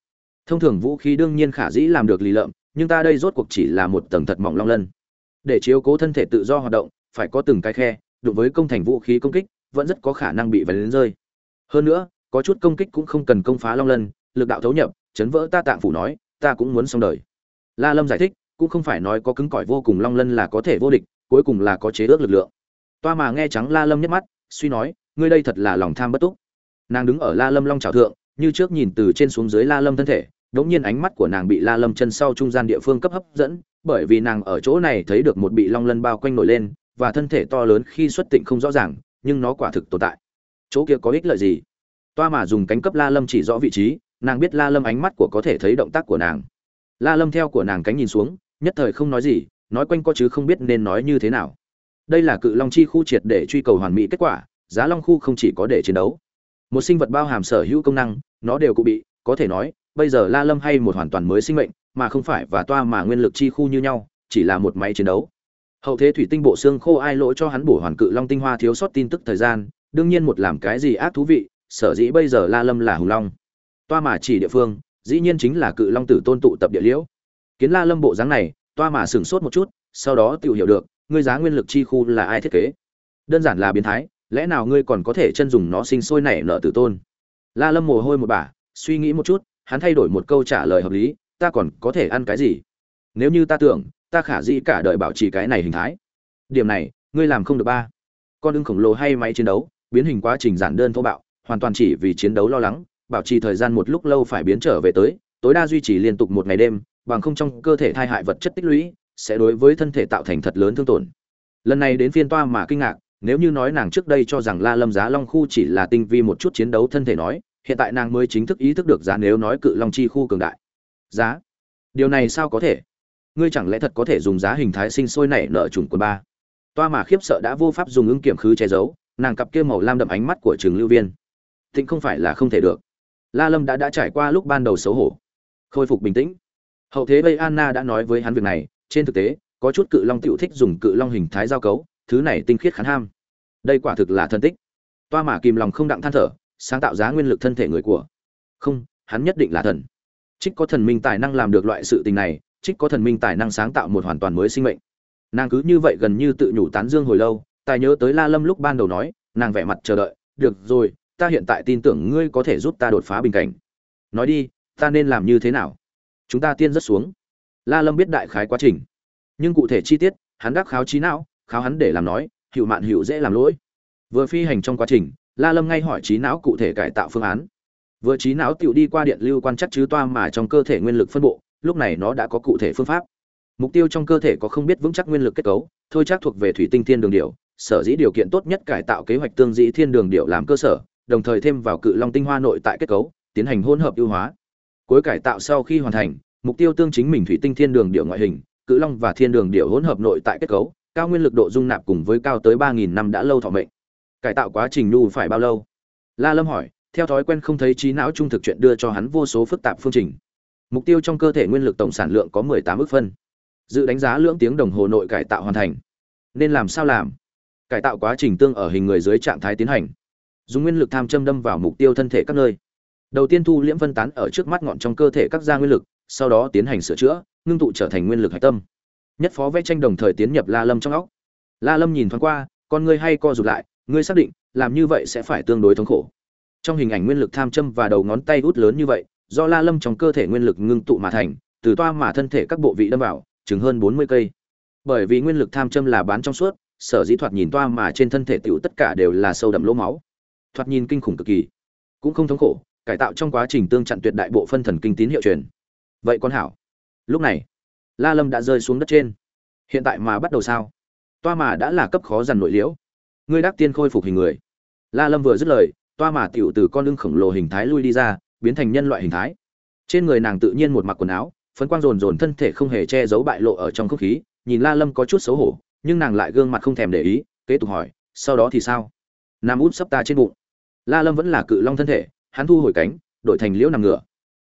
Thông thường vũ khí đương nhiên khả dĩ làm được lì lợm, nhưng ta đây rốt cuộc chỉ là một tầng thật mỏng long lân. Để chiếu cố thân thể tự do hoạt động, phải có từng cái khe đối với công thành vũ khí công kích, vẫn rất có khả năng bị vén lên rơi. Hơn nữa, có chút công kích cũng không cần công phá long lân, lực đạo thấu nhập chấn vỡ ta tạng phủ nói, ta cũng muốn xong đời. La lâm giải thích, cũng không phải nói có cứng cỏi vô cùng long lân là có thể vô địch, cuối cùng là có chế ước lực lượng. Toa mà nghe trắng la lâm nhắc mắt, suy nói, ngươi đây thật là lòng tham bất túc. Nàng đứng ở la lâm long trào thượng, như trước nhìn từ trên xuống dưới la lâm thân thể, đống nhiên ánh mắt của nàng bị la lâm chân sau trung gian địa phương cấp hấp dẫn, bởi vì nàng ở chỗ này thấy được một bị long lân bao quanh nổi lên, và thân thể to lớn khi xuất tịnh không rõ ràng, nhưng nó quả thực tồn tại. Chỗ kia có ích lợi gì? Toa mà dùng cánh cấp la lâm chỉ rõ vị trí nàng biết la lâm ánh mắt của có thể thấy động tác của nàng. La lâm theo của nàng cánh nhìn xuống, nhất thời không nói gì, nói quanh co chứ không biết nên nói như thế nào. Đây là cự long chi khu triệt để truy cầu hoàn mỹ kết quả, giá long khu không chỉ có để chiến đấu. Một sinh vật bao hàm sở hữu công năng, nó đều cụ bị, có thể nói, bây giờ la lâm hay một hoàn toàn mới sinh mệnh, mà không phải và toa mà nguyên lực chi khu như nhau, chỉ là một máy chiến đấu. Hậu thế thủy tinh bộ xương khô ai lỗi cho hắn bổ hoàn cự long tinh hoa thiếu sót tin tức thời gian, đương nhiên một làm cái gì ác thú vị, sở dĩ bây giờ la lâm là hùng long toa mà chỉ địa phương, dĩ nhiên chính là cự long tử tôn tụ tập địa liễu. Kiến la lâm bộ dáng này, toa mà sửng sốt một chút, sau đó tự hiểu được, ngươi giá nguyên lực chi khu là ai thiết kế? Đơn giản là biến thái, lẽ nào ngươi còn có thể chân dùng nó sinh sôi nảy nở tử tôn? La lâm mồ hôi một bả, suy nghĩ một chút, hắn thay đổi một câu trả lời hợp lý, ta còn có thể ăn cái gì? Nếu như ta tưởng, ta khả dĩ cả đời bảo trì cái này hình thái. Điểm này, ngươi làm không được ba. Con ưng khổng lồ hay máy chiến đấu, biến hình quá trình giản đơn thô bạo, hoàn toàn chỉ vì chiến đấu lo lắng bảo trì thời gian một lúc lâu phải biến trở về tới, tối đa duy trì liên tục một ngày đêm, bằng không trong cơ thể thai hại vật chất tích lũy sẽ đối với thân thể tạo thành thật lớn thương tổn. Lần này đến phiên toa mà kinh ngạc, nếu như nói nàng trước đây cho rằng la lâm giá long khu chỉ là tinh vi một chút chiến đấu thân thể nói, hiện tại nàng mới chính thức ý thức được giá nếu nói cự long chi khu cường đại. Giá? Điều này sao có thể? Ngươi chẳng lẽ thật có thể dùng giá hình thái sinh sôi nảy nở trùng quân ba? Toa mà khiếp sợ đã vô pháp dùng ứng kiểm khứ che giấu, nàng cặp kia màu lam đậm ánh mắt của trường lưu viên. Thịnh không phải là không thể được la lâm đã đã trải qua lúc ban đầu xấu hổ, khôi phục bình tĩnh. Hậu thế bây anna đã nói với hắn việc này, trên thực tế, có chút cự long tiểu thích dùng cự long hình thái giao cấu, thứ này tinh khiết khán ham. Đây quả thực là thân tích. Toa mà kìm lòng không đặng than thở, sáng tạo giá nguyên lực thân thể người của. Không, hắn nhất định là thần. Trích có thần minh tài năng làm được loại sự tình này, trích có thần minh tài năng sáng tạo một hoàn toàn mới sinh mệnh. Nàng cứ như vậy gần như tự nhủ tán dương hồi lâu, tài nhớ tới la lâm lúc ban đầu nói, nàng vẻ mặt chờ đợi, được rồi ta hiện tại tin tưởng ngươi có thể giúp ta đột phá bình cảnh. Nói đi, ta nên làm như thế nào? Chúng ta tiên rất xuống. La lâm biết đại khái quá trình. Nhưng cụ thể chi tiết, hắn đắc kháo trí não, kháo hắn để làm nói hiệu mạn hiệu dễ làm lỗi. Vừa phi hành trong quá trình, la lâm ngay hỏi trí não cụ thể cải tạo phương án. Vừa trí não tựu đi qua điện lưu quan chắc chứ toa mà trong cơ thể nguyên lực phân bộ, lúc này nó đã có cụ thể phương pháp. Mục tiêu trong cơ thể có không biết vững chắc nguyên lực kết cấu, thôi chắc thuộc về thủy tinh thiên đường điệu sở dĩ điều kiện tốt nhất cải tạo kế hoạch tương dĩ thiên đường điệu làm cơ sở đồng thời thêm vào cự long tinh hoa nội tại kết cấu, tiến hành hỗn hợp ưu hóa. Cuối cải tạo sau khi hoàn thành, mục tiêu tương chính mình thủy tinh thiên đường điệu ngoại hình, cự long và thiên đường điệu hỗn hợp nội tại kết cấu, cao nguyên lực độ dung nạp cùng với cao tới ba nghìn năm đã lâu thọ mệnh. Cải tạo quá trình nu phải bao lâu? La lâm hỏi, theo thói quen không thấy trí não trung thực chuyện đưa cho hắn vô số phức tạp phương trình. Mục tiêu trong cơ thể nguyên lực tổng sản lượng có mười tám ước phân. Dự đánh giá lưỡng tiếng đồng hồ nội cải tạo hoàn thành. Nên làm sao làm? Cải tạo quá trình tương ở hình người dưới trạng thái tiến hành dùng nguyên lực tham châm đâm vào mục tiêu thân thể các nơi. Đầu tiên thu liễm phân tán ở trước mắt ngọn trong cơ thể các gia nguyên lực, sau đó tiến hành sửa chữa, ngưng tụ trở thành nguyên lực hạch tâm. Nhất phó vẽ tranh đồng thời tiến nhập la lâm trong óc. La lâm nhìn thoáng qua, con ngươi hay co rụt lại, ngươi xác định, làm như vậy sẽ phải tương đối thống khổ. Trong hình ảnh nguyên lực tham châm và đầu ngón tay út lớn như vậy, do la lâm trong cơ thể nguyên lực ngưng tụ mà thành, từ toa mà thân thể các bộ vị đâm vào, chừng hơn bốn mươi cây. Bởi vì nguyên lực tham châm là bán trong suốt, sở dĩ thoạt nhìn toa mà trên thân thể tiểu tất cả đều là sâu đậm lỗ máu thoạt nhìn kinh khủng cực kỳ. Cũng không thống khổ, cải tạo trong quá trình tương chặn tuyệt đại bộ phân thần kinh tín hiệu truyền. Vậy con hảo. Lúc này, la lâm đã rơi xuống đất trên. Hiện tại mà bắt đầu sao? Toa mà đã là cấp khó dằn nội liễu. Ngươi đắc tiên khôi phục hình người. La lâm vừa dứt lời, toa mà tiểu từ con lưng khổng lồ hình thái lui đi ra, biến thành nhân loại hình thái. Trên người nàng tự nhiên một mặc quần áo, phấn quang rồn rồn thân thể không hề che giấu bại lộ ở trong không khí, nhìn la lâm có chút xấu hổ, nhưng nàng lại gương mặt không thèm để ý, kế tục hỏi, sau đó thì sao? Nam út sắp ta trên bụng la lâm vẫn là cự long thân thể, hắn thu hồi cánh, đổi thành liễu nằm ngửa.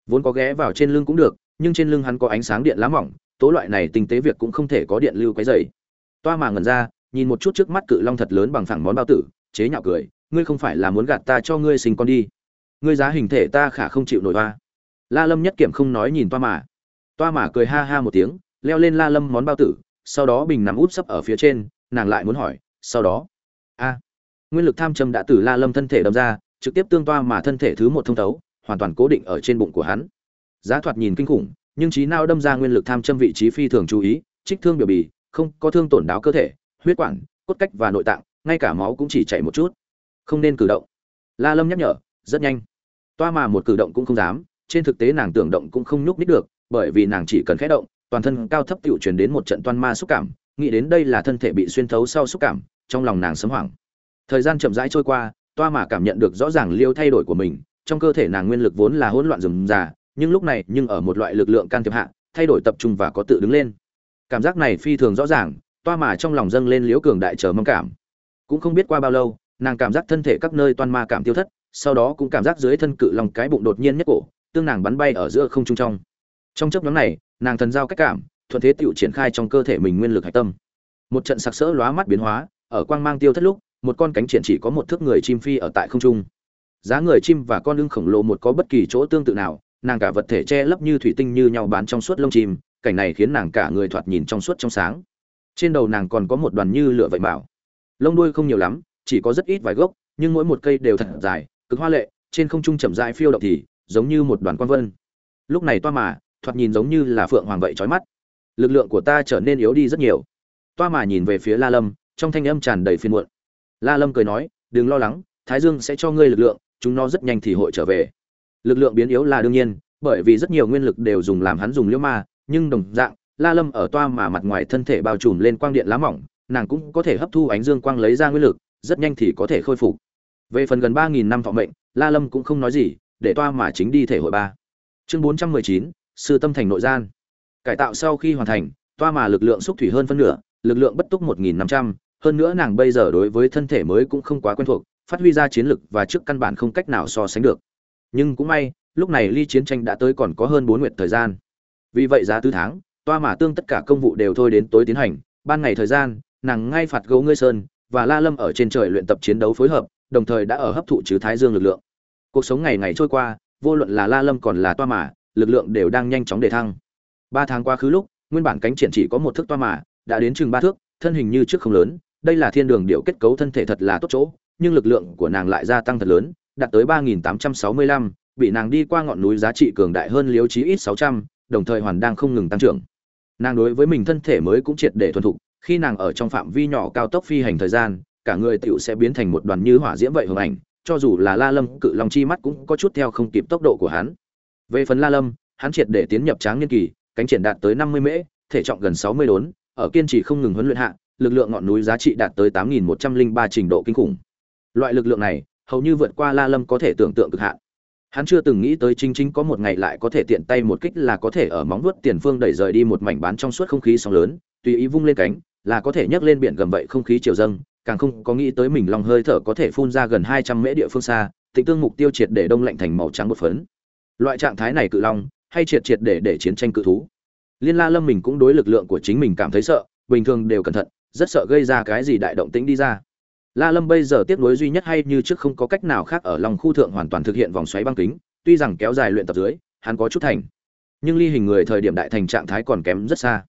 Vốn có ghé vào trên lưng cũng được, nhưng trên lưng hắn có ánh sáng điện lá mỏng, tố loại này tinh tế việc cũng không thể có điện lưu quấy dày toa mà ngẩn ra, nhìn một chút trước mắt cự long thật lớn bằng phẳng món bao tử, chế nhạo cười, ngươi không phải là muốn gạt ta cho ngươi sinh con đi. Ngươi giá hình thể ta khả không chịu nổi toa la lâm nhất kiểm không nói nhìn toa mà. Toa mà cười ha ha một tiếng, leo lên la lâm món bao tử, sau đó bình nằm úp sấp ở phía trên, nàng lại muốn hỏi, sau đó? A nguyên lực tham châm đã từ la lâm thân thể đâm ra, trực tiếp tương toa mà thân thể thứ một thông thấu, hoàn toàn cố định ở trên bụng của hắn. Giá thoạt nhìn kinh khủng, nhưng trí nào đâm ra nguyên lực tham châm vị trí phi thường chú ý, trích thương biểu bì, không có thương tổn đáo cơ thể, huyết quản, cốt cách và nội tạng, ngay cả máu cũng chỉ chảy một chút. Không nên cử động. La lâm nhắc nhở, rất nhanh. Toa mà một cử động cũng không dám, trên thực tế nàng tưởng động cũng không nhúc nít được, bởi vì nàng chỉ cần khẽ động, toàn thân cao thấp tựu truyền đến một trận toan ma xúc cảm, nghĩ đến đây là thân thể bị xuyên thấu sau xúc cảm, trong lòng nàng sấm hoảng thời gian chậm rãi trôi qua, toa mà cảm nhận được rõ ràng liêu thay đổi của mình, trong cơ thể nàng nguyên lực vốn là hỗn loạn rừng rà, nhưng lúc này nhưng ở một loại lực lượng can thiệp hạ, thay đổi tập trung và có tự đứng lên. Cảm giác này phi thường rõ ràng, toa mà trong lòng dâng lên liễu cường đại chờ mong cảm. Cũng không biết qua bao lâu, nàng cảm giác thân thể các nơi toan ma cảm tiêu thất, sau đó cũng cảm giác dưới thân cự lòng cái bụng đột nhiên nhất cổ, tương nàng bắn bay ở giữa không trung trong. Trong chấp nhóm này, nàng thần giao cách cảm, thuận thế tựu triển khai trong cơ thể mình nguyên lực hạch tâm. Một trận sặc sỡ lóa mắt biến hóa, ở quang mang tiêu thất lúc một con cánh triển chỉ có một thước người chim phi ở tại không trung. Giá người chim và con lưng khổng lồ một có bất kỳ chỗ tương tự nào, nàng cả vật thể che lấp như thủy tinh như nhau bán trong suốt lông chim, cảnh này khiến nàng cả người thoạt nhìn trong suốt trong sáng. Trên đầu nàng còn có một đoàn như lửa vậy bảo. Lông đuôi không nhiều lắm, chỉ có rất ít vài gốc, nhưng mỗi một cây đều thật dài, cực hoa lệ, trên không trung chậm rãi phiêu động thì giống như một đoàn quan vân. Lúc này toa mà, thoạt nhìn giống như là phượng hoàng vậy trói mắt. Lực lượng của ta trở nên yếu đi rất nhiều. Toa mà nhìn về phía la lâm, trong thanh âm tràn đầy phiên muộn la lâm cười nói, đừng lo lắng, thái dương sẽ cho ngươi lực lượng, chúng nó rất nhanh thì hội trở về. Lực lượng biến yếu là đương nhiên, bởi vì rất nhiều nguyên lực đều dùng làm hắn dùng liễu ma, nhưng đồng dạng, la lâm ở toa mà mặt ngoài thân thể bao trùm lên quang điện lá mỏng, nàng cũng có thể hấp thu ánh dương quang lấy ra nguyên lực, rất nhanh thì có thể khôi phục. Về phần gần ba nghìn năm thọ mệnh, la lâm cũng không nói gì, để toa mà chính đi thể hội ba. Chương bốn trăm mười chín, sư tâm thành nội gian. Cải tạo sau khi hoàn thành, toa mà lực lượng xúc thủy hơn phân nửa, lực lượng bất túc một nghìn năm trăm hơn nữa nàng bây giờ đối với thân thể mới cũng không quá quen thuộc, phát huy ra chiến lực và trước căn bản không cách nào so sánh được. Nhưng cũng may, lúc này ly chiến tranh đã tới còn có hơn bốn nguyệt thời gian. Vì vậy giá tư tháng, toa mà tương tất cả công vụ đều thôi đến tối tiến hành. Ban ngày thời gian, nàng ngay phạt gấu ngươi sơn và la lâm ở trên trời luyện tập chiến đấu phối hợp, đồng thời đã ở hấp thụ chứ thái dương lực lượng. Cuộc sống ngày ngày trôi qua, vô luận là la lâm còn là toa mà, lực lượng đều đang nhanh chóng đề thăng. Ba tháng qua khứ lúc, nguyên bản cánh triển chỉ có một thước toa mà, đã đến chừng ba thước, thân hình như trước không lớn đây là thiên đường điệu kết cấu thân thể thật là tốt chỗ, nhưng lực lượng của nàng lại gia tăng thật lớn, đạt tới ba nghìn tám trăm sáu mươi lăm, bị nàng đi qua ngọn núi giá trị cường đại hơn liếu chí ít sáu trăm, đồng thời hoàn đang không ngừng tăng trưởng. Nàng đối với mình thân thể mới cũng triệt để thuần thục, khi nàng ở trong phạm vi nhỏ cao tốc phi hành thời gian, cả người tựu sẽ biến thành một đoàn như hỏa diễm vậy hưởng ảnh, cho dù là la lâm, cự long chi mắt cũng có chút theo không kịp tốc độ của hắn. Về phần la lâm, hắn triệt để tiến nhập tráng niên kỳ, cánh triển đạt tới năm mươi mễ, thể trọng gần sáu mươi đốn, ở kiên trì không ngừng huấn luyện hạ lực lượng ngọn núi giá trị đạt tới tám nghìn một trăm linh ba trình độ kinh khủng. Loại lực lượng này, hầu như vượt qua la lâm có thể tưởng tượng cực hạn. Hắn chưa từng nghĩ tới chính chính có một ngày lại có thể tiện tay một kích là có thể ở móng vuốt tiền phương đẩy rời đi một mảnh bán trong suốt không khí sóng lớn, tùy ý vung lên cánh, là có thể nhấc lên biển gầm vậy không khí chiều dâng, càng không có nghĩ tới mình lòng hơi thở có thể phun ra gần hai trăm mễ địa phương xa tịnh tương mục tiêu triệt để đông lạnh thành màu trắng một phấn. Loại trạng thái này cự long, hay triệt triệt để để chiến tranh cự thú. Liên la lâm mình cũng đối lực lượng của chính mình cảm thấy sợ, bình thường đều cẩn thận rất sợ gây ra cái gì đại động tĩnh đi ra. La lâm bây giờ tiếc nuối duy nhất hay như trước không có cách nào khác ở lòng khu thượng hoàn toàn thực hiện vòng xoáy băng kính, tuy rằng kéo dài luyện tập dưới, hắn có chút thành. Nhưng ly hình người thời điểm đại thành trạng thái còn kém rất xa.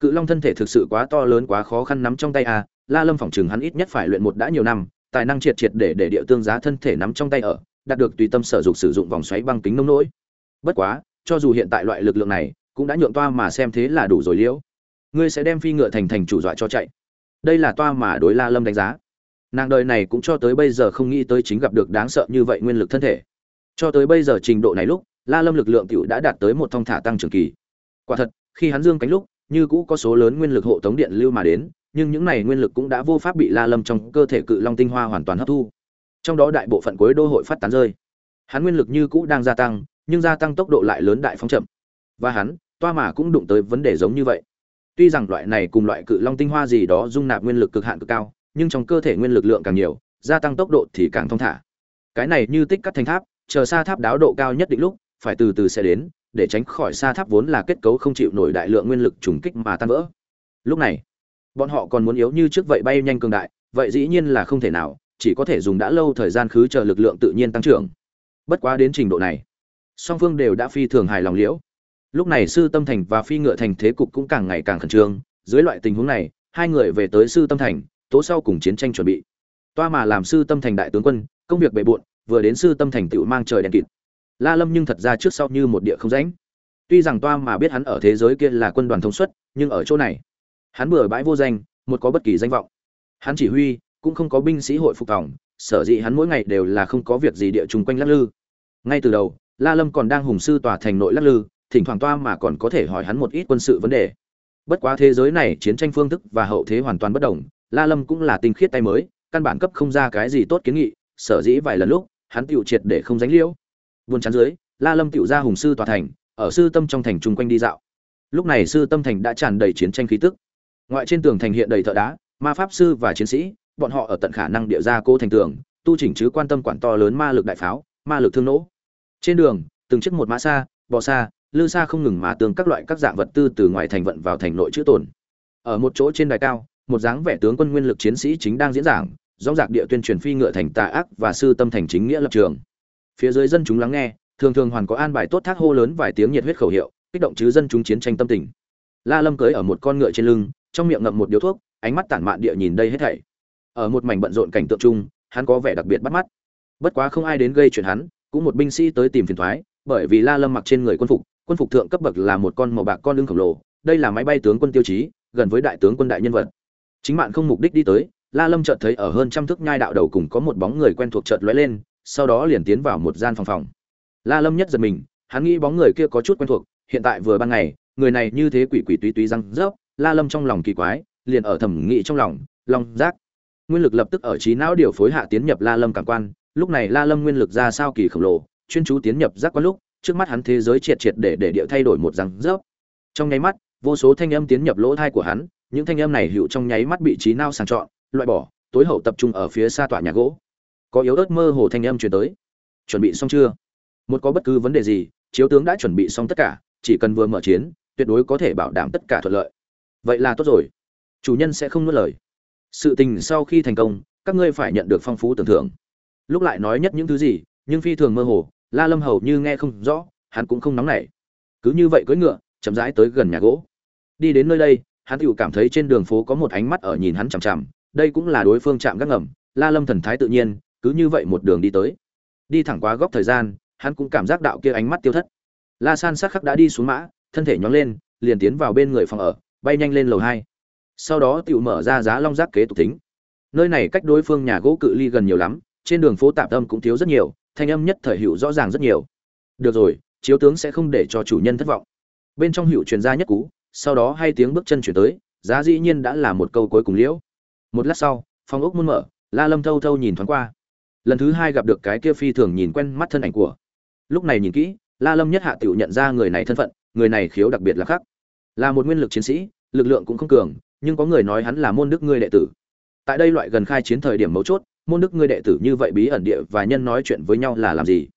Cự long thân thể thực sự quá to lớn quá khó khăn nắm trong tay a la lâm phỏng chừng hắn ít nhất phải luyện một đã nhiều năm, tài năng triệt triệt để để địa tương giá thân thể nắm trong tay ở, đạt được tùy tâm sở dục sử dụng vòng xoáy băng kính nông nỗi. Bất quá, cho dù hiện tại loại lực lượng này cũng đã nhượng toa mà xem thế là đủ rồi liễu. Ngươi sẽ đem phi ngựa thành thành chủ dọa cho chạy đây là toa mà đối la lâm đánh giá. Nàng đời này cũng cho tới bây giờ không nghĩ tới chính gặp được đáng sợ như vậy nguyên lực thân thể. Cho tới bây giờ trình độ này lúc, la lâm lực lượng t đã đạt tới một thong thả tăng trưởng kỳ. Quả thật, khi hắn dương cánh lúc, như cũ có số lớn nguyên lực hộ tống điện lưu mà đến, nhưng những này nguyên lực cũng đã vô pháp bị la lâm trong cơ thể cự long tinh hoa hoàn toàn hấp thu. Trong đó đại bộ phận cuối đô hội phát tán rơi. Hắn nguyên lực như cũ đang gia tăng, nhưng gia tăng tốc độ lại lớn đại phóng chậm. Và hắn, toa mà cũng đụng tới vấn đề giống như vậy tuy rằng loại này cùng loại cự long tinh hoa gì đó dung nạp nguyên lực cực hạn cực cao, nhưng trong cơ thể nguyên lực lượng càng nhiều, gia tăng tốc độ thì càng thông thả. Cái này như tích cắt thành tháp, chờ xa tháp đáo độ cao nhất định lúc, phải từ từ sẽ đến, để tránh khỏi xa tháp vốn là kết cấu không chịu nổi đại lượng nguyên lực trùng kích mà tan vỡ. Lúc này, bọn họ còn muốn yếu như trước vậy bay nhanh cường đại, vậy dĩ nhiên là không thể nào, chỉ có thể dùng đã lâu thời gian khứ chờ lực lượng tự nhiên tăng trưởng. Bất quá đến trình độ này, song phương đều đã phi thường hài lòng liễu lúc này sư tâm thành và phi ngựa thành thế cục cũng càng ngày càng khẩn trương. Dưới loại tình huống này, hai người về tới sư tâm thành, tố sau cùng chiến tranh chuẩn bị. Toa mà làm sư tâm thành đại tướng quân, công việc bề bộn, vừa đến sư tâm thành tựu mang trời đèn kịt. La lâm nhưng thật ra trước sau như một địa không rãnh. Tuy rằng toa mà biết hắn ở thế giới kia là quân đoàn thông suất, nhưng ở chỗ này, hắn bừa bãi vô danh, một có bất kỳ danh vọng. Hắn chỉ huy, cũng không có binh sĩ hội phục tòng, sở dĩ hắn mỗi ngày đều là không có việc gì địa chung quanh lắc lư. Ngay từ đầu, la lâm còn đang hùng sư tòa thành nội lắc lư thỉnh thoảng toa mà còn có thể hỏi hắn một ít quân sự vấn đề. Bất quá thế giới này chiến tranh phương thức và hậu thế hoàn toàn bất đồng, la lâm cũng là tinh khiết tay mới, căn bản cấp không ra cái gì tốt kiến nghị, sở dĩ vài lần lúc, hắn tiểu triệt để không dánh liễu. Buôn chán dưới, la lâm tiểu ra hùng sư tòa thành, ở sư tâm trong thành chung quanh đi dạo. Lúc này sư tâm thành đã tràn đầy chiến tranh khí tức. Ngoại trên tường thành hiện đầy thợ đá, ma pháp sư và chiến sĩ, bọn họ ở tận khả năng địa ra cô thành tường, tu chỉnh chứ quan tâm quản to lớn ma lực đại pháo, ma lực thương nỗ. Trên đường, từng chiếc một mã xa, bò xa lư xa không ngừng mà tương các loại các dạng vật tư từ ngoài thành vận vào thành nội chữ tồn. Ở một chỗ trên đài cao, một dáng vẻ tướng quân nguyên lực chiến sĩ chính đang diễn giảng do giặc địa tuyên truyền phi ngựa thành tà ác và sư tâm thành chính nghĩa lập trường. Phía dưới dân chúng lắng nghe, thường thường hoàn có an bài tốt thác hô lớn vài tiếng nhiệt huyết khẩu hiệu, kích động chứ dân chúng chiến tranh tâm tình. La lâm cưới ở một con ngựa trên lưng, trong miệng ngậm một điếu thuốc, ánh mắt tản mạn địa nhìn đây hết thảy. Ở một mảnh bận rộn cảnh tượng chung, hắn có vẻ đặc biệt bắt mắt. Bất quá không ai đến gây chuyện hắn, cũng một binh sĩ tới tìm phiền thoái, bởi vì la lâm mặc trên người quân phục quân phục thượng cấp bậc là một con màu bạc con lưng khổng lồ, đây là máy bay tướng quân tiêu chí, gần với đại tướng quân đại nhân vật. Chính bạn không mục đích đi tới, la lâm chợt thấy ở hơn trăm thước nhai đạo đầu cùng có một bóng người quen thuộc chợt lóe lên, sau đó liền tiến vào một gian phòng phòng. La lâm nhất giật mình, hắn nghĩ bóng người kia có chút quen thuộc, hiện tại vừa ban ngày, người này như thế quỷ quỷ túy túy răng rớp, la lâm trong lòng kỳ quái, liền ở thẩm nghĩ trong lòng long giác nguyên lực lập tức ở trí não điều phối hạ tiến nhập la lâm cảm quan, lúc này la lâm nguyên lực ra sao kỳ khổng lồ, chuyên chú tiến nhập giác quan lúc trước mắt hắn thế giới triệt triệt để để địa thay đổi một răng rớp trong nháy mắt, vô số thanh âm tiến nhập lỗ thai của hắn, những thanh âm này hữu trong nháy mắt bị trí não sàng chọn, loại bỏ, tối hậu tập trung ở phía xa tòa nhà gỗ. Có yếu ớt mơ hồ thanh âm truyền tới. Chuẩn bị xong chưa? Một có bất cứ vấn đề gì, chiếu tướng đã chuẩn bị xong tất cả, chỉ cần vừa mở chiến, tuyệt đối có thể bảo đảm tất cả thuận lợi. Vậy là tốt rồi. Chủ nhân sẽ không nuốt lời. Sự tình sau khi thành công, các ngươi phải nhận được phong phú tưởng thưởng. Lúc lại nói nhất những thứ gì, nhưng phi thường mơ hồ la lâm hầu như nghe không rõ, hắn cũng không nóng nảy. Cứ như vậy cưỡi ngựa, chậm rãi tới gần nhà gỗ. Đi đến nơi đây, hắn tự cảm thấy trên đường phố có một ánh mắt ở nhìn hắn chằm chằm, đây cũng là đối phương chạm gác ngầm, la lâm thần thái tự nhiên, cứ như vậy một đường đi tới. Đi thẳng qua góc thời gian, hắn cũng cảm giác đạo kia ánh mắt tiêu thất. La san sắc khắc đã đi xuống mã, thân thể nhón lên, liền tiến vào bên người phòng ở, bay nhanh lên lầu hai. Sau đó tự mở ra giá long giác kế tục tính nơi này cách đối phương nhà gỗ cự ly gần nhiều lắm, trên đường phố tạm tâm cũng thiếu rất nhiều thanh âm nhất thời hữu rõ ràng rất nhiều. Được rồi, chiếu tướng sẽ không để cho chủ nhân thất vọng. Bên trong hữu truyền ra nhất cú, sau đó hai tiếng bước chân chuyển tới, giá dĩ nhiên đã là một câu cuối cùng liễu. Một lát sau, phòng ốc muốn mở, la lâm thâu thâu nhìn thoáng qua. Lần thứ hai gặp được cái kia phi thường nhìn quen mắt thân ảnh của. Lúc này nhìn kỹ, la lâm nhất hạ tiểu nhận ra người này thân phận, người này khiếu đặc biệt là khác là một nguyên lực chiến sĩ, lực lượng cũng không cường, nhưng có người nói hắn là môn đức ngươi đệ tử. Tại đây loại gần khai chiến thời điểm mấu chốt môn đức ngươi đệ tử như vậy bí ẩn địa và nhân nói chuyện với nhau là làm gì?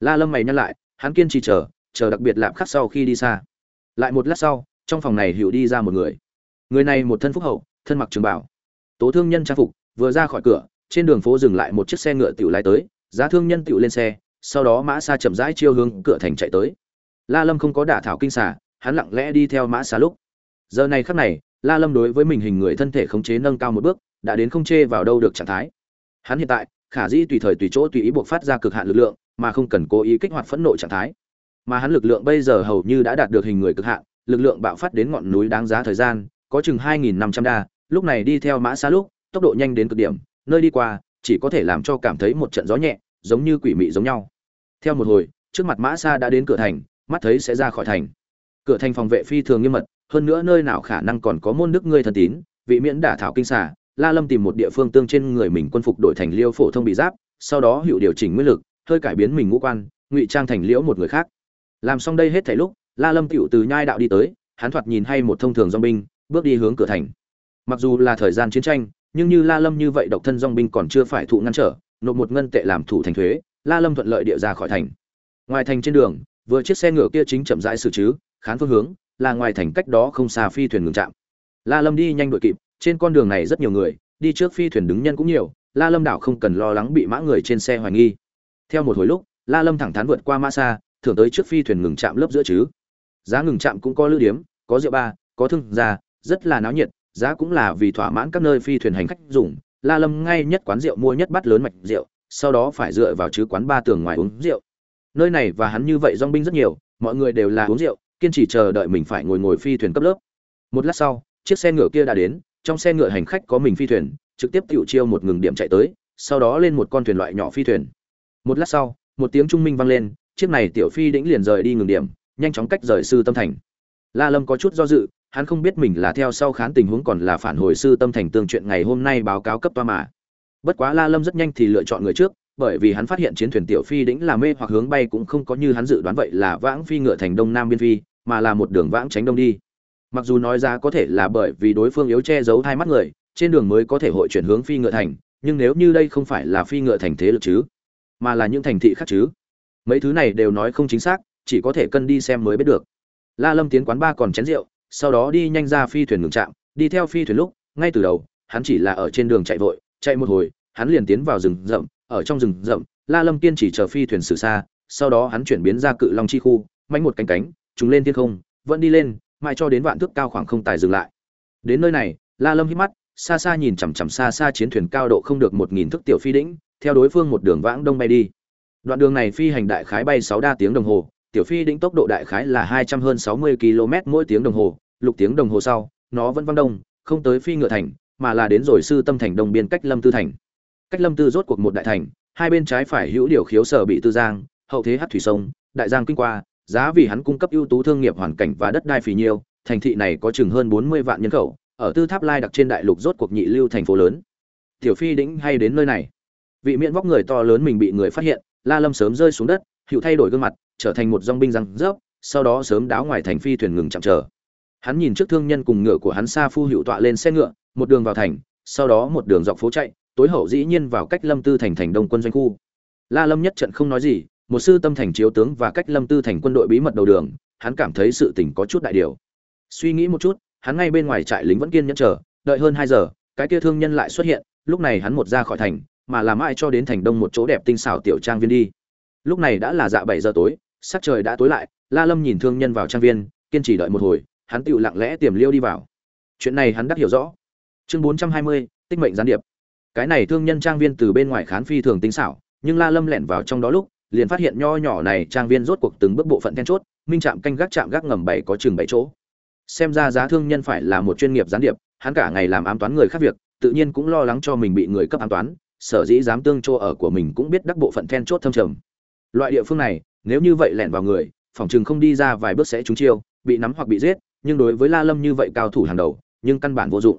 La lâm mày nhắc lại, hắn kiên trì chờ chờ đặc biệt lạm khắc sau khi đi xa. Lại một lát sau, trong phòng này hữu đi ra một người. Người này một thân phúc hậu, thân mặc trường bảo. Tố thương nhân trang phục, vừa ra khỏi cửa, trên đường phố dừng lại một chiếc xe ngựa tiểu lái tới, giá thương nhân tiểu lên xe, sau đó mã xa chậm rãi chiêu hướng cửa thành chạy tới. La lâm không có đả thảo kinh xả hắn lặng lẽ đi theo mã xa lúc. Giờ này khắc này, la lâm đối với mình hình người thân thể khống chế nâng cao một bước, đã đến không chê vào đâu được trạng thái hắn hiện tại, khả dĩ tùy thời tùy chỗ tùy ý buộc phát ra cực hạn lực lượng, mà không cần cố ý kích hoạt phẫn nộ trạng thái. Mà hắn lực lượng bây giờ hầu như đã đạt được hình người cực hạn, lực lượng bạo phát đến ngọn núi đáng giá thời gian, có chừng 2.500 đa, lúc này đi theo mã xa lúc, tốc độ nhanh đến cực điểm, nơi đi qua, chỉ có thể làm cho cảm thấy một trận gió nhẹ, giống như quỷ mị giống nhau. Theo một hồi, trước mặt mã xa đã đến cửa thành, mắt thấy sẽ ra khỏi thành. Cửa thành phòng vệ phi thường nghiêm mật, hơn nữa nơi nào khả năng còn có môn đức ngươi thần tín, vị miễn đả thảo kinh xả la lâm tìm một địa phương tương trên người mình quân phục đổi thành liêu phổ thông bị giáp, sau đó hiệu điều chỉnh nguyên lực, hơi cải biến mình ngũ quan, ngụy trang thành liễu một người khác. Làm xong đây hết thảy lúc, la lâm tiểu từ nhai đạo đi tới, hắn thoạt nhìn hay một thông thường dòng binh, bước đi hướng cửa thành. Mặc dù là thời gian chiến tranh, nhưng như la lâm như vậy độc thân dòng binh còn chưa phải thụ ngăn trở, nộp một ngân tệ làm thủ thành thuế, la lâm thuận lợi địa ra khỏi thành. Ngoài thành trên đường, vừa chiếc xe ngựa kia chính chậm rãi xử chứ khán phương hướng, là ngoài thành cách đó không xa phi thuyền ngừng trạm. La lâm đi nhanh đuổi kịp trên con đường này rất nhiều người, đi trước phi thuyền đứng nhân cũng nhiều, la lâm đảo không cần lo lắng bị mã người trên xe hoài nghi. Theo một hồi lúc, la lâm thẳng thắn vượt qua mã xa, thưởng tới trước phi thuyền ngừng chạm lớp giữa chứ. Giá ngừng chạm cũng có lưu điếm, có rượu ba, có thương gia, rất là náo nhiệt, giá cũng là vì thỏa mãn các nơi phi thuyền hành khách dùng. La lâm ngay nhất quán rượu mua nhất bát lớn mạch rượu, sau đó phải dựa vào chứ quán ba tường ngoài uống rượu. Nơi này và hắn như vậy dong binh rất nhiều, mọi người đều là uống rượu, kiên trì chờ đợi mình phải ngồi ngồi phi thuyền cấp lớp. Một lát sau, chiếc xe ngựa kia đã đến trong xe ngựa hành khách có mình phi thuyền, trực tiếp tiểu chiêu một ngừng điểm chạy tới, sau đó lên một con thuyền loại nhỏ phi thuyền. Một lát sau, một tiếng trung minh vang lên, chiếc này tiểu phi đĩnh liền rời đi ngừng điểm, nhanh chóng cách rời sư tâm thành. La lâm có chút do dự, hắn không biết mình là theo sau khán tình huống còn là phản hồi sư tâm thành tương chuyện ngày hôm nay báo cáo cấp toa mà. Bất quá la lâm rất nhanh thì lựa chọn người trước, bởi vì hắn phát hiện chiến thuyền tiểu phi đĩnh là mê hoặc hướng bay cũng không có như hắn dự đoán vậy là vãng phi ngựa thành đông nam biên phi, mà là một đường vãng tránh đông đi mặc dù nói ra có thể là bởi vì đối phương yếu che giấu hai mắt người, trên đường mới có thể hội chuyển hướng phi ngựa thành, nhưng nếu như đây không phải là phi ngựa thành thế lực chứ? Mà là những thành thị khác chứ? Mấy thứ này đều nói không chính xác, chỉ có thể cân đi xem mới biết được. La lâm tiến quán ba còn chén rượu, sau đó đi nhanh ra phi thuyền ngừng trạm, đi theo phi thuyền lúc, ngay từ đầu, hắn chỉ là ở trên đường chạy vội, chạy một hồi, hắn liền tiến vào rừng rậm, ở trong rừng rậm, la lâm kiên chỉ chờ phi thuyền xử xa, sau đó hắn chuyển biến ra cự long chi khu manh một cánh cánh chúng lên thiên không, vẫn đi lên mãi cho đến vạn thước cao khoảng không tài dừng lại. Đến nơi này, la lâm hít mắt, xa xa nhìn chằm chằm xa xa chiến thuyền cao độ không được một nghìn thước tiểu phi đĩnh theo đối phương một đường vãng đông bay đi. Đoạn đường này phi hành đại khái bay sáu đa tiếng đồng hồ, tiểu phi đĩnh tốc độ đại khái là hai trăm hơn sáu mươi km mỗi tiếng đồng hồ, lục tiếng đồng hồ sau, nó vẫn văng đông, không tới phi ngựa thành, mà là đến rồi sư tâm thành đồng biên cách lâm tư thành. Cách lâm tư rốt cuộc một đại thành, hai bên trái phải hữu điều khiếu sở bị tư giang, hậu thế hát thủy sông, đại giang kinh qua giá vì hắn cung cấp ưu tú thương nghiệp hoàn cảnh và đất đai phì nhiêu, thành thị này có chừng hơn bốn mươi vạn nhân khẩu, ở tư tháp lai đặc trên đại lục rốt cuộc nhị lưu thành phố lớn. Tiểu phi đĩnh hay đến nơi này? Vị miễn vóc người to lớn mình bị người phát hiện, la lâm sớm rơi xuống đất, hữu thay đổi gương mặt, trở thành một dong binh răng rớp, sau đó sớm đáo ngoài thành phi thuyền ngừng chậm chờ. Hắn nhìn trước thương nhân cùng ngựa của hắn xa phu hữu tọa lên xe ngựa, một đường vào thành, sau đó một đường dọc phố chạy, tối hậu dĩ nhiên vào cách lâm tư thành thành đông quân doanh khu. La lâm nhất trận không nói gì một sư tâm thành chiếu tướng và cách lâm tư thành quân đội bí mật đầu đường, hắn cảm thấy sự tình có chút đại điều. Suy nghĩ một chút, hắn ngay bên ngoài trại lính vẫn kiên nhẫn chờ, đợi hơn hai giờ, cái kia thương nhân lại xuất hiện, lúc này hắn một ra khỏi thành, mà làm ai cho đến thành đông một chỗ đẹp tinh xảo tiểu trang viên đi. Lúc này đã là dạ bảy giờ tối, sắc trời đã tối lại, la lâm nhìn thương nhân vào trang viên, kiên trì đợi một hồi, hắn tự lặng lẽ tiềm liêu đi vào. Chuyện này hắn đắc hiểu rõ. Chương bốn trăm hai mươi, tích mệnh gián điệp. Cái này thương nhân trang viên từ bên ngoài khán phi thường tinh xảo, nhưng la lâm lẻn vào trong đó lúc liền phát hiện nho nhỏ này trang viên rốt cuộc từng bước bộ phận then chốt, minh trạm canh gác chạm gác ngầm bảy có chừng bảy chỗ. Xem ra giá thương nhân phải là một chuyên nghiệp gián điệp, hắn cả ngày làm ám toán người khác việc, tự nhiên cũng lo lắng cho mình bị người cấp ám toán, sở dĩ dám tương chỗ ở của mình cũng biết đắc bộ phận then chốt thâm trầm. Loại địa phương này, nếu như vậy lẻn vào người, phòng chừng không đi ra vài bước sẽ trúng chiêu, bị nắm hoặc bị giết, nhưng đối với la lâm như vậy cao thủ hàng đầu, nhưng căn bản vô dụng.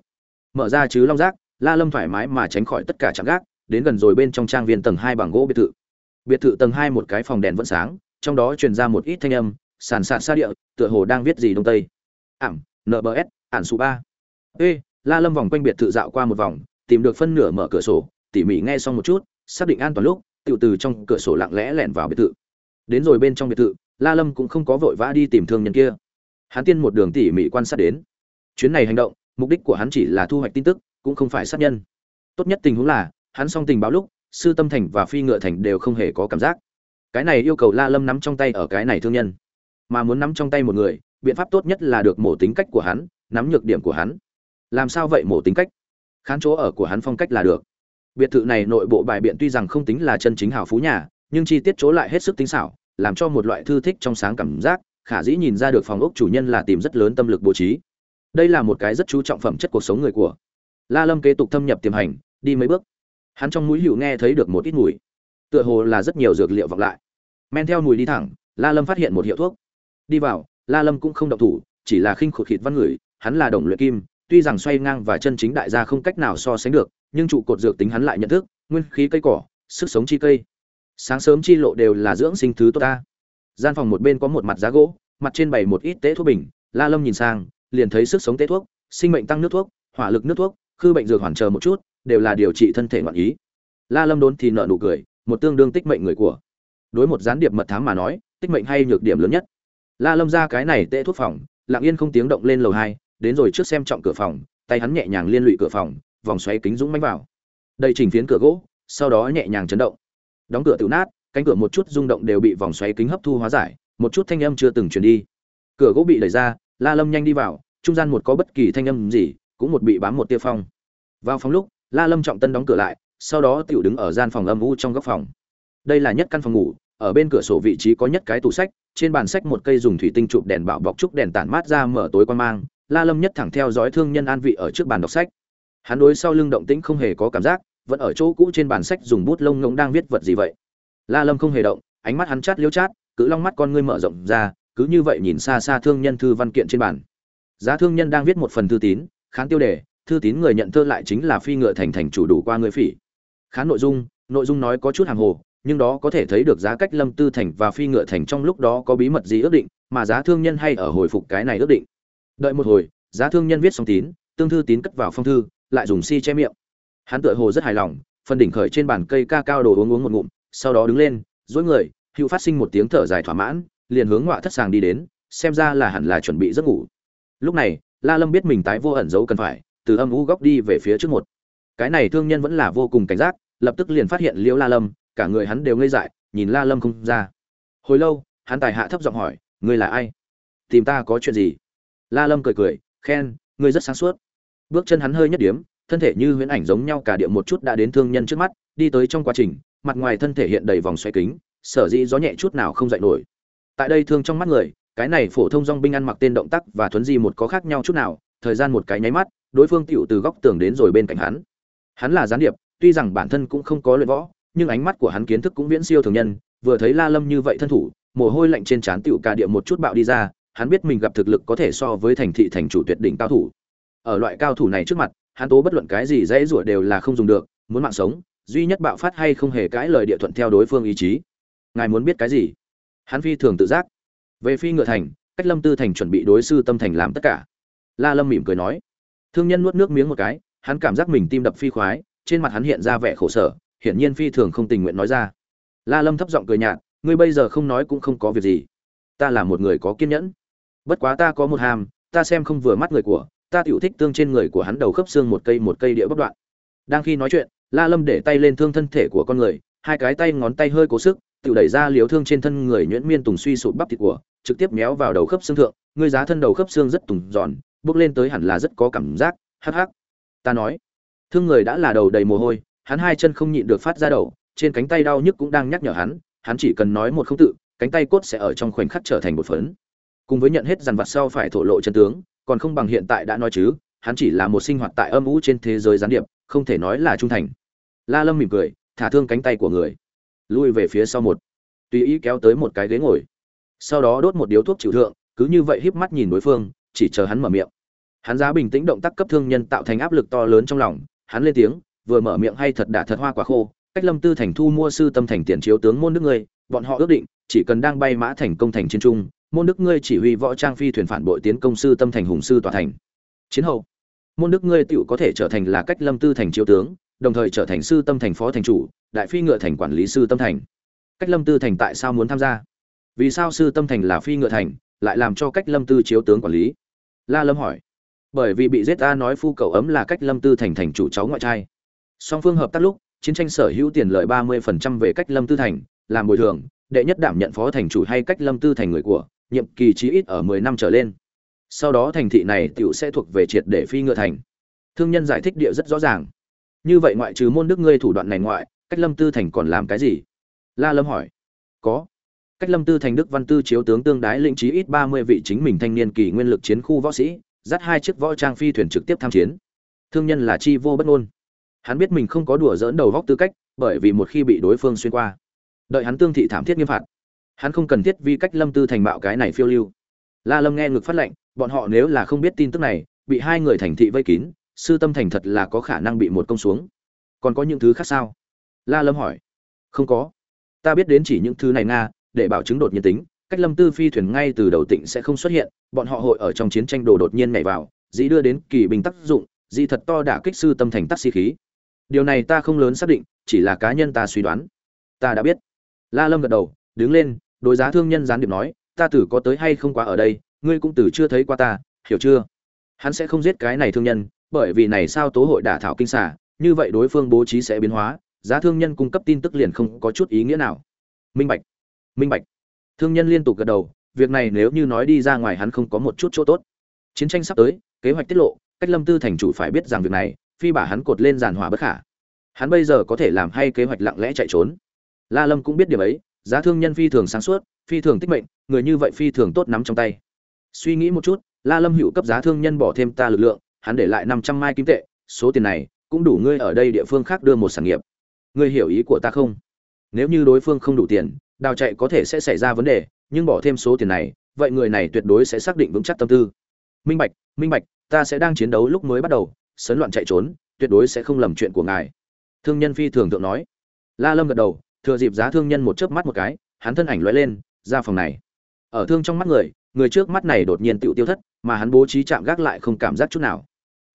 Mở ra chứ long giác, la lâm thoải mái mà tránh khỏi tất cả chạm gác, đến gần rồi bên trong trang viên tầng hai bằng gỗ biệt thự biệt thự tầng hai một cái phòng đèn vẫn sáng, trong đó truyền ra một ít thanh âm, sàn sạt xa địa, tựa hồ đang viết gì đông tây. Ảm nbs ản số ba. Ê, la lâm vòng quanh biệt thự dạo qua một vòng, tìm được phân nửa mở cửa sổ, tỉ mỉ nghe xong một chút, xác định an toàn lúc tự từ trong cửa sổ lặng lẽ lẻn vào biệt thự. Đến rồi bên trong biệt thự, la lâm cũng không có vội vã đi tìm thương nhân kia. Hắn tiên một đường tỉ mỉ quan sát đến. Chuyến này hành động, mục đích của hắn chỉ là thu hoạch tin tức, cũng không phải sát nhân. Tốt nhất tình huống là, hắn xong tình báo lúc sư tâm thành và phi ngựa thành đều không hề có cảm giác. Cái này yêu cầu la lâm nắm trong tay ở cái này thương nhân. Mà muốn nắm trong tay một người, biện pháp tốt nhất là được mổ tính cách của hắn, nắm nhược điểm của hắn. Làm sao vậy mổ tính cách? Khán chỗ ở của hắn phong cách là được. Biệt thự này nội bộ bài biện tuy rằng không tính là chân chính hào phú nhà, nhưng chi tiết chỗ lại hết sức tính xảo, làm cho một loại thư thích trong sáng cảm giác, khả dĩ nhìn ra được phòng ốc chủ nhân là tìm rất lớn tâm lực bố trí. Đây là một cái rất chú trọng phẩm chất cuộc sống người của. La lâm kế tục thâm nhập tiềm hành, đi mấy bước hắn trong mũi hữu nghe thấy được một ít mùi, tựa hồ là rất nhiều dược liệu vọng lại. Men theo mùi đi thẳng, la lâm phát hiện một hiệu thuốc. Đi vào, la lâm cũng không động thủ, chỉ là khinh khụt khịt văn người hắn là đồng luyện kim, tuy rằng xoay ngang và chân chính đại gia không cách nào so sánh được, nhưng trụ cột dược tính hắn lại nhận thức, nguyên khí cây cỏ, sức sống chi cây. Sáng sớm chi lộ đều là dưỡng sinh thứ tốt ta. Gian phòng một bên có một mặt giá gỗ, mặt trên bày một ít tế thuốc bình. La lâm nhìn sang, liền thấy sức sống tế thuốc, sinh mệnh tăng nước thuốc, hỏa lực nước thuốc, khư bệnh dược hoàn chờ một chút đều là điều trị thân thể ngoạn ý. La lâm đốn thì nợ nụ cười, một tương đương tích mệnh người của. Đối một gián điệp mật thám mà nói, tích mệnh hay nhược điểm lớn nhất. La lâm ra cái này tệ thuốc phòng, lặng yên không tiếng động lên lầu hai, đến rồi trước xem trọng cửa phòng, tay hắn nhẹ nhàng liên lụy cửa phòng, vòng xoáy kính dũng mánh vào. Đây chỉnh phiến cửa gỗ, sau đó nhẹ nhàng chấn động. Đóng cửa tự nát, cánh cửa một chút rung động đều bị vòng xoáy kính hấp thu hóa giải, một chút thanh âm chưa từng truyền đi. Cửa gỗ bị đẩy ra, la lâm nhanh đi vào, trung gian một có bất kỳ thanh âm gì, cũng một bị bám một tia phong. Vào phòng lúc la lâm trọng tân đóng cửa lại, sau đó tiểu đứng ở gian phòng âm u trong góc phòng. Đây là nhất căn phòng ngủ, ở bên cửa sổ vị trí có nhất cái tủ sách, trên bàn sách một cây dùng thủy tinh chụp đèn bảo bọc trúc đèn tản mát ra mở tối quan mang. La lâm nhất thẳng theo dõi thương nhân an vị ở trước bàn đọc sách. Hắn đối sau lưng động tĩnh không hề có cảm giác, vẫn ở chỗ cũ trên bàn sách dùng bút lông ngỗng đang viết vật gì vậy. La lâm không hề động, ánh mắt hắn chát liêu chát cứ long mắt con ngươi mở rộng ra, cứ như vậy nhìn xa xa thương nhân thư văn kiện trên bàn. Giá thương nhân đang viết một phần thư tín, khán tiêu đề thư tín người nhận thơ lại chính là phi ngựa thành thành chủ đủ qua người phỉ. Khán nội dung nội dung nói có chút hàng hồ, nhưng đó có thể thấy được giá cách lâm tư thành và phi ngựa thành trong lúc đó có bí mật gì ước định, mà giá thương nhân hay ở hồi phục cái này ước định. Đợi một hồi, giá thương nhân viết xong tín, tương thư tín cất vào phong thư, lại dùng si che miệng. Hắn tựa hồ rất hài lòng, phần đỉnh khởi trên bàn cây ca cao đồ uống uống một ngụm, sau đó đứng lên dối người, hữu phát sinh một tiếng thở dài thỏa mãn, liền hướng ngọa thất sàng đi đến, xem ra là hẳn là chuẩn bị giấc ngủ. Lúc này, la lâm biết mình tái vô ẩn giấu cần phải từ âm u góc đi về phía trước một. Cái này thương nhân vẫn là vô cùng cảnh giác, lập tức liền phát hiện liễu la lâm, cả người hắn đều ngây dại, nhìn la lâm không ra. Hồi lâu, hắn tài hạ thấp giọng hỏi, ngươi là ai? Tìm ta có chuyện gì? La lâm cười cười, khen, ngươi rất sáng suốt. Bước chân hắn hơi nhất điếm thân thể như huyễn ảnh giống nhau cả địa một chút đã đến thương nhân trước mắt, đi tới trong quá trình, mặt ngoài thân thể hiện đầy vòng xoay kính, sở dĩ gió nhẹ chút nào không dậy nổi. Tại đây thương trong mắt người, cái này phổ thông dong binh ăn mặc tên động tác và thuấn di một có khác nhau chút nào, thời gian một cái nháy mắt đối phương tựu từ góc tường đến rồi bên cạnh hắn. Hắn là gián điệp, tuy rằng bản thân cũng không có luyện võ, nhưng ánh mắt của hắn kiến thức cũng viễn siêu thường nhân, vừa thấy la lâm như vậy thân thủ, mồ hôi lạnh trên trán tựu cả địa một chút bạo đi ra, hắn biết mình gặp thực lực có thể so với thành thị thành chủ tuyệt đỉnh cao thủ. Ở loại cao thủ này trước mặt, hắn tố bất luận cái gì dễ rủa đều là không dùng được, muốn mạng sống, duy nhất bạo phát hay không hề cãi lời địa thuận theo đối phương ý chí. Ngài muốn biết cái gì? Hắn phi thường tự giác. Về phi ngựa thành, cách lâm tư thành chuẩn bị đối sư tâm thành làm tất cả. La lâm mỉm cười nói thương nhân nuốt nước miếng một cái, hắn cảm giác mình tim đập phi khoái, trên mặt hắn hiện ra vẻ khổ sở, hiển nhiên phi thường không tình nguyện nói ra. La lâm thấp giọng cười nhạt, ngươi bây giờ không nói cũng không có việc gì. Ta là một người có kiên nhẫn. Bất quá ta có một hàm, ta xem không vừa mắt người của, ta tiểu thích tương trên người của hắn đầu khớp xương một cây một cây địa bất đoạn. Đang khi nói chuyện, la lâm để tay lên thương thân thể của con người, hai cái tay ngón tay hơi cố sức, tiểu đẩy ra liếu thương trên thân người nhuyễn miên tùng suy sụp bắp thịt của, trực tiếp méo vào đầu khớp xương thượng. Ngươi giá thân đầu khớp xương rất tùng giòn bước lên tới hẳn là rất có cảm giác, hắc hắc. Ta nói, thương người đã là đầu đầy mồ hôi, hắn hai chân không nhịn được phát ra đầu, trên cánh tay đau nhức cũng đang nhắc nhở hắn hắn chỉ cần nói một không tự, cánh tay cốt sẽ ở trong khoảnh khắc trở thành một phấn. Cùng với nhận hết dằn vặt sau phải thổ lộ chân tướng, còn không bằng hiện tại đã nói chứ, hắn chỉ là một sinh hoạt tại âm ủ trên thế giới gián điệp, không thể nói là trung thành. La lâm mỉm cười, thả thương cánh tay của người, lui về phía sau một, tùy ý kéo tới một cái ghế ngồi. Sau đó đốt một điếu thuốc chịu thượng, cứ như vậy híp mắt nhìn đối phương chỉ chờ hắn mở miệng. Hắn giá bình tĩnh động tác cấp thương nhân tạo thành áp lực to lớn trong lòng, hắn lên tiếng, vừa mở miệng hay thật đả thật hoa quả khô, cách lâm tư thành thu mua sư tâm thành tiền chiếu tướng môn nước ngươi, bọn họ ước định, chỉ cần đang bay mã thành công thành chiến trung, môn đức ngươi chỉ huy võ trang phi thuyền phản bội tiến công sư tâm thành hùng sư tòa thành. Chiến hậu. Môn đức ngươi tựu có thể trở thành là cách lâm tư thành chiếu tướng, đồng thời trở thành sư tâm thành phó thành chủ, đại phi ngựa thành quản lý sư tâm thành. Cách lâm tư thành tại sao muốn tham gia? Vì sao sư tâm thành là phi ngựa thành, lại làm cho cách lâm tư chiếu tướng quản lý? La lâm hỏi. Bởi vì bị giết ta nói phu cậu ấm là cách lâm tư thành thành chủ cháu ngoại trai. Song phương hợp tác lúc, chiến tranh sở hữu tiền lợi ba mươi phần trăm về cách lâm tư thành, làm bồi thường, đệ nhất đảm nhận phó thành chủ hay cách lâm tư thành người của, nhiệm kỳ chí ít ở mười năm trở lên. Sau đó thành thị này tiểu sẽ thuộc về triệt để phi ngựa thành. Thương nhân giải thích địa rất rõ ràng. Như vậy ngoại trừ môn đức ngươi thủ đoạn này ngoại, cách lâm tư thành còn làm cái gì? La lâm hỏi. Có cách lâm tư thành đức văn tư chiếu tướng tương đái lĩnh trí ít ba mươi vị chính mình thanh niên kỳ nguyên lực chiến khu võ sĩ, dắt hai chiếc võ trang phi thuyền trực tiếp tham chiến. Thương nhân là chi vô bất ngôn. Hắn biết mình không có đùa dỡn đầu góc tư cách, bởi vì một khi bị đối phương xuyên qua, đợi hắn tương thị thảm thiết nghiêm phạt, hắn không cần thiết vì cách lâm tư thành bạo cái này phiêu lưu. La lâm nghe ngực phát lệnh, bọn họ nếu là không biết tin tức này, bị hai người thành thị vây kín, sư tâm thành thật là có khả năng bị một công xuống. Còn có những thứ khác sao? La lâm hỏi. Không có. Ta biết đến chỉ những thứ này nga để bảo chứng đột nhiên tính, cách lâm tư phi thuyền ngay từ đầu tỉnh sẽ không xuất hiện, bọn họ hội ở trong chiến tranh đồ đột nhiên nhảy vào, dĩ đưa đến kỳ bình tác dụng, dĩ thật to đả kích sư tâm thành tắc si khí. Điều này ta không lớn xác định, chỉ là cá nhân ta suy đoán. Ta đã biết. La lâm gật đầu, đứng lên, đối giá thương nhân gián điệp nói, ta tử có tới hay không quá ở đây, ngươi cũng tử chưa thấy qua ta, hiểu chưa? Hắn sẽ không giết cái này thương nhân, bởi vì này sao tố hội đả thảo kinh xả như vậy đối phương bố trí sẽ biến hóa, giá thương nhân cung cấp tin tức liền không có chút ý nghĩa nào. Minh bạch minh bạch. Thương nhân liên tục gật đầu, việc này nếu như nói đi ra ngoài hắn không có một chút chỗ tốt. Chiến tranh sắp tới, kế hoạch tiết lộ, cách lâm tư thành chủ phải biết rằng việc này, phi bả hắn cột lên giàn hỏa bất khả. Hắn bây giờ có thể làm hay kế hoạch lặng lẽ chạy trốn. La lâm cũng biết điều ấy, giá thương nhân phi thường sáng suốt, phi thường tích mệnh, người như vậy phi thường tốt nắm trong tay. Suy nghĩ một chút, la lâm hữu cấp giá thương nhân bỏ thêm ta lực lượng, hắn để lại năm trăm mai kim tệ, số tiền này cũng đủ ngươi ở đây địa phương khác đưa một sản nghiệp. Ngươi hiểu ý của ta không? Nếu như đối phương không đủ tiền đào chạy có thể sẽ xảy ra vấn đề, nhưng bỏ thêm số tiền này, vậy người này tuyệt đối sẽ xác định vững chắc tâm tư. Minh bạch minh bạch, ta sẽ đang chiến đấu lúc mới bắt đầu, sấn loạn chạy trốn, tuyệt đối sẽ không lầm chuyện của ngài. Thương nhân phi thường thượng nói. La lâm gật đầu, thừa dịp giá thương nhân một chớp mắt một cái, hắn thân ảnh lóe lên, ra phòng này. Ở thương trong mắt người người trước mắt này đột nhiên tựu tiêu thất, mà hắn bố trí chạm gác lại không cảm giác chút nào.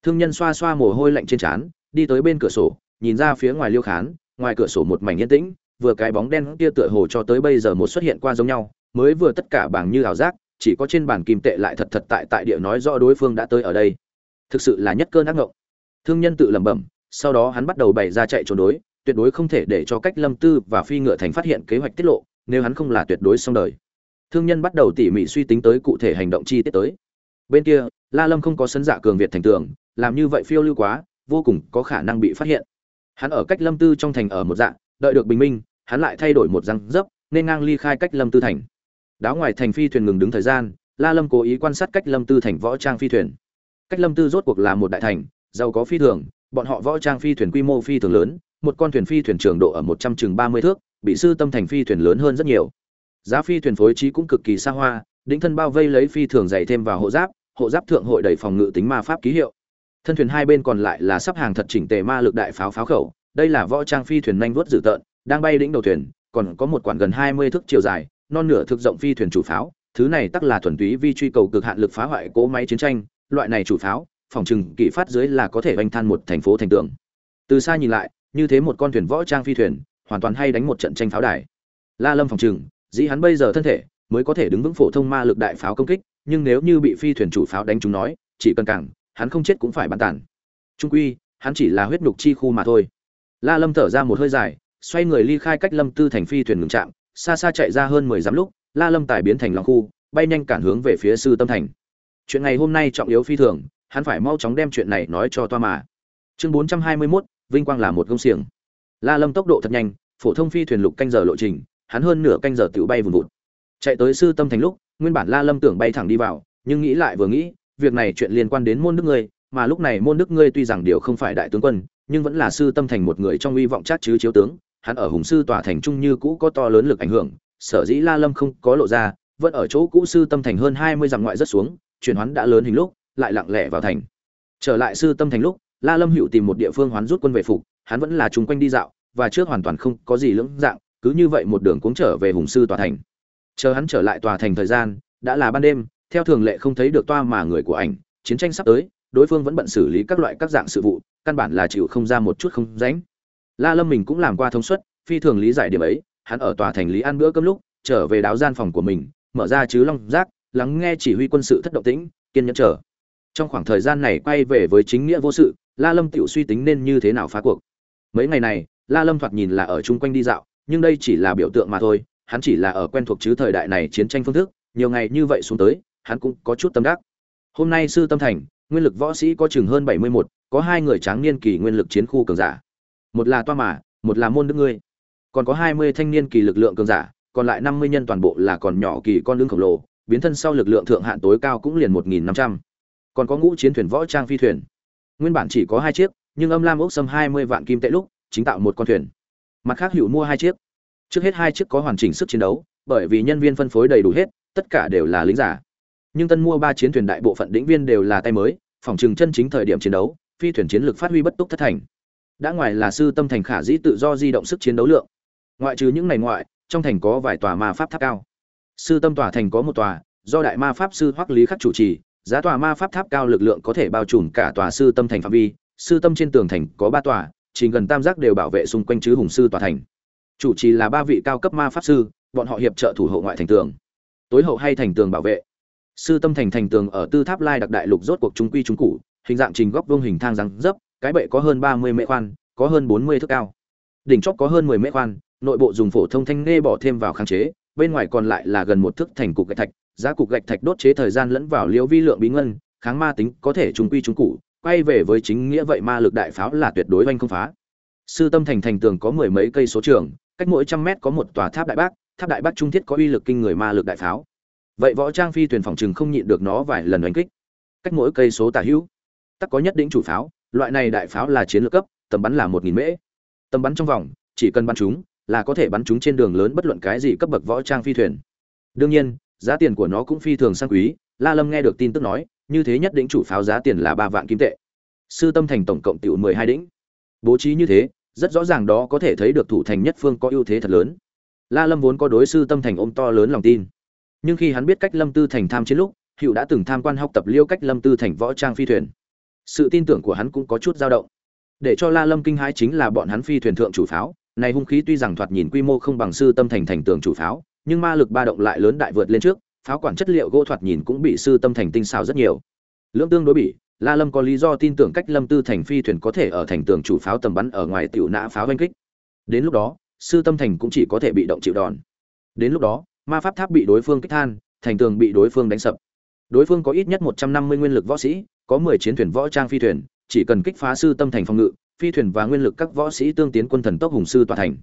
Thương nhân xoa xoa mồ hôi lạnh trên trán, đi tới bên cửa sổ, nhìn ra phía ngoài liêu khán, ngoài cửa sổ một mảnh yên tĩnh vừa cái bóng đen kia tựa hồ cho tới bây giờ một xuất hiện qua giống nhau, mới vừa tất cả bảng như ảo giác, chỉ có trên bàn kim tệ lại thật thật tại tại địa nói rõ đối phương đã tới ở đây. Thực sự là nhất cơn ác ngộng. Thương nhân tự lẩm bẩm, sau đó hắn bắt đầu bày ra chạy trốn đối, tuyệt đối không thể để cho cách lâm tư và phi ngựa thành phát hiện kế hoạch tiết lộ, nếu hắn không là tuyệt đối xong đời. Thương nhân bắt đầu tỉ mỉ suy tính tới cụ thể hành động chi tiết tới. Bên kia, la lâm không có sấn dạ cường việt thành tường, làm như vậy phiêu lưu quá, vô cùng có khả năng bị phát hiện. Hắn ở cách lâm tư trong thành ở một dạng đợi được bình minh, hắn lại thay đổi một răng dấp, nên ngang ly khai cách lâm tư thành. Đáo ngoài thành phi thuyền ngừng đứng thời gian, la lâm cố ý quan sát cách lâm tư thành võ trang phi thuyền. Cách lâm tư rốt cuộc là một đại thành, giàu có phi thường, bọn họ võ trang phi thuyền quy mô phi thường lớn, một con thuyền phi thuyền trường độ ở một trăm chừng ba mươi thước, bị sư tâm thành phi thuyền lớn hơn rất nhiều. Giá phi thuyền phối trí cũng cực kỳ xa hoa đỉnh thân bao vây lấy phi thường dày thêm vào hộ giáp hộ giáp thượng hội đầy phòng ngự tính ma pháp ký hiệu. Thân thuyền hai bên còn lại là sắp hàng thật chỉnh tề ma lực đại pháo pháo khẩu đây là võ trang phi thuyền nhanh vuốt dữ tợn, đang bay đỉnh đầu thuyền, còn có một quản gần hai mươi thước chiều dài, non nửa thực rộng phi thuyền chủ pháo. Thứ này tắc là thuần túy vi truy cầu cực hạn lực phá hoại cỗ máy chiến tranh. Loại này chủ pháo, phòng trừng kỵ phát dưới là có thể oanh than một thành phố thành tượng. từ xa nhìn lại, như thế một con thuyền võ trang phi thuyền, hoàn toàn hay đánh một trận tranh pháo đài. La lâm phòng trừng, dĩ hắn bây giờ thân thể, mới có thể đứng vững phổ thông ma lực đại pháo công kích, nhưng nếu như bị phi thuyền chủ pháo đánh chúng nói, chỉ cần cảng hắn không chết cũng phải bắn tàn. Trung quy, hắn chỉ là huyết nhục chi khu mà thôi la lâm thở ra một hơi dài xoay người ly khai cách lâm tư thành phi thuyền ngừng chạm xa xa chạy ra hơn mười dặm lúc la lâm tài biến thành lòng khu bay nhanh cản hướng về phía sư tâm thành. Chuyện ngày hôm nay trọng yếu phi thường hắn phải mau chóng đem chuyện này nói cho toa mà. Chương bốn trăm hai mươi 421, vinh quang là một công xiềng. La lâm tốc độ thật nhanh phổ thông phi thuyền lục canh giờ lộ trình hắn hơn nửa canh giờ tự bay vùng vụt. Chạy tới sư tâm thành lúc nguyên bản la lâm tưởng bay thẳng đi vào nhưng nghĩ lại vừa nghĩ việc này chuyện liên quan đến môn đức ngươi mà lúc này môn đức ngươi tuy rằng điều không phải đại tướng quân nhưng vẫn là sư tâm thành một người trong uy vọng chắc chứ chiếu tướng, hắn ở hùng sư tòa thành trung như cũ có to lớn lực ảnh hưởng, sở dĩ la lâm không có lộ ra, vẫn ở chỗ cũ sư tâm thành hơn hai mươi dặm ngoại rất xuống, chuyển hoán đã lớn hình lúc, lại lặng lẽ vào thành. Trở lại sư tâm thành lúc, la lâm hữu tìm một địa phương hoán rút quân về phục, hắn vẫn là chung quanh đi dạo, và trước hoàn toàn không có gì lưỡng dạng, cứ như vậy một đường cuống trở về hùng sư tòa thành. Chờ hắn trở lại tòa thành thời gian, đã là ban đêm, theo thường lệ không thấy được toa mà người của ảnh, chiến tranh sắp tới đối phương vẫn bận xử lý các loại các dạng sự vụ, căn bản là chịu không ra một chút không ránh la lâm mình cũng làm qua thông suất, phi thường lý giải điểm ấy, hắn ở tòa thành lý ăn bữa cơm lúc, trở về đáo gian phòng của mình, mở ra chứ long giác, lắng nghe chỉ huy quân sự thất động tĩnh, kiên nhẫn chờ. Trong khoảng thời gian này quay về với chính nghĩa vô sự, la lâm tiểu suy tính nên như thế nào phá cuộc. Mấy ngày này, la lâm thoạt nhìn là ở chung quanh đi dạo, nhưng đây chỉ là biểu tượng mà thôi, hắn chỉ là ở quen thuộc chứ thời đại này chiến tranh phương thức, nhiều ngày như vậy xuống tới, hắn cũng có chút tâm đắc. Hôm nay sư tâm thành nguyên lực võ sĩ có chừng hơn bảy mươi một, có hai người tráng niên kỳ nguyên lực chiến khu cường giả. Một là toa mà một là môn đức ngươi. Còn có hai mươi thanh niên kỳ lực lượng cường giả còn lại năm mươi nhân toàn bộ là còn nhỏ kỳ con lưng khổng lồ biến thân sau lực lượng thượng hạn tối cao cũng liền một nghìn năm trăm. Còn có ngũ chiến thuyền võ trang phi thuyền. Nguyên bản chỉ có hai chiếc nhưng âm lam ốc xâm hai mươi vạn kim tệ lúc chính tạo một con thuyền. Mặt khác hữu mua hai chiếc. Trước hết hai chiếc có hoàn chỉnh sức chiến đấu bởi vì nhân viên phân phối đầy đủ hết tất cả đều là lính giả nhưng tân mua ba chiến thuyền đại bộ phận đĩnh viên đều là tay mới, phòng trừng chân chính thời điểm chiến đấu, phi thuyền chiến lược phát huy bất túc thất thành. Đã ngoài là sư tâm thành khả dĩ tự do di động sức chiến đấu lượng. Ngoại trừ những ngày ngoại, trong thành có vài tòa ma pháp tháp cao. Sư tâm tòa thành có một tòa, do đại ma pháp sư hoắc lý khắc chủ trì, giá tòa ma pháp tháp cao lực lượng có thể bao trùm cả tòa sư tâm thành phạm vi, sư tâm trên tường thành có ba tòa, chỉ gần tam giác đều bảo vệ xung quanh chứ hùng sư tòa thành. Chủ trì là ba vị cao cấp ma pháp sư, bọn họ hiệp trợ thủ hộ ngoại thành tường. Tối hậu hay thành tường bảo vệ sư tâm thành thành tường ở tư tháp lai đặc đại lục rốt cuộc trung quy trung cụ hình dạng trình góc vương hình thang răng dấp, cái bệ có hơn ba mươi mễ khoan, có hơn bốn mươi thước cao. Đỉnh chóp có hơn mười mễ khoan, nội bộ dùng phổ thông thanh nghe bỏ thêm vào kháng chế, bên ngoài còn lại là gần một thước thành cục gạch thạch, giá cục gạch thạch đốt chế thời gian lẫn vào liễu vi lượng bí ngân, kháng ma tính có thể trung quy trung cụ quay về với chính nghĩa vậy ma lực đại pháo là tuyệt đối oanh không phá. Sư tâm thành thành tường có mười mấy cây số trường, cách mỗi trăm mét có một tòa tháp đại bác, tháp đại bác trung thiết có uy lực kinh người ma lực đại pháo vậy võ trang phi thuyền phòng trừng không nhịn được nó vài lần đánh kích. Cách mỗi cây số tả hữu. Tắc có nhất định chủ pháo, loại này đại pháo là chiến lược cấp, tầm bắn là một nghìn mễ. Tầm bắn trong vòng, chỉ cần bắn chúng, là có thể bắn chúng trên đường lớn bất luận cái gì cấp bậc võ trang phi thuyền. Đương nhiên, giá tiền của nó cũng phi thường sang quý, la lâm nghe được tin tức nói, như thế nhất định chủ pháo giá tiền là ba vạn kim tệ. Sư tâm thành tổng cộng tiểu mười hai đỉnh. Bố trí như thế, rất rõ ràng đó có thể thấy được thủ thành nhất phương có ưu thế thật lớn. La lâm vốn có đối sư tâm thành ôm to lớn lòng tin nhưng khi hắn biết cách lâm tư thành tham chiến lúc hữu đã từng tham quan học tập liêu cách lâm tư thành võ trang phi thuyền. Sự tin tưởng của hắn cũng có chút dao động. Để cho la lâm kinh hãi chính là bọn hắn phi thuyền thượng chủ pháo. Này hung khí tuy rằng thoạt nhìn quy mô không bằng sư tâm thành thành tường chủ pháo, nhưng ma lực ba động lại lớn đại vượt lên trước, pháo quản chất liệu gỗ thoạt nhìn cũng bị sư tâm thành tinh xào rất nhiều. Lưỡng tương đối bị la lâm có lý do tin tưởng cách lâm tư thành phi thuyền có thể ở thành tường chủ pháo tầm bắn ở ngoài tiểu nã pháo oanh kích. Đến lúc đó, sư tâm thành cũng chỉ có thể bị động chịu đòn. Đến lúc đó ma pháp tháp bị đối phương kích than, thành tường bị đối phương đánh sập. Đối phương có ít nhất một trăm năm mươi nguyên lực võ sĩ, có mười chiến thuyền võ trang phi thuyền, chỉ cần kích phá sư tâm thành phòng ngự, phi thuyền và nguyên lực các võ sĩ tương tiến quân thần tốc hùng sư tòa thành.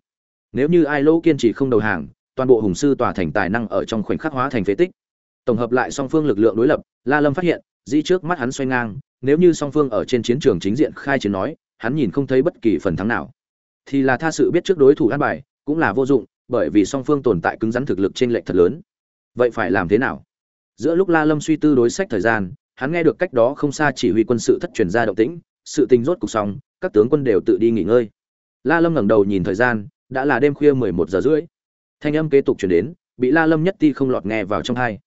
Nếu như ai lỗ kiên trì không đầu hàng, toàn bộ hùng sư tòa thành tài năng ở trong khoảnh khắc hóa thành phế tích. Tổng hợp lại song phương lực lượng đối lập, la lâm phát hiện, dĩ trước mắt hắn xoay ngang, nếu như song phương ở trên chiến trường chính diện khai chiến nói, hắn nhìn không thấy bất kỳ phần thắng nào. Thì là tha sự biết trước đối thủ an bài, cũng là vô dụng bởi vì song phương tồn tại cứng rắn thực lực trên lệch thật lớn. Vậy phải làm thế nào? Giữa lúc la lâm suy tư đối sách thời gian, hắn nghe được cách đó không xa chỉ huy quân sự thất truyền ra động tĩnh, sự tình rốt cục xong, các tướng quân đều tự đi nghỉ ngơi. La lâm ngẩng đầu nhìn thời gian, đã là đêm khuya mười một giờ rưỡi. Thanh âm kế tục chuyển đến, bị la lâm nhất ti không lọt nghe vào trong hai.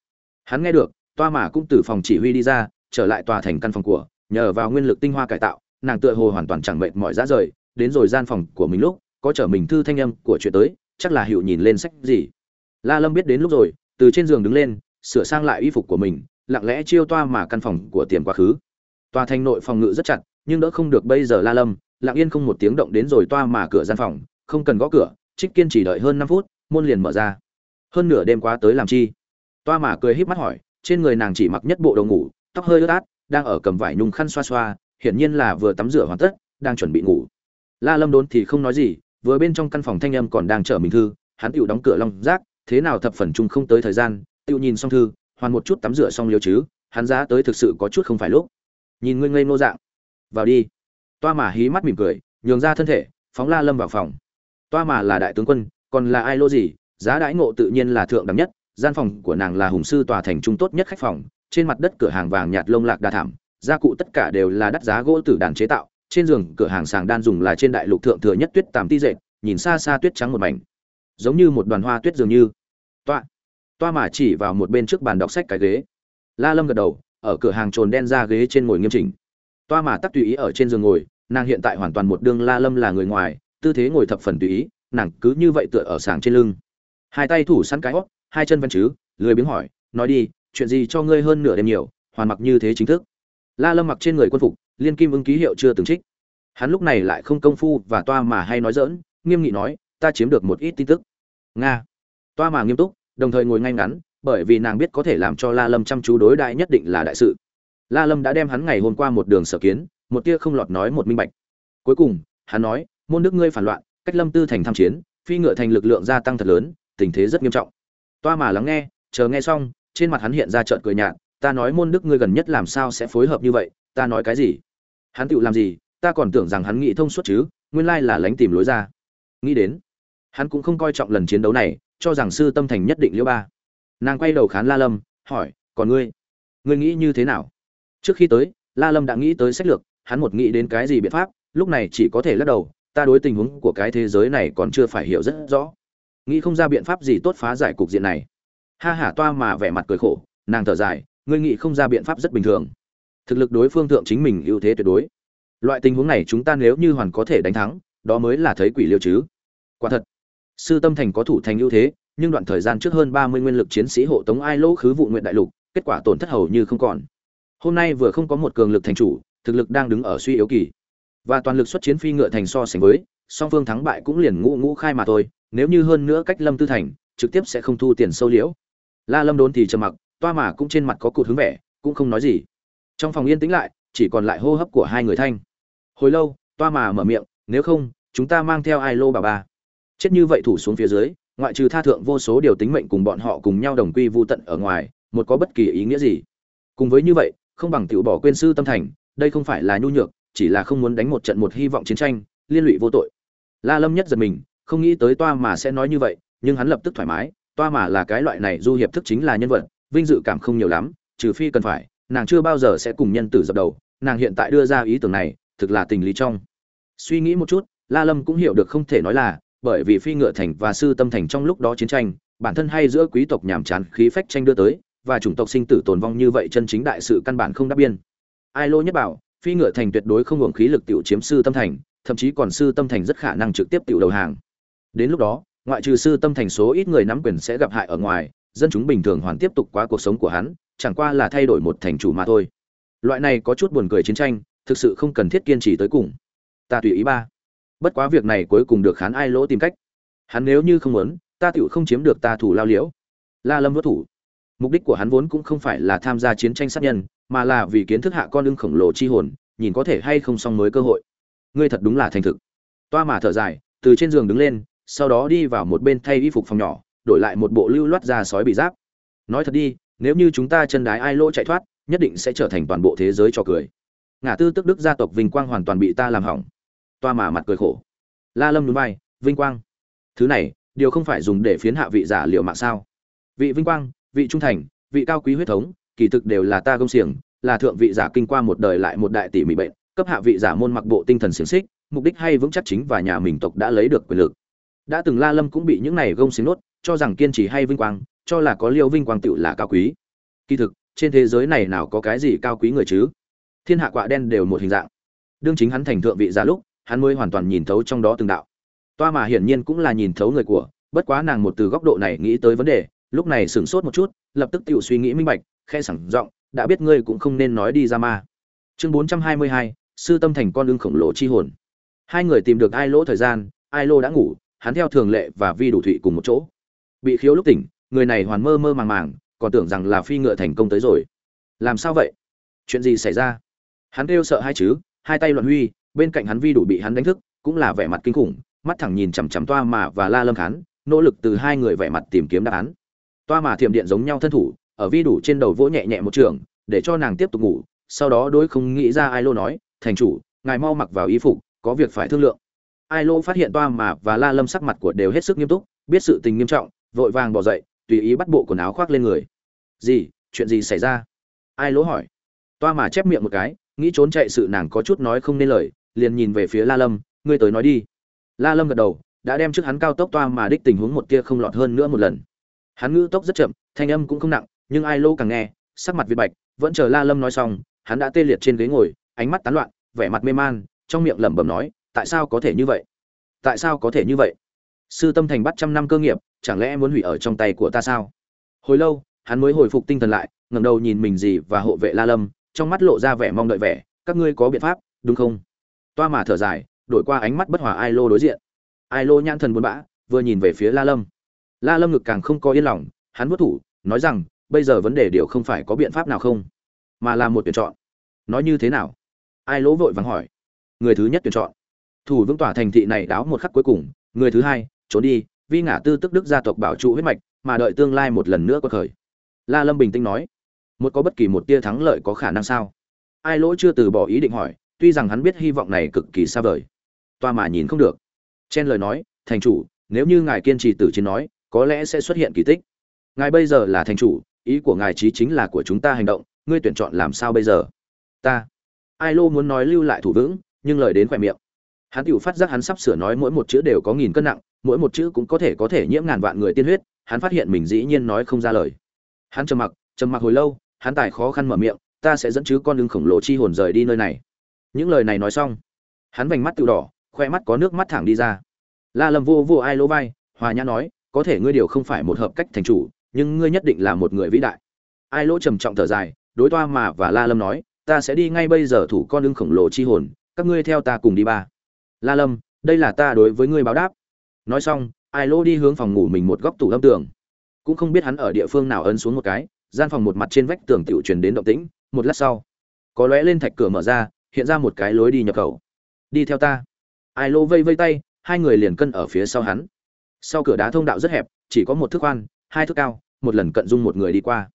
Hắn nghe được, toa mã cũng từ phòng chỉ huy đi ra, trở lại tòa thành căn phòng của, nhờ vào nguyên lực tinh hoa cải tạo, nàng tựa hồ hoàn toàn chẳng mệt mỏi ra rời, đến rồi gian phòng của mình lúc, có trở mình thư thanh âm của chuyện tới chắc là hiệu nhìn lên sách gì. La lâm biết đến lúc rồi, từ trên giường đứng lên, sửa sang lại y phục của mình, lặng lẽ chiêu toa mà căn phòng của tiềm quá khứ. Tòa thành nội phòng ngự rất chặt, nhưng đỡ không được bây giờ la lâm, lặng yên không một tiếng động đến rồi toa mà cửa gian phòng, không cần gõ cửa, trích kiên chỉ đợi hơn năm phút, môn liền mở ra. Hơn nửa đêm quá tới làm chi? Toa mà cười híp mắt hỏi, trên người nàng chỉ mặc nhất bộ đồ ngủ, tóc hơi ướt át, đang ở cầm vải nhung khăn xoa xoa, hiển nhiên là vừa tắm rửa hoàn tất, đang chuẩn bị ngủ. La lâm đốn thì không nói gì vừa bên trong căn phòng thanh âm còn đang chờ mình thư, hắn tựu đóng cửa long rác, thế nào thập phần chung không tới thời gian tựu nhìn xong thư, hoàn một chút tắm rửa xong liêu chứ, hắn giá tới thực sự có chút không phải lúc. Nhìn ngươi ngây nô dạng. Vào đi. Toa mà hí mắt mỉm cười, nhường ra thân thể, phóng la lâm vào phòng. Toa mà là đại tướng quân, còn là ai lô gì, giá đãi ngộ tự nhiên là thượng đẳng nhất, gian phòng của nàng là hùng sư tòa thành trung tốt nhất khách phòng, trên mặt đất cửa hàng vàng nhạt lông lạc đa thảm, gia cụ tất cả đều là đắt giá gỗ tử đàn chế tạo trên giường cửa hàng sàng đan dùng là trên đại lục thượng thừa nhất tuyết tàm ti dệt, nhìn xa xa tuyết trắng một mảnh. Giống như một đoàn hoa tuyết dường như. Toa. Toa mà chỉ vào một bên trước bàn đọc sách cái ghế. La lâm gật đầu, ở cửa hàng trồn đen ra ghế trên ngồi nghiêm chỉnh. Toa mà tắt tùy ý ở trên giường ngồi, nàng hiện tại hoàn toàn một đương la lâm là người ngoài, tư thế ngồi thập phần tùy ý, nàng cứ như vậy tựa ở sàng trên lưng. Hai tay thủ sẵn cái hót, hai chân văn chứ, lười biếng hỏi, nói đi, chuyện gì cho ngươi hơn nửa đêm nhiều, hoàn mặc như thế chính thức? La lâm mặc trên người quân phục liên kim ứng ký hiệu chưa từng trích. Hắn lúc này lại không công phu và toa mà hay nói dỡn nghiêm nghị nói, ta chiếm được một ít tin tức. Nga. Toa mà nghiêm túc, đồng thời ngồi ngay ngắn, bởi vì nàng biết có thể làm cho la lâm chăm chú đối đại nhất định là đại sự. La lâm đã đem hắn ngày hôm qua một đường sở kiến, một tia không lọt nói một minh bạch. Cuối cùng, hắn nói, môn nước ngươi phản loạn, cách lâm tư thành tham chiến, phi ngựa thành lực lượng gia tăng thật lớn, tình thế rất nghiêm trọng. Toa mà lắng nghe, chờ nghe xong, trên mặt hắn hiện ra trợn cười nhạt, ta nói môn đức ngươi gần nhất làm sao sẽ phối hợp như vậy, ta nói cái gì? Hắn tựu làm gì, ta còn tưởng rằng hắn nghĩ thông suốt chứ, nguyên lai là lánh tìm lối ra. Nghĩ đến, hắn cũng không coi trọng lần chiến đấu này, cho rằng sư tâm thành nhất định liễu ba. Nàng quay đầu khán la lâm, hỏi, còn ngươi? Ngươi nghĩ như thế nào? Trước khi tới, la lâm đã nghĩ tới sách lược, hắn một nghĩ đến cái gì biện pháp, lúc này chỉ có thể lắc đầu, ta đối tình huống của cái thế giới này còn chưa phải hiểu rất rõ. Nghĩ không ra biện pháp gì tốt phá giải cục diện này. Ha hả toa mà vẻ mặt cười khổ, nàng thở dài, ngươi nghĩ không ra biện pháp rất bình thường thực lực đối phương thượng chính mình ưu thế tuyệt đối. Loại tình huống này chúng ta nếu như hoàn có thể đánh thắng, đó mới là thấy quỷ liêu chứ. Quả thật, sư tâm thành có thủ thành ưu thế, nhưng đoạn thời gian trước hơn ba mươi nguyên lực chiến sĩ hộ tống ai lỗ khứ vụ nguyện đại lục, kết quả tổn thất hầu như không còn. Hôm nay vừa không có một cường lực thành chủ, thực lực đang đứng ở suy yếu kỳ. Và toàn lực xuất chiến phi ngựa thành so sánh với, song phương thắng bại cũng liền ngũ ngũ khai mà thôi, nếu như hơn nữa cách lâm tư thành, trực tiếp sẽ không thu tiền sâu liễu. La lâm đốn thì trầm mặc, toa mà cũng trên mặt có cụt hứng vẻ, cũng không nói gì trong phòng yên tĩnh lại, chỉ còn lại hô hấp của hai người thanh. Hồi lâu, toa mà mở miệng, nếu không, chúng ta mang theo ai lô bà ba? Chết như vậy thủ xuống phía dưới, ngoại trừ tha thượng vô số điều tính mệnh cùng bọn họ cùng nhau đồng quy vô tận ở ngoài, một có bất kỳ ý nghĩa gì? Cùng với như vậy, không bằng tiểu bỏ quên sư tâm thành, đây không phải là nhu nhược, chỉ là không muốn đánh một trận một hy vọng chiến tranh, liên lụy vô tội. La lâm nhất giật mình, không nghĩ tới toa mà sẽ nói như vậy, nhưng hắn lập tức thoải mái, toa mà là cái loại này, du hiệp thức chính là nhân vật, vinh dự cảm không nhiều lắm, trừ phi cần phải nàng chưa bao giờ sẽ cùng nhân tử dập đầu, nàng hiện tại đưa ra ý tưởng này, thực là tình lý trong. Suy nghĩ một chút, la lâm cũng hiểu được không thể nói là, bởi vì phi ngựa thành và sư tâm thành trong lúc đó chiến tranh, bản thân hay giữa quý tộc nhàm chán khí phách tranh đưa tới, và chủng tộc sinh tử tồn vong như vậy chân chính đại sự căn bản không đáp biên. Ai lô nhất bảo, phi ngựa thành tuyệt đối không hưởng khí lực tiểu chiếm sư tâm thành, thậm chí còn sư tâm thành rất khả năng trực tiếp tiểu đầu hàng. Đến lúc đó, ngoại trừ sư tâm thành số ít người nắm quyền sẽ gặp hại ở ngoài, dân chúng bình thường hoàn tiếp tục quá cuộc sống của hắn chẳng qua là thay đổi một thành chủ mà thôi. Loại này có chút buồn cười chiến tranh, thực sự không cần thiết kiên trì tới cùng. Ta tùy ý ba. Bất quá việc này cuối cùng được khán ai lỗ tìm cách. Hắn nếu như không muốn, ta tựu không chiếm được ta thủ lao liễu. La lâm vất thủ. Mục đích của hắn vốn cũng không phải là tham gia chiến tranh sát nhân, mà là vì kiến thức hạ con ưng khổng lồ chi hồn, nhìn có thể hay không xong mới cơ hội. Ngươi thật đúng là thành thực. Toa mà thở dài, từ trên giường đứng lên, sau đó đi vào một bên thay y phục phòng nhỏ, đổi lại một bộ lưu loát ra sói bị giáp. Nói thật đi nếu như chúng ta chân đái ai lỗ chạy thoát, nhất định sẽ trở thành toàn bộ thế giới cho cười. Ngã tư tức đức gia tộc vinh quang hoàn toàn bị ta làm hỏng. Toa mà mặt cười khổ. La lâm núi vai vinh quang. Thứ này, điều không phải dùng để phiến hạ vị giả liệu mạng sao? Vị vinh quang, vị trung thành, vị cao quý huyết thống, kỳ thực đều là ta công xiềng, là thượng vị giả kinh qua một đời lại một đại tỷ mỹ bệnh, cấp hạ vị giả môn mặc bộ tinh thần xiềng xích, mục đích hay vững chắc chính và nhà mình tộc đã lấy được quyền lực. Đã từng la lâm cũng bị những này gông xiềng nốt, cho rằng kiên trì hay vinh quang cho là có liêu vinh quang tựu là cao quý. Kỳ thực, trên thế giới này nào có cái gì cao quý người chứ? Thiên hạ quạ đen đều một hình dạng. Đương chính hắn thành thượng vị ra lúc, hắn mới hoàn toàn nhìn thấu trong đó từng đạo. Toa mà hiển nhiên cũng là nhìn thấu người của, bất quá nàng một từ góc độ này nghĩ tới vấn đề, lúc này sửng sốt một chút, lập tức tự suy nghĩ minh bạch, khe sẳng giọng, đã biết ngươi cũng không nên nói đi ra ma. Chương bốn trăm hai mươi hai, sư tâm thành con lưng khổng lồ chi hồn. Hai người tìm được ai lỗ thời gian, ai lô đã ngủ, hắn theo thường lệ và vi đủ thụy cùng một chỗ. Bị khiếu lúc tỉnh người này hoàn mơ mơ màng màng, còn tưởng rằng là phi ngựa thành công tới rồi. Làm sao vậy? Chuyện gì xảy ra? Hắn kêu sợ hai chứ, hai tay loạn huy, bên cạnh hắn vi đủ bị hắn đánh thức, cũng là vẻ mặt kinh khủng, mắt thẳng nhìn chằm chằm toa mà và la lâm khán, nỗ lực từ hai người vẻ mặt tìm kiếm đáp án. Toa mà thiểm điện giống nhau thân thủ, ở vi đủ trên đầu vỗ nhẹ nhẹ một trường, để cho nàng tiếp tục ngủ, sau đó đối không nghĩ ra ai lô nói, thành chủ, ngài mau mặc vào y phục, có việc phải thương lượng. Ai lô phát hiện toa mà và la lâm sắc mặt của đều hết sức nghiêm túc, biết sự tình nghiêm trọng, vội vàng bỏ dậy tùy ý bắt bộ quần áo khoác lên người. Gì? Chuyện gì xảy ra? Ai lỗ hỏi. Toa mà chép miệng một cái, nghĩ trốn chạy sự nàng có chút nói không nên lời, liền nhìn về phía la lâm, ngươi tới nói đi. La lâm gật đầu, đã đem trước hắn cao tốc toa mà đích tình huống một tia không lọt hơn nữa một lần. Hắn ngữ tốc rất chậm, thanh âm cũng không nặng, nhưng ai lô càng nghe, sắc mặt việt bạch, vẫn chờ la lâm nói xong, hắn đã tê liệt trên ghế ngồi, ánh mắt tán loạn, vẻ mặt mê man, trong miệng lẩm bẩm nói, tại sao có thể như vậy? Tại sao có thể như vậy? Sư tâm thành bắt trăm năm cơ nghiệp, chẳng lẽ muốn hủy ở trong tay của ta sao? Hồi lâu, hắn mới hồi phục tinh thần lại, ngẩng đầu nhìn mình gì và hộ vệ la lâm, trong mắt lộ ra vẻ mong đợi vẻ, các ngươi có biện pháp, đúng không? Toa mà thở dài, đổi qua ánh mắt bất hòa ai lô đối diện. Ai lô nhãn thần buồn bã, vừa nhìn về phía la lâm. La lâm ngực càng không có yên lòng, hắn vất thủ, nói rằng, bây giờ vấn đề điều không phải có biện pháp nào không, mà là một tuyển chọn. Nói như thế nào? Ai lỗ vội vàng hỏi. Người thứ nhất tuyển chọn. Thủ vững tỏa thành thị này đáo một khắc cuối cùng, người thứ hai trốn đi, vi ngã tư tức đức gia tộc bảo trụ huyết mạch, mà đợi tương lai một lần nữa có khởi la lâm bình tĩnh nói. Một có bất kỳ một tia thắng lợi có khả năng sao? Ai lỗ chưa từ bỏ ý định hỏi, tuy rằng hắn biết hy vọng này cực kỳ xa vời, toa mà nhìn không được. Chen lời nói, thành chủ, nếu như ngài kiên trì tử chiến nói, có lẽ sẽ xuất hiện kỳ tích. Ngài bây giờ là thành chủ, ý của ngài chí chính là của chúng ta hành động, ngươi tuyển chọn làm sao bây giờ? Ta. Ai lô muốn nói lưu lại thủ vững, nhưng lời đến khỏe miệng. Hắn tự phát giác hắn sắp sửa nói mỗi một chữ đều có nghìn cân nặng mỗi một chữ cũng có thể có thể nhiễm ngàn vạn người tiên huyết, hắn phát hiện mình dĩ nhiên nói không ra lời. Hắn trầm mặc trầm mặc hồi lâu, hắn tài khó khăn mở miệng, ta sẽ dẫn chứ con lưng khổng lồ chi hồn rời đi nơi này. Những lời này nói xong, hắn vành mắt tự đỏ, khoe mắt có nước mắt thẳng đi ra. La lâm vô vô ai lỗ vai, hòa nhã nói, có thể ngươi điều không phải một hợp cách thành chủ, nhưng ngươi nhất định là một người vĩ đại. Ai lỗ trầm trọng thở dài, đối toa mà và la lâm nói, ta sẽ đi ngay bây giờ thủ con lưng khổng lồ chi hồn, các ngươi theo ta cùng đi ba. La lâm, đây là ta đối với ngươi báo đáp nói xong, ai lô đi hướng phòng ngủ mình một góc tủ lâm tường. Cũng không biết hắn ở địa phương nào ấn xuống một cái, gian phòng một mặt trên vách tường tiểu truyền đến động tĩnh, một lát sau, có lóe lên thạch cửa mở ra, hiện ra một cái lối đi nhập khẩu. Đi theo ta. Ai lô vây vây tay, hai người liền cân ở phía sau hắn. Sau cửa đá thông đạo rất hẹp, chỉ có một thước khoan, hai thước cao, một lần cận dung một người đi qua.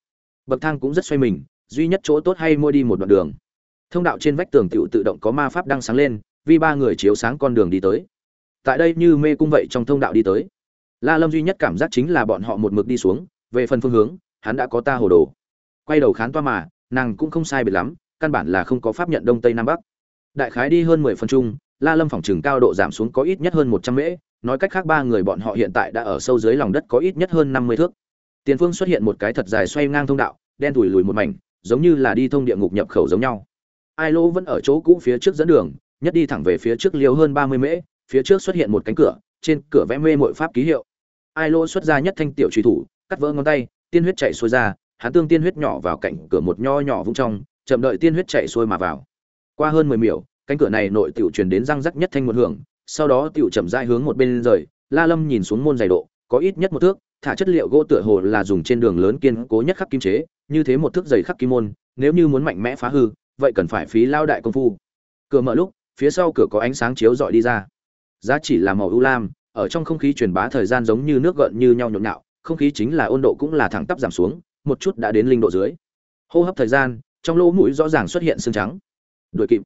Bậc thang cũng rất xoay mình, duy nhất chỗ tốt hay mua đi một đoạn đường. Thông đạo trên vách tường tựu tự động có ma pháp đang sáng lên, vì ba người chiếu sáng con đường đi tới tại đây như mê cung vậy trong thông đạo đi tới. La lâm duy nhất cảm giác chính là bọn họ một mực đi xuống, về phần phương hướng, hắn đã có ta hồ đồ. Quay đầu khán toa mà, nàng cũng không sai biệt lắm, căn bản là không có pháp nhận đông tây nam bắc. Đại khái đi hơn mười phần chung, la lâm phòng trừng cao độ giảm xuống có ít nhất hơn một trăm mễ, nói cách khác ba người bọn họ hiện tại đã ở sâu dưới lòng đất có ít nhất hơn năm mươi thước. Tiền phương xuất hiện một cái thật dài xoay ngang thông đạo, đen thủi lùi một mảnh, giống như là đi thông địa ngục nhập khẩu giống nhau. Ai lỗ vẫn ở chỗ cũ phía trước dẫn đường, nhất đi thẳng về phía trước liều hơn ba mươi mễ phía trước xuất hiện một cánh cửa, trên cửa vẽ mê mội pháp ký hiệu. Ai lô xuất ra nhất thanh tiểu truy thủ, cắt vỡ ngón tay, tiên huyết chạy xuôi ra, hắn tương tiên huyết nhỏ vào cạnh cửa một nho nhỏ vung trong, chậm đợi tiên huyết chạy xuôi mà vào. Qua hơn mười miểu, cánh cửa này nội tiểu truyền đến răng rắc nhất thanh một hưởng, sau đó tiểu chậm rãi hướng một bên rời, la lâm nhìn xuống môn dày độ, có ít nhất một thước, thả chất liệu gỗ tựa hồ là dùng trên đường lớn kiên cố nhất khắc kim chế, như thế một thước dày khắc kim môn, nếu như muốn mạnh mẽ phá hư, vậy cần phải phí lao đại công phu. Cửa mở lúc, phía sau cửa có ánh sáng chiếu dọi đi ra giá chỉ là màu ưu lam, ở trong không khí truyền bá thời gian giống như nước gợn như nhau nhộn nhạo, không khí chính là ôn độ cũng là thẳng tắp giảm xuống, một chút đã đến linh độ dưới. Hô hấp thời gian, trong lỗ mũi rõ ràng xuất hiện sương trắng. Đuổi kịp.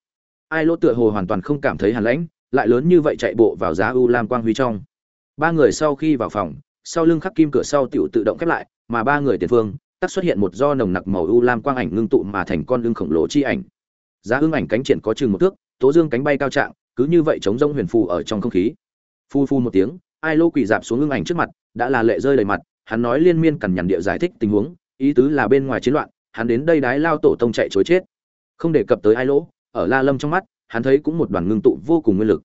Ai lỗ tựa hồ hoàn toàn không cảm thấy hàn lãnh, lại lớn như vậy chạy bộ vào giá ưu lam quang huy trong. Ba người sau khi vào phòng, sau lưng khắc kim cửa sau tiểu tự động khép lại, mà ba người tiền phương, tắc xuất hiện một do nồng nặc màu ưu lam quang ảnh ngưng tụ mà thành con lưng khổng lồ chi ảnh. Giá ưng ảnh cánh triển có chừng một thước, tố dương cánh bay cao trạng cứ như vậy chống rông huyền phù ở trong không khí. Phu phu một tiếng, ai lô quỳ dạp xuống ngưng ảnh trước mặt, đã là lệ rơi đầy mặt, hắn nói liên miên cằn nhằn địa giải thích tình huống, ý tứ là bên ngoài chiến loạn, hắn đến đây đái lao tổ tông chạy chối chết. Không đề cập tới ai lỗ, ở la lâm trong mắt, hắn thấy cũng một đoàn ngưng tụ vô cùng nguyên lực.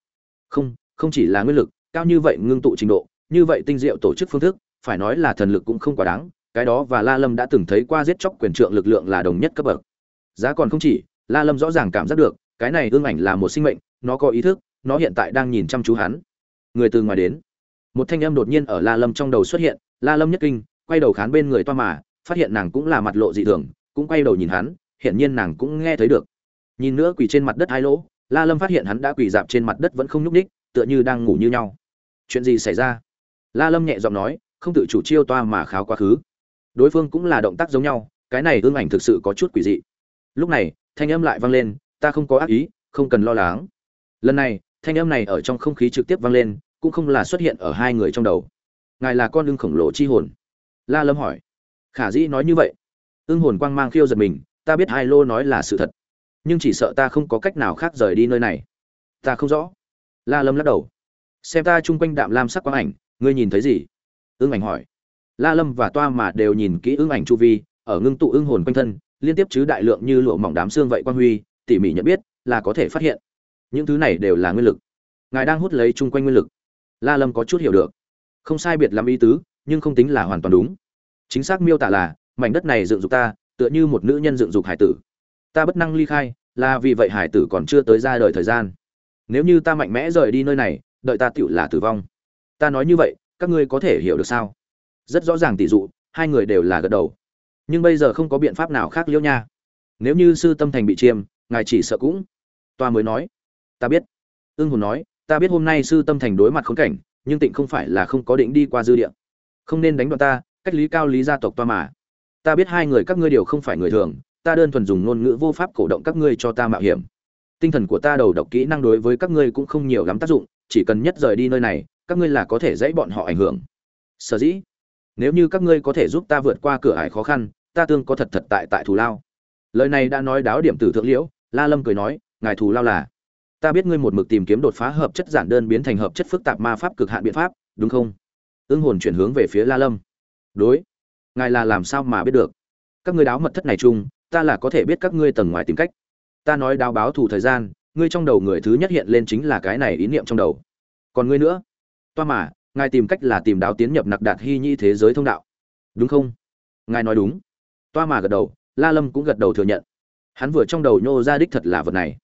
Không không chỉ là nguyên lực, cao như vậy ngưng tụ trình độ, như vậy tinh diệu tổ chức phương thức, phải nói là thần lực cũng không quá đáng, cái đó và la lâm đã từng thấy qua giết chóc quyền trượng lực lượng là đồng nhất cấp bậc. Giá còn không chỉ, la lâm rõ ràng cảm giác được, cái này ương ảnh là một sinh mệnh nó có ý thức, nó hiện tại đang nhìn chăm chú hắn. Người từ ngoài đến. Một thanh âm đột nhiên ở la lâm trong đầu xuất hiện, la lâm nhất kinh, quay đầu khán bên người toa mà, phát hiện nàng cũng là mặt lộ dị thường, cũng quay đầu nhìn hắn, hiển nhiên nàng cũng nghe thấy được. Nhìn nữa quỳ trên mặt đất hai lỗ, la lâm phát hiện hắn đã quỳ dạp trên mặt đất vẫn không nhúc ních tựa như đang ngủ như nhau. Chuyện gì xảy ra? La lâm nhẹ giọng nói, không tự chủ chiêu toa mà kháo quá khứ. Đối phương cũng là động tác giống nhau, cái này ương ảnh thực sự có chút quỷ dị. Lúc này, thanh âm lại vang lên, ta không có ác ý, không cần lo lắng lần này, thanh âm này ở trong không khí trực tiếp vang lên, cũng không là xuất hiện ở hai người trong đầu. Ngài là con ưng khổng lồ chi hồn? La lâm hỏi. Khả dĩ nói như vậy. Ưng hồn quang mang khiêu giật mình, ta biết hai lô nói là sự thật. Nhưng chỉ sợ ta không có cách nào khác rời đi nơi này. Ta không rõ. La lâm lắc đầu. Xem ta chung quanh đạm lam sắc quang ảnh, ngươi nhìn thấy gì? Ưng ảnh hỏi. La lâm và toa mà đều nhìn kỹ ưng ảnh chu vi, ở ngưng tụ ưng hồn quanh thân, liên tiếp chứ đại lượng như lụa mỏng đám xương vậy quang huy, tỉ mỉ nhận biết là có thể phát hiện những thứ này đều là nguyên lực. Ngài đang hút lấy chung quanh nguyên lực. La lâm có chút hiểu được. Không sai biệt lắm ý tứ, nhưng không tính là hoàn toàn đúng. Chính xác miêu tả là, mảnh đất này dựng dục ta, tựa như một nữ nhân dựng dục hải tử. Ta bất năng ly khai, là vì vậy hải tử còn chưa tới ra đời thời gian. Nếu như ta mạnh mẽ rời đi nơi này, đợi ta tựu là tử vong. Ta nói như vậy, các ngươi có thể hiểu được sao? Rất rõ ràng tỷ dụ, hai người đều là gật đầu. Nhưng bây giờ không có biện pháp nào khác liễu nha. Nếu như sư tâm thành bị chiêm, ngài chỉ sợ cũng. Toa mới nói ta biết. Ưng hồn nói, ta biết hôm nay sư tâm thành đối mặt khốn cảnh, nhưng tịnh không phải là không có định đi qua dư địa. Không nên đánh đoạn ta, cách lý cao lý gia tộc toa mà. Ta biết hai người các ngươi đều không phải người thường, ta đơn thuần dùng ngôn ngữ vô pháp cổ động các ngươi cho ta mạo hiểm. Tinh thần của ta đầu độc kỹ năng đối với các ngươi cũng không nhiều lắm tác dụng, chỉ cần nhất rời đi nơi này, các ngươi là có thể dãy bọn họ ảnh hưởng. Sở dĩ, nếu như các ngươi có thể giúp ta vượt qua cửa ải khó khăn, ta tương có thật thật tại tại thù lao. Lời này đã nói đáo điểm tử thượng liễu, la lâm cười nói, ngài thù lao là ta biết ngươi một mực tìm kiếm đột phá hợp chất giản đơn biến thành hợp chất phức tạp ma pháp cực hạn biện pháp, đúng không? Ưng hồn chuyển hướng về phía la lâm. Đối. Ngài là làm sao mà biết được? Các ngươi đáo mật thất này chung, ta là có thể biết các ngươi tầng ngoài tìm cách. Ta nói đáo báo thủ thời gian, ngươi trong đầu người thứ nhất hiện lên chính là cái này ý niệm trong đầu. Còn ngươi nữa? Toa mà, ngài tìm cách là tìm đáo tiến nhập nặc đạt hy nhi thế giới thông đạo. Đúng không? Ngài nói đúng. Toa mà gật đầu, la lâm cũng gật đầu thừa nhận. Hắn vừa trong đầu nhô ra đích thật là vật này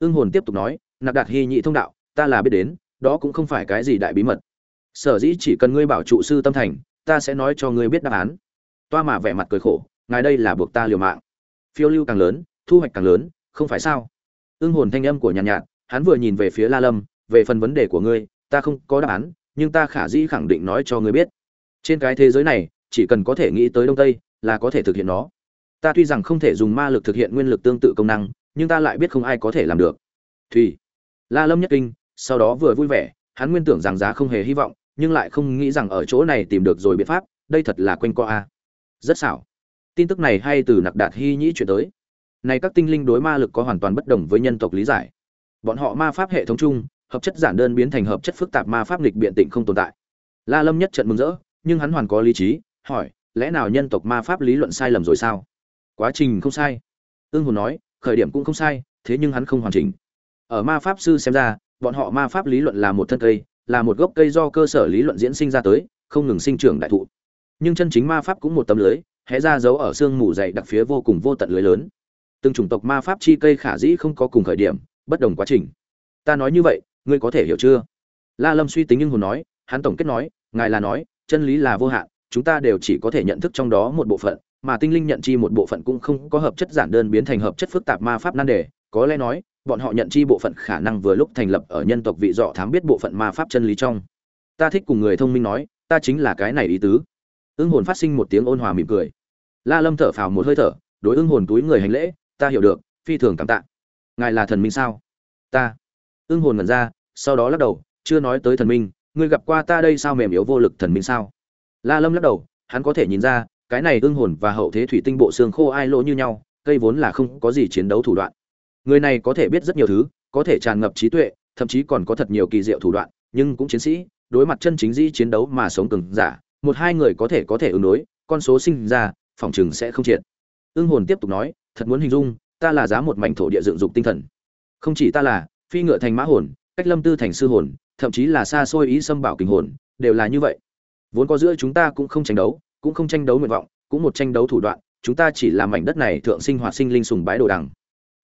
ương hồn tiếp tục nói nạp đạt hy nhị thông đạo ta là biết đến đó cũng không phải cái gì đại bí mật. Sở dĩ chỉ cần ngươi bảo trụ sư tâm thành ta sẽ nói cho ngươi biết đáp án. Toa mà vẻ mặt cười khổ ngài đây là buộc ta liều mạng. Phiêu lưu càng lớn thu hoạch càng lớn không phải sao? Ương hồn thanh âm của nhàn nhạt, nhạt hắn vừa nhìn về phía la lâm về phần vấn đề của ngươi ta không có đáp án nhưng ta khả dĩ khẳng định nói cho ngươi biết. Trên cái thế giới này chỉ cần có thể nghĩ tới đông tây là có thể thực hiện nó. Ta tuy rằng không thể dùng ma lực thực hiện nguyên lực tương tự công năng nhưng ta lại biết không ai có thể làm được. Thùy, la lâm nhất kinh, sau đó vừa vui vẻ, hắn nguyên tưởng rằng giá không hề hy vọng, nhưng lại không nghĩ rằng ở chỗ này tìm được rồi biện pháp, đây thật là quanh co a. Rất xảo. Tin tức này hay từ nặc đạt hy nhĩ chuyển tới. Này các tinh linh đối ma lực có hoàn toàn bất đồng với nhân tộc lý giải. Bọn họ ma pháp hệ thống chung, hợp chất giản đơn biến thành hợp chất phức tạp ma pháp nghịch biện tịnh không tồn tại. La lâm nhất trận mừng rỡ, nhưng hắn hoàn có lý trí, hỏi, lẽ nào nhân tộc ma pháp lý luận sai lầm rồi sao? Quá trình không sai. Ương hồn nói khởi điểm cũng không sai, thế nhưng hắn không hoàn chỉnh. Ở ma pháp sư xem ra, bọn họ ma pháp lý luận là một thân cây, là một gốc cây do cơ sở lý luận diễn sinh ra tới, không ngừng sinh trưởng đại thụ. Nhưng chân chính ma pháp cũng một tấm lưới, hé ra giấu ở xương mù dày đặc phía vô cùng vô tận lưới lớn. Từng chủng tộc ma pháp chi cây khả dĩ không có cùng khởi điểm, bất đồng quá trình. Ta nói như vậy, ngươi có thể hiểu chưa? La lâm suy tính nhưng hồn nói, hắn tổng kết nói, ngài là nói, chân lý là vô hạn, chúng ta đều chỉ có thể nhận thức trong đó một bộ phận mà tinh linh nhận chi một bộ phận cũng không có hợp chất giản đơn biến thành hợp chất phức tạp ma pháp nan đề, có lẽ nói, bọn họ nhận chi bộ phận khả năng vừa lúc thành lập ở nhân tộc vị dọ thám biết bộ phận ma pháp chân lý trong. Ta thích cùng người thông minh nói, ta chính là cái này ý tứ. Ưng hồn phát sinh một tiếng ôn hòa mỉm cười. La lâm thở phào một hơi thở, đối ưng hồn túi người hành lễ, ta hiểu được, phi thường cảm tạ. Ngài là thần minh sao? Ta. Ưng hồn ngẩn ra, sau đó lắc đầu, chưa nói tới thần minh, ngươi gặp qua ta đây sao mềm yếu vô lực thần minh sao? La lâm lắc đầu, hắn có thể nhìn ra cái này ưng hồn và hậu thế thủy tinh bộ xương khô ai lỗ như nhau, cây vốn là không có gì chiến đấu thủ đoạn. Người này có thể biết rất nhiều thứ, có thể tràn ngập trí tuệ, thậm chí còn có thật nhiều kỳ diệu thủ đoạn, nhưng cũng chiến sĩ, đối mặt chân chính di chiến đấu mà sống cứng giả, một hai người có thể có thể ứng đối, con số sinh ra, phòng chừng sẽ không triệt. Ưng hồn tiếp tục nói, thật muốn hình dung, ta là giá một mảnh thổ địa dựng dục tinh thần. Không chỉ ta là, phi ngựa thành mã hồn, cách lâm tư thành sư hồn, thậm chí là xa xôi ý xâm bảo kinh hồn, đều là như vậy. Vốn có giữa chúng ta cũng không tranh đấu cũng không tranh đấu nguyện vọng, cũng một tranh đấu thủ đoạn, chúng ta chỉ làm mảnh đất này thượng sinh hoạt sinh linh sùng bái đồ đằng.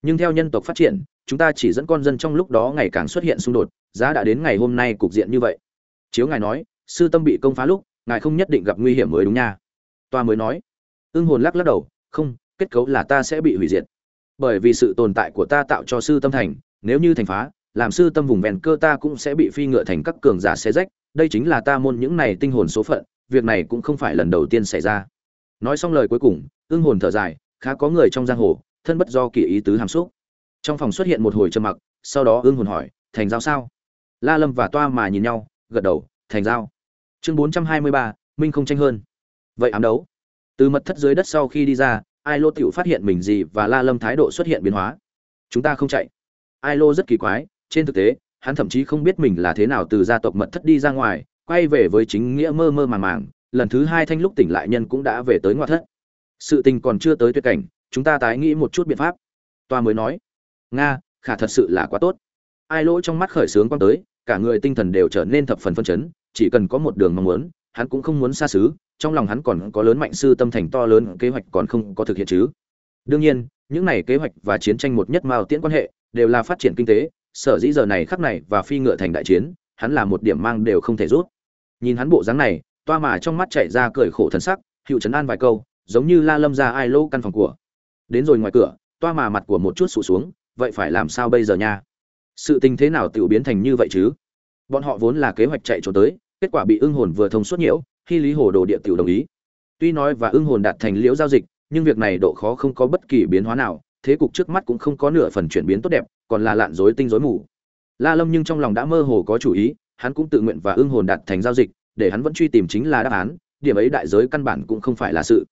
Nhưng theo nhân tộc phát triển, chúng ta chỉ dẫn con dân trong lúc đó ngày càng xuất hiện xung đột, giá đã đến ngày hôm nay cục diện như vậy. Chiếu ngài nói, sư tâm bị công phá lúc, ngài không nhất định gặp nguy hiểm mới đúng nha. Toa mới nói. Ưng hồn lắc lắc đầu, không, kết cấu là ta sẽ bị hủy diệt. Bởi vì sự tồn tại của ta tạo cho sư tâm thành, nếu như thành phá, làm sư tâm vùng ven cơ ta cũng sẽ bị phi ngựa thành các cường giả xé rách, đây chính là ta môn những này tinh hồn số phận việc này cũng không phải lần đầu tiên xảy ra. Nói xong lời cuối cùng, ưng hồn thở dài, khá có người trong giang hồ, thân bất do kỳ ý tứ hàm xúc. Trong phòng xuất hiện một hồi trầm mặc, sau đó ưng hồn hỏi, thành giao sao? La lâm và toa mà nhìn nhau, gật đầu, thành giao. Chương bốn trăm hai mươi ba, minh không tranh hơn. Vậy ám đấu? Từ mật thất dưới đất sau khi đi ra, ai lô tiểu phát hiện mình gì và la lâm thái độ xuất hiện biến hóa. Chúng ta không chạy. Ai lô rất kỳ quái, trên thực tế, hắn thậm chí không biết mình là thế nào từ gia tộc mật thất đi ra ngoài quay về với chính nghĩa mơ mơ màng màng, lần thứ hai thanh lúc tỉnh lại nhân cũng đã về tới ngoại thất. Sự tình còn chưa tới tuyệt cảnh, chúng ta tái nghĩ một chút biện pháp. Toa mới nói, nga, khả thật sự là quá tốt. Ai lỗ trong mắt khởi sướng quang tới, cả người tinh thần đều trở nên thập phần phân chấn, chỉ cần có một đường mong muốn, hắn cũng không muốn xa xứ, trong lòng hắn còn có lớn mạnh sư tâm thành to lớn, kế hoạch còn không có thực hiện chứ. Đương nhiên, những này kế hoạch và chiến tranh một nhất mao tiễn quan hệ, đều là phát triển kinh tế, sở dĩ giờ này khắc này và phi ngựa thành đại chiến, hắn là một điểm mang đều không thể rút nhìn hắn bộ dáng này, toa mà trong mắt chạy ra cười khổ thần sắc hiệu trấn an vài câu, giống như la lâm ra ai lô căn phòng của. Đến rồi ngoài cửa, toa mà mặt của một chút sụt xuống, vậy phải làm sao bây giờ nha? Sự tình thế nào tự biến thành như vậy chứ? Bọn họ vốn là kế hoạch chạy trốn tới, kết quả bị ưng hồn vừa thông suốt nhiễu, khi lý hồ đồ địa tiểu đồng ý. Tuy nói và ưng hồn đạt thành liễu giao dịch, nhưng việc này độ khó không có bất kỳ biến hóa nào, thế cục trước mắt cũng không có nửa phần chuyển biến tốt đẹp, còn là lạn rối tinh rối mù. La lâm nhưng trong lòng đã mơ hồ có chủ ý hắn cũng tự nguyện và ưng hồn đạt thành giao dịch, để hắn vẫn truy tìm chính là đáp án, điểm ấy đại giới căn bản cũng không phải là sự.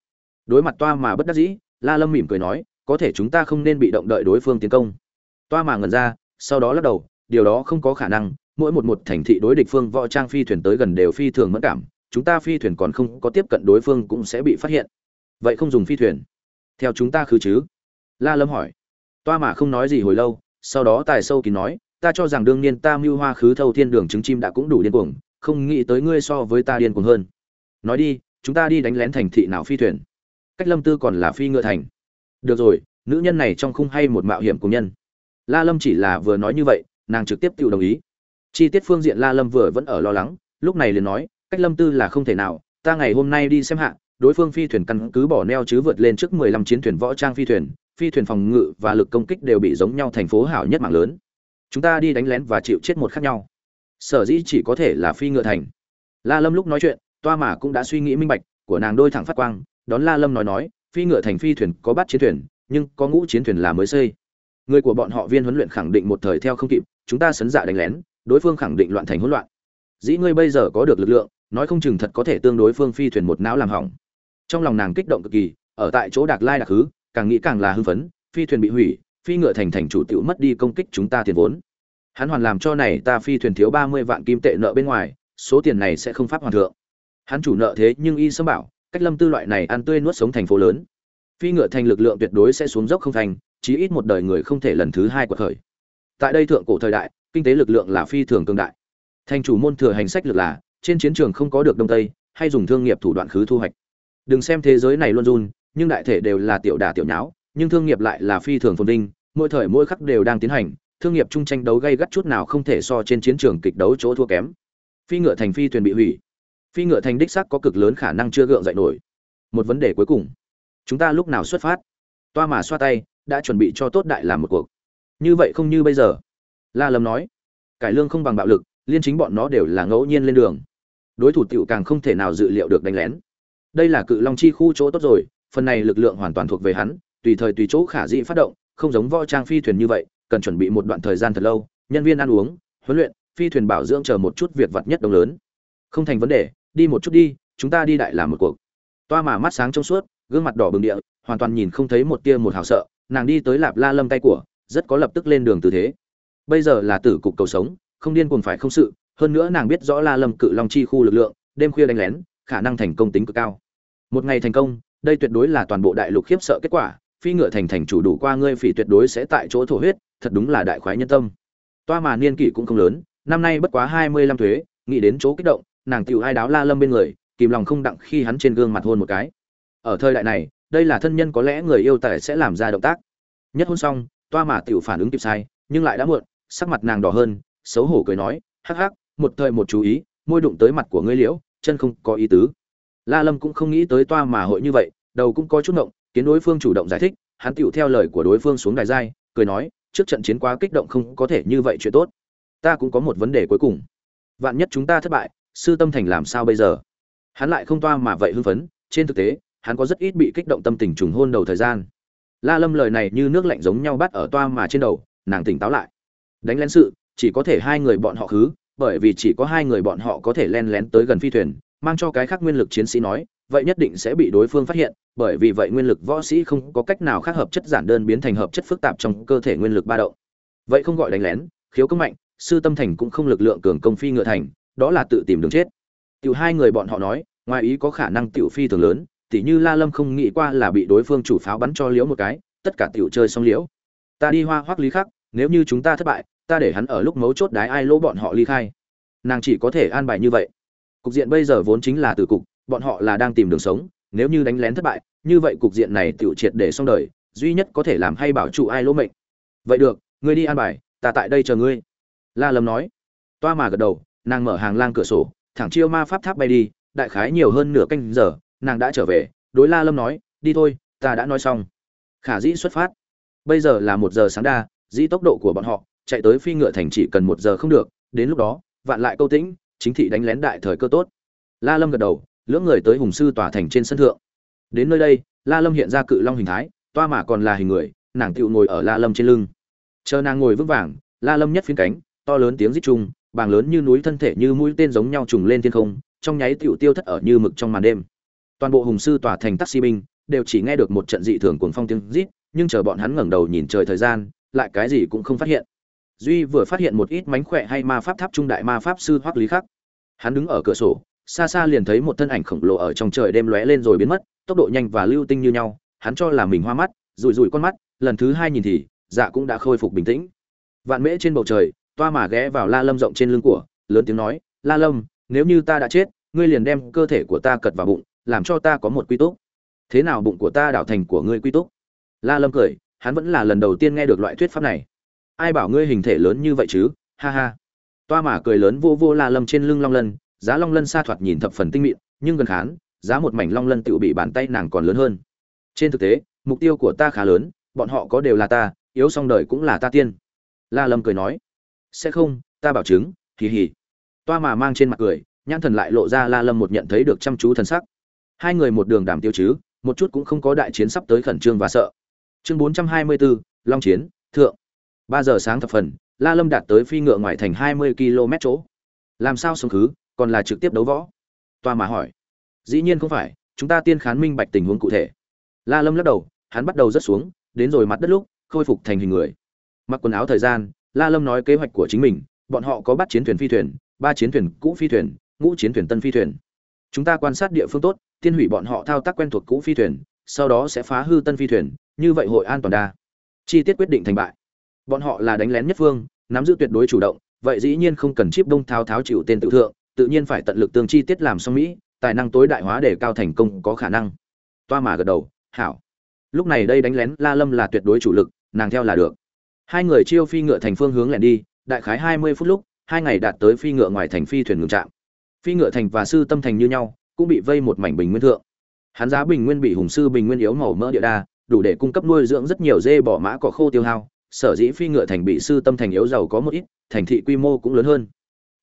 Đối mặt toa mà bất đắc dĩ, la lâm mỉm cười nói, có thể chúng ta không nên bị động đợi đối phương tiến công. Toa mà ngẩn ra, sau đó lắc đầu, điều đó không có khả năng, mỗi một một thành thị đối địch phương võ trang phi thuyền tới gần đều phi thường mẫn cảm, chúng ta phi thuyền còn không có tiếp cận đối phương cũng sẽ bị phát hiện. Vậy không dùng phi thuyền. Theo chúng ta khứ chứ? La lâm hỏi. Toa mà không nói gì hồi lâu, sau đó tài sâu kín nói ta cho rằng đương nhiên ta mưu hoa khứ thâu thiên đường trứng chim đã cũng đủ điên cuồng, không nghĩ tới ngươi so với ta điên cuồng hơn. Nói đi, chúng ta đi đánh lén thành thị nào phi thuyền? Cách lâm tư còn là phi ngựa thành. Được rồi, nữ nhân này trong khung hay một mạo hiểm cùng nhân. La lâm chỉ là vừa nói như vậy, nàng trực tiếp tự đồng ý. Chi tiết phương diện la lâm vừa vẫn ở lo lắng, lúc này liền nói, cách lâm tư là không thể nào, ta ngày hôm nay đi xem hạ, đối phương phi thuyền căn cứ bỏ neo chứ vượt lên trước 15 chiến thuyền võ trang phi thuyền phi thuyền phòng ngự và lực công kích đều bị giống nhau thành phố hảo nhất mạng lớn chúng ta đi đánh lén và chịu chết một khác nhau. Sở dĩ chỉ có thể là phi ngựa thành. La lâm lúc nói chuyện, toa mà cũng đã suy nghĩ minh bạch, của nàng đôi thẳng phát quang, đón la lâm nói nói, phi ngựa thành phi thuyền có bắt chiến thuyền, nhưng có ngũ chiến thuyền là mới xây. Người của bọn họ viên huấn luyện khẳng định một thời theo không kịp, chúng ta sấn dạ đánh lén, đối phương khẳng định loạn thành hỗn loạn. Dĩ ngươi bây giờ có được lực lượng, nói không chừng thật có thể tương đối phương phi thuyền một não làm hỏng. Trong lòng nàng kích động cực kỳ, ở tại chỗ đạc lai đặc hứ, càng nghĩ càng là hưng phấn, phi thuyền bị hủy phi ngựa thành thành chủ tiểu mất đi công kích chúng ta tiền vốn. Hắn hoàn làm cho này ta phi thuyền thiếu ba mươi vạn kim tệ nợ bên ngoài, số tiền này sẽ không pháp hoàn thượng. Hắn chủ nợ thế nhưng y sớm bảo, cách lâm tư loại này ăn tươi nuốt sống thành phố lớn. Phi ngựa thành lực lượng tuyệt đối sẽ xuống dốc không thành, chí ít một đời người không thể lần thứ hai quật khởi. Tại đây thượng cổ thời đại, kinh tế lực lượng là phi thường cường đại. Thành chủ môn thừa hành sách lực là, trên chiến trường không có được đông tây, hay dùng thương nghiệp thủ đoạn khứ thu hoạch. Đừng xem thế giới này luôn run, nhưng đại thể đều là tiểu đà tiểu nháo nhưng thương nghiệp lại là phi thường phồn vinh, mỗi thời mỗi khắc đều đang tiến hành, thương nghiệp chung tranh đấu gay gắt chút nào không thể so trên chiến trường kịch đấu chỗ thua kém. Phi ngựa thành phi thuyền bị hủy. Phi ngựa thành đích xác có cực lớn khả năng chưa gượng dậy nổi. Một vấn đề cuối cùng. Chúng ta lúc nào xuất phát? Toa mà xoa tay, đã chuẩn bị cho tốt đại làm một cuộc. Như vậy không như bây giờ. La lâm nói. Cải lương không bằng bạo lực, liên chính bọn nó đều là ngẫu nhiên lên đường. Đối thủ tiểu càng không thể nào dự liệu được đánh lén. Đây là cự long chi khu chỗ tốt rồi, phần này lực lượng hoàn toàn thuộc về hắn tùy thời tùy chỗ khả dĩ phát động, không giống võ trang phi thuyền như vậy, cần chuẩn bị một đoạn thời gian thật lâu, nhân viên ăn uống, huấn luyện, phi thuyền bảo dưỡng chờ một chút việc vặt nhất đông lớn. Không thành vấn đề, đi một chút đi, chúng ta đi đại làm một cuộc. Toa mà mắt sáng trong suốt, gương mặt đỏ bừng địa, hoàn toàn nhìn không thấy một tia một hào sợ, nàng đi tới lạp la lâm tay của, rất có lập tức lên đường tư thế. Bây giờ là tử cục cầu sống, không điên cuồng phải không sự, hơn nữa nàng biết rõ la lâm cự long chi khu lực lượng, đêm khuya đánh lén, khả năng thành công tính cực cao. Một ngày thành công, đây tuyệt đối là toàn bộ đại lục khiếp sợ kết quả phi ngựa thành thành chủ đủ qua ngươi phỉ tuyệt đối sẽ tại chỗ thổ huyết, thật đúng là đại khoái nhân tâm. Toa mà niên kỷ cũng không lớn, năm nay bất quá hai mươi lăm thuế, nghĩ đến chỗ kích động, nàng tiểu ai đáo la lâm bên người, kìm lòng không đặng khi hắn trên gương mặt hôn một cái. Ở thời đại này, đây là thân nhân có lẽ người yêu tài sẽ làm ra động tác. Nhất hôn xong, toa mà tiểu phản ứng kịp sai, nhưng lại đã muộn, sắc mặt nàng đỏ hơn, xấu hổ cười nói, hắc hắc, một thời một chú ý, môi đụng tới mặt của ngươi liễu, chân không có ý tứ. La lâm cũng không nghĩ tới toa mà hội như vậy, đầu cũng có chút ngộng kiến đối phương chủ động giải thích, hắn tựu theo lời của đối phương xuống đài giai cười nói, trước trận chiến quá kích động không có thể như vậy chuyện tốt. Ta cũng có một vấn đề cuối cùng. Vạn nhất chúng ta thất bại, sư tâm thành làm sao bây giờ? Hắn lại không toa mà vậy hưng phấn, trên thực tế, hắn có rất ít bị kích động tâm tình trùng hôn đầu thời gian. La lâm lời này như nước lạnh giống nhau bắt ở toa mà trên đầu, nàng tỉnh táo lại. Đánh lén sự, chỉ có thể hai người bọn họ khứ, bởi vì chỉ có hai người bọn họ có thể len lén tới gần phi thuyền, mang cho cái khác nguyên lực chiến sĩ nói vậy nhất định sẽ bị đối phương phát hiện, bởi vì vậy nguyên lực võ sĩ không có cách nào khác hợp chất giản đơn biến thành hợp chất phức tạp trong cơ thể nguyên lực ba động. Vậy không gọi đánh lén, khiếu công mạnh, sư tâm thành cũng không lực lượng cường công phi ngựa thành, đó là tự tìm đường chết. Tiểu hai người bọn họ nói, ngoài ý có khả năng tiểu phi thường lớn, tỉ như la lâm không nghĩ qua là bị đối phương chủ pháo bắn cho liễu một cái, tất cả tiểu chơi xong liễu. Ta đi hoa hoắc lý khắc, nếu như chúng ta thất bại, ta để hắn ở lúc mấu chốt đái ai lỗ bọn họ ly khai. Nàng chỉ có thể an bài như vậy. Cục diện bây giờ vốn chính là tử cục bọn họ là đang tìm đường sống, nếu như đánh lén thất bại, như vậy cục diện này tiểu triệt để xong đời, duy nhất có thể làm hay bảo trụ ai lỗ mệnh. Vậy được, ngươi đi an bài, ta tại đây chờ ngươi. La lâm nói. Toa mà gật đầu, nàng mở hàng lang cửa sổ, thẳng chiêu ma pháp tháp bay đi, đại khái nhiều hơn nửa canh giờ, nàng đã trở về, đối la lâm nói, đi thôi, ta đã nói xong. Khả dĩ xuất phát. Bây giờ là một giờ sáng đa, dĩ tốc độ của bọn họ, chạy tới phi ngựa thành chỉ cần một giờ không được, đến lúc đó, vạn lại câu tĩnh, chính thị đánh lén đại thời cơ tốt. La lâm gật đầu lưỡng người tới hùng sư tỏa thành trên sân thượng. Đến nơi đây, la lâm hiện ra cự long hình thái, toa mà còn là hình người, nàng tựu ngồi ở la lâm trên lưng. Chờ nàng ngồi vững vàng, la lâm nhất phiến cánh, to lớn tiếng rít chung, bàng lớn như núi thân thể như mũi tên giống nhau trùng lên thiên không, trong nháy tựu tiêu thất ở như mực trong màn đêm. Toàn bộ hùng sư tỏa thành taxi binh đều chỉ nghe được một trận dị thường cuồng phong tiếng rít, nhưng chờ bọn hắn ngẩng đầu nhìn trời thời gian, lại cái gì cũng không phát hiện. Duy vừa phát hiện một ít mánh khỏe hay ma pháp tháp trung đại ma pháp sư hoắc lý khắc. Hắn đứng ở cửa sổ xa xa liền thấy một thân ảnh khổng lồ ở trong trời đêm lóe lên rồi biến mất, tốc độ nhanh và lưu tinh như nhau, hắn cho là mình hoa mắt, rủi rủi con mắt, lần thứ hai nhìn thì dạ cũng đã khôi phục bình tĩnh. Vạn mễ trên bầu trời, toa mà ghé vào la lâm rộng trên lưng của, lớn tiếng nói, la lâm, nếu như ta đã chết, ngươi liền đem cơ thể của ta cật vào bụng, làm cho ta có một quy tốt thế nào bụng của ta đảo thành của ngươi quy tốt la lâm cười, hắn vẫn là lần đầu tiên nghe được loại thuyết pháp này. Ai bảo ngươi hình thể lớn như vậy chứ? Ha ha. Toa mà cười lớn vô vô la lâm trên lưng long lân giá long lân xa thoạt nhìn thập phần tinh mịn, nhưng gần khán, giá một mảnh long lân tự bị bàn tay nàng còn lớn hơn. Trên thực tế, mục tiêu của ta khá lớn, bọn họ có đều là ta, yếu song đời cũng là ta tiên. La lâm cười nói. Sẽ không, ta bảo chứng, hì hì. Toa mà mang trên mặt cười, nhãn thần lại lộ ra la lâm một nhận thấy được chăm chú thần sắc. Hai người một đường đảm tiêu chứ, một chút cũng không có đại chiến sắp tới khẩn trương và sợ. Chương bốn trăm hai mươi bốn long chiến, thượng. Ba giờ sáng thập phần, la lâm đạt tới phi ngựa ngoài thành hai mươi km chỗ. Làm sao sống khứ? Còn là trực tiếp đấu võ. Toa mà hỏi. Dĩ nhiên không phải, chúng ta tiên khán minh bạch tình huống cụ thể. La lâm lắc đầu, hắn bắt đầu rất xuống, đến rồi mặt đất lúc, khôi phục thành hình người. Mặc quần áo thời gian, la lâm nói kế hoạch của chính mình, bọn họ có bắt chiến thuyền phi thuyền, ba chiến thuyền, cũ phi thuyền, ngũ chiến thuyền tân phi thuyền. Chúng ta quan sát địa phương tốt, tiên hủy bọn họ thao tác quen thuộc cũ phi thuyền, sau đó sẽ phá hư tân phi thuyền, như vậy hội an toàn đa. Chi tiết quyết định thành bại. Bọn họ là đánh lén nhất phương, nắm giữ tuyệt đối chủ động, vậy dĩ nhiên không cần chip đông thao tháo chịu tên tự thượng tự nhiên phải tận lực tương chi tiết làm xong mỹ, tài năng tối đại hóa để cao thành công có khả năng. Toa mà gật đầu, hảo. Lúc này đây đánh lén la lâm là tuyệt đối chủ lực, nàng theo là được. Hai người chiêu phi ngựa thành phương hướng lẻn đi, đại khái hai mươi phút lúc, hai ngày đạt tới phi ngựa ngoài thành phi thuyền ngừng trạm. Phi ngựa thành và sư tâm thành như nhau, cũng bị vây một mảnh bình nguyên thượng. Hắn giá bình nguyên bị hùng sư bình nguyên yếu màu mỡ địa đa, đủ để cung cấp nuôi dưỡng rất nhiều dê bỏ mã cỏ khô tiêu hao. Sở dĩ phi ngựa thành bị sư tâm thành yếu giàu có một ít, thành thị quy mô cũng lớn hơn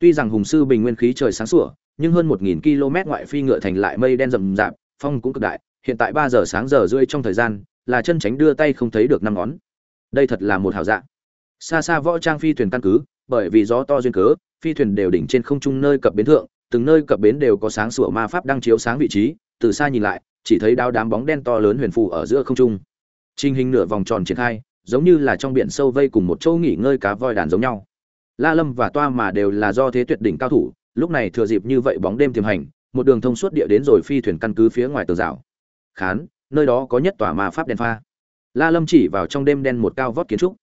tuy rằng hùng sư bình nguyên khí trời sáng sủa, nhưng hơn một nghìn km ngoại phi ngựa thành lại mây đen rậm rạp, phong cũng cực đại, hiện tại ba giờ sáng giờ rưỡi trong thời gian, là chân tránh đưa tay không thấy được năm ngón. Đây thật là một hảo dạng xa xa võ trang phi thuyền căn cứ, bởi vì gió to duyên cớ, phi thuyền đều đỉnh trên không trung nơi cập bến thượng, từng nơi cập bến đều có sáng sủa ma pháp đang chiếu sáng vị trí, từ xa nhìn lại, chỉ thấy đao đám bóng đen to lớn huyền phù ở giữa không trung. Trình hình nửa vòng tròn triển khai, giống như là trong biển sâu vây cùng một chỗ nghỉ ngơi cá voi đàn giống nhau la lâm và toa mà đều là do thế tuyệt đỉnh cao thủ, lúc này thừa dịp như vậy bóng đêm tiềm hành, một đường thông suốt địa đến rồi phi thuyền căn cứ phía ngoài tường rào. Khán, nơi đó có nhất tòa ma pháp đèn pha. La lâm chỉ vào trong đêm đen một cao vót kiến trúc.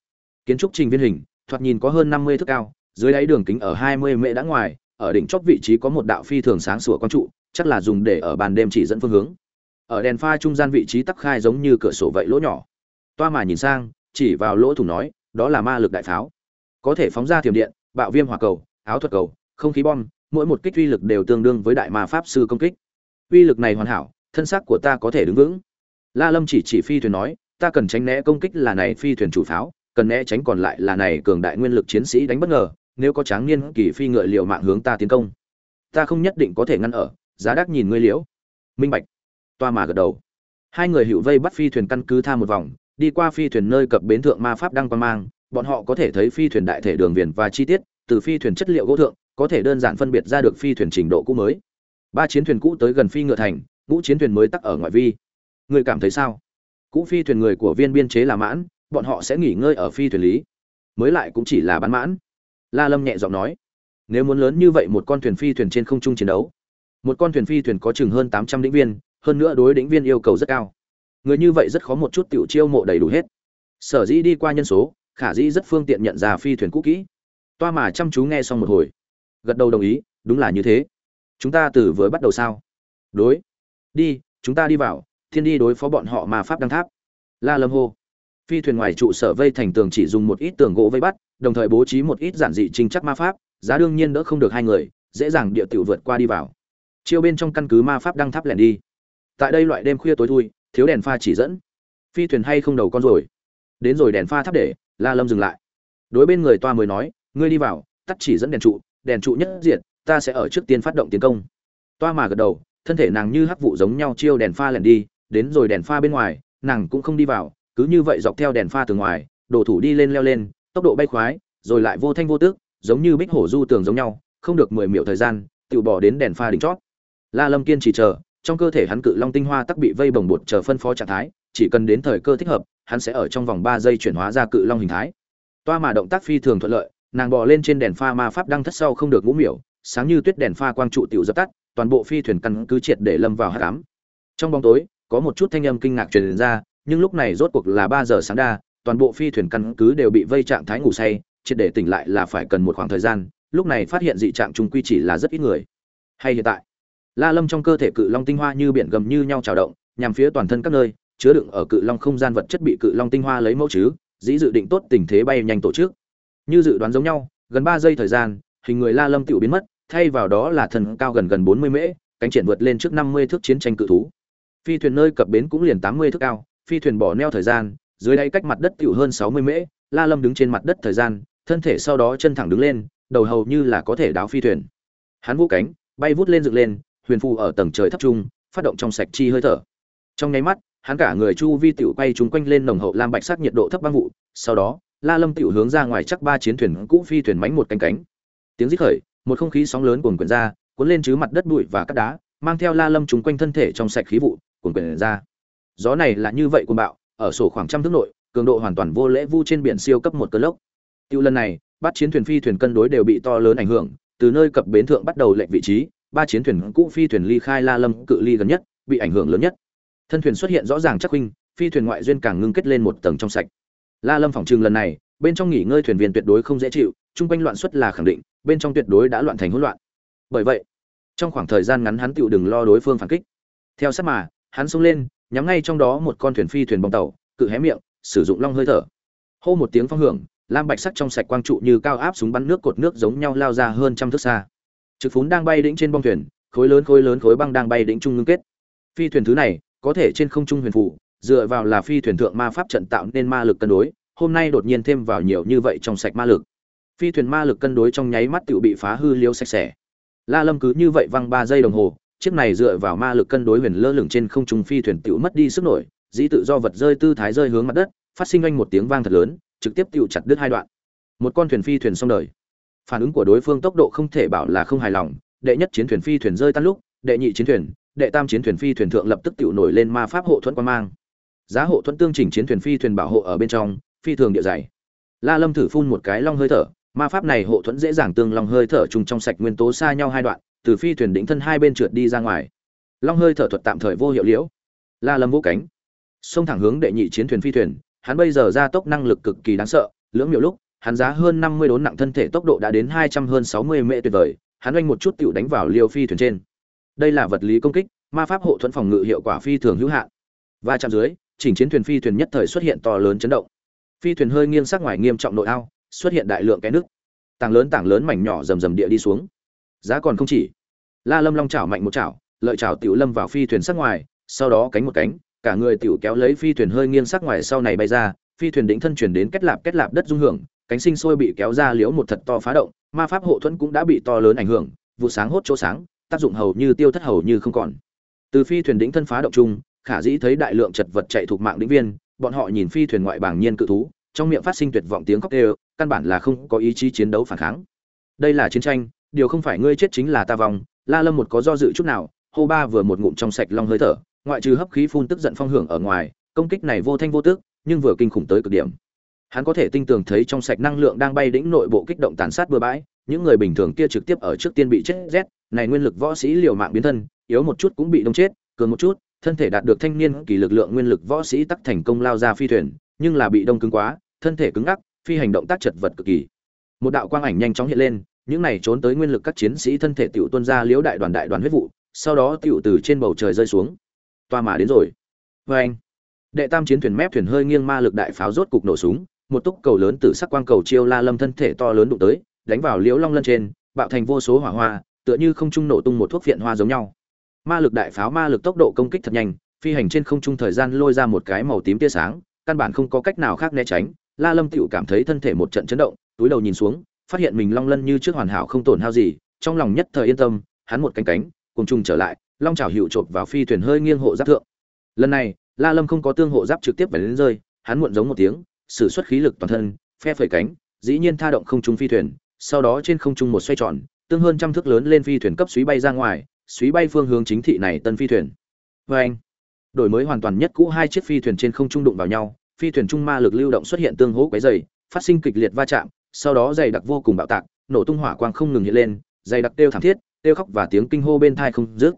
Kiến trúc trình viên hình, thoạt nhìn có hơn năm mươi thước cao, dưới đáy đường kính ở hai mươi mễ đã ngoài, ở đỉnh chóp vị trí có một đạo phi thường sáng sủa quang trụ, chắc là dùng để ở bàn đêm chỉ dẫn phương hướng. Ở đèn pha trung gian vị trí tắc khai giống như cửa sổ vậy lỗ nhỏ. Toa mà nhìn sang, chỉ vào lỗ thủng nói, đó là ma lực đại pháo có thể phóng ra thiểm điện, bạo viêm hỏa cầu, áo thuật cầu, không khí bom, mỗi một kích uy lực đều tương đương với đại ma pháp sư công kích. Uy lực này hoàn hảo, thân xác của ta có thể đứng vững. La lâm chỉ chỉ phi thuyền nói, ta cần tránh né công kích là này phi thuyền chủ pháo, cần né tránh còn lại là này cường đại nguyên lực chiến sĩ đánh bất ngờ, nếu có tráng niên kỳ phi ngựa liều mạng hướng ta tiến công. Ta không nhất định có thể ngăn ở, giá đắc nhìn ngươi liễu. Minh bạch. Toa mà gật đầu. Hai người hữu vây bắt phi thuyền căn cứ tha một vòng, đi qua phi thuyền nơi cập bến thượng ma pháp đang quan mang bọn họ có thể thấy phi thuyền đại thể đường viền và chi tiết, từ phi thuyền chất liệu gỗ thượng, có thể đơn giản phân biệt ra được phi thuyền trình độ cũ mới. Ba chiến thuyền cũ tới gần phi ngựa thành, ngũ chiến thuyền mới tắc ở ngoại vi. Người cảm thấy sao? Cũ phi thuyền người của viên biên chế là mãn, bọn họ sẽ nghỉ ngơi ở phi thuyền lý. Mới lại cũng chỉ là bán mãn. La lâm nhẹ giọng nói, nếu muốn lớn như vậy một con thuyền phi thuyền trên không trung chiến đấu, một con thuyền phi thuyền có chừng hơn tám trăm đĩnh viên, hơn nữa đối đĩnh viên yêu cầu rất cao. Người như vậy rất khó một chút tiểu chiêu mộ đầy đủ hết. Sở dĩ đi qua nhân số khả dĩ rất phương tiện nhận ra phi thuyền cũ kỹ. Toa mà chăm chú nghe xong một hồi. Gật đầu đồng ý, đúng là như thế. Chúng ta từ vừa bắt đầu sao? Đối. Đi, chúng ta đi vào, thiên đi đối phó bọn họ mà pháp đăng tháp. La lâm hô. Phi thuyền ngoài trụ sở vây thành tường chỉ dùng một ít tường gỗ vây bắt, đồng thời bố trí một ít giản dị trinh chắc ma pháp, giá đương nhiên đỡ không được hai người, dễ dàng địa tiểu vượt qua đi vào. Chiêu bên trong căn cứ ma pháp đăng tháp lẻn đi. Tại đây loại đêm khuya tối thui, thiếu đèn pha chỉ dẫn. Phi thuyền hay không đầu con rồi. Đến rồi đèn pha thắp để la lâm dừng lại. Đối bên người toa mới nói, ngươi đi vào, tắt chỉ dẫn đèn trụ đèn trụ nhất diệt, ta sẽ ở trước tiên phát động tiến công. Toa mà gật đầu, thân thể nàng như hắc vụ giống nhau chiêu đèn pha lẻn đi, đến rồi đèn pha bên ngoài, nàng cũng không đi vào, cứ như vậy dọc theo đèn pha từ ngoài đổ thủ đi lên leo lên, tốc độ bay khoái, rồi lại vô thanh vô tức giống như bích hổ du tường giống nhau, không được mười miểu thời gian, tự bỏ đến đèn pha đỉnh chót. La lâm kiên trì chờ, trong cơ thể hắn cự long tinh hoa tắc bị vây bồng bột chờ phân phó trạng thái chỉ cần đến thời cơ thích hợp, hắn sẽ ở trong vòng ba giây chuyển hóa ra cự long hình thái. Toa mà động tác phi thường thuận lợi, nàng bò lên trên đèn pha ma pháp đăng thất sau không được ngũ miểu, sáng như tuyết đèn pha quang trụ tiểu dập tắt, toàn bộ phi thuyền căn cứ triệt để lâm vào hắc ám. Trong bóng tối, có một chút thanh âm kinh ngạc truyền ra, nhưng lúc này rốt cuộc là ba giờ sáng đa, toàn bộ phi thuyền căn cứ đều bị vây trạng thái ngủ say, triệt để tỉnh lại là phải cần một khoảng thời gian, lúc này phát hiện dị trạng trung quy chỉ là rất ít người. Hay hiện tại, la lâm trong cơ thể cự long tinh hoa như biển gầm như nhau trào động, nhằm phía toàn thân các nơi chứa đựng ở cự long không gian vật chất bị cự long tinh hoa lấy mẫu chứ, dĩ dự định tốt tình thế bay nhanh tổ chức. Như dự đoán giống nhau, gần ba giây thời gian, hình người la lâm tiểu biến mất, thay vào đó là thần cao gần gần bốn mươi mễ, cánh triển vượt lên trước năm mươi thước chiến tranh cự thú. Phi thuyền nơi cập bến cũng liền tám mươi thước cao, phi thuyền bỏ neo thời gian, dưới đây cách mặt đất tiểu hơn sáu mươi mễ, la lâm đứng trên mặt đất thời gian, thân thể sau đó chân thẳng đứng lên, đầu hầu như là có thể đáo phi thuyền. Hắn vũ cánh, bay vút lên dựng lên, huyền phù ở tầng trời thấp trung, phát động trong sạch chi hơi thở. Trong nháy mắt hắn cả người chu vi tiểu quay chúng quanh lên nồng hậu lam bạch sắc nhiệt độ thấp băng vụ, sau đó, la lâm tiểu hướng ra ngoài chắc ba chiến thuyền cũ phi thuyền mánh một cánh cánh. Tiếng rít khởi, một không khí sóng lớn cuồn cuộn ra, cuốn lên chứ mặt đất bụi và cát đá, mang theo la lâm chúng quanh thân thể trong sạch khí vụ, cuồn cuộn ra. Gió này là như vậy cuồng bạo, ở sổ khoảng trăm thước nội, cường độ hoàn toàn vô lễ vu trên biển siêu cấp một cơn lốc. Tiêu lần này, bắt chiến thuyền phi thuyền cân đối đều bị to lớn ảnh hưởng, từ nơi cập bến thượng bắt đầu lệnh vị trí, ba chiến thuyền cũ phi thuyền ly khai la lâm cự ly gần nhất, bị ảnh hưởng lớn nhất thân thuyền xuất hiện rõ ràng chắc huynh, phi thuyền ngoại duyên càng ngưng kết lên một tầng trong sạch. La lâm phòng trường lần này, bên trong nghỉ ngơi thuyền viên tuyệt đối không dễ chịu, chung quanh loạn suất là khẳng định, bên trong tuyệt đối đã loạn thành hỗn loạn. Bởi vậy, trong khoảng thời gian ngắn hắn tựu đừng lo đối phương phản kích. Theo sát mà, hắn xông lên, nhắm ngay trong đó một con thuyền phi thuyền bong tàu, cự hé miệng, sử dụng long hơi thở. Hô một tiếng phong hưởng, lam bạch sắc trong sạch quang trụ như cao áp súng bắn nước cột nước giống nhau lao ra hơn trăm thước xa. Trực phún đang bay đĩnh trên bong thuyền, khối lớn khối lớn khối băng đang bay đĩnh trung ngưng kết. Phi thuyền thứ này có thể trên không trung huyền phủ dựa vào là phi thuyền thượng ma pháp trận tạo nên ma lực cân đối, hôm nay đột nhiên thêm vào nhiều như vậy trong sạch ma lực. Phi thuyền ma lực cân đối trong nháy mắt tự bị phá hư liêu sạch sẽ. La lâm cứ như vậy văng ba giây đồng hồ, chiếc này dựa vào ma lực cân đối huyền lơ lửng trên không trung phi thuyền tự mất đi sức nổi, dĩ tự do vật rơi tư thái rơi hướng mặt đất, phát sinh anh một tiếng vang thật lớn, trực tiếp tự chặt đứt hai đoạn. Một con thuyền phi thuyền xong đời. Phản ứng của đối phương tốc độ không thể bảo là không hài lòng, đệ nhất chiến thuyền phi thuyền rơi tan lúc, đệ nhị chiến thuyền đệ tam chiến thuyền phi thuyền thượng lập tức tự nổi lên ma pháp hộ thuẫn quan mang. Giá hộ thuẫn tương chỉnh chiến thuyền phi thuyền bảo hộ ở bên trong, phi thường địa dày. La lâm thử phun một cái long hơi thở, ma pháp này hộ thuẫn dễ dàng tương long hơi thở trùng trong sạch nguyên tố xa nhau hai đoạn, từ phi thuyền đỉnh thân hai bên trượt đi ra ngoài. Long hơi thở thuật tạm thời vô hiệu liễu. La lâm vỗ cánh. Xông thẳng hướng đệ nhị chiến thuyền phi thuyền, hắn bây giờ ra tốc năng lực cực kỳ đáng sợ, lưỡng miệu lúc, hắn giá hơn năm mươi đốn nặng thân thể tốc độ đã đến hai trăm hơn sáu mươi mễ tuyệt vời, hắn oanh một chút tựu đánh vào liêu phi thuyền trên đây là vật lý công kích, ma pháp hộ thuẫn phòng ngự hiệu quả phi thường hữu hạn. Và chạm dưới, chỉnh chiến thuyền phi thuyền nhất thời xuất hiện to lớn chấn động. Phi thuyền hơi nghiêng sát ngoài nghiêm trọng nội ao, xuất hiện đại lượng cái nước. Tảng lớn tảng lớn mảnh nhỏ rầm rầm địa đi xuống. Giá còn không chỉ. La lâm long chảo mạnh một chảo, lợi chảo tiểu lâm vào phi thuyền sát ngoài, sau đó cánh một cánh, cả người tiểu kéo lấy phi thuyền hơi nghiêng sát ngoài sau này bay ra, phi thuyền đỉnh thân chuyển đến kết lạp kết lạp đất dung hưởng, cánh sinh sôi bị kéo ra liễu một thật to phá động, ma pháp hộ thuẫn cũng đã bị to lớn ảnh hưởng, vụ sáng hốt chỗ sáng tác dụng hầu như tiêu thất hầu như không còn. Từ phi thuyền đỉnh thân phá động trung khả dĩ thấy đại lượng chật vật chạy thuộc mạng đỉnh viên, bọn họ nhìn phi thuyền ngoại bảng nhiên cự thú, trong miệng phát sinh tuyệt vọng tiếng khóc đều, căn bản là không có ý chí chiến đấu phản kháng. Đây là chiến tranh, điều không phải ngươi chết chính là ta vong, la lâm một có do dự chút nào, hô ba vừa một ngụm trong sạch long hơi thở, ngoại trừ hấp khí phun tức giận phong hưởng ở ngoài, công kích này vô thanh vô tức nhưng vừa kinh khủng tới cực điểm. Hắn có thể tinh tường thấy trong sạch năng lượng đang bay đỉnh nội bộ kích động tàn sát bừa bãi những người bình thường kia trực tiếp ở trước tiên bị chết rét, này nguyên lực võ sĩ liều mạng biến thân, yếu một chút cũng bị đông chết, cường một chút, thân thể đạt được thanh niên kỳ lực lượng nguyên lực võ sĩ tắc thành công lao ra phi thuyền, nhưng là bị đông cứng quá, thân thể cứng ngắc, phi hành động tác chật vật cực kỳ. Một đạo quang ảnh nhanh chóng hiện lên, những này trốn tới nguyên lực các chiến sĩ thân thể tiểu tuôn ra liễu đại đoàn đại đoàn huyết vụ, sau đó tiểu từ trên bầu trời rơi xuống. Toa mà đến rồi. Vê anh. Đệ tam chiến thuyền mép thuyền hơi nghiêng ma lực đại pháo rốt cục nổ súng, một túc cầu lớn từ sắc quang cầu chiêu la lâm thân thể to lớn đụng tới đánh vào liễu long lân trên, bạo thành vô số hỏa hoa, tựa như không trung nổ tung một thuốc viện hoa giống nhau. Ma lực đại pháo ma lực tốc độ công kích thật nhanh, phi hành trên không trung thời gian lôi ra một cái màu tím tia sáng, căn bản không có cách nào khác né tránh. La lâm tựu cảm thấy thân thể một trận chấn động, túi đầu nhìn xuống, phát hiện mình long lân như trước hoàn hảo không tổn hao gì, trong lòng nhất thời yên tâm, hắn một cánh cánh cùng chung trở lại, long chảo hiệu chộp vào phi thuyền hơi nghiêng hộ giáp thượng. Lần này, la lâm không có tương hộ giáp trực tiếp phải đến rơi, hắn muộn giống một tiếng, sử xuất khí lực toàn thân, phe phẩy cánh, dĩ nhiên tha động không trung phi thuyền sau đó trên không trung một xoay tròn, tương hơn trăm thước lớn lên phi thuyền cấp suý bay ra ngoài, suý bay phương hướng chính thị này tân phi thuyền. Vê anh, đổi mới hoàn toàn nhất cũ hai chiếc phi thuyền trên không trung đụng vào nhau, phi thuyền trung ma lực lưu động xuất hiện tương hỗ quấy dày phát sinh kịch liệt va chạm, sau đó dày đặc vô cùng bạo tạc, nổ tung hỏa quang không ngừng hiện lên, dày đặc tiêu thảm thiết tiêu khóc và tiếng kinh hô bên thai không dứt.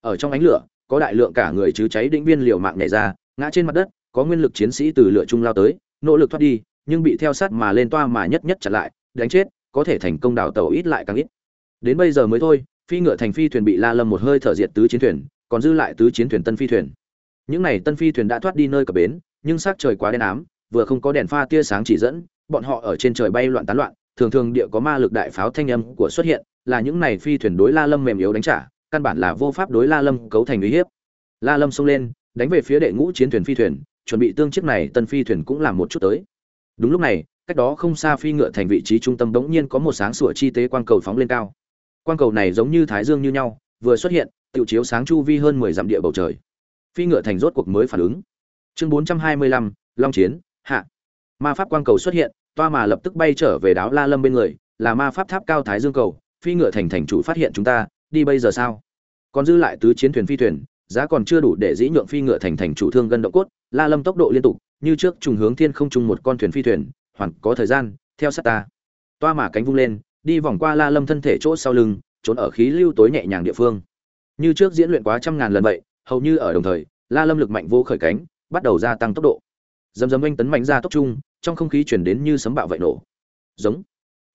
Ở trong ánh lửa, có đại lượng cả người chứ cháy đỉnh viên liều mạng nhảy ra, ngã trên mặt đất, có nguyên lực chiến sĩ từ lửa trung lao tới, nỗ lực thoát đi, nhưng bị theo sát mà lên toa mà nhất nhất chặn lại, đánh chết có thể thành công đào tàu ít lại càng ít. Đến bây giờ mới thôi, phi ngựa thành phi thuyền bị la lâm một hơi thở diệt tứ chiến thuyền, còn dư lại tứ chiến thuyền tân phi thuyền. Những này tân phi thuyền đã thoát đi nơi cập bến, nhưng sắc trời quá đen ám, vừa không có đèn pha tia sáng chỉ dẫn, bọn họ ở trên trời bay loạn tán loạn, thường thường địa có ma lực đại pháo thanh âm của xuất hiện, là những này phi thuyền đối la lâm mềm yếu đánh trả, căn bản là vô pháp đối la lâm cấu thành uy hiếp. La lâm xông lên, đánh về phía đệ ngũ chiến thuyền phi thuyền, chuẩn bị tương chiếc này tân phi thuyền cũng làm một chút tới. Đúng lúc này cách đó không xa phi ngựa thành vị trí trung tâm bỗng nhiên có một sáng sủa chi tế quang cầu phóng lên cao. Quang cầu này giống như thái dương như nhau, vừa xuất hiện, tự chiếu sáng chu vi hơn mười dặm địa bầu trời. Phi ngựa thành rốt cuộc mới phản ứng. Chương bốn trăm hai mươi lăm, long chiến, hạ. Ma pháp quang cầu xuất hiện, toa mà lập tức bay trở về đáo la lâm bên người, là ma pháp tháp cao thái dương cầu, phi ngựa thành thành chủ phát hiện chúng ta, đi bây giờ sao? Còn dư lại tứ chiến thuyền phi thuyền, giá còn chưa đủ để dĩ nhượng phi ngựa thành thành chủ thương gân động cốt, la lâm tốc độ liên tục, như trước trùng hướng thiên không trung một con thuyền phi thuyền hoàn có thời gian, theo sát ta. Toa mà cánh vung lên, đi vòng qua la lâm thân thể chỗ sau lưng, trốn ở khí lưu tối nhẹ nhàng địa phương. Như trước diễn luyện quá trăm ngàn lần vậy, hầu như ở đồng thời, la lâm lực mạnh vô khởi cánh, bắt đầu gia tăng tốc độ. Dầm dầm anh tấn mạnh ra tốc trung, trong không khí chuyển đến như sấm bạo vậy nổ. Giống.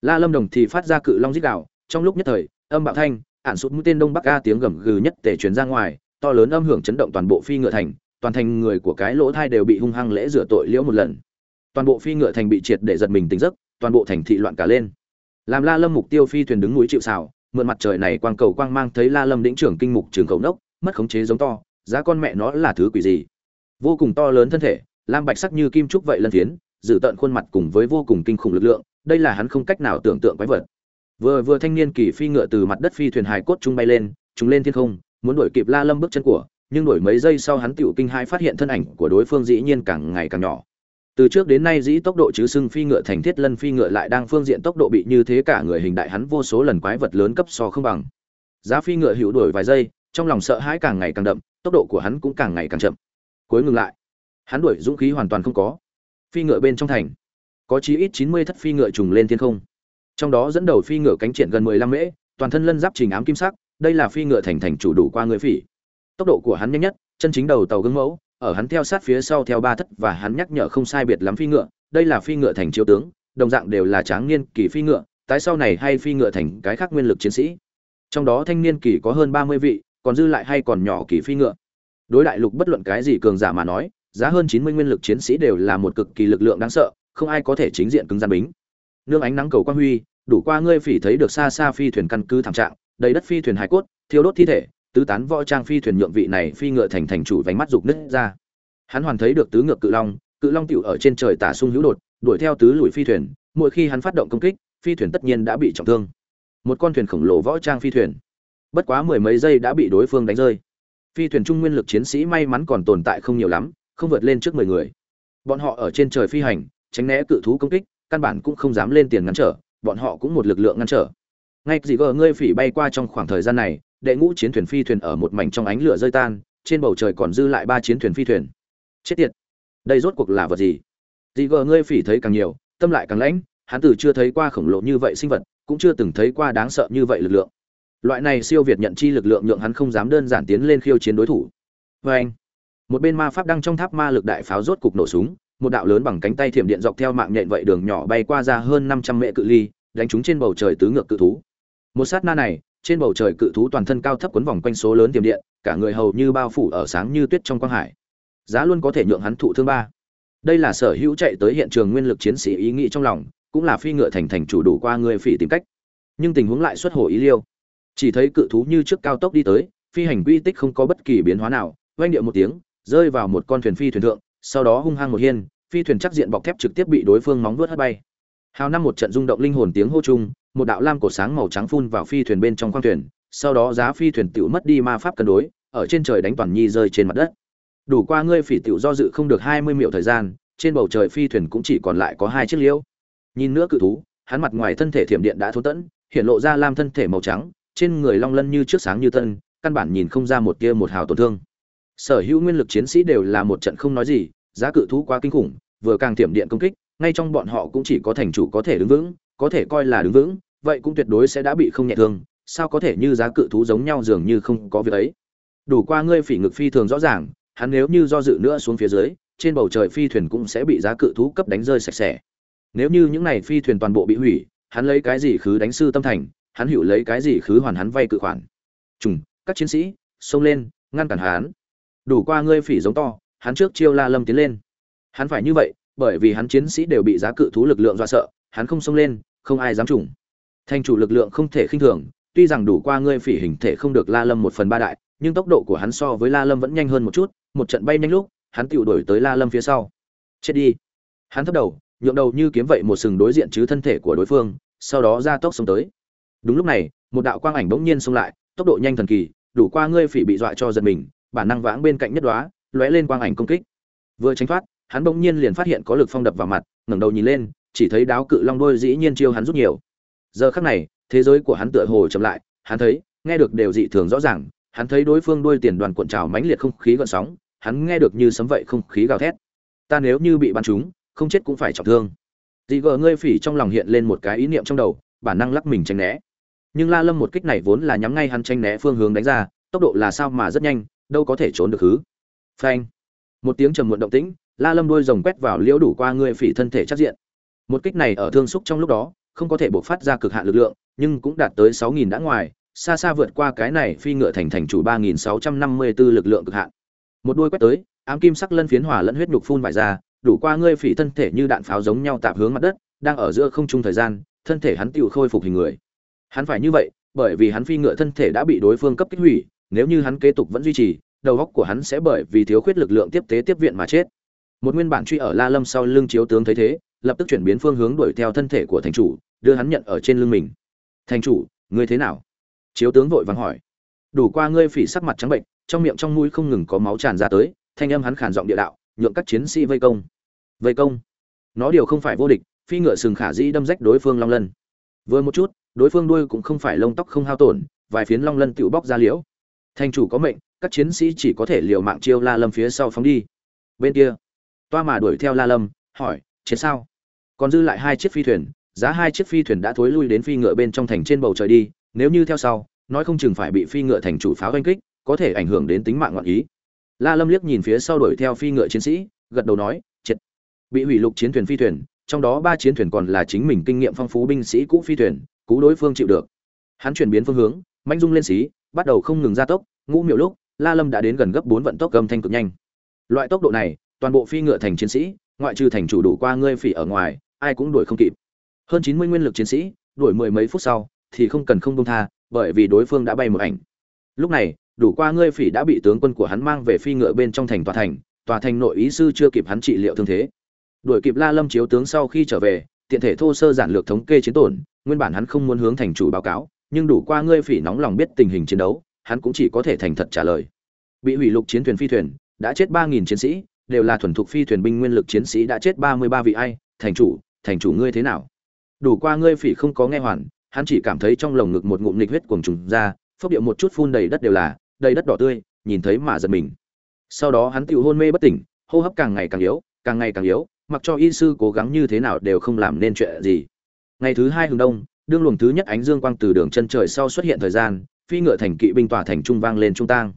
La lâm đồng thì phát ra cự long rít đạo trong lúc nhất thời, âm bạo thanh, ản sụt mũi tên đông bắc a tiếng gầm gừ nhất tể truyền ra ngoài, to lớn âm hưởng chấn động toàn bộ phi ngựa thành, toàn thành người của cái lỗ thai đều bị hung hăng lễ rửa tội liễu một lần toàn bộ phi ngựa thành bị triệt để giật mình tỉnh giấc toàn bộ thành thị loạn cả lên. Làm la lâm mục tiêu phi thuyền đứng núi chịu xào mượn mặt trời này quang cầu quang mang thấy la lâm đĩnh trưởng kinh mục trường cầu nốc mất khống chế giống to giá con mẹ nó là thứ quỷ gì? Vô cùng to lớn thân thể lam bạch sắc như kim trúc vậy lân tiến, giữ tận khuôn mặt cùng với vô cùng kinh khủng lực lượng đây là hắn không cách nào tưởng tượng quái vật. Vừa vừa thanh niên kỳ phi ngựa từ mặt đất phi thuyền hài cốt trung bay lên chúng lên thiên không muốn đuổi kịp la lâm bước chân của nhưng đuổi mấy giây sau hắn tiểu kinh hai phát hiện thân ảnh của đối phương dĩ nhiên càng ngày càng nhỏ từ trước đến nay dĩ tốc độ chứ xưng phi ngựa thành thiết lân phi ngựa lại đang phương diện tốc độ bị như thế cả người hình đại hắn vô số lần quái vật lớn cấp so không bằng. Giá phi ngựa hữu đuổi vài giây, trong lòng sợ hãi càng ngày càng đậm, tốc độ của hắn cũng càng ngày càng chậm. Cuối ngừng lại. Hắn đuổi dũng khí hoàn toàn không có. Phi ngựa bên trong thành, có chí ít chín mươi thất phi ngựa trùng lên thiên không. Trong đó dẫn đầu phi ngựa cánh triển gần mười lăm mễ, toàn thân lân giáp trình ám kim sắc, đây là phi ngựa thành thành chủ đủ qua người phỉ. Tốc độ của hắn nhanh nhất, chân chính đầu tàu gương mẫu ở hắn theo sát phía sau theo ba thất và hắn nhắc nhở không sai biệt lắm phi ngựa, đây là phi ngựa thành chiếu tướng, đồng dạng đều là tráng niên kỳ phi ngựa, tái sau này hay phi ngựa thành cái khác nguyên lực chiến sĩ. Trong đó thanh niên kỳ có hơn ba mươi vị, còn dư lại hay còn nhỏ kỳ phi ngựa. Đối đại lục bất luận cái gì cường giả mà nói, giá hơn chín mươi nguyên lực chiến sĩ đều là một cực kỳ lực lượng đáng sợ, không ai có thể chính diện cứng gian bính. Nương ánh nắng cầu quang huy, đủ qua ngươi phỉ thấy được xa xa phi thuyền căn cứ thảm trạng, đầy đất phi thuyền hải cốt, thiêu đốt thi thể tứ tán võ trang phi thuyền nhượng vị này phi ngựa thành thành chủ vánh mắt dục nứt ra. Hắn hoàn thấy được tứ ngựa cự long cự long tiểu ở trên trời tả sung hữu đột, đuổi theo tứ lùi phi thuyền, mỗi khi hắn phát động công kích, phi thuyền tất nhiên đã bị trọng thương. Một con thuyền khổng lồ võ trang phi thuyền. Bất quá mười mấy giây đã bị đối phương đánh rơi. Phi thuyền trung nguyên lực chiến sĩ may mắn còn tồn tại không nhiều lắm, không vượt lên trước mười người. Bọn họ ở trên trời phi hành, tránh né cự thú công kích, căn bản cũng không dám lên tiền ngăn trở, bọn họ cũng một lực lượng ngăn trở. Ngay gì gờ ngươi phỉ bay qua trong khoảng thời gian này đệ ngũ chiến thuyền phi thuyền ở một mảnh trong ánh lửa rơi tan, trên bầu trời còn dư lại ba chiến thuyền phi thuyền. Chết tiệt. Đây rốt cuộc là vật gì? Dị gờ ngươi phỉ thấy càng nhiều, tâm lại càng lãnh, hắn từ chưa thấy qua khổng lồ như vậy sinh vật, cũng chưa từng thấy qua đáng sợ như vậy lực lượng. Loại này siêu việt nhận chi lực lượng nhượng hắn không dám đơn giản tiến lên khiêu chiến đối thủ. Vê anh một bên ma pháp đang trong tháp ma lực đại pháo rốt cục nổ súng, một đạo lớn bằng cánh tay thiểm điện dọc theo mạng nhện vậy đường nhỏ bay qua ra hơn năm trăm mễ cự ly, đánh trúng trên bầu trời tứ ngược cự thú. Một sát na này trên bầu trời cự thú toàn thân cao thấp quấn vòng quanh số lớn tiềm điện, cả người hầu như bao phủ ở sáng như tuyết trong quang hải. Giá luôn có thể nhượng hắn thụ thương ba. Đây là sở hữu chạy tới hiện trường nguyên lực chiến sĩ ý nghĩ trong lòng, cũng là phi ngựa thành thành chủ đủ qua người phỉ tìm cách. Nhưng tình huống lại xuất hồ ý liêu. Chỉ thấy cự thú như trước cao tốc đi tới, phi hành quy tích không có bất kỳ biến hóa nào, oanh điệu một tiếng, rơi vào một con thuyền phi thuyền thượng, sau đó hung hăng một hiên, phi thuyền chắc diện bọc thép trực tiếp bị đối phương móng vuốt hất bay. Hào năm một trận rung động linh hồn tiếng hô chung một đạo lam cổ sáng màu trắng phun vào phi thuyền bên trong khoang thuyền, sau đó giá phi thuyền tiểu mất đi ma pháp cân đối, ở trên trời đánh toàn nhi rơi trên mặt đất. Đủ qua ngươi phỉ tiểu do dự không được hai mươi miệu thời gian, trên bầu trời phi thuyền cũng chỉ còn lại có hai chiếc liễu. Nhìn nữa cự thú, hắn mặt ngoài thân thể thiểm điện đã thốn tẫn, hiện lộ ra lam thân thể màu trắng, trên người long lân như trước sáng như tân, căn bản nhìn không ra một tia một hào tổn thương. Sở hữu nguyên lực chiến sĩ đều là một trận không nói gì, giá cự thú quá kinh khủng, vừa càng tiệm điện công kích, ngay trong bọn họ cũng chỉ có thành chủ có thể đứng vững, có thể coi là đứng vững vậy cũng tuyệt đối sẽ đã bị không nhẹ thương, sao có thể như giá cự thú giống nhau dường như không có việc ấy? Đủ qua ngươi phỉ ngực phi thường rõ ràng, hắn nếu như do dự nữa xuống phía dưới, trên bầu trời phi thuyền cũng sẽ bị giá cự thú cấp đánh rơi sạch sẽ. Nếu như những này phi thuyền toàn bộ bị hủy, hắn lấy cái gì khứ đánh sư tâm thành, hắn hiểu lấy cái gì khứ hoàn hắn vay cự khoản? Trùng, các chiến sĩ, xông lên, ngăn cản hắn. Đủ qua ngươi phỉ giống to, hắn trước chiêu la lâm tiến lên. Hắn phải như vậy, bởi vì hắn chiến sĩ đều bị giá cự thú lực lượng dọa sợ, hắn không xông lên, không ai dám trùng thành chủ lực lượng không thể khinh thường, tuy rằng đủ qua ngươi phỉ hình thể không được la lâm một phần ba đại, nhưng tốc độ của hắn so với la lâm vẫn nhanh hơn một chút, một trận bay nhanh lúc, hắn tựu đổi tới la lâm phía sau. Chết đi. Hắn thấp đầu, nhượng đầu như kiếm vậy một sừng đối diện chứ thân thể của đối phương, sau đó ra tốc xông tới. Đúng lúc này, một đạo quang ảnh bỗng nhiên xông lại, tốc độ nhanh thần kỳ, đủ qua ngươi phỉ bị dọa cho giật mình, bản năng vãng bên cạnh nhất đoá lóe lên quang ảnh công kích. Vừa tránh thoát, hắn bỗng nhiên liền phát hiện có lực phong đập vào mặt, ngẩng đầu nhìn lên, chỉ thấy đáo cự long đôi dĩ nhiên chiêu hắn rút nhiều giờ khắc này, thế giới của hắn tựa hồ chậm lại, hắn thấy, nghe được đều dị thường rõ ràng, hắn thấy đối phương đuôi tiền đoàn cuộn trào mãnh liệt không khí gợn sóng, hắn nghe được như sấm vậy không khí gào thét. Ta nếu như bị bắn trúng, không chết cũng phải trọng thương. Dị gờ ngươi phỉ trong lòng hiện lên một cái ý niệm trong đầu, bản năng lắc mình tránh né. Nhưng la lâm một kích này vốn là nhắm ngay hắn tranh né phương hướng đánh ra, tốc độ là sao mà rất nhanh, đâu có thể trốn được hứ. Phanh. Một tiếng trầm muộn động tĩnh, la lâm đôi rồng quét vào liễu đủ qua ngươi phỉ thân thể chắc diện. Một kích này ở thương xúc trong lúc đó không có thể bộc phát ra cực hạn lực lượng, nhưng cũng đạt tới 6.000 đã ngoài, xa xa vượt qua cái này phi ngựa thành thành chủ 3.654 lực lượng cực hạn. Một đuôi quét tới, ám kim sắc lân phiến hỏa lẫn huyết nhục phun vải ra, đủ qua ngươi phỉ thân thể như đạn pháo giống nhau tạp hướng mặt đất, đang ở giữa không trung thời gian, thân thể hắn tiểu khôi phục hình người. Hắn phải như vậy, bởi vì hắn phi ngựa thân thể đã bị đối phương cấp kích hủy, nếu như hắn kế tục vẫn duy trì, đầu óc của hắn sẽ bởi vì thiếu khuyết lực lượng tiếp tế tiếp viện mà chết. Một nguyên bản truy ở la lâm sau lưng chiếu tướng thấy thế lập tức chuyển biến phương hướng đuổi theo thân thể của thành chủ, đưa hắn nhận ở trên lưng mình. Thành chủ, ngươi thế nào? Chiếu tướng vội vàng hỏi. Đủ qua ngươi phỉ sắc mặt trắng bệnh, trong miệng trong mũi không ngừng có máu tràn ra tới, thanh âm hắn khản giọng địa đạo, nhượng các chiến sĩ vây công. Vây công? Nó điều không phải vô địch, phi ngựa sừng khả dĩ đâm rách đối phương long lân. Vừa một chút, đối phương đuôi cũng không phải lông tóc không hao tổn, vài phiến long lân tựu bóc ra liễu. Thành chủ có mệnh, các chiến sĩ chỉ có thể liều mạng chiêu la lâm phía sau phóng đi. Bên kia, toa mà đuổi theo la lâm, hỏi chết sao? Còn dư lại hai chiếc phi thuyền, giá hai chiếc phi thuyền đã thối lui đến phi ngựa bên trong thành trên bầu trời đi, nếu như theo sau, nói không chừng phải bị phi ngựa thành chủ pháo oanh kích, có thể ảnh hưởng đến tính mạng ngọn ý. La lâm liếc nhìn phía sau đuổi theo phi ngựa chiến sĩ, gật đầu nói triệt bị hủy lục chiến thuyền phi thuyền, trong đó ba chiến thuyền còn là chính mình kinh nghiệm phong phú binh sĩ cũ phi thuyền, cú đối phương chịu được. Hắn chuyển biến phương hướng, manh dung lên xí, bắt đầu không ngừng gia tốc, ngũ miệu lúc, la lâm đã đến gần gấp bốn vận tốc gầm thanh cực nhanh. Loại tốc độ này, toàn bộ phi ngựa thành chiến sĩ ngoại trừ thành chủ đủ qua ngươi phỉ ở ngoài, ai cũng đuổi không kịp. Hơn chín mươi nguyên lực chiến sĩ, đuổi mười mấy phút sau, thì không cần không buông tha, bởi vì đối phương đã bay một ảnh. Lúc này, đủ qua ngươi phỉ đã bị tướng quân của hắn mang về phi ngựa bên trong thành tòa thành tòa thành nội ý sư chưa kịp hắn trị liệu thương thế. Đuổi kịp la lâm chiếu tướng sau khi trở về, tiện thể thô sơ giản lược thống kê chiến tổn, nguyên bản hắn không muốn hướng thành chủ báo cáo, nhưng đủ qua ngươi phỉ nóng lòng biết tình hình chiến đấu, hắn cũng chỉ có thể thành thật trả lời. Bị hủy lục chiến thuyền phi thuyền, đã chết ba nghìn chiến sĩ đều là thuần thục phi thuyền binh nguyên lực chiến sĩ đã chết ba mươi ba vị ai, thành chủ thành chủ ngươi thế nào? Đủ qua ngươi phỉ không có nghe hoàn, hắn chỉ cảm thấy trong lồng ngực một ngụm nghịch huyết cuồng trùng ra, phốc điệu một chút phun đầy đất đều là, đầy đất đỏ tươi, nhìn thấy mà giật mình. Sau đó hắn tiểu hôn mê bất tỉnh, hô hấp càng ngày càng yếu, càng ngày càng yếu, mặc cho y sư cố gắng như thế nào đều không làm nên chuyện gì. Ngày thứ hai hừng đông, đương luồng thứ nhất ánh dương quang từ đường chân trời sau xuất hiện thời gian, phi ngựa thành kỵ binh tỏa thành trung vang lên trung tang.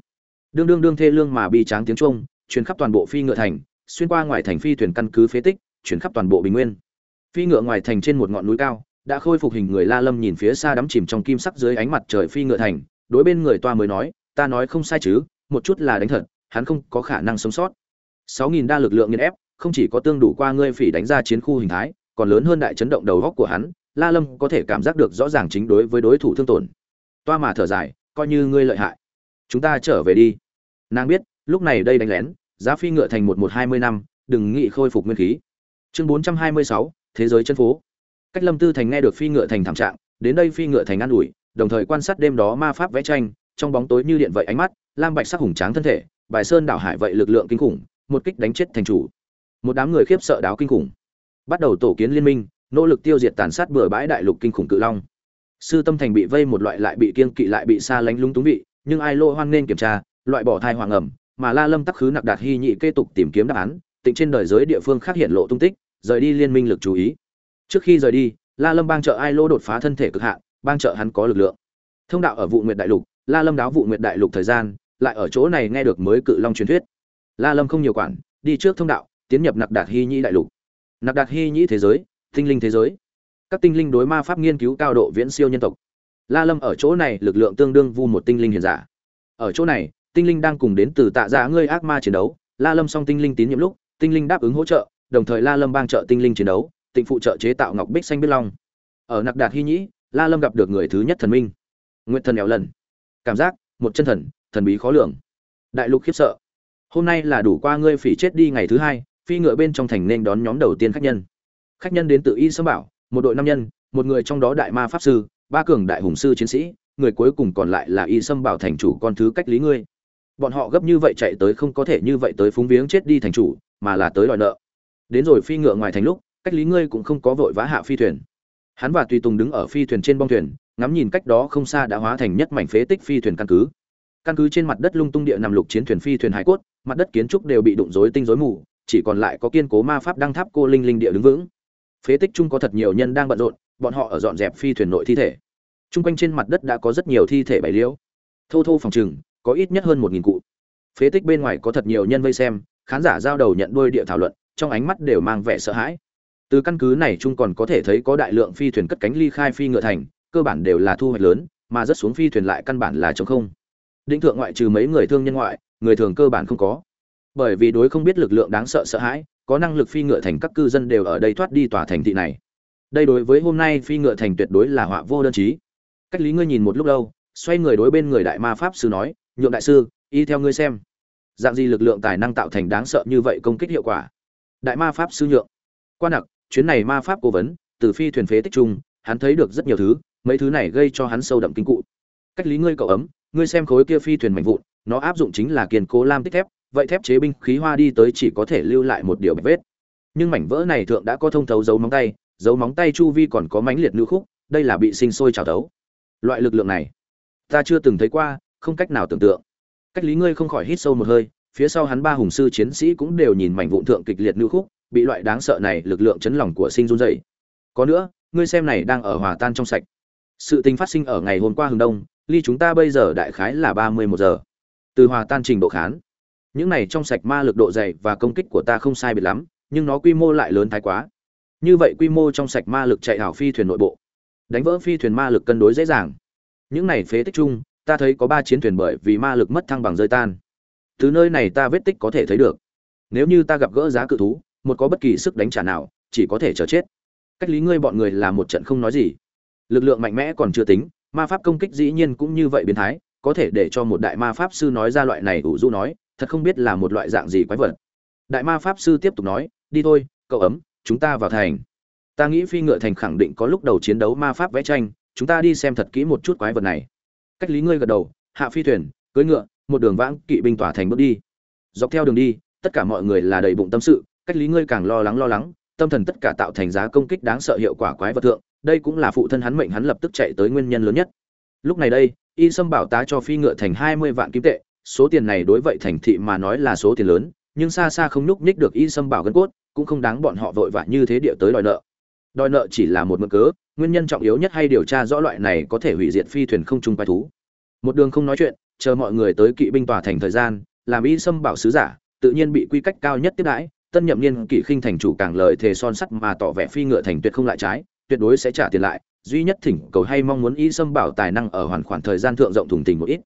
Đương đương đương thê lương mà bi tráng tiếng trung truyền khắp toàn bộ phi ngựa thành, xuyên qua ngoài thành phi thuyền căn cứ phế tích, chuyển khắp toàn bộ bình nguyên. Phi ngựa ngoài thành trên một ngọn núi cao, đã khôi phục hình người la lâm nhìn phía xa đắm chìm trong kim sắc dưới ánh mặt trời phi ngựa thành, đối bên người toa mới nói, ta nói không sai chứ, một chút là đánh thật, hắn không có khả năng sống sót. Sáu nghìn đa lực lượng nghiền ép, không chỉ có tương đủ qua ngươi phỉ đánh ra chiến khu hình thái, còn lớn hơn đại chấn động đầu góc của hắn, la lâm có thể cảm giác được rõ ràng chính đối với đối thủ thương tổn. Toa mà thở dài, coi như ngươi lợi hại, chúng ta trở về đi. Nàng biết, lúc này đây đánh lén giá phi ngựa thành một một hai mươi năm, đừng nghĩ khôi phục nguyên khí. Chương bốn trăm hai mươi sáu, thế giới chân phố. Cách lâm tư thành nghe được phi ngựa thành thảm trạng, đến đây phi ngựa thành an ủi, đồng thời quan sát đêm đó ma pháp vẽ tranh, trong bóng tối như điện vậy ánh mắt, lam bạch sắc hùng tráng thân thể, bài sơn đảo hải vậy lực lượng kinh khủng, một kích đánh chết thành chủ. Một đám người khiếp sợ đáo kinh khủng. Bắt đầu tổ kiến liên minh, nỗ lực tiêu diệt tàn sát bừa bãi đại lục kinh khủng cự long. Sư tâm thành bị vây một loại lại bị kiêng kỵ lại bị xa lánh lung túng vị, nhưng ai lô hoan nên kiểm tra, loại bỏ thai hoàng ẩm mà la lâm tắc khứ nặc đạt hy nhị kế tục tìm kiếm đáp án, tịnh trên đời giới địa phương khác hiện lộ tung tích, rời đi liên minh lực chú ý. Trước khi rời đi, la lâm bang trợ ai lô đột phá thân thể cực hạn, bang trợ hắn có lực lượng. Thông đạo ở vụ nguyệt đại lục, la lâm đáo vụ nguyệt đại lục thời gian, lại ở chỗ này nghe được mới cự long truyền thuyết. La lâm không nhiều quản, đi trước thông đạo, tiến nhập nặc đạt hy nhị đại lục. Nặc đạt hy nhị thế giới, tinh linh thế giới. Các tinh linh đối ma pháp nghiên cứu cao độ viễn siêu nhân tộc. La lâm ở chỗ này, lực lượng tương đương vu một tinh linh hiền giả. Ở chỗ này tinh linh đang cùng đến từ tạ giả dạ ngươi ác ma chiến đấu. La lâm song tinh linh tín nhiệm lúc, tinh linh đáp ứng hỗ trợ, đồng thời la lâm bang trợ tinh linh chiến đấu, tịnh phụ trợ chế tạo ngọc bích xanh biết long. Ở nặc đạt hy nhĩ, la lâm gặp được người thứ nhất thần minh nguyện thần éo lần. Cảm giác, một chân thần thần bí khó lường. Đại lục khiếp sợ. Hôm nay là đủ qua ngươi phỉ chết đi ngày thứ hai, phi ngựa bên trong thành nên đón nhóm đầu tiên khách nhân. Khách nhân đến từ y sâm bảo, một đội nam nhân, một người trong đó đại ma pháp sư, ba cường đại hùng sư chiến sĩ, người cuối cùng còn lại là y sâm bảo thành chủ con thứ cách lý ngươi bọn họ gấp như vậy chạy tới không có thể như vậy tới phúng viếng chết đi thành chủ, mà là tới đòi nợ. Đến rồi phi ngựa ngoài thành lúc, cách lý ngươi cũng không có vội vã hạ phi thuyền. Hắn và tùy tùng đứng ở phi thuyền trên bong thuyền, ngắm nhìn cách đó không xa đã hóa thành nhất mảnh phế tích phi thuyền căn cứ. Căn cứ trên mặt đất lung tung địa nằm lục chiến thuyền phi thuyền hải cốt, mặt đất kiến trúc đều bị đụng rối tinh rối mù, chỉ còn lại có kiên cố ma pháp đăng tháp cô linh linh địa đứng vững. Phế tích chung có thật nhiều nhân đang bận rộn, bọn họ ở dọn dẹp phi thuyền nội thi thể. Chung quanh trên mặt đất đã có rất nhiều thi thể bày liễu. Thô thô phòng chừng có ít nhất hơn một nghìn cụ. Phế tích bên ngoài có thật nhiều nhân vây xem, khán giả giao đầu nhận đôi địa thảo luận, trong ánh mắt đều mang vẻ sợ hãi. Từ căn cứ này chung còn có thể thấy có đại lượng phi thuyền cất cánh ly khai phi ngựa thành, cơ bản đều là thu hoạch lớn, mà rất xuống phi thuyền lại căn bản là chống không. Đỉnh thượng ngoại trừ mấy người thương nhân ngoại, người thường cơ bản không có. Bởi vì đối không biết lực lượng đáng sợ sợ hãi, có năng lực phi ngựa thành các cư dân đều ở đây thoát đi tòa thành thị này. Đây đối với hôm nay phi ngựa thành tuyệt đối là họa vô đơn chí. Cách lý ngươi nhìn một lúc lâu, xoay người đối bên người đại ma pháp sư nói nhượng đại sư, y theo ngươi xem. Dạng gì lực lượng tài năng tạo thành đáng sợ như vậy công kích hiệu quả? Đại ma pháp sư nhượng. Quan nặc, chuyến này ma pháp cố vấn, từ phi thuyền phế tích trung hắn thấy được rất nhiều thứ, mấy thứ này gây cho hắn sâu đậm kinh cụ. Cách lý ngươi cậu ấm, ngươi xem khối kia phi thuyền mạnh vụn, nó áp dụng chính là kiên cố lam tích thép, vậy thép chế binh khí hoa đi tới chỉ có thể lưu lại một điều bạch vết. Nhưng mảnh vỡ này thượng đã có thông thấu dấu móng tay, dấu móng tay chu vi còn có mánh liệt nữ khúc, đây là bị sinh sôi trào thấu. Loại lực lượng này, ta chưa từng thấy qua không cách nào tưởng tượng. Cách lý ngươi không khỏi hít sâu một hơi, phía sau hắn ba hùng sư chiến sĩ cũng đều nhìn mảnh vụn thượng kịch liệt nữ khúc, bị loại đáng sợ này lực lượng chấn lòng của sinh run dậy có nữa, ngươi xem này đang ở hòa tan trong sạch. Sự tình phát sinh ở ngày hôm qua hừng đông, ly chúng ta bây giờ đại khái là ba mươi một giờ. Từ hòa tan trình độ khán, những này trong sạch ma lực độ dày và công kích của ta không sai biệt lắm, nhưng nó quy mô lại lớn thái quá. Như vậy quy mô trong sạch ma lực chạy hảo phi thuyền nội bộ, đánh vỡ phi thuyền ma lực cân đối dễ dàng. Những này phế tích chung ta thấy có ba chiến thuyền bởi vì ma lực mất thăng bằng rơi tan. Từ nơi này ta vết tích có thể thấy được. Nếu như ta gặp gỡ giá cự thú, một có bất kỳ sức đánh trả nào, chỉ có thể chờ chết. Cách lý ngươi bọn người là một trận không nói gì. Lực lượng mạnh mẽ còn chưa tính, ma pháp công kích dĩ nhiên cũng như vậy biến thái, có thể để cho một đại ma pháp sư nói ra loại này ủ du nói, thật không biết là một loại dạng gì quái vật. Đại ma pháp sư tiếp tục nói, đi thôi, cậu ấm, chúng ta vào thành. Ta nghĩ phi ngựa thành khẳng định có lúc đầu chiến đấu ma pháp vẽ tranh, chúng ta đi xem thật kỹ một chút quái vật này cách lý ngươi gật đầu, hạ phi thuyền, cưỡi ngựa, một đường vãng kỵ binh tỏa thành bước đi. Dọc theo đường đi, tất cả mọi người là đầy bụng tâm sự, cách lý ngươi càng lo lắng lo lắng, tâm thần tất cả tạo thành giá công kích đáng sợ hiệu quả quái vật thượng, đây cũng là phụ thân hắn mệnh hắn lập tức chạy tới nguyên nhân lớn nhất. Lúc này đây, y sâm bảo tá cho phi ngựa thành hai mươi vạn kim tệ, số tiền này đối vậy thành thị mà nói là số tiền lớn, nhưng xa xa không nhúc nhích được y sâm bảo gân cốt, cũng không đáng bọn họ vội vã như thế địa tới đòi nợ đòi nợ chỉ là một mực cớ, nguyên nhân trọng yếu nhất hay điều tra rõ loại này có thể hủy diệt phi thuyền không trung quái thú. Một đường không nói chuyện, chờ mọi người tới kỵ binh tòa thành thời gian, làm y sâm bảo sứ giả, tự nhiên bị quy cách cao nhất tiếp đãi, tân nhậm niên kỵ khinh thành chủ càng lời thề son sắt mà tỏ vẻ phi ngựa thành tuyệt không lại trái, tuyệt đối sẽ trả tiền lại, duy nhất thỉnh cầu hay mong muốn y sâm bảo tài năng ở hoàn khoản thời gian thượng rộng thùng tình một ít.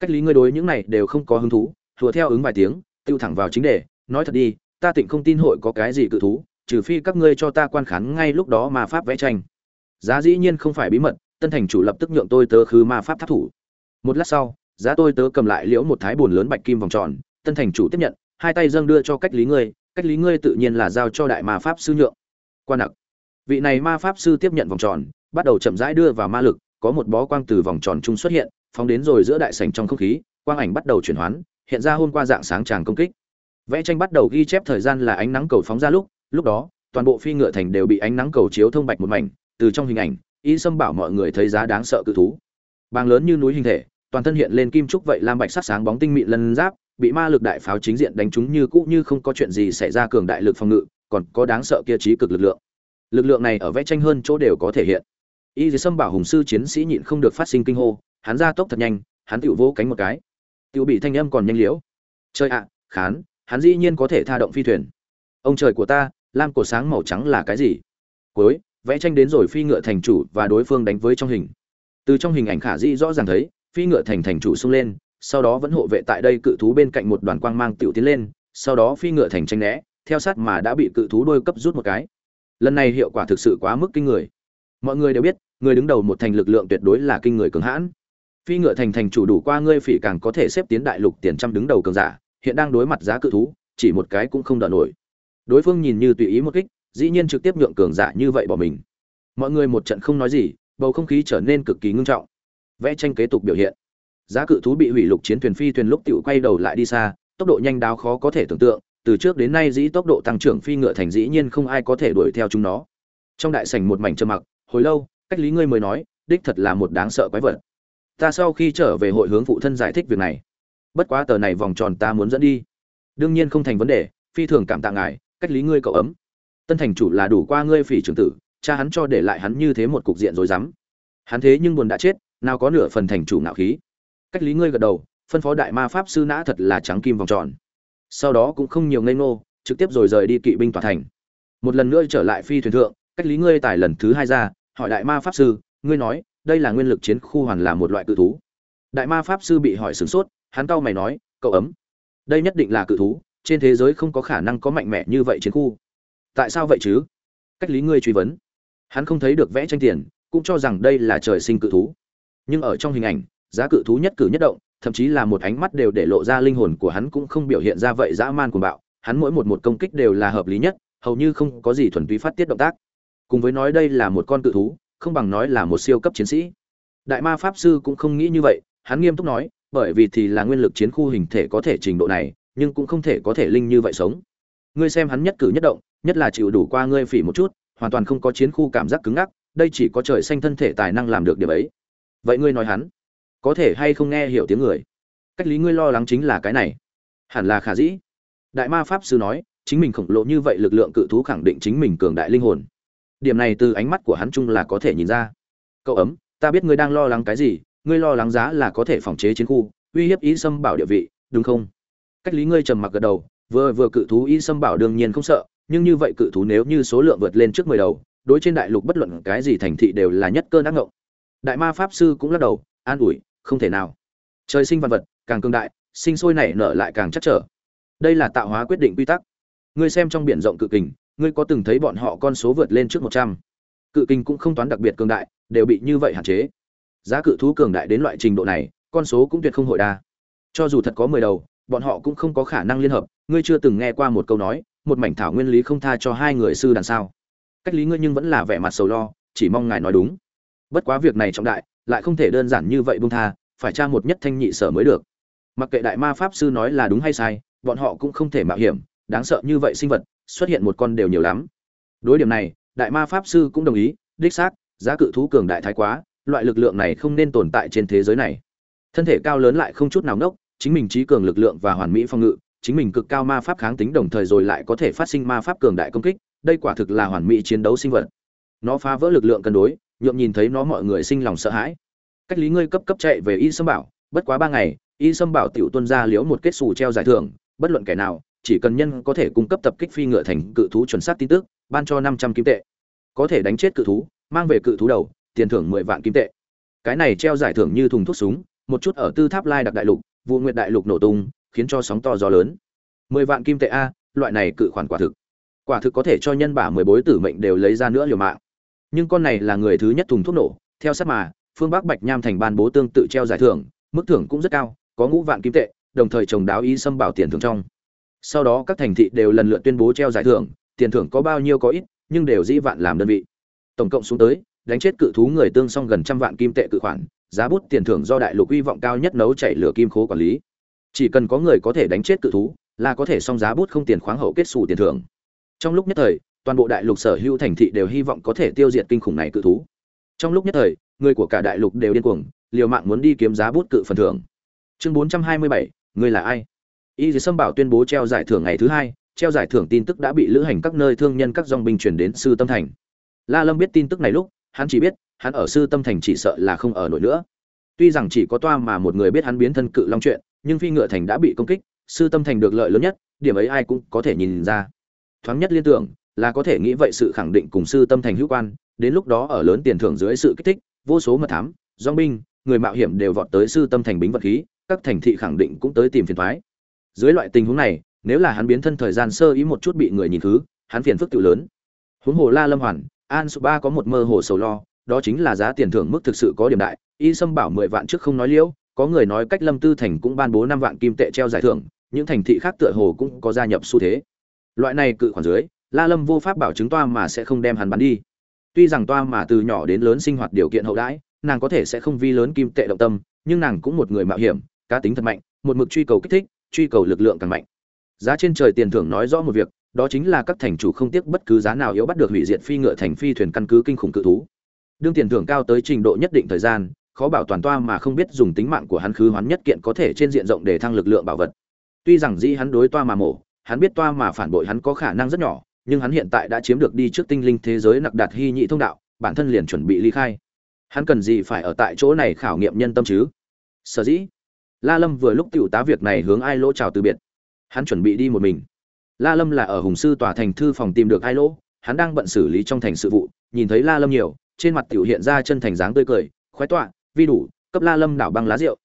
Cách lý ngươi đối những này đều không có hứng thú thua theo ứng vài tiếng, tiêu thẳng vào chính đề, nói thật đi, ta tịnh không tin hội có cái gì cự thú trừ phi các ngươi cho ta quan khán ngay lúc đó mà pháp vẽ tranh. Giá dĩ nhiên không phải bí mật, tân thành chủ lập tức nhượng tôi tớ khứ ma pháp tháp thủ. Một lát sau, giá tôi tớ cầm lại liễu một thái bồn lớn bạch kim vòng tròn, tân thành chủ tiếp nhận, hai tay dâng đưa cho cách lý ngươi, cách lý ngươi tự nhiên là giao cho đại ma pháp sư nhượng. Quan nặc. Vị này ma pháp sư tiếp nhận vòng tròn, bắt đầu chậm rãi đưa vào ma lực, có một bó quang từ vòng tròn trung xuất hiện, phóng đến rồi giữa đại sảnh trong không khí, quang ảnh bắt đầu chuyển hoán, hiện ra hôm qua dạng sáng tràng công kích. Vẽ tranh bắt đầu ghi chép thời gian là ánh nắng cầu phóng ra lúc lúc đó, toàn bộ phi ngựa thành đều bị ánh nắng cầu chiếu thông bạch một mảnh, từ trong hình ảnh, y sâm bảo mọi người thấy giá đáng sợ cự thú. Bàng lớn như núi hình thể, toàn thân hiện lên kim trúc vậy lam bạch sắc sáng bóng tinh mịn lân giáp, bị ma lực đại pháo chính diện đánh trúng như cũ như không có chuyện gì xảy ra cường đại lực phòng ngự, còn có đáng sợ kia trí cực lực lượng. Lực lượng này ở vẽ tranh hơn chỗ đều có thể hiện. Y dì sâm bảo hùng sư chiến sĩ nhịn không được phát sinh kinh hô, hắn ra tốc thật nhanh, hắn tựu vỗ cánh một cái. Tựu bị thanh âm còn nhanh liễu. Chơi ạ, khán, hắn dĩ nhiên có thể tha động phi thuyền. Ông trời của ta lam cổ sáng màu trắng là cái gì? Cuối, vẽ tranh đến rồi phi ngựa thành chủ và đối phương đánh với trong hình. Từ trong hình ảnh khả dĩ rõ ràng thấy, phi ngựa thành thành chủ xông lên, sau đó vẫn hộ vệ tại đây cự thú bên cạnh một đoàn quang mang tiểu tiến lên, sau đó phi ngựa thành tranh né, theo sát mà đã bị cự thú đôi cấp rút một cái. Lần này hiệu quả thực sự quá mức kinh người. Mọi người đều biết, người đứng đầu một thành lực lượng tuyệt đối là kinh người cường hãn. Phi ngựa thành thành chủ đủ qua ngươi phỉ càng có thể xếp tiến đại lục tiền trăm đứng đầu cường giả, hiện đang đối mặt giá cự thú, chỉ một cái cũng không đỡ nổi đối phương nhìn như tùy ý một kích, dĩ nhiên trực tiếp nhượng cường giả như vậy bỏ mình. Mọi người một trận không nói gì, bầu không khí trở nên cực kỳ ngưng trọng. Vẽ tranh kế tục biểu hiện. Giá cự thú bị hủy lục chiến thuyền phi thuyền lúc tiểu quay đầu lại đi xa, tốc độ nhanh đáo khó có thể tưởng tượng, từ trước đến nay dĩ tốc độ tăng trưởng phi ngựa thành dĩ nhiên không ai có thể đuổi theo chúng nó. Trong đại sảnh một mảnh trơ mặc, hồi lâu, cách lý ngươi mới nói, đích thật là một đáng sợ quái vật. Ta sau khi trở về hội hướng phụ thân giải thích việc này. Bất quá tờ này vòng tròn ta muốn dẫn đi. Đương nhiên không thành vấn đề, phi thường cảm tạ ngài cách lý ngươi cậu ấm. Tân thành chủ là đủ qua ngươi phỉ trưởng tử, cha hắn cho để lại hắn như thế một cục diện rồi dám hắn thế nhưng buồn đã chết, nào có nửa phần thành chủ ngạo khí. Cách lý ngươi gật đầu, phân phó đại ma pháp sư nã thật là trắng kim vòng tròn. Sau đó cũng không nhiều ngây ngô, trực tiếp rồi rời đi kỵ binh tòa thành. Một lần nữa trở lại phi thuyền thượng, cách lý ngươi tài lần thứ hai ra, hỏi đại ma pháp sư, ngươi nói, đây là nguyên lực chiến khu hoàn là một loại cự thú. Đại ma pháp sư bị hỏi sửng sốt, hắn cau mày nói, cậu ấm, đây nhất định là cự thú trên thế giới không có khả năng có mạnh mẽ như vậy chiến khu. Tại sao vậy chứ? Cách lý ngươi truy vấn. Hắn không thấy được vẽ tranh tiền, cũng cho rằng đây là trời sinh cự thú. Nhưng ở trong hình ảnh, giá cự thú nhất cử nhất động, thậm chí là một ánh mắt đều để lộ ra linh hồn của hắn cũng không biểu hiện ra vậy dã man cuồng bạo. Hắn mỗi một một công kích đều là hợp lý nhất, hầu như không có gì thuần túy phát tiết động tác. Cùng với nói đây là một con cự thú, không bằng nói là một siêu cấp chiến sĩ. Đại ma pháp sư cũng không nghĩ như vậy, hắn nghiêm túc nói, bởi vì thì là nguyên lực chiến khu hình thể có thể trình độ này nhưng cũng không thể có thể linh như vậy sống. Ngươi xem hắn nhất cử nhất động, nhất là chịu đủ qua ngươi phỉ một chút, hoàn toàn không có chiến khu cảm giác cứng ngắc, đây chỉ có trời xanh thân thể tài năng làm được điều ấy. Vậy ngươi nói hắn, có thể hay không nghe hiểu tiếng người? Cách lý ngươi lo lắng chính là cái này. Hẳn là khả dĩ. Đại ma pháp sư nói, chính mình khổng lồ như vậy lực lượng cự thú khẳng định chính mình cường đại linh hồn. Điểm này từ ánh mắt của hắn chung là có thể nhìn ra. Cậu ấm, ta biết ngươi đang lo lắng cái gì, ngươi lo lắng giá là có thể phòng chế chiến khu, uy hiếp ý xâm bảo địa vị, đúng không? Cách lý ngươi trầm mặc gật đầu, vừa vừa cự thú y xâm bảo đương nhiên không sợ, nhưng như vậy cự thú nếu như số lượng vượt lên trước mười đầu, đối trên đại lục bất luận cái gì thành thị đều là nhất cơn ác ngộng. Đại ma pháp sư cũng lắc đầu, an ủi, không thể nào. Trời sinh văn vật, càng cương đại, sinh sôi nảy nở lại càng chắc trở. Đây là tạo hóa quyết định quy tắc. Ngươi xem trong biển rộng cự kình, ngươi có từng thấy bọn họ con số vượt lên trước một trăm? Cự kình cũng không toán đặc biệt cường đại, đều bị như vậy hạn chế. Giá cự thú cường đại đến loại trình độ này, con số cũng tuyệt không hội đa. Cho dù thật có mười đầu bọn họ cũng không có khả năng liên hợp, ngươi chưa từng nghe qua một câu nói, một mảnh thảo nguyên lý không tha cho hai người sư đàn sao? Cách lý ngươi nhưng vẫn là vẻ mặt sầu lo, chỉ mong ngài nói đúng. Bất quá việc này trọng đại, lại không thể đơn giản như vậy buông tha, phải tra một nhất thanh nhị sở mới được. Mặc kệ đại ma pháp sư nói là đúng hay sai, bọn họ cũng không thể mạo hiểm, đáng sợ như vậy sinh vật, xuất hiện một con đều nhiều lắm. Đối điểm này, đại ma pháp sư cũng đồng ý, đích xác, giá cự thú cường đại thái quá, loại lực lượng này không nên tồn tại trên thế giới này. Thân thể cao lớn lại không chút nào nốc chính mình trí cường lực lượng và hoàn mỹ phong ngự, chính mình cực cao ma pháp kháng tính đồng thời rồi lại có thể phát sinh ma pháp cường đại công kích, đây quả thực là hoàn mỹ chiến đấu sinh vật. Nó phá vỡ lực lượng cân đối nhuộm nhìn thấy nó mọi người sinh lòng sợ hãi. Cách lý ngươi cấp cấp chạy về y sâm bảo, bất quá ba ngày, y sâm bảo tiểu tuân ra liễu một kết xù treo giải thưởng, bất luận kẻ nào, chỉ cần nhân có thể cung cấp tập kích phi ngựa thành cự thú chuẩn xác tin tức, ban cho năm trăm kim tệ. Có thể đánh chết cự thú, mang về cự thú đầu, tiền thưởng mười vạn kim tệ. Cái này treo giải thưởng như thùng thuốc súng, một chút ở tư tháp lai đặc đại lục vụ Nguyệt đại lục nổ tung, khiến cho sóng to gió lớn. Mười vạn kim tệ a, loại này cự khoản quả thực. Quả thực có thể cho nhân bả mười bối tử mệnh đều lấy ra nữa liều mạng. Nhưng con này là người thứ nhất thùng thuốc nổ, theo sát mà, phương bắc bạch nham thành ban bố tương tự treo giải thưởng, mức thưởng cũng rất cao, có ngũ vạn kim tệ, đồng thời trồng đáo ý xâm bảo tiền thưởng trong. Sau đó các thành thị đều lần lượt tuyên bố treo giải thưởng, tiền thưởng có bao nhiêu có ít, nhưng đều dĩ vạn làm đơn vị. Tổng cộng xuống tới, đánh chết cự thú người tương song gần trăm vạn kim tệ cự khoản giá bút tiền thưởng do đại lục hy vọng cao nhất nấu chảy lửa kim khố quản lý. Chỉ cần có người có thể đánh chết cự thú là có thể xong giá bút không tiền khoáng hậu kết xù tiền thưởng. Trong lúc nhất thời toàn bộ đại lục sở hữu thành thị đều hy vọng có thể tiêu diệt kinh khủng này cự thú. Trong lúc nhất thời người của cả đại lục đều điên cuồng liều mạng muốn đi kiếm giá bút cự phần thưởng. Chương 427, người là ai? Y sâm bảo tuyên bố treo giải thưởng ngày thứ hai treo giải thưởng tin tức đã bị lữ hành các nơi thương nhân các dòng binh chuyển đến sư tâm thành. La lâm biết tin tức này lúc hắn chỉ biết hắn ở sư tâm thành chỉ sợ là không ở nổi nữa. Tuy rằng chỉ có toa mà một người biết hắn biến thân cự long chuyện, nhưng phi ngựa thành đã bị công kích, sư tâm thành được lợi lớn nhất, điểm ấy ai cũng có thể nhìn ra. Thoáng nhất liên tưởng, là có thể nghĩ vậy sự khẳng định cùng sư tâm thành hữu quan, đến lúc đó ở lớn tiền thưởng dưới sự kích thích, vô số mật thám dong binh, người mạo hiểm đều vọt tới sư tâm thành bính vật khí, các thành thị khẳng định cũng tới tìm phiền thoái dưới loại tình huống này, nếu là hắn biến thân thời gian sơ ý một chút bị người nhìn thứ, hắn phiền phức tự lớn. Huống hồ la lâm hoàn, an su ba có một mơ hồ sầu lo đó chính là giá tiền thưởng mức thực sự có điểm đại. Y sâm bảo mười vạn trước không nói liễu, có người nói cách lâm tư thành cũng ban bố năm vạn kim tệ treo giải thưởng, những thành thị khác tựa hồ cũng có gia nhập xu thế. Loại này cự khoản dưới, la lâm vô pháp bảo chứng toa mà sẽ không đem hắn bắn đi. Tuy rằng toa mà từ nhỏ đến lớn sinh hoạt điều kiện hậu đãi, nàng có thể sẽ không vi lớn kim tệ động tâm, nhưng nàng cũng một người mạo hiểm, cá tính thật mạnh, một mực truy cầu kích thích, truy cầu lực lượng càng mạnh. Giá trên trời tiền thưởng nói rõ một việc, đó chính là các thành chủ không tiếc bất cứ giá nào yếu bắt được hủy diệt phi ngựa thành phi thuyền căn cứ kinh khủng cự thú đương tiền thưởng cao tới trình độ nhất định thời gian, khó bảo toàn toa mà không biết dùng tính mạng của hắn khứ hoán nhất kiện có thể trên diện rộng để thăng lực lượng bảo vật. Tuy rằng dĩ hắn đối toa mà mổ, hắn biết toa mà phản bội hắn có khả năng rất nhỏ, nhưng hắn hiện tại đã chiếm được đi trước tinh linh thế giới nặc đạt hy nhị thông đạo, bản thân liền chuẩn bị ly khai. Hắn cần gì phải ở tại chỗ này khảo nghiệm nhân tâm chứ? Sở dĩ. La lâm vừa lúc t tá việc này hướng ai lỗ chào từ biệt. Hắn chuẩn bị đi một mình. La lâm là ở hùng sư tòa thành thư phòng tìm được ai lỗ, hắn đang bận xử lý trong thành sự vụ, nhìn thấy la lâm nhiều trên mặt tiểu hiện ra chân thành dáng tươi cười, khoái tọa, vi đủ, cấp la lâm đảo băng lá rượu.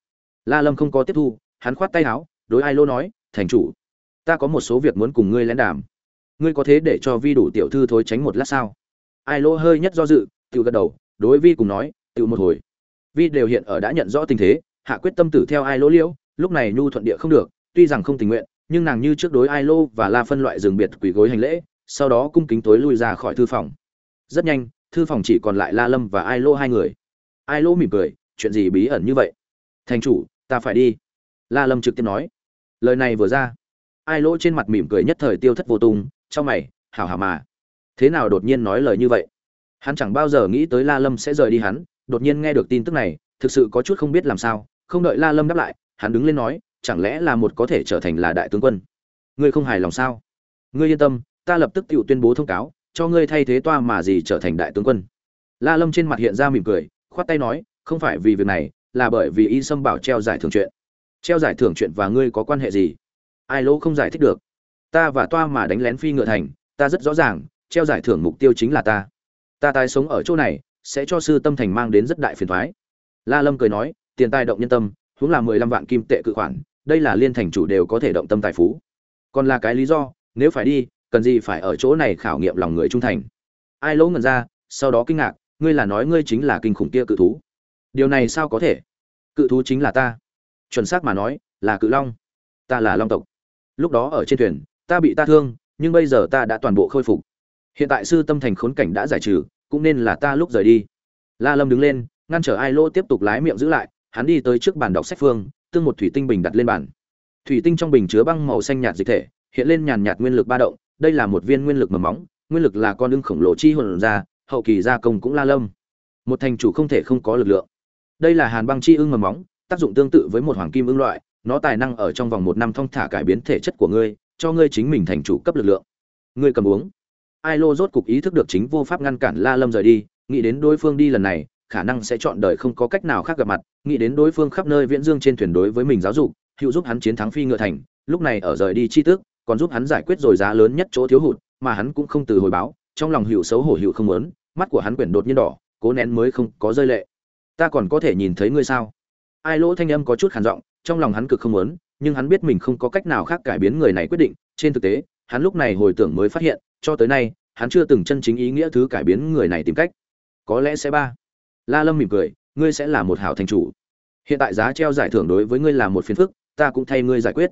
La lâm không có tiếp thu, hắn khoát tay áo, đối ai lô nói, thành chủ, ta có một số việc muốn cùng ngươi lén đàm ngươi có thế để cho vi đủ tiểu thư thối tránh một lát sao? Ai lô hơi nhất do dự, tiểu gật đầu, đối vi cùng nói, tiểu một hồi. Vi đều hiện ở đã nhận rõ tình thế, hạ quyết tâm tử theo ai lô liễu, lúc này nhu thuận địa không được, tuy rằng không tình nguyện, nhưng nàng như trước đối ai lô và la phân loại rừng biệt quỷ gối hành lễ, sau đó cung kính tối lui ra khỏi thư phòng. Rất nhanh thư phòng chỉ còn lại la lâm và ai lô hai người. Ai lô mỉm cười, chuyện gì bí ẩn như vậy? Thành chủ, ta phải đi. La lâm trực tiếp nói. Lời này vừa ra, ai lô trên mặt mỉm cười nhất thời tiêu thất vô tung trong mày, hảo hảo mà. Thế nào đột nhiên nói lời như vậy? Hắn chẳng bao giờ nghĩ tới la lâm sẽ rời đi hắn, đột nhiên nghe được tin tức này, thực sự có chút không biết làm sao, không đợi la lâm đáp lại, hắn đứng lên nói, chẳng lẽ là một có thể trở thành là đại tướng quân? Ngươi không hài lòng sao? Ngươi yên tâm, ta lập tức tự tuyên bố thông cáo cho ngươi thay thế toa mà gì trở thành đại tướng quân. La lâm trên mặt hiện ra mỉm cười, khoát tay nói, không phải vì việc này, là bởi vì y sâm bảo treo giải thưởng chuyện. Treo giải thưởng chuyện và ngươi có quan hệ gì? Ai lỗ không giải thích được. Ta và toa mà đánh lén phi ngựa thành, ta rất rõ ràng, treo giải thưởng mục tiêu chính là ta. Ta tái sống ở chỗ này, sẽ cho sư tâm thành mang đến rất đại phiền thoái. La lâm cười nói, tiền tài động nhân tâm, huống là mười lăm vạn kim tệ cự khoản, đây là liên thành chủ đều có thể động tâm tài phú. Còn là cái lý do, nếu phải đi cần gì phải ở chỗ này khảo nghiệm lòng người trung thành. Ai lỗ ngần ra, sau đó kinh ngạc, ngươi là nói ngươi chính là kinh khủng kia cự thú. Điều này sao có thể? Cự thú chính là ta. Chuẩn xác mà nói, là cự long. Ta là long tộc. Lúc đó ở trên thuyền, ta bị ta thương, nhưng bây giờ ta đã toàn bộ khôi phục. Hiện tại sư tâm thành khốn cảnh đã giải trừ, cũng nên là ta lúc rời đi. La lâm đứng lên, ngăn trở ai lỗ tiếp tục lái miệng giữ lại, hắn đi tới trước bàn đọc sách phương, tương một thủy tinh bình đặt lên bàn. Thủy tinh trong bình chứa băng màu xanh nhạt dịch thể, hiện lên nhàn nhạt nguyên lực ba động đây là một viên nguyên lực mầm móng, nguyên lực là con ưng khổng lồ chi hồn ra, hậu kỳ gia công cũng la lâm. Một thành chủ không thể không có lực lượng. Đây là hàn băng chi ưng mầm móng, tác dụng tương tự với một hoàng kim ưng loại, nó tài năng ở trong vòng một năm thong thả cải biến thể chất của ngươi, cho ngươi chính mình thành chủ cấp lực lượng. Ngươi cầm uống. Ai lô rốt cục ý thức được chính vô pháp ngăn cản la lâm rời đi, nghĩ đến đối phương đi lần này, khả năng sẽ chọn đời không có cách nào khác gặp mặt, nghĩ đến đối phương khắp nơi viễn dương trên thuyền đối với mình giáo dục, hữu giúp hắn chiến thắng phi ngựa thành, lúc này ở rời đi chi tước còn giúp hắn giải quyết rồi giá lớn nhất chỗ thiếu hụt, mà hắn cũng không từ hồi báo, trong lòng hiểu xấu hổ hiểu không muốn, mắt của hắn quyển đột nhiên đỏ, cố nén mới không có rơi lệ. Ta còn có thể nhìn thấy ngươi sao? Ai lỗ thanh âm có chút khàn giọng, trong lòng hắn cực không muốn, nhưng hắn biết mình không có cách nào khác cải biến người này quyết định, trên thực tế, hắn lúc này hồi tưởng mới phát hiện, cho tới nay, hắn chưa từng chân chính ý nghĩa thứ cải biến người này tìm cách. Có lẽ sẽ ba. La lâm mỉm cười, ngươi sẽ là một hảo thành chủ. Hiện tại giá treo giải thưởng đối với ngươi là một phiền phức, ta cũng thay ngươi giải quyết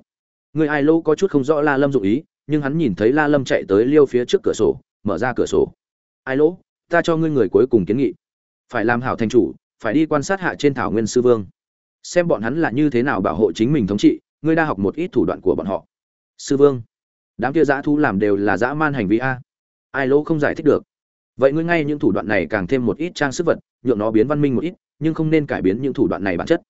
ngươi ai Lô có chút không rõ la lâm dụng ý, nhưng hắn nhìn thấy la lâm chạy tới liêu phía trước cửa sổ, mở ra cửa sổ. Ai lỗ, ta cho ngươi người cuối cùng kiến nghị. Phải làm hảo thành chủ, phải đi quan sát hạ trên thảo nguyên sư vương. Xem bọn hắn là như thế nào bảo hộ chính mình thống trị, ngươi đa học một ít thủ đoạn của bọn họ. Sư vương, đám kia dã thu làm đều là dã man hành vi a. Ai lỗ không giải thích được. Vậy ngươi ngay những thủ đoạn này càng thêm một ít trang sức vật, nhượng nó biến văn minh một ít, nhưng không nên cải biến những thủ đoạn này bản chất.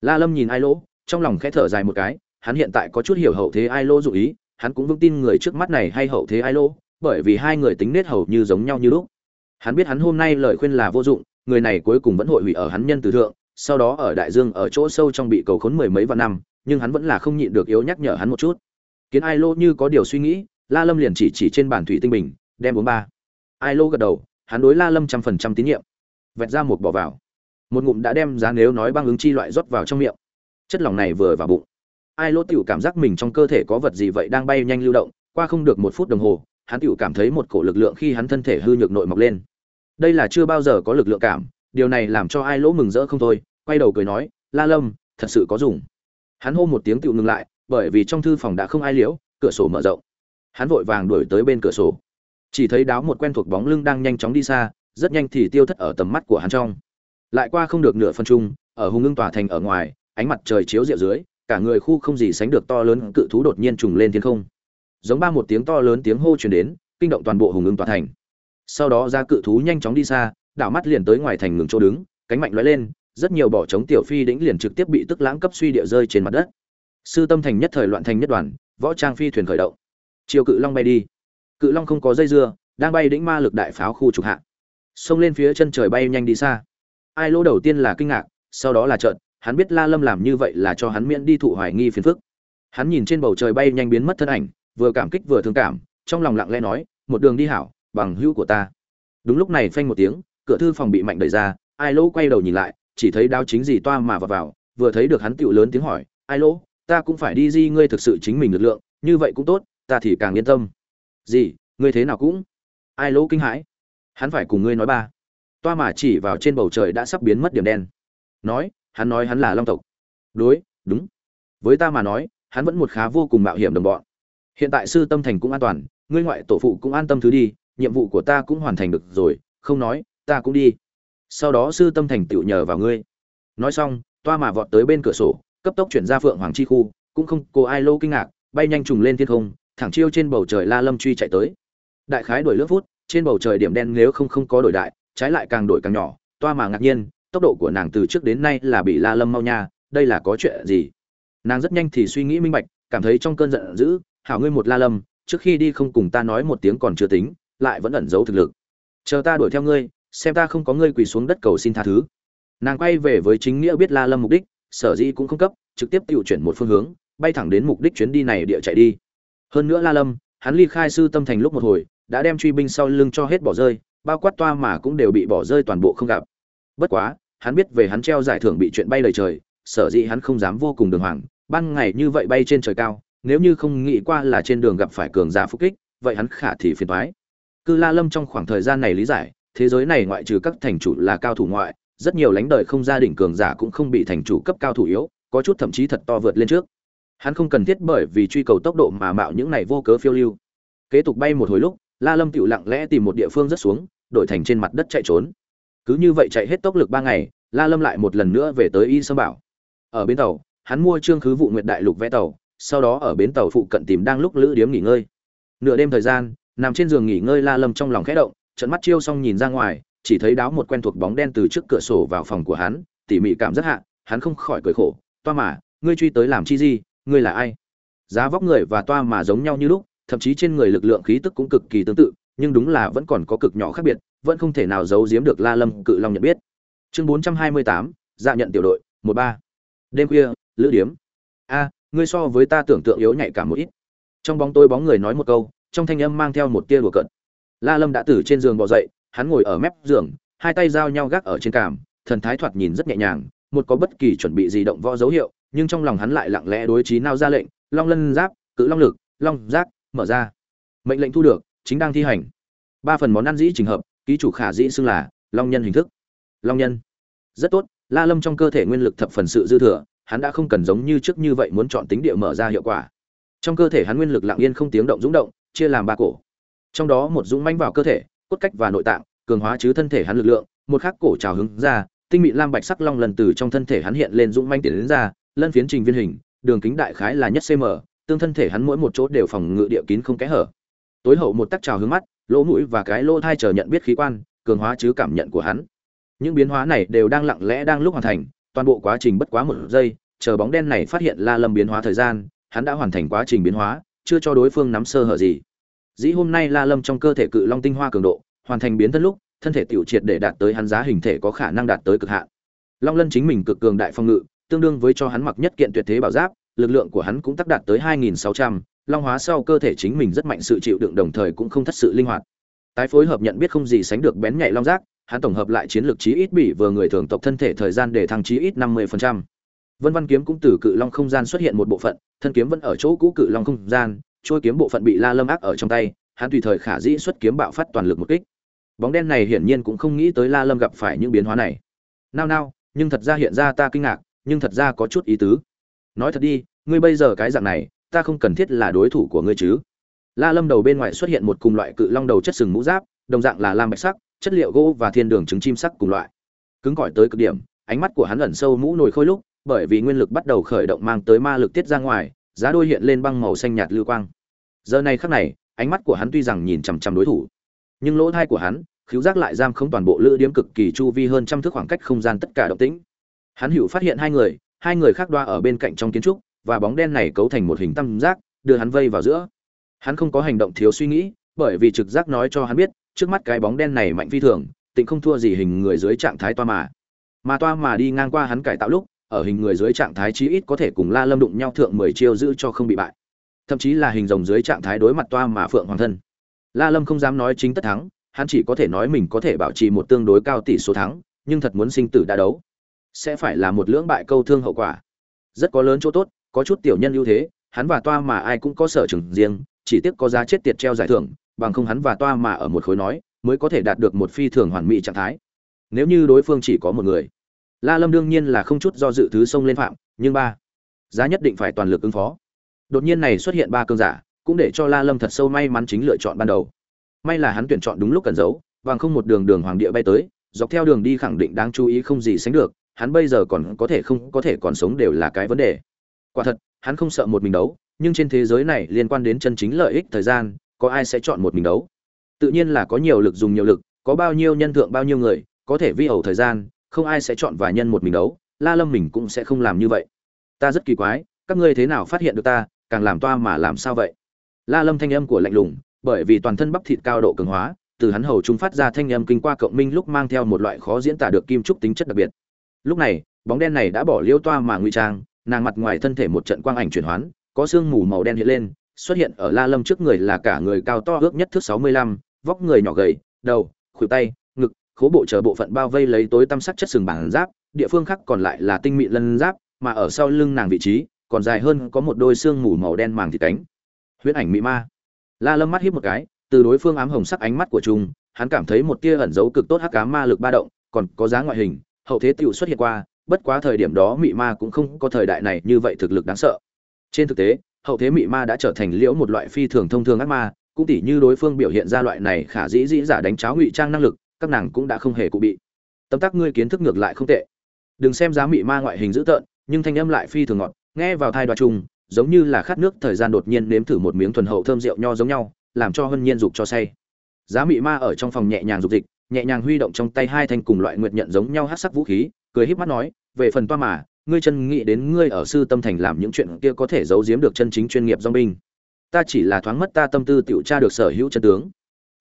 La lâm nhìn ai lỗ, trong lòng khẽ thở dài một cái hắn hiện tại có chút hiểu hậu thế ai lô dụ ý, hắn cũng vững tin người trước mắt này hay hậu thế ai lô, bởi vì hai người tính nết hầu như giống nhau như lúc. Hắn biết hắn hôm nay lời khuyên là vô dụng, người này cuối cùng vẫn hội hủy ở hắn nhân từ thượng, sau đó ở đại dương ở chỗ sâu trong bị cầu khốn mười mấy vạn năm, nhưng hắn vẫn là không nhịn được yếu nhắc nhở hắn một chút. Kiến ai lô như có điều suy nghĩ, la lâm liền chỉ chỉ trên bàn thủy tinh bình, đem uống ba. Ai lô gật đầu, hắn đối la lâm trăm phần trăm tín nhiệm. Vẹt ra một bỏ vào. Một ngụm đã đem giá nếu nói băng ứng chi loại rót vào trong miệng. Chất lỏng này vừa vào bụng ai lỗ tiểu cảm giác mình trong cơ thể có vật gì vậy đang bay nhanh lưu động, qua không được một phút đồng hồ, hắn tiểu cảm thấy một cổ lực lượng khi hắn thân thể hư nhược nội mọc lên. Đây là chưa bao giờ có lực lượng cảm, điều này làm cho ai lỗ mừng rỡ không thôi, quay đầu cười nói, la lâm, thật sự có dùng. Hắn hô một tiếng tiểu ngừng lại, bởi vì trong thư phòng đã không ai liễu, cửa sổ mở rộng. Hắn vội vàng đuổi tới bên cửa sổ. Chỉ thấy đáo một quen thuộc bóng lưng đang nhanh chóng đi xa, rất nhanh thì tiêu thất ở tầm mắt của hắn trong. Lại qua không được nửa phân chung, ở hùng ngưng tòa thành ở ngoài, ánh mặt trời chiếu rượu dưới cả người khu không gì sánh được to lớn cự thú đột nhiên trùng lên thiên không. Giống ba một tiếng to lớn tiếng hô truyền đến, kinh động toàn bộ hùng ngưng tòa thành. Sau đó ra cự thú nhanh chóng đi xa, đảo mắt liền tới ngoài thành ngừng chỗ đứng, cánh mạnh lóe lên, rất nhiều bỏ trống tiểu phi đĩnh liền trực tiếp bị tức lãng cấp suy địa rơi trên mặt đất. Sư tâm thành nhất thời loạn thành nhất đoàn, võ trang phi thuyền khởi động. Chiều cự long bay đi. Cự long không có dây dưa, đang bay đĩnh ma lực đại pháo khu trục hạ. Xông lên phía chân trời bay nhanh đi xa. Ai lỗ đầu tiên là kinh ngạc, sau đó là trợn hắn biết la lâm làm như vậy là cho hắn miễn đi thụ hoài nghi phiền phức. Hắn nhìn trên bầu trời bay nhanh biến mất thân ảnh, vừa cảm kích vừa thương cảm, trong lòng lặng lẽ nói, một đường đi hảo, bằng hữu của ta. Đúng lúc này phanh một tiếng, cửa thư phòng bị mạnh đẩy ra, ai lỗ quay đầu nhìn lại, chỉ thấy đao chính gì toa mà vào vào, vừa thấy được hắn tiểu lớn tiếng hỏi, ai lỗ, ta cũng phải đi di ngươi thực sự chính mình lực lượng, như vậy cũng tốt, ta thì càng yên tâm. Gì, ngươi thế nào cũng? Ai lỗ kinh hãi. Hắn phải cùng ngươi nói ba. Toa mà chỉ vào trên bầu trời đã sắp biến mất điểm đen. Nói hắn nói hắn là long tộc. Đối, đúng. Với ta mà nói, hắn vẫn một khá vô cùng mạo hiểm đồng bọn. Hiện tại sư tâm thành cũng an toàn, ngươi ngoại tổ phụ cũng an tâm thứ đi, nhiệm vụ của ta cũng hoàn thành được rồi, không nói, ta cũng đi. Sau đó sư tâm thành tựu nhờ vào ngươi. Nói xong, toa mà vọt tới bên cửa sổ, cấp tốc chuyển ra phượng hoàng chi khu, cũng không cô ai lô kinh ngạc, bay nhanh trùng lên thiên không, thẳng chiêu trên bầu trời la lâm truy chạy tới. Đại khái đổi lướt phút, trên bầu trời điểm đen nếu không không có đổi đại, trái lại càng đổi càng nhỏ, toa mà ngạc nhiên tốc độ của nàng từ trước đến nay là bị la lâm mau nha, đây là có chuyện gì? Nàng rất nhanh thì suy nghĩ minh bạch, cảm thấy trong cơn giận dữ, hảo ngươi một la lâm, trước khi đi không cùng ta nói một tiếng còn chưa tính, lại vẫn ẩn giấu thực lực. Chờ ta đuổi theo ngươi, xem ta không có ngươi quỳ xuống đất cầu xin tha thứ. Nàng quay về với chính nghĩa biết la lâm mục đích, sở dĩ cũng không cấp, trực tiếp tự chuyển một phương hướng, bay thẳng đến mục đích chuyến đi này địa chạy đi. Hơn nữa la lâm, hắn ly khai sư tâm thành lúc một hồi, đã đem truy binh sau lưng cho hết bỏ rơi, bao quát toa mà cũng đều bị bỏ rơi toàn bộ không gặp. Bất quá hắn biết về hắn treo giải thưởng bị chuyện bay lời trời, sở dĩ hắn không dám vô cùng đường hoàng, ban ngày như vậy bay trên trời cao, nếu như không nghĩ qua là trên đường gặp phải cường giả phục kích, vậy hắn khả thì phiền toái. Cư la lâm trong khoảng thời gian này lý giải, thế giới này ngoại trừ các thành chủ là cao thủ ngoại, rất nhiều lãnh đời không gia đình cường giả cũng không bị thành chủ cấp cao thủ yếu, có chút thậm chí thật to vượt lên trước. Hắn không cần thiết bởi vì truy cầu tốc độ mà mạo những này vô cớ phiêu lưu. Kế tục bay một hồi lúc, la lâm tiểu lặng lẽ tìm một địa phương rất xuống, đổi thành trên mặt đất chạy trốn cứ như vậy chạy hết tốc lực ba ngày, la lâm lại một lần nữa về tới y sâm bảo. Ở bến tàu, hắn mua trương khứ vụ nguyệt đại lục vẽ tàu, sau đó ở bến tàu phụ cận tìm đang lúc lữ điếm nghỉ ngơi. Nửa đêm thời gian, nằm trên giường nghỉ ngơi la lâm trong lòng khẽ động, trận mắt chiêu xong nhìn ra ngoài, chỉ thấy đáo một quen thuộc bóng đen từ trước cửa sổ vào phòng của hắn, tỉ mỉ cảm rất hạ, hắn không khỏi cười khổ, toa mà, ngươi truy tới làm chi gì, ngươi là ai? Giá vóc người và toa mà giống nhau như lúc, thậm chí trên người lực lượng khí tức cũng cực kỳ tương tự, nhưng đúng là vẫn còn có cực nhỏ khác biệt vẫn không thể nào giấu giếm được la lâm, cự long nhận biết. Chương bốn trăm hai mươi tám dạ nhận tiểu đội, một ba. Đêm khuya, lữ điếm. A, ngươi so với ta tưởng tượng yếu nhạy cảm một ít. Trong bóng tôi bóng người nói một câu, trong thanh âm mang theo một tia đùa cận la lâm đã từ trên giường bò dậy, hắn ngồi ở mép giường, hai tay giao nhau gác ở trên cằm, thần thái thoạt nhìn rất nhẹ nhàng, một có bất kỳ chuẩn bị gì động võ dấu hiệu, nhưng trong lòng hắn lại lặng lẽ đối trí nào ra lệnh, long lân giáp, cự long lực, long giác mở ra. Mệnh lệnh thu được, chính đang thi hành. Ba phần món ăn dĩ trình hợp ký chủ khả dĩ xưng là long nhân hình thức. Long nhân. Rất tốt, la lâm trong cơ thể nguyên lực thập phần sự dư thừa, hắn đã không cần giống như trước như vậy muốn chọn tính địa mở ra hiệu quả. Trong cơ thể hắn nguyên lực lặng yên không tiếng động rung động, chia làm ba cổ. Trong đó một dũng manh vào cơ thể, cốt cách và nội tạng, cường hóa chứ thân thể hắn lực lượng, một khắc cổ trào hứng ra, tinh mị lam bạch sắc long lần từ trong thân thể hắn hiện lên dũng manh tiến đến ra, lân phiến trình viên hình, đường kính đại khái là nhất cm tương thân thể hắn mỗi một chỗ đều phòng ngự địa kín không kẽ hở. Tối hậu một tắc trào hướng mắt lỗ mũi và cái lỗ thai chờ nhận biết khí quan cường hóa chứ cảm nhận của hắn. Những biến hóa này đều đang lặng lẽ đang lúc hoàn thành toàn bộ quá trình bất quá một giây chờ bóng đen này phát hiện la lâm biến hóa thời gian hắn đã hoàn thành quá trình biến hóa chưa cho đối phương nắm sơ hở gì. Dĩ hôm nay la lâm trong cơ thể cự long tinh hoa cường độ hoàn thành biến thân lúc thân thể tiểu triệt để đạt tới hắn giá hình thể có khả năng đạt tới cực hạn. Long lân chính mình cực cường đại phong ngự tương đương với cho hắn mặc nhất kiện tuyệt thế bảo giáp lực lượng của hắn cũng tác đạt tới 2.600, long hóa sau cơ thể chính mình rất mạnh sự chịu đựng đồng thời cũng không thất sự linh hoạt tái phối hợp nhận biết không gì sánh được bén nhạy long giác hắn tổng hợp lại chiến lược chí ít bị vừa người thường tộc thân thể thời gian để thăng chí ít 50%. Vân Văn kiếm cũng từ cự long không gian xuất hiện một bộ phận, thân kiếm vẫn ở chỗ cũ cự long không gian, trôi kiếm bộ phận bị La Lâm ác ở trong tay, hắn tùy thời khả dĩ xuất kiếm bạo phát toàn lực một kích. Bóng đen này hiển nhiên cũng không nghĩ tới La Lâm gặp phải những biến hóa này. Nao nao, nhưng thật ra hiện ra ta kinh ngạc, nhưng thật ra có chút ý tứ. Nói thật đi, ngươi bây giờ cái dạng này, ta không cần thiết là đối thủ của ngươi chứ? La Lâm đầu bên ngoài xuất hiện một cùng loại cự long đầu chất sừng mũ giáp, đồng dạng là lam bạch sắc, chất liệu gỗ và thiên đường trứng chim sắc cùng loại. Cứng cỏi tới cực điểm, ánh mắt của hắn ẩn sâu mũ nồi khôi lúc, bởi vì nguyên lực bắt đầu khởi động mang tới ma lực tiết ra ngoài, giá đôi hiện lên băng màu xanh nhạt lưu quang. Giờ này khắc này, ánh mắt của hắn tuy rằng nhìn chằm chằm đối thủ, nhưng lỗ thai của hắn, khiếu giác lại giam không toàn bộ lữ điếm cực kỳ chu vi hơn trăm thước khoảng cách không gian tất cả động tĩnh. Hắn hữu phát hiện hai người, hai người khác đoa ở bên cạnh trong kiến trúc, và bóng đen này cấu thành một hình tam giác, đưa hắn vây vào giữa. Hắn không có hành động thiếu suy nghĩ, bởi vì trực giác nói cho hắn biết, trước mắt cái bóng đen này mạnh phi thường, tịnh không thua gì hình người dưới trạng thái toa mà. Mà toa mà đi ngang qua hắn cải tạo lúc, ở hình người dưới trạng thái chí ít có thể cùng La Lâm đụng nhau thượng 10 chiêu giữ cho không bị bại. Thậm chí là hình rồng dưới trạng thái đối mặt toa mà phượng hoàng thân. La Lâm không dám nói chính tất thắng, hắn chỉ có thể nói mình có thể bảo trì một tương đối cao tỷ số thắng, nhưng thật muốn sinh tử đã đấu, sẽ phải là một lưỡng bại câu thương hậu quả. Rất có lớn chỗ tốt, có chút tiểu nhân ưu thế, hắn và toa mà ai cũng có sở trường riêng, chỉ tiếc có giá chết tiệt treo giải thưởng, bằng không hắn và toa mà ở một khối nói, mới có thể đạt được một phi thường hoàn mỹ trạng thái. Nếu như đối phương chỉ có một người, La Lâm đương nhiên là không chút do dự thứ sông lên phạm, nhưng ba, giá nhất định phải toàn lực ứng phó. Đột nhiên này xuất hiện ba cơn giả, cũng để cho La Lâm thật sâu may mắn chính lựa chọn ban đầu. May là hắn tuyển chọn đúng lúc cần giấu, bằng không một đường đường hoàng địa bay tới, dọc theo đường đi khẳng định đáng chú ý không gì sánh được, hắn bây giờ còn có thể không có thể còn sống đều là cái vấn đề. Quả thật, hắn không sợ một mình đấu, nhưng trên thế giới này liên quan đến chân chính lợi ích thời gian, có ai sẽ chọn một mình đấu? tự nhiên là có nhiều lực dùng nhiều lực có bao nhiêu nhân thượng bao nhiêu người có thể vi ẩu thời gian không ai sẽ chọn vài nhân một mình đấu la lâm mình cũng sẽ không làm như vậy. Ta rất kỳ quái các ngươi thế nào phát hiện được ta càng làm toa mà làm sao vậy? La lâm thanh âm của lạnh lùng bởi vì toàn thân bắp thịt cao độ cường hóa từ hắn hầu trung phát ra thanh âm kinh qua cộng minh lúc mang theo một loại khó diễn tả được kim trúc tính chất đặc biệt. Lúc này bóng đen này đã bỏ liêu toa mà ngụy trang nàng mặt ngoài thân thể một trận quang ảnh chuyển hoán có sương mù màu đen hiện lên xuất hiện ở la lâm trước người là cả người cao to ước nhất thước sáu mươi lăm, vóc người nhỏ gầy đầu khuỷu tay ngực khố bộ chờ bộ phận bao vây lấy tối tăm sắc chất sừng bản giáp địa phương khác còn lại là tinh mịn lân giáp mà ở sau lưng nàng vị trí còn dài hơn có một đôi xương mù màu đen màng thịt cánh. Huyễn ảnh mị ma. La lâm mắt híp một cái từ đối phương ám hồng sắc ánh mắt của trung hắn cảm thấy một tia ẩn dấu cực tốt hắc ám ma lực ba động còn có giá ngoại hình hậu thế tiểu xuất hiện qua bất quá thời điểm đó mị ma cũng không có thời đại này như vậy thực lực đáng sợ. Trên thực tế, hậu thế mị ma đã trở thành liễu một loại phi thường thông thường ác ma, cũng tỉ như đối phương biểu hiện ra loại này khả dĩ dĩ giả đánh cháo ngụy trang năng lực, các nàng cũng đã không hề cụ bị. Tấm tắc ngươi kiến thức ngược lại không tệ. Đừng xem giá mị ma ngoại hình dữ tợn, nhưng thanh âm lại phi thường ngọt, nghe vào thai đoạt chung, giống như là khát nước thời gian đột nhiên nếm thử một miếng thuần hậu thơm rượu nho giống nhau, làm cho hân nhiên dục cho say. Giá mị ma ở trong phòng nhẹ nhàng dục dịch, nhẹ nhàng huy động trong tay hai thanh cùng loại nguyệt nhận giống nhau hát sắc vũ khí cười híp mắt nói, về phần toa mà, ngươi chân nghĩ đến ngươi ở sư tâm thành làm những chuyện kia có thể giấu giếm được chân chính chuyên nghiệp dòng binh. Ta chỉ là thoáng mất ta tâm tư tiểu tra được sở hữu chân tướng.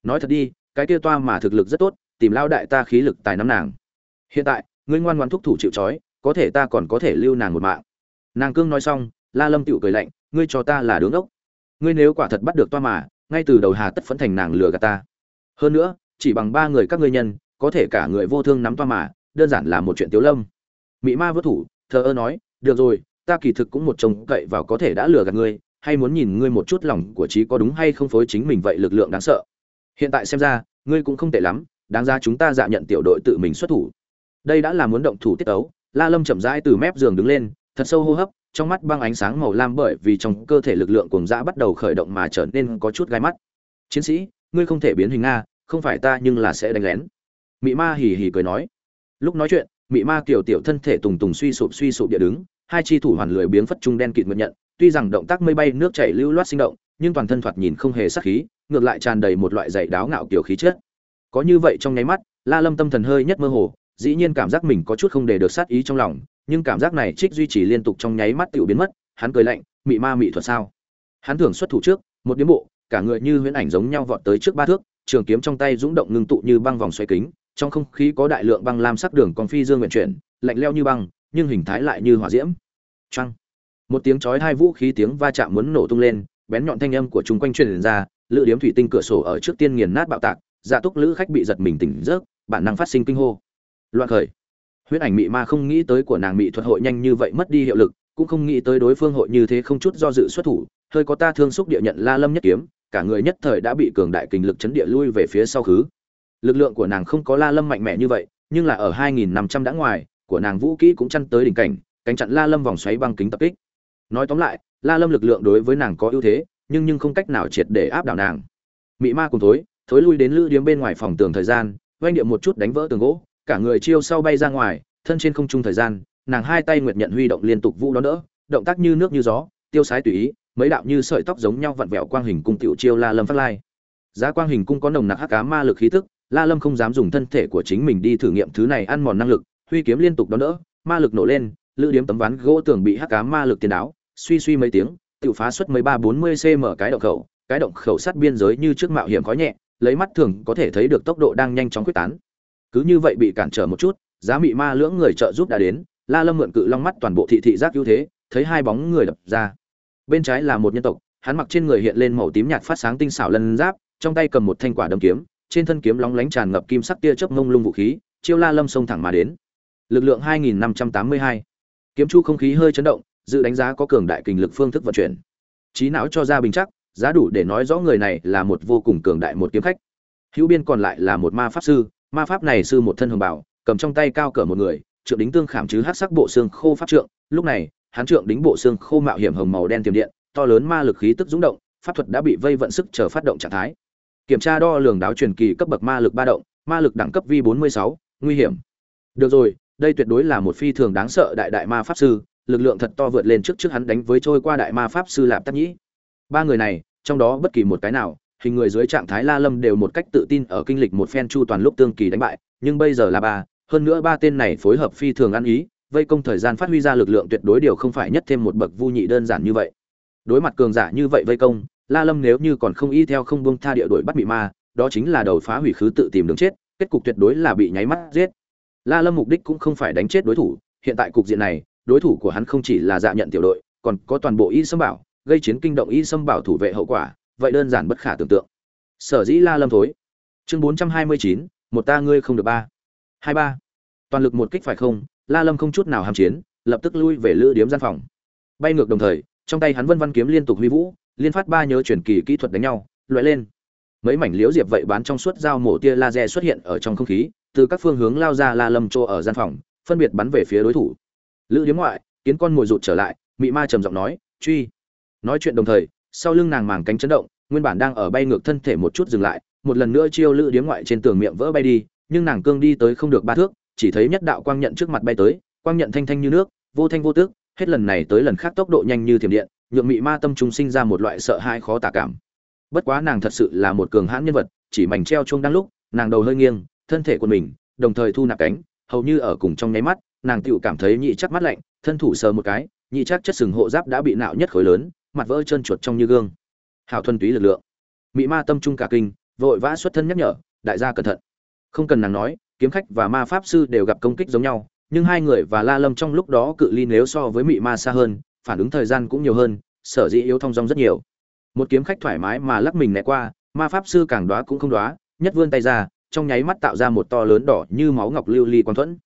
Nói thật đi, cái kia toa mà thực lực rất tốt, tìm lao đại ta khí lực tài nắm nàng. Hiện tại, ngươi ngoan ngoãn thúc thủ chịu trói, có thể ta còn có thể lưu nàng một mạng. Nàng cương nói xong, la lâm tiểu cười lạnh, ngươi cho ta là đứng ốc ngươi nếu quả thật bắt được toa mà, ngay từ đầu hà tất phấn thành nàng lừa gạt ta. Hơn nữa, chỉ bằng ba người các ngươi nhân, có thể cả người vô thương nắm toa mà đơn giản là một chuyện tiếu lâm. Mỹ ma vớt thủ, thờ ơ nói, được rồi, ta kỳ thực cũng một trông cậy vào có thể đã lừa gạt ngươi, hay muốn nhìn ngươi một chút lòng của trí có đúng hay không phối chính mình vậy lực lượng đáng sợ. Hiện tại xem ra, ngươi cũng không tệ lắm, đáng ra chúng ta dạ nhận tiểu đội tự mình xuất thủ. Đây đã là muốn động thủ tiết tấu, la lâm chậm rãi từ mép giường đứng lên, thật sâu hô hấp, trong mắt băng ánh sáng màu lam bởi vì trong cơ thể lực lượng cuồng dã bắt đầu khởi động mà trở nên có chút gai mắt. Chiến sĩ, ngươi không thể biến hình nga không phải ta nhưng là sẽ đánh lén. Mị ma hì hì cười nói lúc nói chuyện, mị ma kiểu tiểu thân thể tùng tùng suy sụp suy sụp địa đứng, hai chi thủ hoàn lười biếng phất trung đen kịt nguyện nhận, tuy rằng động tác mây bay nước chảy lưu loát sinh động, nhưng toàn thân thoạt nhìn không hề sắc khí, ngược lại tràn đầy một loại dày đáo ngạo kiểu khí chất. Có như vậy trong nháy mắt, la lâm tâm thần hơi nhất mơ hồ, dĩ nhiên cảm giác mình có chút không để được sát ý trong lòng, nhưng cảm giác này trích duy trì liên tục trong nháy mắt tiểu biến mất, hắn cười lạnh, mị ma mị thuật sao? Hắn thường xuất thủ trước, một điếm bộ, cả người như huyễn ảnh giống nhau vọt tới trước ba thước, trường kiếm trong tay dũng động ngưng tụ như băng vòng xoay kính trong không khí có đại lượng băng lam sắc đường còn phi dương nguyện chuyển, lạnh leo như băng, nhưng hình thái lại như hỏa diễm. Trăng một tiếng chói hai vũ khí tiếng va chạm muốn nổ tung lên, bén nhọn thanh âm của chúng quanh truyền ra, lữ điếm thủy tinh cửa sổ ở trước tiên nghiền nát bạo tạc dạ túc lữ khách bị giật mình tỉnh rớt bản năng phát sinh kinh hô. Loạn khởi. Huyết ảnh mị ma không nghĩ tới của nàng mị thuật hội nhanh như vậy mất đi hiệu lực, cũng không nghĩ tới đối phương hội như thế không chút do dự xuất thủ, hơi có ta thương xúc địa nhận la lâm nhất kiếm, cả người nhất thời đã bị cường đại kình lực chấn địa lui về phía sau khứ lực lượng của nàng không có la lâm mạnh mẽ như vậy, nhưng là ở 2.500 đã ngoài, của nàng vũ kỹ cũng chăn tới đỉnh cảnh, cánh chặn la lâm vòng xoáy băng kính tập kích. Nói tóm lại, la lâm lực lượng đối với nàng có ưu thế, nhưng nhưng không cách nào triệt để áp đảo nàng. Mị ma cùng thối thối lui đến lữ điếm bên ngoài phòng tường thời gian, oanh điệu một chút đánh vỡ tường gỗ, cả người chiêu sau bay ra ngoài, thân trên không trung thời gian, nàng hai tay nguyệt nhận huy động liên tục vũ đó đỡ, động tác như nước như gió, tiêu sái tùy ý, mấy đạo như sợi tóc giống nhau vặn vẹo quang hình cung tiểu chiêu la lâm phát lai. Giá quang hình cung có nồng nặc hắc cá ma lực khí tức la lâm không dám dùng thân thể của chính mình đi thử nghiệm thứ này ăn mòn năng lực, huy kiếm liên tục đón đỡ, ma lực nổ lên lư điếm tấm ván gỗ tường bị hắc ám ma lực tiền đáo, suy suy mấy tiếng tự phá xuất mấy ba bốn mươi cm cái động khẩu, cái động khẩu sát biên giới như trước mạo hiểm có nhẹ, lấy mắt thường có thể thấy được tốc độ đang nhanh chóng quyết tán. Cứ như vậy bị cản trở một chút, giá mị ma lưỡng người trợ giúp đã đến, la lâm mượn cự long mắt toàn bộ thị thị giác ưu thế, thấy hai bóng người đập ra. Bên trái là một nhân tộc, hắn mặc trên người hiện lên màu tím nhạt phát sáng tinh xảo lân giáp, trong tay cầm một thanh quả đâm kiếm trên thân kiếm lóng lánh tràn ngập kim sắc tia chớp ngông lung vũ khí, chiêu la lâm xông thẳng mà đến. Lực lượng 2582. kiếm chu không khí hơi chấn động, dự đánh giá có cường đại kình lực phương thức vận chuyển. Trí não cho ra bình chắc, giá đủ để nói rõ người này là một vô cùng cường đại một kiếm khách. Hữu biên còn lại là một ma pháp sư, ma pháp này sư một thân hồng bảo cầm trong tay cao cỡ một người, trượng đính tương khảm chứ hắc sắc bộ xương khô pháp trượng. Lúc này, hắn trượng đính bộ xương khô mạo hiểm hồng màu đen tiềm điện, to lớn ma lực khí tức dũng động, pháp thuật đã bị vây vận sức chờ phát động trạng thái kiểm tra đo lường đáo truyền kỳ cấp bậc ma lực ba động ma lực đẳng cấp vi 46, nguy hiểm được rồi đây tuyệt đối là một phi thường đáng sợ đại đại ma pháp sư lực lượng thật to vượt lên trước trước hắn đánh với trôi qua đại ma pháp sư lạp tắc nhĩ ba người này trong đó bất kỳ một cái nào hình người dưới trạng thái La Lâm đều một cách tự tin ở kinh lịch một phen chu toàn lúc tương kỳ đánh bại, nhưng bây giờ là ba, hơn nữa ba tên này phối hợp phi thường ăn ý, vây công thời gian phát huy ra lực lượng tuyệt đối điều không phải nhất thêm một bậc vu nhị đơn giản như vậy. Đối mặt cường giả như vậy vây công, La Lâm nếu như còn không y theo không buông tha địa đuổi bắt bị ma, đó chính là đầu phá hủy khứ tự tìm đường chết, kết cục tuyệt đối là bị nháy mắt giết. La Lâm mục đích cũng không phải đánh chết đối thủ, hiện tại cục diện này, đối thủ của hắn không chỉ là dạ nhận tiểu đội, còn có toàn bộ y sâm bảo, gây chiến kinh động y sâm bảo thủ vệ hậu quả, vậy đơn giản bất khả tưởng tượng. Sở dĩ La Lâm thối. Chương 429, một ta ngươi không được ba. Hai ba. Toàn lực một kích phải không? La Lâm không chút nào ham chiến, lập tức lui về lữ điếm gian phòng. Bay ngược đồng thời, trong tay hắn vân văn kiếm liên tục huy vũ, liên phát ba nhớ truyền kỳ kỹ thuật đánh nhau, loại lên. Mấy mảnh liễu diệp vậy bán trong suốt dao mổ tia laser xuất hiện ở trong không khí, từ các phương hướng lao ra La Lâm chỗ ở gian phòng, phân biệt bắn về phía đối thủ. Lữ điếm ngoại, kiến con mồi rụt trở lại, mị ma trầm giọng nói, "Truy." Nói chuyện đồng thời, sau lưng nàng màng cánh chấn động, nguyên bản đang ở bay ngược thân thể một chút dừng lại, một lần nữa chiêu lữ điếm ngoại trên tường miệng vỡ bay đi, nhưng nàng cương đi tới không được ba thước, chỉ thấy nhất đạo quang nhận trước mặt bay tới, quang nhận thanh thanh như nước, vô thanh vô tức, hết lần này tới lần khác tốc độ nhanh như thiểm điện, nhượng mị ma tâm trung sinh ra một loại sợ hãi khó tả cảm. Bất quá nàng thật sự là một cường hãn nhân vật, chỉ mảnh treo chuông đang lúc, nàng đầu hơi nghiêng, thân thể của mình, đồng thời thu nạp cánh, hầu như ở cùng trong nháy mắt, nàng tựu cảm thấy nhị chắc mắt lạnh, thân thủ sờ một cái, nhị chắc chất sừng hộ giáp đã bị nạo nhất khối lớn, mặt vỡ chân chuột trong như gương. Hảo thuần túy lực lượng. Mị ma tâm trung cả kinh, vội vã xuất thân nhắc nhở, đại gia cẩn thận. Không cần nàng nói, kiếm khách và ma pháp sư đều gặp công kích giống nhau, nhưng hai người và La Lâm trong lúc đó cự ly nếu so với mị ma xa hơn, phản ứng thời gian cũng nhiều hơn, sở dĩ yếu thông dong rất nhiều. Một kiếm khách thoải mái mà lắc mình né qua, ma pháp sư càng đóa cũng không đóa, nhất vươn tay ra, trong nháy mắt tạo ra một to lớn đỏ như máu ngọc lưu ly quang thuẫn.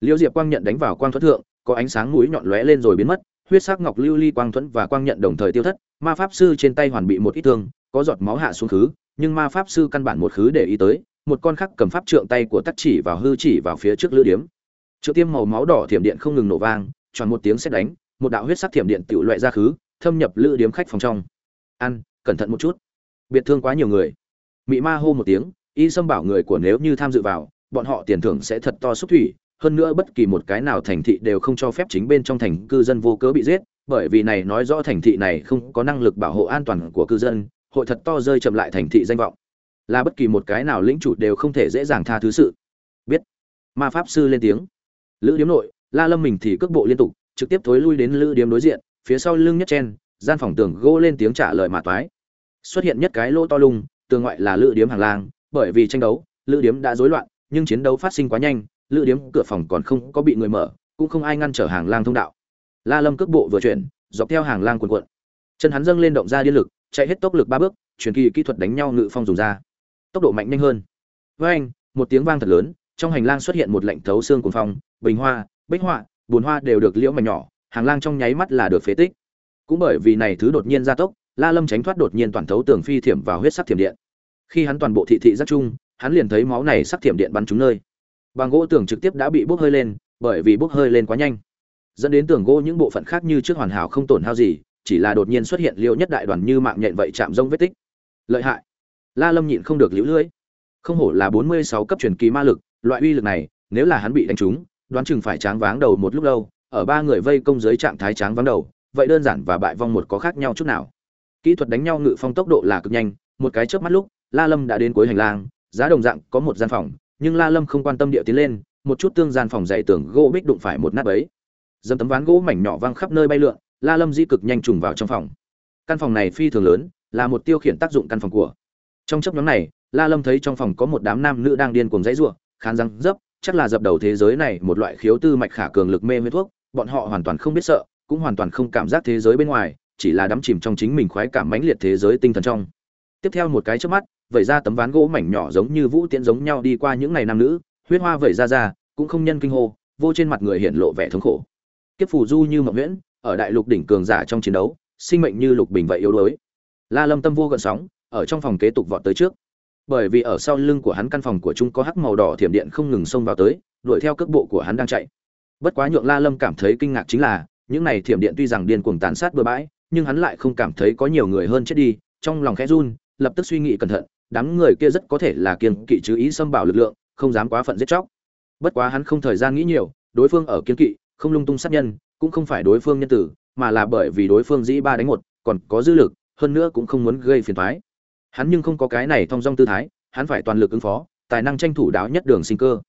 Liễu Diệp quang nhận đánh vào quang thuẫn thượng, có ánh sáng mũi nhọn lóe lên rồi biến mất, huyết sắc ngọc lưu ly quang thuẫn và quang nhận đồng thời tiêu thất, ma pháp sư trên tay hoàn bị một ít thương, có giọt máu hạ xuống khứ, nhưng ma pháp sư căn bản một khứ để ý tới, một con khắc cầm pháp trượng tay của tắc chỉ vào hư chỉ vào phía trước lữ điếm trượng tiêm màu máu đỏ thiểm điện không ngừng nổ vang tròn một tiếng xét đánh một đạo huyết sắc thiểm điện tiểu loại ra khứ, thâm nhập lữ điếm khách phòng trong. Ăn cẩn thận một chút. Biệt thương quá nhiều người. Mị ma hô một tiếng, y xâm bảo người của nếu như tham dự vào, bọn họ tiền thưởng sẽ thật to xúc thủy, hơn nữa bất kỳ một cái nào thành thị đều không cho phép chính bên trong thành cư dân vô cớ bị giết, bởi vì này nói rõ thành thị này không có năng lực bảo hộ an toàn của cư dân, hội thật to rơi chậm lại thành thị danh vọng. Là bất kỳ một cái nào lĩnh chủ đều không thể dễ dàng tha thứ sự. Biết. Ma pháp sư lên tiếng. Lữ điếm nội, la lâm mình thì cước bộ liên tục trực tiếp thối lui đến lữ điếm đối diện, phía sau lưng nhất chen, gian phòng tường gỗ lên tiếng trả lời mà toái. Xuất hiện nhất cái lỗ to lung tường ngoại là lữ điếm hàng lang, bởi vì tranh đấu, lữ điếm đã rối loạn, nhưng chiến đấu phát sinh quá nhanh, lữ điếm cửa phòng còn không có bị người mở, cũng không ai ngăn trở hàng lang thông đạo. La lâm cước bộ vừa chuyển, dọc theo hàng lang cuộn cuộn. Chân hắn dâng lên động ra điên lực, chạy hết tốc lực ba bước, truyền kỳ kỹ thuật đánh nhau ngự phong dùng ra. Tốc độ mạnh nhanh hơn. Với anh một tiếng vang thật lớn, trong hành lang xuất hiện một lệnh thấu xương cuồng phong, bình hoa, bích họa bùn hoa đều được liễu mảnh nhỏ hàng lang trong nháy mắt là được phế tích. Cũng bởi vì này thứ đột nhiên gia tốc la lâm tránh thoát đột nhiên toàn thấu tường phi thiểm vào huyết sắc thiểm điện. Khi hắn toàn bộ thị thị giác chung hắn liền thấy máu này sắc thiểm điện bắn trúng nơi. Bằng gỗ tường trực tiếp đã bị bốc hơi lên bởi vì bốc hơi lên quá nhanh. Dẫn đến tường gỗ những bộ phận khác như trước hoàn hảo không tổn hao gì chỉ là đột nhiên xuất hiện liễu nhất đại đoàn như mạng nhện vậy chạm rông vết tích. Lợi hại. La Lâm nhịn không được liễu lưỡi. Không hổ là 46 cấp truyền kỳ ma lực, loại uy lực này, nếu là hắn bị đánh trúng, đoán chừng phải tráng váng đầu một lúc lâu, ở ba người vây công dưới trạng thái tráng váng đầu, vậy đơn giản và bại vong một có khác nhau chút nào. Kỹ thuật đánh nhau ngự phong tốc độ là cực nhanh, một cái chớp mắt lúc, La Lâm đã đến cuối hành lang, giá đồng dạng có một gian phòng, nhưng La Lâm không quan tâm địa tiến lên, một chút tương gian phòng dày tường gỗ bích đụng phải một nát ấy, Dầm tấm ván gỗ mảnh nhỏ văng khắp nơi bay lượn, La Lâm di cực nhanh trùng vào trong phòng. Căn phòng này phi thường lớn, là một tiêu khiển tác dụng căn phòng của trong chấp nhóm này la lâm thấy trong phòng có một đám nam nữ đang điên cuồng dãy ruộng khán răng dấp chắc là dập đầu thế giới này một loại khiếu tư mạch khả cường lực mê mê thuốc, bọn họ hoàn toàn không biết sợ, cũng hoàn toàn không cảm giác thế giới bên ngoài, chỉ là đắm chìm trong chính mình khoái cảm mãnh liệt thế giới tinh thần trong. Tiếp theo một cái chớp mắt, vẩy ra tấm ván gỗ mảnh nhỏ giống như vũ tiễn giống nhau đi qua những ngày nam nữ, huyết hoa vẩy ra ra, cũng không nhân kinh hô, vô trên mặt người hiện lộ vẻ thống khổ. Kiếp phù du như mộng nguyễn ở đại lục đỉnh cường giả trong chiến đấu, sinh mệnh như lục bình vậy yếu đuối. La lâm tâm vô gần sóng, ở trong phòng kế tục vọt tới trước bởi vì ở sau lưng của hắn căn phòng của chúng có hắc màu đỏ thiểm điện không ngừng xông vào tới, đuổi theo cước bộ của hắn đang chạy. Bất quá nhượng la lâm cảm thấy kinh ngạc chính là, những này thiểm điện tuy rằng điên cuồng tàn sát bừa bãi, nhưng hắn lại không cảm thấy có nhiều người hơn chết đi, trong lòng khẽ run, lập tức suy nghĩ cẩn thận, đám người kia rất có thể là kiên kỵ chứ ý xâm bảo lực lượng, không dám quá phận giết chóc. Bất quá hắn không thời gian nghĩ nhiều, đối phương ở kiên kỵ, không lung tung sát nhân, cũng không phải đối phương nhân tử, mà là bởi vì đối phương dĩ ba đánh một, còn có dư lực, hơn nữa cũng không muốn gây phiền toái hắn nhưng không có cái này thong dong tư thái, hắn phải toàn lực ứng phó, tài năng tranh thủ đáo nhất đường sinh cơ.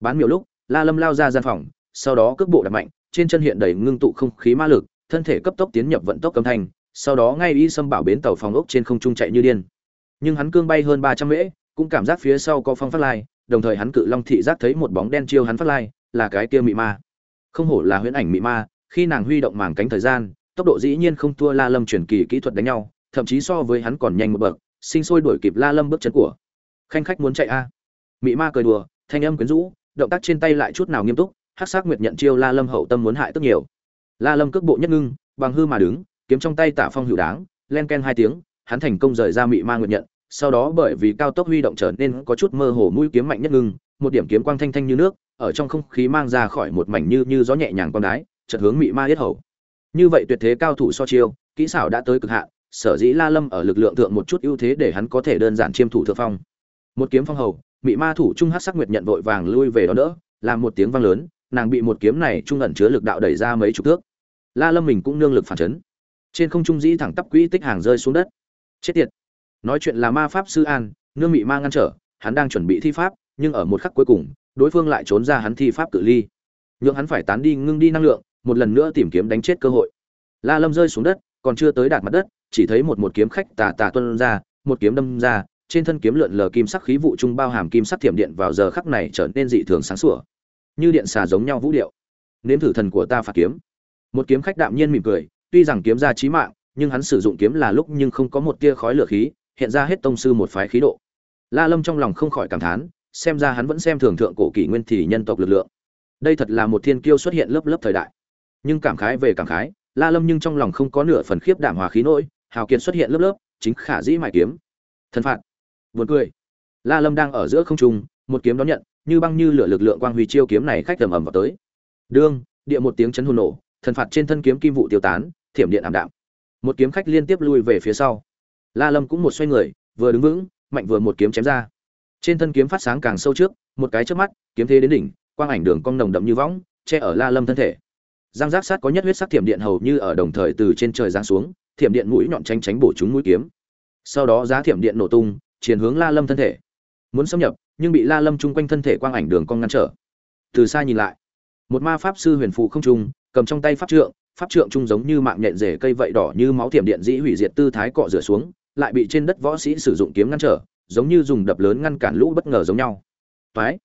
Bán miểu lúc, la lâm lao ra gian phòng, sau đó cước bộ đập mạnh, trên chân hiện đầy ngưng tụ không khí ma lực, thân thể cấp tốc tiến nhập vận tốc âm thanh sau đó ngay y xâm bảo bến tàu phòng ốc trên không trung chạy như điên. Nhưng hắn cương bay hơn ba trăm mễ, cũng cảm giác phía sau có phong phát lai, đồng thời hắn cự long thị giác thấy một bóng đen chiêu hắn phát lai, là cái kia mị ma. Không hổ là huyễn ảnh mị ma, khi nàng huy động màng cánh thời gian, tốc độ dĩ nhiên không thua la lâm truyền kỳ kỹ thuật đánh nhau, thậm chí so với hắn còn nhanh một bậc sinh sôi đuổi kịp la lâm bước chân của. Khanh khách muốn chạy a? Mị ma cười đùa, thanh âm quyến rũ, động tác trên tay lại chút nào nghiêm túc, hắc sắc nguyệt nhận chiêu la lâm hậu tâm muốn hại tức nhiều. La lâm cước bộ nhất ngưng, bằng hư mà đứng, kiếm trong tay tả phong hữu đáng, len ken hai tiếng, hắn thành công rời ra mị ma nguyệt nhận, sau đó bởi vì cao tốc huy động trở nên có chút mơ hồ mũi kiếm mạnh nhất ngưng, một điểm kiếm quang thanh thanh như nước, ở trong không khí mang ra khỏi một mảnh như như gió nhẹ nhàng con đái, chợt hướng mị ma yết hầu. Như vậy tuyệt thế cao thủ so chiêu, kỹ xảo đã tới cực hạn sở dĩ la lâm ở lực lượng thượng một chút ưu thế để hắn có thể đơn giản chiêm thủ thượng phong. Một kiếm phong hầu bị ma thủ trung Hắc sắc nguyệt nhận vội vàng lui về đó đỡ, làm một tiếng vang lớn nàng bị một kiếm này trung ẩn chứa lực đạo đẩy ra mấy chục thước. La lâm mình cũng nương lực phản chấn. Trên không trung dĩ thẳng tắp quỹ tích hàng rơi xuống đất. Chết tiệt. Nói chuyện là ma pháp sư an nương mị ma ngăn trở hắn đang chuẩn bị thi pháp nhưng ở một khắc cuối cùng đối phương lại trốn ra hắn thi pháp cự ly. Nhưng hắn phải tán đi ngưng đi năng lượng một lần nữa tìm kiếm đánh chết cơ hội. La lâm rơi xuống đất còn chưa tới đạt mặt đất chỉ thấy một một kiếm khách tà tà tuân ra, một kiếm đâm ra, trên thân kiếm lượn lờ kim sắc khí vụ trung bao hàm kim sắc thiểm điện vào giờ khắc này trở nên dị thường sáng sủa. Như điện xà giống nhau vũ điệu. Nếm thử thần của ta phạt kiếm. Một kiếm khách đạm nhiên mỉm cười, tuy rằng kiếm ra chí mạng, nhưng hắn sử dụng kiếm là lúc nhưng không có một tia khói lửa khí, hiện ra hết tông sư một phái khí độ. La lâm trong lòng không khỏi cảm thán, xem ra hắn vẫn xem thường thượng cổ kỷ nguyên thì nhân tộc lực lượng. Đây thật là một thiên kiêu xuất hiện lớp lớp thời đại. Nhưng cảm khái về cảm khái, la lâm nhưng trong lòng không có nửa phần khiếp đảm hòa khí nỗi hào kiệt xuất hiện lớp lớp, chính khả dĩ mài kiếm. Thần phạt. Buồn cười. La lâm đang ở giữa không trung, một kiếm đón nhận, như băng như lửa lực lượng quang huy chiêu kiếm này khách tầm ầm vào tới. Đương, địa một tiếng chấn hồn nổ, thần phạt trên thân kiếm kim vụ tiêu tán, thiểm điện ảm đạm. Một kiếm khách liên tiếp lui về phía sau. La lâm cũng một xoay người, vừa đứng vững, mạnh vừa một kiếm chém ra. Trên thân kiếm phát sáng càng sâu trước, một cái trước mắt, kiếm thế đến đỉnh, quang ảnh đường cong nồng đậm như võng, che ở la lâm thân thể giang giác sát có nhất huyết sắc thiểm điện hầu như ở đồng thời từ trên trời giáng xuống, thiểm điện mũi nhọn tranh tránh bổ chúng mũi kiếm. Sau đó giá thiểm điện nổ tung, chiến hướng la lâm thân thể. Muốn xâm nhập, nhưng bị la lâm chung quanh thân thể quang ảnh đường cong ngăn trở. Từ xa nhìn lại, một ma pháp sư huyền phụ không trung, cầm trong tay pháp trượng pháp trượng trung giống như mạng nhện rể cây vậy đỏ như máu thiểm điện dĩ hủy diệt tư thái cọ rửa xuống, lại bị trên đất võ sĩ sử dụng kiếm ngăn trở, giống như dùng đập lớn ngăn cản lũ bất ngờ giống nhau. Toái!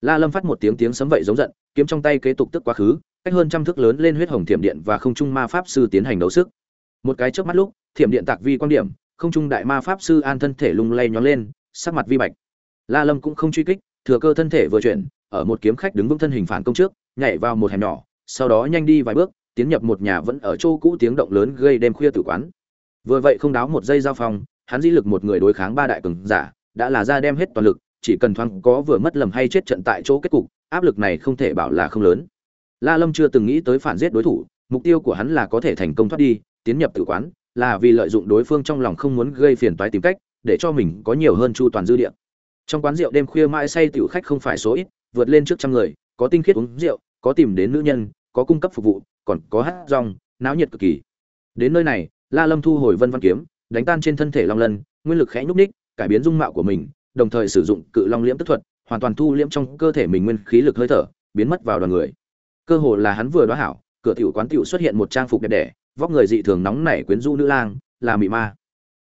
La lâm phát một tiếng tiếng sấm vậy giống giận, kiếm trong tay kế tục tức quá khứ cách hơn trăm thước lớn lên huyết hồng thiểm điện và không trung ma pháp sư tiến hành đấu sức. Một cái trước mắt lúc, thiểm điện tạc vi quan điểm, không trung đại ma pháp sư an thân thể lung lay nhón lên, sắc mặt vi bạch. La lâm cũng không truy kích, thừa cơ thân thể vừa chuyển, ở một kiếm khách đứng vững thân hình phản công trước, nhảy vào một hẻm nhỏ, sau đó nhanh đi vài bước, tiến nhập một nhà vẫn ở chỗ cũ tiếng động lớn gây đêm khuya tử quán. Vừa vậy không đáo một giây giao phong, hắn dĩ lực một người đối kháng ba đại cường giả, đã là ra đem hết toàn lực, chỉ cần thoáng có vừa mất lầm hay chết trận tại chỗ kết cục, áp lực này không thể bảo là không lớn la lâm chưa từng nghĩ tới phản giết đối thủ mục tiêu của hắn là có thể thành công thoát đi tiến nhập tử quán là vì lợi dụng đối phương trong lòng không muốn gây phiền toái tìm cách để cho mình có nhiều hơn chu toàn dư địa. Trong quán rượu đêm khuya mãi say tiểu khách không phải số ít vượt lên trước trăm người có tinh khiết uống rượu có tìm đến nữ nhân có cung cấp phục vụ còn có hát rong náo nhiệt cực kỳ. Đến nơi này la lâm thu hồi vân văn kiếm đánh tan trên thân thể long lân nguyên lực khẽ nhúc nhích, cải biến dung mạo của mình đồng thời sử dụng cự long liễm tức thuật hoàn toàn thu liễm trong cơ thể mình nguyên khí lực hơi thở biến mất vào đoàn người cơ hồ là hắn vừa đoá hảo, cửa tiểu quán tiểu xuất hiện một trang phục đẹp đẽ, vóc người dị thường nóng nảy quyến rũ nữ lang, là mị ma.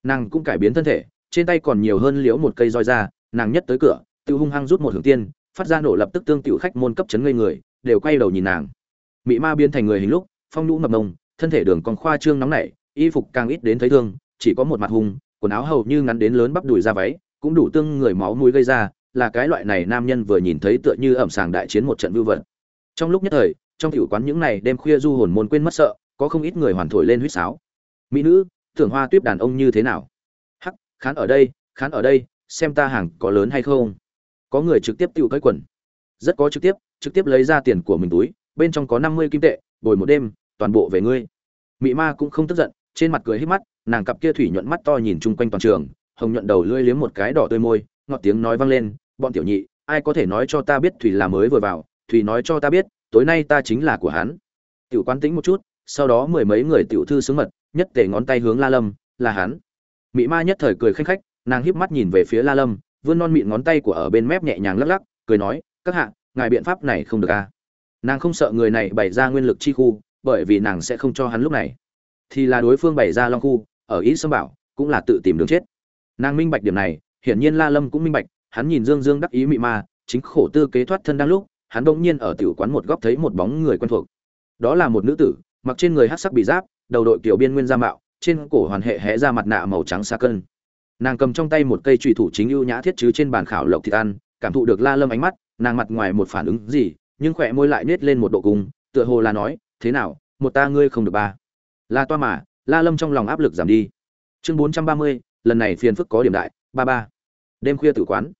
Nàng cũng cải biến thân thể, trên tay còn nhiều hơn liễu một cây roi ra, nàng nhất tới cửa, tiểu hung hăng rút một hướng tiên, phát ra nổ lập tức tương tiểu khách môn cấp chấn ngây người, đều quay đầu nhìn nàng. Mị ma biến thành người hình lúc, phong nhũ mập mông, thân thể đường còn khoa trương nóng nảy, y phục càng ít đến thấy thương, chỉ có một mặt hung, quần áo hầu như ngắn đến lớn bắp đùi ra váy, cũng đủ tương người máu mũi gây ra, là cái loại này nam nhân vừa nhìn thấy tựa như ẩm sàng đại chiến một trận vưu vật trong lúc nhất thời, trong tiểu quán những này đêm khuya du hồn môn quên mất sợ, có không ít người hoàn thổi lên huýt sáo. Mỹ nữ, tưởng hoa tuyếp đàn ông như thế nào? Hắc, khán ở đây, khán ở đây, xem ta hàng có lớn hay không? Có người trực tiếp tiêu cái quần. Rất có trực tiếp trực tiếp lấy ra tiền của mình túi, bên trong có năm mươi kim tệ, bồi một đêm, toàn bộ về ngươi. Mị ma cũng không tức giận, trên mặt cười hết mắt, nàng cặp kia thủy nhuận mắt to nhìn chung quanh toàn trường, hồng nhuận đầu lưỡi liếm một cái đỏ tươi môi, ngọt tiếng nói vang lên, bọn tiểu nhị, ai có thể nói cho ta biết thủy là mới vừa vào thùy nói cho ta biết, tối nay ta chính là của hắn. Tiểu quán tĩnh một chút, sau đó mười mấy người tiểu thư sướng mật, nhất tể ngón tay hướng la lâm, là hắn. Mị ma nhất thời cười khanh khách, nàng híp mắt nhìn về phía la lâm, vươn non mịn ngón tay của ở bên mép nhẹ nhàng lắc lắc, cười nói, các hạ, ngài biện pháp này không được à? Nàng không sợ người này bày ra nguyên lực chi khu, bởi vì nàng sẽ không cho hắn lúc này. Thì là đối phương bày ra long khu, ở ý sâm bảo, cũng là tự tìm đường chết. Nàng minh bạch điểm này, hiển nhiên la lâm cũng minh bạch, hắn nhìn dương dương đắc ý mị ma, chính khổ tư kế thoát thân đang lúc hắn bỗng nhiên ở tiểu quán một góc thấy một bóng người quen thuộc. Đó là một nữ tử mặc trên người hắc sắc bị giáp đầu đội kiểu biên nguyên da mạo trên cổ hoàn hệ hé ra mặt nạ màu trắng sa cân. Nàng cầm trong tay một cây chùy thủ chính ưu nhã thiết chứ trên bàn khảo lộc thịt ăn cảm thụ được la lâm ánh mắt nàng mặt ngoài một phản ứng gì nhưng khỏe môi lại nết lên một độ cùng, tựa hồ là nói thế nào một ta ngươi không được ba? La toa mà la lâm trong lòng áp lực giảm đi. Chương bốn trăm ba mươi lần này phiền phức có điểm đại ba ba. Đêm khuya tử quán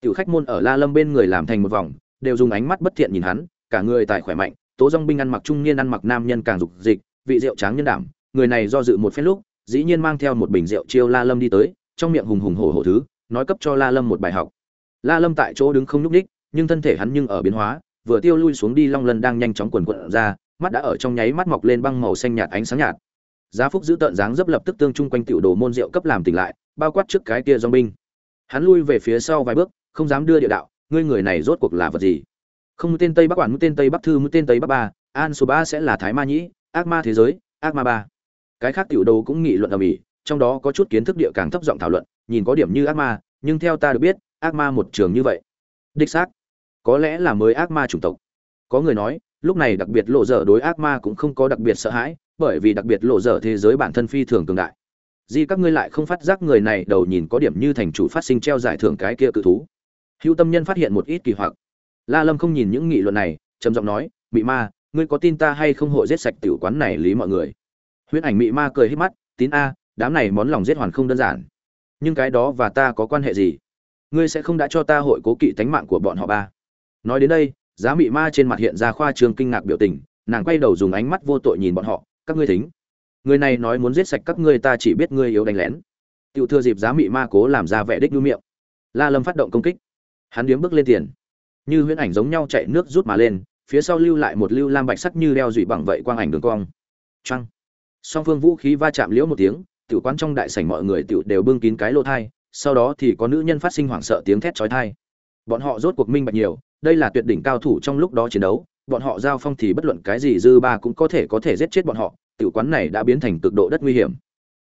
tiểu khách môn ở la lâm bên người làm thành một vòng đều dùng ánh mắt bất thiện nhìn hắn, cả người tài khỏe mạnh, tố dong binh ăn mặc trung niên ăn mặc nam nhân càng dục dịch, vị rượu tráng nhân đảm, người này do dự một phen lúc, dĩ nhiên mang theo một bình rượu chiêu la lâm đi tới, trong miệng hùng hùng hổ hổ thứ, nói cấp cho la lâm một bài học. La lâm tại chỗ đứng không nhúc ních nhưng thân thể hắn nhưng ở biến hóa, vừa tiêu lui xuống đi long lân đang nhanh chóng quần quận ra, mắt đã ở trong nháy mắt mọc lên băng màu xanh nhạt ánh sáng nhạt. Giá phúc giữ tợn dáng dấp lập tức tương chung quanh tiểu đồ môn rượu cấp làm tỉnh lại, bao quát trước cái kia dong binh. Hắn lui về phía sau vài bước, không dám đưa địa đạo ngươi người này rốt cuộc là vật gì? Không mũi tên tây bắc quản mũi tên tây bắc thư mũi tên tây bắc ba. An số ba sẽ là thái ma nhĩ, ác ma thế giới, ác ma ba. Cái khác tiểu đầu cũng nghị luận ở mỹ trong đó có chút kiến thức địa càng thấp giọng thảo luận, nhìn có điểm như ác ma, nhưng theo ta được biết, ác ma một trường như vậy. Đích xác, có lẽ là mới ác ma chủng tộc. Có người nói, lúc này đặc biệt lộ dở đối ác ma cũng không có đặc biệt sợ hãi, bởi vì đặc biệt lộ dở thế giới bản thân phi thường cường đại. Di các ngươi lại không phát giác người này đầu nhìn có điểm như thành chủ phát sinh treo giải thưởng cái kia cự thú hữu tâm nhân phát hiện một ít kỳ hoặc. La lâm không nhìn những nghị luận này, trầm giọng nói, mị ma, ngươi có tin ta hay không hội giết sạch tiểu quán này lý mọi người? Huyễn ảnh mị ma cười hết mắt, tín a, đám này món lòng giết hoàn không đơn giản. Nhưng cái đó và ta có quan hệ gì? Ngươi sẽ không đã cho ta hội cố kỵ tánh mạng của bọn họ ba. Nói đến đây, giá mị ma trên mặt hiện ra khoa trương kinh ngạc biểu tình, nàng quay đầu dùng ánh mắt vô tội nhìn bọn họ, các ngươi thính, người này nói muốn giết sạch các ngươi ta chỉ biết ngươi yếu đánh lén. Tiểu thừa dịp giá mị ma cố làm ra vẻ đích lưu miệng. La lâm phát động công kích hắn điếm bước lên tiền. Như huyễn ảnh giống nhau chạy nước rút mà lên, phía sau lưu lại một lưu lam bạch sắc như đeo dụy bằng vậy quang ảnh đường cong. Trăng song phương vũ khí va chạm liễu một tiếng, tiểu quán trong đại sảnh mọi người tiểu đều bưng kín cái lô thai, sau đó thì có nữ nhân phát sinh hoảng sợ tiếng thét chói tai. Bọn họ rốt cuộc minh bạch nhiều, đây là tuyệt đỉnh cao thủ trong lúc đó chiến đấu, bọn họ giao phong thì bất luận cái gì dư ba cũng có thể có thể giết chết bọn họ, tiểu quán này đã biến thành cực độ đất nguy hiểm.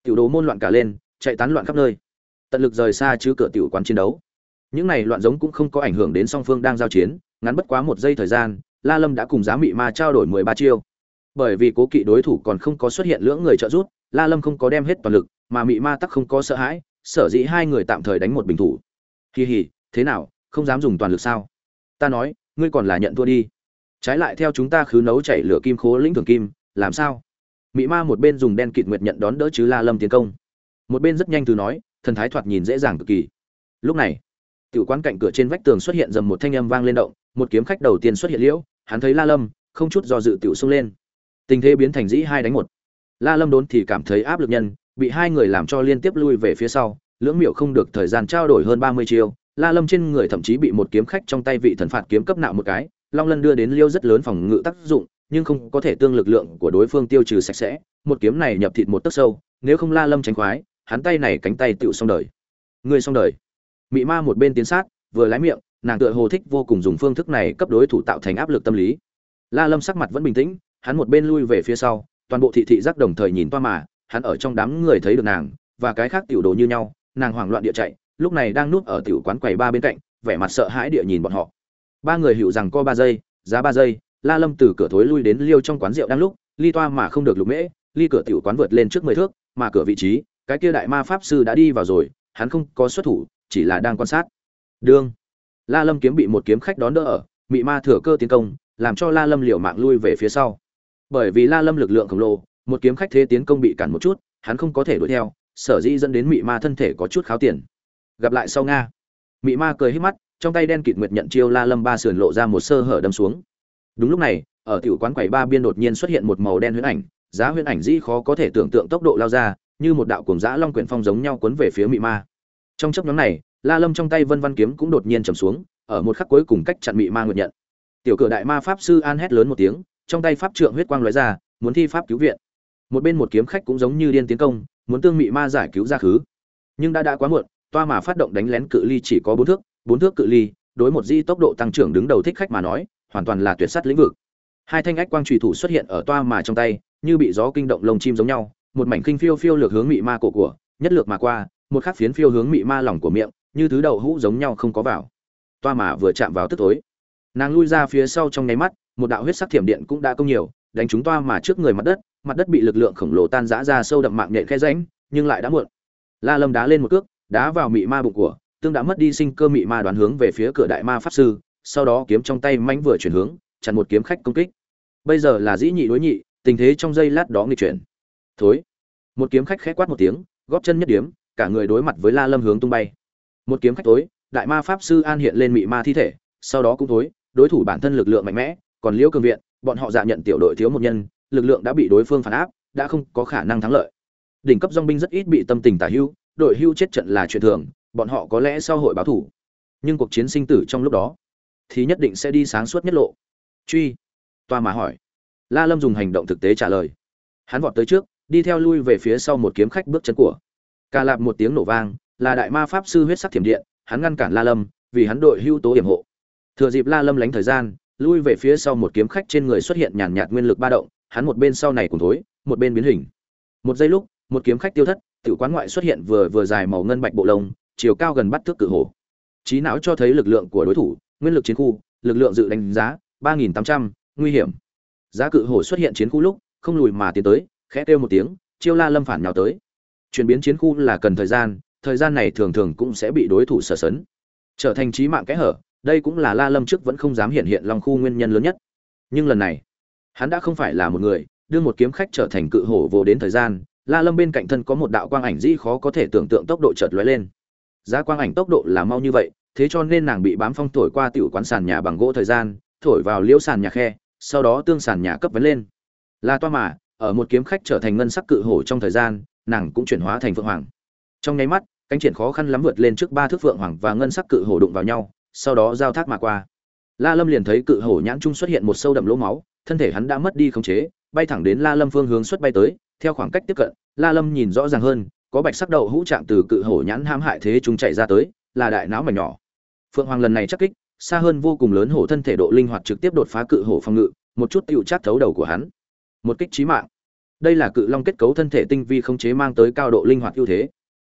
Tiểu đồ môn loạn cả lên, chạy tán loạn khắp nơi. Tận lực rời xa chứ cửa tiểu quán chiến đấu những này loạn giống cũng không có ảnh hưởng đến song phương đang giao chiến, ngắn bất quá một giây thời gian, la lâm đã cùng giá mị ma trao đổi mười ba chiêu. Bởi vì cố kỵ đối thủ còn không có xuất hiện lưỡng người trợ giúp, la lâm không có đem hết toàn lực, mà mị ma tắc không có sợ hãi, sở dĩ hai người tạm thời đánh một bình thủ. Kỳ hỉ thế nào, không dám dùng toàn lực sao? Ta nói, ngươi còn là nhận thua đi. Trái lại theo chúng ta khứ nấu chảy lửa kim khố lĩnh thường kim, làm sao? Mị ma một bên dùng đen kịt nguyệt nhận đón đỡ chứ la lâm tiến công. Một bên rất nhanh từ nói, thần thái thoạt nhìn dễ dàng cực kỳ. Lúc này tiểu quán cạnh cửa trên vách tường xuất hiện dầm một thanh âm vang lên động, một kiếm khách đầu tiên xuất hiện liễu, hắn thấy la lâm, không chút do dự tiểu xông lên. Tình thế biến thành dĩ hai đánh một. La lâm đốn thì cảm thấy áp lực nhân, bị hai người làm cho liên tiếp lui về phía sau, lưỡng miệu không được thời gian trao đổi hơn ba mươi chiêu, la lâm trên người thậm chí bị một kiếm khách trong tay vị thần phạt kiếm cấp nạo một cái, long lân đưa đến liêu rất lớn phòng ngự tác dụng, nhưng không có thể tương lực lượng của đối phương tiêu trừ sạch sẽ, một kiếm này nhập thịt một tấc sâu, nếu không la lâm tránh khoái, hắn tay này cánh tay tựu xong đời. Người xong đời mị ma một bên tiến sát, vừa lái miệng, nàng tựa hồ thích vô cùng dùng phương thức này cấp đối thủ tạo thành áp lực tâm lý. La lâm sắc mặt vẫn bình tĩnh, hắn một bên lui về phía sau, toàn bộ thị thị giác đồng thời nhìn toa mà, hắn ở trong đám người thấy được nàng, và cái khác tiểu đồ như nhau, nàng hoảng loạn địa chạy, lúc này đang núp ở tiểu quán quầy ba bên cạnh, vẻ mặt sợ hãi địa nhìn bọn họ. Ba người hiểu rằng co ba giây, giá ba giây, la lâm từ cửa thối lui đến liêu trong quán rượu đang lúc, ly toa mà không được lục mễ, ly cửa tiểu quán vượt lên trước mười thước, mà cửa vị trí, cái kia đại ma pháp sư đã đi vào rồi, hắn không có xuất thủ chỉ là đang quan sát. Đương. La lâm kiếm bị một kiếm khách đón đỡ ở, mị ma thừa cơ tiến công, làm cho la lâm liều mạng lui về phía sau. Bởi vì la lâm lực lượng khổng lồ, một kiếm khách thế tiến công bị cản một chút, hắn không có thể đuổi theo, sở dĩ dẫn đến mị ma thân thể có chút kháo tiền. Gặp lại sau nga. Mị ma cười hít mắt, trong tay đen kịt nguyệt nhận chiêu la lâm ba sườn lộ ra một sơ hở đâm xuống. Đúng lúc này, ở tiểu quán quầy ba biên đột nhiên xuất hiện một màu đen huyễn ảnh, giá huyễn ảnh dĩ khó có thể tưởng tượng tốc độ lao ra, như một đạo cuồng dã long quyển phong giống nhau cuốn về phía mị ma trong chấp nhóm này, la lâm trong tay vân văn kiếm cũng đột nhiên trầm xuống, ở một khắc cuối cùng cách chặn mị ma nguyệt nhận. Tiểu cửa đại ma pháp sư an hét lớn một tiếng, trong tay pháp trượng huyết quang lóe ra, muốn thi pháp cứu viện. Một bên một kiếm khách cũng giống như điên tiến công, muốn tương mị ma giải cứu ra khứ. Nhưng đã đã quá muộn, toa mà phát động đánh lén cự ly chỉ có bốn thước bốn thước cự ly, đối một di tốc độ tăng trưởng đứng đầu thích khách mà nói, hoàn toàn là tuyệt sắt lĩnh vực. Hai thanh ách quang trùy thủ xuất hiện ở toa mà trong tay, như bị gió kinh động lông chim giống nhau, một mảnh khinh phiêu phiêu lược hướng mị ma cổ của, nhất lược mà qua một khắc phiến phiêu hướng mị ma lòng của miệng, như thứ đậu hũ giống nhau không có vào. Toa mà vừa chạm vào tức tối. Nàng lui ra phía sau trong nháy mắt, một đạo huyết sắc thiểm điện cũng đã công nhiều, đánh chúng toa mà trước người mặt đất mặt đất bị lực lượng khổng lồ tan rã ra sâu đậm mạng nhện khe ránh nhưng lại đã muộn. La lâm đá lên một cước, đá vào mị ma bụng của, tương đã mất đi sinh cơ mị ma đoán hướng về phía cửa đại ma pháp sư, sau đó kiếm trong tay mãnh vừa chuyển hướng, chặn một kiếm khách công kích. Bây giờ là dĩ nhị đối nhị, tình thế trong giây lát đó nghịch chuyển. Thối. Một kiếm khách khẽ quát một tiếng, góp chân nhất điếm cả người đối mặt với la lâm hướng tung bay. Một kiếm khách tối, đại ma pháp sư an hiện lên mị ma thi thể, sau đó cũng tối, đối thủ bản thân lực lượng mạnh mẽ, còn liễu cường viện, bọn họ dạ nhận tiểu đội thiếu một nhân, lực lượng đã bị đối phương phản áp, đã không có khả năng thắng lợi. Đỉnh cấp dong binh rất ít bị tâm tình tả hưu, đội hưu chết trận là chuyện thường, bọn họ có lẽ sau hội báo thủ. Nhưng cuộc chiến sinh tử trong lúc đó, thì nhất định sẽ đi sáng suốt nhất lộ. Truy. Toa mà hỏi. La lâm dùng hành động thực tế trả lời. Hắn vọt tới trước, đi theo lui về phía sau một kiếm khách bước chân của ca lạp một tiếng nổ vang, là đại ma pháp sư huyết sắc thiểm điện, hắn ngăn cản la lâm, vì hắn đội hưu tố hiểm hộ. Thừa dịp la lâm lánh thời gian, lui về phía sau một kiếm khách trên người xuất hiện nhàn nhạt nguyên lực ba động, hắn một bên sau này cùng thối, một bên biến hình. Một giây lúc, một kiếm khách tiêu thất tự quán ngoại xuất hiện vừa vừa dài màu ngân bạch bộ lông, chiều cao gần bắt thước cự hổ. Trí não cho thấy lực lượng của đối thủ, nguyên lực chiến khu, lực lượng dự đánh giá, ba nghìn tám trăm, nguy hiểm. Giá cự hổ xuất hiện chiến khu lúc, không lùi mà tiến tới, khẽ kêu một tiếng, chiêu la lâm phản nhào tới chuyển biến chiến khu là cần thời gian thời gian này thường thường cũng sẽ bị đối thủ sở sấn. Trở thành trí mạng kẽ hở, đây cũng là la lâm trước vẫn không dám hiện hiện long khu nguyên nhân lớn nhất. Nhưng lần này, hắn đã không phải là một người, đưa một kiếm khách trở thành cự hổ vô đến thời gian, la lâm bên cạnh thân có một đạo quang ảnh dĩ khó có thể tưởng tượng tốc độ chợt lóe lên. Giá quang ảnh tốc độ là mau như vậy, thế cho nên nàng bị bám phong thổi qua tiểu quán sàn nhà bằng gỗ thời gian, thổi vào liễu sàn nhà khe, sau đó tương sàn nhà cấp vấn lên. La toa mà, ở một kiếm khách trở thành ngân sắc cự hổ trong thời gian nàng cũng chuyển hóa thành phượng hoàng. Trong nháy mắt, cánh triển khó khăn lắm vượt lên trước ba thước phượng hoàng và ngân sắc cự hổ đụng vào nhau, sau đó giao thác mà qua. La lâm liền thấy cự hổ nhãn trung xuất hiện một sâu đậm lỗ máu, thân thể hắn đã mất đi khống chế, bay thẳng đến la lâm phương hướng xuất bay tới, theo khoảng cách tiếp cận, la lâm nhìn rõ ràng hơn, có bạch sắc đậu hũ trạng từ cự hổ nhãn hãm hại thế chúng chạy ra tới, là đại não mảnh nhỏ. Phượng hoàng lần này chắc kích, xa hơn vô cùng lớn hổ thân thể độ linh hoạt trực tiếp đột phá cự hổ phòng ngự, một chút tựu chát thấu đầu của hắn. Một kích chí mạng đây là cự long kết cấu thân thể tinh vi không chế mang tới cao độ linh hoạt ưu thế.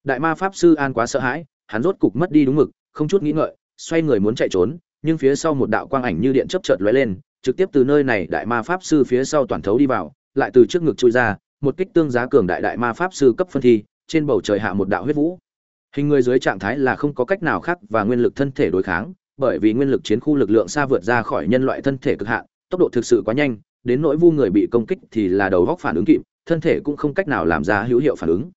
Đại ma pháp sư an quá sợ hãi, hắn rốt cục mất đi đúng mực, không chút nghĩ ngợi, xoay người muốn chạy trốn, nhưng phía sau một đạo quang ảnh như điện chớp chợt lóe lên, trực tiếp từ nơi này đại ma pháp sư phía sau toàn thấu đi vào, lại từ trước ngực chui ra, một kích tương giá cường đại đại ma pháp sư cấp phân thi, trên bầu trời hạ một đạo huyết vũ. Hình người dưới trạng thái là không có cách nào khác và nguyên lực thân thể đối kháng, bởi vì nguyên lực chiến khu lực lượng xa vượt ra khỏi nhân loại thân thể cực hạn, tốc độ thực sự quá nhanh đến nỗi vu người bị công kích thì là đầu góc phản ứng kịp, thân thể cũng không cách nào làm ra hữu hiệu phản ứng.